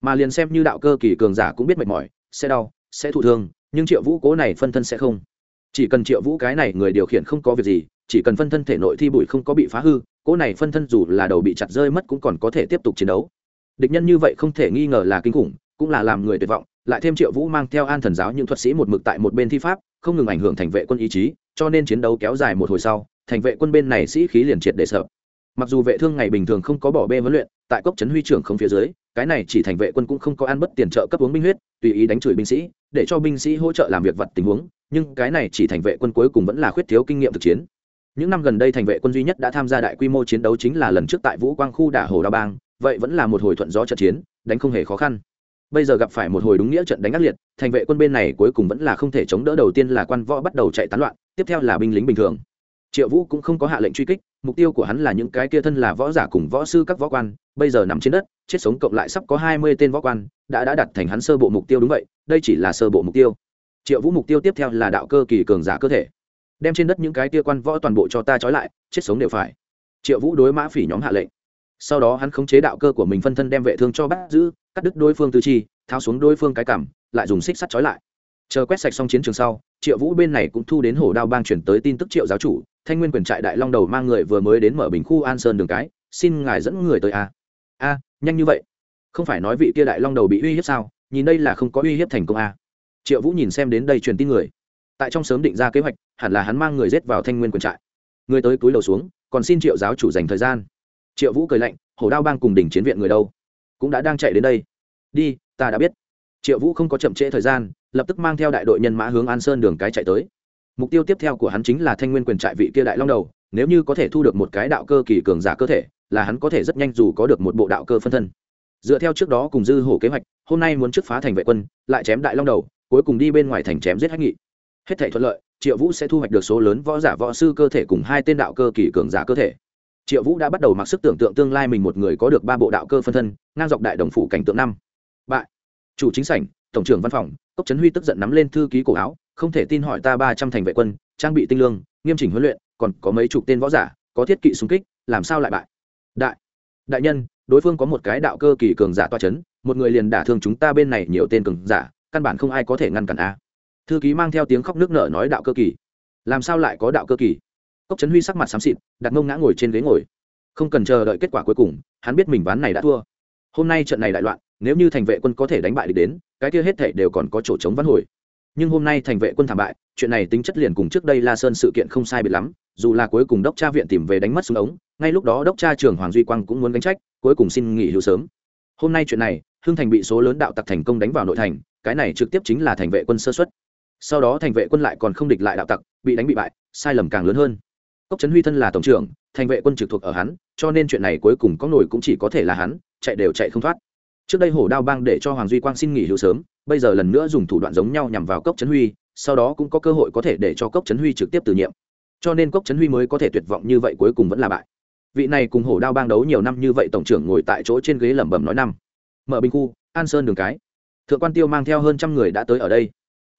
Mà liền xem như đạo cơ kỳ cường giả cũng biết mệt mỏi, sẽ đau, sẽ thụ thương, nhưng triệu vũ cố này phân thân sẽ không. Chỉ cần triệu vũ cái này người điều khiển không có việc gì, chỉ cần phân thân thể nội thi bụi không có bị phá hư cố này phân thân dù là đầu bị chặt rơi mất cũng còn có thể tiếp tục chiến đấu. Địch nhân như vậy không thể nghi ngờ là kinh khủng, cũng là làm người tuyệt vọng, lại thêm triệu vũ mang theo an thần giáo những thuật sĩ một mực tại một bên thi pháp, không ngừng ảnh hưởng thành vệ quân ý chí, cho nên chiến đấu kéo dài một hồi sau thành vệ quân bên này sĩ khí liền triệt để sợ. Mặc dù vệ thương ngày bình thường không có bỏ bê huấn luyện, tại cốc trấn huy trưởng không phía dưới, cái này chỉ thành vệ quân cũng không có ăn bất tiền trợ cấp uống binh huyết, tùy ý đánh chửi binh sĩ, để cho binh sĩ hỗ trợ làm việc vật tình huống, nhưng cái này chỉ thành vệ quân cuối cùng vẫn là khuyết thiếu kinh nghiệm thực chiến. Những năm gần đây thành vệ quân duy nhất đã tham gia đại quy mô chiến đấu chính là lần trước tại vũ quang khu đả hồ đa bang, vậy vẫn là một hồi thuận gió trận chiến, đánh không hề khó khăn. Bây giờ gặp phải một hồi đúng nghĩa trận đánh ác liệt, thành vệ quân bên này cuối cùng vẫn là không thể chống đỡ đầu tiên là quan võ bắt đầu chạy tán loạn, tiếp theo là binh lính bình thường triệu vũ cũng không có hạ lệnh truy kích, mục tiêu của hắn là những cái kia thân là võ giả cùng võ sư các võ quan, bây giờ nằm trên đất, chết sống cộng lại sắp có hai mươi tên võ quan, đã đã đặt thành hắn sơ bộ mục tiêu đúng vậy, đây chỉ là sơ bộ mục tiêu. Triệu vũ mục tiêu tiếp theo là đạo cơ kỳ cường giả cơ thể. Đem trên đất những cái kia quan võ toàn bộ cho ta trói lại, chết sống đều phải. Triệu vũ đối mã phỉ nhóm hạ lệnh. Sau đó hắn khống chế đạo cơ của mình phân thân đem vệ thương cho bắt giữ, cắt đứt đối phương tư chi, tháo xuống đối phương cái cảm lại dùng xích sắt trói lại. Chờ quét sạch xong chiến trường sau, triệu vũ bên này cũng thu đến hổ đao bang chuyển tới tin tức triệu giáo chủ thanh nguyên quyền trại đại long đầu mang người vừa mới đến mở bình khu an sơn đường cái, xin ngài dẫn người tới a. A, nhanh như vậy. Không phải nói vị kia đại long đầu bị uy hiếp sao? Nhìn đây là không có uy hiếp thành công a. Triệu vũ nhìn xem đến đây truyền tin người. Tại trong sớm định ra kế hoạch, hẳn là hắn mang người rết vào thanh nguyên quyền trại. Người tới túi đầu xuống, còn xin triệu giáo chủ dành thời gian. Triệu vũ cười lạnh, hổ đao bang cùng đỉnh chiến viện người đâu? Cũng đã đang chạy đến đây. Đi, ta đã biết. Triệu vũ không có chậm trễ thời gian, lập tức mang theo đại đội nhân mã hướng an sơn đường cái chạy tới mục tiêu tiếp theo của hắn chính là thanh nguyên quyền trại vị kia đại long đầu, nếu như có thể thu được một cái đạo cơ kỳ cường giả cơ thể, là hắn có thể rất nhanh dù có được một bộ đạo cơ phân thân. Dựa theo trước đó cùng dư hổ kế hoạch, hôm nay muốn trước phá thành vệ quân, lại chém đại long đầu, cuối cùng đi bên ngoài thành chém giết hách nghị. Hết thể thuận lợi, triệu vũ sẽ thu hoạch được số lớn võ giả võ sư cơ thể cùng hai tên đạo cơ kỳ cường giả cơ thể. Triệu vũ đã bắt đầu mặc sức tưởng tượng tương lai mình một người có được ba bộ đạo cơ phân thân, ngang dọc đại đồng phủ cảnh tượng năm. Bại. Chủ chính sảnh, tổng trưởng văn phòng, cốc trấn huy tức giận nắm lên thư ký cổ áo không thể tin hỏi ta ba trăm thành vệ quân, trang bị tinh lương, nghiêm chỉnh huấn luyện, còn có mấy chục tên võ giả, có thiết kỵ xung kích, làm sao lại bại? Đại đại nhân, đối phương có một cái đạo cơ kỳ cường giả toa chấn, một người liền đả thương chúng ta bên này nhiều tên cường giả, căn bản không ai có thể ngăn cản a. Thư ký mang theo tiếng khóc nước nở nói đạo cơ kỳ. Làm sao lại có đạo cơ kỳ? Cốc trấn huy sắc mặt xám xịt, đặt ngông ngã ngồi trên ghế ngồi. Không cần chờ đợi kết quả cuối cùng, hắn biết mình ván này đã thua. Hôm nay trận này đại loạn, nếu như thành vệ quân có thể đánh bại địch đến, cái kia hết thể đều còn có chỗ chống văn hồi nhưng hôm nay thành vệ quân thảm bại, chuyện này tính chất liền cùng trước đây la sơn sự kiện không sai biệt lắm, dù là cuối cùng đốc cha viện tìm về đánh mất xuống ống, ngay lúc đó đốc cha trưởng hoàng duy quang cũng muốn gánh trách, cuối cùng xin nghỉ hưu sớm. Hôm nay chuyện này, hưng thành bị số lớn đạo tặc thành công đánh vào nội thành, cái này trực tiếp chính là thành vệ quân sơ xuất sau đó thành vệ quân lại còn không địch lại đạo tặc, bị đánh bị bại, sai lầm càng lớn hơn. Cốc trấn huy thân là tổng trưởng, thành vệ quân trực thuộc ở hắn, cho nên chuyện này cuối cùng có nổi cũng chỉ có thể là hắn, chạy đều chạy không thoát. Trước đây hổ đao bang để cho hoàng duy quang xin nghỉ hưu sớm bây giờ lần nữa dùng thủ đoạn giống nhau nhằm vào cốc trấn huy, sau đó cũng có cơ hội có thể để cho cốc trấn huy trực tiếp từ nhiệm. Cho nên cốc trấn huy mới có thể tuyệt vọng như vậy cuối cùng vẫn là bại. Vị này cùng hổ đao bang đấu nhiều năm như vậy tổng trưởng ngồi tại chỗ trên ghế lẩm bẩm nói năm. Mở binh khu, an sơn đường cái. Thượng quan tiêu mang theo hơn trăm người đã tới ở đây.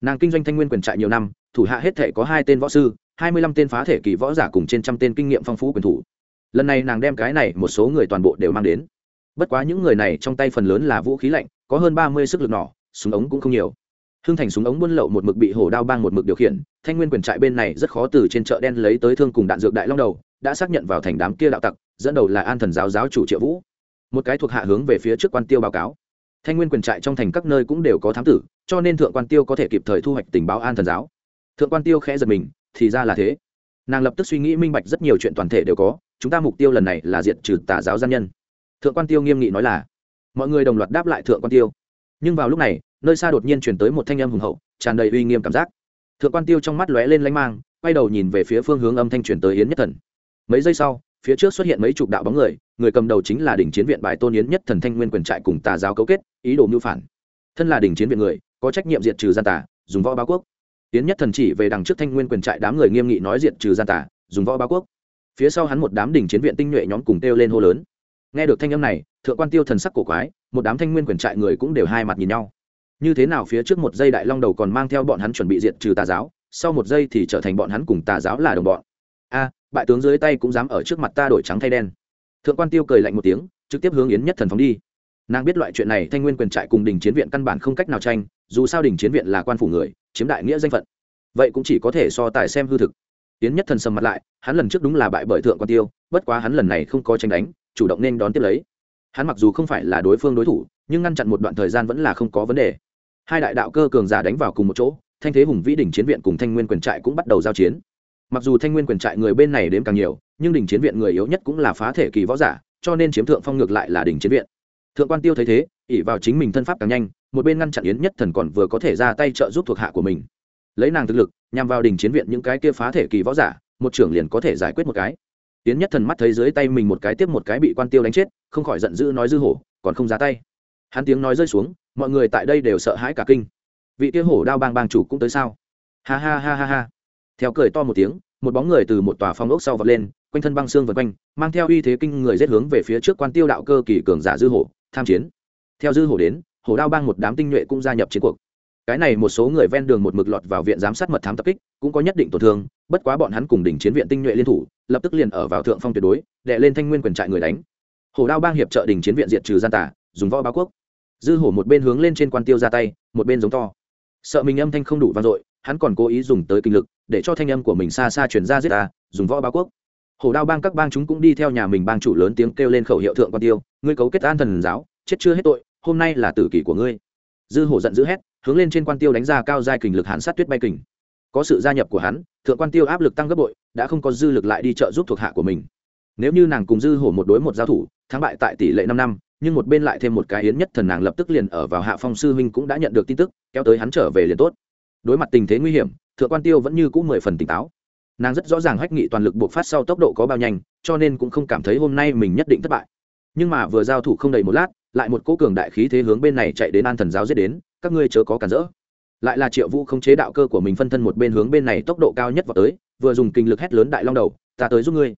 Nàng kinh doanh thanh nguyên quyền trại nhiều năm, thủ hạ hết thể có hai tên võ sư, hai mươi lăm tên phá thể kỳ võ giả cùng trên trăm tên kinh nghiệm phong phú quyền thủ. Lần này nàng đem cái này một số người toàn bộ đều mang đến. Bất quá những người này trong tay phần lớn là vũ khí lạnh, có hơn ba mươi sức lực nỏ súng ống cũng không nhiều. Hưng thành súng ống buôn lậu một mực bị hổ đao bang một mực điều khiển, thanh nguyên quyền trại bên này rất khó từ trên chợ đen lấy tới thương cùng đạn dược đại long đầu, đã xác nhận vào thành đám kia đạo tặc, dẫn đầu là an thần giáo giáo chủ triệu vũ. Một cái thuộc hạ hướng về phía trước quan tiêu báo cáo. Thanh nguyên quyền trại trong thành các nơi cũng đều có thám tử, cho nên thượng quan tiêu có thể kịp thời thu hoạch tình báo an thần giáo. Thượng quan tiêu khẽ giật mình, thì ra là thế. Nàng lập tức suy nghĩ minh bạch rất nhiều chuyện toàn thể đều có, chúng ta mục tiêu lần này là diệt trừ tà giáo gian nhân. Thượng quan tiêu nghiêm nghị nói là, mọi người đồng loạt đáp lại thượng quan tiêu nhưng vào lúc này, nơi xa đột nhiên chuyển tới một thanh âm hùng hậu, tràn đầy uy nghiêm cảm giác. Thượng quan tiêu trong mắt lóe lên lanh mang, quay đầu nhìn về phía phương hướng âm thanh truyền tới yến nhất thần. Mấy giây sau, phía trước xuất hiện mấy chục đạo bóng người người cầm đầu chính là đỉnh chiến viện bài tôn yến nhất thần thanh nguyên quyền trại cùng tà giáo cấu kết, ý đồ mưu phản. Thân là đỉnh chiến viện người, có trách nhiệm diệt trừ gian tà, dùng võ báo quốc. Yến nhất thần chỉ về đằng trước thanh nguyên quyền trại đám người nghiêm nghị nói diệt trừ gian tà, dùng võ báo quốc. Phía sau hắn một đám đỉnh chiến viện tinh nhuệ nhóm cùng kêu lên hô lớn nghe được thanh âm này, thượng quan tiêu thần sắc cổ quái, một đám thanh nguyên quyền trại người cũng đều hai mặt nhìn nhau. Như thế nào phía trước một giây đại long đầu còn mang theo bọn hắn chuẩn bị diệt trừ tà giáo, sau một giây thì trở thành bọn hắn cùng tà giáo là đồng bọn. A, bại tướng dưới tay cũng dám ở trước mặt ta đổi trắng thay đen. Thượng quan tiêu cười lạnh một tiếng, trực tiếp hướng yến nhất thần phóng đi. Nàng biết loại chuyện này, thanh nguyên quyền trại cùng đình chiến viện căn bản không cách nào tranh, dù sao đình chiến viện là quan phủ người, chiếm đại nghĩa danh phận. Vậy cũng chỉ có thể so tài xem hư thực. Yến nhất thần sầm mặt lại, hắn lần trước đúng là bại bởi thượng quan tiêu, bất quá hắn lần này không có tranh đánh chủ động nên đón tiếp lấy. Hắn mặc dù không phải là đối phương đối thủ, nhưng ngăn chặn một đoạn thời gian vẫn là không có vấn đề. Hai đại đạo cơ cường giả đánh vào cùng một chỗ, thanh thế hùng vĩ đỉnh chiến viện cùng thanh nguyên quyền trại cũng bắt đầu giao chiến. Mặc dù thanh nguyên quyền trại người bên này đếm càng nhiều, nhưng đỉnh chiến viện người yếu nhất cũng là phá thể kỳ võ giả, cho nên chiếm thượng phong ngược lại là đỉnh chiến viện. Thượng quan tiêu thấy thế ỉ vào chính mình thân pháp càng nhanh, một bên ngăn chặn yến nhất thần còn vừa có thể ra tay trợ giúp thuộc hạ của mình. Lấy nàng thực lực, nhằm vào đỉnh chiến viện những cái kia phá thể kỳ võ giả, một trưởng liền có thể giải quyết một cái yến nhất thần mắt thấy dưới tay mình một cái tiếp một cái bị quan tiêu đánh chết, không khỏi giận dữ nói dư hổ, còn không ra tay. Hắn tiếng nói rơi xuống, mọi người tại đây đều sợ hãi cả kinh. Vị kia hổ đao bang bang chủ cũng tới sao? Ha ha ha ha ha. Theo cười to một tiếng, một bóng người từ một tòa phong ốc sau vọt lên, quanh thân băng xương vượt quanh, mang theo uy thế kinh người giết hướng về phía trước quan tiêu đạo cơ kỳ cường giả dư hổ, tham chiến. Theo dư hổ đến, hổ đao bang một đám tinh nhuệ cũng gia nhập chiến cuộc cái này một số người ven đường một mực lọt vào viện giám sát mật thám tập kích, cũng có nhất định tổn thương, bất quá bọn hắn cùng đỉnh chiến viện tinh nhuệ liên thủ, lập tức liền ở vào thượng phong tuyệt đối đệ lên thanh nguyên quyền trại người đánh. Hồ đao bang hiệp trợ đỉnh chiến viện diệt trừ gian tả dùng võ báo quốc. Dư hổ một bên hướng lên trên quan tiêu ra tay, một bên giống to. Sợ mình âm thanh không đủ vang dội, hắn còn cố ý dùng tới kinh lực, để cho thanh âm của mình xa xa chuyển ra giết ta, dùng võ báo quốc. Hồ đao bang các bang chúng cũng đi theo nhà mình bang chủ lớn tiếng kêu lên khẩu hiệu thượng quan tiêu, ngươi cấu kết an thần giáo, chết chưa hết tội, hôm nay là tử kỷ của ngươi dư hổ giận dữ hét, hướng lên trên quan tiêu đánh ra cao giai kình lực hàn sát tuyết bay kình. Có sự gia nhập của hắn, thượng quan tiêu áp lực tăng gấp bội, đã không có dư lực lại đi trợ giúp thuộc hạ của mình. Nếu như nàng cùng dư hổ một đối một giao thủ, thắng bại tại tỷ lệ năm năm, nhưng một bên lại thêm một cái yến nhất thần nàng lập tức liền ở vào hạ phong sư huynh cũng đã nhận được tin tức, kéo tới hắn trở về liền tốt. Đối mặt tình thế nguy hiểm, thượng quan tiêu vẫn như cũ mười phần tỉnh táo. Nàng rất rõ ràng hách nghị toàn lực buộc phát sau tốc độ có bao nhanh, cho nên cũng không cảm thấy hôm nay mình nhất định thất bại. Nhưng mà vừa giao thủ không đầy một lát lại một cỗ cường đại khí thế hướng bên này chạy đến an thần giáo giết đến, các ngươi chớ có cản rỡ. Lại là triệu vũ không chế đạo cơ của mình phân thân một bên hướng bên này tốc độ cao nhất vào tới, vừa dùng kinh lực hét lớn đại long đầu, ta tới giúp ngươi.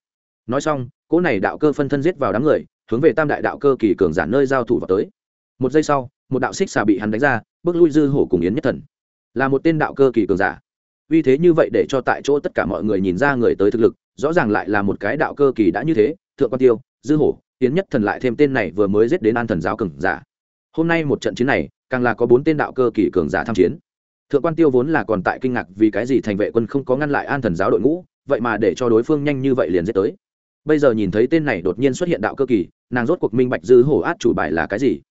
Nói xong, cỗ này đạo cơ phân thân giết vào đám người, hướng về tam đại đạo cơ kỳ cường giả nơi giao thủ vào tới. Một giây sau, một đạo xích xà bị hắn đánh ra, bước lui dư hổ cùng yến nhất thần. Là một tên đạo cơ kỳ cường giả. Vì thế như vậy để cho tại chỗ tất cả mọi người nhìn ra người tới thực lực, rõ ràng lại là một cái đạo cơ kỳ đã như thế, thượng quan tiêu, dư hổ yến nhất thần lại thêm tên này vừa mới giết đến an thần giáo cường giả. Hôm nay một trận chiến này, càng là có bốn tên đạo cơ kỳ cường giả tham chiến. Thượng quan tiêu vốn là còn tại kinh ngạc vì cái gì thành vệ quân không có ngăn lại an thần giáo đội ngũ, vậy mà để cho đối phương nhanh như vậy liền giết tới. Bây giờ nhìn thấy tên này đột nhiên xuất hiện đạo cơ kỳ, nàng rốt cuộc minh bạch dư hổ át chủ bài là cái gì.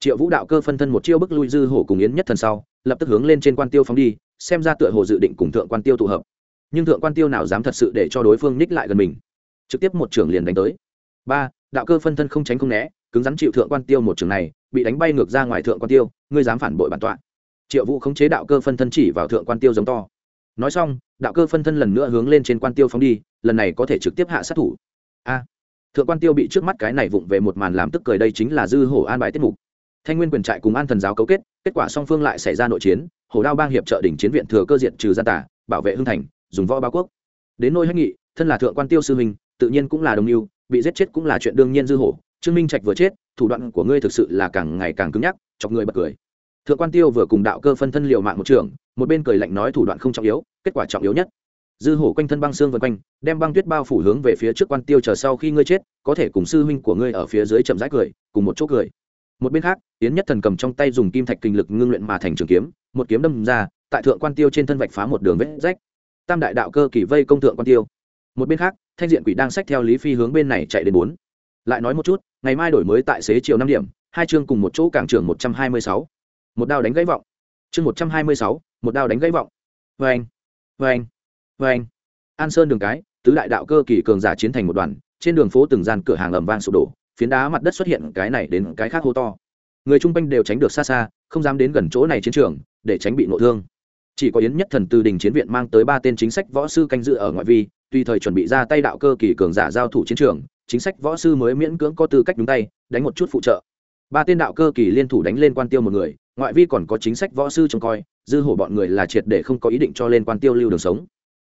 Triệu vũ đạo cơ phân thân một chiêu bức lui dư hổ cùng yến nhất thần sau, lập tức hướng lên trên quan tiêu phóng đi, xem ra tựa hồ dự định cùng thượng quan tiêu tụ hợp. Nhưng thượng quan tiêu nào dám thật sự để cho đối phương ních lại gần mình? Trực tiếp một trưởng liền đánh tới. Ba đạo cơ phân thân không tránh không né, cứng rắn chịu thượng quan tiêu một trường này, bị đánh bay ngược ra ngoài thượng quan tiêu, ngươi dám phản bội bản tọa. Triệu vũ khống chế đạo cơ phân thân chỉ vào thượng quan tiêu giống to. Nói xong, đạo cơ phân thân lần nữa hướng lên trên quan tiêu phóng đi, lần này có thể trực tiếp hạ sát thủ. A. Thượng quan tiêu bị trước mắt cái này vụng về một màn làm tức cười đây chính là dư hổ an bài tiết mục. Thanh nguyên quyền trại cùng an thần giáo cấu kết kết quả song phương lại xảy ra nội chiến, hổ đao bang hiệp trợ đỉnh chiến viện thừa cơ diện trừ gia tả bảo vệ hưng thành, dùng võ ba quốc. Đến nôi hách nghị, thân là thượng quan tiêu sư huynh, tự nhiên cũng là đồng mưu bị giết chết cũng là chuyện đương nhiên dư hổ. Trương minh trạch vừa chết, thủ đoạn của ngươi thực sự là càng ngày càng cứng nhắc, chọc người bật cười. Thượng quan tiêu vừa cùng đạo cơ phân thân liệu mạng một trường, một bên cười lạnh nói thủ đoạn không trọng yếu, kết quả trọng yếu nhất. Dư hổ quanh thân băng xương vân quanh, đem băng tuyết bao phủ hướng về phía trước quan tiêu chờ sau khi ngươi chết, có thể cùng sư huynh của ngươi ở phía dưới chậm rãi cười, cùng một chỗ cười. Một bên khác, yến nhất thần cầm trong tay dùng kim thạch kinh lực ngưng luyện mà thành trường kiếm, một kiếm đâm ra, tại thượng quan tiêu trên thân vạch phá một đường vết rách. Tam đại đạo cơ kỳ vây công thượng quan tiêu. Một bên khác thanh diện quỷ đang xách theo lý phi hướng bên này chạy đến bốn. Lại nói một chút, ngày mai đổi mới tại xế chiều năm điểm, hai chương cùng một chỗ cảng trường một trăm hai mươi sáu. Một đao đánh gãy vọng. Chương một trăm hai mươi sáu, một đao đánh gãy vọng. Vê anh vê anh vê anh an sơn đường cái, tứ đại đạo cơ kỳ cường giả chiến thành một đoàn, trên đường phố từng gian cửa hàng ầm vang sụp đổ, phiến đá mặt đất xuất hiện cái này đến cái khác hô to. Người chung quanh đều tránh được xa xa, không dám đến gần chỗ này chiến trường, để tránh bị nội thương. Chỉ có yến nhất thần từ đình chiến viện mang tới ba tên chính sách võ sư canh dự ở ngoại vi tùy thời chuẩn bị ra tay đạo cơ kỳ cường giả giao thủ chiến trường, chính sách võ sư mới miễn cưỡng có tư cách đúng tay, đánh một chút phụ trợ. Ba tên đạo cơ kỳ liên thủ đánh lên quan tiêu một người, ngoại vi còn có chính sách võ sư trông coi, dư hổ bọn người là triệt để không có ý định cho lên quan tiêu lưu đường sống.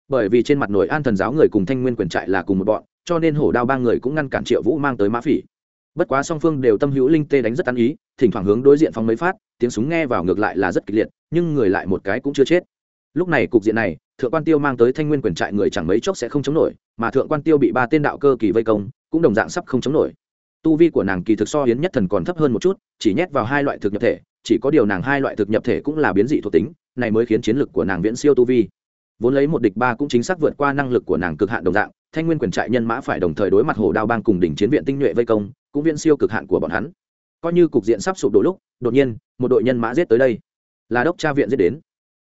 Bởi vì trên mặt nổi an thần giáo người cùng thanh nguyên quyền trại là cùng một bọn, cho nên hổ đao ba người cũng ngăn cản triệu vũ mang tới mã phỉ. Bất quá song phương đều tâm hữu linh tê đánh rất ăn ý, thỉnh thoảng hướng đối diện phóng mấy phát, tiếng súng nghe vào ngược lại là rất kịch liệt, nhưng người lại một cái cũng chưa chết lúc này cục diện này, thượng quan tiêu mang tới thanh nguyên quyền trại người chẳng mấy chốc sẽ không chống nổi, mà thượng quan tiêu bị ba tên đạo cơ kỳ vây công, cũng đồng dạng sắp không chống nổi. Tu vi của nàng kỳ thực so hiến nhất thần còn thấp hơn một chút, chỉ nhét vào hai loại thực nhập thể, chỉ có điều nàng hai loại thực nhập thể cũng là biến dị thuộc tính, này mới khiến chiến lực của nàng viễn siêu tu vi. Vốn lấy một địch ba cũng chính xác vượt qua năng lực của nàng cực hạn đồng dạng, thanh nguyên quyền trại nhân mã phải đồng thời đối mặt hồ đao bang cùng đỉnh chiến viện tinh nhuệ vây công, cũng viễn siêu cực hạn của bọn hắn. Coi như cục diện sắp sụp đổ lúc, đột nhiên, một đội nhân mã giết tới đây. Là đốc tra viện giết đến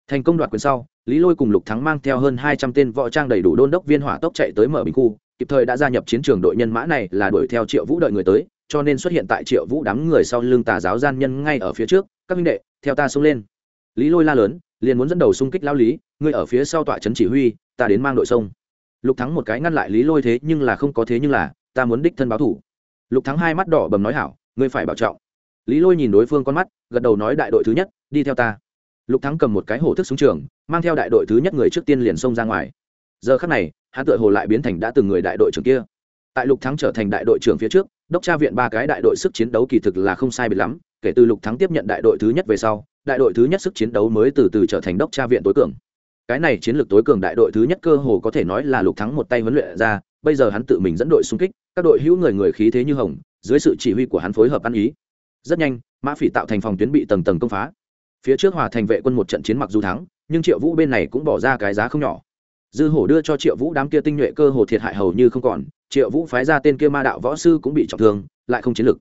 thành công đoạt quyền sau, lý lôi cùng lục thắng mang theo hơn hai trăm tên võ trang đầy đủ đôn đốc viên hỏa tốc chạy tới mở bình khu, kịp thời đã gia nhập chiến trường đội nhân mã này là đuổi theo triệu vũ đợi người tới, cho nên xuất hiện tại triệu vũ đám người sau lưng tà giáo gian nhân ngay ở phía trước, các minh đệ, theo ta xông lên. Lý lôi la lớn, liền muốn dẫn đầu xung kích lao lý, ngươi ở phía sau tọa trấn chỉ huy, ta đến mang đội sông. Lục thắng một cái ngăn lại lý lôi thế nhưng là không có thế nhưng là, ta muốn đích thân báo thủ. Lục thắng hai mắt đỏ bầm nói hảo, ngươi phải bảo trọng. Lý lôi nhìn đối phương con mắt, gật đầu nói đại đội thứ nhất, đi theo ta lục thắng cầm một cái hổ thức xuống trường, mang theo đại đội thứ nhất người trước tiên liền xông ra ngoài. Giờ khắc này, hắn tựa hồ lại biến thành đã từng người đại đội trưởng kia. Tại lục thắng trở thành đại đội trưởng phía trước, đốc tra viện ba cái đại đội sức chiến đấu kỳ thực là không sai biệt lắm, kể từ lục thắng tiếp nhận đại đội thứ nhất về sau, đại đội thứ nhất sức chiến đấu mới từ từ trở thành đốc tra viện tối cường. Cái này chiến lược tối cường đại đội thứ nhất cơ hồ có thể nói là lục thắng một tay huấn luyện ra, bây giờ hắn tự mình dẫn đội xung kích, các đội hữu người người khí thế như hồng, dưới sự chỉ huy của hắn phối hợp ăn ý. Rất nhanh, mã phỉ tạo thành phòng tuyến bị tầng tầng công phá phía trước hòa thành vệ quân một trận chiến mặc dù thắng, nhưng triệu vũ bên này cũng bỏ ra cái giá không nhỏ. Dư hổ đưa cho triệu vũ đám kia tinh nhuệ cơ hồ thiệt hại hầu như không còn, triệu vũ phái ra tên kia ma đạo võ sư cũng bị trọng thương, lại không chiến lực.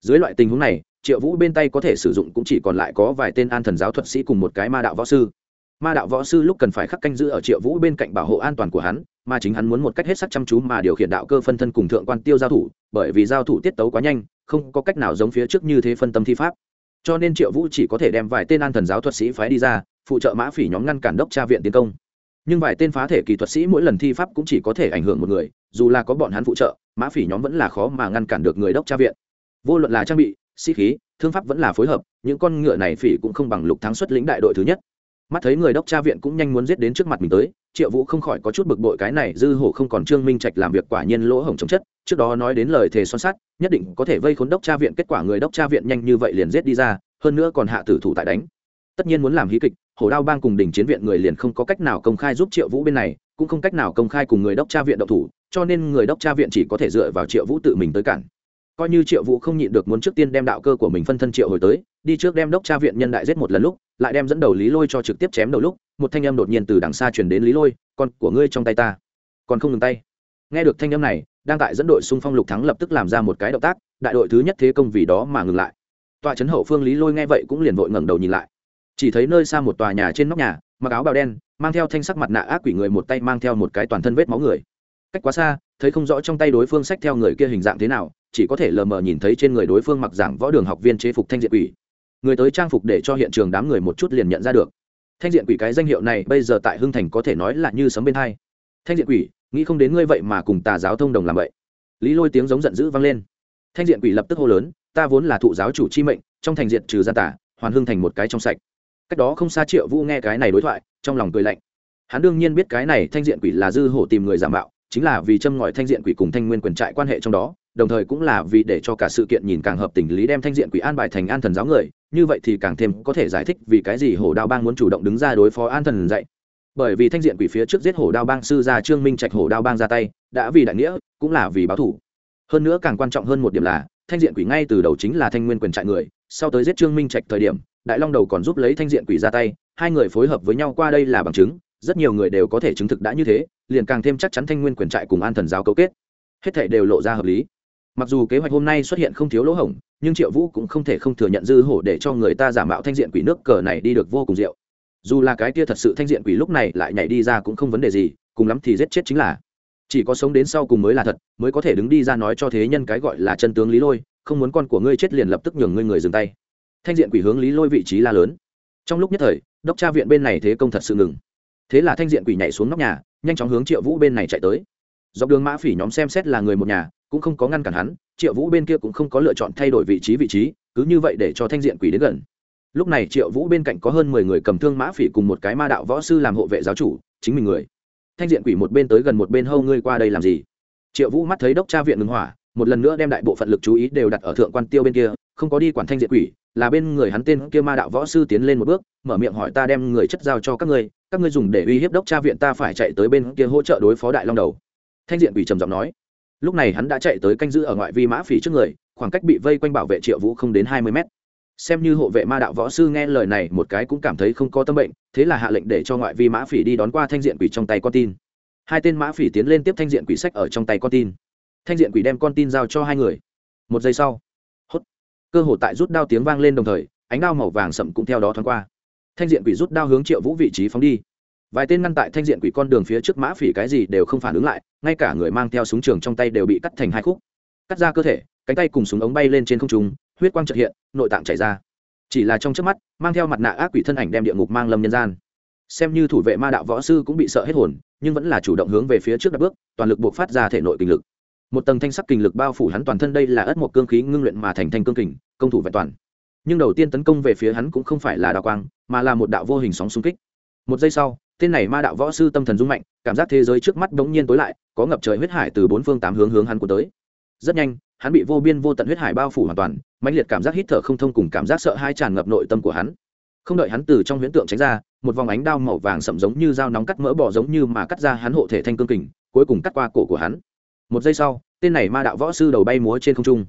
Dưới loại tình huống này, triệu vũ bên tay có thể sử dụng cũng chỉ còn lại có vài tên an thần giáo thuật sĩ cùng một cái ma đạo võ sư. Ma đạo võ sư lúc cần phải khắc canh giữ ở triệu vũ bên cạnh bảo hộ an toàn của hắn, mà chính hắn muốn một cách hết sắc chăm chú mà điều khiển đạo cơ phân thân cùng thượng quan tiêu giao thủ, bởi vì giao thủ tiết tấu quá nhanh, không có cách nào giống phía trước như thế phân tâm thi pháp cho nên triệu vũ chỉ có thể đem vài tên an thần giáo thuật sĩ phái đi ra, phụ trợ mã phỉ nhóm ngăn cản đốc tra viện tiến công. Nhưng vài tên phá thể kỳ thuật sĩ mỗi lần thi pháp cũng chỉ có thể ảnh hưởng một người, dù là có bọn hắn phụ trợ, mã phỉ nhóm vẫn là khó mà ngăn cản được người đốc tra viện. Vô luận là trang bị, sĩ khí, thương pháp vẫn là phối hợp, những con ngựa này phỉ cũng không bằng lục thắng xuất lĩnh đại đội thứ nhất. Mắt thấy người đốc tra viện cũng nhanh muốn giết đến trước mặt mình tới triệu vũ không khỏi có chút bực bội cái này dư hổ không còn trương minh trạch làm việc quả nhiên lỗ hổng chống chất, trước đó nói đến lời thề son sắt, nhất định có thể vây khốn đốc tra viện, kết quả người đốc tra viện nhanh như vậy liền giết đi ra, hơn nữa còn hạ tử thủ tại đánh. Tất nhiên muốn làm hí kịch, hổ đao bang cùng đỉnh chiến viện người liền không có cách nào công khai giúp triệu vũ bên này, cũng không cách nào công khai cùng người đốc tra viện độc thủ, cho nên người đốc tra viện chỉ có thể dựa vào triệu vũ tự mình tới cản. Coi như triệu vũ không nhịn được muốn trước tiên đem đạo cơ của mình phân thân triệu hồi tới, đi trước đem đốc tra viện nhân đại giết một lần lúc lại đem dẫn đầu lý lôi cho trực tiếp chém đầu lúc, một thanh âm đột nhiên từ đằng xa chuyển đến lý lôi, con của ngươi trong tay ta. Còn không ngừng tay. Nghe được thanh âm này, đang tại dẫn đội xung phong lục thắng lập tức làm ra một cái động tác, đại đội thứ nhất thế công vì đó mà ngừng lại. Tòa trấn hậu phương lý lôi nghe vậy cũng liền vội ngẩng đầu nhìn lại. Chỉ thấy nơi xa một tòa nhà trên nóc nhà, mặc áo bào đen, mang theo thanh sắc mặt nạ ác quỷ người một tay mang theo một cái toàn thân vết máu người. Cách quá xa, thấy không rõ trong tay đối phương sách theo người kia hình dạng thế nào, chỉ có thể lờ mờ nhìn thấy trên người đối phương mặc giảng võ đường học viên chế phục thanh diện quỷ người tới trang phục để cho hiện trường đám người một chút liền nhận ra được. Thanh diện quỷ cái danh hiệu này bây giờ tại hưng thành có thể nói là như sấm bên hai. Thanh diện quỷ, nghĩ không đến ngươi vậy mà cùng tà giáo thông đồng làm vậy. Lý lôi tiếng giống giận dữ vang lên. Thanh diện quỷ lập tức hô lớn, ta vốn là thụ giáo chủ chi mệnh, trong thành diện trừ gian tả hoàn hưng thành một cái trong sạch. Cách đó không xa triệu vũ nghe cái này đối thoại, trong lòng cười lạnh. Hắn đương nhiên biết cái này thanh diện quỷ là dư hổ tìm người giả mạo, chính là vì châm ngòi thanh diện quỷ cùng thanh nguyên quyền trại quan hệ trong đó, đồng thời cũng là vì để cho cả sự kiện nhìn càng hợp tình lý đem thanh diện quỷ an bài thành an thần giáo người như vậy thì càng thêm có thể giải thích vì cái gì hổ đao bang muốn chủ động đứng ra đối phó an thần dạy. Bởi vì thanh diện quỷ phía trước giết hổ đao bang sư gia trương minh trạch hổ đao bang ra tay, đã vì đại nghĩa, cũng là vì báo thủ. Hơn nữa càng quan trọng hơn một điểm là, thanh diện quỷ ngay từ đầu chính là thanh nguyên quyền trại người, sau tới giết trương minh trạch thời điểm, đại long đầu còn giúp lấy thanh diện quỷ ra tay, hai người phối hợp với nhau qua đây là bằng chứng, rất nhiều người đều có thể chứng thực đã như thế, liền càng thêm chắc chắn thanh nguyên quyền trại cùng an thần giáo cấu kết. Hết thể đều lộ ra hợp lý mặc dù kế hoạch hôm nay xuất hiện không thiếu lỗ hổng, nhưng triệu vũ cũng không thể không thừa nhận dư hổ để cho người ta giả mạo thanh diện quỷ nước cờ này đi được vô cùng rượu dù là cái kia thật sự thanh diện quỷ lúc này lại nhảy đi ra cũng không vấn đề gì, cùng lắm thì giết chết chính là. Chỉ có sống đến sau cùng mới là thật, mới có thể đứng đi ra nói cho thế nhân cái gọi là chân tướng lý lôi, không muốn con của ngươi chết liền lập tức nhường ngươi người dừng tay. Thanh diện quỷ hướng lý lôi vị trí la lớn. Trong lúc nhất thời, đốc tra viện bên này thế công thật sự ngừng. Thế là thanh diện quỷ nhảy xuống nóc nhà, nhanh chóng hướng triệu vũ bên này chạy tới dọc đường mã phỉ nhóm xem xét là người một nhà, cũng không có ngăn cản hắn, triệu vũ bên kia cũng không có lựa chọn thay đổi vị trí vị trí, cứ như vậy để cho thanh diện quỷ đến gần. Lúc này triệu vũ bên cạnh có hơn mười người cầm thương mã phỉ cùng một cái ma đạo võ sư làm hộ vệ giáo chủ, chính mình người. Thanh diện quỷ một bên tới gần một bên hâu ngươi qua đây làm gì? Triệu vũ mắt thấy đốc tra viện ngừng hỏa, một lần nữa đem đại bộ phận lực chú ý đều đặt ở thượng quan tiêu bên kia, không có đi quản thanh diện quỷ, là bên người hắn tên kia ma đạo võ sư tiến lên một bước, mở miệng hỏi, ta đem người chất giao cho các ngươi các ngươi dùng để uy hiếp đốc tra viện, ta phải chạy tới bên kia hỗ trợ đối phó đại long đầu thanh diện quỷ trầm giọng nói, lúc này hắn đã chạy tới canh giữ ở ngoại vi mã phỉ trước người, khoảng cách bị vây quanh bảo vệ triệu vũ không đến hai mươi mét. Xem như hộ vệ ma đạo võ sư nghe lời này một cái cũng cảm thấy không có tâm bệnh, thế là hạ lệnh để cho ngoại vi mã phỉ đi đón qua thanh diện quỷ trong tay con tin. Hai tên mã phỉ tiến lên tiếp thanh diện quỷ sách ở trong tay con tin. Thanh diện quỷ đem con tin giao cho hai người. Một giây sau, hốt, cơ hồ tại rút đao tiếng vang lên đồng thời, ánh đao màu vàng sậm cũng theo đó thoáng qua. Thanh diện quỷ rút đao hướng triệu vũ vị trí phóng đi vài tên ngăn tại thanh diện quỷ con đường phía trước mã phỉ cái gì đều không phản ứng lại, ngay cả người mang theo súng trường trong tay đều bị cắt thành hai khúc. Cắt ra cơ thể, cánh tay cùng súng ống bay lên trên không trung, huyết quang trật hiện, nội tạng chảy ra. Chỉ là trong trước mắt, mang theo mặt nạ ác quỷ thân ảnh đem địa ngục mang lâm nhân gian. Xem như thủ vệ ma đạo võ sư cũng bị sợ hết hồn, nhưng vẫn là chủ động hướng về phía trước đặt bước, toàn lực buộc phát ra thể nội kinh lực. Một tầng thanh sắc kinh lực bao phủ hắn toàn thân đây là ất một cương khí ngưng luyện mà thành thanh cương kình, công thủ vẹn toàn. Nhưng đầu tiên tấn công về phía hắn cũng không phải là đạo quang, mà là một đạo vô hình sóng xung kích. Một giây sau tên này ma đạo võ sư tâm thần rung mạnh, cảm giác thế giới trước mắt đống nhiên tối lại, có ngập trời huyết hải từ bốn phương tám hướng hướng hắn cuốn tới. Rất nhanh, hắn bị vô biên vô tận huyết hải bao phủ hoàn toàn, mãnh liệt cảm giác hít thở không thông cùng cảm giác sợ hai tràn ngập nội tâm của hắn. Không đợi hắn từ trong huyễn tượng tránh ra, một vòng ánh đao màu vàng sậm giống như dao nóng cắt mỡ bỏ giống như mà cắt ra hắn hộ thể thanh cương kình, cuối cùng cắt qua cổ của hắn. Một giây sau, tên này ma đạo võ sư đầu bay múa trên không trung.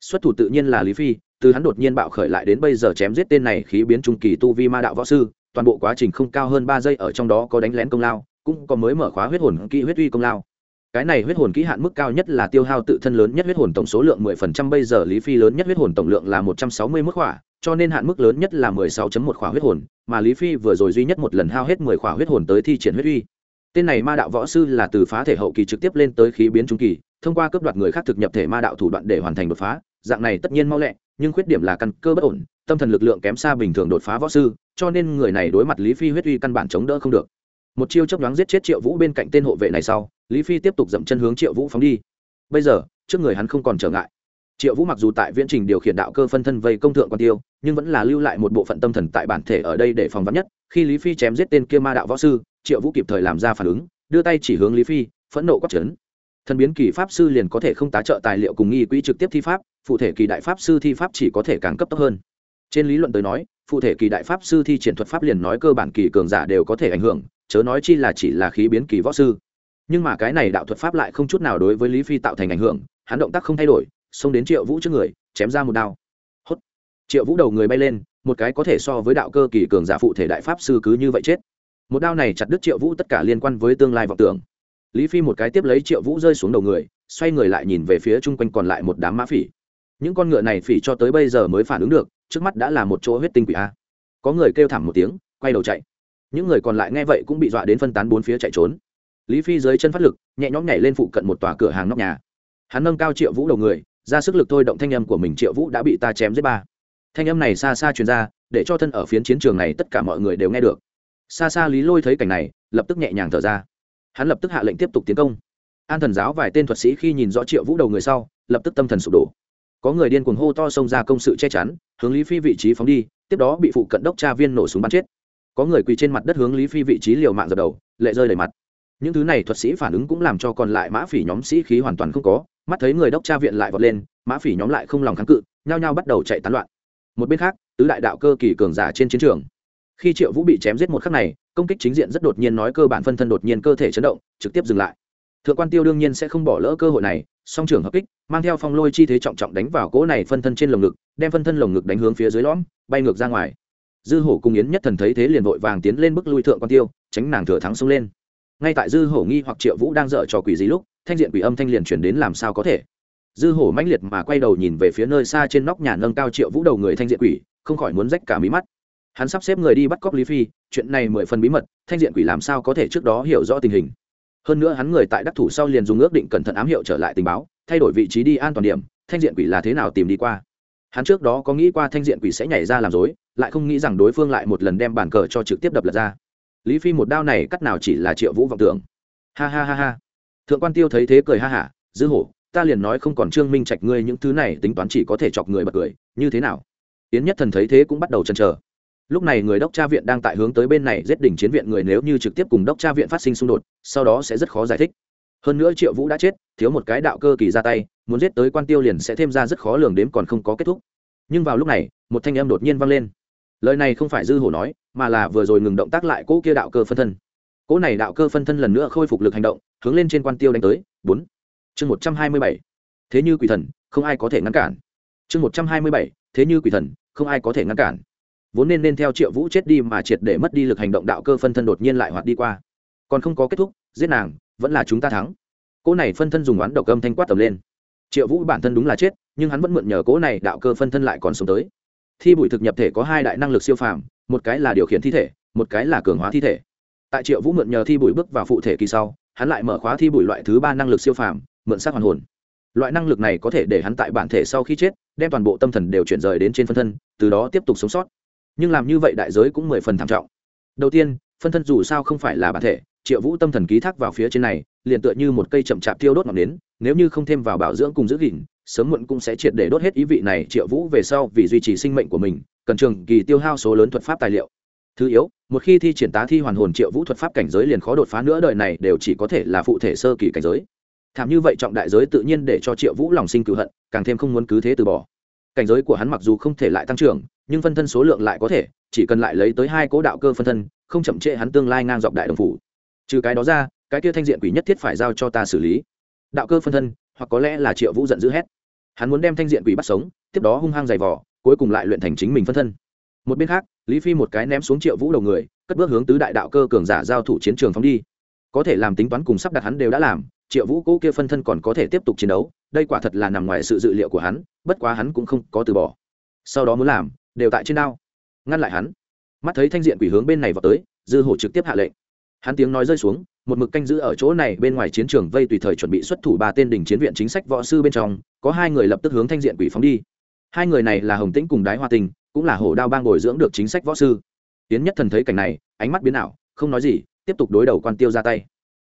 Xuất thủ tự nhiên là lý phi, từ hắn đột nhiên bạo khởi lại đến bây giờ chém giết tên này khí biến trung kỳ tu vi ma đạo võ sư toàn bộ quá trình không cao hơn ba giây ở trong đó có đánh lén công lao, cũng có mới mở khóa huyết hồn kỹ huyết uy công lao. Cái này huyết hồn kỹ hạn mức cao nhất là tiêu hao tự thân lớn nhất huyết hồn tổng số lượng mười phần trăm, bây giờ lý phi lớn nhất huyết hồn tổng lượng là một trăm sáu mươi mức khỏa, cho nên hạn mức lớn nhất là mười sáu chấm một khỏa huyết hồn, mà lý phi vừa rồi duy nhất một lần hao hết mười khỏa huyết hồn tới thi triển huyết uy. Tên này ma đạo võ sư là từ phá thể hậu kỳ trực tiếp lên tới khí biến trung kỳ, thông qua cấp đoạt người khác thực nhập thể ma đạo thủ đoạn để hoàn thành đột phá, dạng này tất nhiên mau lẹ, nhưng khuyết điểm là căn cơ bất ổn, tâm thần lực lượng kém xa bình thường đột phá võ sư cho nên người này đối mặt lý phi huyết uy căn bản chống đỡ không được. Một chiêu chấp đoán giết chết triệu vũ bên cạnh tên hộ vệ này sau, lý phi tiếp tục dậm chân hướng triệu vũ phóng đi. Bây giờ, trước người hắn không còn trở ngại. Triệu vũ mặc dù tại viễn trình điều khiển đạo cơ phân thân vây công thượng quan tiêu, nhưng vẫn là lưu lại một bộ phận tâm thần tại bản thể ở đây để phòng vắn nhất. Khi lý phi chém giết tên kia ma đạo võ sư, triệu vũ kịp thời làm ra phản ứng, đưa tay chỉ hướng lý phi, phẫn nộ quát trấn thần biến kỳ pháp sư liền có thể không tá trợ tài liệu cùng nghi quỹ trực tiếp thi pháp, phụ thể kỳ đại pháp sư thi pháp chỉ có thể càng cấp tốc hơn. Trên lý luận tới nói phụ thể kỳ đại pháp sư thi triển thuật pháp liền nói cơ bản kỳ cường giả đều có thể ảnh hưởng, chớ nói chi là chỉ là khí biến kỳ võ sư. Nhưng mà cái này đạo thuật pháp lại không chút nào đối với lý phi tạo thành ảnh hưởng, hắn động tác không thay đổi, xông đến triệu vũ trước người, chém ra một đao. Hốt. Triệu vũ đầu người bay lên, một cái có thể so với đạo cơ kỳ cường giả phụ thể đại pháp sư cứ như vậy chết. Một đao này chặt đứt triệu vũ tất cả liên quan với tương lai vọng tưởng. Lý phi một cái tiếp lấy triệu vũ rơi xuống đầu người, xoay người lại nhìn về phía chung quanh còn lại một đám mã phỉ những con ngựa này phỉ cho tới bây giờ mới phản ứng được, trước mắt đã là một chỗ huyết tinh quỷ a. Có người kêu thảm một tiếng, quay đầu chạy. Những người còn lại nghe vậy cũng bị dọa đến phân tán bốn phía chạy trốn. Lý phi dưới chân phát lực, nhẹ nhõm nhảy lên phụ cận một tòa cửa hàng nóc nhà. Hắn nâng cao triệu vũ đầu người, ra sức lực thôi động thanh âm của mình, triệu vũ đã bị ta chém giết ba. Thanh âm này xa xa truyền ra, để cho thân ở phiến chiến trường này tất cả mọi người đều nghe được. Xa xa lý lôi thấy cảnh này, lập tức nhẹ nhàng thở ra. Hắn lập tức hạ lệnh tiếp tục tiến công. An thần giáo vài tên thuật sĩ khi nhìn rõ triệu vũ đầu người sau, lập tức tâm thần sụp đổ có người điên cuồng hô to xông ra công sự che chắn, hướng lý phi vị trí phóng đi, tiếp đó bị phụ cận đốc tra viên nổ súng bắn chết. Có người quỳ trên mặt đất hướng lý phi vị trí liều mạng dập đầu, lệ rơi đầy mặt. Những thứ này thuật sĩ phản ứng cũng làm cho còn lại mã phỉ nhóm sĩ khí hoàn toàn không có, mắt thấy người đốc tra viện lại vọt lên, mã phỉ nhóm lại không lòng kháng cự, nhao nhao bắt đầu chạy tán loạn. Một bên khác, tứ đại đạo cơ kỳ cường giả trên chiến trường. Khi triệu vũ bị chém giết một khắc này, công kích chính diện rất đột nhiên nói cơ bản phân thân đột nhiên cơ thể chấn động, trực tiếp dừng lại thượng quan tiêu đương nhiên sẽ không bỏ lỡ cơ hội này, song trường hợp kích, mang theo phong lôi chi thế trọng trọng đánh vào cỗ này phân thân trên lồng ngực, đem phân thân lồng ngực đánh hướng phía dưới lõm, bay ngược ra ngoài. Dư hổ cùng yến nhất thần thấy thế liền vội vàng tiến lên bức lui thượng quan tiêu, tránh nàng thừa thắng xông lên. Ngay tại dư hổ nghi hoặc triệu vũ đang dở trò quỷ gì lúc, thanh diện quỷ âm thanh liền chuyển đến làm sao có thể. Dư hổ mãnh liệt mà quay đầu nhìn về phía nơi xa trên nóc nhà nâng cao triệu vũ đầu người thanh diện quỷ, không khỏi muốn rách cả mí mắt. Hắn sắp xếp người đi bắt cóc lý phi, chuyện này mười phần bí mật, thanh diện quỷ làm sao có thể trước đó hiểu rõ tình hình hơn nữa hắn người tại đắc thủ sau liền dùng ước định cẩn thận ám hiệu trở lại tình báo, thay đổi vị trí đi an toàn điểm, thanh diện quỷ là thế nào tìm đi qua. Hắn trước đó có nghĩ qua thanh diện quỷ sẽ nhảy ra làm dối lại không nghĩ rằng đối phương lại một lần đem bàn cờ cho trực tiếp đập lật ra. Lý phi một đao này cắt nào chỉ là triệu vũ vọng tưởng. Ha ha ha ha. Thượng quan tiêu thấy thế cười ha hả, dư hổ, ta liền nói không còn trương minh trạch ngươi những thứ này tính toán chỉ có thể chọc người bật cười, như thế nào? Yến nhất thần thấy thế cũng bắt đầu chần chờ lúc này người đốc tra viện đang tại hướng tới bên này giết đỉnh chiến viện người nếu như trực tiếp cùng đốc tra viện phát sinh xung đột, sau đó sẽ rất khó giải thích. Hơn nữa triệu vũ đã chết, thiếu một cái đạo cơ kỳ ra tay, muốn giết tới quan tiêu liền sẽ thêm ra rất khó lường đếm còn không có kết thúc. Nhưng vào lúc này, một thanh âm đột nhiên vang lên. Lời này không phải dư hổ nói, mà là vừa rồi ngừng động tác lại cỗ kia đạo cơ phân thân. Cỗ này đạo cơ phân thân lần nữa khôi phục lực hành động, hướng lên trên quan tiêu đánh tới, bốn. Chương một trăm hai mươi bảy. Thế như quỷ thần, không ai có thể ngăn cản. Chương một trăm hai mươi bảy. Thế như quỷ thần, không ai có thể ngăn cản vốn nên nên theo triệu vũ chết đi mà triệt để mất đi lực hành động đạo cơ phân thân đột nhiên lại hoạt đi qua. Còn không có kết thúc, giết nàng, vẫn là chúng ta thắng. Cỗ này phân thân dùng oán độc âm thanh quát tầm lên. Triệu vũ bản thân đúng là chết, nhưng hắn vẫn mượn nhờ cỗ này đạo cơ phân thân lại còn sống tới. Thi bụi thực nhập thể có hai đại năng lực siêu phàm, một cái là điều khiển thi thể, một cái là cường hóa thi thể. Tại triệu vũ mượn nhờ thi bụi bước vào phụ thể kỳ sau, hắn lại mở khóa thi bụi loại thứ ba năng lực siêu phàm, mượn sắc hoàn hồn. Loại năng lực này có thể để hắn tại bản thể sau khi chết, đem toàn bộ tâm thần đều chuyển rời đến trên phân thân, từ đó tiếp tục sống sót nhưng làm như vậy đại giới cũng mười phần thảm trọng. Đầu tiên, phân thân dù sao không phải là bản thể, triệu vũ tâm thần ký thác vào phía trên này, liền tựa như một cây chậm chạp tiêu đốt ngọn nến, nếu như không thêm vào bảo dưỡng cùng giữ gìn, sớm muộn cũng sẽ triệt để đốt hết ý vị này triệu vũ về sau vì duy trì sinh mệnh của mình, cần trường kỳ tiêu hao số lớn thuật pháp tài liệu. Thứ yếu, một khi thi triển tá thi hoàn hồn triệu vũ thuật pháp cảnh giới liền khó đột phá nữa, đời này đều chỉ có thể là phụ thể sơ kỳ cảnh giới. Thảm như vậy trọng đại giới tự nhiên để cho triệu vũ lòng sinh cựu hận, càng thêm không muốn cứ thế từ bỏ. Cảnh giới của hắn mặc dù không thể lại tăng trưởng nhưng phân thân số lượng lại có thể, chỉ cần lại lấy tới hai cố đạo cơ phân thân, không chậm trễ hắn tương lai ngang dọc đại đồng phủ. Trừ cái đó ra, cái kia thanh diện quỷ nhất thiết phải giao cho ta xử lý. Đạo cơ phân thân, hoặc có lẽ là triệu vũ giận dữ hét. Hắn muốn đem thanh diện quỷ bắt sống, tiếp đó hung hăng giày vỏ cuối cùng lại luyện thành chính mình phân thân. Một bên khác, lý phi một cái ném xuống triệu vũ đầu người, cất bước hướng tứ đại đạo cơ cường giả giao thủ chiến trường phóng đi. Có thể làm tính toán cùng sắp đặt hắn đều đã làm, triệu vũ cỗ kia phân thân còn có thể tiếp tục chiến đấu, đây quả thật là nằm ngoài sự dự liệu của hắn, bất quá hắn cũng không có từ bỏ. Sau đó muốn làm đều tại trên đao. Ngăn lại hắn. Mắt thấy thanh diện quỷ hướng bên này vào tới, dư hổ trực tiếp hạ lệnh. Hắn tiếng nói rơi xuống, một mực canh giữ ở chỗ này bên ngoài chiến trường vây tùy thời chuẩn bị xuất thủ ba tên đỉnh chiến viện chính sách võ sư bên trong, có hai người lập tức hướng thanh diện quỷ phóng đi. Hai người này là hồng tĩnh cùng đái hoa tình, cũng là hổ đao bang bồi dưỡng được chính sách võ sư. Tiến nhất thần thấy cảnh này, ánh mắt biến ảo, không nói gì, tiếp tục đối đầu quan tiêu ra tay.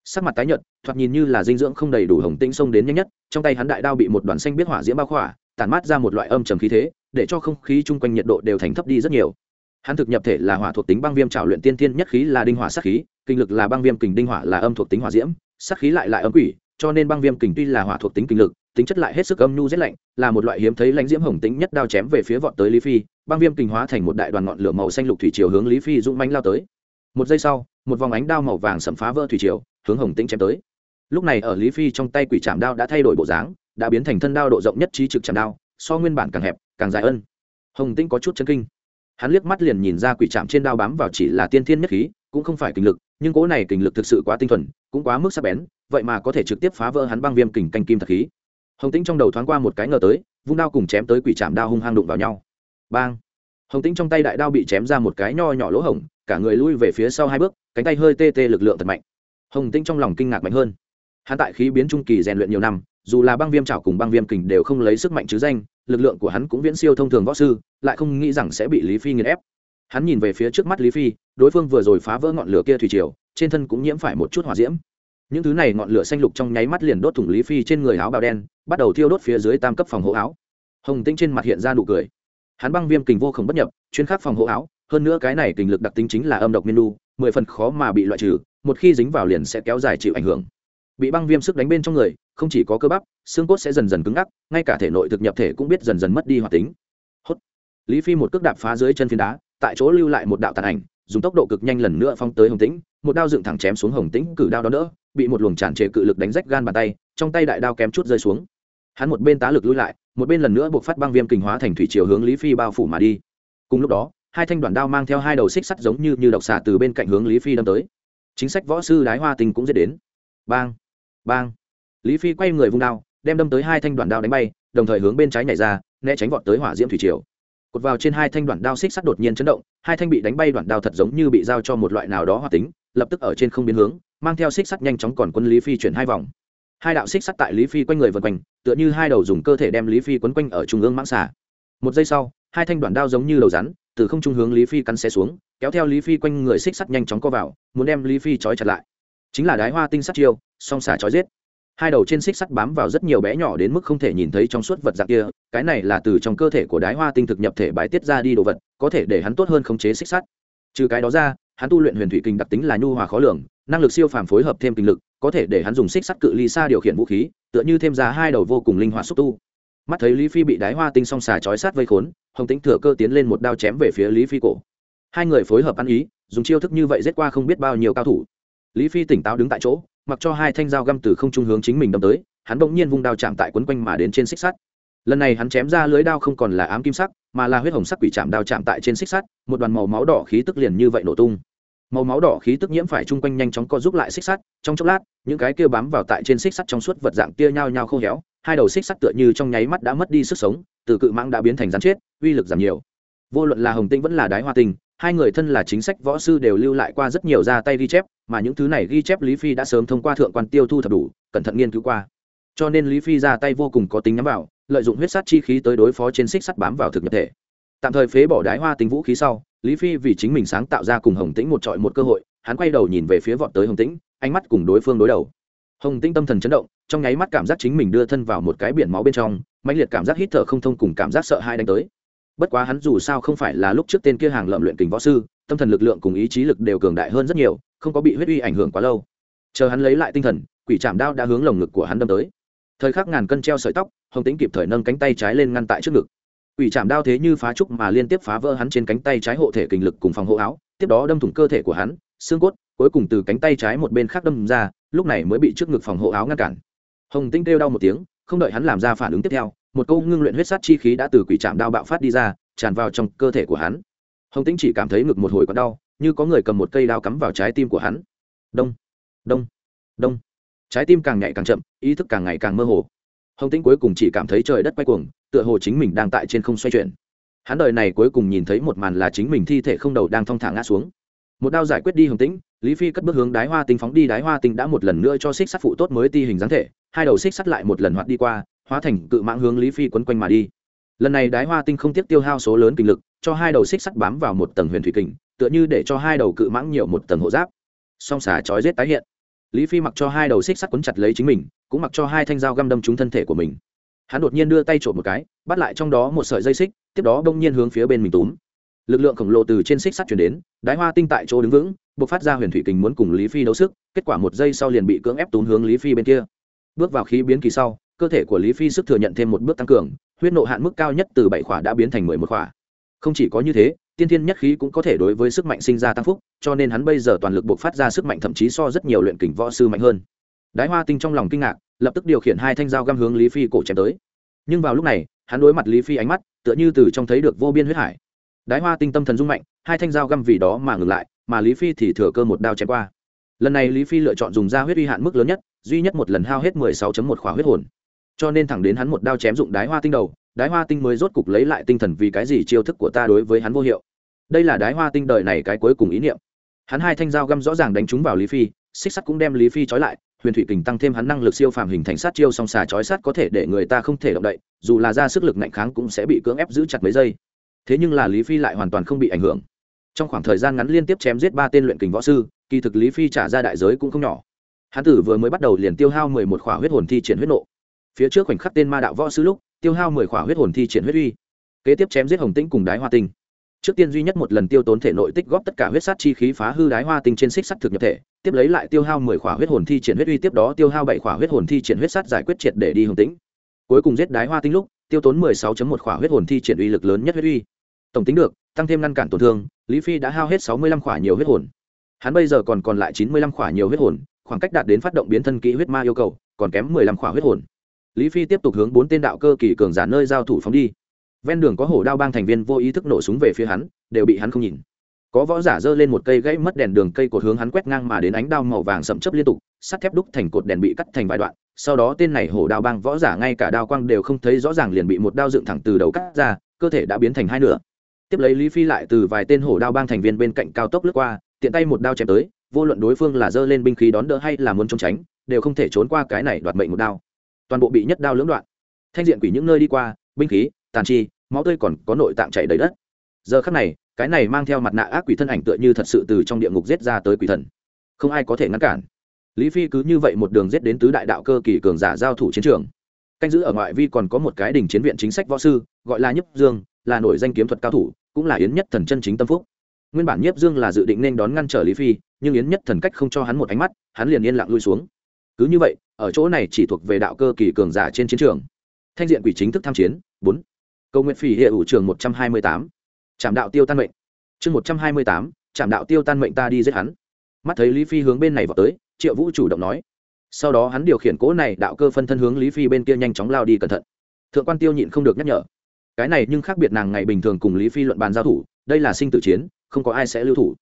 Sắc mặt tái nhợt, thoạt nhìn như là dinh dưỡng không đầy đủ hồng tĩnh xông đến nhanh nhất, trong tay hắn đại đao bị một đoàn xanh biết hỏa diễm bao khỏa, tản mát ra một loại âm trầm khí thế để cho không khí chung quanh nhiệt độ đều thành thấp đi rất nhiều. Hắn thực nhập thể là hỏa thuộc tính băng viêm trào luyện tiên thiên nhất khí là đinh hỏa sắc khí, kinh lực là băng viêm kình đinh hỏa là âm thuộc tính hỏa diễm sắc khí lại lại âm quỷ, cho nên băng viêm kình tuy là hỏa thuộc tính kinh lực, tính chất lại hết sức âm nhu rét lạnh, là một loại hiếm thấy lãnh diễm hồng tính nhất đao chém về phía vọt tới lý phi, băng viêm kình hóa thành một đại đoàn ngọn lửa màu xanh lục thủy chiều hướng lý phi dũng mánh lao tới. Một giây sau, một vòng ánh đao màu vàng sầm phá vỡ thủy chiều hướng hồng tính chém tới. Lúc này ở lý phi trong tay quỷ trảm đao đã thay đổi bộ dáng, đã biến thành thân đao độ rộng nhất trí trực chạm đao, so nguyên bản càng hẹp càng dài ân. Hồng tĩnh có chút chân kinh. Hắn liếc mắt liền nhìn ra quỷ chạm trên đao bám vào chỉ là tiên thiên nhất khí, cũng không phải kinh lực, nhưng cỗ này kinh lực thực sự quá tinh thuần, cũng quá mức sắc bén, vậy mà có thể trực tiếp phá vỡ hắn băng viêm kình canh kim thật khí. Hồng tĩnh trong đầu thoáng qua một cái ngờ tới, vung đao cùng chém tới quỷ chạm đao hung hăng đụng vào nhau. Bang! Hồng tĩnh trong tay đại đao bị chém ra một cái nho nhỏ lỗ hổng, cả người lui về phía sau hai bước, cánh tay hơi tê tê lực lượng thật mạnh. Hồng tĩnh trong lòng kinh ngạc mạnh hơn. Hắn tại khí biến trung kỳ rèn luyện nhiều năm dù là băng viêm trảo cùng băng viêm kình đều không lấy sức mạnh chứ danh, lực lượng của hắn cũng viễn siêu thông thường võ sư, lại không nghĩ rằng sẽ bị lý phi nghiền ép. Hắn nhìn về phía trước mắt lý phi, đối phương vừa rồi phá vỡ ngọn lửa kia thủy triều, trên thân cũng nhiễm phải một chút hỏa diễm. Những thứ này ngọn lửa xanh lục trong nháy mắt liền đốt thủng lý phi trên người áo bào đen, bắt đầu thiêu đốt phía dưới tam cấp phòng hộ áo. Hồng tinh trên mặt hiện ra nụ cười. Hắn băng viêm kình vô khổng bất nhập, chuyên khắc phòng hộ áo, hơn nữa cái này kình lực đặc tính chính là âm độc miên nu, mười phần khó mà bị loại trừ, một khi dính vào liền sẽ kéo dài chịu ảnh hưởng bị băng viêm sức đánh bên trong người, không chỉ có cơ bắp, xương cốt sẽ dần dần cứng ngắc, ngay cả thể nội thực nhập thể cũng biết dần dần mất đi hoạt tính. Hốt. Lý phi một cước đạp phá dưới chân phiến đá, tại chỗ lưu lại một đạo tàn ảnh, dùng tốc độ cực nhanh lần nữa phong tới hồng tĩnh, một đao dựng thẳng chém xuống hồng tĩnh, cử đao đó nữa bị một luồng tràn trề cự lực đánh rách gan bàn tay, trong tay đại đao kém chút rơi xuống. Hắn một bên tá lực lui lại, một bên lần nữa buộc phát băng viêm kình hóa thành thủy chiều hướng lý phi bao phủ mà đi. Cùng lúc đó, hai thanh đoạn đao mang theo hai đầu xích sắt giống như như độc xà từ bên cạnh hướng lý phi đâm tới. Chính sách võ sư đái hoa tinh cũng dễ đến. Bang bang. Lý phi quay người vung đao, đem đâm tới hai thanh đoạn đao đánh bay, đồng thời hướng bên trái nhảy ra, né tránh vọt tới hỏa diễm thủy triều. Cột vào trên hai thanh đoạn đao xích sắt đột nhiên chấn động, hai thanh bị đánh bay đoạn đao thật giống như bị giao cho một loại nào đó hoạt tính, lập tức ở trên không biến hướng, mang theo xích sắt nhanh chóng còn quân lý phi chuyển hai vòng. Hai đạo xích sắt tại lý phi quanh người vần quanh, tựa như hai đầu dùng cơ thể đem lý phi quấn quanh ở trung ương mãng xả một giây sau, hai thanh đoạn đao giống như đầu rắn, từ không trung hướng lý phi cắn xe xuống, kéo theo lý phi quanh người xích sắt nhanh chóng co vào, muốn đem lý phi trói chặt lại chính là đái hoa tinh sắt chiêu, song xả trói giết. Hai đầu trên xích sắt bám vào rất nhiều bé nhỏ đến mức không thể nhìn thấy trong suốt vật dạng kia, cái này là từ trong cơ thể của đái hoa tinh thực nhập thể bài tiết ra đi đồ vật, có thể để hắn tốt hơn khống chế xích sắt. Trừ cái đó ra, hắn tu luyện huyền thủy kinh đặc tính là nhu hòa khó lường, năng lực siêu phàm phối hợp thêm kinh lực, có thể để hắn dùng xích sắt cự ly xa điều khiển vũ khí, tựa như thêm ra hai đầu vô cùng linh hoạt xúc tu. Mắt thấy lý phi bị đái hoa tinh song xà trói sát vây khốn, hồng tính thừa cơ tiến lên một đao chém về phía lý phi cổ. Hai người phối hợp ăn ý, dùng chiêu thức như vậy giết qua không biết bao nhiêu cao thủ lý phi tỉnh táo đứng tại chỗ, mặc cho hai thanh dao găm từ không trung hướng chính mình đâm tới, hắn bỗng nhiên vung đao chạm tại quấn quanh mà đến trên xích sắt. Lần này hắn chém ra lưới đao không còn là ám kim sắc, mà là huyết hồng sắc quỷ chạm đao chạm tại trên xích sắt, một đoàn màu máu đỏ khí tức liền như vậy nổ tung. Màu máu đỏ khí tức nhiễm phải chung quanh nhanh chóng co giúp lại xích sắt, trong chốc lát, những cái kia bám vào tại trên xích sắt trong suốt vật dạng tia nhao nhao khô héo, hai đầu xích sắt tựa như trong nháy mắt đã mất đi sức sống, từ cự mãng đã biến thành rắn chết, uy lực giảm nhiều. Vô luận là hồng tinh vẫn là đái hoa tinh hai người thân là chính sách võ sư đều lưu lại qua rất nhiều ra tay ghi chép, mà những thứ này ghi chép lý phi đã sớm thông qua thượng quan tiêu thu thập đủ, cẩn thận nghiên cứu qua. Cho nên lý phi ra tay vô cùng có tính nhắm vào, lợi dụng huyết sát chi khí tới đối phó trên xích sắt bám vào thực nhập thể. Tạm thời phế bỏ đái hoa tính vũ khí sau, lý phi vì chính mình sáng tạo ra cùng hồng tĩnh một trọi một cơ hội, hắn quay đầu nhìn về phía vọt tới hồng tĩnh, ánh mắt cùng đối phương đối đầu. Hồng tĩnh tâm thần chấn động, trong nháy mắt cảm giác chính mình đưa thân vào một cái biển máu bên trong, mãnh liệt cảm giác hít thở không thông cùng cảm giác sợ hai đánh tới bất quá hắn dù sao không phải là lúc trước tên kia hàng lợm luyện kình võ sư, tâm thần lực lượng cùng ý chí lực đều cường đại hơn rất nhiều, không có bị huyết uy ảnh hưởng quá lâu. Chờ hắn lấy lại tinh thần, quỷ trạm đao đã hướng lồng ngực của hắn đâm tới. Thời khắc ngàn cân treo sợi tóc, hồng tính kịp thời nâng cánh tay trái lên ngăn tại trước ngực. Quỷ chạm đao thế như phá trúc mà liên tiếp phá vỡ hắn trên cánh tay trái hộ thể kình lực cùng phòng hộ áo, tiếp đó đâm thủng cơ thể của hắn, xương cốt, cuối cùng từ cánh tay trái một bên khác đâm ra, lúc này mới bị trước ngực phòng hộ áo ngăn cản. Hồng tinh kêu đau một tiếng, không đợi hắn làm ra phản ứng tiếp theo một câu ngưng luyện huyết sát chi khí đã từ quỷ trạm đao bạo phát đi ra, tràn vào trong cơ thể của hắn. Hồng Tĩnh chỉ cảm thấy ngực một hồi còn đau, như có người cầm một cây đao cắm vào trái tim của hắn. Đông đông đông. Trái tim càng nhạy càng chậm, ý thức càng ngày càng mơ hồ. Hồng tĩnh cuối cùng chỉ cảm thấy trời đất quay cuồng, tựa hồ chính mình đang tại trên không xoay chuyển. Hắn đời này cuối cùng nhìn thấy một màn là chính mình thi thể không đầu đang thong thả ngã xuống. Một đao giải quyết đi hồng tĩnh, lý phi cất bước hướng đái hoa tinh phóng đi. Đái hoa tinh đã một lần nữa cho xích sắt phụ tốt mới ti hình dáng thể, hai đầu xích sắt lại một lần hoạt đi qua hóa thành cự mãng hướng lý phi quấn quanh mà đi. Lần này đái hoa tinh không tiếc tiêu hao số lớn kinh lực, cho hai đầu xích sắt bám vào một tầng huyền thủy kình, tựa như để cho hai đầu cự mãng nhiều một tầng hộ giáp. Song xả chói rết tái hiện. Lý phi mặc cho hai đầu xích sắt quấn chặt lấy chính mình, cũng mặc cho hai thanh dao găm đâm trúng thân thể của mình. Hắn đột nhiên đưa tay trộm một cái, bắt lại trong đó một sợi dây xích, tiếp đó bỗng nhiên hướng phía bên mình túm. Lực lượng khổng lồ từ trên xích sắt chuyển đến, đái hoa tinh tại chỗ đứng vững buộc phát ra huyền thủy kình muốn cùng lý phi đấu sức, kết quả một giây sau liền bị cưỡng ép túm hướng lý phi bên kia. Bước vào khí biến kỳ sau cơ thể của lý phi sức thừa nhận thêm một bước tăng cường, huyết nộ hạn mức cao nhất từ bảy khỏa đã biến thành mười một khỏa. Không chỉ có như thế, tiên thiên nhất khí cũng có thể đối với sức mạnh sinh ra tăng phúc, cho nên hắn bây giờ toàn lực buộc phát ra sức mạnh thậm chí so rất nhiều luyện kình võ sư mạnh hơn. Đái hoa tinh trong lòng kinh ngạc, lập tức điều khiển hai thanh dao găm hướng lý phi cổ chém tới. Nhưng vào lúc này, hắn đối mặt lý phi ánh mắt, tựa như từ trong thấy được vô biên huyết hải. Đái hoa tinh tâm thần rung mạnh, hai thanh dao găm vì đó mà ngừng lại, mà lý phi thì thừa cơ một đao chém qua. Lần này lý phi lựa chọn dùng da huyết uy hạn mức lớn nhất, duy nhất một lần hao hết mười sáu một khóa huyết hồn cho nên thẳng đến hắn một đao chém dụng đái hoa tinh đầu, đái hoa tinh mới rốt cục lấy lại tinh thần vì cái gì chiêu thức của ta đối với hắn vô hiệu. Đây là đái hoa tinh đời này cái cuối cùng ý niệm. Hắn hai thanh dao găm rõ ràng đánh trúng vào lý phi, xích sắt cũng đem lý phi trói lại, huyền thủy kình tăng thêm hắn năng lực siêu phàm hình thành sát chiêu song xà trói sát có thể để người ta không thể động đậy, dù là ra sức lực mạnh kháng cũng sẽ bị cưỡng ép giữ chặt mấy giây. Thế nhưng là lý phi lại hoàn toàn không bị ảnh hưởng. Trong khoảng thời gian ngắn liên tiếp chém giết ba tên luyện kình võ sư, kỳ thực lý phi trả ra đại giới cũng không nhỏ. Hắn tử vừa mới bắt đầu liền tiêu hao mười một khỏa huyết hồn thi triển huyết nộ phía trước khoảnh khắc tên ma đạo võ sư lúc, tiêu hao mười khỏa huyết hồn thi triển huyết uy, kế tiếp chém giết hồng tĩnh cùng đái hoa tinh. Trước tiên duy nhất một lần tiêu tốn thể nội tích góp tất cả huyết sát chi khí phá hư đái hoa tinh trên xích sắt thực nhập thể, tiếp lấy lại tiêu hao mười khỏa huyết hồn thi triển huyết uy, tiếp đó tiêu hao bảy khỏa huyết hồn thi triển huyết sát giải quyết triệt để đi hồng tĩnh. Cuối cùng giết đái hoa tinh lúc, tiêu tốn mười sáu một khỏa huyết hồn thi triển uy lực lớn nhất huyết uy. Tổng tính được, tăng thêm ngăn cản tổn thương, lý phi đã hao hết sáu mươi lăm khỏa nhiều huyết hồn. Hắn bây giờ còn còn lại chín mươi lăm khỏa nhiều huyết hồn, khoảng cách đạt đến phát động biến thân kỹ huyết ma yêu cầu, còn kém mười lăm khỏa huyết hồn lý phi tiếp tục hướng bốn tên đạo cơ kỳ cường giả nơi giao thủ phóng đi. Ven đường có hổ đao bang thành viên vô ý thức nổ súng về phía hắn, đều bị hắn không nhìn. Có võ giả giơ lên một cây gãy mất đèn đường cây cột hướng hắn quét ngang mà đến ánh đao màu vàng sậm chấp liên tục, sắt thép đúc thành cột đèn bị cắt thành vài đoạn. Sau đó tên này hổ đao bang võ giả ngay cả đao quang đều không thấy rõ ràng liền bị một đao dựng thẳng từ đầu cắt ra, cơ thể đã biến thành hai nửa. Tiếp lấy lý phi lại từ vài tên hổ đao bang thành viên bên cạnh cao tốc lướt qua, tiện tay một đao chém tới, vô luận đối phương là giơ lên binh khí đón đỡ hay là muốn trốn tránh, đều không thể trốn qua cái này đoạt mệnh một đao toàn bộ bị nhất đao lưỡng đoạn. Thanh diện quỷ những nơi đi qua, binh khí, tàn chi, máu tươi còn có nội tạng chảy đầy đất. Giờ khắc này, cái này mang theo mặt nạ ác quỷ thân ảnh tựa như thật sự từ trong địa ngục giết ra tới quỷ thần. Không ai có thể ngăn cản. Lý phi cứ như vậy một đường giết đến tứ đại đạo cơ kỳ cường giả giao thủ chiến trường. Canh giữ ở ngoại vi còn có một cái đỉnh chiến viện chính sách võ sư, gọi là nhấp dương, là nổi danh kiếm thuật cao thủ, cũng là yến nhất thần chân chính tâm phúc. Nguyên bản nhiếp dương là dự định nên đón ngăn trở lý phi, nhưng yến nhất thần cách không cho hắn một ánh mắt, hắn liền yên lặng lui xuống cứ như vậy, ở chỗ này chỉ thuộc về đạo cơ kỳ cường giả trên chiến trường. Thanh diện quỷ chính thức tham chiến, bốn. Cầu nguyện phỉ hệ ủ trường một trăm hai mươi tám. Trạm đạo tiêu tan mệnh. Chương một trăm hai mươi tám trạm đạo tiêu tan mệnh ta đi giết hắn. Mắt thấy lý phi hướng bên này vào tới, triệu vũ chủ động nói. Sau đó hắn điều khiển cỗ này đạo cơ phân thân hướng lý phi bên kia nhanh chóng lao đi cẩn thận. Thượng quan tiêu nhịn không được nhắc nhở. Cái này nhưng khác biệt nàng ngày bình thường cùng lý phi luận bàn giao thủ, đây là sinh tử chiến, không có ai sẽ lưu thủ.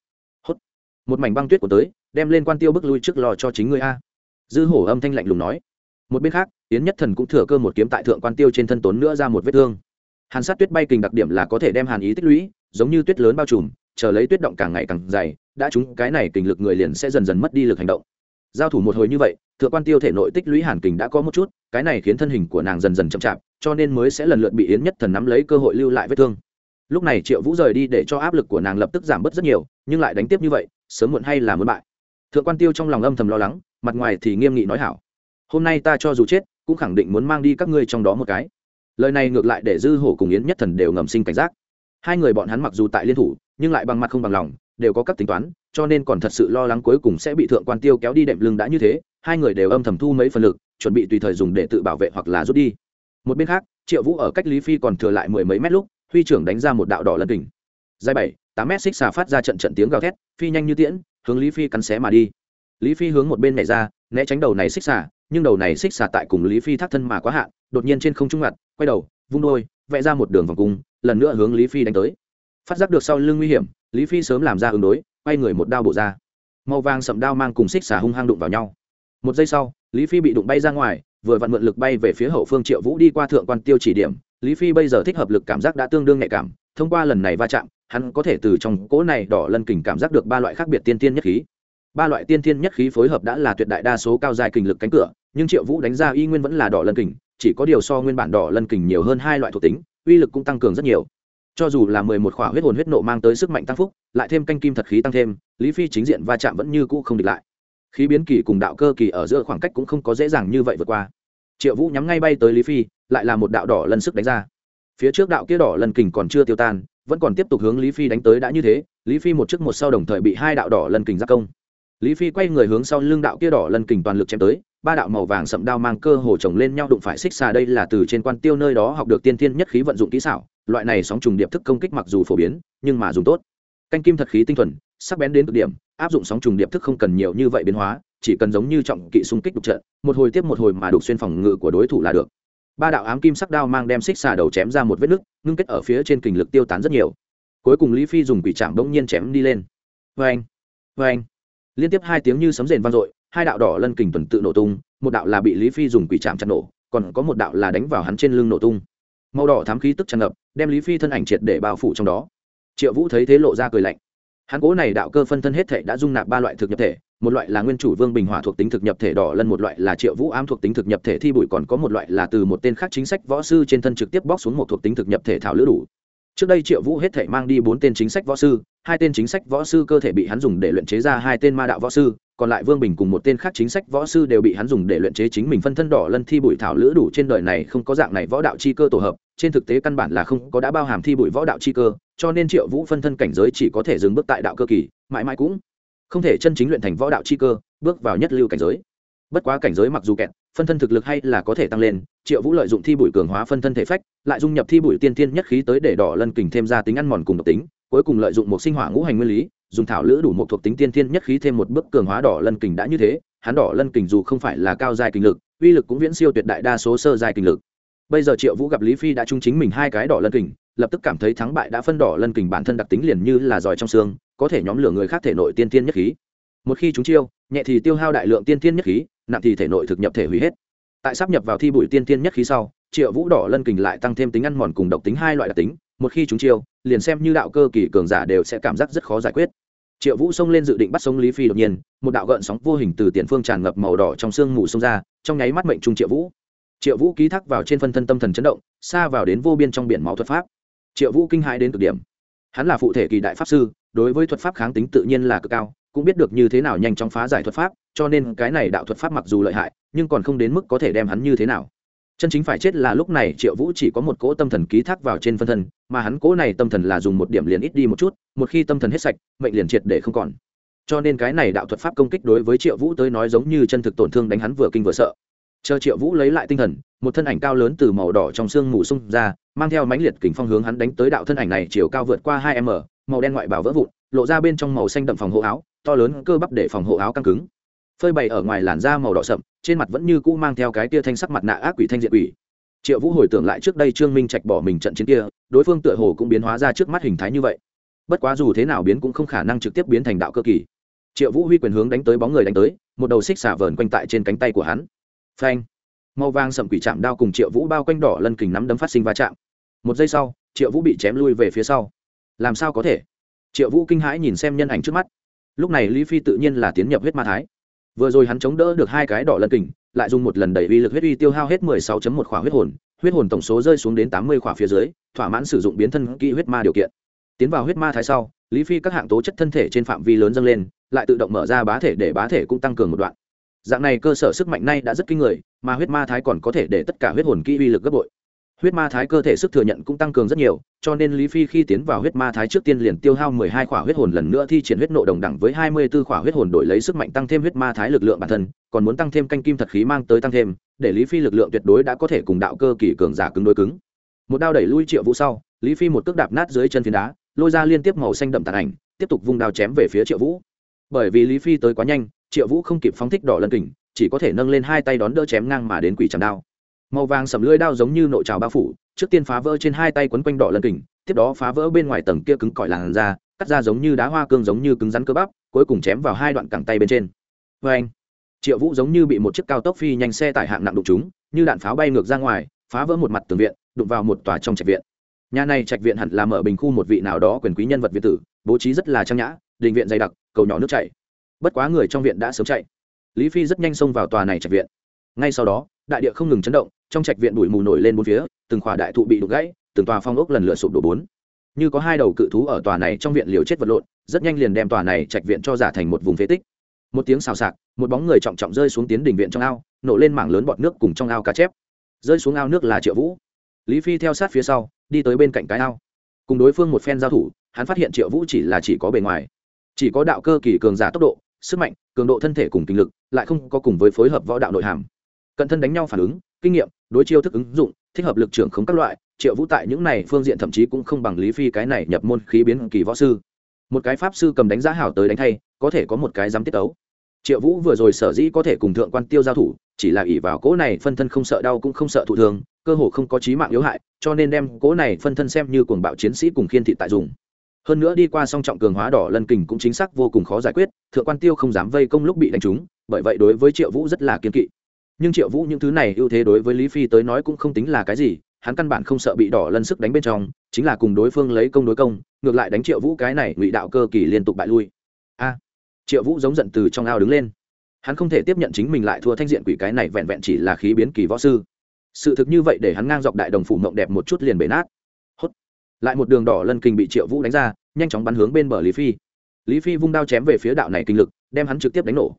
Hốt. Một mảnh băng tuyết của tới, đem lên quan tiêu bước lui trước lò cho chính người a dư hổ âm thanh lạnh lùng nói. Một bên khác, yến nhất thần cũng thừa cơ một kiếm tại thượng quan tiêu trên thân tốn nữa ra một vết thương. Hàn sát tuyết bay kình đặc điểm là có thể đem hàn ý tích lũy, giống như tuyết lớn bao trùm, chờ lấy tuyết động càng ngày càng dày, đã chúng cái này kình lực người liền sẽ dần dần mất đi lực hành động. Giao thủ một hồi như vậy, thượng quan tiêu thể nội tích lũy hàn kình đã có một chút, cái này khiến thân hình của nàng dần dần chậm chạp, cho nên mới sẽ lần lượt bị yến nhất thần nắm lấy cơ hội lưu lại vết thương. Lúc này triệu vũ rời đi để cho áp lực của nàng lập tức giảm bớt rất nhiều, nhưng lại đánh tiếp như vậy, sớm muộn hay là muốn bại. Thượng quan tiêu trong lòng âm thầm lo lắng mặt ngoài thì nghiêm nghị nói hảo. Hôm nay ta cho dù chết, cũng khẳng định muốn mang đi các ngươi trong đó một cái. Lời này ngược lại để dư hổ cùng yến nhất thần đều ngầm sinh cảnh giác. Hai người bọn hắn mặc dù tại liên thủ, nhưng lại bằng mặt không bằng lòng, đều có các tính toán, cho nên còn thật sự lo lắng cuối cùng sẽ bị thượng quan tiêu kéo đi đệm lưng đã như thế, hai người đều âm thầm thu mấy phần lực, chuẩn bị tùy thời dùng để tự bảo vệ hoặc là rút đi. Một bên khác, triệu vũ ở cách lý phi còn thừa lại mười mấy mét lúc, huy trưởng đánh ra một đạo đỏ lân kình. Dài bảy, tám mét xích xà phát ra trận trận tiếng gào thét, phi nhanh như tiễn, hướng lý phi cắn xé mà đi lý phi hướng một bên này ra né tránh đầu này xích xả, nhưng đầu này xích xả tại cùng lý phi thác thân mà quá hạn đột nhiên trên không trung ngặt quay đầu vung đôi vẽ ra một đường vòng cung lần nữa hướng lý phi đánh tới. Phát giác được sau lưng nguy hiểm lý phi sớm làm ra ứng đối quay người một đao bổ ra. Màu vàng sậm đao mang cùng xích xả hung hăng đụng vào nhau. Một giây sau lý phi bị đụng bay ra ngoài vừa vặn mượn lực bay về phía hậu phương triệu vũ đi qua thượng quan tiêu chỉ điểm. Lý phi bây giờ thích hợp lực cảm giác đã tương đương nhạy cảm thông qua lần này va chạm hắn có thể từ trong cỗ này đỏ lân kình cảm giác được ba loại khác biệt tiên tiên nhất khí ba loại tiên thiên nhất khí phối hợp đã là tuyệt đại đa số cao dài kình lực cánh cửa, nhưng triệu vũ đánh ra y nguyên vẫn là đỏ lân kình, chỉ có điều so nguyên bản đỏ lân kình nhiều hơn hai loại thuộc tính, uy lực cũng tăng cường rất nhiều. Cho dù là mười một khỏa huyết hồn huyết nộ mang tới sức mạnh tăng phúc, lại thêm canh kim thật khí tăng thêm, lý phi chính diện va chạm vẫn như cũ không địch lại. Khí biến kỳ cùng đạo cơ kỳ ở giữa khoảng cách cũng không có dễ dàng như vậy vượt qua. Triệu vũ nhắm ngay bay tới lý phi, lại là một đạo đỏ lân sức đánh ra. Phía trước đạo kia đỏ lân kình còn chưa tiêu tan, vẫn còn tiếp tục hướng lý phi đánh tới đã như thế, lý phi một trước một sau đồng thời bị hai đạo đỏ lân kình ra công lý phi quay người hướng sau lưng đạo kia đỏ lân kình toàn lực chém tới, ba đạo màu vàng sậm đao mang cơ hồ chồng lên nhau đụng phải xích xà đây là từ trên quan tiêu nơi đó học được tiên thiên nhất khí vận dụng kỹ xảo, loại này sóng trùng điệp thức công kích mặc dù phổ biến, nhưng mà dùng tốt. Canh kim thật khí tinh thuần, sắc bén đến cực điểm, áp dụng sóng trùng điệp thức không cần nhiều như vậy biến hóa, chỉ cần giống như trọng kỵ xung kích đục trận, một hồi tiếp một hồi mà đục xuyên phòng ngự của đối thủ là được. Ba đạo ám kim sắc đao mang đem xích xà đầu chém ra một vết nứt, ngưng kết ở phía trên kình lực tiêu tán rất nhiều. Cuối cùng lý phi dùng quỷ chạm bỗng nhiên chém đi lên. Vê anh vê anh liên tiếp hai tiếng như sấm rền vang dội, hai đạo đỏ lân kình tuần tự nổ tung, một đạo là bị lý phi dùng quỷ chạm chặt nổ, còn có một đạo là đánh vào hắn trên lưng nổ tung. Màu đỏ thám khí tức tràn ngập, đem lý phi thân ảnh triệt để bao phủ trong đó. Triệu vũ thấy thế lộ ra cười lạnh. Hắn cố này đạo cơ phân thân hết thể đã dung nạp ba loại thực nhập thể, một loại là nguyên chủ vương bình hỏa thuộc tính thực nhập thể đỏ lân, một loại là triệu vũ ám thuộc tính thực nhập thể thi bụi, còn có một loại là từ một tên khác chính sách võ sư trên thân trực tiếp bóc xuống một thuộc tính thực nhập thể thảo lữ đủ. Trước đây triệu vũ hết thể mang đi bốn tên chính sách võ sư hai tên chính sách võ sư cơ thể bị hắn dùng để luyện chế ra hai tên ma đạo võ sư, còn lại vương bình cùng một tên khác chính sách võ sư đều bị hắn dùng để luyện chế chính mình phân thân đỏ lân thi bụi thảo lữ đủ trên đời này không có dạng này võ đạo chi cơ tổ hợp, trên thực tế căn bản là không có đã bao hàm thi bụi võ đạo chi cơ, cho nên triệu vũ phân thân cảnh giới chỉ có thể dừng bước tại đạo cơ kỳ, mãi mãi cũng không thể chân chính luyện thành võ đạo chi cơ, bước vào nhất lưu cảnh giới. Bất quá cảnh giới mặc dù kẹt, phân thân thực lực hay là có thể tăng lên, triệu vũ lợi dụng thi bụi cường hóa phân thân thể phách, lại dung nhập thi bụi tiên tiên nhất khí tới để đỏ lân kình thêm ra tính ăn mòn cùng độc tính cuối cùng lợi dụng một sinh hỏa ngũ hành nguyên lý, dùng thảo lữ đủ một thuộc tính tiên thiên nhất khí thêm một bước cường hóa đỏ lân kình đã như thế, hắn đỏ lân kình dù không phải là cao dài kình lực, uy lực cũng viễn siêu tuyệt đại đa số sơ dài kình lực. Bây giờ triệu vũ gặp lý phi đã trung chính mình hai cái đỏ lân kình, lập tức cảm thấy thắng bại đã phân đỏ lân kình bản thân đặc tính liền như là giỏi trong xương, có thể nhóm lửa người khác thể nội tiên tiên nhất khí. Một khi chúng chiêu, nhẹ thì tiêu hao đại lượng tiên tiên nhất khí, nặng thì thể nội thực nhập thể hủy hết. Tại sắp nhập vào thi bụi tiên tiên nhất khí sau, triệu vũ đỏ lân kình lại tăng thêm tính ăn mòn cùng độc tính hai loại đặc tính một khi chúng chiêu, liền xem như đạo cơ kỳ cường giả đều sẽ cảm giác rất khó giải quyết. Triệu vũ xông lên dự định bắt sống lý phi đột nhiên, một đạo gợn sóng vô hình từ tiền phương tràn ngập màu đỏ trong sương mù xông ra, trong nháy mắt mệnh trung triệu vũ. Triệu vũ ký thác vào trên phân thân tâm thần chấn động, xa vào đến vô biên trong biển máu thuật pháp. Triệu vũ kinh hãi đến cực điểm. Hắn là phụ thể kỳ đại pháp sư, đối với thuật pháp kháng tính tự nhiên là cực cao, cũng biết được như thế nào nhanh chóng phá giải thuật pháp, cho nên cái này đạo thuật pháp mặc dù lợi hại, nhưng còn không đến mức có thể đem hắn như thế nào chân chính phải chết là lúc này triệu vũ chỉ có một cỗ tâm thần ký thác vào trên phân thân, mà hắn cỗ này tâm thần là dùng một điểm liền ít đi một chút, một khi tâm thần hết sạch, mệnh liền triệt để không còn. Cho nên cái này đạo thuật pháp công kích đối với triệu vũ tới nói giống như chân thực tổn thương đánh hắn vừa kinh vừa sợ. Chờ triệu vũ lấy lại tinh thần, một thân ảnh cao lớn từ màu đỏ trong sương mù xung ra, mang theo mãnh liệt kính phong hướng hắn đánh tới đạo thân ảnh này, chiều cao vượt qua hai m, màu đen ngoại bảo vỡ vụn, lộ ra bên trong màu xanh đậm phòng hộ áo, to lớn cơ bắp để phòng hộ áo căng cứng phơi bày ở ngoài làn da màu đỏ sậm, trên mặt vẫn như cũ mang theo cái tia thanh sắc mặt nạ ác quỷ thanh diện quỷ. Triệu vũ hồi tưởng lại trước đây trương minh trạch bỏ mình trận chiến kia, đối phương tựa hồ cũng biến hóa ra trước mắt hình thái như vậy. Bất quá dù thế nào biến cũng không khả năng trực tiếp biến thành đạo cơ kỳ. Triệu vũ huy quyền hướng đánh tới bóng người đánh tới, một đầu xích xả vờn quanh tại trên cánh tay của hắn. Phanh! Màu vàng sậm quỷ chạm đao cùng triệu vũ bao quanh đỏ lân kình nắm đấm phát sinh va chạm. Một giây sau, triệu vũ bị chém lui về phía sau. Làm sao có thể? Triệu vũ kinh hãi nhìn xem nhân ảnh trước mắt. Lúc này lý phi tự nhiên là tiến nhập huyết ma thái vừa rồi hắn chống đỡ được hai cái đỏ lân kình, lại dùng một lần đẩy uy lực huyết uy tiêu hao hết mười sáu một khỏa huyết hồn huyết hồn tổng số rơi xuống đến tám mươi khỏa phía dưới, thỏa mãn sử dụng biến thân kỹ huyết ma điều kiện. Tiến vào huyết ma thái sau, lý phi các hạng tố chất thân thể trên phạm vi lớn dâng lên, lại tự động mở ra bá thể để bá thể cũng tăng cường một đoạn. Dạng này cơ sở sức mạnh nay đã rất kinh người, mà huyết ma thái còn có thể để tất cả huyết hồn kỹ uy lực gấp bội huyết ma thái cơ thể sức thừa nhận cũng tăng cường rất nhiều, cho nên lý phi khi tiến vào huyết ma thái trước tiên liền tiêu hao mười hai khỏa huyết hồn lần nữa thi triển huyết nộ đồng đẳng với hai mươi b ố khỏa huyết hồn đổi lấy sức mạnh tăng thêm huyết ma thái lực lượng bản thân, còn muốn tăng thêm canh kim thật khí mang tới tăng thêm, để lý phi lực lượng tuyệt đối đã có thể cùng đạo cơ kỷ cường giả cứng đối cứng. Một đao đẩy lui triệu vũ sau, lý phi một cước đạp nát dưới chân phiến đá, lôi ra liên tiếp màu xanh đậm tàn ảnh, tiếp tục vung đao chém về phía triệu vũ. Bởi vì lý phi tới quá nhanh, triệu vũ không kịp phóng thích đỏ lân kình, chỉ có thể nâng lên hai tay đón đỡ chém ngang mà đến quỷ chạm đao màu vàng sầm lưỡi đao giống như nội trào bao phủ, trước tiên phá vỡ trên hai tay quấn quanh đỏ lần kình, tiếp đó phá vỡ bên ngoài tầng kia cứng cỏi làn da, cắt ra giống như đá hoa cương giống như cứng rắn cơ bắp, cuối cùng chém vào hai đoạn cẳng tay bên trên. Vê anh triệu vũ giống như bị một chiếc cao tốc phi nhanh xe tải hạng nặng đụng chúng như đạn pháo bay ngược ra ngoài, phá vỡ một mặt tường viện, đụng vào một tòa trong trạch viện. Nhà này trạch viện hẳn là mở bình khu một vị nào đó quyền quý nhân vật việt tử, bố trí rất là trang nhã, đình viện dày đặc, cầu nhỏ nước chảy. Bất quá người trong viện đã sớm chạy. Lý phi rất nhanh xông vào tòa này trạch viện. Ngay sau đó đại địa không ngừng chấn động, trong trạch viện bụi mù nổi lên bốn phía, từng khỏa đại thụ bị đục gãy, từng tòa phong ốc lần lượt sụp đổ bốn. Như có hai đầu cự thú ở tòa này trong viện liều chết vật lộn, rất nhanh liền đem tòa này trạch viện cho giả thành một vùng phế tích. Một tiếng xào xạc, một bóng người trọng trọng rơi xuống tiến đỉnh viện trong ao, nổ lên mảng lớn bọt nước cùng trong ao cá chép. Rơi xuống ao nước là triệu vũ. Lý phi theo sát phía sau, đi tới bên cạnh cái ao. Cùng đối phương một phen giao thủ, hắn phát hiện triệu vũ chỉ là chỉ có bề ngoài. Chỉ có đạo cơ kỳ cường giả tốc độ, sức mạnh, cường độ thân thể cùng kinh lực, lại không có cùng với phối hợp võ đạo nội hàm cận thân đánh nhau phản ứng, kinh nghiệm, đối chiêu thức ứng dụng, thích hợp lực trưởng không các loại, triệu vũ tại những này phương diện thậm chí cũng không bằng lý phi cái này nhập môn khí biến kỳ võ sư. Một cái pháp sư cầm đánh giá hảo tới đánh thay, có thể có một cái dám tiết tấu. Triệu vũ vừa rồi sở dĩ có thể cùng thượng quan tiêu giao thủ, chỉ là ỷ vào cỗ này phân thân không sợ đau cũng không sợ thụ thường cơ hồ không có trí mạng yếu hại, cho nên đem cỗ này phân thân xem như cuồng bạo chiến sĩ cùng khiên thị tại dùng. Hơn nữa đi qua song trọng cường hóa đỏ lân kình cũng chính xác vô cùng khó giải quyết, thượng quan tiêu không dám vây công lúc bị đánh trúng, bởi vậy đối với triệu vũ rất là kiên kỵ nhưng triệu vũ những thứ này ưu thế đối với lý phi tới nói cũng không tính là cái gì, hắn căn bản không sợ bị đỏ lân sức đánh bên trong, chính là cùng đối phương lấy công đối công, ngược lại đánh triệu vũ cái này ngụy đạo cơ kỳ liên tục bại lui. A, triệu vũ giống giận từ trong ao đứng lên. Hắn không thể tiếp nhận chính mình lại thua thanh diện quỷ cái này vẹn vẹn chỉ là khí biến kỳ võ sư. Sự thực như vậy để hắn ngang dọc đại đồng phủ mộng đẹp một chút liền bể nát. Hốt. Lại một đường đỏ lân kinh bị triệu vũ đánh ra, nhanh chóng bắn hướng bên bờ lý phi. Lý phi vung đao chém về phía đạo này kinh lực, đem hắn trực tiếp đánh nổ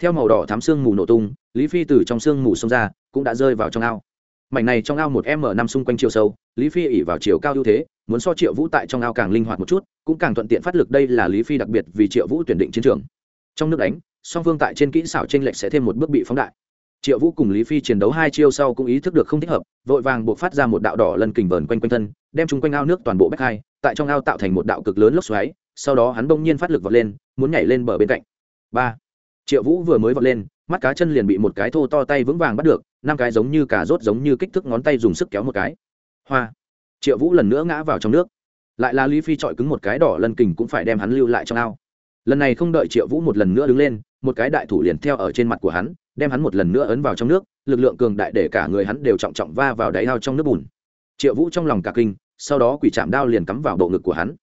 theo màu đỏ thám xương mù nổ tung, lý phi từ trong xương mù xông ra, cũng đã rơi vào trong ao. Mảnh này trong ao một m năm xung quanh chiều sâu, lý phi ỉ vào chiều cao ưu thế, muốn so triệu vũ tại trong ao càng linh hoạt một chút, cũng càng thuận tiện phát lực đây là lý phi đặc biệt vì triệu vũ tuyển định chiến trường. Trong nước đánh, song phương tại trên kỹ xảo t r ê n lệch sẽ thêm một bước bị phóng đại. Triệu vũ cùng lý phi chiến đấu hai chiêu sau cũng ý thức được không thích hợp, vội vàng buộc phát ra một đạo đỏ lần kình vờn quanh quanh thân, đem chung quanh ao nước toàn bộ bách hai, tại trong ao tạo thành một đạo cực lớn lốc xoáy, sau đó hắn bỗng nhiên phát lực vọt lên, muốn nhảy lên bờ bên cạnh. Ba triệu vũ vừa mới vọt lên, mắt cá chân liền bị một cái thô to tay vững vàng bắt được, năm cái giống như cả rốt giống như kích thước ngón tay dùng sức kéo một cái. Hoa! Triệu vũ lần nữa ngã vào trong nước. Lại là lý phi chọi cứng một cái đỏ lân kình cũng phải đem hắn lưu lại trong ao. Lần này không đợi triệu vũ một lần nữa đứng lên, một cái đại thủ liền theo ở trên mặt của hắn, đem hắn một lần nữa ấn vào trong nước, lực lượng cường đại để cả người hắn đều trọng trọng va vào đáy ao trong nước bùn. Triệu vũ trong lòng cả kinh, sau đó quỷ chạm đao liền cắm vào bộ ngực của hắn.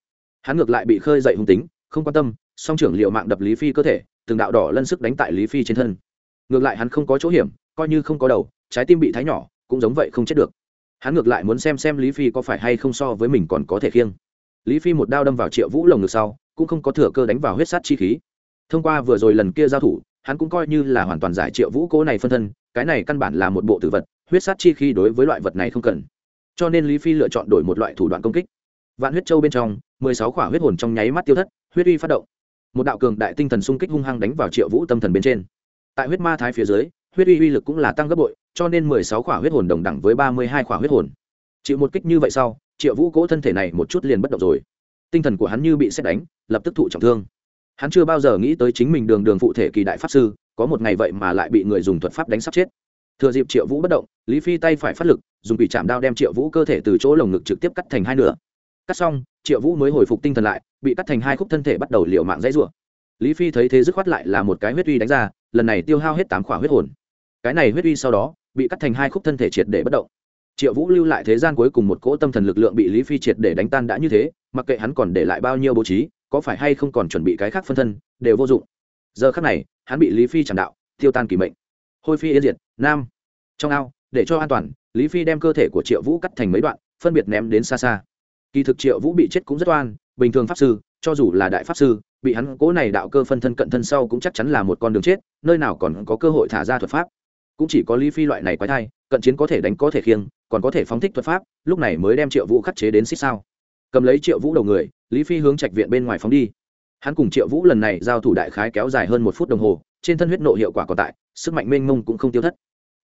Hắn ngược lại bị khơi dậy hung tính, không quan tâm, song trưởng liệu mạng đập lý phi cơ thể từng đạo đỏ lân sức đánh tại lý phi trên thân. Ngược lại hắn không có chỗ hiểm, coi như không có đầu, trái tim bị thái nhỏ, cũng giống vậy không chết được. Hắn ngược lại muốn xem xem lý phi có phải hay không so với mình còn có thể khiêng. Lý phi một đao đâm vào triệu vũ lồng ngực sau, cũng không có thừa cơ đánh vào huyết sát chi khí. Thông qua vừa rồi lần kia giao thủ, hắn cũng coi như là hoàn toàn giải triệu vũ cố này phân thân, cái này căn bản là một bộ tử vật, huyết sát chi khí đối với loại vật này không cần. Cho nên lý phi lựa chọn đổi một loại thủ đoạn công kích. Vạn huyết châu bên trong, mười sáu khỏa huyết hồn trong nháy mắt tiêu thất, huyết uy phát động một đạo cường đại tinh thần xung kích hung hăng đánh vào triệu vũ tâm thần bên trên tại huyết ma thái phía dưới huyết uy uy lực cũng là tăng gấp bội cho nên mười sáu khỏa huyết hồn đồng đẳng với ba mươi hai khỏa huyết hồn chịu một kích như vậy sau triệu vũ cỗ thân thể này một chút liền bất động rồi tinh thần của hắn như bị xét đánh lập tức thụ trọng thương hắn chưa bao giờ nghĩ tới chính mình đường đường phụ thể kỳ đại pháp sư có một ngày vậy mà lại bị người dùng thuật pháp đánh sắp chết thừa dịp triệu vũ bất động lý phi tay phải phát lực dùng bị chạm đao đem triệu vũ cơ thể từ chỗ lồng ngực trực tiếp cắt thành hai nửa cắt xong, triệu vũ mới hồi phục tinh thần lại, bị cắt thành hai khúc thân thể bắt đầu liều mạng dãy rủa. Lý phi thấy thế dứt khoát lại là một cái huyết uy đánh ra, lần này tiêu hao hết tám khỏa huyết hồn. Cái này huyết uy sau đó, bị cắt thành hai khúc thân thể triệt để bất động. Triệu vũ lưu lại thế gian cuối cùng một cỗ tâm thần lực lượng bị lý phi triệt để đánh tan đã như thế, mặc kệ hắn còn để lại bao nhiêu bố trí, có phải hay không còn chuẩn bị cái khác phân thân, đều vô dụng. Giờ khác này, hắn bị lý phi chẳng đạo, tiêu tan kỳ mệnh. Hôi phi yên diệt, nam. Trong ao, để cho an toàn, lý phi đem cơ thể của triệu vũ cắt thành mấy đoạn, phân biệt ném đến xa xa kỳ thực triệu vũ bị chết cũng rất oan, bình thường pháp sư, cho dù là đại pháp sư, bị hắn cố này đạo cơ phân thân cận thân sau cũng chắc chắn là một con đường chết, nơi nào còn có cơ hội thả ra thuật pháp. Cũng chỉ có lý phi loại này quái thai, cận chiến có thể đánh có thể khiêng, còn có thể phóng thích thuật pháp, lúc này mới đem triệu vũ khắc chế đến xích sao. Cầm lấy triệu vũ đầu người, lý phi hướng trạch viện bên ngoài phóng đi. Hắn cùng triệu vũ lần này giao thủ đại khái kéo dài hơn một phút đồng hồ, trên thân huyết nộ hiệu quả còn tại, sức mạnh mênh mông cũng không tiêu thất.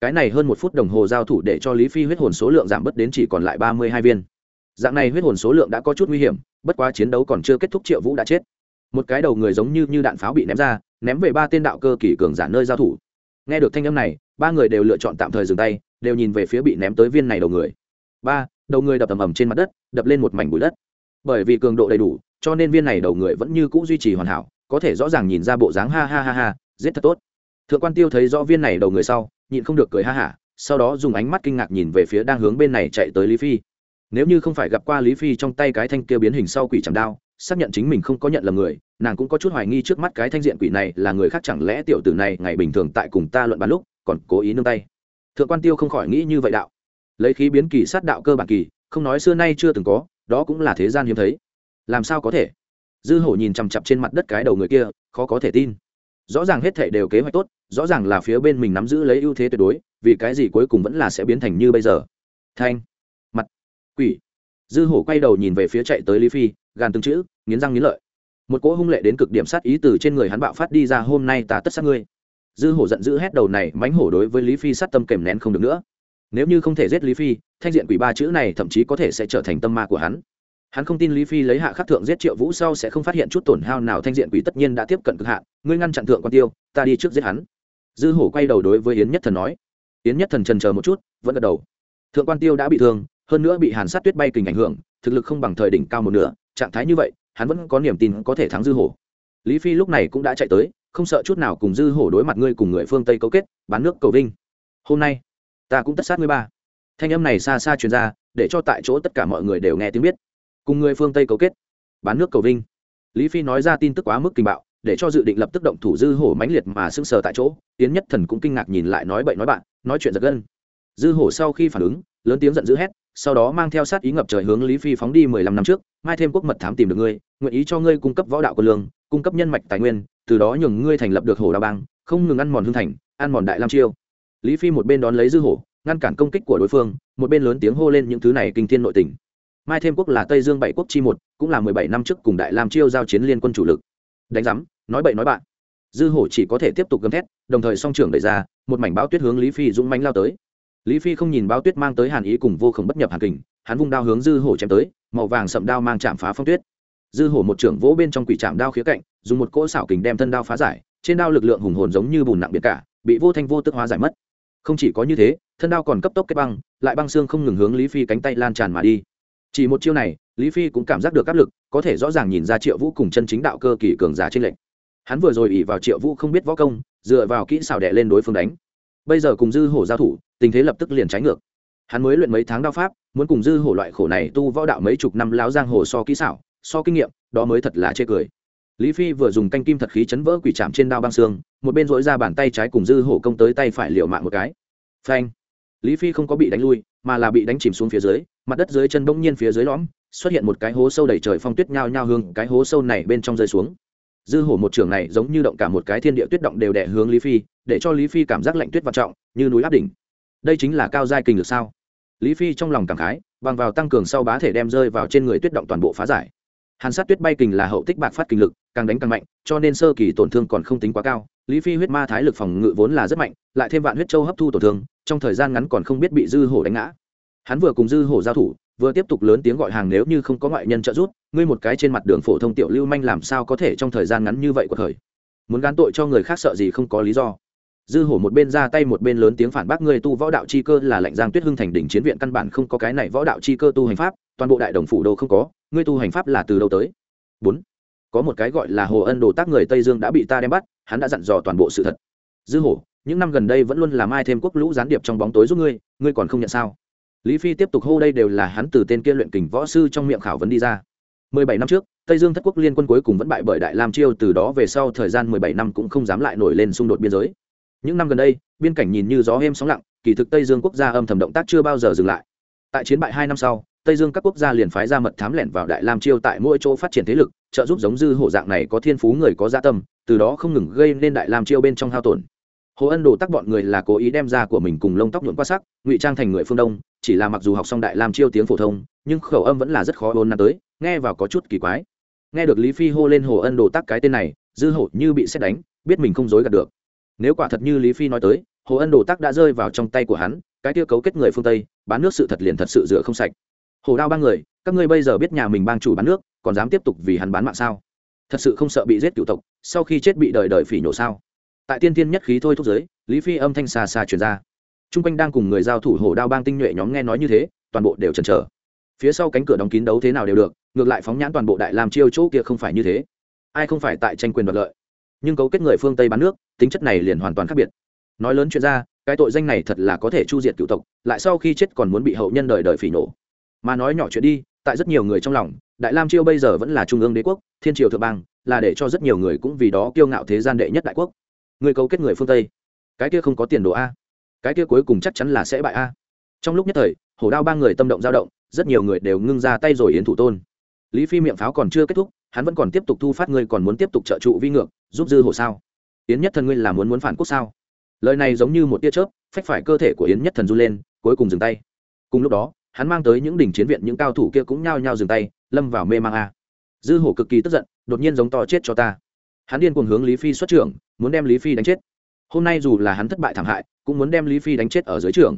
Cái này hơn một phút đồng hồ giao thủ để cho lý phi huyết hồn số lượng giảm bớt đến chỉ còn lại ba mươi hai viên dạng này huyết hồn số lượng đã có chút nguy hiểm, bất quá chiến đấu còn chưa kết thúc triệu vũ đã chết. Một cái đầu người giống như như đạn pháo bị ném ra, ném về ba tên đạo cơ kỷ cường giả nơi giao thủ. Nghe được thanh âm này, ba người đều lựa chọn tạm thời dừng tay, đều nhìn về phía bị ném tới viên này đầu người. Ba, đầu người đập ầm ầm trên mặt đất, đập lên một mảnh bụi đất. Bởi vì cường độ đầy đủ, cho nên viên này đầu người vẫn như c ũ duy trì hoàn hảo, có thể rõ ràng nhìn ra bộ dáng ha ha ha ha, giết thật tốt. Thượng quan tiêu thấy rõ viên này đầu người sau, nhịn không được cười ha hả, sau đó dùng ánh mắt kinh ngạc nhìn về phía đang hướng bên này chạy tới lý phi nếu như không phải gặp qua lý phi trong tay cái thanh kia biến hình sau quỷ chẳng đao, xác nhận chính mình không có nhận lầm người, nàng cũng có chút hoài nghi trước mắt cái thanh diện quỷ này là người khác chẳng lẽ tiểu tử này ngày bình thường tại cùng ta luận bàn lúc, còn cố ý nương tay. Thượng quan tiêu không khỏi nghĩ như vậy đạo. Lấy khí biến kỳ sát đạo cơ bản kỳ, không nói xưa nay chưa từng có, đó cũng là thế gian hiếm thấy. Làm sao có thể? Dư hổ nhìn chằm chặp trên mặt đất cái đầu người kia, khó có thể tin. Rõ ràng hết thể đều kế hoạch tốt, rõ ràng là phía bên mình nắm giữ lấy ưu thế tuyệt đối, vì cái gì cuối cùng vẫn là sẽ biến thành như bây giờ. Thanh quỷ. Dư hổ quay đầu nhìn về phía chạy tới lý phi, gàn từng chữ, nghiến răng nghiến lợi. Một cỗ hung lệ đến cực điểm sát ý từ trên người hắn bạo phát đi ra, hôm nay ta tất sát ngươi. Dư hổ giận dữ hét đầu này mánh hổ đối với lý phi sát tâm kèm nén không được nữa. Nếu như không thể giết lý phi, thanh diện quỷ ba chữ này thậm chí có thể sẽ trở thành tâm ma của hắn. Hắn không tin lý phi lấy hạ khắc thượng giết triệu vũ sau sẽ không phát hiện chút tổn hao nào, thanh diện quỷ tất nhiên đã tiếp cận cực hạn. Ngươi ngăn chặn thượng quan tiêu, ta đi trước giết hắn. Dư hổ quay đầu đối với yến nhất thần nói. Yến nhất thần trần chờ một chút, vẫn gật đầu. Thượng quan tiêu đã bị thương hơn nữa bị hàn sát tuyết bay kình ảnh hưởng, thực lực không bằng thời đỉnh cao một nửa, trạng thái như vậy, hắn vẫn có niềm tin có thể thắng dư hổ. Lý phi lúc này cũng đã chạy tới, không sợ chút nào cùng dư hổ đối mặt ngươi cùng người phương tây cấu kết, bán nước cầu vinh. Hôm nay, ta cũng tất sát ngươi ba. Thanh âm này xa xa truyền ra, để cho tại chỗ tất cả mọi người đều nghe tiếng biết. Cùng người phương tây cấu kết, bán nước cầu vinh. Lý phi nói ra tin tức quá mức kinh bạo, để cho dự định lập tức động thủ dư hổ mãnh liệt mà sững sờ tại chỗ tiến nhất thần cũng kinh ngạc nhìn lại nói bậy nói bạn, nói chuyện giật gân. Dư hổ sau khi phản ứng lớn tiếng giận dữ hét, sau đó mang theo sát ý ngập trời hướng lý phi phóng đi mười lăm năm trước, mai thêm quốc mật thám tìm được ngươi, nguyện ý cho ngươi cung cấp võ đạo quân lương, cung cấp nhân mạch tài nguyên, từ đó nhường ngươi thành lập được hồ đa bang, không ngừng ăn mòn hương thành, ăn mòn đại lam chiêu. Lý phi một bên đón lấy dư hổ, ngăn cản công kích của đối phương, một bên lớn tiếng hô lên những thứ này kinh thiên nội tình. Mai thêm quốc là tây dương bảy quốc chi một, cũng là mười bảy năm trước cùng đại lam chiêu giao chiến liên quân chủ lực. Đánh giám, nói bậy nói bạn. Dư hổ chỉ có thể tiếp tục gầm thét, đồng thời song trưởng đẩy ra, một mảnh báo tuyết hướng lý phi dũng mánh lao tới lý phi không nhìn bao tuyết mang tới hàn ý cùng vô khổng bất nhập hàn kình, hắn vung đao hướng dư hổ chém tới, màu vàng sậm đao mang chạm phá phong tuyết. Dư hổ một trưởng vỗ bên trong quỷ chạm đao khía cạnh, dùng một cỗ xảo kình đem thân đao phá giải, trên đao lực lượng hùng hồn giống như bùn nặng biệt cả, bị vô thanh vô tức hóa giải mất. Không chỉ có như thế, thân đao còn cấp tốc kết băng, lại băng xương không ngừng hướng lý phi cánh tay lan tràn mà đi. Chỉ một chiêu này, lý phi cũng cảm giác được áp lực, có thể rõ ràng nhìn ra triệu vũ cùng chân chính đạo cơ kỳ cường giả trên lệnh hắn vừa rồi ỉ vào triệu vũ không biết võ công, dựa vào kỹ xảo đẻ lên đối phương đánh bây giờ cùng dư hổ giao thủ, tình thế lập tức liền trái ngược. Hắn mới luyện mấy tháng đao pháp, muốn cùng dư hổ loại khổ này tu võ đạo mấy chục năm láo giang hồ so kỹ xảo, so kinh nghiệm, đó mới thật là chê cười. Lý phi vừa dùng canh kim thật khí chấn vỡ quỷ chạm trên đao băng xương, một bên dỗi ra bàn tay trái cùng dư hổ công tới tay phải liệu mạng một cái. Phanh! Lý phi không có bị đánh lui, mà là bị đánh chìm xuống phía dưới, mặt đất dưới chân bỗng nhiên phía dưới lõm, xuất hiện một cái hố sâu đầy trời phong tuyết nhao nhao hương, cái hố sâu này bên trong rơi xuống dư hổ một trường này giống như động cả một cái thiên địa tuyết động đều đẻ hướng lý phi, để cho lý phi cảm giác lạnh tuyết vạn trọng, như núi áp đỉnh. Đây chính là cao giai kinh lực sao? Lý phi trong lòng cảm khái, bằng vào tăng cường sau bá thể đem rơi vào trên người tuyết động toàn bộ phá giải. Hàn sát tuyết bay kình là hậu tích bạc phát kinh lực, càng đánh càng mạnh, cho nên sơ kỳ tổn thương còn không tính quá cao. Lý phi huyết ma thái lực phòng ngự vốn là rất mạnh, lại thêm vạn huyết châu hấp thu tổn thương, trong thời gian ngắn còn không biết bị dư hổ đánh ngã. Hắn vừa cùng dư hổ giao thủ, vừa tiếp tục lớn tiếng gọi hàng nếu như không có ngoại nhân trợ giúp ngươi một cái trên mặt đường phổ thông tiểu lưu manh làm sao có thể trong thời gian ngắn như vậy của thời muốn gán tội cho người khác sợ gì không có lý do. Dư hổ một bên ra tay một bên lớn tiếng phản bác ngươi tu võ đạo chi cơ là lệnh giang tuyết hưng thành đỉnh chiến viện căn bản không có cái này võ đạo chi cơ tu hành pháp, toàn bộ đại đồng phủ đô không có, ngươi tu hành pháp là từ đâu tới? Bốn. Có một cái gọi là hồ ân đồ tác người tây dương đã bị ta đem bắt, hắn đã dặn dò toàn bộ sự thật. Dư hổ, những năm gần đây vẫn luôn làm ai thêm quốc lũ gián điệp trong bóng tối giúp ngươi ngươi còn không nhận sao? Lý phi tiếp tục hô đây đều là hắn từ tên kia luyện kình võ sư trong miệng khảo vấn đi ra mười bảy năm trước, tây dương thất quốc liên quân cuối cùng vẫn bại bởi đại lam chiêu, từ đó về sau thời gian mười bảy năm cũng không dám lại nổi lên xung đột biên giới. Những năm gần đây, biên cảnh nhìn như gió êm sóng lặng, kỳ thực tây dương quốc gia âm thầm động tác chưa bao giờ dừng lại. Tại chiến bại hai năm sau, tây dương các quốc gia liền phái ra mật thám lẻn vào đại lam chiêu tại mỗi chỗ phát triển thế lực, trợ giúp giống dư hổ dạng này có thiên phú người có dạ tâm, từ đó không ngừng gây nên đại lam chiêu bên trong hao tổn. Hồ ân đồ tác bọn người là cố ý đem ra của mình cùng lông tóc nhuộm qua sắc, ngụy trang thành người phương đông, chỉ là mặc dù học xong đại lam chiêu tiếng phổ thông nhưng khẩu âm vẫn là rất khó ôn nắn tới, nghe vào có chút kỳ quái. Nghe được lý phi hô lên hồ ân đồ tắc cái tên này, dư hổ như bị xét đánh, biết mình không dối gạt được. Nếu quả thật như lý phi nói tới, hồ ân đồ tắc đã rơi vào trong tay của hắn, cái tiêu cấu kết người phương tây, bán nước sự thật liền thật sự rửa không sạch. Hồ đao ba người, các ngươi bây giờ biết nhà mình bang chủ bán nước, còn dám tiếp tục vì hắn bán mạng sao? Thật sự không sợ bị giết cựu tộc, sau khi chết bị đời đời phỉ nhổ sao? Tại tiên tiên nhất khí thôi thúc giới, lý phi âm thanh xa xa truyền ra. T r u n g quanh đang cùng người giao thủ hổ đao bang tinh nhuệ nhóm nghe nói như thế, toàn bộ đều chần chờ phía sau cánh cửa đóng kín đấu thế nào đều được, ngược lại phóng nhãn toàn bộ đại làm chiêu chỗ kia không phải như thế. Ai không phải tại tranh quyền đoạt lợi. Nhưng cấu kết người phương tây bán nước, tính chất này liền hoàn toàn khác biệt. Nói lớn chuyện ra, cái tội danh này thật là có thể chu diệt cựu tộc, lại sau khi chết còn muốn bị hậu nhân đời đời phỉ nổ. Mà nói nhỏ chuyện đi, tại rất nhiều người trong lòng, đại lam chiêu bây giờ vẫn là trung ương đế quốc, thiên triều thượng bang, là để cho rất nhiều người cũng vì đó kiêu ngạo thế gian đệ nhất đại quốc. Người cấu kết người phương tây, cái kia không có tiền đồ a. Cái kia cuối cùng chắc chắn là sẽ bại a. Trong lúc nhất thời, hổ đao ba người tâm động dao động rất nhiều người đều ngưng ra tay rồi yến thủ tôn. Lý phi miệng pháo còn chưa kết thúc, hắn vẫn còn tiếp tục thu phát ngươi còn muốn tiếp tục trợ trụ vi ngược, giúp dư hồ sao? Yến nhất thần ngươi là muốn muốn phản quốc sao? Lời này giống như một tia chớp, phách phải cơ thể của yến nhất thần run lên, cuối cùng dừng tay. Cùng lúc đó, hắn mang tới những đỉnh chiến viện những cao thủ kia cũng nhao nhao dừng tay, lâm vào mê mang a. Dư hổ cực kỳ tức giận, đột nhiên giống to chết cho ta. Hắn điên cuồng hướng lý phi xuất trưởng, muốn đem lý phi đánh chết. Hôm nay dù là hắn thất bại thảm hại, cũng muốn đem lý phi đánh chết ở dưới trường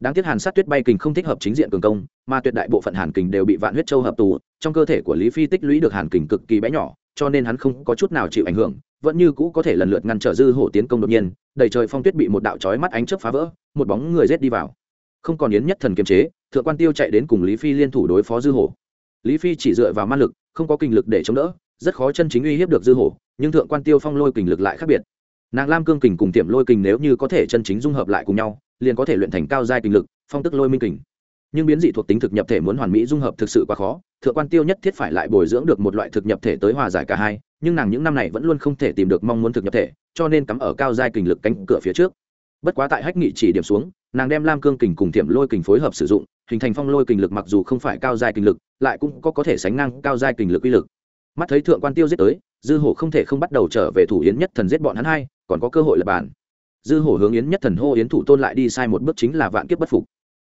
đáng tiếc hàn sát tuyết bay kình không thích hợp chính diện cường công, mà tuyệt đại bộ phận hàn kình đều bị vạn huyết châu hợp tù, trong cơ thể của lý phi tích lũy được hàn kình cực kỳ bé nhỏ, cho nên hắn không có chút nào chịu ảnh hưởng, vẫn như cũ có thể lần lượt ngăn trở dư hổ tiến công đột nhiên, đầy trời phong tuyết bị một đạo trói mắt ánh chớp phá vỡ, một bóng người rết đi vào. Không còn yến nhất thần kiềm chế, thượng quan tiêu chạy đến cùng lý phi liên thủ đối phó dư hổ. Lý phi chỉ dựa vào ma lực, không có kinh lực để chống đỡ, rất khó chân chính uy hiếp được dư hổ, nhưng thượng quan tiêu phong lôi kình lực lại khác biệt nàng lam cương kình cùng tiệm lôi kình nếu như có thể chân chính dung hợp lại cùng nhau, liền có thể luyện thành cao giai kình lực, phong tức lôi minh kình. Nhưng biến dị thuộc tính thực nhập thể muốn hoàn mỹ dung hợp thực sự quá khó, thượng quan tiêu nhất thiết phải lại bồi dưỡng được một loại thực nhập thể tới hòa giải cả hai, nhưng nàng những năm này vẫn luôn không thể tìm được mong muốn thực nhập thể, cho nên cắm ở cao giai kình lực cánh cửa phía trước. Bất quá tại hách nghị chỉ điểm xuống, nàng đem lam cương kình cùng tiệm lôi kình phối hợp sử dụng, hình thành phong lôi kình lực mặc dù không phải cao giai kình lực, lại cũng có có thể sánh ngang cao giai kình lực uy lực. Mắt thấy thượng quan tiêu giết tới dư hổ không thể không bắt đầu trở về thủ yến nhất thần giết bọn hắn hai, còn có cơ hội lập bản dư hổ hướng yến nhất thần hô yến thủ tôn lại đi sai một bước chính là vạn kiếp bất phục.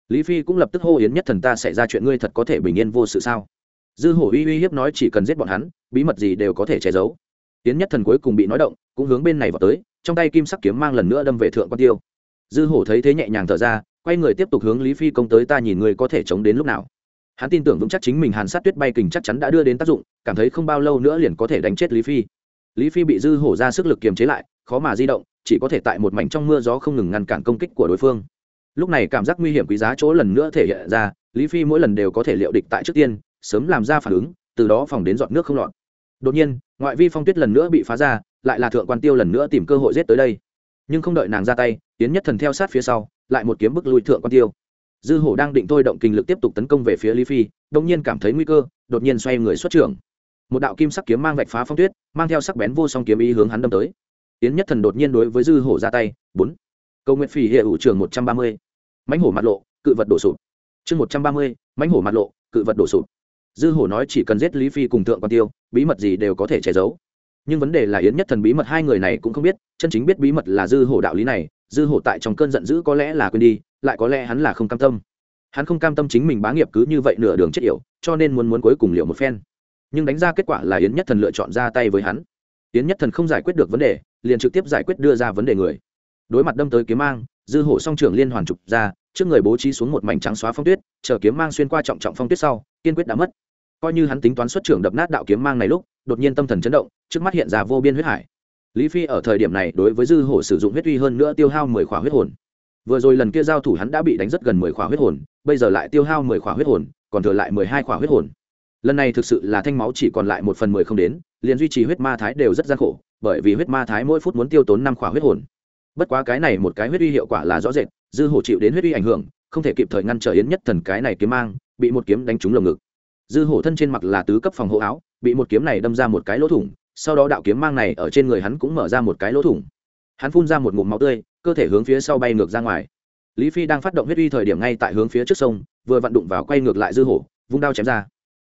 Lý phi cũng lập tức hô yến nhất thần ta sẽ ra chuyện ngươi thật có thể bình yên vô sự sao? Dư hổ uy uy hiếp nói chỉ cần giết bọn hắn, bí mật gì đều có thể che giấu. Yến nhất thần cuối cùng bị nói động, cũng hướng bên này vào tới, trong tay kim sắc kiếm mang lần nữa đâm về thượng quan tiêu. Dư hổ thấy thế nhẹ nhàng thở ra, quay người tiếp tục hướng lý phi công tới ta nhìn ngươi có thể chống đến lúc nào hắn tin tưởng vững chắc chính mình hàn sát tuyết bay kình chắc chắn đã đưa đến tác dụng, cảm thấy không bao lâu nữa liền có thể đánh chết lý phi. Lý phi bị dư hổ ra sức lực kiềm chế lại, khó mà di động, chỉ có thể tại một mảnh trong mưa gió không ngừng ngăn cản công kích của đối phương. Lúc này cảm giác nguy hiểm quý giá chỗ lần nữa thể hiện ra, lý phi mỗi lần đều có thể liệu địch tại trước tiên, sớm làm ra phản ứng, từ đó phòng đến dọn nước không lọt. Đột nhiên, ngoại vi phong tuyết lần nữa bị phá ra, lại là thượng quan tiêu lần nữa tìm cơ hội giết tới đây. Nhưng không đợi nàng ra tay tiến nhất thần theo sát phía sau, lại một kiếm bức lùi thượng quan tiêu dư hổ đang định thôi động kinh lực tiếp tục tấn công về phía lý phi đông nhiên cảm thấy nguy cơ, đột nhiên xoay người xuất trưởng. Một đạo kim sắc kiếm mang vạch phá phong tuyết, mang theo sắc bén vô song kiếm ý hướng hắn đâm tới. Tiến nhất thần đột nhiên đối với dư hổ ra tay, bốn. Câu nguyện phỉ hệ ủ trường một trăm ba mươi. Mãnh hổ mặt lộ, cự vật đổ sụp. Chương một trăm ba mươi, mãnh hổ mặt lộ, cự vật đổ sụp. Dư hổ nói chỉ cần giết lý phi cùng thượng quan tiêu, bí mật gì đều có thể che giấu. Nhưng vấn đề là yến nhất thần bí mật hai người này cũng không biết, chân chính biết bí mật là dư hổ đạo lý này dư hổ tại trong cơn giận dữ có lẽ là quên đi, lại có lẽ hắn là không cam tâm. Hắn không cam tâm chính mình bá nghiệp cứ như vậy nửa đường chết yểu, cho nên muốn muốn cuối cùng liệu một phen. Nhưng đánh ra kết quả là yến nhất thần lựa chọn ra tay với hắn. Yến nhất thần không giải quyết được vấn đề, liền trực tiếp giải quyết đưa ra vấn đề người. Đối mặt đâm tới kiếm mang, dư hổ song trưởng liên hoàn trục ra, trước người bố trí xuống một mảnh trắng xóa phong tuyết, chờ kiếm mang xuyên qua trọng trọng phong tuyết sau, kiên quyết đã mất. Coi như hắn tính toán xuất trưởng đập nát đạo kiếm mang này lúc, đột nhiên tâm thần chấn động, trước mắt hiện ra vô biên huyết hải lý phi ở thời điểm này đối với dư hổ sử dụng huyết uy hơn nữa tiêu hao mười khỏa huyết hồn. Vừa rồi lần kia giao thủ hắn đã bị đánh rất gần mười khỏa huyết hồn, bây giờ lại tiêu hao mười khỏa huyết hồn, còn thừa lại mười hai khỏa huyết hồn. Lần này thực sự là thanh máu chỉ còn lại một phần mười không đến, liền duy trì huyết ma thái đều rất gian khổ, bởi vì huyết ma thái mỗi phút muốn tiêu tốn năm khỏa huyết hồn. Bất quá cái này một cái huyết uy hiệu quả là rõ rệt, dư hổ chịu đến huyết uy ảnh hưởng, không thể kịp thời ngăn trở yến nhất thần cái này kiếm mang, bị một kiếm đánh trúng lồng ngực. Dư hổ thân trên mặt là tứ cấp phòng hộ áo, bị một kiếm này đâm ra một cái lỗ thủng sau đó đạo kiếm mang này ở trên người hắn cũng mở ra một cái lỗ thủng. Hắn phun ra một ngụm máu tươi, cơ thể hướng phía sau bay ngược ra ngoài. Lý phi đang phát động huyết uy thời điểm ngay tại hướng phía trước sông, vừa vặn đụng vào quay ngược lại dư hổ, vung đao chém ra.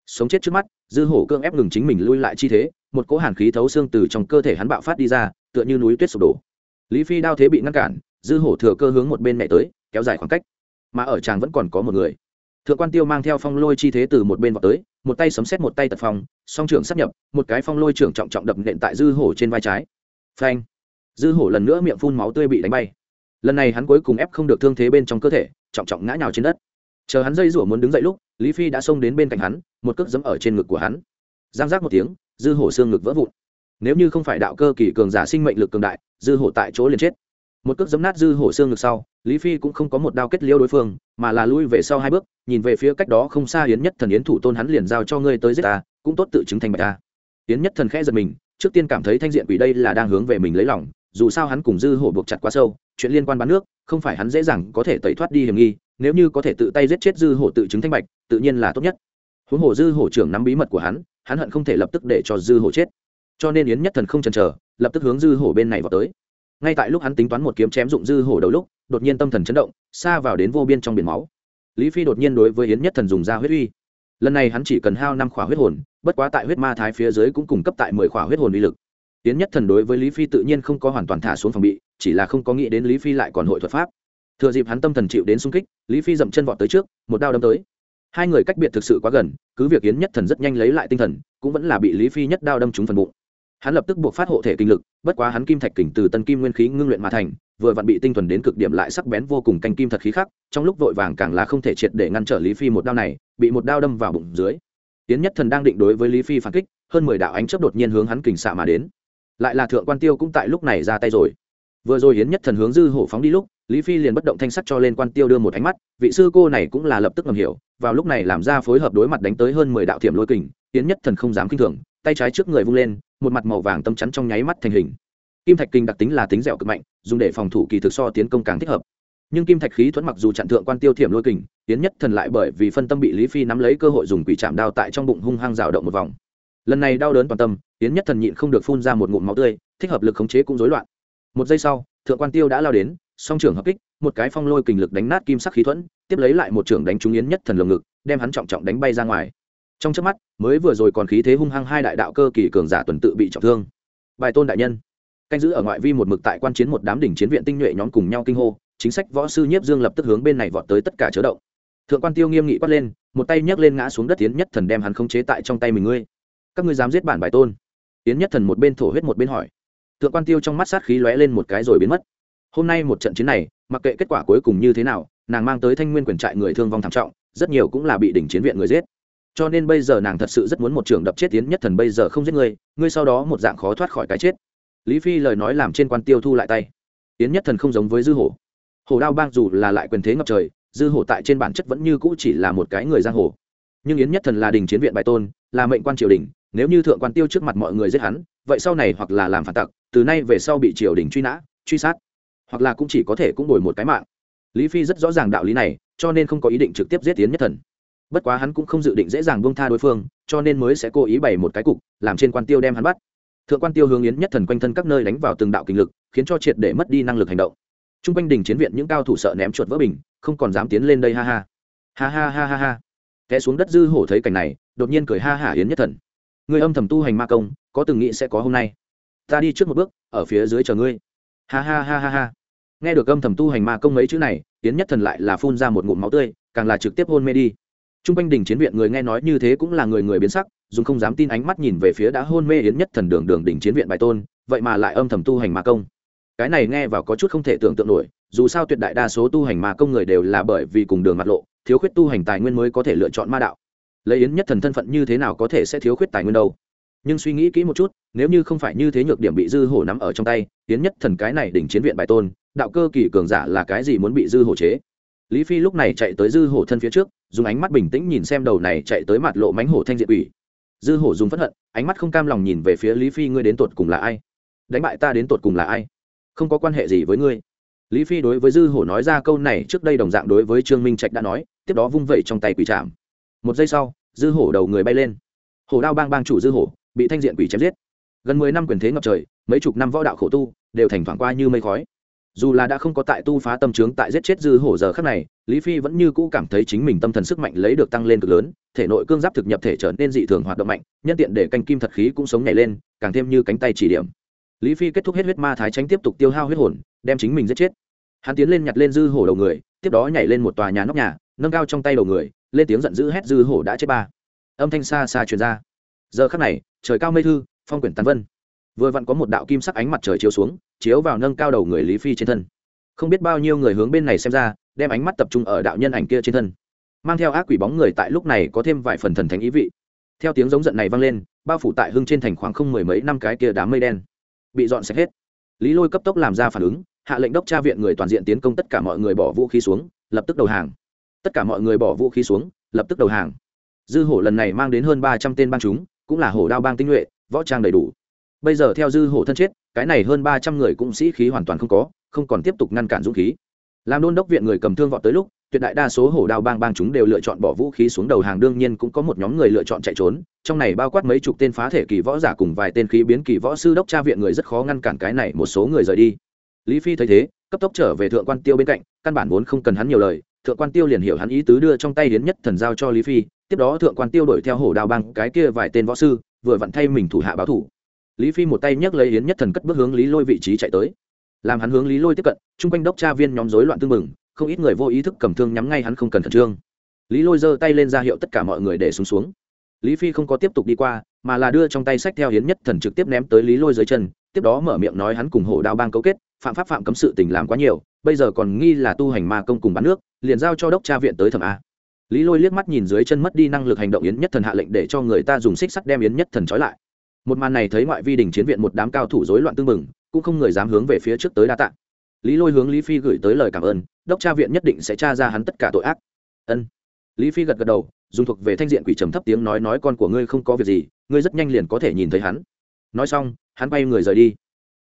Sống chết trước mắt, dư hổ cương ép ngừng chính mình lui lại chi thế, một cỗ hàn khí thấu xương từ trong cơ thể hắn bạo phát đi ra, tựa như núi tuyết sụp đổ. Lý phi đao thế bị ngăn cản, dư hổ thừa cơ hướng một bên mẹ tới, kéo dài khoảng cách. Mà ở tràng vẫn còn có một người. Thượng quan tiêu mang theo phong lôi chi thế từ một bên vào tới một tay sấm xét một tay tật phong, song trưởng sắp nhập, một cái phong lôi trưởng trọng trọng đập nện tại dư hổ trên vai trái. Phanh! Dư hổ lần nữa miệng phun máu tươi bị đánh bay. Lần này hắn cuối cùng ép không được thương thế bên trong cơ thể, trọng trọng ngã nhào trên đất. Chờ hắn dây rủa muốn đứng dậy lúc, lý phi đã xông đến bên cạnh hắn, một cước dẫm ở trên ngực của hắn. Giang giác một tiếng, dư hổ xương ngực vỡ vụn. Nếu như không phải đạo cơ kỳ cường giả sinh mệnh lực cường đại, dư hổ tại chỗ liền chết một cước giấm nát dư hổ xương ngực sau, lý phi cũng không có một đao kết liêu đối phương, mà là lui về sau hai bước, nhìn về phía cách đó không xa Yến nhất thần yến thủ tôn hắn liền giao cho ngươi tới giết ta, cũng tốt tự chứng thành bạch ta. Yến nhất thần khẽ giật mình, trước tiên cảm thấy thanh diện quỷ đây là đang hướng về mình lấy lòng, dù sao hắn cùng dư hổ buộc chặt quá sâu, chuyện liên quan bán nước, không phải hắn dễ dàng có thể tẩy thoát đi hiểm nghi, nếu như có thể tự tay giết chết dư hổ tự chứng thanh bạch, tự nhiên là tốt nhất. Huống hồ dư hổ trưởng nắm bí mật của hắn hắn hận không thể lập tức để cho dư hổ chết. Cho nên yến nhất thần không chần chờ, lập tức hướng dư hổ bên này vào tới ngay tại lúc hắn tính toán một kiếm chém dụng dư hổ đầu lúc, đột nhiên tâm thần chấn động, xa vào đến vô biên trong biển máu. Lý phi đột nhiên đối với yến nhất thần dùng ra huyết uy. Lần này hắn chỉ cần hao năm khỏa huyết hồn, bất quá tại huyết ma thái phía dưới cũng cung cấp tại mười khỏa huyết hồn uy lực. Yến nhất thần đối với lý phi tự nhiên không có hoàn toàn thả xuống phòng bị, chỉ là không có nghĩ đến lý phi lại còn hội thuật pháp. Thừa dịp hắn tâm thần chịu đến xung kích, lý phi dậm chân vọt tới trước, một đao đâm tới. Hai người cách biệt thực sự quá gần, cứ việc yến nhất thần rất nhanh lấy lại tinh thần, cũng vẫn là bị lý phi nhất đao đâm trúng phần bụng hắn lập tức buộc phát hộ thể kinh lực, bất quá hắn kim thạch kình từ tân kim nguyên khí ngưng luyện mà thành, vừa vặn bị tinh thuần đến cực điểm lại sắc bén vô cùng canh kim thật khí khắc, trong lúc vội vàng càng là không thể triệt để ngăn trở lý phi một đao này, bị một đao đâm vào bụng dưới. Tiến nhất thần đang định đối với lý phi phản kích, hơn mười đạo ánh chớp đột nhiên hướng hắn kình xạ mà đến. Lại là thượng quan tiêu cũng tại lúc này ra tay rồi. Vừa rồi hiến nhất thần hướng dư hổ phóng đi lúc, lý phi liền bất động thanh sắt cho lên quan tiêu đưa một ánh mắt, vị sư cô này cũng là lập tức ngầm hiểu, vào lúc này làm ra phối hợp đối mặt đánh tới hơn mười đạo thiểm lôi kình, hiến nhất thần không dám kinh thường tay trái trước người vung lên, một mặt màu vàng tâm chắn trong nháy mắt thành hình. Kim thạch kinh đặc tính là tính dẻo cực mạnh, dùng để phòng thủ kỳ thực so tiến công càng thích hợp. Nhưng kim thạch khí thuẫn mặc dù chặn thượng quan tiêu thiểm lôi kình, tiến nhất thần lại bởi vì phân tâm bị lý phi nắm lấy cơ hội dùng quỷ chạm đao tại trong bụng hung hăng rào động một vòng. Lần này đau đớn toàn tâm, tiến nhất thần nhịn không được phun ra một ngụm máu tươi, thích hợp lực khống chế cũng rối loạn. Một giây sau, thượng quan tiêu đã lao đến, song trưởng hợp kích, một cái phong lôi kình lực đánh nát kim sắc khí thuẫn, tiếp lấy lại một trưởng đánh trúng yến nhất thần lồng ngực, đem hắn trọng trọng đánh bay ra ngoài trong trước mắt, mới vừa rồi còn khí thế hung hăng hai đại đạo cơ kỳ cường giả tuần tự bị trọng thương. Bài tôn đại nhân. Canh giữ ở ngoại vi một mực tại quan chiến một đám đỉnh chiến viện tinh nhuệ nhóm cùng nhau kinh hô, chính sách võ sư nhiếp dương lập tức hướng bên này vọt tới tất cả chớ động. Thượng quan tiêu nghiêm nghị quát lên, một tay nhấc lên ngã xuống đất tiến nhất thần đem hắn không chế tại trong tay mình ngươi. Các ngươi dám giết bản bài tôn? Tiến nhất thần một bên thổ huyết một bên hỏi. Thượng quan tiêu trong mắt sát khí lóe lên một cái rồi biến mất. Hôm nay một trận chiến này, mặc kệ kết quả cuối cùng như thế nào, nàng mang tới thanh nguyên quyền trại người thương vong thảm trọng, rất nhiều cũng là bị đỉnh chiến viện người giết cho nên bây giờ nàng thật sự rất muốn một trường đập chết tiến nhất thần bây giờ không giết ngươi ngươi sau đó một dạng khó thoát khỏi cái chết. Lý phi lời nói làm trên quan tiêu thu lại tay. Tiến nhất thần không giống với dư hổ. Hổ đao bang dù là lại quyền thế ngập trời, dư hổ tại trên bản chất vẫn như cũ chỉ là một cái người giang hồ. Nhưng yến nhất thần là đình chiến viện bài tôn, là mệnh quan triều đình, nếu như thượng quan tiêu trước mặt mọi người giết hắn, vậy sau này hoặc là làm phản tặc, từ nay về sau bị triều đình truy nã, truy sát, hoặc là cũng chỉ có thể cũng đổi một cái mạng. Lý phi rất rõ ràng đạo lý này, cho nên không có ý định trực tiếp giết yến nhất thần bất quá hắn cũng không dự định dễ dàng buông tha đối phương, cho nên mới sẽ cố ý bày một cái cục, làm trên quan tiêu đem hắn bắt. Thượng quan tiêu hướng yến nhất thần quanh thân các nơi đánh vào từng đạo kinh lực, khiến cho triệt để mất đi năng lực hành động. T r u n g quanh đình chiến viện những cao thủ sợ ném chuột vỡ bình, không còn dám tiến lên đây, ha ha. Ha ha ha ha ha. Té xuống đất dư hổ thấy cảnh này, đột nhiên cười ha hả yến nhất thần. Người âm thầm tu hành ma công, có từng nghĩ sẽ có hôm nay. Ta đi trước một bước, ở phía dưới chờ ngươi. Ha ha ha ha ha. Nghe được âm thầm tu hành ma công mấy chữ này, yến nhất thần lại là phun ra một ngụm máu tươi, càng là trực tiếp hôn mê đi t r u n g quanh đình chiến viện người nghe nói như thế cũng là người người biến sắc, dùng không dám tin ánh mắt nhìn về phía đã hôn mê yến nhất thần đường đường đình chiến viện bài tôn, vậy mà lại âm thầm tu hành ma công. Cái này nghe vào có chút không thể tưởng tượng nổi, dù sao tuyệt đại đa số tu hành ma công người đều là bởi vì cùng đường mặt lộ, thiếu khuyết tu hành tài nguyên mới có thể lựa chọn ma đạo. Lấy yến nhất thần thân phận như thế nào có thể sẽ thiếu khuyết tài nguyên đâu? Nhưng suy nghĩ kỹ một chút, nếu như không phải như thế nhược điểm bị dư hổ nắm ở trong tay, yến nhất thần cái này đỉnh chiến viện bài tôn, đạo cơ kỳ cường giả là cái gì muốn bị dư hổ chế? Lý phi lúc này chạy tới dư hổ thân phía trước, dùng ánh mắt bình tĩnh nhìn xem đầu này chạy tới mặt lộ mánh hổ thanh diện ủy dư hổ dùng phẫn hận, ánh mắt không cam lòng nhìn về phía lý phi, ngươi đến tột cùng là ai? Đánh bại ta đến tột cùng là ai? Không có quan hệ gì với ngươi. Lý phi đối với dư hổ nói ra câu này trước đây đồng dạng đối với trương minh trạch đã nói, tiếp đó vung vẩy trong tay quỷ trạm một giây sau, dư hổ đầu người bay lên. Hổ đao bang bang chủ dư hổ, bị thanh diện quỷ chém giết. Gần mười năm quyền thế ngập trời, mấy chục năm võ đạo khổ tu, đều thành thoảng qua như mây khói dù là đã không có tại tu phá tâm trướng tại giết chết dư hổ giờ khắc này, lý phi vẫn như cũ cảm thấy chính mình tâm thần sức mạnh lấy được tăng lên cực lớn, thể nội cương giáp thực nhập thể trở nên dị thường hoạt động mạnh, nhân tiện để canh kim thật khí cũng sống nhảy lên, càng thêm như cánh tay chỉ điểm. Lý phi kết thúc hết huyết ma thái tránh tiếp tục tiêu hao huyết hồn, đem chính mình giết chết. Hắn tiến lên nhặt lên dư hổ đầu người, tiếp đó nhảy lên một tòa nhà nóc nhà, nâng cao trong tay đầu người, lên tiếng giận dữ hét dư hổ đã chết ba. Âm thanh xa xa truyền ra. Giờ khắc này, trời cao mây thư, phong quyển tàn vân. Vừa vặn có một đạo kim sắc ánh mặt trời chiếu xuống chiếu vào nâng cao đầu người lý phi trên thân. Không biết bao nhiêu người hướng bên này xem ra, đem ánh mắt tập trung ở đạo nhân ảnh kia trên thân. Mang theo ác quỷ bóng người tại lúc này có thêm vài phần thần thánh ý vị. Theo tiếng giống giận này vang lên, bao phủ tại hưng trên thành khoảng không mười mấy năm cái kia đám mây đen. Bị dọn sạch hết. Lý lôi cấp tốc làm ra phản ứng, hạ lệnh đốc tra viện người toàn diện tiến công tất cả mọi người bỏ vũ khí xuống, lập tức đầu hàng. Tất cả mọi người bỏ vũ khí xuống, lập tức đầu hàng. Dư hổ lần này mang đến hơn ba trăm tên bang chúng, cũng là hổ đao bang tinh nhuệ, võ trang đầy đủ. Bây giờ theo dư hổ thân chết cái này hơn ba trăm người cũng sĩ khí hoàn toàn không có, không còn tiếp tục ngăn cản dũng khí. Làm đôn đốc viện người cầm thương vọt tới lúc, tuyệt đại đa số hổ đao bang bang chúng đều lựa chọn bỏ vũ khí xuống đầu hàng, đương nhiên cũng có một nhóm người lựa chọn chạy trốn, trong này bao quát mấy chục tên phá thể kỳ võ giả cùng vài tên khí biến kỳ võ sư đốc tra viện người rất khó ngăn cản cái này một số người rời đi. Lý phi thấy thế, cấp tốc trở về thượng quan tiêu bên cạnh, căn bản vốn không cần hắn nhiều lời, thượng quan tiêu liền hiểu hắn ý tứ đưa trong tay hiến nhất thần giao cho lý phi, tiếp đó thượng quan tiêu đuổi theo hổ đao bang cái kia vài tên võ sư, vừa vặn thay mình thủ hạ báo thủ lý phi một tay nhấc lấy Yến nhất thần cất bước hướng lý lôi vị trí chạy tới. Làm hắn hướng lý lôi tiếp cận, chung quanh đốc tra viên nhóm rối loạn tương mừng không ít người vô ý thức cầm thương nhắm ngay hắn không cần khẩn trương. Lý lôi giơ tay lên ra hiệu tất cả mọi người để xuống xuống. Lý phi không có tiếp tục đi qua, mà là đưa trong tay sách theo hiến nhất thần trực tiếp ném tới lý lôi dưới chân, tiếp đó mở miệng nói hắn cùng hổ đao bang cấu kết, phạm pháp phạm cấm sự tình làm quá nhiều, bây giờ còn nghi là tu hành ma công cùng bán nước, liền giao cho đốc tra viện tới thẩm a. Lý lôi liếc mắt nhìn dưới chân mất đi năng lực hành động yến nhất thần hạ lệnh để cho người ta dùng xích sắt đem yến nhất thần trói lại một màn này thấy ngoại vi đình chiến viện một đám cao thủ rối loạn tương mừng cũng không người dám hướng về phía trước tới đa tạ. Lý lôi hướng lý phi gửi tới lời cảm ơn, đốc tra viện nhất định sẽ tra ra hắn tất cả tội ác. Ân. Lý phi gật gật đầu, dùng thuộc về thanh diện quỷ trầm thấp tiếng nói nói con của ngươi không có việc gì, ngươi rất nhanh liền có thể nhìn thấy hắn. Nói xong, hắn bay người rời đi.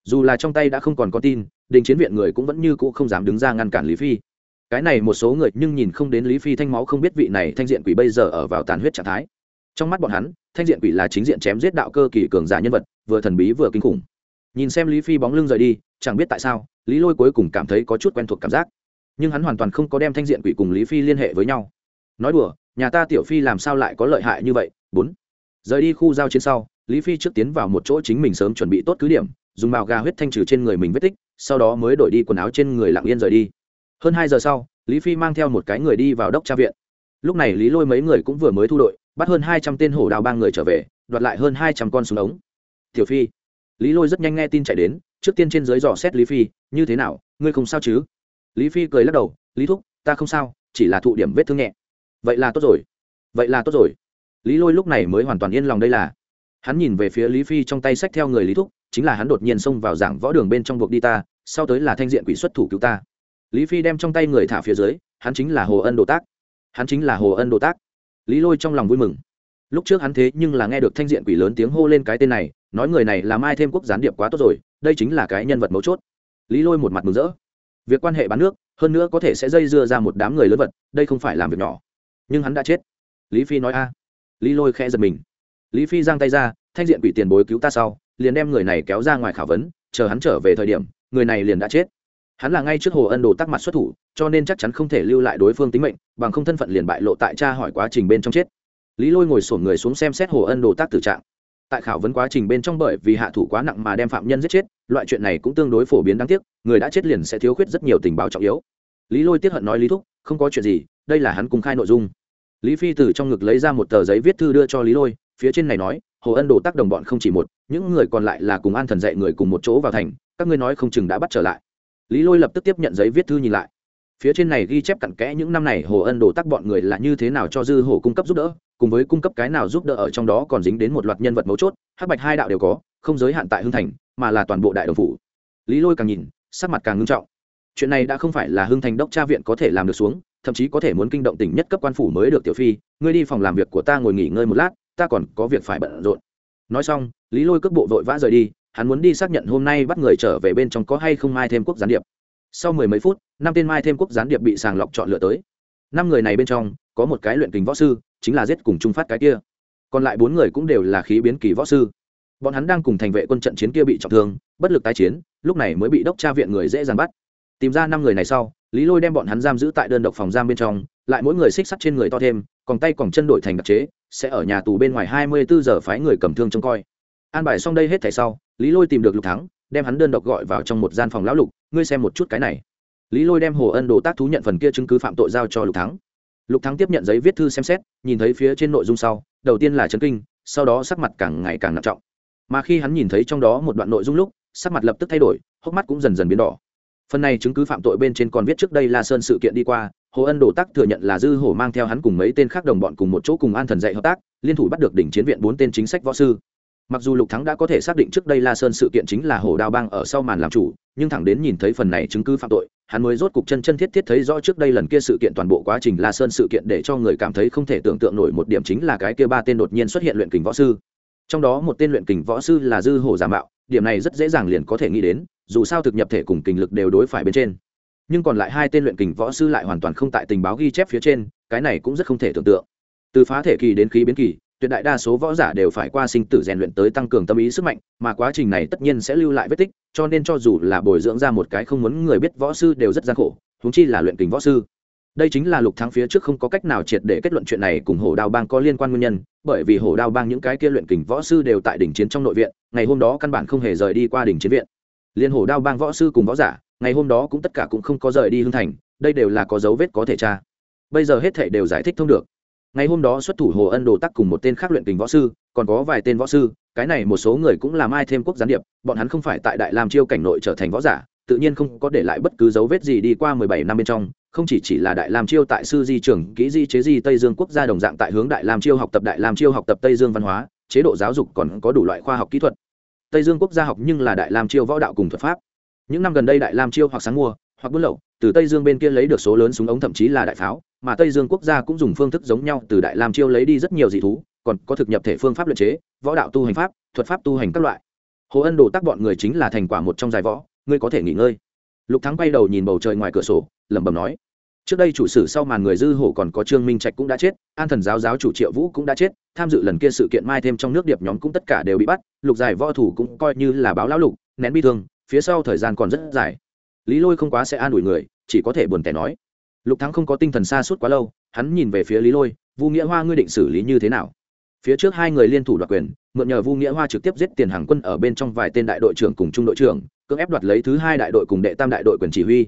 Dù là trong tay đã không còn có tin, đình chiến viện người cũng vẫn như cũ không dám đứng ra ngăn cản lý phi. Cái này một số người nhưng nhìn không đến lý phi thanh máu không biết vị này thanh diện quỷ bây giờ ở vào tàn huyết trạng thái trong mắt bọn hắn, thanh diện quỷ là chính diện chém giết đạo cơ kỳ cường giả nhân vật, vừa thần bí vừa kinh khủng. Nhìn xem lý phi bóng lưng rời đi, chẳng biết tại sao, lý lôi cuối cùng cảm thấy có chút quen thuộc cảm giác. Nhưng hắn hoàn toàn không có đem thanh diện quỷ cùng lý phi liên hệ với nhau. Nói đùa, nhà ta tiểu phi làm sao lại có lợi hại như vậy? Bốn. Rời đi khu giao chiến sau, lý phi trước tiến vào một chỗ chính mình sớm chuẩn bị tốt cứ điểm, dùng màu gà huyết thanh trừ trên người mình vết tích, sau đó mới đổi đi quần áo trên người lặng yên rời đi. Hơn hai giờ sau, lý phi mang theo một cái người đi vào đốc tra viện. Lúc này lý lôi mấy người cũng vừa mới thu đội bắt hơn hai trăm tên hổ đào ba người trở về, đoạt lại hơn hai trăm con súng ống. Tiểu phi, lý lôi rất nhanh nghe tin chạy đến, trước tiên trên dưới dò xét lý phi, như thế nào, ngươi không sao chứ? Lý phi cười lắc đầu, lý thúc, ta không sao, chỉ là thụ điểm vết thương nhẹ. Vậy là tốt rồi, vậy là tốt rồi. Lý lôi lúc này mới hoàn toàn yên lòng đây là. Hắn nhìn về phía lý phi trong tay sách theo người lý thúc, chính là hắn đột nhiên xông vào giảng võ đường bên trong buộc đi ta, sau tới là thanh diện quỷ xuất thủ cứu ta. Lý phi đem trong tay người thả phía dưới, hắn chính là hồ ân đồ tác. Hắn chính là hồ ân đồ tác lý lôi trong lòng vui mừng. Lúc trước hắn thế nhưng là nghe được thanh diện quỷ lớn tiếng hô lên cái tên này, nói người này làm ai thêm quốc gián điệp quá tốt rồi, đây chính là cái nhân vật mấu chốt. Lý lôi một mặt mừng rỡ. Việc quan hệ bán nước, hơn nữa có thể sẽ dây dưa ra một đám người lớn vật, đây không phải làm việc nhỏ. Nhưng hắn đã chết. Lý phi nói a. Lý lôi khẽ giật mình. Lý phi giang tay ra, thanh diện quỷ tiền bối cứu ta sau, liền đem người này kéo ra ngoài khảo vấn, chờ hắn trở về thời điểm, người này liền đã chết hắn là ngay trước hồ ân đồ tắc mặt xuất thủ, cho nên chắc chắn không thể lưu lại đối phương tính mệnh, bằng không thân phận liền bại lộ tại cha hỏi quá trình bên trong chết. Lý lôi ngồi sổn người xuống xem xét hồ ân đồ tác tử trạng. Tại khảo vấn quá trình bên trong bởi vì hạ thủ quá nặng mà đem phạm nhân giết chết, loại chuyện này cũng tương đối phổ biến đáng tiếc, người đã chết liền sẽ thiếu khuyết rất nhiều tình báo trọng yếu. Lý lôi tiếp hận nói lý thúc, không có chuyện gì, đây là hắn cùng khai nội dung. Lý phi từ trong ngực lấy ra một tờ giấy viết thư đưa cho lý lôi, phía trên này nói, hồ ân đồ tác đồng bọn không chỉ một, những người còn lại là cùng an thần dạy người cùng một chỗ vào thành, các ngươi nói không chừng đã bắt trở lại lý lôi lập tức tiếp nhận giấy viết thư nhìn lại. Phía trên này ghi chép cặn kẽ những năm này hồ ân đồ tắc bọn người là như thế nào cho dư hồ cung cấp giúp đỡ, cùng với cung cấp cái nào giúp đỡ ở trong đó còn dính đến một loạt nhân vật mấu chốt, hắc bạch hai đạo đều có, không giới hạn tại hưng thành, mà là toàn bộ đại đồng phủ. Lý lôi càng nhìn, sắc mặt càng ngưng trọng. Chuyện này đã không phải là hưng thành đốc tra viện có thể làm được xuống, thậm chí có thể muốn kinh động tỉnh nhất cấp quan phủ mới được tiểu phi, ngươi đi phòng làm việc của ta ngồi nghỉ ngơi một lát, ta còn có việc phải bận rộn. Nói xong, lý lôi cước bộ vội vã rời đi hắn muốn đi xác nhận hôm nay bắt người trở về bên trong có hay không mai thêm quốc gián điệp. Sau mười mấy phút, năm tên mai thêm quốc gián điệp bị sàng lọc chọn lựa tới. Năm người này bên trong, có một cái luyện kính võ sư, chính là giết cùng trung phát cái kia. Còn lại bốn người cũng đều là khí biến kỳ võ sư. Bọn hắn đang cùng thành vệ quân trận chiến kia bị trọng thương, bất lực tái chiến, lúc này mới bị đốc tra viện người dễ dàng bắt. Tìm ra năm người này sau, lý lôi đem bọn hắn giam giữ tại đơn độc phòng giam bên trong, lại mỗi người xích sắt trên người to thêm, còn tay còn chân đổi thành đặc chế, sẽ ở nhà tù bên ngoài hai mươi bốn giờ phái người cầm thương trông coi an bài xong đây hết thảy sau, lý lôi tìm được lục thắng, đem hắn đơn độc gọi vào trong một gian phòng lão lục, ngươi xem một chút cái này. Lý lôi đem hồ ân đồ tác thú nhận phần kia chứng cứ phạm tội giao cho lục thắng. Lục thắng tiếp nhận giấy viết thư xem xét, nhìn thấy phía trên nội dung sau, đầu tiên là chấn kinh, sau đó sắc mặt càng ngày càng nặng trọng. Mà khi hắn nhìn thấy trong đó một đoạn nội dung lúc, sắc mặt lập tức thay đổi, hốc mắt cũng dần dần biến đỏ. Phần này chứng cứ phạm tội bên trên còn viết trước đây la sơn sự kiện đi qua, hồ ân đồ tắc thừa nhận là dư hổ mang theo hắn cùng mấy tên khác đồng bọn cùng một chỗ cùng an thần dạy hợp tác, liên thủ bắt được đỉnh chiến viện bốn tên chính sách võ sư mặc dù lục thắng đã có thể xác định trước đây la sơn sự kiện chính là Hổ đao bang ở sau màn làm chủ, nhưng thẳng đến nhìn thấy phần này chứng cứ phạm tội, hắn mới rốt cục chân chân thiết thiết thấy rõ trước đây lần kia sự kiện toàn bộ quá trình la sơn sự kiện để cho người cảm thấy không thể tưởng tượng nổi một điểm chính là cái kia ba tên đột nhiên xuất hiện luyện kình võ sư. Trong đó một tên luyện kình võ sư là dư Hổ giả mạo, điểm này rất dễ dàng liền có thể nghĩ đến, dù sao thực nhập thể cùng kình lực đều đối phải bên trên. Nhưng còn lại hai tên luyện kình võ sư lại hoàn toàn không tại tình báo ghi chép phía trên, cái này cũng rất không thể tưởng tượng. Từ phá thể kỳ đến khí biến kỳ tuyệt đại đa số võ giả đều phải qua sinh tử rèn luyện tới tăng cường tâm ý sức mạnh, mà quá trình này tất nhiên sẽ lưu lại vết tích, cho nên cho dù là bồi dưỡng ra một cái không muốn người biết võ sư đều rất gian khổ húng chi là luyện kình võ sư. Đây chính là lục thắng phía trước không có cách nào triệt để kết luận chuyện này cùng hổ đao bang có liên quan nguyên nhân, bởi vì hổ đao bang những cái kia luyện kình võ sư đều tại đỉnh chiến trong nội viện, ngày hôm đó căn bản không hề rời đi qua đỉnh chiến viện. Liên hổ đao bang võ sư cùng võ giả, ngày hôm đó cũng tất cả cũng không có rời đi hưng thành, đây đều là có dấu vết có thể tra. Bây giờ hết thể đều giải thích thông được ngày hôm đó xuất thủ hồ ân đồ tắc cùng một tên khác luyện kình võ sư, còn có vài tên võ sư, cái này một số người cũng làm ai thêm quốc gián điệp, bọn hắn không phải tại đại làm chiêu cảnh nội trở thành võ giả, tự nhiên không có để lại bất cứ dấu vết gì đi qua mười bảy năm bên trong, không chỉ chỉ là đại lam chiêu tại sư di trường kỹ di chế di tây dương quốc gia đồng dạng tại hướng đại lam chiêu học tập đại lam chiêu học tập tây dương văn hóa, chế độ giáo dục còn có đủ loại khoa học kỹ thuật. Tây dương quốc gia học nhưng là đại lam chiêu võ đạo cùng thuật pháp. Những năm gần đây đại lam chiêu hoặc sáng mua hoặc buôn lậu, từ tây dương bên kia lấy được số lớn súng ống thậm chí là đại pháo mà tây dương quốc gia cũng dùng phương thức giống nhau, từ đại lam chiêu lấy đi rất nhiều dị thú, còn có thực nhập thể phương pháp luyện chế, võ đạo tu hành pháp, thuật pháp tu hành các loại. Hồ ân đồ tác bọn người chính là thành quả một trong dài võ, ngươi có thể nghỉ ngơi. Lục thắng bay đầu nhìn bầu trời ngoài cửa sổ, lẩm bẩm nói, trước đây chủ sử sau màn người dư hổ còn có trương minh trạch cũng đã chết, an thần giáo giáo chủ triệu vũ cũng đã chết, tham dự lần kia sự kiện mai thêm trong nước điệp nhóm cũng tất cả đều bị bắt, lục dài võ thủ cũng coi như là báo lão lục, nén bi thương, phía sau thời gian còn rất dài. Lý lôi không quá sẽ an ủi người, chỉ có thể buồn tẻ nói lục thắng không có tinh thần xa suốt quá lâu, hắn nhìn về phía lý lôi, vu nghĩa hoa ngươi định xử lý như thế nào? Phía trước hai người liên thủ đoạt quyền, mượn nhờ vu nghĩa hoa trực tiếp giết tiền hàng quân ở bên trong vài tên đại đội trưởng cùng trung đội trưởng, cưỡng ép đoạt lấy thứ hai đại đội cùng đệ tam đại đội quyền chỉ huy.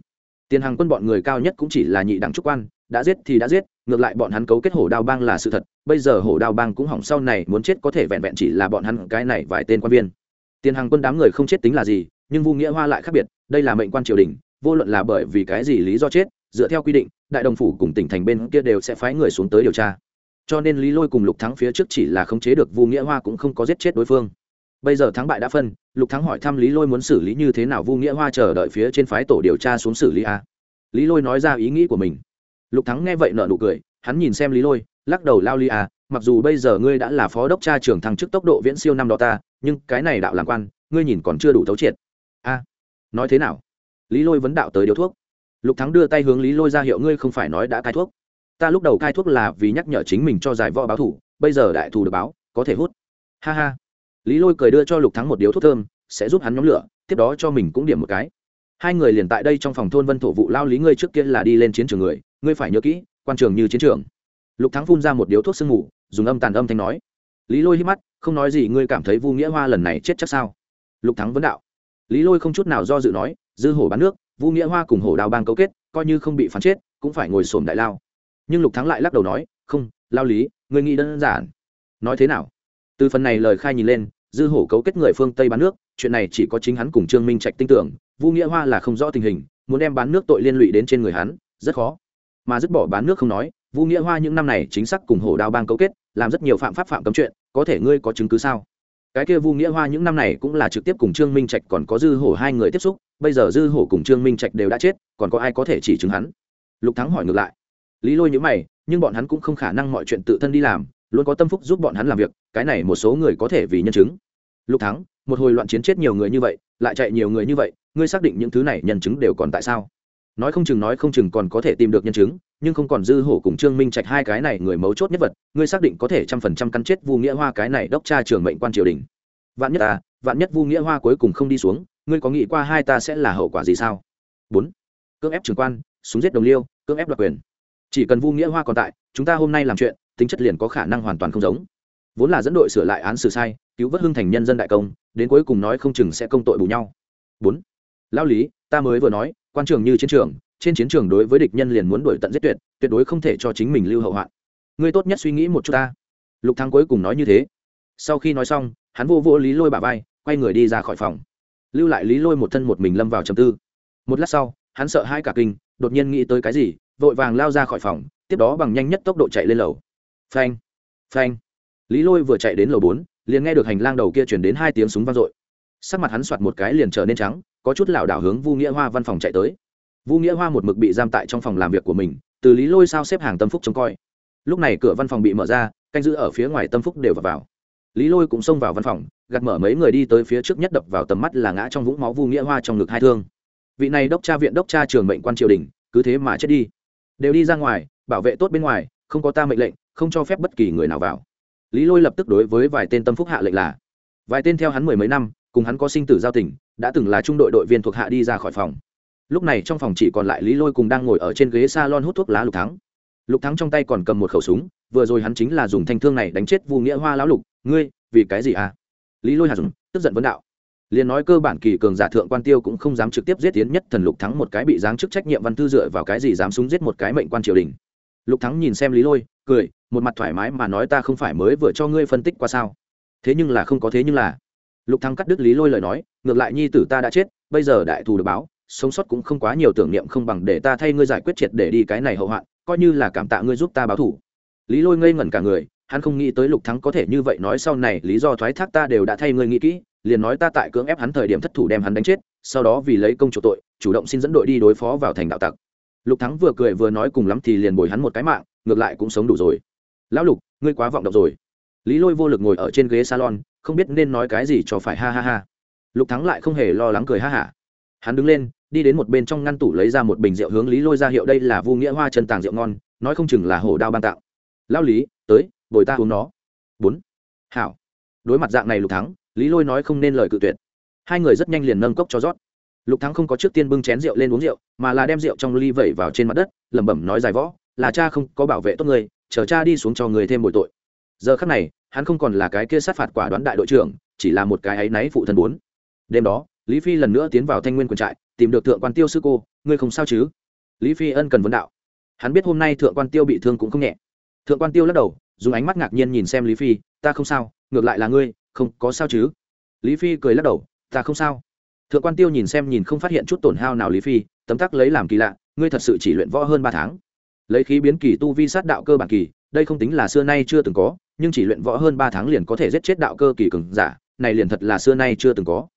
Tiền hàng quân bọn người cao nhất cũng chỉ là nhị đẳng trúc quan, đã giết thì đã giết, ngược lại bọn hắn cấu kết hổ đao bang là sự thật, bây giờ hổ đao bang cũng hỏng sau này, muốn chết có thể vẹn vẹn chỉ là bọn hắn cái này vài tên quan viên. Tiền hàng quân đám người không chết tính là gì, nhưng vu nghĩa hoa lại khác biệt, đây là mệnh quan triều đình, vô luận là bởi vì cái gì lý do chết dựa theo quy định đại đồng phủ cùng tỉnh thành bên kia đều sẽ phái người xuống tới điều tra. Cho nên lý lôi cùng lục thắng phía trước chỉ là khống chế được vu nghĩa hoa cũng không có giết chết đối phương. Bây giờ thắng bại đã phân lục thắng hỏi thăm lý lôi muốn xử lý như thế nào vu nghĩa hoa chờ đợi phía trên phái tổ điều tra xuống xử lý a. Lý lôi nói ra ý nghĩ của mình. Lục thắng nghe vậy nợ nụ cười hắn nhìn xem lý lôi lắc đầu lao ly a, mặc dù bây giờ ngươi đã là phó đốc cha trưởng thăng chức tốc độ viễn siêu năm đó ta nhưng cái này đạo làm quan ngươi nhìn còn chưa đủ thấu triệt. A nói thế nào? Lý lôi vấn đạo tới điếu thuốc lục thắng đưa tay hướng lý lôi ra hiệu ngươi không phải nói đã cai thuốc. Ta lúc đầu cai thuốc là vì nhắc nhở chính mình cho giải võ báo thủ, bây giờ đại thù được báo, có thể hút. Ha ha. Lý lôi cười đưa cho lục thắng một điếu thuốc thơm, sẽ giúp hắn nhóm lửa, tiếp đó cho mình cũng điểm một cái. Hai người liền tại đây trong phòng thôn vân thổ vụ lao lý ngươi trước kia là đi lên chiến trường người, ngươi phải nhớ kỹ, quan trường như chiến trường. Lục thắng phun ra một điếu thuốc sương mù, dùng âm tàn âm thanh nói. Lý lôi hít mắt, không nói gì, ngươi cảm thấy vu nghĩa hoa lần này chết chắc sao? Lục thắng vấn đạo. Lý lôi không chút nào do dự nói, dư hổ bán nước vu nghĩa hoa cùng hổ đào bang cấu kết, coi như không bị phán chết, cũng phải ngồi sổm đại lao. Nhưng lục thắng lại lắc đầu nói, không, lao lý người nghĩ đơn giản. Nói thế nào? Từ phần này lời khai nhìn lên, dư hổ cấu kết người phương tây bán nước, chuyện này chỉ có chính hắn cùng trương minh trạch tin tưởng vu nghĩa hoa là không rõ tình hình, muốn đem bán nước tội liên lụy đến trên người hắn, rất khó. Mà dứt bỏ bán nước không nói vu nghĩa hoa những năm này chính xác cùng hổ đao bang cấu kết, làm rất nhiều phạm pháp phạm cấm chuyện, có thể ngươi có chứng cứ sao? Cái kia vu nghĩa hoa những năm này cũng là trực tiếp cùng trương minh trạch còn có dư hổ hai người tiếp xúc bây giờ dư hổ cùng trương minh trạch đều đã chết, còn có ai có thể chỉ chứng hắn? Lục thắng hỏi ngược lại. Lý lôi nhữ mày, nhưng bọn hắn cũng không khả năng mọi chuyện tự thân đi làm, luôn có tâm phúc giúp bọn hắn làm việc, cái này một số người có thể vì nhân chứng. Lục thắng, một hồi loạn chiến chết nhiều người như vậy, lại chạy nhiều người như vậy, ngươi xác định những thứ này nhân chứng đều còn tại sao? Nói không chừng nói không chừng còn có thể tìm được nhân chứng, nhưng không còn dư hổ cùng trương minh trạch hai cái này người mấu chốt nhất vật, ngươi xác định có thể trăm phần trăm cắn chết vu nghĩa hoa cái này đốc tra trường mệnh quan triều đình. Vạn nhất ta vạn nhất vu nghĩa hoa cuối cùng không đi xuống, ngươi có nghĩ qua hai ta sẽ là hậu quả gì sao? Bốn, cưỡng ép trường quan, súng giết đồng liêu, cưỡng ép đoạt quyền. Chỉ cần vu nghĩa hoa còn tại, chúng ta hôm nay làm chuyện, tính chất liền có khả năng hoàn toàn không giống. Vốn là dẫn đội sửa lại án xử sai, cứu vớt hưng thành nhân dân đại công, đến cuối cùng nói không chừng sẽ công tội bù nhau. Bốn lao lý, ta mới vừa nói, quan trường như chiến trường, trên chiến trường đối với địch nhân liền muốn đuổi tận giết tuyệt tuyệt đối không thể cho chính mình lưu hậu hoạn. Ngươi tốt nhất suy nghĩ một chút ta. Lục thắng cuối cùng nói như thế. Sau khi nói xong, hắn vô vô lý lôi bà vai quay người đi ra khỏi phòng. Lưu lại lý lôi một thân một mình lâm vào trầm tư. Một lát sau hắn sợ hai cả kinh đột nhiên nghĩ tới cái gì vội vàng lao ra khỏi phòng tiếp đó bằng nhanh nhất tốc độ chạy lên lầu. Phanh phanh. Lý lôi vừa chạy đến lầu bốn liền nghe được hành lang đầu kia chuyển đến hai tiếng súng vang dội. Sắc mặt hắn soạt một cái liền trở nên trắng có chút lảo đảo hướng vu nghĩa hoa văn phòng chạy tới. Vu nghĩa hoa một mực bị giam tại trong phòng làm việc của mình từ lý lôi sao xếp hàng tâm phúc trông coi. Lúc này cửa văn phòng bị mở ra canh giữ ở phía ngoài tâm phúc đều vào, vào. lý lôi cũng xông vào văn phòng gạt mở mấy người đi tới phía trước nhất đập vào tầm mắt là ngã trong vũng máu vu nghĩa hoa trong ngực hai thương. Vị này đốc tra viện đốc tra trường mệnh quan triều đình, cứ thế mà chết đi. Đều đi ra ngoài, bảo vệ tốt bên ngoài, không có ta mệnh lệnh, không cho phép bất kỳ người nào vào. Lý lôi lập tức đối với vài tên tâm phúc hạ lệnh là, vài tên theo hắn mười mấy năm, cùng hắn có sinh tử giao tình, đã từng là trung đội đội viên thuộc hạ đi ra khỏi phòng. Lúc này trong phòng chỉ còn lại lý lôi cùng đang ngồi ở trên ghế s a lon hút thuốc lá lục thắng. Lục thắng trong tay còn cầm một khẩu súng, vừa rồi hắn chính là dùng thanh thương này đánh chết vu nghĩa hoa lão lục. Ngươi, vì cái gì à? Lý lôi hà dùng, tức giận vấn đạo. Liền nói cơ bản kỳ cường giả thượng quan tiêu cũng không dám trực tiếp giết tiến nhất thần lục thắng một cái bị giáng chức trách nhiệm văn thư dựa vào cái gì dám súng giết một cái mệnh quan triều đình. Lục thắng nhìn xem lý lôi, cười, một mặt thoải mái mà nói ta không phải mới vừa cho ngươi phân tích qua sao. Thế nhưng là không có thế nhưng là. Lục thắng cắt đứt lý lôi lời nói, ngược lại nhi tử ta đã chết, bây giờ đại thù được báo, sống sót cũng không quá nhiều tưởng niệm không bằng để ta thay ngươi giải quyết triệt để đi cái này hậu hoạn, coi như là cảm tạ ngươi giúp ta báo thủ lý lôi ngây ngẩn cả người hắn không nghĩ tới lục thắng có thể như vậy nói sau này, lý do thoái thác ta đều đã thay ngươi nghĩ kỹ, liền nói ta tại cưỡng ép hắn thời điểm thất thủ đem hắn đánh chết, sau đó vì lấy công chủ tội, chủ động xin dẫn đội đi đối phó vào thành đạo tặc. Lục thắng vừa cười vừa nói cùng lắm thì liền bồi hắn một cái mạng, ngược lại cũng sống đủ rồi. Lão lục, ngươi quá vọng động rồi. Lý lôi vô lực ngồi ở trên ghế salon, không biết nên nói cái gì cho phải, ha ha ha. Lục thắng lại không hề lo lắng cười ha hả. Hắn đứng lên, đi đến một bên trong ngăn tủ lấy ra một bình rượu hướng lý lôi ra hiệu đây là vu nghĩa hoa chân tàng rượu ngon, nói không chừng là hổ đao ban tạo lao lý, tới bồi ta uống nó. Bốn. Hảo. Đối mặt dạng này lục thắng, lý lôi nói không nên lời cự tuyệt. Hai người rất nhanh liền nâng cốc cho rót. Lục thắng không có trước tiên bưng chén rượu lên uống rượu, mà là đem rượu trong ly vẩy vào trên mặt đất, lẩm bẩm nói dài võ, là cha không có bảo vệ tốt người, chờ cha đi xuống cho người thêm bồi tội. Giờ khắc này, hắn không còn là cái kia sát phạt quả đoán đại đội trưởng, chỉ là một cái áy náy phụ thân bốn. Đêm đó, lý phi lần nữa tiến vào thanh nguyên quần trại, tìm được thượng quan tiêu sư cô, ngươi không sao chứ? Lý phi ân cần vấn đạo. Hắn biết hôm nay thượng quan tiêu bị thương cũng không nhẹ. Thượng quan tiêu lắc đầu dùng ánh mắt ngạc nhiên nhìn xem lý phi, ta không sao, ngược lại là ngươi, không, có sao chứ? Lý phi cười lắc đầu, ta không sao. Thượng quan tiêu nhìn xem nhìn không phát hiện chút tổn hao nào lý phi, tấm tắc lấy làm kỳ lạ, ngươi thật sự chỉ luyện võ hơn ba tháng. Lấy khí biến kỳ tu vi sát đạo cơ bản kỳ, đây không tính là xưa nay chưa từng có, nhưng chỉ luyện võ hơn ba tháng liền có thể giết chết đạo cơ kỳ cường giả, này liền thật là xưa nay chưa từng có.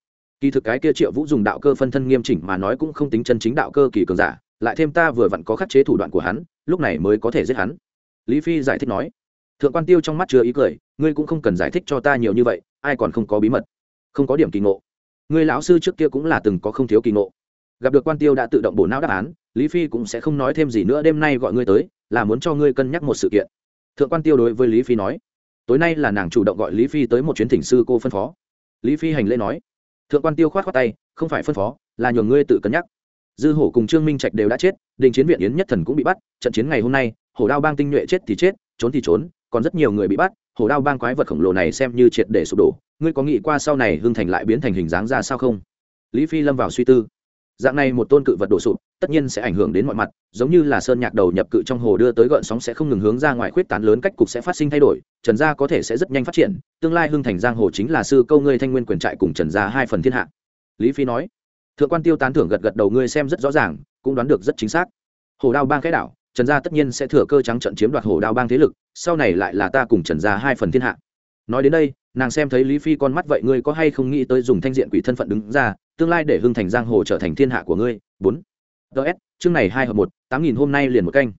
Kỳ thực cái kia triệu vũ dùng đạo cơ phân thân nghiêm chỉnh mà nói cũng không tính chân chính đạo cơ kỳ cường giả, lại thêm ta vừa vặn có khắc chế thủ đoạn của hắn, lúc này mới có thể giết hắn. Lý phi giải thích nói thượng quan tiêu trong mắt chứa ý cười, ngươi cũng không cần giải thích cho ta nhiều như vậy, ai còn không có bí mật. Không có điểm kỳ ngộ. Ngươi lão sư trước kia cũng là từng có không thiếu kỳ ngộ. Gặp được quan tiêu đã tự động bổ não đáp án, lý phi cũng sẽ không nói thêm gì nữa, đêm nay gọi ngươi tới, là muốn cho ngươi cân nhắc một sự kiện. Thượng quan tiêu đối với lý phi nói, tối nay là nàng chủ động gọi lý phi tới một chuyến thỉnh sư cô phân phó. Lý phi hành lễ nói, thượng quan tiêu khoát khoác tay, không phải phân phó, là nhường ngươi tự cân nhắc. Dư hổ cùng trương minh trạch đều đã chết, đình chiến viện yến nhất thần cũng bị bắt, trận chiến ngày hôm nay, hổ đao bang tinh nhuệ chết thì chết, trốn thì trốn còn rất nhiều người bị bắt, hổ đao bang quái vật khổng lồ này xem như triệt để sụp đổ. Ngươi có nghĩ qua sau này hưng thành lại biến thành hình dáng ra sao không? Lý phi lâm vào suy tư. Dạng này một tôn cự vật đổ sụp, tất nhiên sẽ ảnh hưởng đến mọi mặt, giống như là sơn nhạc đầu nhập cự trong hồ đưa tới gợn sóng sẽ không ngừng hướng ra ngoài khuyết tán lớn cách cục sẽ phát sinh thay đổi, trần gia có thể sẽ rất nhanh phát triển, tương lai hưng thành giang hồ chính là sư câu ngươi thanh nguyên quyền trại cùng trần gia hai phần thiên hạ. Lý phi nói. Thượng quan tiêu tán thưởng gật gật đầu, ngươi xem rất rõ ràng, cũng đoán được rất chính xác. Hồ đao bang cái đảo trần gia tất nhiên sẽ thừa cơ trắng trận chiếm đoạt Hổ đao bang thế lực, sau này lại là ta cùng trần gia hai phần thiên hạ. Nói đến đây, nàng xem thấy lý phi con mắt vậy ngươi có hay không nghĩ tới dùng thanh diện quỷ thân phận đứng ra, tương lai để hưng thành giang hồ trở thành thiên hạ của ngươi. Bốn. Ts chương này hai hợp một, tám nghìn hôm nay liền một canh.